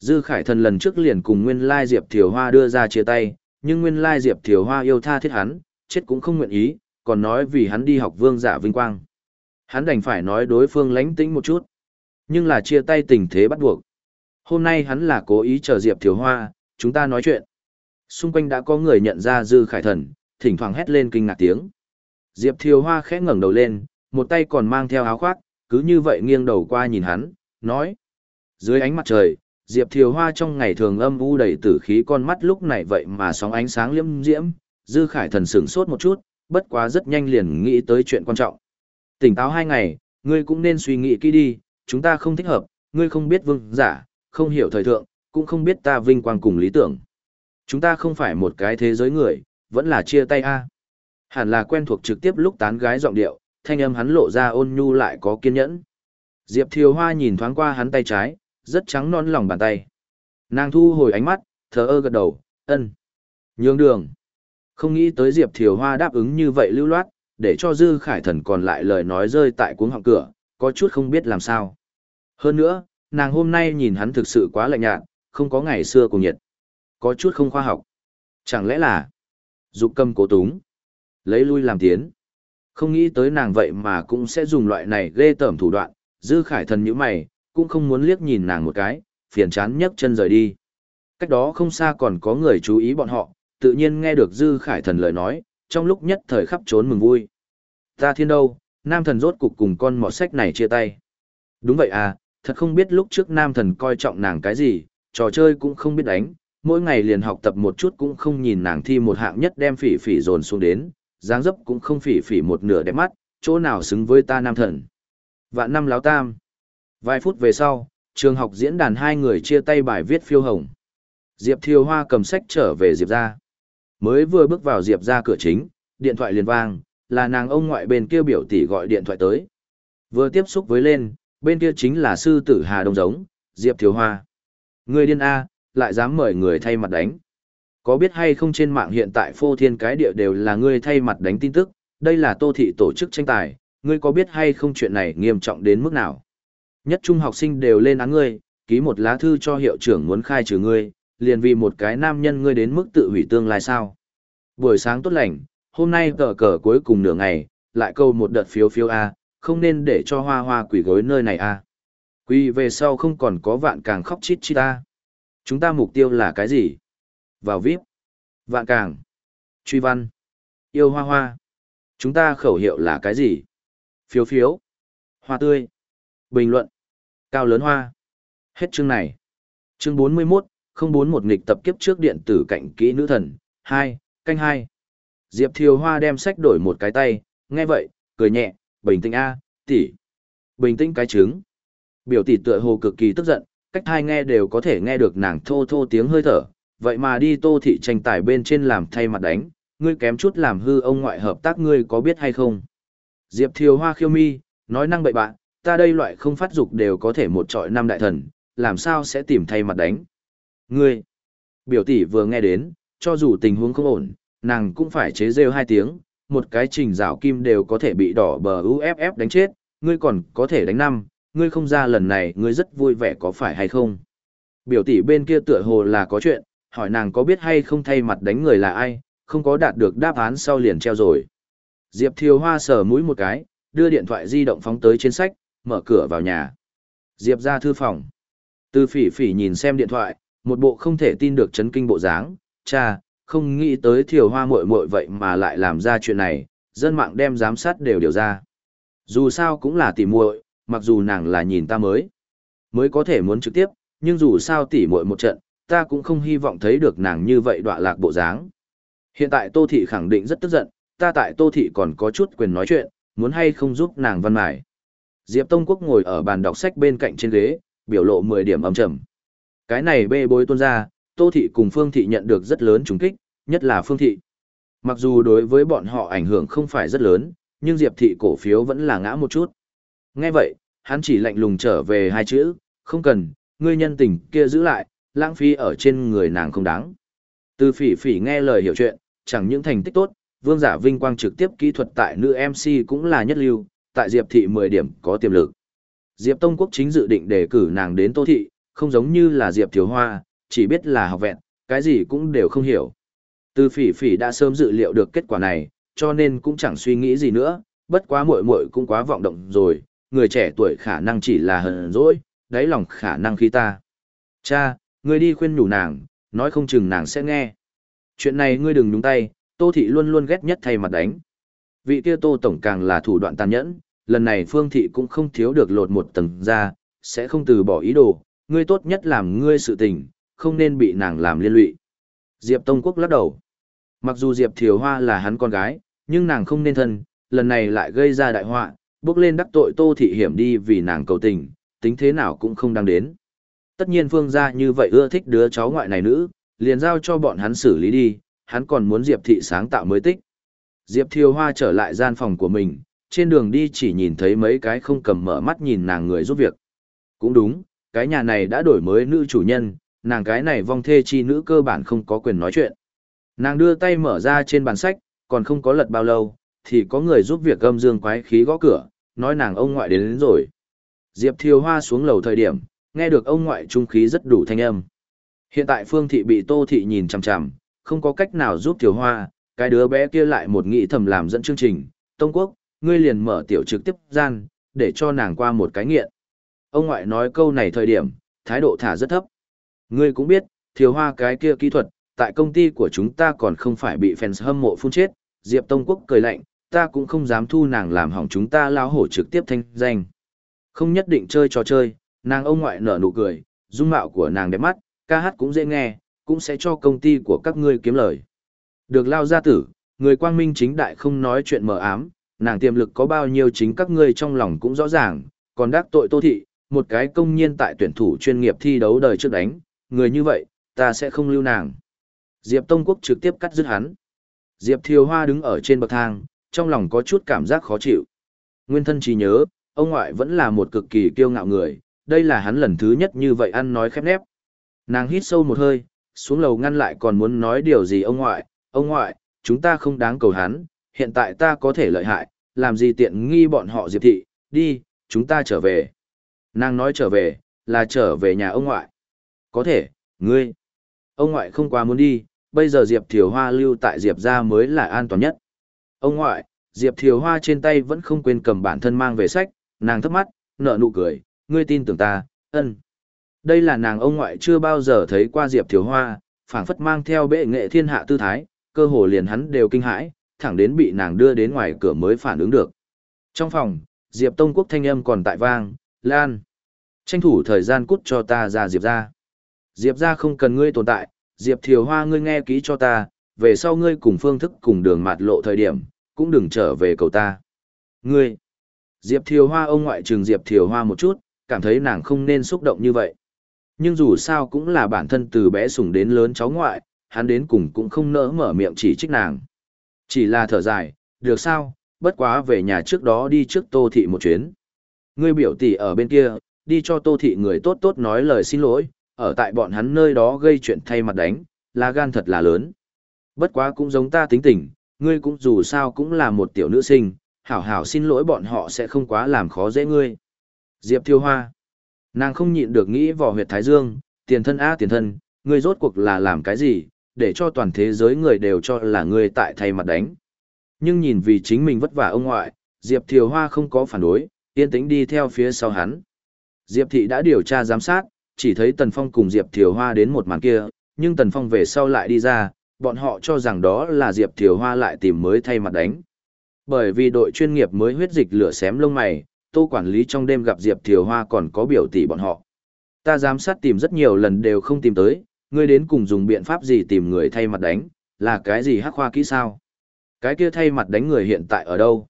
Dư Khải Thần lần trước liền cùng Nguyên Lai Diệp Thiều Hoa đưa ra chia tay, nhưng Nguyên Lai Diệp Thiều Hoa yêu tha thiết hắn, chết cũng không nguyện ý, còn nói vì hắn đi học vương giả vinh quang. Hắn đành phải nói đối phương lánh tĩnh một chút. Nhưng là chia tay tình thế bắt buộc. Hôm nay hắn là cố ý chờ Diệp Thiều Hoa, chúng ta nói chuyện. Xung quanh đã có người nhận ra Dư Khải Thần, thỉnh thoảng hét lên kinh ngạc tiếng. Diệp Thiều Hoa khẽ ngẩng đầu lên, một tay còn mang theo áo khoác, cứ như vậy nghiêng đầu qua nhìn hắn, nói. Dưới ánh mặt trời, Diệp Thiều Hoa trong ngày thường âm u đầy tử khí con mắt lúc này vậy mà sóng ánh sáng liễm diễm, Dư Khải Thần sửng sốt một chút, bất quá rất nhanh liền nghĩ tới chuyện quan trọng. Tỉnh táo hai ngày, ngươi cũng nên suy nghĩ kỹ đi, chúng ta không thích hợp, ngươi không biết vương giả, không hiểu thời thượng, cũng không biết ta vinh quang cùng lý tưởng. Chúng ta không phải một cái thế giới người, vẫn là chia tay a. Hẳn là quen thuộc trực tiếp lúc tán gái giọng điệu, thanh âm hắn lộ ra ôn nhu lại có kiên nhẫn. Diệp Thiều Hoa nhìn thoáng qua hắn tay trái, rất trắng non lòng bàn tay. Nàng thu hồi ánh mắt, thờ ơ gật đầu, ân. Nhường đường. Không nghĩ tới Diệp Thiều Hoa đáp ứng như vậy lưu loát, để cho Dư Khải Thần còn lại lời nói rơi tại cuống họng cửa, có chút không biết làm sao. Hơn nữa, nàng hôm nay nhìn hắn thực sự quá lạnh nhạt, không có ngày xưa cùng nhiệt. Có chút không khoa học. Chẳng lẽ là dục cầm cố túng, lấy lui làm tiến. Không nghĩ tới nàng vậy mà cũng sẽ dùng loại này ghê tởm thủ đoạn, dư khải thần như mày, cũng không muốn liếc nhìn nàng một cái, phiền chán nhấc chân rời đi. Cách đó không xa còn có người chú ý bọn họ, tự nhiên nghe được dư khải thần lời nói, trong lúc nhất thời khắp trốn mừng vui. Ta thiên đâu, nam thần rốt cục cùng con mọt sách này chia tay. Đúng vậy à, thật không biết lúc trước nam thần coi trọng nàng cái gì, trò chơi cũng không biết đánh, mỗi ngày liền học tập một chút cũng không nhìn nàng thi một hạng nhất đem phỉ phỉ dồn xuống đến, dáng dấp cũng không phỉ phỉ một nửa đẹp mắt, chỗ nào xứng với ta nam thần. Vạn năm láo tam. Vài phút về sau, trường học diễn đàn hai người chia tay bài viết phiêu hồng. Diệp Thiều Hoa cầm sách trở về Diệp ra. Mới vừa bước vào Diệp ra cửa chính, điện thoại liền vang, là nàng ông ngoại bên kia biểu tỷ gọi điện thoại tới. Vừa tiếp xúc với lên, bên kia chính là sư tử Hà Đông Giống, Diệp Thiều Hoa. Người điên A, lại dám mời người thay mặt đánh. Có biết hay không trên mạng hiện tại phô thiên cái địa đều là ngươi thay mặt đánh tin tức, đây là tô thị tổ chức tranh tài, ngươi có biết hay không chuyện này nghiêm trọng đến mức nào? Nhất trung học sinh đều lên án ngươi, ký một lá thư cho hiệu trưởng muốn khai trừ ngươi, liền vì một cái nam nhân ngươi đến mức tự hủy tương lai sao? Buổi sáng tốt lành, hôm nay cờ cờ cuối cùng nửa ngày, lại câu một đợt phiếu phiếu A, không nên để cho hoa hoa quỷ gối nơi này A. Quỳ về sau không còn có vạn càng khóc chít chít ta. Chúng ta mục tiêu là cái gì? Vào VIP. Vạn càng. Truy văn. Yêu hoa hoa. Chúng ta khẩu hiệu là cái gì? Phiếu phiếu. Hoa tươi. Bình luận. Cao lớn hoa. Hết chương này. Chương 41, không bốn một nghịch tập kiếp trước điện tử cạnh kỹ nữ thần. 2, canh 2. Diệp Thiều Hoa đem sách đổi một cái tay, nghe vậy, cười nhẹ, bình tĩnh a, tỷ. Bình tĩnh cái trứng. Biểu tỷ tựa hồ cực kỳ tức giận, cách hai nghe đều có thể nghe được nàng thô thô tiếng hơi thở, vậy mà đi tô thị tranh tài bên trên làm thay mặt đánh, ngươi kém chút làm hư ông ngoại hợp tác ngươi có biết hay không. Diệp Thiều Hoa khiêu mi, nói năng bậy bạn, ta đây loại không phát dục đều có thể một trọi năm đại thần, làm sao sẽ tìm thay mặt đánh. Ngươi, biểu tỷ vừa nghe đến, cho dù tình huống không ổn, nàng cũng phải chế rêu hai tiếng, một cái trình rào kim đều có thể bị đỏ bờ UFF đánh chết, ngươi còn có thể đánh năm, ngươi không ra lần này ngươi rất vui vẻ có phải hay không. Biểu tỷ bên kia tựa hồ là có chuyện, hỏi nàng có biết hay không thay mặt đánh người là ai, không có đạt được đáp án sau liền treo rồi. Diệp Thiều Hoa sờ mũi một cái, đưa điện thoại di động phóng tới trên sách, mở cửa vào nhà. Diệp ra thư phòng. Từ phỉ phỉ nhìn xem điện thoại, một bộ không thể tin được chấn kinh bộ dáng, cha, không nghĩ tới Thiều Hoa muội muội vậy mà lại làm ra chuyện này, dân mạng đem giám sát đều điều ra. Dù sao cũng là tỉ muội, mặc dù nàng là nhìn ta mới, mới có thể muốn trực tiếp, nhưng dù sao tỉ muội một trận, ta cũng không hy vọng thấy được nàng như vậy đọa lạc bộ dáng. Hiện tại Tô Thị khẳng định rất tức giận, ta tại Tô Thị còn có chút quyền nói chuyện, muốn hay không giúp nàng văn mải. Diệp Tông Quốc ngồi ở bàn đọc sách bên cạnh trên ghế, biểu lộ 10 điểm âm trầm. Cái này bê bối tuôn ra, Tô Thị cùng Phương Thị nhận được rất lớn trùng kích, nhất là Phương Thị. Mặc dù đối với bọn họ ảnh hưởng không phải rất lớn, nhưng Diệp Thị cổ phiếu vẫn là ngã một chút. Nghe vậy, hắn chỉ lạnh lùng trở về hai chữ, không cần, ngươi nhân tình kia giữ lại, lãng phí ở trên người nàng không đáng. Từ phỉ phỉ nghe lời hiểu chuyện, chẳng những thành tích tốt, vương giả vinh quang trực tiếp kỹ thuật tại nữ MC cũng là nhất lưu, tại Diệp Thị 10 điểm có tiềm lực. Diệp Tông Quốc chính dự định đề cử nàng đến Tô Thị, không giống như là Diệp Thiếu Hoa, chỉ biết là học vẹn, cái gì cũng đều không hiểu. Từ phỉ phỉ đã sớm dự liệu được kết quả này, cho nên cũng chẳng suy nghĩ gì nữa, bất quá muội muội cũng quá vọng động rồi, người trẻ tuổi khả năng chỉ là hờn dỗi, đáy lòng khả năng khi ta. Cha, ngươi đi khuyên nhủ nàng, nói không chừng nàng sẽ nghe. Chuyện này ngươi đừng nhúng tay, Tô Thị luôn luôn ghét nhất thay mặt đánh. Vị kia Tô Tổng càng là thủ đoạn tàn nhẫn, lần này Phương Thị cũng không thiếu được lột một tầng ra, sẽ không từ bỏ ý đồ, ngươi tốt nhất làm ngươi sự tình, không nên bị nàng làm liên lụy. Diệp Tông Quốc lắc đầu. Mặc dù Diệp Thiều Hoa là hắn con gái, nhưng nàng không nên thân, lần này lại gây ra đại họa, bước lên đắc tội Tô Thị hiểm đi vì nàng cầu tình, tính thế nào cũng không đang đến. Tất nhiên Phương gia như vậy ưa thích đứa cháu ngoại này nữ, liền giao cho bọn hắn xử lý đi, hắn còn muốn Diệp Thị sáng tạo mới tích. Diệp Thiều Hoa trở lại gian phòng của mình, trên đường đi chỉ nhìn thấy mấy cái không cầm mở mắt nhìn nàng người giúp việc. Cũng đúng, cái nhà này đã đổi mới nữ chủ nhân, nàng cái này vong thê chi nữ cơ bản không có quyền nói chuyện. Nàng đưa tay mở ra trên bàn sách, còn không có lật bao lâu, thì có người giúp việc gâm dương quái khí gõ cửa, nói nàng ông ngoại đến, đến rồi. Diệp Thiều Hoa xuống lầu thời điểm, nghe được ông ngoại trung khí rất đủ thanh âm. Hiện tại Phương Thị bị Tô Thị nhìn chằm chằm, không có cách nào giúp Thiều Hoa, cái đứa bé kia lại một nghĩ thầm làm dẫn chương trình. Tông Quốc, ngươi liền mở tiểu trực tiếp gian, để cho nàng qua một cái nghiện. Ông ngoại nói câu này thời điểm, thái độ thả rất thấp. Ngươi cũng biết, Thiều Hoa cái kia kỹ thuật, tại công ty của chúng ta còn không phải bị fans hâm mộ phun chết. Diệp Tông Quốc cười lạnh, ta cũng không dám thu nàng làm hỏng chúng ta lao hổ trực tiếp thanh danh. Không nhất định chơi trò chơi, nàng ông ngoại nở nụ cười, dung mạo của nàng đẹp mắt, ca hát cũng dễ nghe, cũng sẽ cho công ty của các ngươi kiếm lời. Được lao gia tử, người quang minh chính đại không nói chuyện mờ ám, nàng tiềm lực có bao nhiêu chính các ngươi trong lòng cũng rõ ràng, còn đắc tội tô thị, một cái công nhiên tại tuyển thủ chuyên nghiệp thi đấu đời trước đánh, người như vậy, ta sẽ không lưu nàng. Diệp Tông Quốc trực tiếp cắt dứt hắn. Diệp Thiều Hoa đứng ở trên bậc thang, trong lòng có chút cảm giác khó chịu. Nguyên thân chỉ nhớ, ông ngoại vẫn là một cực kỳ kiêu ngạo người, đây là hắn lần thứ nhất như vậy ăn nói khép nép. Nàng hít sâu một hơi, xuống lầu ngăn lại còn muốn nói điều gì ông ngoại, ông ngoại, chúng ta không đáng cầu hắn, hiện tại ta có thể lợi hại, làm gì tiện nghi bọn họ diệp thị, đi, chúng ta trở về. Nàng nói trở về, là trở về nhà ông ngoại. Có thể, ngươi. Ông ngoại không quá muốn đi, bây giờ Diệp Thiều Hoa lưu tại Diệp gia mới là an toàn nhất. Ông ngoại, Diệp Thiều Hoa trên tay vẫn không quên cầm bản thân mang về sách, nàng thấp mắt, nở nụ cười, ngươi tin tưởng ta, ân. Đây là nàng ông ngoại chưa bao giờ thấy qua Diệp Thiều Hoa, phảng phất mang theo bệ nghệ thiên hạ tư thái, cơ hồ liền hắn đều kinh hãi, thẳng đến bị nàng đưa đến ngoài cửa mới phản ứng được. Trong phòng, Diệp Tông Quốc thanh âm còn tại vang, Lan. Tranh thủ thời gian cút cho ta ra Diệp ra. Diệp ra không cần ngươi tồn tại, Diệp Thiều Hoa ngươi nghe kỹ cho ta, về sau ngươi cùng phương thức cùng đường mạt lộ thời điểm, cũng đừng trở về cầu ta. Ngươi. Diệp Thiều Hoa ông ngoại trừng Diệp Thiều Hoa một chút, cảm thấy nàng không nên xúc động như vậy. Nhưng dù sao cũng là bản thân từ bé sủng đến lớn cháu ngoại, hắn đến cùng cũng không nỡ mở miệng chỉ trích nàng. Chỉ là thở dài, được sao, bất quá về nhà trước đó đi trước tô thị một chuyến. Ngươi biểu tỷ ở bên kia, đi cho tô thị người tốt tốt nói lời xin lỗi, ở tại bọn hắn nơi đó gây chuyện thay mặt đánh, là gan thật là lớn. Bất quá cũng giống ta tính tình, ngươi cũng dù sao cũng là một tiểu nữ sinh, hảo hảo xin lỗi bọn họ sẽ không quá làm khó dễ ngươi. Diệp Thiêu Hoa. Nàng không nhịn được nghĩ vào huyệt Thái Dương, tiền thân á tiền thân, ngươi rốt cuộc là làm cái gì, để cho toàn thế giới người đều cho là ngươi tại thay mặt đánh. Nhưng nhìn vì chính mình vất vả ông ngoại, Diệp Thiều Hoa không có phản đối, yên tĩnh đi theo phía sau hắn. Diệp Thị đã điều tra giám sát, chỉ thấy Tần Phong cùng Diệp Thiều Hoa đến một màn kia, nhưng Tần Phong về sau lại đi ra, bọn họ cho rằng đó là Diệp Thiều Hoa lại tìm mới thay mặt đánh. Bởi vì đội chuyên nghiệp mới huyết dịch lửa xém lông mày, tô quản lý trong đêm gặp Diệp Thiều Hoa còn có biểu tỷ bọn họ. Ta giám sát tìm rất nhiều lần đều không tìm tới, ngươi đến cùng dùng biện pháp gì tìm người thay mặt đánh, là cái gì hắc khoa kỹ sao? Cái kia thay mặt đánh người hiện tại ở đâu?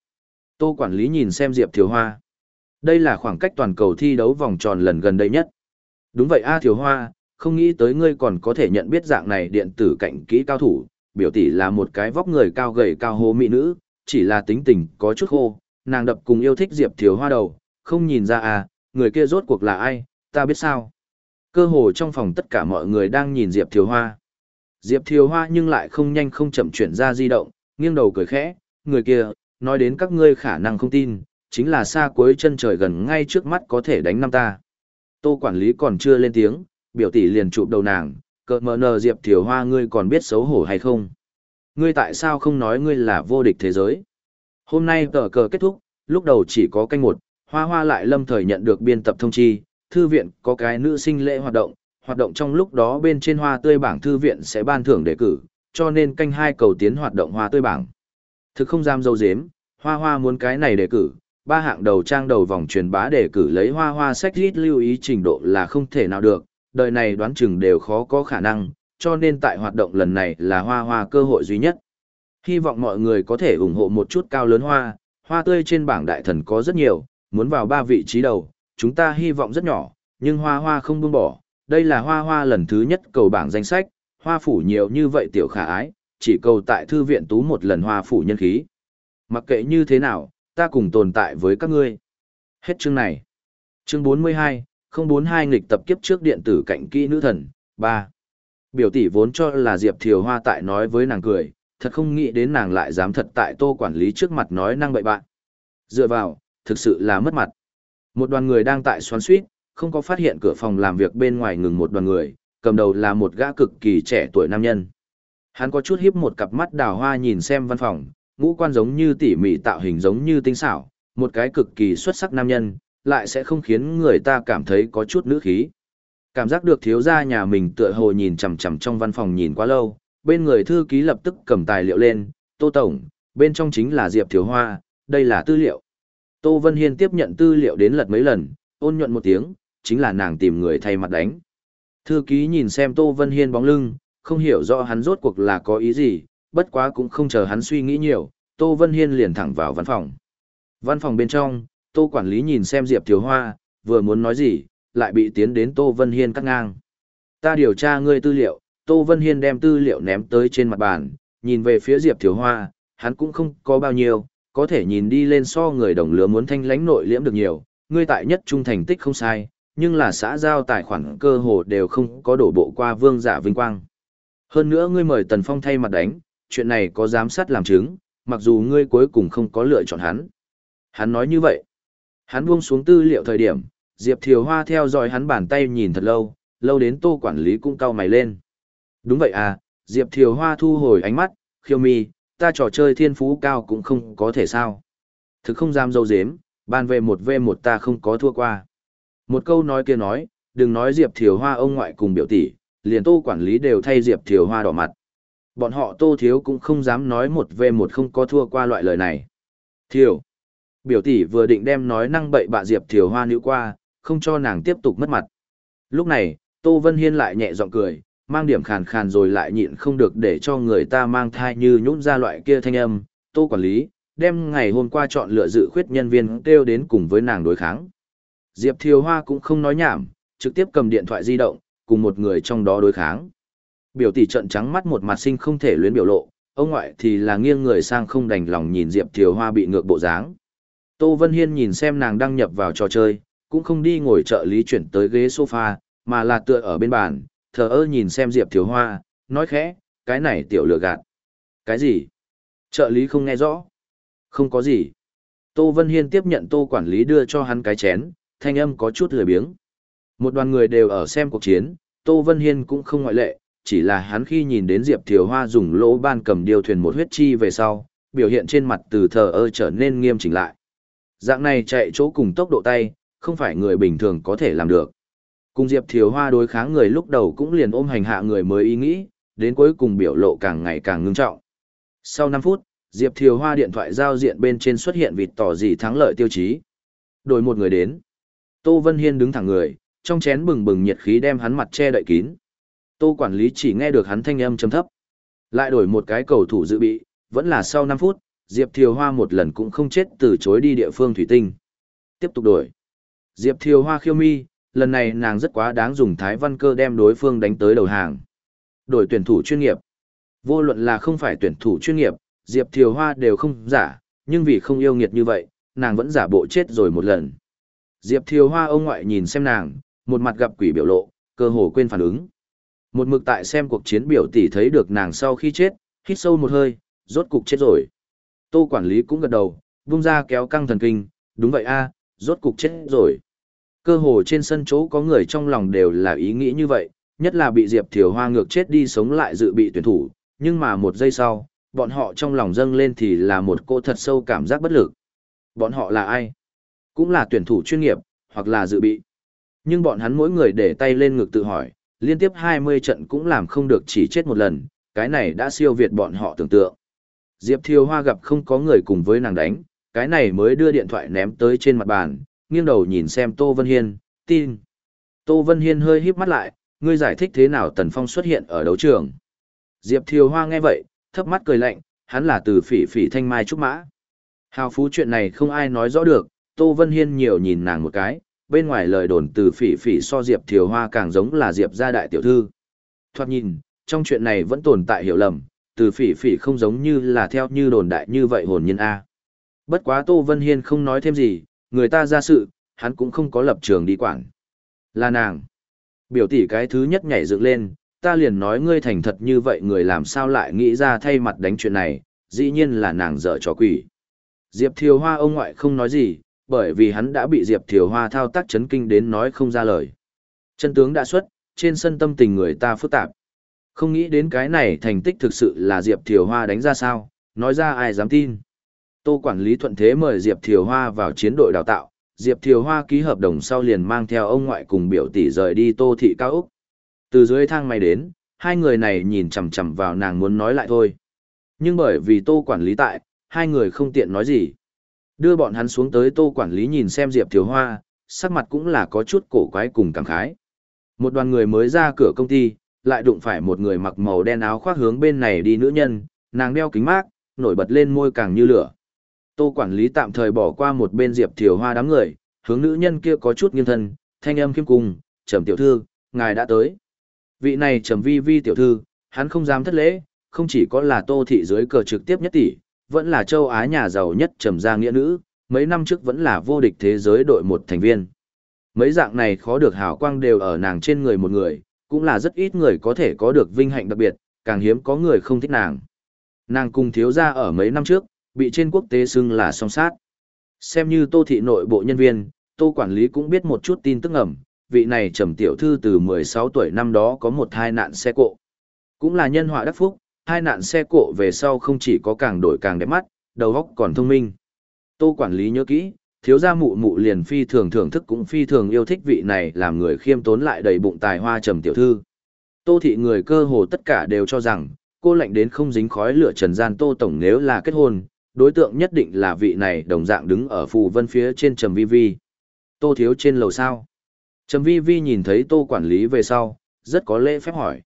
Tô quản lý nhìn xem Diệp Thiều Hoa. Đây là khoảng cách toàn cầu thi đấu vòng tròn lần gần đây nhất. Đúng vậy A à, Thiều Hoa, không nghĩ tới ngươi còn có thể nhận biết dạng này điện tử cảnh kỹ cao thủ, biểu tỷ là một cái vóc người cao gầy cao hố mỹ nữ, chỉ là tính tình có chút khô, nàng đập cùng yêu thích Diệp Thiều Hoa đầu, không nhìn ra à, người kia rốt cuộc là ai, ta biết sao. Cơ hồ trong phòng tất cả mọi người đang nhìn Diệp Thiều Hoa. Diệp Thiều Hoa nhưng lại không nhanh không chậm chuyển ra di động, nghiêng đầu cười khẽ, người kia, nói đến các ngươi khả năng không tin, chính là xa cuối chân trời gần ngay trước mắt có thể đánh năm ta. Tô quản lý còn chưa lên tiếng, biểu tỷ liền chụp đầu nàng, cợt mờ nờ Diệp Thiều Hoa ngươi còn biết xấu hổ hay không? Ngươi tại sao không nói ngươi là vô địch thế giới? Hôm nay tờ cờ kết thúc, lúc đầu chỉ có canh một, Hoa Hoa lại lâm thời nhận được biên tập thông chi, thư viện có cái nữ sinh lễ hoạt động, hoạt động trong lúc đó bên trên hoa tươi bảng thư viện sẽ ban thưởng đề cử, cho nên canh hai cầu tiến hoạt động hoa tươi bảng. Thực không dám dâu dếm, Hoa Hoa muốn cái này đề cử, ba hạng đầu trang đầu vòng truyền bá đề cử lấy Hoa Hoa sách rít lưu ý trình độ là không thể nào được, đời này đoán chừng đều khó có khả năng, cho nên tại hoạt động lần này là Hoa Hoa cơ hội duy nhất. Hy vọng mọi người có thể ủng hộ một chút cao lớn hoa, hoa tươi trên bảng đại thần có rất nhiều, muốn vào ba vị trí đầu, chúng ta hy vọng rất nhỏ, nhưng hoa hoa không buông bỏ. Đây là hoa hoa lần thứ nhất cầu bảng danh sách, hoa phủ nhiều như vậy tiểu khả ái, chỉ cầu tại thư viện tú một lần hoa phủ nhân khí. Mặc kệ như thế nào, ta cùng tồn tại với các ngươi. Hết chương này. Chương 42, 042 nghịch tập kiếp trước điện tử cạnh kỹ nữ thần, 3. Biểu tỷ vốn cho là Diệp Thiều Hoa tại nói với nàng cười, thật không nghĩ đến nàng lại dám thật tại tô quản lý trước mặt nói năng bậy bạn. Dựa vào, thực sự là mất mặt. Một đoàn người đang tại xoắn suýt, không có phát hiện cửa phòng làm việc bên ngoài ngừng một đoàn người, cầm đầu là một gã cực kỳ trẻ tuổi nam nhân. Hắn có chút hiếp một cặp mắt đào hoa nhìn xem văn phòng, ngũ quan giống như tỉ mỉ tạo hình giống như tinh xảo, một cái cực kỳ xuất sắc nam nhân, lại sẽ không khiến người ta cảm thấy có chút nữ khí. Cảm giác được thiếu gia nhà mình tựa hồ nhìn chằm chằm trong văn phòng nhìn quá lâu, bên người thư ký lập tức cầm tài liệu lên, Tô Tổng, bên trong chính là Diệp Thiếu Hoa, đây là tư liệu. Tô Vân Hiên tiếp nhận tư liệu đến lật mấy lần, ôn nhuận một tiếng, chính là nàng tìm người thay mặt đánh. Thư ký nhìn xem Tô Vân Hiên bóng lưng, không hiểu rõ hắn rốt cuộc là có ý gì, bất quá cũng không chờ hắn suy nghĩ nhiều, Tô Vân Hiên liền thẳng vào văn phòng. Văn phòng bên trong, Tô quản lý nhìn xem Diệp Thiếu Hoa, vừa muốn nói gì, lại bị tiến đến Tô Vân Hiên cắt ngang. Ta điều tra ngươi tư liệu, Tô Vân Hiên đem tư liệu ném tới trên mặt bàn, nhìn về phía Diệp Thiếu Hoa, hắn cũng không có bao nhiêu, có thể nhìn đi lên so người đồng lứa muốn thanh lãnh nội liễm được nhiều, ngươi tại nhất trung thành tích không sai, nhưng là xã giao tài khoản cơ hồ đều không có đổ bộ qua vương giả vinh quang. Hơn nữa ngươi mời Tần Phong thay mặt đánh, chuyện này có giám sát làm chứng, mặc dù ngươi cuối cùng không có lựa chọn hắn. Hắn nói như vậy. Hắn buông xuống tư liệu thời điểm, Diệp Thiều Hoa theo dõi hắn bàn tay nhìn thật lâu, lâu đến tô quản lý cũng cau mày lên. Đúng vậy à, Diệp Thiều Hoa thu hồi ánh mắt, khiêu mi, ta trò chơi thiên phú cao cũng không có thể sao. Thực không dám dâu dếm, ban về một v một ta không có thua qua. Một câu nói kia nói, đừng nói Diệp Thiều Hoa ông ngoại cùng biểu tỷ, liền tô quản lý đều thay Diệp Thiều Hoa đỏ mặt. Bọn họ tô thiếu cũng không dám nói một v một không có thua qua loại lời này. Thiều. Biểu tỷ vừa định đem nói năng bậy bạ Diệp Thiều Hoa nữ qua, không cho nàng tiếp tục mất mặt. Lúc này, Tô Vân Hiên lại nhẹ giọng cười, mang điểm khàn khàn rồi lại nhịn không được để cho người ta mang thai như nhũn ra loại kia thanh âm. Tô quản lý, đem ngày hôm qua chọn lựa dự khuyết nhân viên kêu đến cùng với nàng đối kháng. Diệp Thiều Hoa cũng không nói nhảm, trực tiếp cầm điện thoại di động, cùng một người trong đó đối kháng. Biểu tỷ trận trắng mắt một mặt sinh không thể luyến biểu lộ, ông ngoại thì là nghiêng người sang không đành lòng nhìn Diệp Thiều Hoa bị ngược bộ dáng. Tô Vân Hiên nhìn xem nàng đăng nhập vào trò chơi, cũng không đi ngồi trợ lý chuyển tới ghế sofa, mà là tựa ở bên bàn, thờ ơ nhìn xem Diệp Thiếu Hoa, nói khẽ, cái này tiểu lừa gạt. Cái gì? Trợ lý không nghe rõ. Không có gì. Tô Vân Hiên tiếp nhận tô quản lý đưa cho hắn cái chén, thanh âm có chút lười biếng. Một đoàn người đều ở xem cuộc chiến, Tô Vân Hiên cũng không ngoại lệ, chỉ là hắn khi nhìn đến Diệp Thiều Hoa dùng lỗ ban cầm điều thuyền một huyết chi về sau, biểu hiện trên mặt từ thờ ơ trở nên nghiêm chỉnh lại. Dạng này chạy chỗ cùng tốc độ tay, không phải người bình thường có thể làm được. Cùng Diệp Thiều Hoa đối kháng người lúc đầu cũng liền ôm hành hạ người mới ý nghĩ, đến cuối cùng biểu lộ càng ngày càng ngưng trọng. Sau 5 phút, Diệp Thiều Hoa điện thoại giao diện bên trên xuất hiện vịt tỏ gì thắng lợi tiêu chí. Đổi một người đến. Tô Vân Hiên đứng thẳng người, trong chén bừng bừng nhiệt khí đem hắn mặt che đậy kín. Tô quản lý chỉ nghe được hắn thanh âm trầm thấp. Lại đổi một cái cầu thủ dự bị, vẫn là sau 5 phút, Diệp Thiều Hoa một lần cũng không chết từ chối đi địa phương thủy tinh. Tiếp tục đổi. Diệp Thiều Hoa khiêu mi, lần này nàng rất quá đáng dùng thái văn cơ đem đối phương đánh tới đầu hàng. Đổi tuyển thủ chuyên nghiệp. Vô luận là không phải tuyển thủ chuyên nghiệp, Diệp Thiều Hoa đều không giả, nhưng vì không yêu nghiệt như vậy, nàng vẫn giả bộ chết rồi một lần. Diệp Thiều Hoa ông ngoại nhìn xem nàng, một mặt gặp quỷ biểu lộ, cơ hồ quên phản ứng. Một mực tại xem cuộc chiến biểu tỷ thấy được nàng sau khi chết, hít sâu một hơi, rốt cục chết rồi. Tô quản lý cũng gật đầu, vung ra kéo căng thần kinh, đúng vậy a, rốt cục chết rồi. Cơ hồ trên sân chỗ có người trong lòng đều là ý nghĩ như vậy, nhất là bị Diệp Thiều Hoa ngược chết đi sống lại dự bị tuyển thủ, nhưng mà một giây sau, bọn họ trong lòng dâng lên thì là một cô thật sâu cảm giác bất lực. Bọn họ là ai? Cũng là tuyển thủ chuyên nghiệp, hoặc là dự bị. Nhưng bọn hắn mỗi người để tay lên ngực tự hỏi, liên tiếp 20 trận cũng làm không được chỉ chết một lần, cái này đã siêu việt bọn họ tưởng tượng. Diệp Thiều Hoa gặp không có người cùng với nàng đánh, cái này mới đưa điện thoại ném tới trên mặt bàn, nghiêng đầu nhìn xem Tô Vân Hiên, tin. Tô Vân Hiên hơi híp mắt lại, ngươi giải thích thế nào Tần Phong xuất hiện ở đấu trường. Diệp Thiều Hoa nghe vậy, thấp mắt cười lạnh, hắn là từ phỉ phỉ thanh mai trúc mã. Hào phú chuyện này không ai nói rõ được, Tô Vân Hiên nhiều nhìn nàng một cái, bên ngoài lời đồn từ phỉ phỉ so Diệp Thiều Hoa càng giống là Diệp gia đại tiểu thư. Thoạt nhìn, trong chuyện này vẫn tồn tại hiểu lầm, từ phỉ phỉ không giống như là theo như đồn đại như vậy hồn nhân A. Bất quá Tô Vân Hiên không nói thêm gì, người ta ra sự, hắn cũng không có lập trường đi quản. Là nàng. Biểu tỷ cái thứ nhất nhảy dựng lên, ta liền nói ngươi thành thật như vậy người làm sao lại nghĩ ra thay mặt đánh chuyện này, dĩ nhiên là nàng dở trò quỷ. Diệp Thiều Hoa ông ngoại không nói gì, bởi vì hắn đã bị Diệp Thiều Hoa thao tác chấn kinh đến nói không ra lời. Chân tướng đã xuất, trên sân tâm tình người ta phức tạp. Không nghĩ đến cái này thành tích thực sự là Diệp Thiều Hoa đánh ra sao, nói ra ai dám tin. Tô quản lý thuận thế mời Diệp Thiều Hoa vào chiến đội đào tạo, Diệp Thiều Hoa ký hợp đồng sau liền mang theo ông ngoại cùng biểu tỷ rời đi Tô thị cao Úc. Từ dưới thang máy đến, hai người này nhìn chằm chằm vào nàng muốn nói lại thôi. Nhưng bởi vì Tô quản lý tại, hai người không tiện nói gì. Đưa bọn hắn xuống tới Tô quản lý nhìn xem Diệp Thiều Hoa, sắc mặt cũng là có chút cổ quái cùng cảm khái. Một đoàn người mới ra cửa công ty, lại đụng phải một người mặc màu đen áo khoác hướng bên này đi nữ nhân, nàng đeo kính mát, nổi bật lên môi càng như lửa. Tô quản lý tạm thời bỏ qua một bên Diệp Thiều Hoa đám người, hướng nữ nhân kia có chút nghiêng thân, thanh âm khiêm cung, "Trầm tiểu thư, ngài đã tới." Vị này Trầm Vi Vi tiểu thư, hắn không dám thất lễ, không chỉ có là Tô thị dưới cờ trực tiếp nhất tỷ, vẫn là châu Á nhà giàu nhất Trầm gia nghĩa nữ, mấy năm trước vẫn là vô địch thế giới đội một thành viên. Mấy dạng này khó được hào quang đều ở nàng trên người một người, cũng là rất ít người có thể có được vinh hạnh đặc biệt, càng hiếm có người không thích nàng. Nàng cùng thiếu gia ở mấy năm trước, bị trên quốc tế xưng là song sát. Xem như tô thị nội bộ nhân viên, tô quản lý cũng biết một chút tin tức ẩm, vị này trầm tiểu thư từ 16 tuổi năm đó có một thai nạn xe cộ. Cũng là nhân họa đắc phúc, hai nạn xe cộ về sau không chỉ có càng đổi càng đẹp mắt, đầu óc còn thông minh. Tô quản lý nhớ kỹ, thiếu gia mụ mụ liền phi thường thưởng thức cũng phi thường yêu thích vị này làm người khiêm tốn lại đầy bụng tài hoa trầm tiểu thư. Tô thị người cơ hồ tất cả đều cho rằng, cô lạnh đến không dính khói lửa trần gian tô tổng nếu là kết hôn, đối tượng nhất định là vị này đồng dạng đứng ở phù vân phía trên trầm vi vi. Tô thiếu trên lầu sao. Trầm vi vi nhìn thấy tô quản lý về sau, rất có lễ phép hỏi.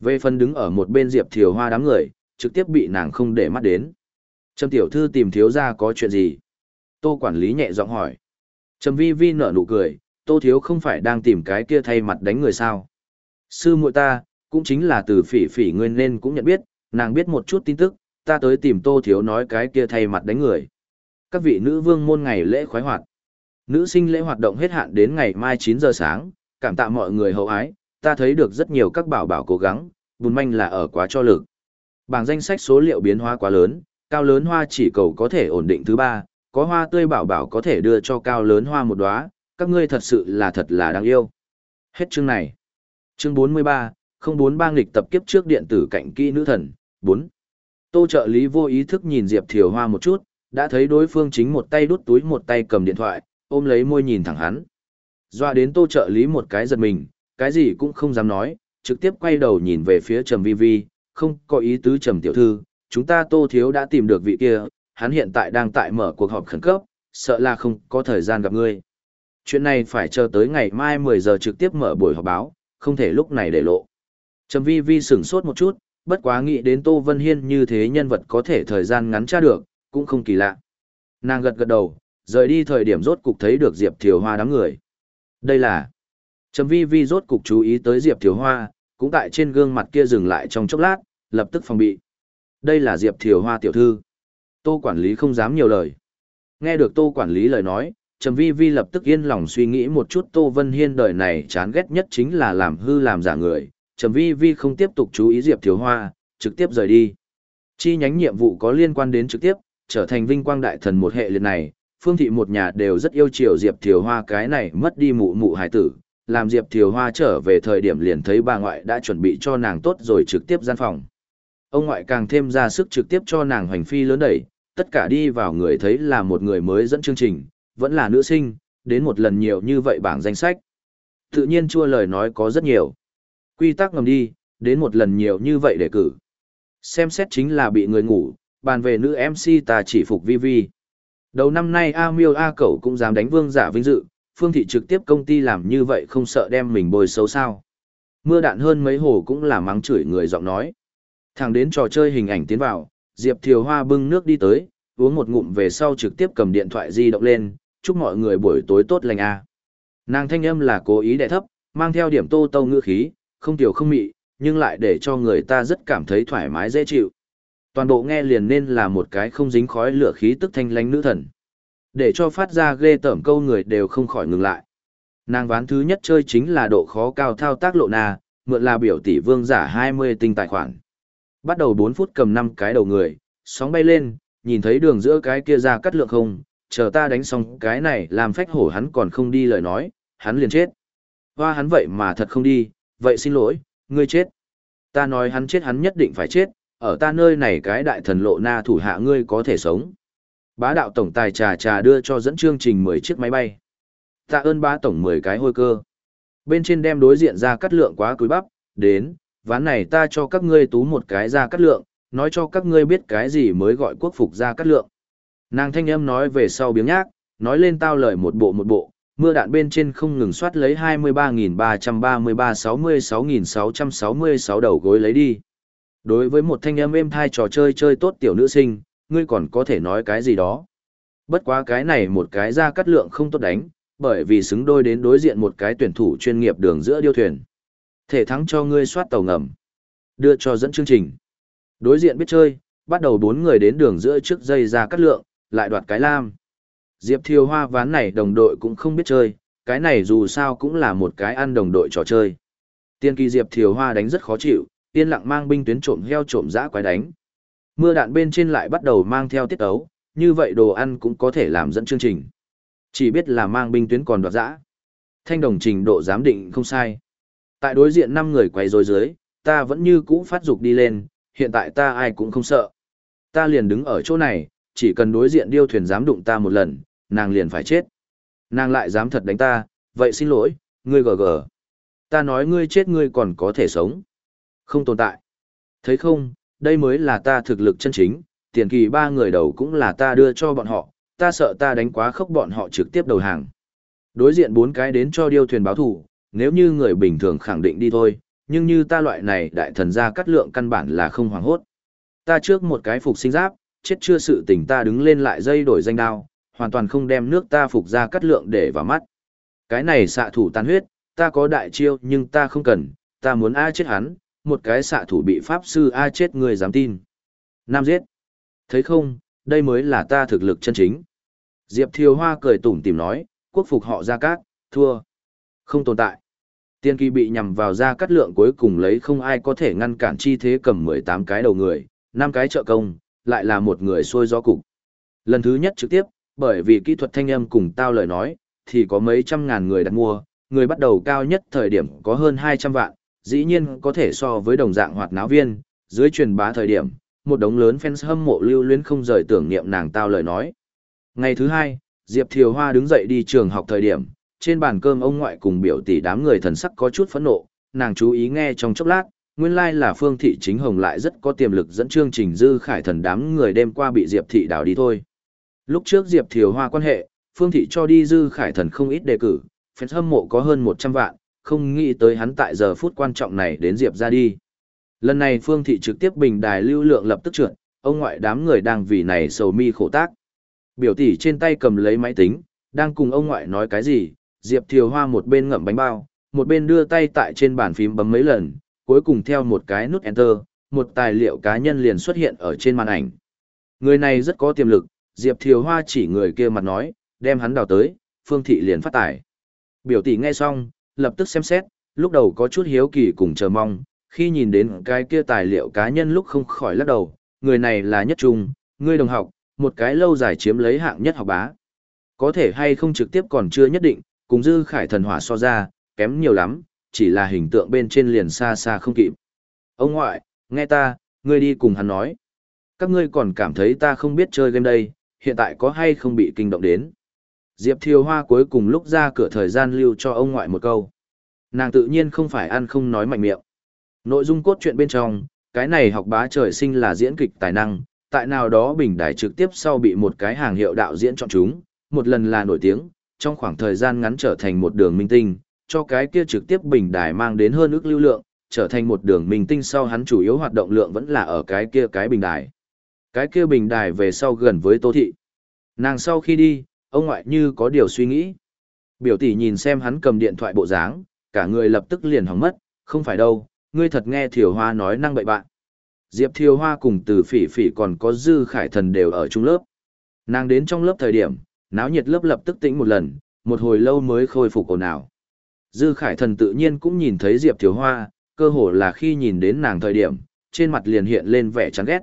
Về phần đứng ở một bên diệp thiều hoa đám người, trực tiếp bị nàng không để mắt đến. Trầm tiểu thư tìm thiếu ra có chuyện gì? Tô quản lý nhẹ giọng hỏi. Trầm vi vi nở nụ cười, tô thiếu không phải đang tìm cái kia thay mặt đánh người sao. Sư muội ta, cũng chính là từ phỉ phỉ ngươi nên cũng nhận biết, nàng biết một chút tin tức, ta tới tìm tô thiếu nói cái kia thay mặt đánh người. Các vị nữ vương môn ngày lễ khoái hoạt. Nữ sinh lễ hoạt động hết hạn đến ngày mai 9 giờ sáng, cảm tạ mọi người hậu ái, ta thấy được rất nhiều các bảo bảo cố gắng, bùn manh là ở quá cho lực. Bảng danh sách số liệu biến hóa quá lớn, cao lớn hoa chỉ cầu có thể ổn định thứ ba, có hoa tươi bảo bảo có thể đưa cho cao lớn hoa một đóa, các ngươi thật sự là thật là đáng yêu. Hết chương này. Chương 43, không bốn ba nghịch tập kiếp trước điện tử cạnh kỹ nữ thần, 4. Tô trợ lý vô ý thức nhìn Diệp Thiều Hoa một chút, đã thấy đối phương chính một tay đút túi một tay cầm điện thoại, ôm lấy môi nhìn thẳng hắn. Doa đến tô trợ lý một cái giật mình, cái gì cũng không dám nói, trực tiếp quay đầu nhìn về phía Trầm Vi Vi, không có ý tứ Trầm Tiểu Thư, chúng ta tô thiếu đã tìm được vị kia, hắn hiện tại đang tại mở cuộc họp khẩn cấp, sợ là không có thời gian gặp ngươi. Chuyện này phải chờ tới ngày mai 10 giờ trực tiếp mở buổi họp báo, không thể lúc này để lộ. Trầm Vi Vi sửng sốt một chút, bất quá nghĩ đến Tô Vân Hiên như thế nhân vật có thể thời gian ngắn tra được, cũng không kỳ lạ. Nàng gật gật đầu, rời đi thời điểm rốt cục thấy được Diệp Thiều Hoa đám người. Đây là... Trầm Vi Vi rốt cục chú ý tới Diệp Thiều Hoa, cũng tại trên gương mặt kia dừng lại trong chốc lát, lập tức phòng bị. Đây là Diệp Thiều Hoa tiểu thư. Tô quản lý không dám nhiều lời. Nghe được Tô quản lý lời nói, Trầm Vi Vi lập tức yên lòng suy nghĩ một chút Tô Vân Hiên đời này chán ghét nhất chính là làm hư làm giả người. Trầm Vi Vi không tiếp tục chú ý Diệp Thiếu Hoa, trực tiếp rời đi. Chi nhánh nhiệm vụ có liên quan đến trực tiếp, trở thành vinh quang đại thần một hệ liệt này, Phương thị một nhà đều rất yêu chiều Diệp Thiều Hoa cái này mất đi mụ mụ hải tử, làm Diệp Thiều Hoa trở về thời điểm liền thấy bà ngoại đã chuẩn bị cho nàng tốt rồi trực tiếp gian phòng. Ông ngoại càng thêm ra sức trực tiếp cho nàng hoành phi lớn đẩy, tất cả đi vào người thấy là một người mới dẫn chương trình, vẫn là nữ sinh, đến một lần nhiều như vậy bảng danh sách. Tự nhiên chua lời nói có rất nhiều. Quy tắc ngầm đi, đến một lần nhiều như vậy để cử. Xem xét chính là bị người ngủ, bàn về nữ MC ta chỉ phục vi vi. Đầu năm nay A Miêu A Cẩu cũng dám đánh vương giả vinh dự, phương thị trực tiếp công ty làm như vậy không sợ đem mình bồi xấu sao. Mưa đạn hơn mấy hồ cũng là mắng chửi người giọng nói. Thẳng đến trò chơi hình ảnh tiến vào, Diệp Thiều Hoa bưng nước đi tới, uống một ngụm về sau trực tiếp cầm điện thoại di động lên, chúc mọi người buổi tối tốt lành a. Nàng thanh âm là cố ý đè thấp, mang theo điểm tô tâu ngữ khí, không tiểu không mị, nhưng lại để cho người ta rất cảm thấy thoải mái dễ chịu. Toàn bộ nghe liền nên là một cái không dính khói lửa khí tức thanh lánh nữ thần. Để cho phát ra ghê tởm câu người đều không khỏi ngừng lại. Nàng ván thứ nhất chơi chính là độ khó cao thao tác lộ nà, mượn là biểu tỷ vương giả 20 tinh tài khoản. Bắt đầu 4 phút cầm 5 cái đầu người, sóng bay lên, nhìn thấy đường giữa cái kia ra cắt lượng không, chờ ta đánh xong cái này làm phách hổ hắn còn không đi lời nói, hắn liền chết. Hoa hắn vậy mà thật không đi, vậy xin lỗi, ngươi chết. Ta nói hắn chết hắn nhất định phải chết, ở ta nơi này cái đại thần lộ na thủ hạ ngươi có thể sống. Bá đạo tổng tài trà trà đưa cho dẫn chương trình 10 chiếc máy bay. Tạ ơn bá tổng 10 cái hôi cơ. Bên trên đem đối diện ra cắt lượng quá cúi bắp, đến, ván này ta cho các ngươi tú một cái ra cắt lượng, nói cho các ngươi biết cái gì mới gọi quốc phục ra cắt lượng. Nàng thanh âm nói về sau biếng nhác, nói lên tao lời một bộ một bộ, mưa đạn bên trên không ngừng soát lấy 23.333-66666 đầu gối lấy đi. Đối với một thanh âm êm thai trò chơi chơi tốt tiểu nữ sinh, ngươi còn có thể nói cái gì đó. Bất quá cái này một cái ra cắt lượng không tốt đánh, bởi vì xứng đôi đến đối diện một cái tuyển thủ chuyên nghiệp đường giữa điêu thuyền. Thể thắng cho ngươi soát tàu ngầm. Đưa cho dẫn chương trình. Đối diện biết chơi, bắt đầu bốn người đến đường giữa trước dây ra cắt lượng, lại đoạt cái lam. Diệp Thiều Hoa ván này đồng đội cũng không biết chơi, cái này dù sao cũng là một cái ăn đồng đội trò chơi. Tiên kỳ Diệp Thiều Hoa đánh rất khó chịu, tiên lặng mang binh tuyến trộm heo trộm dã quái đánh. Mưa đạn bên trên lại bắt đầu mang theo tiết ấu, như vậy đồ ăn cũng có thể làm dẫn chương trình. Chỉ biết là mang binh tuyến còn đoạt dã. Thanh đồng trình độ giám định không sai. Tại đối diện năm người quay rồi dưới, ta vẫn như cũ phát dục đi lên, hiện tại ta ai cũng không sợ. Ta liền đứng ở chỗ này, chỉ cần đối diện điêu thuyền dám đụng ta một lần, nàng liền phải chết. Nàng lại dám thật đánh ta, vậy xin lỗi, ngươi gờ gờ. Ta nói ngươi chết ngươi còn có thể sống. Không tồn tại. Thấy không, đây mới là ta thực lực chân chính, tiền kỳ ba người đầu cũng là ta đưa cho bọn họ, ta sợ ta đánh quá khốc bọn họ trực tiếp đầu hàng. Đối diện bốn cái đến cho điêu thuyền báo thủ, nếu như người bình thường khẳng định đi thôi, nhưng như ta loại này đại thần gia cắt lượng căn bản là không hoàng hốt. Ta trước một cái phục sinh giáp, chết chưa sự tỉnh ta đứng lên lại dây đổi danh đao, hoàn toàn không đem nước ta phục ra cắt lượng để vào mắt. Cái này xạ thủ tan huyết, ta có đại chiêu nhưng ta không cần, ta muốn A chết hắn, một cái xạ thủ bị pháp sư A chết người dám tin. Nam giết. Thấy không, đây mới là ta thực lực chân chính. Diệp Thiều Hoa cười tủm tìm nói, quốc phục họ ra cát, thua. Không tồn tại. Tiên kỳ bị nhằm vào ra cắt lượng cuối cùng lấy không ai có thể ngăn cản chi thế cầm 18 cái đầu người, 5 cái trợ công, lại là một người xuôi gió cục. Lần thứ nhất trực tiếp, bởi vì kỹ thuật thanh âm cùng tao lời nói, thì có mấy trăm ngàn người đặt mua, người bắt đầu cao nhất thời điểm có hơn 200 vạn, dĩ nhiên có thể so với đồng dạng hoạt náo viên, dưới truyền bá thời điểm, một đống lớn fans hâm mộ lưu luyến không rời tưởng niệm nàng tao lời nói. Ngày thứ hai, Diệp Thiều Hoa đứng dậy đi trường học thời điểm, trên bàn cơm ông ngoại cùng biểu tỷ đám người thần sắc có chút phẫn nộ, nàng chú ý nghe trong chốc lát, nguyên lai like là Phương Thị Chính Hồng lại rất có tiềm lực dẫn chương trình dư khải thần đám người đêm qua bị Diệp Thị đào đi thôi. Lúc trước Diệp Thiều Hoa quan hệ, Phương Thị cho đi dư khải thần không ít đề cử, fans hâm mộ có hơn 100 vạn, không nghĩ tới hắn tại giờ phút quan trọng này đến Diệp ra đi. Lần này Phương Thị trực tiếp bình đài lưu lượng lập tức trượt, ông ngoại đám người đang vì này sầu mi khổ tác. Biểu tỷ trên tay cầm lấy máy tính, đang cùng ông ngoại nói cái gì, Diệp Thiều Hoa một bên ngậm bánh bao, một bên đưa tay tại trên bàn phím bấm mấy lần, cuối cùng theo một cái nút Enter, một tài liệu cá nhân liền xuất hiện ở trên màn ảnh. Người này rất có tiềm lực, Diệp Thiều Hoa chỉ người kia mặt nói, đem hắn đào tới, Phương Thị liền phát tải. Biểu tỷ nghe xong, lập tức xem xét, lúc đầu có chút hiếu kỳ cùng chờ mong, khi nhìn đến cái kia tài liệu cá nhân lúc không khỏi lắc đầu, người này là nhất trung, người đồng học, một cái lâu dài chiếm lấy hạng nhất học bá. Có thể hay không trực tiếp còn chưa nhất định, cùng dư khải thần hỏa so ra, kém nhiều lắm, chỉ là hình tượng bên trên liền xa xa không kịp. Ông ngoại, nghe ta, ngươi đi cùng hắn nói. Các ngươi còn cảm thấy ta không biết chơi game đây, hiện tại có hay không bị kinh động đến. Diệp Thiều Hoa cuối cùng lúc ra cửa thời gian lưu cho ông ngoại một câu. Nàng tự nhiên không phải ăn không nói mạnh miệng. Nội dung cốt truyện bên trong, cái này học bá trời sinh là diễn kịch tài năng, tại nào đó bình đài trực tiếp sau bị một cái hàng hiệu đạo diễn chọn chúng, một lần là nổi tiếng, trong khoảng thời gian ngắn trở thành một đường minh tinh, cho cái kia trực tiếp bình đài mang đến hơn ước lưu lượng, trở thành một đường minh tinh sau hắn chủ yếu hoạt động lượng vẫn là ở cái kia cái bình đài. Cái kia bình đài về sau gần với Tô Thị. Nàng sau khi đi, ông ngoại như có điều suy nghĩ. Biểu tỷ nhìn xem hắn cầm điện thoại bộ dáng, cả người lập tức liền hỏng mất, không phải đâu, ngươi thật nghe Thiều Hoa nói năng bậy bạn. Diệp Thiều Hoa cùng từ phỉ phỉ còn có dư khải thần đều ở chung lớp. Nàng đến trong lớp thời điểm, náo nhiệt lớp lập tức tĩnh một lần, một hồi lâu mới khôi phục ồn ào. Dư khải thần tự nhiên cũng nhìn thấy Diệp Thiều Hoa, cơ hồ là khi nhìn đến nàng thời điểm, trên mặt liền hiện lên vẻ chán ghét.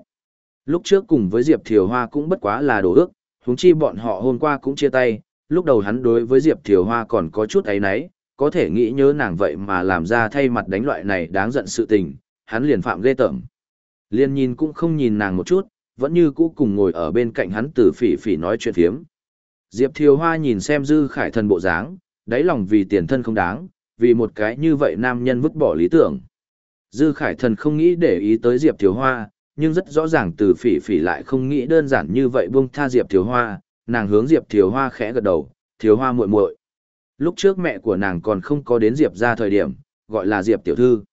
Lúc trước cùng với Diệp Thiều Hoa cũng bất quá là đồ ước, huống chi bọn họ hôm qua cũng chia tay, lúc đầu hắn đối với Diệp Thiều Hoa còn có chút ấy náy, có thể nghĩ nhớ nàng vậy mà làm ra thay mặt đánh loại này đáng giận sự tình, hắn liền phạm ghê tởm. Liên nhìn cũng không nhìn nàng một chút, vẫn như cũ cùng ngồi ở bên cạnh hắn từ phỉ phỉ nói chuyện thiếm. Diệp Thiều Hoa nhìn xem Dư Khải Thần bộ dáng, đáy lòng vì tiền thân không đáng, vì một cái như vậy nam nhân vứt bỏ lý tưởng. Dư Khải Thần không nghĩ để ý tới Diệp Thiều Hoa, nhưng rất rõ ràng từ phỉ phỉ lại không nghĩ đơn giản như vậy buông tha Diệp Thiều Hoa, nàng hướng Diệp Thiều Hoa khẽ gật đầu, Thiều Hoa muội muội. Lúc trước mẹ của nàng còn không có đến Diệp ra thời điểm, gọi là Diệp tiểu thư.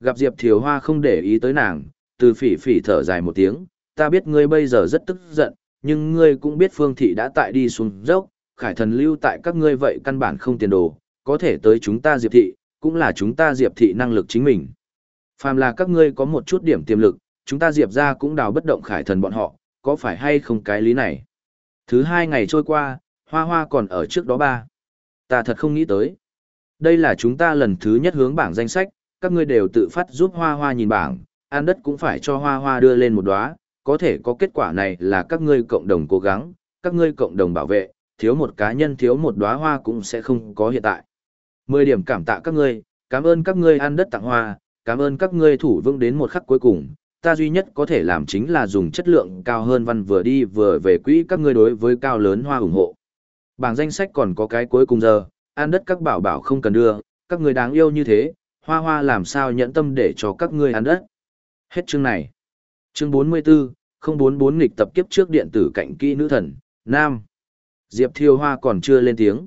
Gặp Diệp Thiều Hoa không để ý tới nàng, từ phỉ phỉ thở dài một tiếng, ta biết ngươi bây giờ rất tức giận, nhưng ngươi cũng biết phương thị đã tại đi xuống dốc, khải thần lưu tại các ngươi vậy căn bản không tiền đồ, có thể tới chúng ta diệp thị, cũng là chúng ta diệp thị năng lực chính mình. Phàm là các ngươi có một chút điểm tiềm lực, chúng ta diệp ra cũng đào bất động khải thần bọn họ, có phải hay không cái lý này? Thứ hai ngày trôi qua, hoa hoa còn ở trước đó ba. Ta thật không nghĩ tới. Đây là chúng ta lần thứ nhất hướng bảng danh sách, các ngươi đều tự phát giúp hoa hoa nhìn bảng, an đất cũng phải cho hoa hoa đưa lên một đóa, có thể có kết quả này là các ngươi cộng đồng cố gắng, các ngươi cộng đồng bảo vệ, thiếu một cá nhân thiếu một đóa hoa cũng sẽ không có hiện tại. Mười điểm cảm tạ các ngươi, cảm ơn các ngươi ăn đất tặng hoa, cảm ơn các ngươi thủ vững đến một khắc cuối cùng, ta duy nhất có thể làm chính là dùng chất lượng cao hơn văn vừa đi vừa về quỹ các ngươi đối với cao lớn hoa ủng hộ. Bảng danh sách còn có cái cuối cùng giờ, an đất các bảo bảo không cần đưa, các người đáng yêu như thế, hoa hoa làm sao nhẫn tâm để cho các ngươi ăn đất. Hết chương này. Chương 44, 044 nghịch tập kiếp trước điện tử cạnh kỹ nữ thần, Nam. Diệp Thiêu Hoa còn chưa lên tiếng.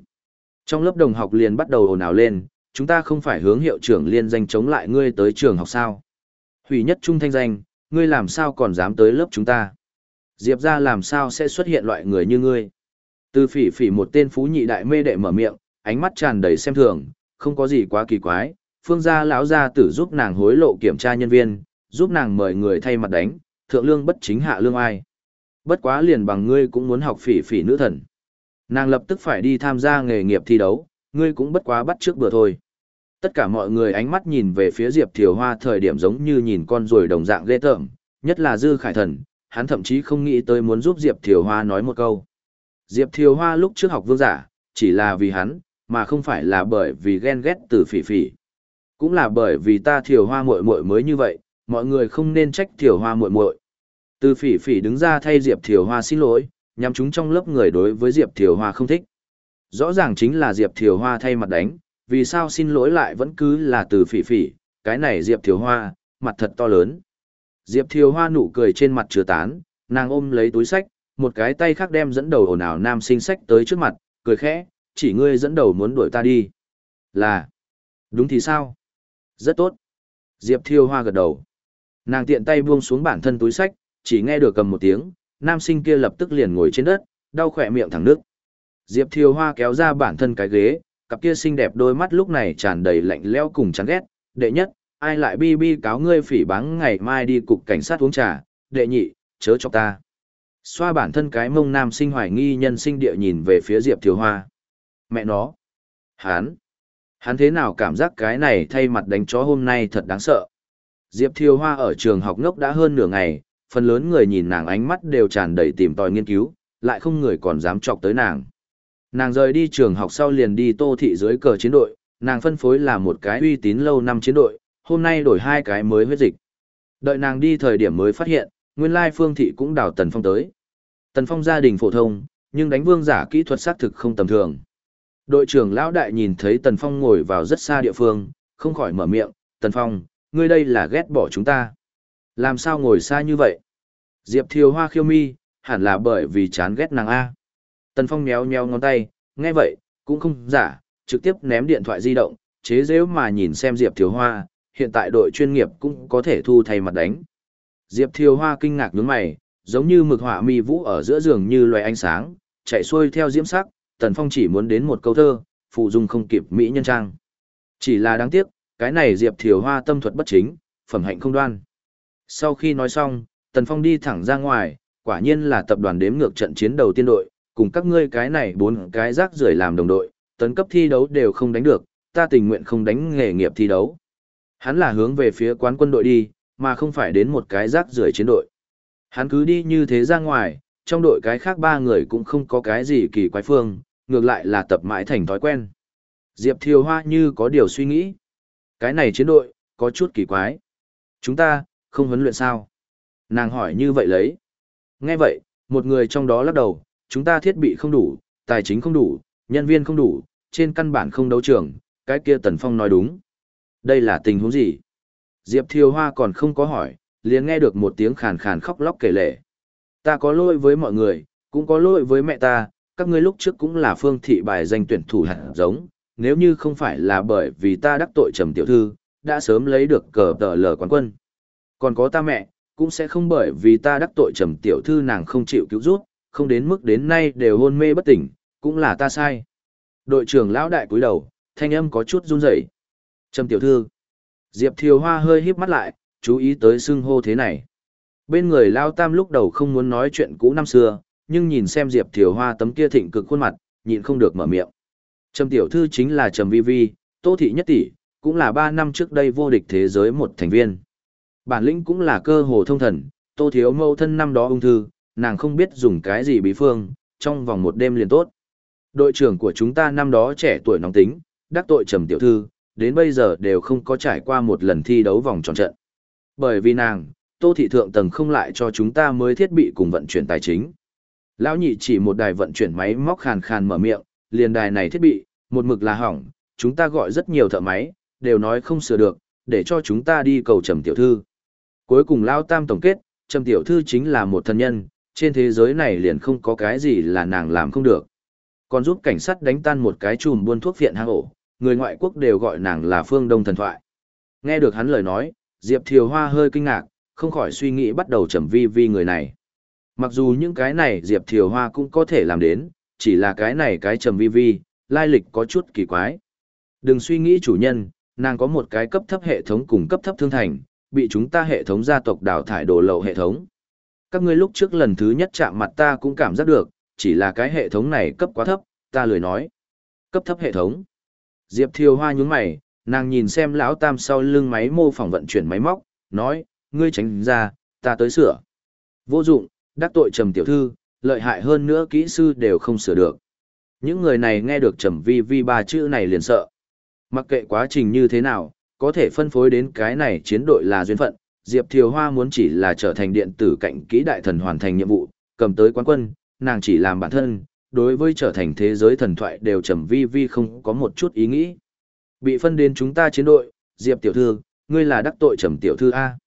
Trong lớp đồng học liền bắt đầu ồn ào lên, chúng ta không phải hướng hiệu trưởng liên danh chống lại ngươi tới trường học sao. Hủy nhất trung thanh danh, ngươi làm sao còn dám tới lớp chúng ta. Diệp ra làm sao sẽ xuất hiện loại người như ngươi. Từ phỉ phỉ một tên phú nhị đại mê đệ mở miệng, ánh mắt tràn đầy xem thường, không có gì quá kỳ quái, phương gia lão gia tử giúp nàng hối lộ kiểm tra nhân viên, giúp nàng mời người thay mặt đánh, thượng lương bất chính hạ lương ai. Bất quá liền bằng ngươi cũng muốn học phỉ phỉ nữ thần. Nàng lập tức phải đi tham gia nghề nghiệp thi đấu, ngươi cũng bất quá bắt trước bữa thôi. Tất cả mọi người ánh mắt nhìn về phía Diệp Thiều Hoa thời điểm giống như nhìn con ruồi đồng dạng ghê tởm, nhất là Dư Khải Thần, hắn thậm chí không nghĩ tới muốn giúp Diệp Thiều Hoa nói một câu. Diệp Thiều Hoa lúc trước học vương giả, chỉ là vì hắn, mà không phải là bởi vì ghen ghét từ phỉ phỉ. Cũng là bởi vì ta Thiều Hoa muội muội mới như vậy, mọi người không nên trách Thiều Hoa muội muội. Từ phỉ phỉ đứng ra thay Diệp Thiều Hoa xin lỗi, nhằm chúng trong lớp người đối với Diệp Thiều Hoa không thích. Rõ ràng chính là Diệp Thiều Hoa thay mặt đánh, vì sao xin lỗi lại vẫn cứ là từ phỉ phỉ, cái này Diệp Thiều Hoa, mặt thật to lớn. Diệp Thiều Hoa nụ cười trên mặt chứa tán, nàng ôm lấy túi sách, một cái tay khác đem dẫn đầu ồn ào nam sinh sách tới trước mặt, cười khẽ, chỉ ngươi dẫn đầu muốn đuổi ta đi. Là, đúng thì sao? Rất tốt. Diệp Thiều Hoa gật đầu. Nàng tiện tay buông xuống bản thân túi sách, chỉ nghe được cầm một tiếng, nam sinh kia lập tức liền ngồi trên đất, đau khỏe miệng thẳng nước. Diệp Thiều Hoa kéo ra bản thân cái ghế, cặp kia xinh đẹp đôi mắt lúc này tràn đầy lạnh lẽo cùng chán ghét. Đệ nhất, ai lại bi bi cáo ngươi phỉ báng ngày mai đi cục cảnh sát uống trà. Đệ nhị, chớ cho ta. Xoa bản thân cái mông nam sinh hoài nghi nhân sinh địa nhìn về phía Diệp Thiều Hoa. Mẹ nó. Hán. Hắn thế nào cảm giác cái này thay mặt đánh chó hôm nay thật đáng sợ. Diệp Thiều Hoa ở trường học ngốc đã hơn nửa ngày, phần lớn người nhìn nàng ánh mắt đều tràn đầy tìm tòi nghiên cứu, lại không người còn dám chọc tới nàng. Nàng rời đi trường học sau liền đi tô thị dưới cờ chiến đội, nàng phân phối là một cái uy tín lâu năm chiến đội, hôm nay đổi hai cái mới huyết dịch. Đợi nàng đi thời điểm mới phát hiện, nguyên lai phương thị cũng đào Tần Phong tới. Tần Phong gia đình phổ thông, nhưng đánh vương giả kỹ thuật xác thực không tầm thường. Đội trưởng lão đại nhìn thấy Tần Phong ngồi vào rất xa địa phương, không khỏi mở miệng, Tần Phong, ngươi đây là ghét bỏ chúng ta. Làm sao ngồi xa như vậy? Diệp Thiều Hoa khiêu mi, hẳn là bởi vì chán ghét nàng A. Tần Phong méo méo ngón tay, nghe vậy, cũng không giả, trực tiếp ném điện thoại di động, chế giễu mà nhìn xem Diệp Thiều Hoa, hiện tại đội chuyên nghiệp cũng có thể thu thay mặt đánh. Diệp Thiều Hoa kinh ngạc nhướng mày, giống như mực họa mi vũ ở giữa giường như loài ánh sáng, chạy xuôi theo diễm sắc, Tần Phong chỉ muốn đến một câu thơ, phụ dung không kịp mỹ nhân trang. Chỉ là đáng tiếc, cái này Diệp Thiều Hoa tâm thuật bất chính, phẩm hạnh không đoan. Sau khi nói xong, Tần Phong đi thẳng ra ngoài, quả nhiên là tập đoàn đếm ngược trận chiến đầu tiên đội, cùng các ngươi cái này bốn cái rác rưởi làm đồng đội, tấn cấp thi đấu đều không đánh được, ta tình nguyện không đánh nghề nghiệp thi đấu. Hắn là hướng về phía quán quân đội đi, mà không phải đến một cái rác rưởi chiến đội. Hắn cứ đi như thế ra ngoài, trong đội cái khác ba người cũng không có cái gì kỳ quái phương, ngược lại là tập mãi thành thói quen. Diệp Thiều Hoa như có điều suy nghĩ. Cái này chiến đội, có chút kỳ quái. Chúng ta, không huấn luyện sao? Nàng hỏi như vậy lấy. Nghe vậy, một người trong đó lắc đầu, chúng ta thiết bị không đủ, tài chính không đủ, nhân viên không đủ, trên căn bản không đấu trường, cái kia Tần Phong nói đúng. Đây là tình huống gì? Diệp Thiều Hoa còn không có hỏi, liền nghe được một tiếng khàn khàn khóc lóc kể lể. Ta có lỗi với mọi người, cũng có lỗi với mẹ ta, các ngươi lúc trước cũng là phương thị bài danh tuyển thủ hạt giống, nếu như không phải là bởi vì ta đắc tội trầm tiểu thư, đã sớm lấy được cờ tờ lờ quán quân. Còn có ta mẹ, cũng sẽ không bởi vì ta đắc tội trầm tiểu thư nàng không chịu cứu giúp không đến mức đến nay đều hôn mê bất tỉnh, cũng là ta sai. Đội trưởng lão đại cúi đầu, thanh âm có chút run rẩy. Trầm tiểu thư. Diệp Thiều Hoa hơi híp mắt lại, chú ý tới xưng hô thế này. Bên người Lao Tam lúc đầu không muốn nói chuyện cũ năm xưa, nhưng nhìn xem Diệp Thiều Hoa tấm kia thịnh cực khuôn mặt, nhịn không được mở miệng. Trầm tiểu thư chính là Trầm Vi Vi, Tô Thị Nhất Tỷ, cũng là 3 năm trước đây vô địch thế giới một thành viên. Bản lĩnh cũng là cơ hồ thông thần, tô thiếu mâu thân năm đó ung thư, nàng không biết dùng cái gì bí phương, trong vòng một đêm liền tốt. Đội trưởng của chúng ta năm đó trẻ tuổi nóng tính, đắc tội trầm tiểu thư, đến bây giờ đều không có trải qua một lần thi đấu vòng tròn trận. Bởi vì nàng, Tô thị thượng tầng không lại cho chúng ta mới thiết bị cùng vận chuyển tài chính. Lão nhị chỉ một đài vận chuyển máy móc khàn khàn mở miệng, liền đài này thiết bị, một mực là hỏng, chúng ta gọi rất nhiều thợ máy, đều nói không sửa được, để cho chúng ta đi cầu trầm tiểu thư. Cuối cùng Lao Tam tổng kết, trầm tiểu thư chính là một thân nhân, trên thế giới này liền không có cái gì là nàng làm không được. Còn giúp cảnh sát đánh tan một cái chùm buôn thuốc viện hang ổ, người ngoại quốc đều gọi nàng là phương đông thần thoại. Nghe được hắn lời nói, Diệp Thiều Hoa hơi kinh ngạc, không khỏi suy nghĩ bắt đầu trầm vi vi người này. Mặc dù những cái này Diệp Thiều Hoa cũng có thể làm đến, chỉ là cái này cái trầm vi vi, lai lịch có chút kỳ quái. Đừng suy nghĩ chủ nhân, nàng có một cái cấp thấp hệ thống cùng cấp thấp thương thành, bị chúng ta hệ thống gia tộc đào thải đồ lậu hệ thống. Các ngươi lúc trước lần thứ nhất chạm mặt ta cũng cảm giác được, chỉ là cái hệ thống này cấp quá thấp, ta lười nói. Cấp thấp hệ thống. Diệp Thiều Hoa nhún mày, nàng nhìn xem lão tam sau lưng máy mô phỏng vận chuyển máy móc, nói, ngươi tránh ra, ta tới sửa. Vô dụng, đắc tội trầm tiểu thư, lợi hại hơn nữa kỹ sư đều không sửa được. Những người này nghe được trầm vi vi ba chữ này liền sợ. Mặc kệ quá trình như thế nào, có thể phân phối đến cái này chiến đội là duyên phận, Diệp Thiều Hoa muốn chỉ là trở thành điện tử cạnh kỹ đại thần hoàn thành nhiệm vụ, cầm tới quán quân, nàng chỉ làm bản thân, đối với trở thành thế giới thần thoại đều trầm vi vi không có một chút ý nghĩ. Bị phân đến chúng ta chiến đội, Diệp tiểu thư, ngươi là đắc tội trầm tiểu thư A.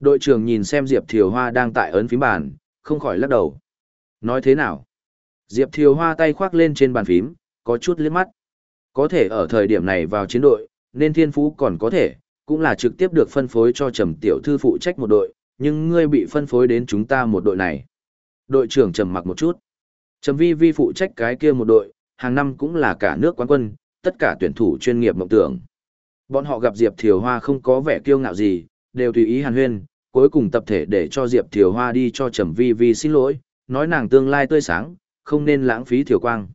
Đội trưởng nhìn xem Diệp Thiều Hoa đang tại ấn phím bàn, không khỏi lắc đầu. Nói thế nào? Diệp Thiều Hoa tay khoác lên trên bàn phím, có chút liếc mắt. Có thể ở thời điểm này vào chiến đội, nên thiên phú còn có thể, cũng là trực tiếp được phân phối cho trầm tiểu thư phụ trách một đội, nhưng ngươi bị phân phối đến chúng ta một đội này. Đội trưởng trầm mặc một chút. Trầm vi vi phụ trách cái kia một đội, hàng năm cũng là cả nước quán quân, tất cả tuyển thủ chuyên nghiệp mộng tưởng. Bọn họ gặp Diệp Thiều Hoa không có vẻ kiêu ngạo gì, đều tùy ý hàn huyên, cuối cùng tập thể để cho Diệp Thiều Hoa đi cho Trầm Vi Vi xin lỗi, nói nàng tương lai tươi sáng, không nên lãng phí thiều quang.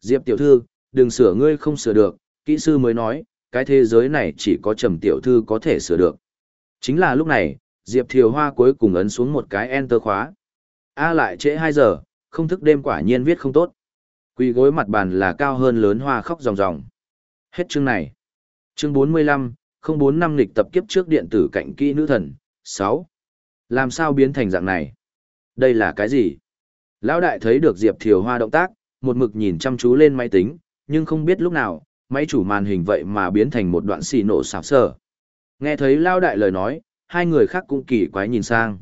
Diệp tiểu thư, đừng sửa ngươi không sửa được, kỹ sư mới nói, cái thế giới này chỉ có Trầm tiểu thư có thể sửa được. Chính là lúc này, Diệp Thiều Hoa cuối cùng ấn xuống một cái enter khóa. A lại trễ 2 giờ, không thức đêm quả nhiên viết không tốt. Quỳ gối mặt bàn là cao hơn lớn hoa khóc ròng ròng. Hết chương này. Chương 45, 04 năm lịch tập kiếp trước điện tử cạnh kỹ nữ thần, 6. Làm sao biến thành dạng này? Đây là cái gì? Lão đại thấy được Diệp Thiều Hoa động tác, một mực nhìn chăm chú lên máy tính, nhưng không biết lúc nào, máy chủ màn hình vậy mà biến thành một đoạn xì nổ xào sở. Nghe thấy lao đại lời nói, hai người khác cũng kỳ quái nhìn sang.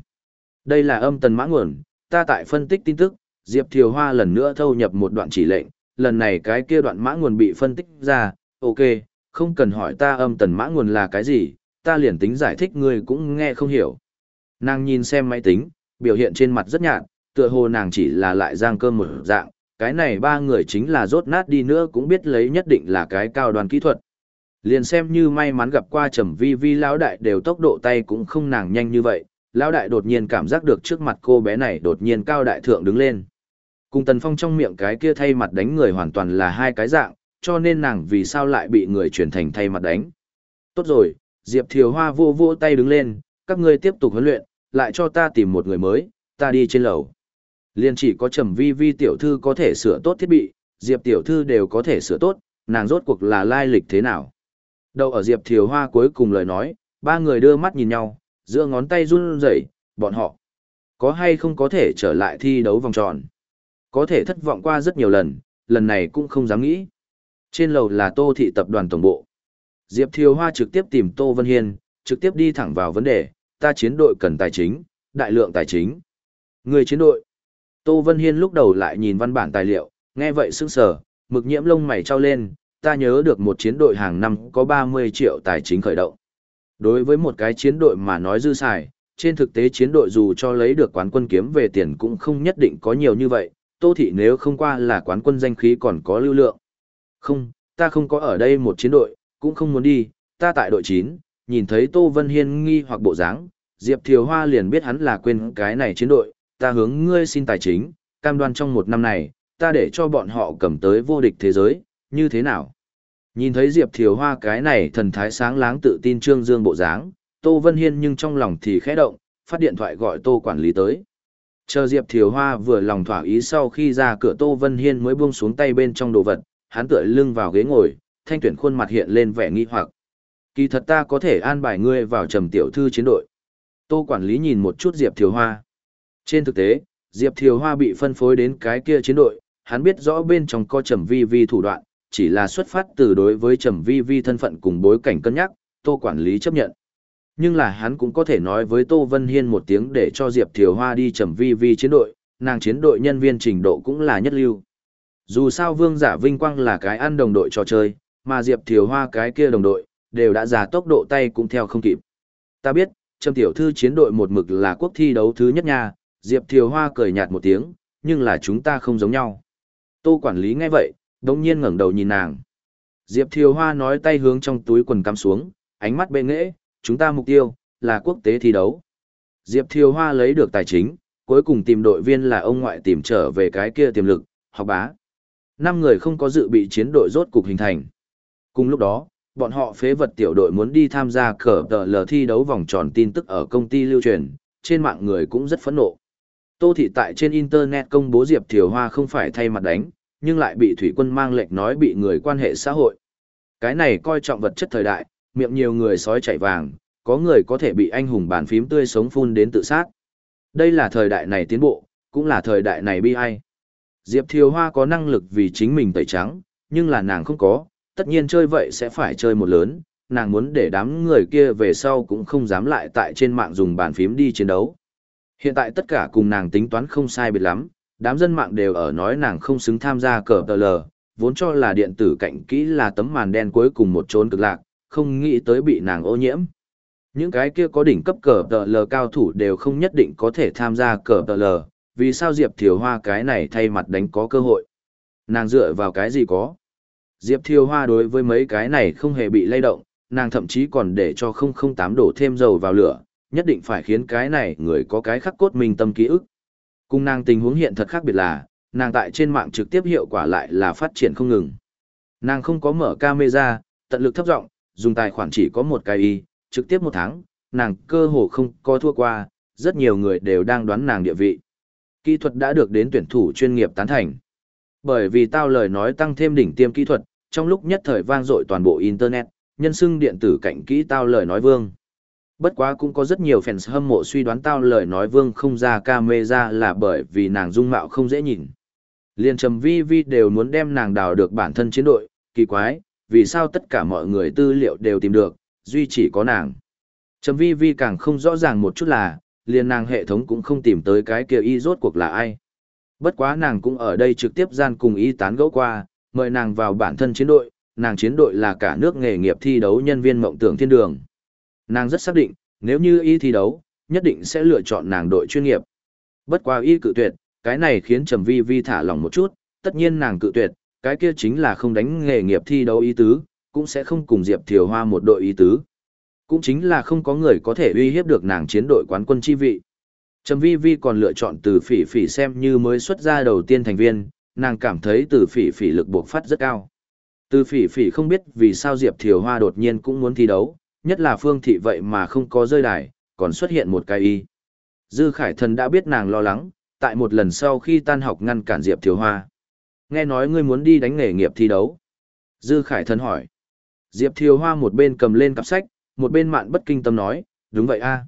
Đây là âm tần mã nguồn, ta tại phân tích tin tức, Diệp Thiều Hoa lần nữa thâu nhập một đoạn chỉ lệnh, lần này cái kia đoạn mã nguồn bị phân tích ra, ok, không cần hỏi ta âm tần mã nguồn là cái gì, ta liền tính giải thích ngươi cũng nghe không hiểu. Nàng nhìn xem máy tính, biểu hiện trên mặt rất nhạt, tựa hồ nàng chỉ là lại giang cơm một dạng, cái này ba người chính là rốt nát đi nữa cũng biết lấy nhất định là cái cao đoàn kỹ thuật. Liền xem như may mắn gặp qua trầm vi vi lão đại đều tốc độ tay cũng không nàng nhanh như vậy, lão đại đột nhiên cảm giác được trước mặt cô bé này đột nhiên cao đại thượng đứng lên. Cùng Tần Phong trong miệng cái kia thay mặt đánh người hoàn toàn là hai cái dạng, cho nên nàng vì sao lại bị người chuyển thành thay mặt đánh. Tốt rồi, Diệp Thiều Hoa vô vô tay đứng lên, các ngươi tiếp tục huấn luyện, lại cho ta tìm một người mới, ta đi trên lầu. Liên chỉ có Trầm Vi Vi tiểu thư có thể sửa tốt thiết bị, Diệp tiểu thư đều có thể sửa tốt, nàng rốt cuộc là lai lịch thế nào. Đầu ở Diệp Thiều Hoa cuối cùng lời nói, ba người đưa mắt nhìn nhau, giữa ngón tay run rẩy, bọn họ có hay không có thể trở lại thi đấu vòng tròn. Có thể thất vọng qua rất nhiều lần, lần này cũng không dám nghĩ. Trên lầu là Tô thị tập đoàn tổng bộ. Diệp Thiều Hoa trực tiếp tìm Tô Vân Hiên, trực tiếp đi thẳng vào vấn đề, ta chiến đội cần tài chính, đại lượng tài chính. Người chiến đội. Tô Vân Hiên lúc đầu lại nhìn văn bản tài liệu, nghe vậy sững sờ, mực nhiễm lông mày trao lên, ta nhớ được một chiến đội hàng năm có 30 triệu tài chính khởi động. Đối với một cái chiến đội mà nói dư xài, trên thực tế chiến đội dù cho lấy được quán quân kiếm về tiền cũng không nhất định có nhiều như vậy, Tô Thị nếu không qua là quán quân danh khí còn có lưu lượng. Không, ta không có ở đây một chiến đội, cũng không muốn đi, ta tại đội 9, nhìn thấy Tô Vân Hiên nghi hoặc bộ dáng, Diệp Thiều Hoa liền biết hắn là quên cái này chiến đội, ta hướng ngươi xin tài chính, cam đoan trong một năm này, ta để cho bọn họ cầm tới vô địch thế giới, như thế nào? Nhìn thấy Diệp Thiều Hoa cái này thần thái sáng láng tự tin trương dương bộ dáng, Tô Vân Hiên nhưng trong lòng thì khẽ động, phát điện thoại gọi Tô quản lý tới. Chờ Diệp Thiều Hoa vừa lòng thỏa ý sau khi ra cửa Tô Vân Hiên mới buông xuống tay bên trong đồ vật, hắn tựa lưng vào ghế ngồi, thanh tuyển khuôn mặt hiện lên vẻ nghi hoặc. Kỳ thật ta có thể an bài ngươi vào trầm tiểu thư chiến đội. Tô quản lý nhìn một chút Diệp Thiều Hoa. Trên thực tế, Diệp Thiều Hoa bị phân phối đến cái kia chiến đội, hắn biết rõ bên trong có trầm vi vi thủ đoạn, chỉ là xuất phát từ đối với trầm vi vi thân phận cùng bối cảnh cân nhắc, Tô quản lý chấp nhận. Nhưng là hắn cũng có thể nói với Tô Vân Hiên một tiếng để cho Diệp Thiều Hoa đi trầm vi vi chiến đội, nàng chiến đội nhân viên trình độ cũng là nhất lưu. Dù sao Vương Giả Vinh Quang là cái ăn đồng đội trò chơi, mà Diệp Thiều Hoa cái kia đồng đội, đều đã già tốc độ tay cũng theo không kịp. Ta biết, Trầm Tiểu Thư chiến đội một mực là quốc thi đấu thứ nhất nha, Diệp Thiều Hoa cười nhạt một tiếng, nhưng là chúng ta không giống nhau. Tô quản lý nghe vậy, đồng nhiên ngẩng đầu nhìn nàng. Diệp Thiều Hoa nói tay hướng trong túi quần cắm xuống, ánh mắt bệ nghệ, chúng ta mục tiêu, là quốc tế thi đấu. Diệp Thiều Hoa lấy được tài chính, cuối cùng tìm đội viên là ông ngoại tìm trở về cái kia tiềm lực, học bá. Năm người không có dự bị chiến đội rốt cục hình thành. Cùng lúc đó, bọn họ phế vật tiểu đội muốn đi tham gia cờ tờ lờ thi đấu vòng tròn tin tức ở công ty lưu truyền, trên mạng người cũng rất phẫn nộ. Tô thị tại trên internet công bố Diệp Thiều Hoa không phải thay mặt đánh, nhưng lại bị thủy quân mang lệnh nói bị người quan hệ xã hội. Cái này coi trọng vật chất thời đại, miệng nhiều người sói chạy vàng, có người có thể bị anh hùng bàn phím tươi sống phun đến tự sát. Đây là thời đại này tiến bộ, cũng là thời đại này bi ai. Diệp Thiều Hoa có năng lực vì chính mình tẩy trắng, nhưng là nàng không có, tất nhiên chơi vậy sẽ phải chơi một lớn, nàng muốn để đám người kia về sau cũng không dám lại tại trên mạng dùng bàn phím đi chiến đấu. Hiện tại tất cả cùng nàng tính toán không sai biệt lắm, đám dân mạng đều ở nói nàng không xứng tham gia cờ tờ lờ, vốn cho là điện tử cạnh kỹ là tấm màn đen cuối cùng một trốn cực lạc, không nghĩ tới bị nàng ô nhiễm. Những cái kia có đỉnh cấp cờ tờ lờ cao thủ đều không nhất định có thể tham gia cờ tờ lờ, vì sao Diệp Thiều Hoa cái này thay mặt đánh có cơ hội. Nàng dựa vào cái gì có. Diệp Thiều Hoa đối với mấy cái này không hề bị lay động, nàng thậm chí còn để cho 008 đổ thêm dầu vào lửa, nhất định phải khiến cái này người có cái khắc cốt mình tâm ký ức. Cùng nàng tình huống hiện thật khác biệt là, nàng tại trên mạng trực tiếp hiệu quả lại là phát triển không ngừng. Nàng không có mở camera, tận lực thấp giọng, dùng tài khoản chỉ có một cái y, trực tiếp một tháng, nàng cơ hồ không có thua qua, rất nhiều người đều đang đoán nàng địa vị. Kỹ thuật đã được đến tuyển thủ chuyên nghiệp tán thành. Bởi vì tao lời nói tăng thêm đỉnh tiêm kỹ thuật, trong lúc nhất thời vang dội toàn bộ internet, nhân xưng điện tử cạnh kỹ tao lời nói vương. Bất quá cũng có rất nhiều fans hâm mộ suy đoán tao lời nói vương không ra camera là bởi vì nàng dung mạo không dễ nhìn. Liên trầm vi vi đều muốn đem nàng đào được bản thân chiến đội, kỳ quái, vì sao tất cả mọi người tư liệu đều tìm được, duy chỉ có nàng. Trầm vi vi càng không rõ ràng một chút là, liền nàng hệ thống cũng không tìm tới cái kia y rốt cuộc là ai. Bất quá nàng cũng ở đây trực tiếp gian cùng y tán gẫu qua, mời nàng vào bản thân chiến đội, nàng chiến đội là cả nước nghề nghiệp thi đấu nhân viên mộng tưởng thiên đường. Nàng rất xác định, nếu như y thi đấu, nhất định sẽ lựa chọn nàng đội chuyên nghiệp. Bất quá y cự tuyệt, cái này khiến Trầm Vi Vi thả lòng một chút, tất nhiên nàng cự tuyệt, cái kia chính là không đánh nghề nghiệp thi đấu ý tứ, cũng sẽ không cùng Diệp Thiều Hoa một đội ý tứ. Cũng chính là không có người có thể uy hiếp được nàng chiến đội quán quân chi vị. Trầm Vi Vi còn lựa chọn từ phỉ phỉ xem như mới xuất ra đầu tiên thành viên, nàng cảm thấy từ phỉ phỉ lực buộc phát rất cao. Từ phỉ phỉ không biết vì sao Diệp Thiều Hoa đột nhiên cũng muốn thi đấu, nhất là phương thị vậy mà không có rơi đài, còn xuất hiện một cái y. Dư Khải Thần đã biết nàng lo lắng, tại một lần sau khi tan học ngăn cản Diệp Thiều Hoa. Nghe nói ngươi muốn đi đánh nghề nghiệp thi đấu. Dư Khải Thần hỏi. Diệp Thiều Hoa một bên cầm lên cặp sách, một bên mạn bất kinh tâm nói, đúng vậy a.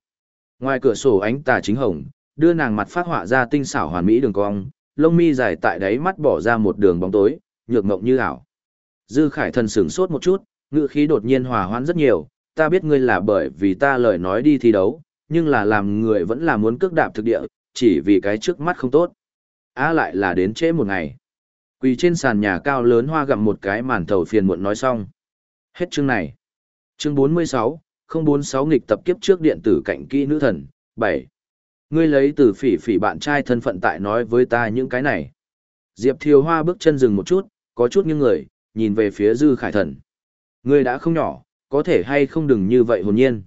Ngoài cửa sổ ánh tà chính hồng, đưa nàng mặt phát họa ra tinh xảo hoàn mỹ đường cong, lông mi dài tại đáy mắt bỏ ra một đường bóng tối, nhược mộng như ảo. Dư Khải Thần sửng sốt một chút, ngữ khí đột nhiên hòa hoãn rất nhiều, ta biết ngươi là bởi vì ta lời nói đi thi đấu, nhưng là làm người vẫn là muốn cước đạp thực địa, chỉ vì cái trước mắt không tốt. Á lại là đến trễ một ngày. Quỳ trên sàn nhà cao lớn hoa gặm một cái màn thầu phiền muộn nói xong. Hết chương này. Chương 46, 046 nghịch tập kiếp trước điện tử cạnh kỹ nữ thần, 7. Ngươi lấy từ phỉ phỉ bạn trai thân phận tại nói với ta những cái này. Diệp Thiều Hoa bước chân dừng một chút, có chút nghiêng người, nhìn về phía Dư Khải Thần. Ngươi đã không nhỏ, có thể hay không đừng như vậy hồn nhiên.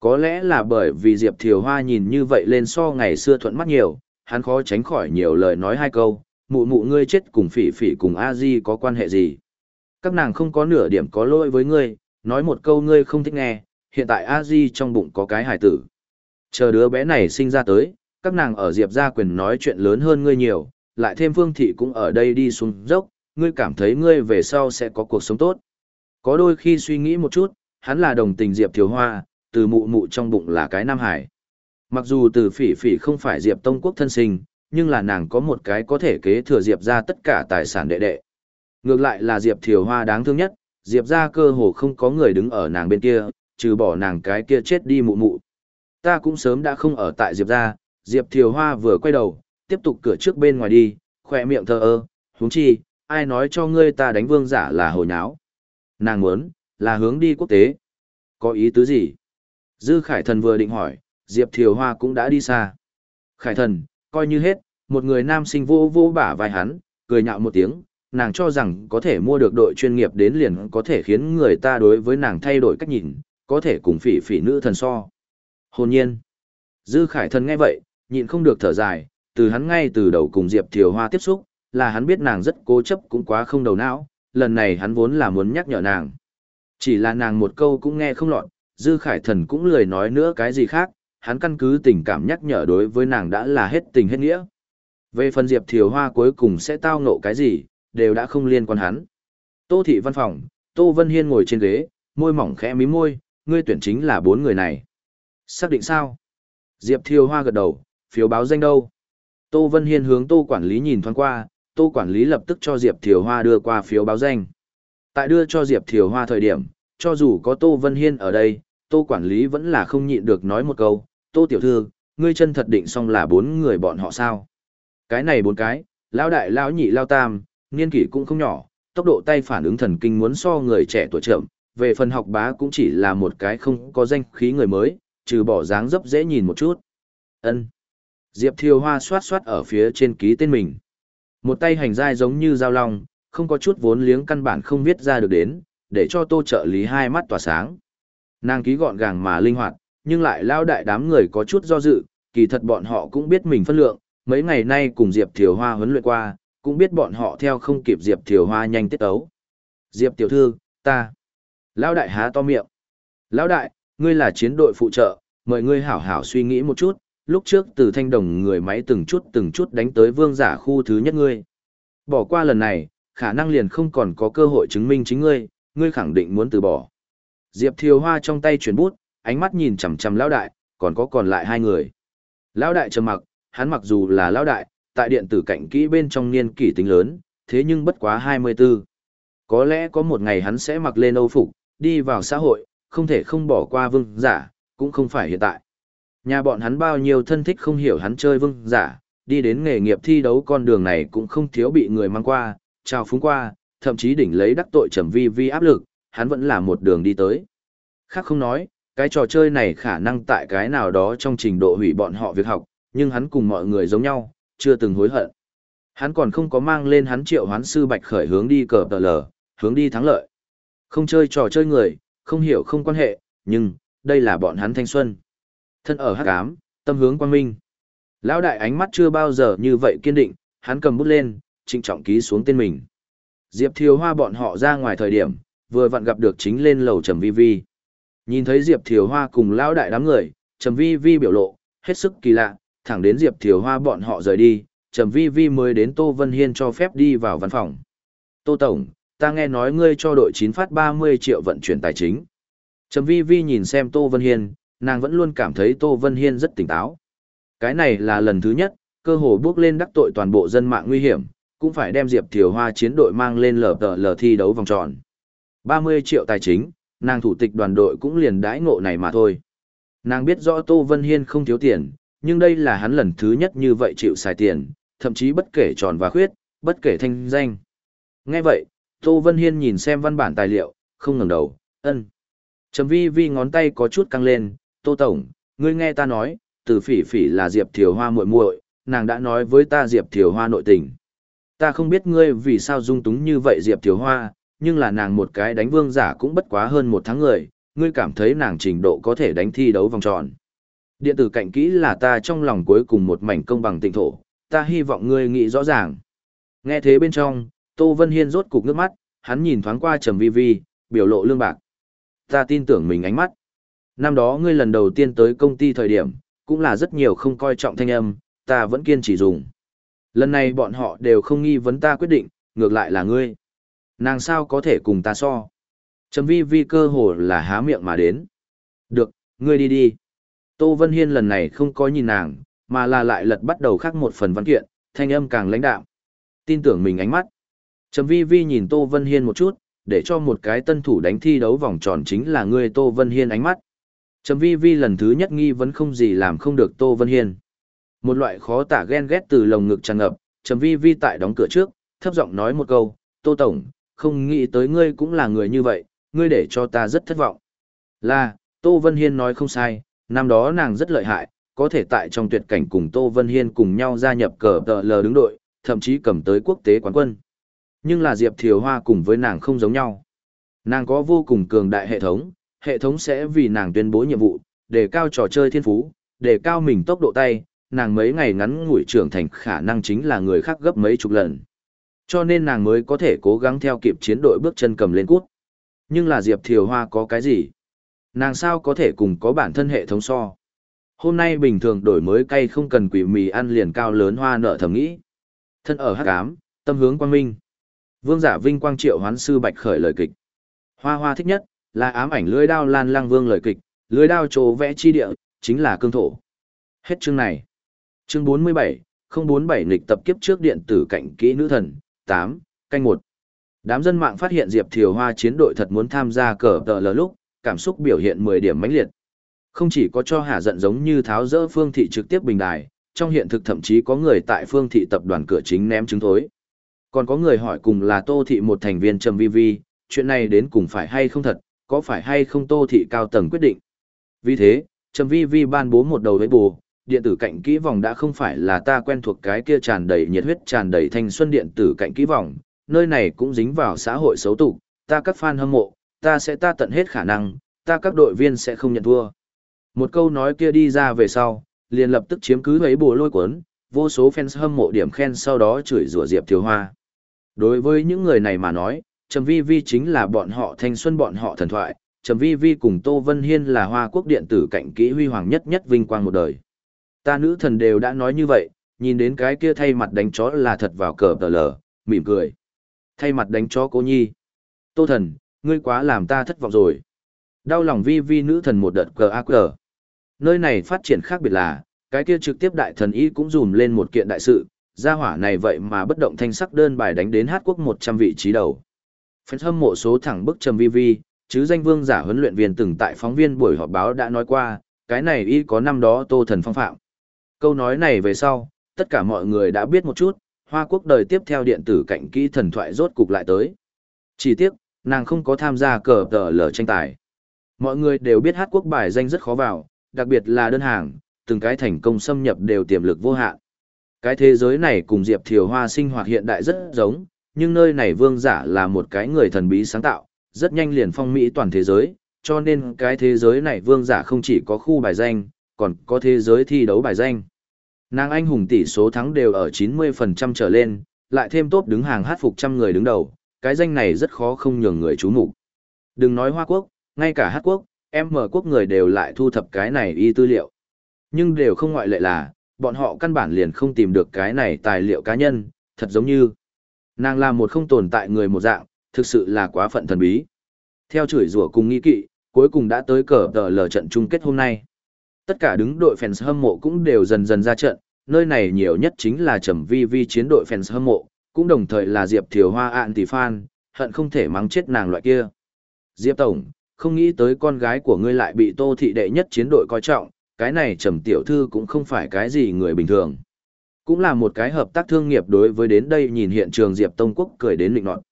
Có lẽ là bởi vì Diệp Thiều Hoa nhìn như vậy lên so ngày xưa thuận mắt nhiều, hắn khó tránh khỏi nhiều lời nói hai câu, mụ mụ ngươi chết cùng phỉ phỉ cùng a di có quan hệ gì. Các nàng không có nửa điểm có lỗi với ngươi, nói một câu ngươi không thích nghe, hiện tại a di trong bụng có cái hải tử. Chờ đứa bé này sinh ra tới, các nàng ở Diệp gia quyền nói chuyện lớn hơn ngươi nhiều, lại thêm phương thị cũng ở đây đi xuống dốc, ngươi cảm thấy ngươi về sau sẽ có cuộc sống tốt. Có đôi khi suy nghĩ một chút, hắn là đồng tình Diệp Thiếu Hoa, từ mụ mụ trong bụng là cái Nam Hải. Mặc dù từ phỉ phỉ không phải Diệp Tông Quốc thân sinh, nhưng là nàng có một cái có thể kế thừa Diệp ra tất cả tài sản đệ đệ. Ngược lại là Diệp Thiều Hoa đáng thương nhất, Diệp ra cơ hồ không có người đứng ở nàng bên kia, trừ bỏ nàng cái kia chết đi mụ mụ. Ta cũng sớm đã không ở tại Diệp ra, Diệp Thiều Hoa vừa quay đầu, tiếp tục cửa trước bên ngoài đi, khỏe miệng thờ ơ, huống chi, ai nói cho ngươi ta đánh vương giả là hồi nháo. Nàng muốn, là hướng đi quốc tế. Có ý tứ gì? Dư Khải Thần vừa định hỏi, Diệp Thiều Hoa cũng đã đi xa. Khải Thần, coi như hết, một người nam sinh vô vô bả vai hắn, cười nhạo một tiếng, nàng cho rằng có thể mua được đội chuyên nghiệp đến liền có thể khiến người ta đối với nàng thay đổi cách nhìn, có thể cùng phỉ phỉ nữ thần so. Hồn nhiên. Dư Khải Thần nghe vậy, nhịn không được thở dài, từ hắn ngay từ đầu cùng Diệp Thiều Hoa tiếp xúc, là hắn biết nàng rất cố chấp cũng quá không đầu não, lần này hắn vốn là muốn nhắc nhở nàng. Chỉ là nàng một câu cũng nghe không lọt, Dư Khải Thần cũng lười nói nữa cái gì khác, hắn căn cứ tình cảm nhắc nhở đối với nàng đã là hết tình hết nghĩa. Về phần Diệp Thiều Hoa cuối cùng sẽ tao ngộ cái gì, đều đã không liên quan hắn. Tô thị văn phòng, Tô Vân Hiên ngồi trên ghế, môi mỏng khẽ mí môi, ngươi tuyển chính là bốn người này. Xác định sao? Diệp Thiều Hoa gật đầu, phiếu báo danh đâu? Tô Vân Hiên hướng Tô quản lý nhìn thoáng qua, Tô quản lý lập tức cho Diệp Thiều Hoa đưa qua phiếu báo danh. Tại đưa cho Diệp Thiều Hoa thời điểm, cho dù có Tô Vân Hiên ở đây, Tô quản lý vẫn là không nhịn được nói một câu, Tô tiểu thư, ngươi chân thật định xong là bốn người bọn họ sao? Cái này bốn cái, lão đại lão nhị lão tam, niên kỷ cũng không nhỏ, tốc độ tay phản ứng thần kinh muốn so người trẻ tuổi chậm, về phần học bá cũng chỉ là một cái không có danh khí người mới, trừ bỏ dáng dấp dễ nhìn một chút. Ân. Diệp Thiều Hoa xoát xoát ở phía trên ký tên mình. Một tay hành dai giống như dao long, không có chút vốn liếng căn bản không viết ra được đến, để cho tô trợ lý hai mắt tỏa sáng. Nàng ký gọn gàng mà linh hoạt, nhưng lại lao đại đám người có chút do dự, kỳ thật bọn họ cũng biết mình phân lượng, mấy ngày nay cùng Diệp Thiều Hoa huấn luyện qua, cũng biết bọn họ theo không kịp Diệp Thiều Hoa nhanh tiết ấu. Diệp tiểu thư, ta. Lão đại há to miệng. Lão đại, ngươi là chiến đội phụ trợ, mời ngươi hảo hảo suy nghĩ một chút, lúc trước từ thanh đồng người máy từng chút từng chút đánh tới vương giả khu thứ nhất ngươi. Bỏ qua lần này, khả năng liền không còn có cơ hội chứng minh chính ngươi, ngươi khẳng định muốn từ bỏ. Diệp Thiều Hoa trong tay chuyển bút, ánh mắt nhìn chằm chằm lão đại, còn có còn lại hai người. Lão đại trầm mặc, hắn mặc dù là lão đại, tại điện tử cạnh kỹ bên trong niên kỷ tính lớn, thế nhưng bất quá 24. Có lẽ có một ngày hắn sẽ mặc lên âu phục, đi vào xã hội, không thể không bỏ qua vương giả, cũng không phải hiện tại. Nhà bọn hắn bao nhiêu thân thích không hiểu hắn chơi vương giả, đi đến nghề nghiệp thi đấu con đường này cũng không thiếu bị người mang qua, trao phúng qua, thậm chí đỉnh lấy đắc tội trầm vi vi áp lực, hắn vẫn là một đường đi tới. Khác không nói, cái trò chơi này khả năng tại cái nào đó trong trình độ hủy bọn họ việc học, nhưng hắn cùng mọi người giống nhau, chưa từng hối hận. Hắn còn không có mang lên hắn triệu hoán sư bạch khởi hướng đi cờ tờ lờ, hướng đi thắng lợi. Không chơi trò chơi người, không hiểu không quan hệ, nhưng, đây là bọn hắn thanh xuân. Thân ở hắc ám, tâm hướng quang minh. Lão đại ánh mắt chưa bao giờ như vậy kiên định, hắn cầm bút lên, trịnh trọng ký xuống tên mình. Diệp Thiều Hoa bọn họ ra ngoài thời điểm, vừa vặn gặp được chính lên lầu Trầm Vi Vi. Nhìn thấy Diệp Thiều Hoa cùng lão đại đám người, Trầm Vi Vi biểu lộ, hết sức kỳ lạ, thẳng đến Diệp Thiều Hoa bọn họ rời đi, Trầm Vi Vi mới đến Tô Vân Hiên cho phép đi vào văn phòng. Tô Tổng, ta nghe nói ngươi cho đội 9 phát 30 triệu vận chuyển tài chính. Trầm Vi Vi nhìn xem Tô Vân Hiên, nàng vẫn luôn cảm thấy Tô Vân Hiên rất tỉnh táo. Cái này là lần thứ nhất, cơ hồ bước lên đắc tội toàn bộ dân mạng nguy hiểm, cũng phải đem Diệp Thiều Hoa chiến đội mang lên lở tờ lở thi đấu vòng tròn. 30 triệu tài chính, nàng thủ tịch đoàn đội cũng liền đãi ngộ này mà thôi. Nàng biết rõ Tô Vân Hiên không thiếu tiền, nhưng đây là hắn lần thứ nhất như vậy chịu xài tiền, thậm chí bất kể tròn và khuyết, bất kể thanh danh. Nghe vậy, Tô Vân Hiên nhìn xem văn bản tài liệu, không ngẩng đầu, ân. Trầm vi vi ngón tay có chút căng lên, Tô Tổng, ngươi nghe ta nói, từ phỉ phỉ là Diệp Thiều Hoa muội muội, nàng đã nói với ta Diệp Thiều Hoa nội tình. Ta không biết ngươi vì sao dung túng như vậy Diệp Thiều Hoa, nhưng là nàng một cái đánh vương giả cũng bất quá hơn một tháng người, ngươi cảm thấy nàng trình độ có thể đánh thi đấu vòng tròn. Điện tử cạnh kỹ là ta trong lòng cuối cùng một mảnh công bằng tịnh thổ, ta hy vọng ngươi nghĩ rõ ràng. Nghe thế bên trong, Tô Vân Hiên rốt cục nước mắt, hắn nhìn thoáng qua Trầm Vi Vi, biểu lộ lương bạc. Ta tin tưởng mình ánh mắt. Năm đó ngươi lần đầu tiên tới công ty thời điểm, cũng là rất nhiều không coi trọng thanh âm, ta vẫn kiên trì dùng. Lần này bọn họ đều không nghi vấn ta quyết định, ngược lại là ngươi. Nàng sao có thể cùng ta so? Trầm vi vi cơ hồ là há miệng mà đến. Được, ngươi đi đi. Tô Vân Hiên lần này không có nhìn nàng, mà là lại lật bắt đầu khác một phần văn kiện, thanh âm càng lãnh đạm. Tin tưởng mình ánh mắt. Trầm vi vi nhìn Tô Vân Hiên một chút, để cho một cái tân thủ đánh thi đấu vòng tròn chính là ngươi Tô Vân Hiên ánh mắt. Trầm vi vi lần thứ nhất nghi vấn không gì làm không được Tô Vân Hiên. Một loại khó tả ghen ghét từ lồng ngực tràn ngập, Trầm vi vi tại đóng cửa trước, thấp giọng nói một câu, Tô Tổng, không nghĩ tới ngươi cũng là người như vậy, ngươi để cho ta rất thất vọng. Là, Tô Vân Hiên nói không sai, năm đó nàng rất lợi hại, có thể tại trong tuyệt cảnh cùng Tô Vân Hiên cùng nhau gia nhập cờ tờ lờ đứng đội, thậm chí cầm tới quốc tế quán quân. Nhưng là Diệp Thiều Hoa cùng với nàng không giống nhau. Nàng có vô cùng cường đại hệ thống, hệ thống sẽ vì nàng tuyên bố nhiệm vụ, đề cao trò chơi thiên phú, đề cao mình tốc độ tay, nàng mấy ngày ngắn ngủi trưởng thành khả năng chính là người khác gấp mấy chục lần. Cho nên nàng mới có thể cố gắng theo kịp chiến đội bước chân cầm lên cút. Nhưng là Diệp Thiều Hoa có cái gì? Nàng sao có thể cùng có bản thân hệ thống so? Hôm nay bình thường đổi mới cay không cần quỷ mì ăn liền cao lớn hoa nợ thầm nghĩ. Thân ở hắc ám, tâm hướng quang minh. Vương giả vinh quang triệu hoán sư bạch khởi lời kịch. Hoa hoa thích nhất, là ám ảnh lưới đao lan lang vương lời kịch, lưới đao trồ vẽ chi địa, chính là cương thổ. Hết chương này. Chương 47, 047 lịch tập kiếp trước điện tử cảnh kỹ nữ thần, 8, canh 1. Đám dân mạng phát hiện Diệp Thiều Hoa chiến đội thật muốn tham gia cờ tờ lờ lúc, cảm xúc biểu hiện 10 điểm mãnh liệt. Không chỉ có cho hạ giận giống như tháo rỡ phương thị trực tiếp bình đài, trong hiện thực thậm chí có người tại phương thị tập đoàn cửa chính ném trứng thối. Còn có người hỏi cùng là Tô Thị một thành viên Trầm Vi Vi, chuyện này đến cùng phải hay không thật, có phải hay không Tô Thị cao tầng quyết định. Vì thế, Trầm Vi Vi ban bố một đầu với bù, điện tử cạnh kỹ vòng đã không phải là ta quen thuộc cái kia tràn đầy nhiệt huyết tràn đầy thanh xuân điện tử cạnh kỹ vòng, nơi này cũng dính vào xã hội xấu tục, ta các fan hâm mộ, ta sẽ ta tận hết khả năng, ta các đội viên sẽ không nhận thua. Một câu nói kia đi ra về sau, liền lập tức chiếm cứ ấy bù lôi cuốn, vô số fans hâm mộ điểm khen sau đó chửi rủa Diệp Thiều Hoa. Đối với những người này mà nói, Trầm Vi Vi chính là bọn họ thanh xuân bọn họ thần thoại, Trầm Vi Vi cùng Tô Vân Hiên là hoa quốc điện tử cạnh kỹ huy hoàng nhất nhất vinh quang một đời. Ta nữ thần đều đã nói như vậy, nhìn đến cái kia thay mặt đánh chó là thật vào cờ tờ lờ, mỉm cười. Thay mặt đánh chó cô nhi. Tô thần, ngươi quá làm ta thất vọng rồi. Đau lòng vi vi nữ thần một đợt cờ ác cờ. Nơi này phát triển khác biệt là, cái kia trực tiếp đại thần y cũng dùm lên một kiện đại sự, gia hỏa này vậy mà bất động thanh sắc đơn bài đánh đến hát quốc 100 vị trí đầu. Phép hâm mộ số thẳng bức trầm vi vi, chứ danh vương giả huấn luyện viên từng tại phóng viên buổi họp báo đã nói qua, cái này y có năm đó tô thần phong phạm. Câu nói này về sau, tất cả mọi người đã biết một chút, Hoa Quốc đời tiếp theo điện tử cạnh kỹ thần thoại rốt cục lại tới. Chỉ tiếc, nàng không có tham gia cờ tờ lở tranh tài. Mọi người đều biết hát quốc bài danh rất khó vào, đặc biệt là đơn hàng, từng cái thành công xâm nhập đều tiềm lực vô hạn. Cái thế giới này cùng Diệp Thiều Hoa sinh hoạt hiện đại rất giống, nhưng nơi này vương giả là một cái người thần bí sáng tạo, rất nhanh liền phong mỹ toàn thế giới, cho nên cái thế giới này vương giả không chỉ có khu bài danh, còn có thế giới thi đấu bài danh. Nàng anh hùng tỷ số thắng đều ở 90% trở lên, lại thêm tốt đứng hàng hát phục trăm người đứng đầu, cái danh này rất khó không nhường người chú mục. Đừng nói Hoa Quốc, ngay cả Hát Quốc, em mở quốc người đều lại thu thập cái này y tư liệu. Nhưng đều không ngoại lệ là, bọn họ căn bản liền không tìm được cái này tài liệu cá nhân, thật giống như nàng là một không tồn tại người một dạng, thực sự là quá phận thần bí. Theo chửi rủa cùng nghi kỵ, cuối cùng đã tới cờ tờ lờ trận chung kết hôm nay. Tất cả đứng đội fans hâm mộ cũng đều dần dần ra trận, nơi này nhiều nhất chính là trầm vi vi chiến đội fans hâm mộ, cũng đồng thời là Diệp Thiều Hoa ạn tỷ fan, hận không thể mắng chết nàng loại kia. Diệp Tổng, không nghĩ tới con gái của ngươi lại bị tô thị đệ nhất chiến đội coi trọng, cái này trầm tiểu thư cũng không phải cái gì người bình thường. Cũng là một cái hợp tác thương nghiệp đối với đến đây nhìn hiện trường Diệp Tông Quốc cười đến lịnh nọt.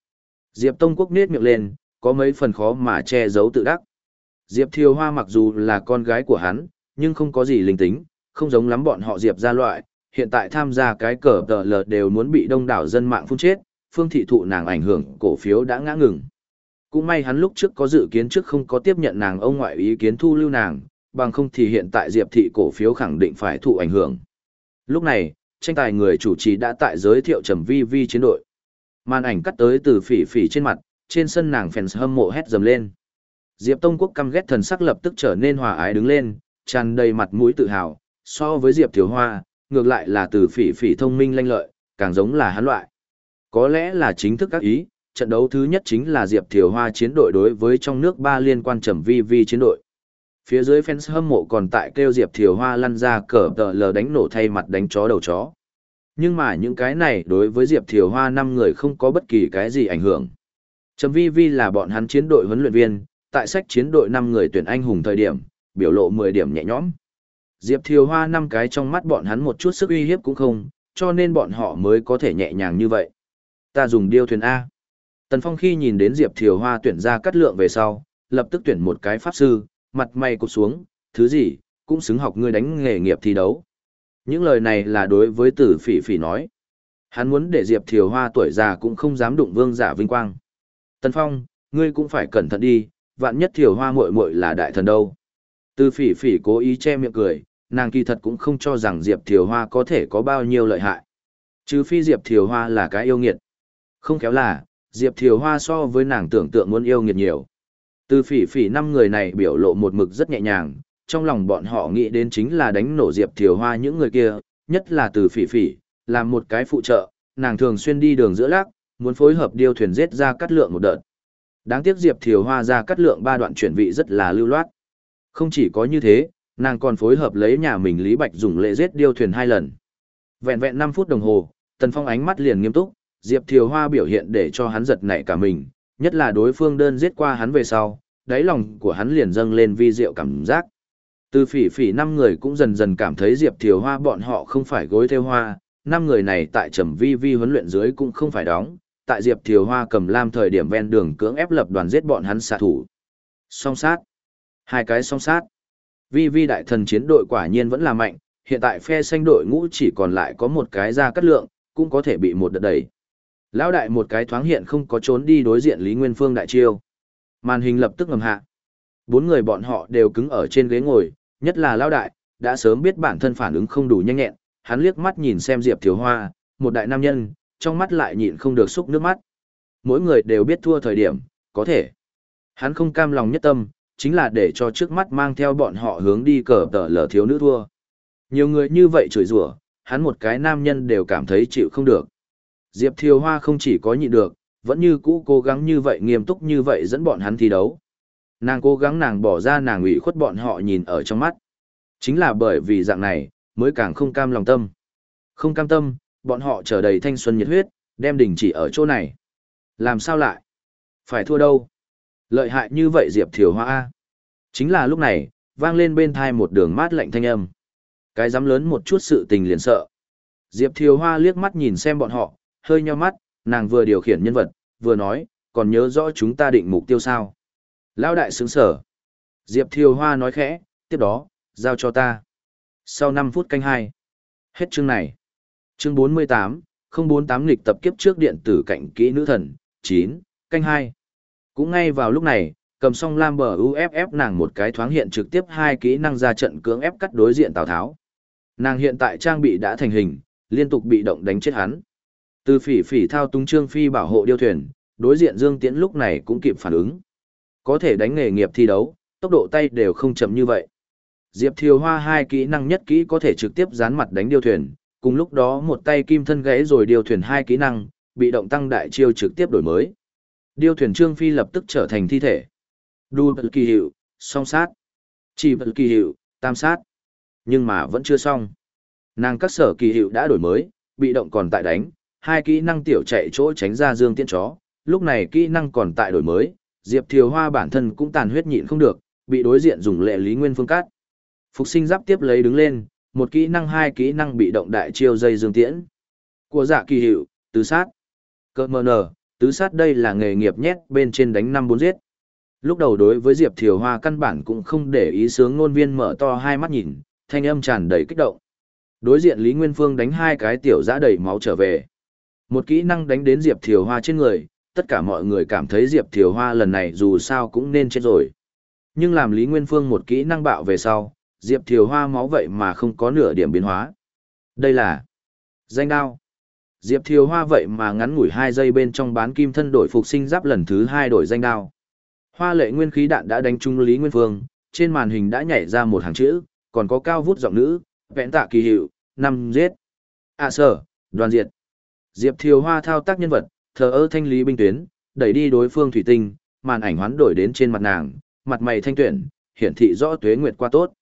Diệp Tông Quốc nết miệng lên, có mấy phần khó mà che giấu tự đắc. Diệp Thiều Hoa mặc dù là con gái của hắn, nhưng không có gì linh tính, không giống lắm bọn họ Diệp ra loại, hiện tại tham gia cái cờ tờ lờ đều muốn bị đông đảo dân mạng phun chết, phương thị thụ nàng ảnh hưởng, cổ phiếu đã ngã ngừng. Cũng may hắn lúc trước có dự kiến trước không có tiếp nhận nàng ông ngoại ý kiến thu lưu nàng, bằng không thì hiện tại Diệp thị cổ phiếu khẳng định phải thụ ảnh hưởng. Lúc này, tranh tài người chủ trì đã tại giới thiệu Trầm Vi Vi chiến đội. Màn ảnh cắt tới từ phỉ phỉ trên mặt, trên sân nàng fans hâm mộ hét dầm lên. Diệp Tông Quốc căm ghét thần sắc lập tức trở nên hòa ái đứng lên, tràn đầy mặt mũi tự hào, so với Diệp Thiếu Hoa, ngược lại là từ phỉ phỉ thông minh lanh lợi, càng giống là hắn loại. Có lẽ là chính thức các ý, trận đấu thứ nhất chính là Diệp Thiều Hoa chiến đội đối với trong nước ba liên quan trầm vi vi chiến đội. Phía dưới fans hâm mộ còn tại kêu Diệp Thiều Hoa lăn ra cờ tờ lờ đánh nổ thay mặt đánh chó đầu chó. Nhưng mà những cái này đối với Diệp Thiều Hoa năm người không có bất kỳ cái gì ảnh hưởng. Trầm Vi Vi là bọn hắn chiến đội huấn luyện viên, tại sách chiến đội năm người tuyển anh hùng thời điểm, biểu lộ 10 điểm nhẹ nhõm. Diệp Thiều Hoa năm cái trong mắt bọn hắn một chút sức uy hiếp cũng không, cho nên bọn họ mới có thể nhẹ nhàng như vậy. Ta dùng điêu thuyền A. Tần Phong khi nhìn đến Diệp Thiều Hoa tuyển ra cắt lượng về sau, lập tức tuyển một cái pháp sư, mặt mày cụp xuống, thứ gì, cũng xứng học ngươi đánh nghề nghiệp thi đấu. Những lời này là đối với tử phỉ phỉ nói. Hắn muốn để Diệp Thiều Hoa tuổi già cũng không dám đụng vương giả vinh quang. Tần Phong, ngươi cũng phải cẩn thận đi, vạn nhất Thiều Hoa muội muội là đại thần đâu. Từ phỉ phỉ cố ý che miệng cười, nàng kỳ thật cũng không cho rằng Diệp Thiều Hoa có thể có bao nhiêu lợi hại. Chứ phi Diệp Thiều Hoa là cái yêu nghiệt. Không kéo là, Diệp Thiều Hoa so với nàng tưởng tượng muốn yêu nghiệt nhiều. Từ phỉ phỉ năm người này biểu lộ một mực rất nhẹ nhàng, trong lòng bọn họ nghĩ đến chính là đánh nổ Diệp Thiều Hoa những người kia, nhất là từ phỉ phỉ, làm một cái phụ trợ, nàng thường xuyên đi đường giữa lác, muốn phối hợp điêu thuyền giết ra cắt lượng một đợt. Đáng tiếc Diệp Thiều Hoa ra cắt lượng ba đoạn chuyển vị rất là lưu loát. Không chỉ có như thế, nàng còn phối hợp lấy nhà mình Lý Bạch dùng lệ giết điêu thuyền hai lần. Vẹn vẹn 5 phút đồng hồ, Tần Phong ánh mắt liền nghiêm túc, Diệp Thiều Hoa biểu hiện để cho hắn giật nảy cả mình, nhất là đối phương đơn giết qua hắn về sau, đáy lòng của hắn liền dâng lên vi diệu cảm giác. Từ phỉ phỉ năm người cũng dần dần cảm thấy Diệp Thiều Hoa bọn họ không phải gối theo hoa, năm người này tại trầm vi vi huấn luyện dưới cũng không phải đóng, tại Diệp Thiều Hoa cầm lam thời điểm ven đường cưỡng ép lập đoàn giết bọn hắn xạ thủ. Song sát. Hai cái song sát. Vi vi đại thần chiến đội quả nhiên vẫn là mạnh, hiện tại phe xanh đội ngũ chỉ còn lại có một cái ra cắt lượng, cũng có thể bị một đợt đẩy. Lão đại một cái thoáng hiện không có trốn đi đối diện Lý Nguyên Phương đại chiêu. Màn hình lập tức ngầm hạ. Bốn người bọn họ đều cứng ở trên ghế ngồi, nhất là Lão đại, đã sớm biết bản thân phản ứng không đủ nhanh nhẹn, hắn liếc mắt nhìn xem Diệp Thiếu Hoa, một đại nam nhân, trong mắt lại nhịn không được xúc nước mắt. Mỗi người đều biết thua thời điểm, có thể. Hắn không cam lòng nhất tâm, chính là để cho trước mắt mang theo bọn họ hướng đi cờ tờ lở thiếu nữ thua. Nhiều người như vậy chửi rủa, hắn một cái nam nhân đều cảm thấy chịu không được. Diệp Thiều Hoa không chỉ có nhịn được, vẫn như cũ cố gắng như vậy nghiêm túc như vậy dẫn bọn hắn thi đấu. Nàng cố gắng nàng bỏ ra nàng ủy khuất bọn họ nhìn ở trong mắt. Chính là bởi vì dạng này, mới càng không cam lòng tâm. Không cam tâm, bọn họ trở đầy thanh xuân nhiệt huyết, đem đình chỉ ở chỗ này. Làm sao lại? Phải thua đâu? Lợi hại như vậy Diệp Thiều Hoa A. Chính là lúc này, vang lên bên thai một đường mát lạnh thanh âm. Cái dám lớn một chút sự tình liền sợ. Diệp Thiều Hoa liếc mắt nhìn xem bọn họ, hơi nheo mắt, nàng vừa điều khiển nhân vật, vừa nói, còn nhớ rõ chúng ta định mục tiêu sao. Lão đại sướng sở. Diệp Thiều Hoa nói khẽ, tiếp đó, giao cho ta. Sau 5 phút canh 2. Hết chương này. Chương 48, 048 lịch tập kiếp trước điện tử cạnh kỹ nữ thần, 9, canh 2. Cũng ngay vào lúc này, cầm song lam bờ UFF nàng một cái thoáng hiện trực tiếp hai kỹ năng ra trận cưỡng ép cắt đối diện Tào Tháo. Nàng hiện tại trang bị đã thành hình, liên tục bị động đánh chết hắn. Từ phỉ phỉ thao túng trương phi bảo hộ điêu thuyền, đối diện Dương Tiễn lúc này cũng kịp phản ứng. Có thể đánh nghề nghiệp thi đấu, tốc độ tay đều không chậm như vậy. Diệp Thiều Hoa hai kỹ năng nhất kỹ có thể trực tiếp dán mặt đánh điêu thuyền, cùng lúc đó một tay kim thân gãy rồi điêu thuyền hai kỹ năng, bị động tăng đại chiêu trực tiếp đổi mới. Điêu thuyền Trương Phi lập tức trở thành thi thể. Đu bật kỳ hiệu, song sát. Chỉ bật kỳ hiệu, tam sát. Nhưng mà vẫn chưa xong. Nàng các sở kỳ hiệu đã đổi mới, bị động còn tại đánh, hai kỹ năng tiểu chạy chỗ tránh ra dương tiên chó, lúc này kỹ năng còn tại đổi mới, Diệp Thiều Hoa bản thân cũng tàn huyết nhịn không được, bị đối diện dùng lệ lý nguyên phương cắt, Phục sinh giáp tiếp lấy đứng lên, một kỹ năng hai kỹ năng bị động đại chiêu dây dương tiễn. Của dạ kỳ hiệu, tứ sát. Cơ mờ nở, tứ sát đây là nghề nghiệp nhét bên trên đánh năm bốn giết. Lúc đầu đối với Diệp Thiều Hoa căn bản cũng không để ý sướng ngôn viên mở to hai mắt nhìn, thanh âm tràn đầy kích động. Đối diện Lý Nguyên Phương đánh hai cái tiểu giã đầy máu trở về. Một kỹ năng đánh đến Diệp Thiều Hoa trên người, tất cả mọi người cảm thấy Diệp Thiều Hoa lần này dù sao cũng nên chết rồi. Nhưng làm Lý Nguyên Phương một kỹ năng bạo về sau, Diệp Thiều Hoa máu vậy mà không có nửa điểm biến hóa. Đây là danh đao. Diệp Thiều Hoa vậy mà ngắn ngủi 2 giây bên trong bán kim thân đổi phục sinh giáp lần thứ 2 đổi danh đao. Hoa lệ nguyên khí đạn đã đánh trúng Lý Nguyên Phương, trên màn hình đã nhảy ra một hàng chữ, còn có cao vút giọng nữ, vẹn tạ kỳ hiệu, năm giết. À sở, đoàn diệt. Diệp Thiều Hoa thao tác nhân vật, thờ ơ thanh lý binh tuyến, đẩy đi đối phương thủy tinh, màn ảnh hoán đổi đến trên mặt nàng, mặt mày thanh tuyển, hiển thị rõ tuế nguyệt qua tốt.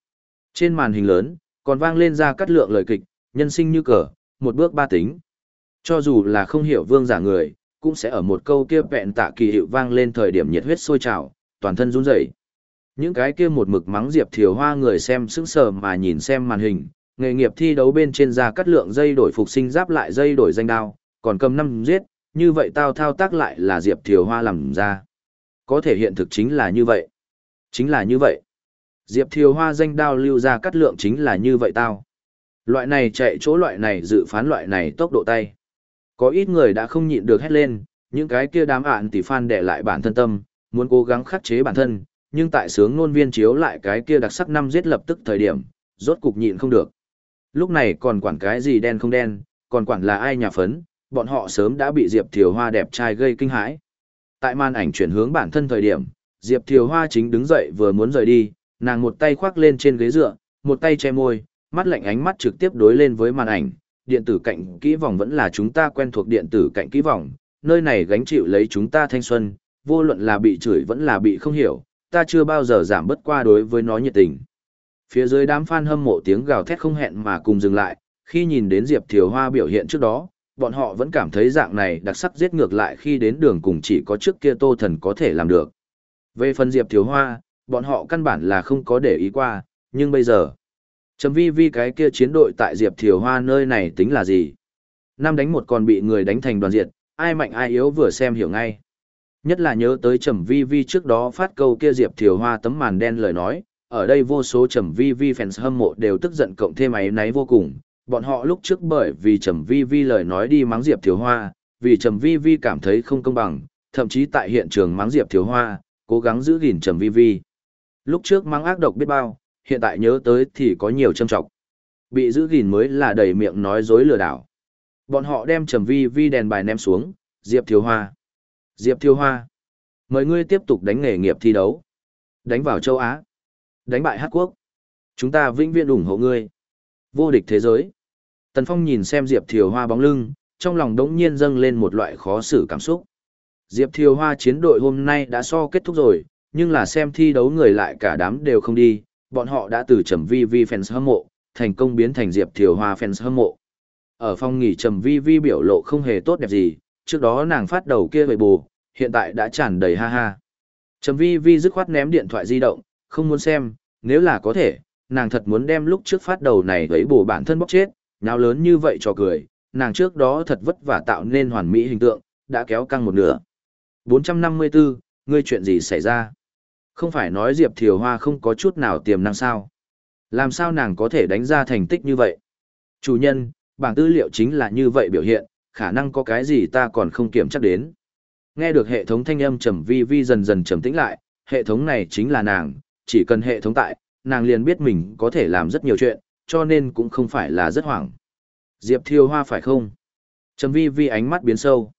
Trên màn hình lớn, còn vang lên ra cắt lượng lời kịch, nhân sinh như cờ, một bước ba tính. Cho dù là không hiểu vương giả người, cũng sẽ ở một câu kia vẹn tạ kỳ hiệu vang lên thời điểm nhiệt huyết sôi trào, toàn thân run rẩy. Những cái kia một mực mắng Diệp Thiều Hoa người xem sững sờ mà nhìn xem màn hình, nghề nghiệp thi đấu bên trên ra cắt lượng dây đổi phục sinh giáp lại dây đổi danh đao, còn cầm năm giết, như vậy tao thao tác lại là Diệp Thiều Hoa làm ra. Có thể hiện thực chính là như vậy. Chính là như vậy. Diệp Thiều Hoa danh đao lưu ra cắt lượng chính là như vậy tao. Loại này chạy chỗ loại này dự phán loại này tốc độ tay. Có ít người đã không nhịn được hét lên, những cái kia đám ạn tỷ fan để lại bản thân tâm, muốn cố gắng khắc chế bản thân, nhưng tại sướng nôn viên chiếu lại cái kia đặc sắc năm giết lập tức thời điểm, rốt cục nhịn không được. Lúc này còn quản cái gì đen không đen, còn quản là ai nhà phấn, bọn họ sớm đã bị Diệp Thiều Hoa đẹp trai gây kinh hãi. Tại màn ảnh chuyển hướng bản thân thời điểm, Diệp Thiều Hoa chính đứng dậy vừa muốn rời đi, nàng một tay khoác lên trên ghế dựa, một tay che môi, mắt lạnh ánh mắt trực tiếp đối lên với màn ảnh, điện tử cạnh kỹ vòng vẫn là chúng ta quen thuộc điện tử cạnh kỹ vòng, nơi này gánh chịu lấy chúng ta thanh xuân, vô luận là bị chửi vẫn là bị không hiểu, ta chưa bao giờ giảm bất qua đối với nó nhiệt tình. Phía dưới đám fan hâm mộ tiếng gào thét không hẹn mà cùng dừng lại, khi nhìn đến Diệp Thiều Hoa biểu hiện trước đó, bọn họ vẫn cảm thấy dạng này đặc sắc giết ngược lại khi đến đường cùng chỉ có trước kia Tô Thần có thể làm được. Về phần Diệp Thiếu Hoa, bọn họ căn bản là không có để ý qua, nhưng bây giờ, chấm vi vi cái kia chiến đội tại Diệp Thiều Hoa nơi này tính là gì? Năm đánh một còn bị người đánh thành đoàn diệt, ai mạnh ai yếu vừa xem hiểu ngay. Nhất là nhớ tới Trầm vi vi trước đó phát câu kia Diệp Thiều Hoa tấm màn đen lời nói, ở đây vô số Trầm vi vi fans hâm mộ đều tức giận cộng thêm ấy náy vô cùng. Bọn họ lúc trước bởi vì Trầm vi vi lời nói đi mắng Diệp thiếu Hoa, vì Trầm vi vi cảm thấy không công bằng, thậm chí tại hiện trường mắng Diệp thiếu Hoa, cố gắng giữ gìn Trầm vi vi. Lúc trước mắng ác độc biết bao, hiện tại nhớ tới thì có nhiều châm trọng. Bị giữ gìn mới là đầy miệng nói dối lừa đảo. Bọn họ đem trầm vi vi đèn bài ném xuống, Diệp Thiếu Hoa. Diệp Thiếu Hoa. Mời ngươi tiếp tục đánh nghề nghiệp thi đấu. Đánh vào châu Á. Đánh bại Hát Quốc. Chúng ta vĩnh viễn ủng hộ ngươi. Vô địch thế giới. Tần Phong nhìn xem Diệp Thiều Hoa bóng lưng, trong lòng đống nhiên dâng lên một loại khó xử cảm xúc. Diệp Thiều Hoa chiến đội hôm nay đã so kết thúc rồi, nhưng là xem thi đấu người lại cả đám đều không đi, bọn họ đã từ trầm vi vi fans hâm mộ, thành công biến thành Diệp Thiều Hoa fans hâm mộ. Ở phòng nghỉ trầm vi vi biểu lộ không hề tốt đẹp gì, trước đó nàng phát đầu kia về bù, hiện tại đã tràn đầy ha ha. Trầm vi vi dứt khoát ném điện thoại di động, không muốn xem, nếu là có thể, nàng thật muốn đem lúc trước phát đầu này với bù bản thân bóc chết, nháo lớn như vậy cho cười, nàng trước đó thật vất vả tạo nên hoàn mỹ hình tượng, đã kéo căng một nửa. 454, ngươi chuyện gì xảy ra? Không phải nói Diệp Thiều Hoa không có chút nào tiềm năng sao? Làm sao nàng có thể đánh ra thành tích như vậy? Chủ nhân, bảng tư liệu chính là như vậy biểu hiện, khả năng có cái gì ta còn không kiểm chắc đến. Nghe được hệ thống thanh âm trầm vi vi dần dần trầm tĩnh lại, hệ thống này chính là nàng, chỉ cần hệ thống tại, nàng liền biết mình có thể làm rất nhiều chuyện, cho nên cũng không phải là rất hoảng. Diệp Thiều Hoa phải không? Trầm vi vi ánh mắt biến sâu.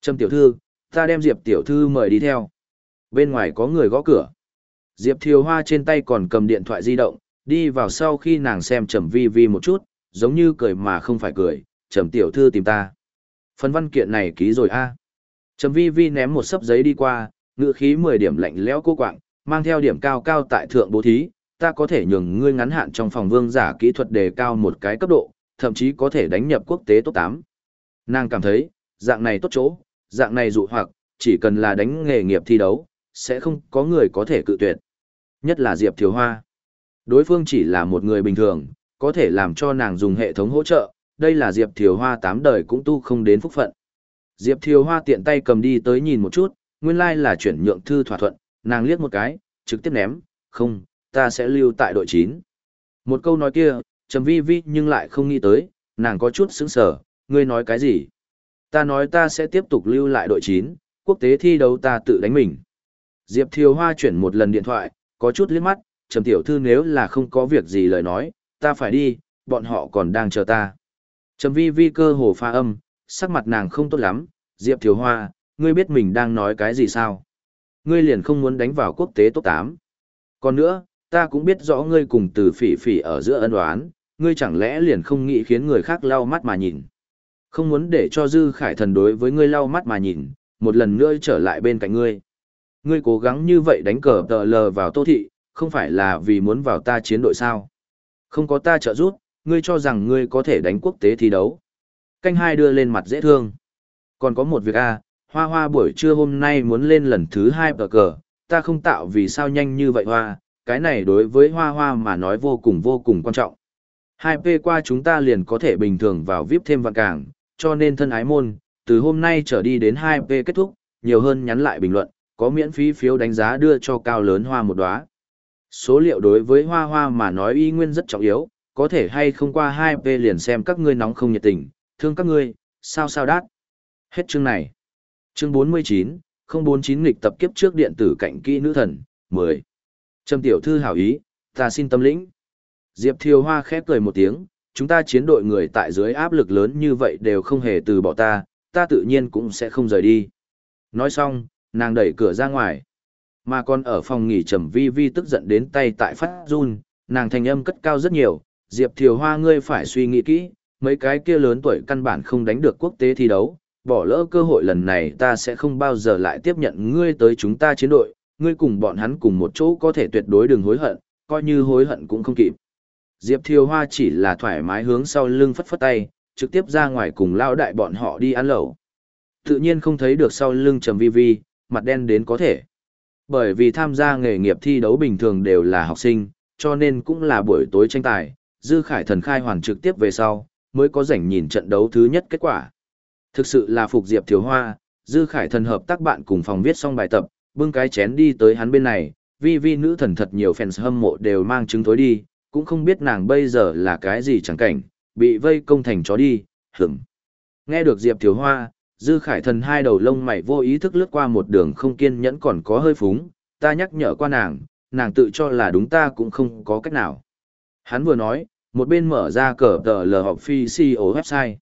Trầm tiểu thư, ta đem Diệp tiểu thư mời đi theo. Bên ngoài có người gõ cửa. Diệp Thiều Hoa trên tay còn cầm điện thoại di động, đi vào sau khi nàng xem Trầm Vi Vi một chút, giống như cười mà không phải cười, Trầm tiểu thư tìm ta. Phần văn kiện này ký rồi a. Trầm Vi Vi ném một sấp giấy đi qua, ngữ khí 10 điểm lạnh lẽo cô quạng, mang theo điểm cao cao tại thượng bố thí, ta có thể nhường ngươi ngắn hạn trong phòng vương giả kỹ thuật đề cao một cái cấp độ, thậm chí có thể đánh nhập quốc tế top 8. Nàng cảm thấy, dạng này tốt chỗ, dạng này dụ hoặc, chỉ cần là đánh nghề nghiệp thi đấu, sẽ không có người có thể cự tuyệt. Nhất là Diệp Thiếu Hoa. Đối phương chỉ là một người bình thường, có thể làm cho nàng dùng hệ thống hỗ trợ, đây là Diệp Thiều Hoa tám đời cũng tu không đến phúc phận. Diệp Thiều Hoa tiện tay cầm đi tới nhìn một chút, nguyên lai like là chuyển nhượng thư thỏa thuận, nàng liếc một cái, trực tiếp ném, không, ta sẽ lưu tại đội 9. Một câu nói kia, trầm vi vi nhưng lại không nghĩ tới, nàng có chút sững sờ, ngươi nói cái gì? Ta nói ta sẽ tiếp tục lưu lại đội 9, quốc tế thi đấu ta tự đánh mình. Diệp Thiều Hoa chuyển một lần điện thoại, có chút liếc mắt, Trầm tiểu thư nếu là không có việc gì lời nói, ta phải đi, bọn họ còn đang chờ ta. Trầm vi vi cơ hồ pha âm, sắc mặt nàng không tốt lắm, Diệp Thiều Hoa, ngươi biết mình đang nói cái gì sao? Ngươi liền không muốn đánh vào quốc tế top 8. Còn nữa, ta cũng biết rõ ngươi cùng từ phỉ phỉ ở giữa ân oán, ngươi chẳng lẽ liền không nghĩ khiến người khác lau mắt mà nhìn. Không muốn để cho Dư Khải Thần đối với ngươi lau mắt mà nhìn, một lần nữa trở lại bên cạnh ngươi. Ngươi cố gắng như vậy đánh cờ tờ lờ vào tô thị, không phải là vì muốn vào ta chiến đội sao? Không có ta trợ giúp, ngươi cho rằng ngươi có thể đánh quốc tế thi đấu. Canh hai đưa lên mặt dễ thương. Còn có một việc a, hoa hoa buổi trưa hôm nay muốn lên lần thứ hai cờ cờ, ta không tạo vì sao nhanh như vậy hoa, cái này đối với hoa hoa mà nói vô cùng vô cùng quan trọng. 2P qua chúng ta liền có thể bình thường vào VIP thêm vạn càng, cho nên thân ái môn, từ hôm nay trở đi đến 2P kết thúc, nhiều hơn nhắn lại bình luận, có miễn phí phiếu đánh giá đưa cho cao lớn hoa một đóa. Số liệu đối với hoa hoa mà nói y nguyên rất trọng yếu, có thể hay không qua 2P liền xem các ngươi nóng không nhiệt tình, thương các ngươi, sao sao đát. Hết chương này. Chương 49, 049 nghịch tập kiếp trước điện tử cạnh kỹ nữ thần, 10. Trầm tiểu thư hảo ý, ta xin tâm lĩnh. Diệp Thiều Hoa khép cười một tiếng, chúng ta chiến đội người tại dưới áp lực lớn như vậy đều không hề từ bỏ ta, ta tự nhiên cũng sẽ không rời đi. Nói xong, nàng đẩy cửa ra ngoài. Mà còn ở phòng nghỉ trầm vi vi tức giận đến tay tại phát run, nàng thanh âm cất cao rất nhiều, Diệp Thiều Hoa ngươi phải suy nghĩ kỹ, mấy cái kia lớn tuổi căn bản không đánh được quốc tế thi đấu, bỏ lỡ cơ hội lần này ta sẽ không bao giờ lại tiếp nhận ngươi tới chúng ta chiến đội, ngươi cùng bọn hắn cùng một chỗ có thể tuyệt đối đừng hối hận, coi như hối hận cũng không kịp. Diệp Thiều Hoa chỉ là thoải mái hướng sau lưng phất phất tay, trực tiếp ra ngoài cùng lao đại bọn họ đi ăn lẩu. Tự nhiên không thấy được sau lưng trầm vi vi, mặt đen đến có thể. Bởi vì tham gia nghề nghiệp thi đấu bình thường đều là học sinh, cho nên cũng là buổi tối tranh tài, Dư Khải Thần khai hoàn trực tiếp về sau, mới có rảnh nhìn trận đấu thứ nhất kết quả. Thực sự là phục Diệp Thiều Hoa, Dư Khải Thần hợp tác bạn cùng phòng viết xong bài tập, bưng cái chén đi tới hắn bên này, vi vi nữ thần thật nhiều fans hâm mộ đều mang chứng thối đi, cũng không biết nàng bây giờ là cái gì chẳng cảnh, bị vây công thành chó đi, hửng. Nghe được Diệp Thiếu Hoa, Dư Khải Thần hai đầu lông mày vô ý thức lướt qua một đường không kiên nhẫn còn có hơi phúng, ta nhắc nhở qua nàng, nàng tự cho là đúng ta cũng không có cách nào. Hắn vừa nói, một bên mở ra cờ tờ lờ học phi CEO website.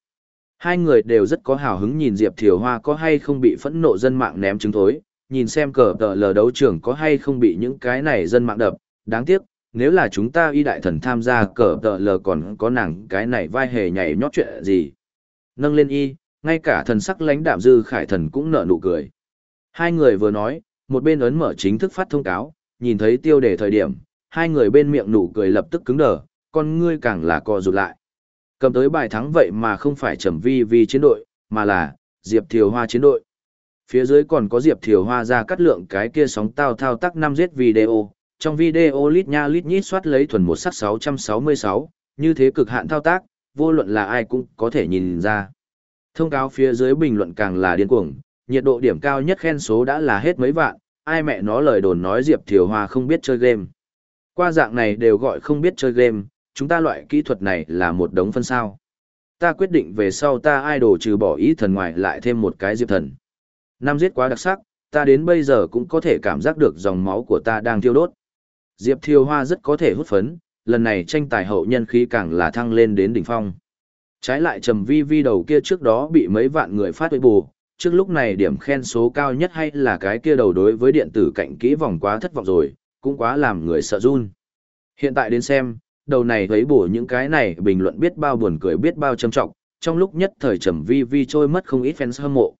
Hai người đều rất có hào hứng nhìn Diệp Thiều Hoa có hay không bị phẫn nộ dân mạng ném trứng thối, nhìn xem cờ tờ lờ đấu trưởng có hay không bị những cái này dân mạng đập. Đáng tiếc, nếu là chúng ta y đại thần tham gia cờ tờ lờ còn có nàng cái này vai hề nhảy nhót chuyện gì. Nâng lên y, ngay cả thần sắc lãnh đạm dư khải thần cũng nở nụ cười. Hai người vừa nói, một bên ấn mở chính thức phát thông cáo, nhìn thấy tiêu đề thời điểm, hai người bên miệng nụ cười lập tức cứng đờ, con ngươi càng là co rụt lại. Cầm tới bài thắng vậy mà không phải trầm vi vi chiến đội, mà là Diệp Thiều Hoa chiến đội. Phía dưới còn có Diệp Thiều Hoa ra cắt lượng cái kia sóng tao thao tác năm giết video, trong video lít nha lít nhít soát lấy thuần một sắc 666, như thế cực hạn thao tác, vô luận là ai cũng có thể nhìn ra. Thông cáo phía dưới bình luận càng là điên cuồng, nhiệt độ điểm cao nhất khen số đã là hết mấy vạn, ai mẹ nó lời đồn nói Diệp Thiều Hoa không biết chơi game. Qua dạng này đều gọi không biết chơi game, chúng ta loại kỹ thuật này là một đống phân sao. Ta quyết định về sau ta idol trừ bỏ ý thần ngoài lại thêm một cái diệp thần. Năm giết quá đặc sắc, ta đến bây giờ cũng có thể cảm giác được dòng máu của ta đang thiêu đốt. Diệp Thiêu Hoa rất có thể hút phấn, lần này tranh tài hậu nhân khí càng là thăng lên đến đỉnh phong. Trái lại trầm vi vi đầu kia trước đó bị mấy vạn người phát với bù, trước lúc này điểm khen số cao nhất hay là cái kia đầu đối với điện tử cạnh kỹ vòng quá thất vọng rồi, cũng quá làm người sợ run. Hiện tại đến xem, đầu này thấy bổ những cái này bình luận biết bao buồn cười biết bao trầm trọng, trong lúc nhất thời Trầm Vi Vi trôi mất không ít fans hâm mộ.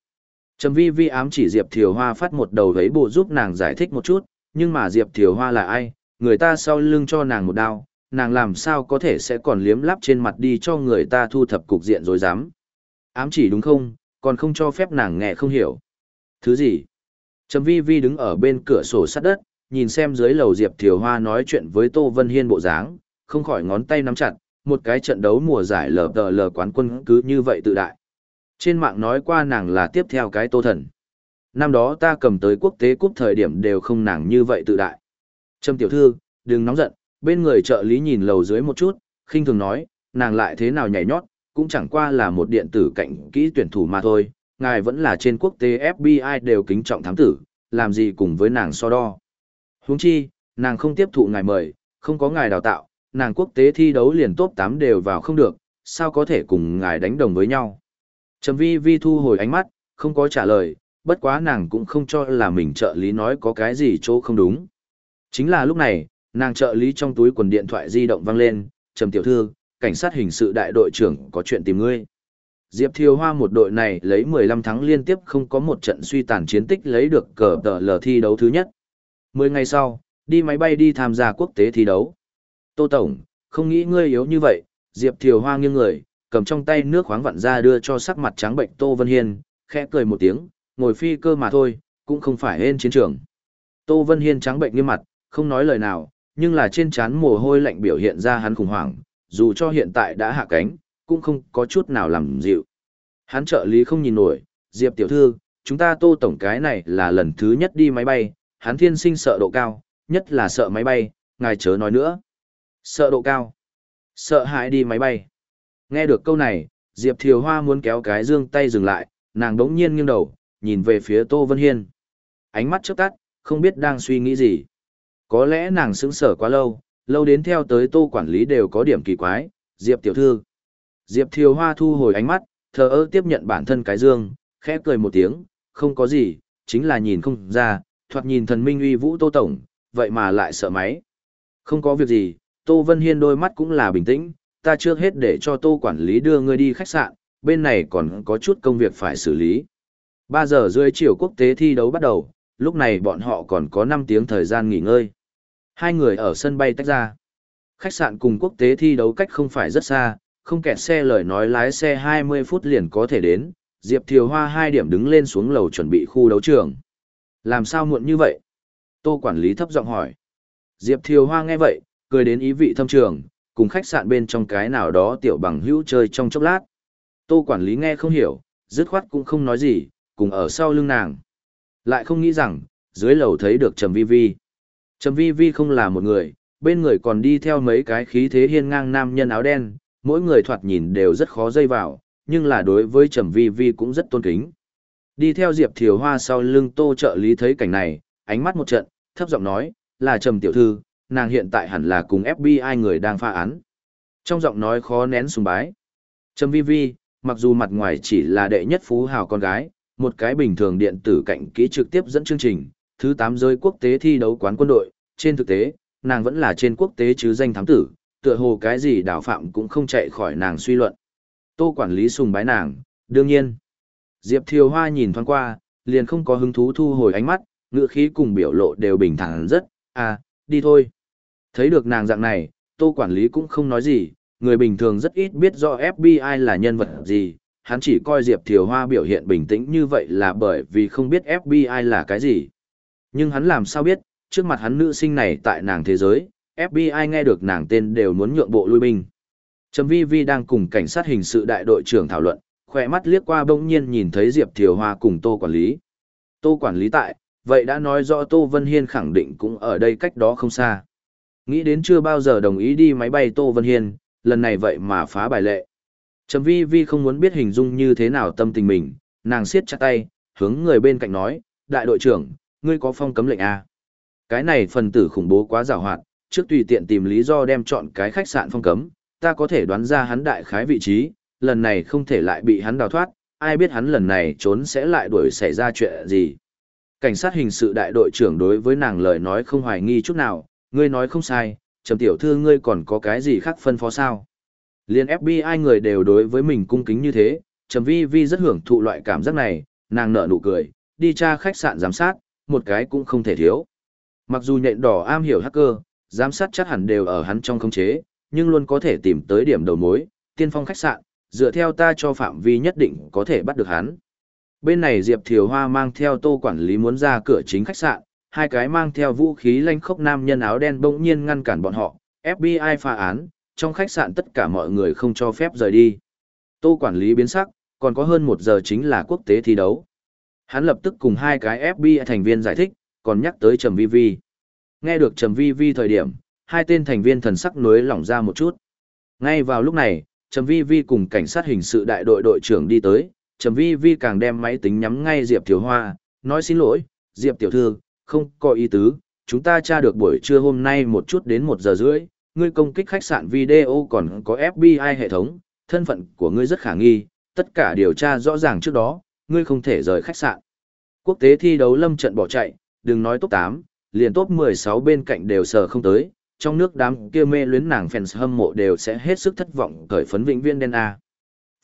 Trầm Vi Vi ám chỉ Diệp Thiều Hoa phát một đầu thấy bộ giúp nàng giải thích một chút, nhưng mà Diệp Thiều Hoa là ai, người ta sau lưng cho nàng một đao, nàng làm sao có thể sẽ còn liếm lắp trên mặt đi cho người ta thu thập cục diện rồi dám. Ám chỉ đúng không, còn không cho phép nàng nghe không hiểu. Thứ gì? Trầm Vi Vi đứng ở bên cửa sổ sắt đất, nhìn xem dưới lầu Diệp Thiều Hoa nói chuyện với Tô Vân Hiên bộ dáng, không khỏi ngón tay nắm chặt, một cái trận đấu mùa giải lờ tờ lờ quán quân cứ như vậy tự đại. Trên mạng nói qua nàng là tiếp theo cái tô thần. Năm đó ta cầm tới quốc tế cúp thời điểm đều không nàng như vậy tự đại. Trâm tiểu thư, đừng nóng giận, bên người trợ lý nhìn lầu dưới một chút, khinh thường nói, nàng lại thế nào nhảy nhót, cũng chẳng qua là một điện tử cạnh kỹ tuyển thủ mà thôi, ngài vẫn là trên quốc tế FBI đều kính trọng thám tử, làm gì cùng với nàng so đo. Huống chi, nàng không tiếp thụ ngài mời, không có ngài đào tạo, nàng quốc tế thi đấu liền top 8 đều vào không được, sao có thể cùng ngài đánh đồng với nhau. Trầm vi vi thu hồi ánh mắt, không có trả lời, bất quá nàng cũng không cho là mình trợ lý nói có cái gì chỗ không đúng. Chính là lúc này, nàng trợ lý trong túi quần điện thoại di động vang lên, Trầm tiểu thư, cảnh sát hình sự đại đội trưởng có chuyện tìm ngươi. Diệp Thiều Hoa một đội này lấy 15 thắng liên tiếp không có một trận suy tàn chiến tích lấy được cờ tờ lờ thi đấu thứ nhất. Mười ngày sau, đi máy bay đi tham gia quốc tế thi đấu. Tô Tổng, không nghĩ ngươi yếu như vậy, Diệp Thiều Hoa nghiêng người, cầm trong tay nước khoáng vặn ra đưa cho sắc mặt trắng bệnh Tô Vân Hiên, khẽ cười một tiếng, ngồi phi cơ mà thôi, cũng không phải hên chiến trường. Tô Vân Hiên trắng bệnh nghiêm mặt, không nói lời nào, nhưng là trên trán mồ hôi lạnh biểu hiện ra hắn khủng hoảng, dù cho hiện tại đã hạ cánh, cũng không có chút nào làm dịu. Hắn trợ lý không nhìn nổi, Diệp tiểu thư, chúng ta tô tổng cái này là lần thứ nhất đi máy bay, hắn thiên sinh sợ độ cao, nhất là sợ máy bay, ngài chớ nói nữa. Sợ độ cao. Sợ hãi đi máy bay. Nghe được câu này, Diệp Thiều Hoa muốn kéo cái dương tay dừng lại, nàng đống nhiên nghiêng đầu, nhìn về phía Tô Vân Hiên. Ánh mắt chớp tắt, không biết đang suy nghĩ gì. Có lẽ nàng sững sở quá lâu, lâu đến theo tới Tô quản lý đều có điểm kỳ quái, Diệp tiểu thư. Diệp Thiều Hoa thu hồi ánh mắt, thờ ơ tiếp nhận bản thân cái dương, khẽ cười một tiếng, không có gì, chính là nhìn không ra, thoạt nhìn thần minh uy vũ Tô Tổng, vậy mà lại sợ máy. Không có việc gì, Tô Vân Hiên đôi mắt cũng là bình tĩnh, ta trước hết để cho Tô quản lý đưa ngươi đi khách sạn, bên này còn có chút công việc phải xử lý. 3 giờ rưỡi chiều quốc tế thi đấu bắt đầu, lúc này bọn họ còn có 5 tiếng thời gian nghỉ ngơi. Hai người ở sân bay tách ra. Khách sạn cùng quốc tế thi đấu cách không phải rất xa, không kẹt xe lời nói lái xe 20 phút liền có thể đến, Diệp Thiều Hoa hai điểm đứng lên xuống lầu chuẩn bị khu đấu trường. Làm sao muộn như vậy? Tô quản lý thấp giọng hỏi. Diệp Thiều Hoa nghe vậy, cười đến ý vị thâm trường, cùng khách sạn bên trong cái nào đó tiểu bằng hữu chơi trong chốc lát. Tô quản lý nghe không hiểu, dứt khoát cũng không nói gì, cùng ở sau lưng nàng. Lại không nghĩ rằng, dưới lầu thấy được Trầm Vi Vi. Trầm Vi Vi không là một người, bên người còn đi theo mấy cái khí thế hiên ngang nam nhân áo đen, mỗi người thoạt nhìn đều rất khó dây vào, nhưng là đối với Trầm Vi Vi cũng rất tôn kính. Đi theo Diệp Thiều Hoa sau lưng Tô trợ lý thấy cảnh này, ánh mắt một trận, thấp giọng nói, là Trầm tiểu thư, nàng hiện tại hẳn là cùng FBI người đang pha án. Trong giọng nói khó nén sùng bái. Trầm Vi Vi, mặc dù mặt ngoài chỉ là đệ nhất phú hào con gái, một cái bình thường điện tử cạnh kỹ trực tiếp dẫn chương trình, thứ 8 giới quốc tế thi đấu quán quân đội, trên thực tế, nàng vẫn là trên quốc tế chứ danh thám tử, tựa hồ cái gì đào phạm cũng không chạy khỏi nàng suy luận. Tô quản lý sùng bái nàng, đương nhiên. Diệp Thiều Hoa nhìn thoáng qua, liền không có hứng thú thu hồi ánh mắt, ngựa khí cùng biểu lộ đều bình thản rất, à, đi thôi. Thấy được nàng dạng này, tô quản lý cũng không nói gì, người bình thường rất ít biết rõ FBI là nhân vật gì, hắn chỉ coi Diệp Thiều Hoa biểu hiện bình tĩnh như vậy là bởi vì không biết FBI là cái gì. Nhưng hắn làm sao biết, trước mặt hắn nữ sinh này tại nàng thế giới, FBI nghe được nàng tên đều muốn nhượng bộ lui binh. Trầm Vi Vi đang cùng cảnh sát hình sự đại đội trưởng thảo luận, khỏe mắt liếc qua bỗng nhiên nhìn thấy Diệp Thiều Hoa cùng Tô Quản lý. Tô Quản lý tại, vậy đã nói rõ Tô Vân Hiên khẳng định cũng ở đây cách đó không xa. Nghĩ đến chưa bao giờ đồng ý đi máy bay Tô Vân Hiên, lần này vậy mà phá bài lệ. Trầm Vi Vi không muốn biết hình dung như thế nào tâm tình mình, nàng siết chặt tay, hướng người bên cạnh nói, đại đội trưởng, ngươi có phong cấm lệnh à? Cái này phần tử khủng bố quá rào hoạt, trước tùy tiện tìm lý do đem chọn cái khách sạn phong cấm, ta có thể đoán ra hắn đại khái vị trí, lần này không thể lại bị hắn đào thoát, ai biết hắn lần này trốn sẽ lại đuổi xảy ra chuyện gì. Cảnh sát hình sự đại đội trưởng đối với nàng lời nói không hoài nghi chút nào, ngươi nói không sai, trầm tiểu thư ngươi còn có cái gì khác phân phó sao. Liên FBI người đều đối với mình cung kính như thế, trầm vi vi rất hưởng thụ loại cảm giác này, nàng nở nụ cười, đi tra khách sạn giám sát, một cái cũng không thể thiếu. Mặc dù nhện đỏ am hiểu hacker, giám sát chắc hẳn đều ở hắn trong khống chế, nhưng luôn có thể tìm tới điểm đầu mối, tiên phong khách sạn, dựa theo ta cho phạm vi nhất định có thể bắt được hắn. Bên này Diệp Thiều Hoa mang theo tô quản lý muốn ra cửa chính khách sạn, hai cái mang theo vũ khí lanh khốc nam nhân áo đen bỗng nhiên ngăn cản bọn họ, FBI phá án, trong khách sạn tất cả mọi người không cho phép rời đi. Tô quản lý biến sắc, còn có hơn một giờ chính là quốc tế thi đấu. Hắn lập tức cùng hai cái FBI thành viên giải thích, còn nhắc tới Trầm Vi Vi. Nghe được Trầm Vi Vi thời điểm, hai tên thành viên thần sắc nối lỏng ra một chút. Ngay vào lúc này, Trầm Vi Vi cùng cảnh sát hình sự đại đội đội trưởng đi tới, Trầm Vi Vi càng đem máy tính nhắm ngay Diệp Tiểu Hoa, nói xin lỗi, Diệp Tiểu Thư, không có ý tứ, chúng ta tra được buổi trưa hôm nay một chút đến một giờ rưỡi, ngươi công kích khách sạn video còn có FBI hệ thống, thân phận của ngươi rất khả nghi, tất cả điều tra rõ ràng trước đó, ngươi không thể rời khách sạn. Quốc tế thi đấu lâm trận bỏ chạy, đừng nói top 8, liền top 16 bên cạnh đều sờ không tới, trong nước đám kia mê luyến nàng fans hâm mộ đều sẽ hết sức thất vọng cởi phấn vĩnh viên đen A.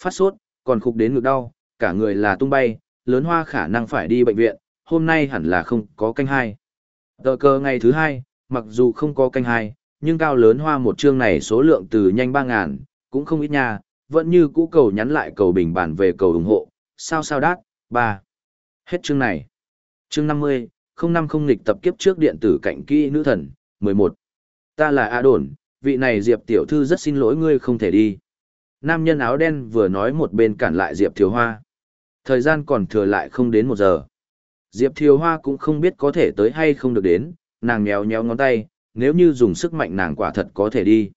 Phát sốt, còn khục đến ngực đau, cả người là tung bay, lớn hoa khả năng phải đi bệnh viện, hôm nay hẳn là không có canh hai. Tờ cơ ngày thứ hai, mặc dù không có canh hai, nhưng cao lớn hoa một chương này số lượng từ nhanh 3.000, cũng không ít nha, vẫn như cũ cầu nhắn lại cầu bình bản về cầu ủng hộ, sao sao đát, 3. Hết chương này. Chương 50, không năm không nghịch tập kiếp trước điện tử cạnh kỹ nữ thần, 11. Ta là A Đồn, vị này Diệp tiểu thư rất xin lỗi ngươi không thể đi. Nam nhân áo đen vừa nói một bên cản lại Diệp thiếu Hoa. Thời gian còn thừa lại không đến một giờ. Diệp Thiều Hoa cũng không biết có thể tới hay không được đến, nàng nhéo nhéo ngón tay, nếu như dùng sức mạnh nàng quả thật có thể đi.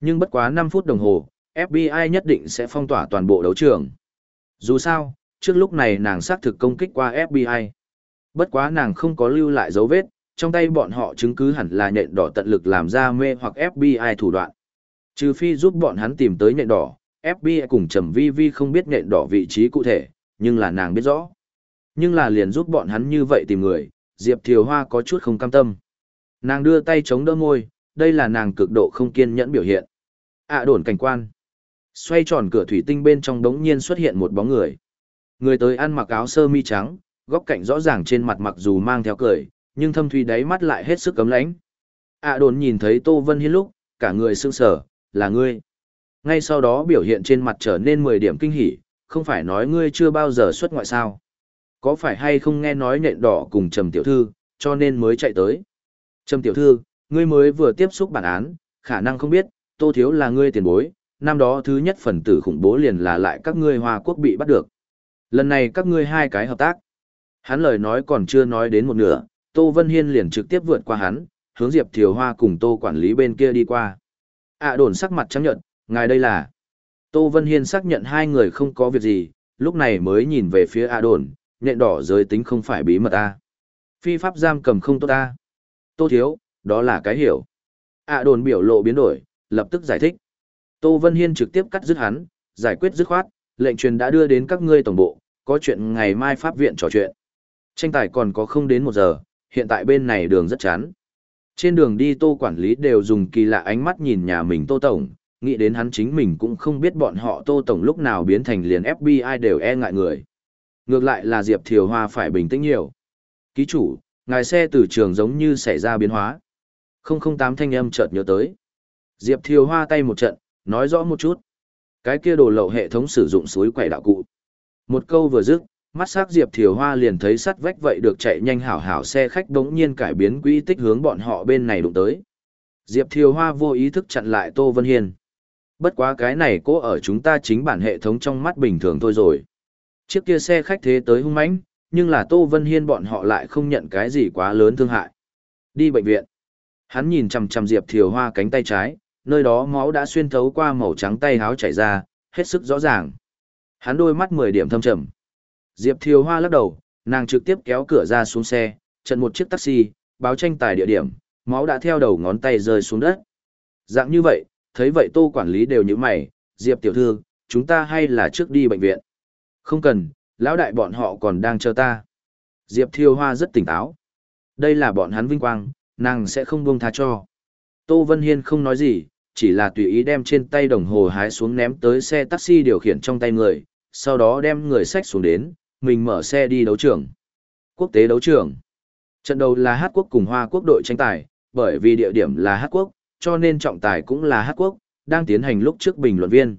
Nhưng bất quá 5 phút đồng hồ, FBI nhất định sẽ phong tỏa toàn bộ đấu trường. Dù sao, trước lúc này nàng xác thực công kích qua FBI. Bất quá nàng không có lưu lại dấu vết, trong tay bọn họ chứng cứ hẳn là nhện đỏ tận lực làm ra mê hoặc FBI thủ đoạn. Trừ phi giúp bọn hắn tìm tới nhện đỏ, FBI cùng Trầm Vi Vi không biết nhện đỏ vị trí cụ thể, nhưng là nàng biết rõ. Nhưng là liền giúp bọn hắn như vậy tìm người, Diệp Thiều Hoa có chút không cam tâm. Nàng đưa tay chống đỡ môi, đây là nàng cực độ không kiên nhẫn biểu hiện. ạ đồn cảnh quan. Xoay tròn cửa thủy tinh bên trong đống nhiên xuất hiện một bóng người. Người tới ăn mặc áo sơ mi trắng, góc cạnh rõ ràng trên mặt mặc dù mang theo cười, nhưng thâm thủy đáy mắt lại hết sức cấm lãnh. ạ đồn nhìn thấy Tô Vân Hiên lúc, cả người sương sở, là ngươi. Ngay sau đó biểu hiện trên mặt trở nên 10 điểm kinh hỉ, không phải nói ngươi chưa bao giờ xuất ngoại sao. Có phải hay không nghe nói nện đỏ cùng Trầm Tiểu Thư, cho nên mới chạy tới. Trầm Tiểu Thư, ngươi mới vừa tiếp xúc bản án, khả năng không biết, Tô Thiếu là ngươi tiền bối, năm đó thứ nhất phần tử khủng bố liền là lại các ngươi Hoa Quốc bị bắt được. Lần này các ngươi hai cái hợp tác. Hắn lời nói còn chưa nói đến một nửa, Tô Vân Hiên liền trực tiếp vượt qua hắn, hướng Diệp Thiều Hoa cùng Tô quản lý bên kia đi qua. ạ đồn sắc mặt trắng nhận, ngài đây là. Tô Vân Hiên xác nhận hai người không có việc gì, lúc này mới nhìn về phía ạ đồn, nhện đỏ giới tính không phải bí mật a Phi pháp giam cầm không tốt ta. Tô thiếu, đó là cái hiểu. ạ đồn biểu lộ biến đổi, lập tức giải thích. Tô Vân Hiên trực tiếp cắt dứt hắn, giải quyết dứt khoát, lệnh truyền đã đưa đến các ngươi tổng bộ, có chuyện ngày mai pháp viện trò chuyện. Tranh tài còn có không đến một giờ, hiện tại bên này đường rất chán. Trên đường đi tô quản lý đều dùng kỳ lạ ánh mắt nhìn nhà mình tô tổng, nghĩ đến hắn chính mình cũng không biết bọn họ tô tổng lúc nào biến thành liền FBI đều e ngại người. Ngược lại là Diệp Thiều Hoa phải bình tĩnh nhiều. Ký chủ, ngài xe từ trường giống như xảy ra biến hóa. 008 thanh âm chợt nhớ tới. Diệp Thiều Hoa tay một trận, nói rõ một chút. Cái kia đồ lậu hệ thống sử dụng suối quẩy đạo cụ. Một câu vừa dứt, mắt sắc Diệp Thiều Hoa liền thấy sắt vách vậy được chạy nhanh hảo hảo xe khách đống nhiên cải biến quỹ tích hướng bọn họ bên này đụng tới. Diệp Thiều Hoa vô ý thức chặn lại Tô Vân Hiên. Bất quá cái này cố ở chúng ta chính bản hệ thống trong mắt bình thường thôi rồi. Chiếc kia xe khách thế tới hung mãnh, nhưng là Tô Vân Hiên bọn họ lại không nhận cái gì quá lớn thương hại. Đi bệnh viện. Hắn nhìn chằm chằm Diệp Thiều Hoa cánh tay trái, nơi đó máu đã xuyên thấu qua màu trắng tay háo chảy ra, hết sức rõ ràng. Hắn đôi mắt 10 điểm thâm trầm. Diệp Thiều Hoa lắc đầu, nàng trực tiếp kéo cửa ra xuống xe, chặn một chiếc taxi, báo tranh tài địa điểm, máu đã theo đầu ngón tay rơi xuống đất. Dạng như vậy, thấy vậy tô quản lý đều như mày, Diệp tiểu thư, chúng ta hay là trước đi bệnh viện. Không cần, lão đại bọn họ còn đang chờ ta. Diệp Thiêu Hoa rất tỉnh táo. Đây là bọn hắn vinh quang, nàng sẽ không buông tha cho. Tô Vân Hiên không nói gì, chỉ là tùy ý đem trên tay đồng hồ hái xuống ném tới xe taxi điều khiển trong tay người, sau đó đem người sách xuống đến, mình mở xe đi đấu trường. Quốc tế đấu trường. Trận đầu là Hát quốc cùng Hoa quốc đội tranh tài, bởi vì địa điểm là Hát quốc, cho nên trọng tài cũng là Hát quốc, đang tiến hành lúc trước bình luận viên.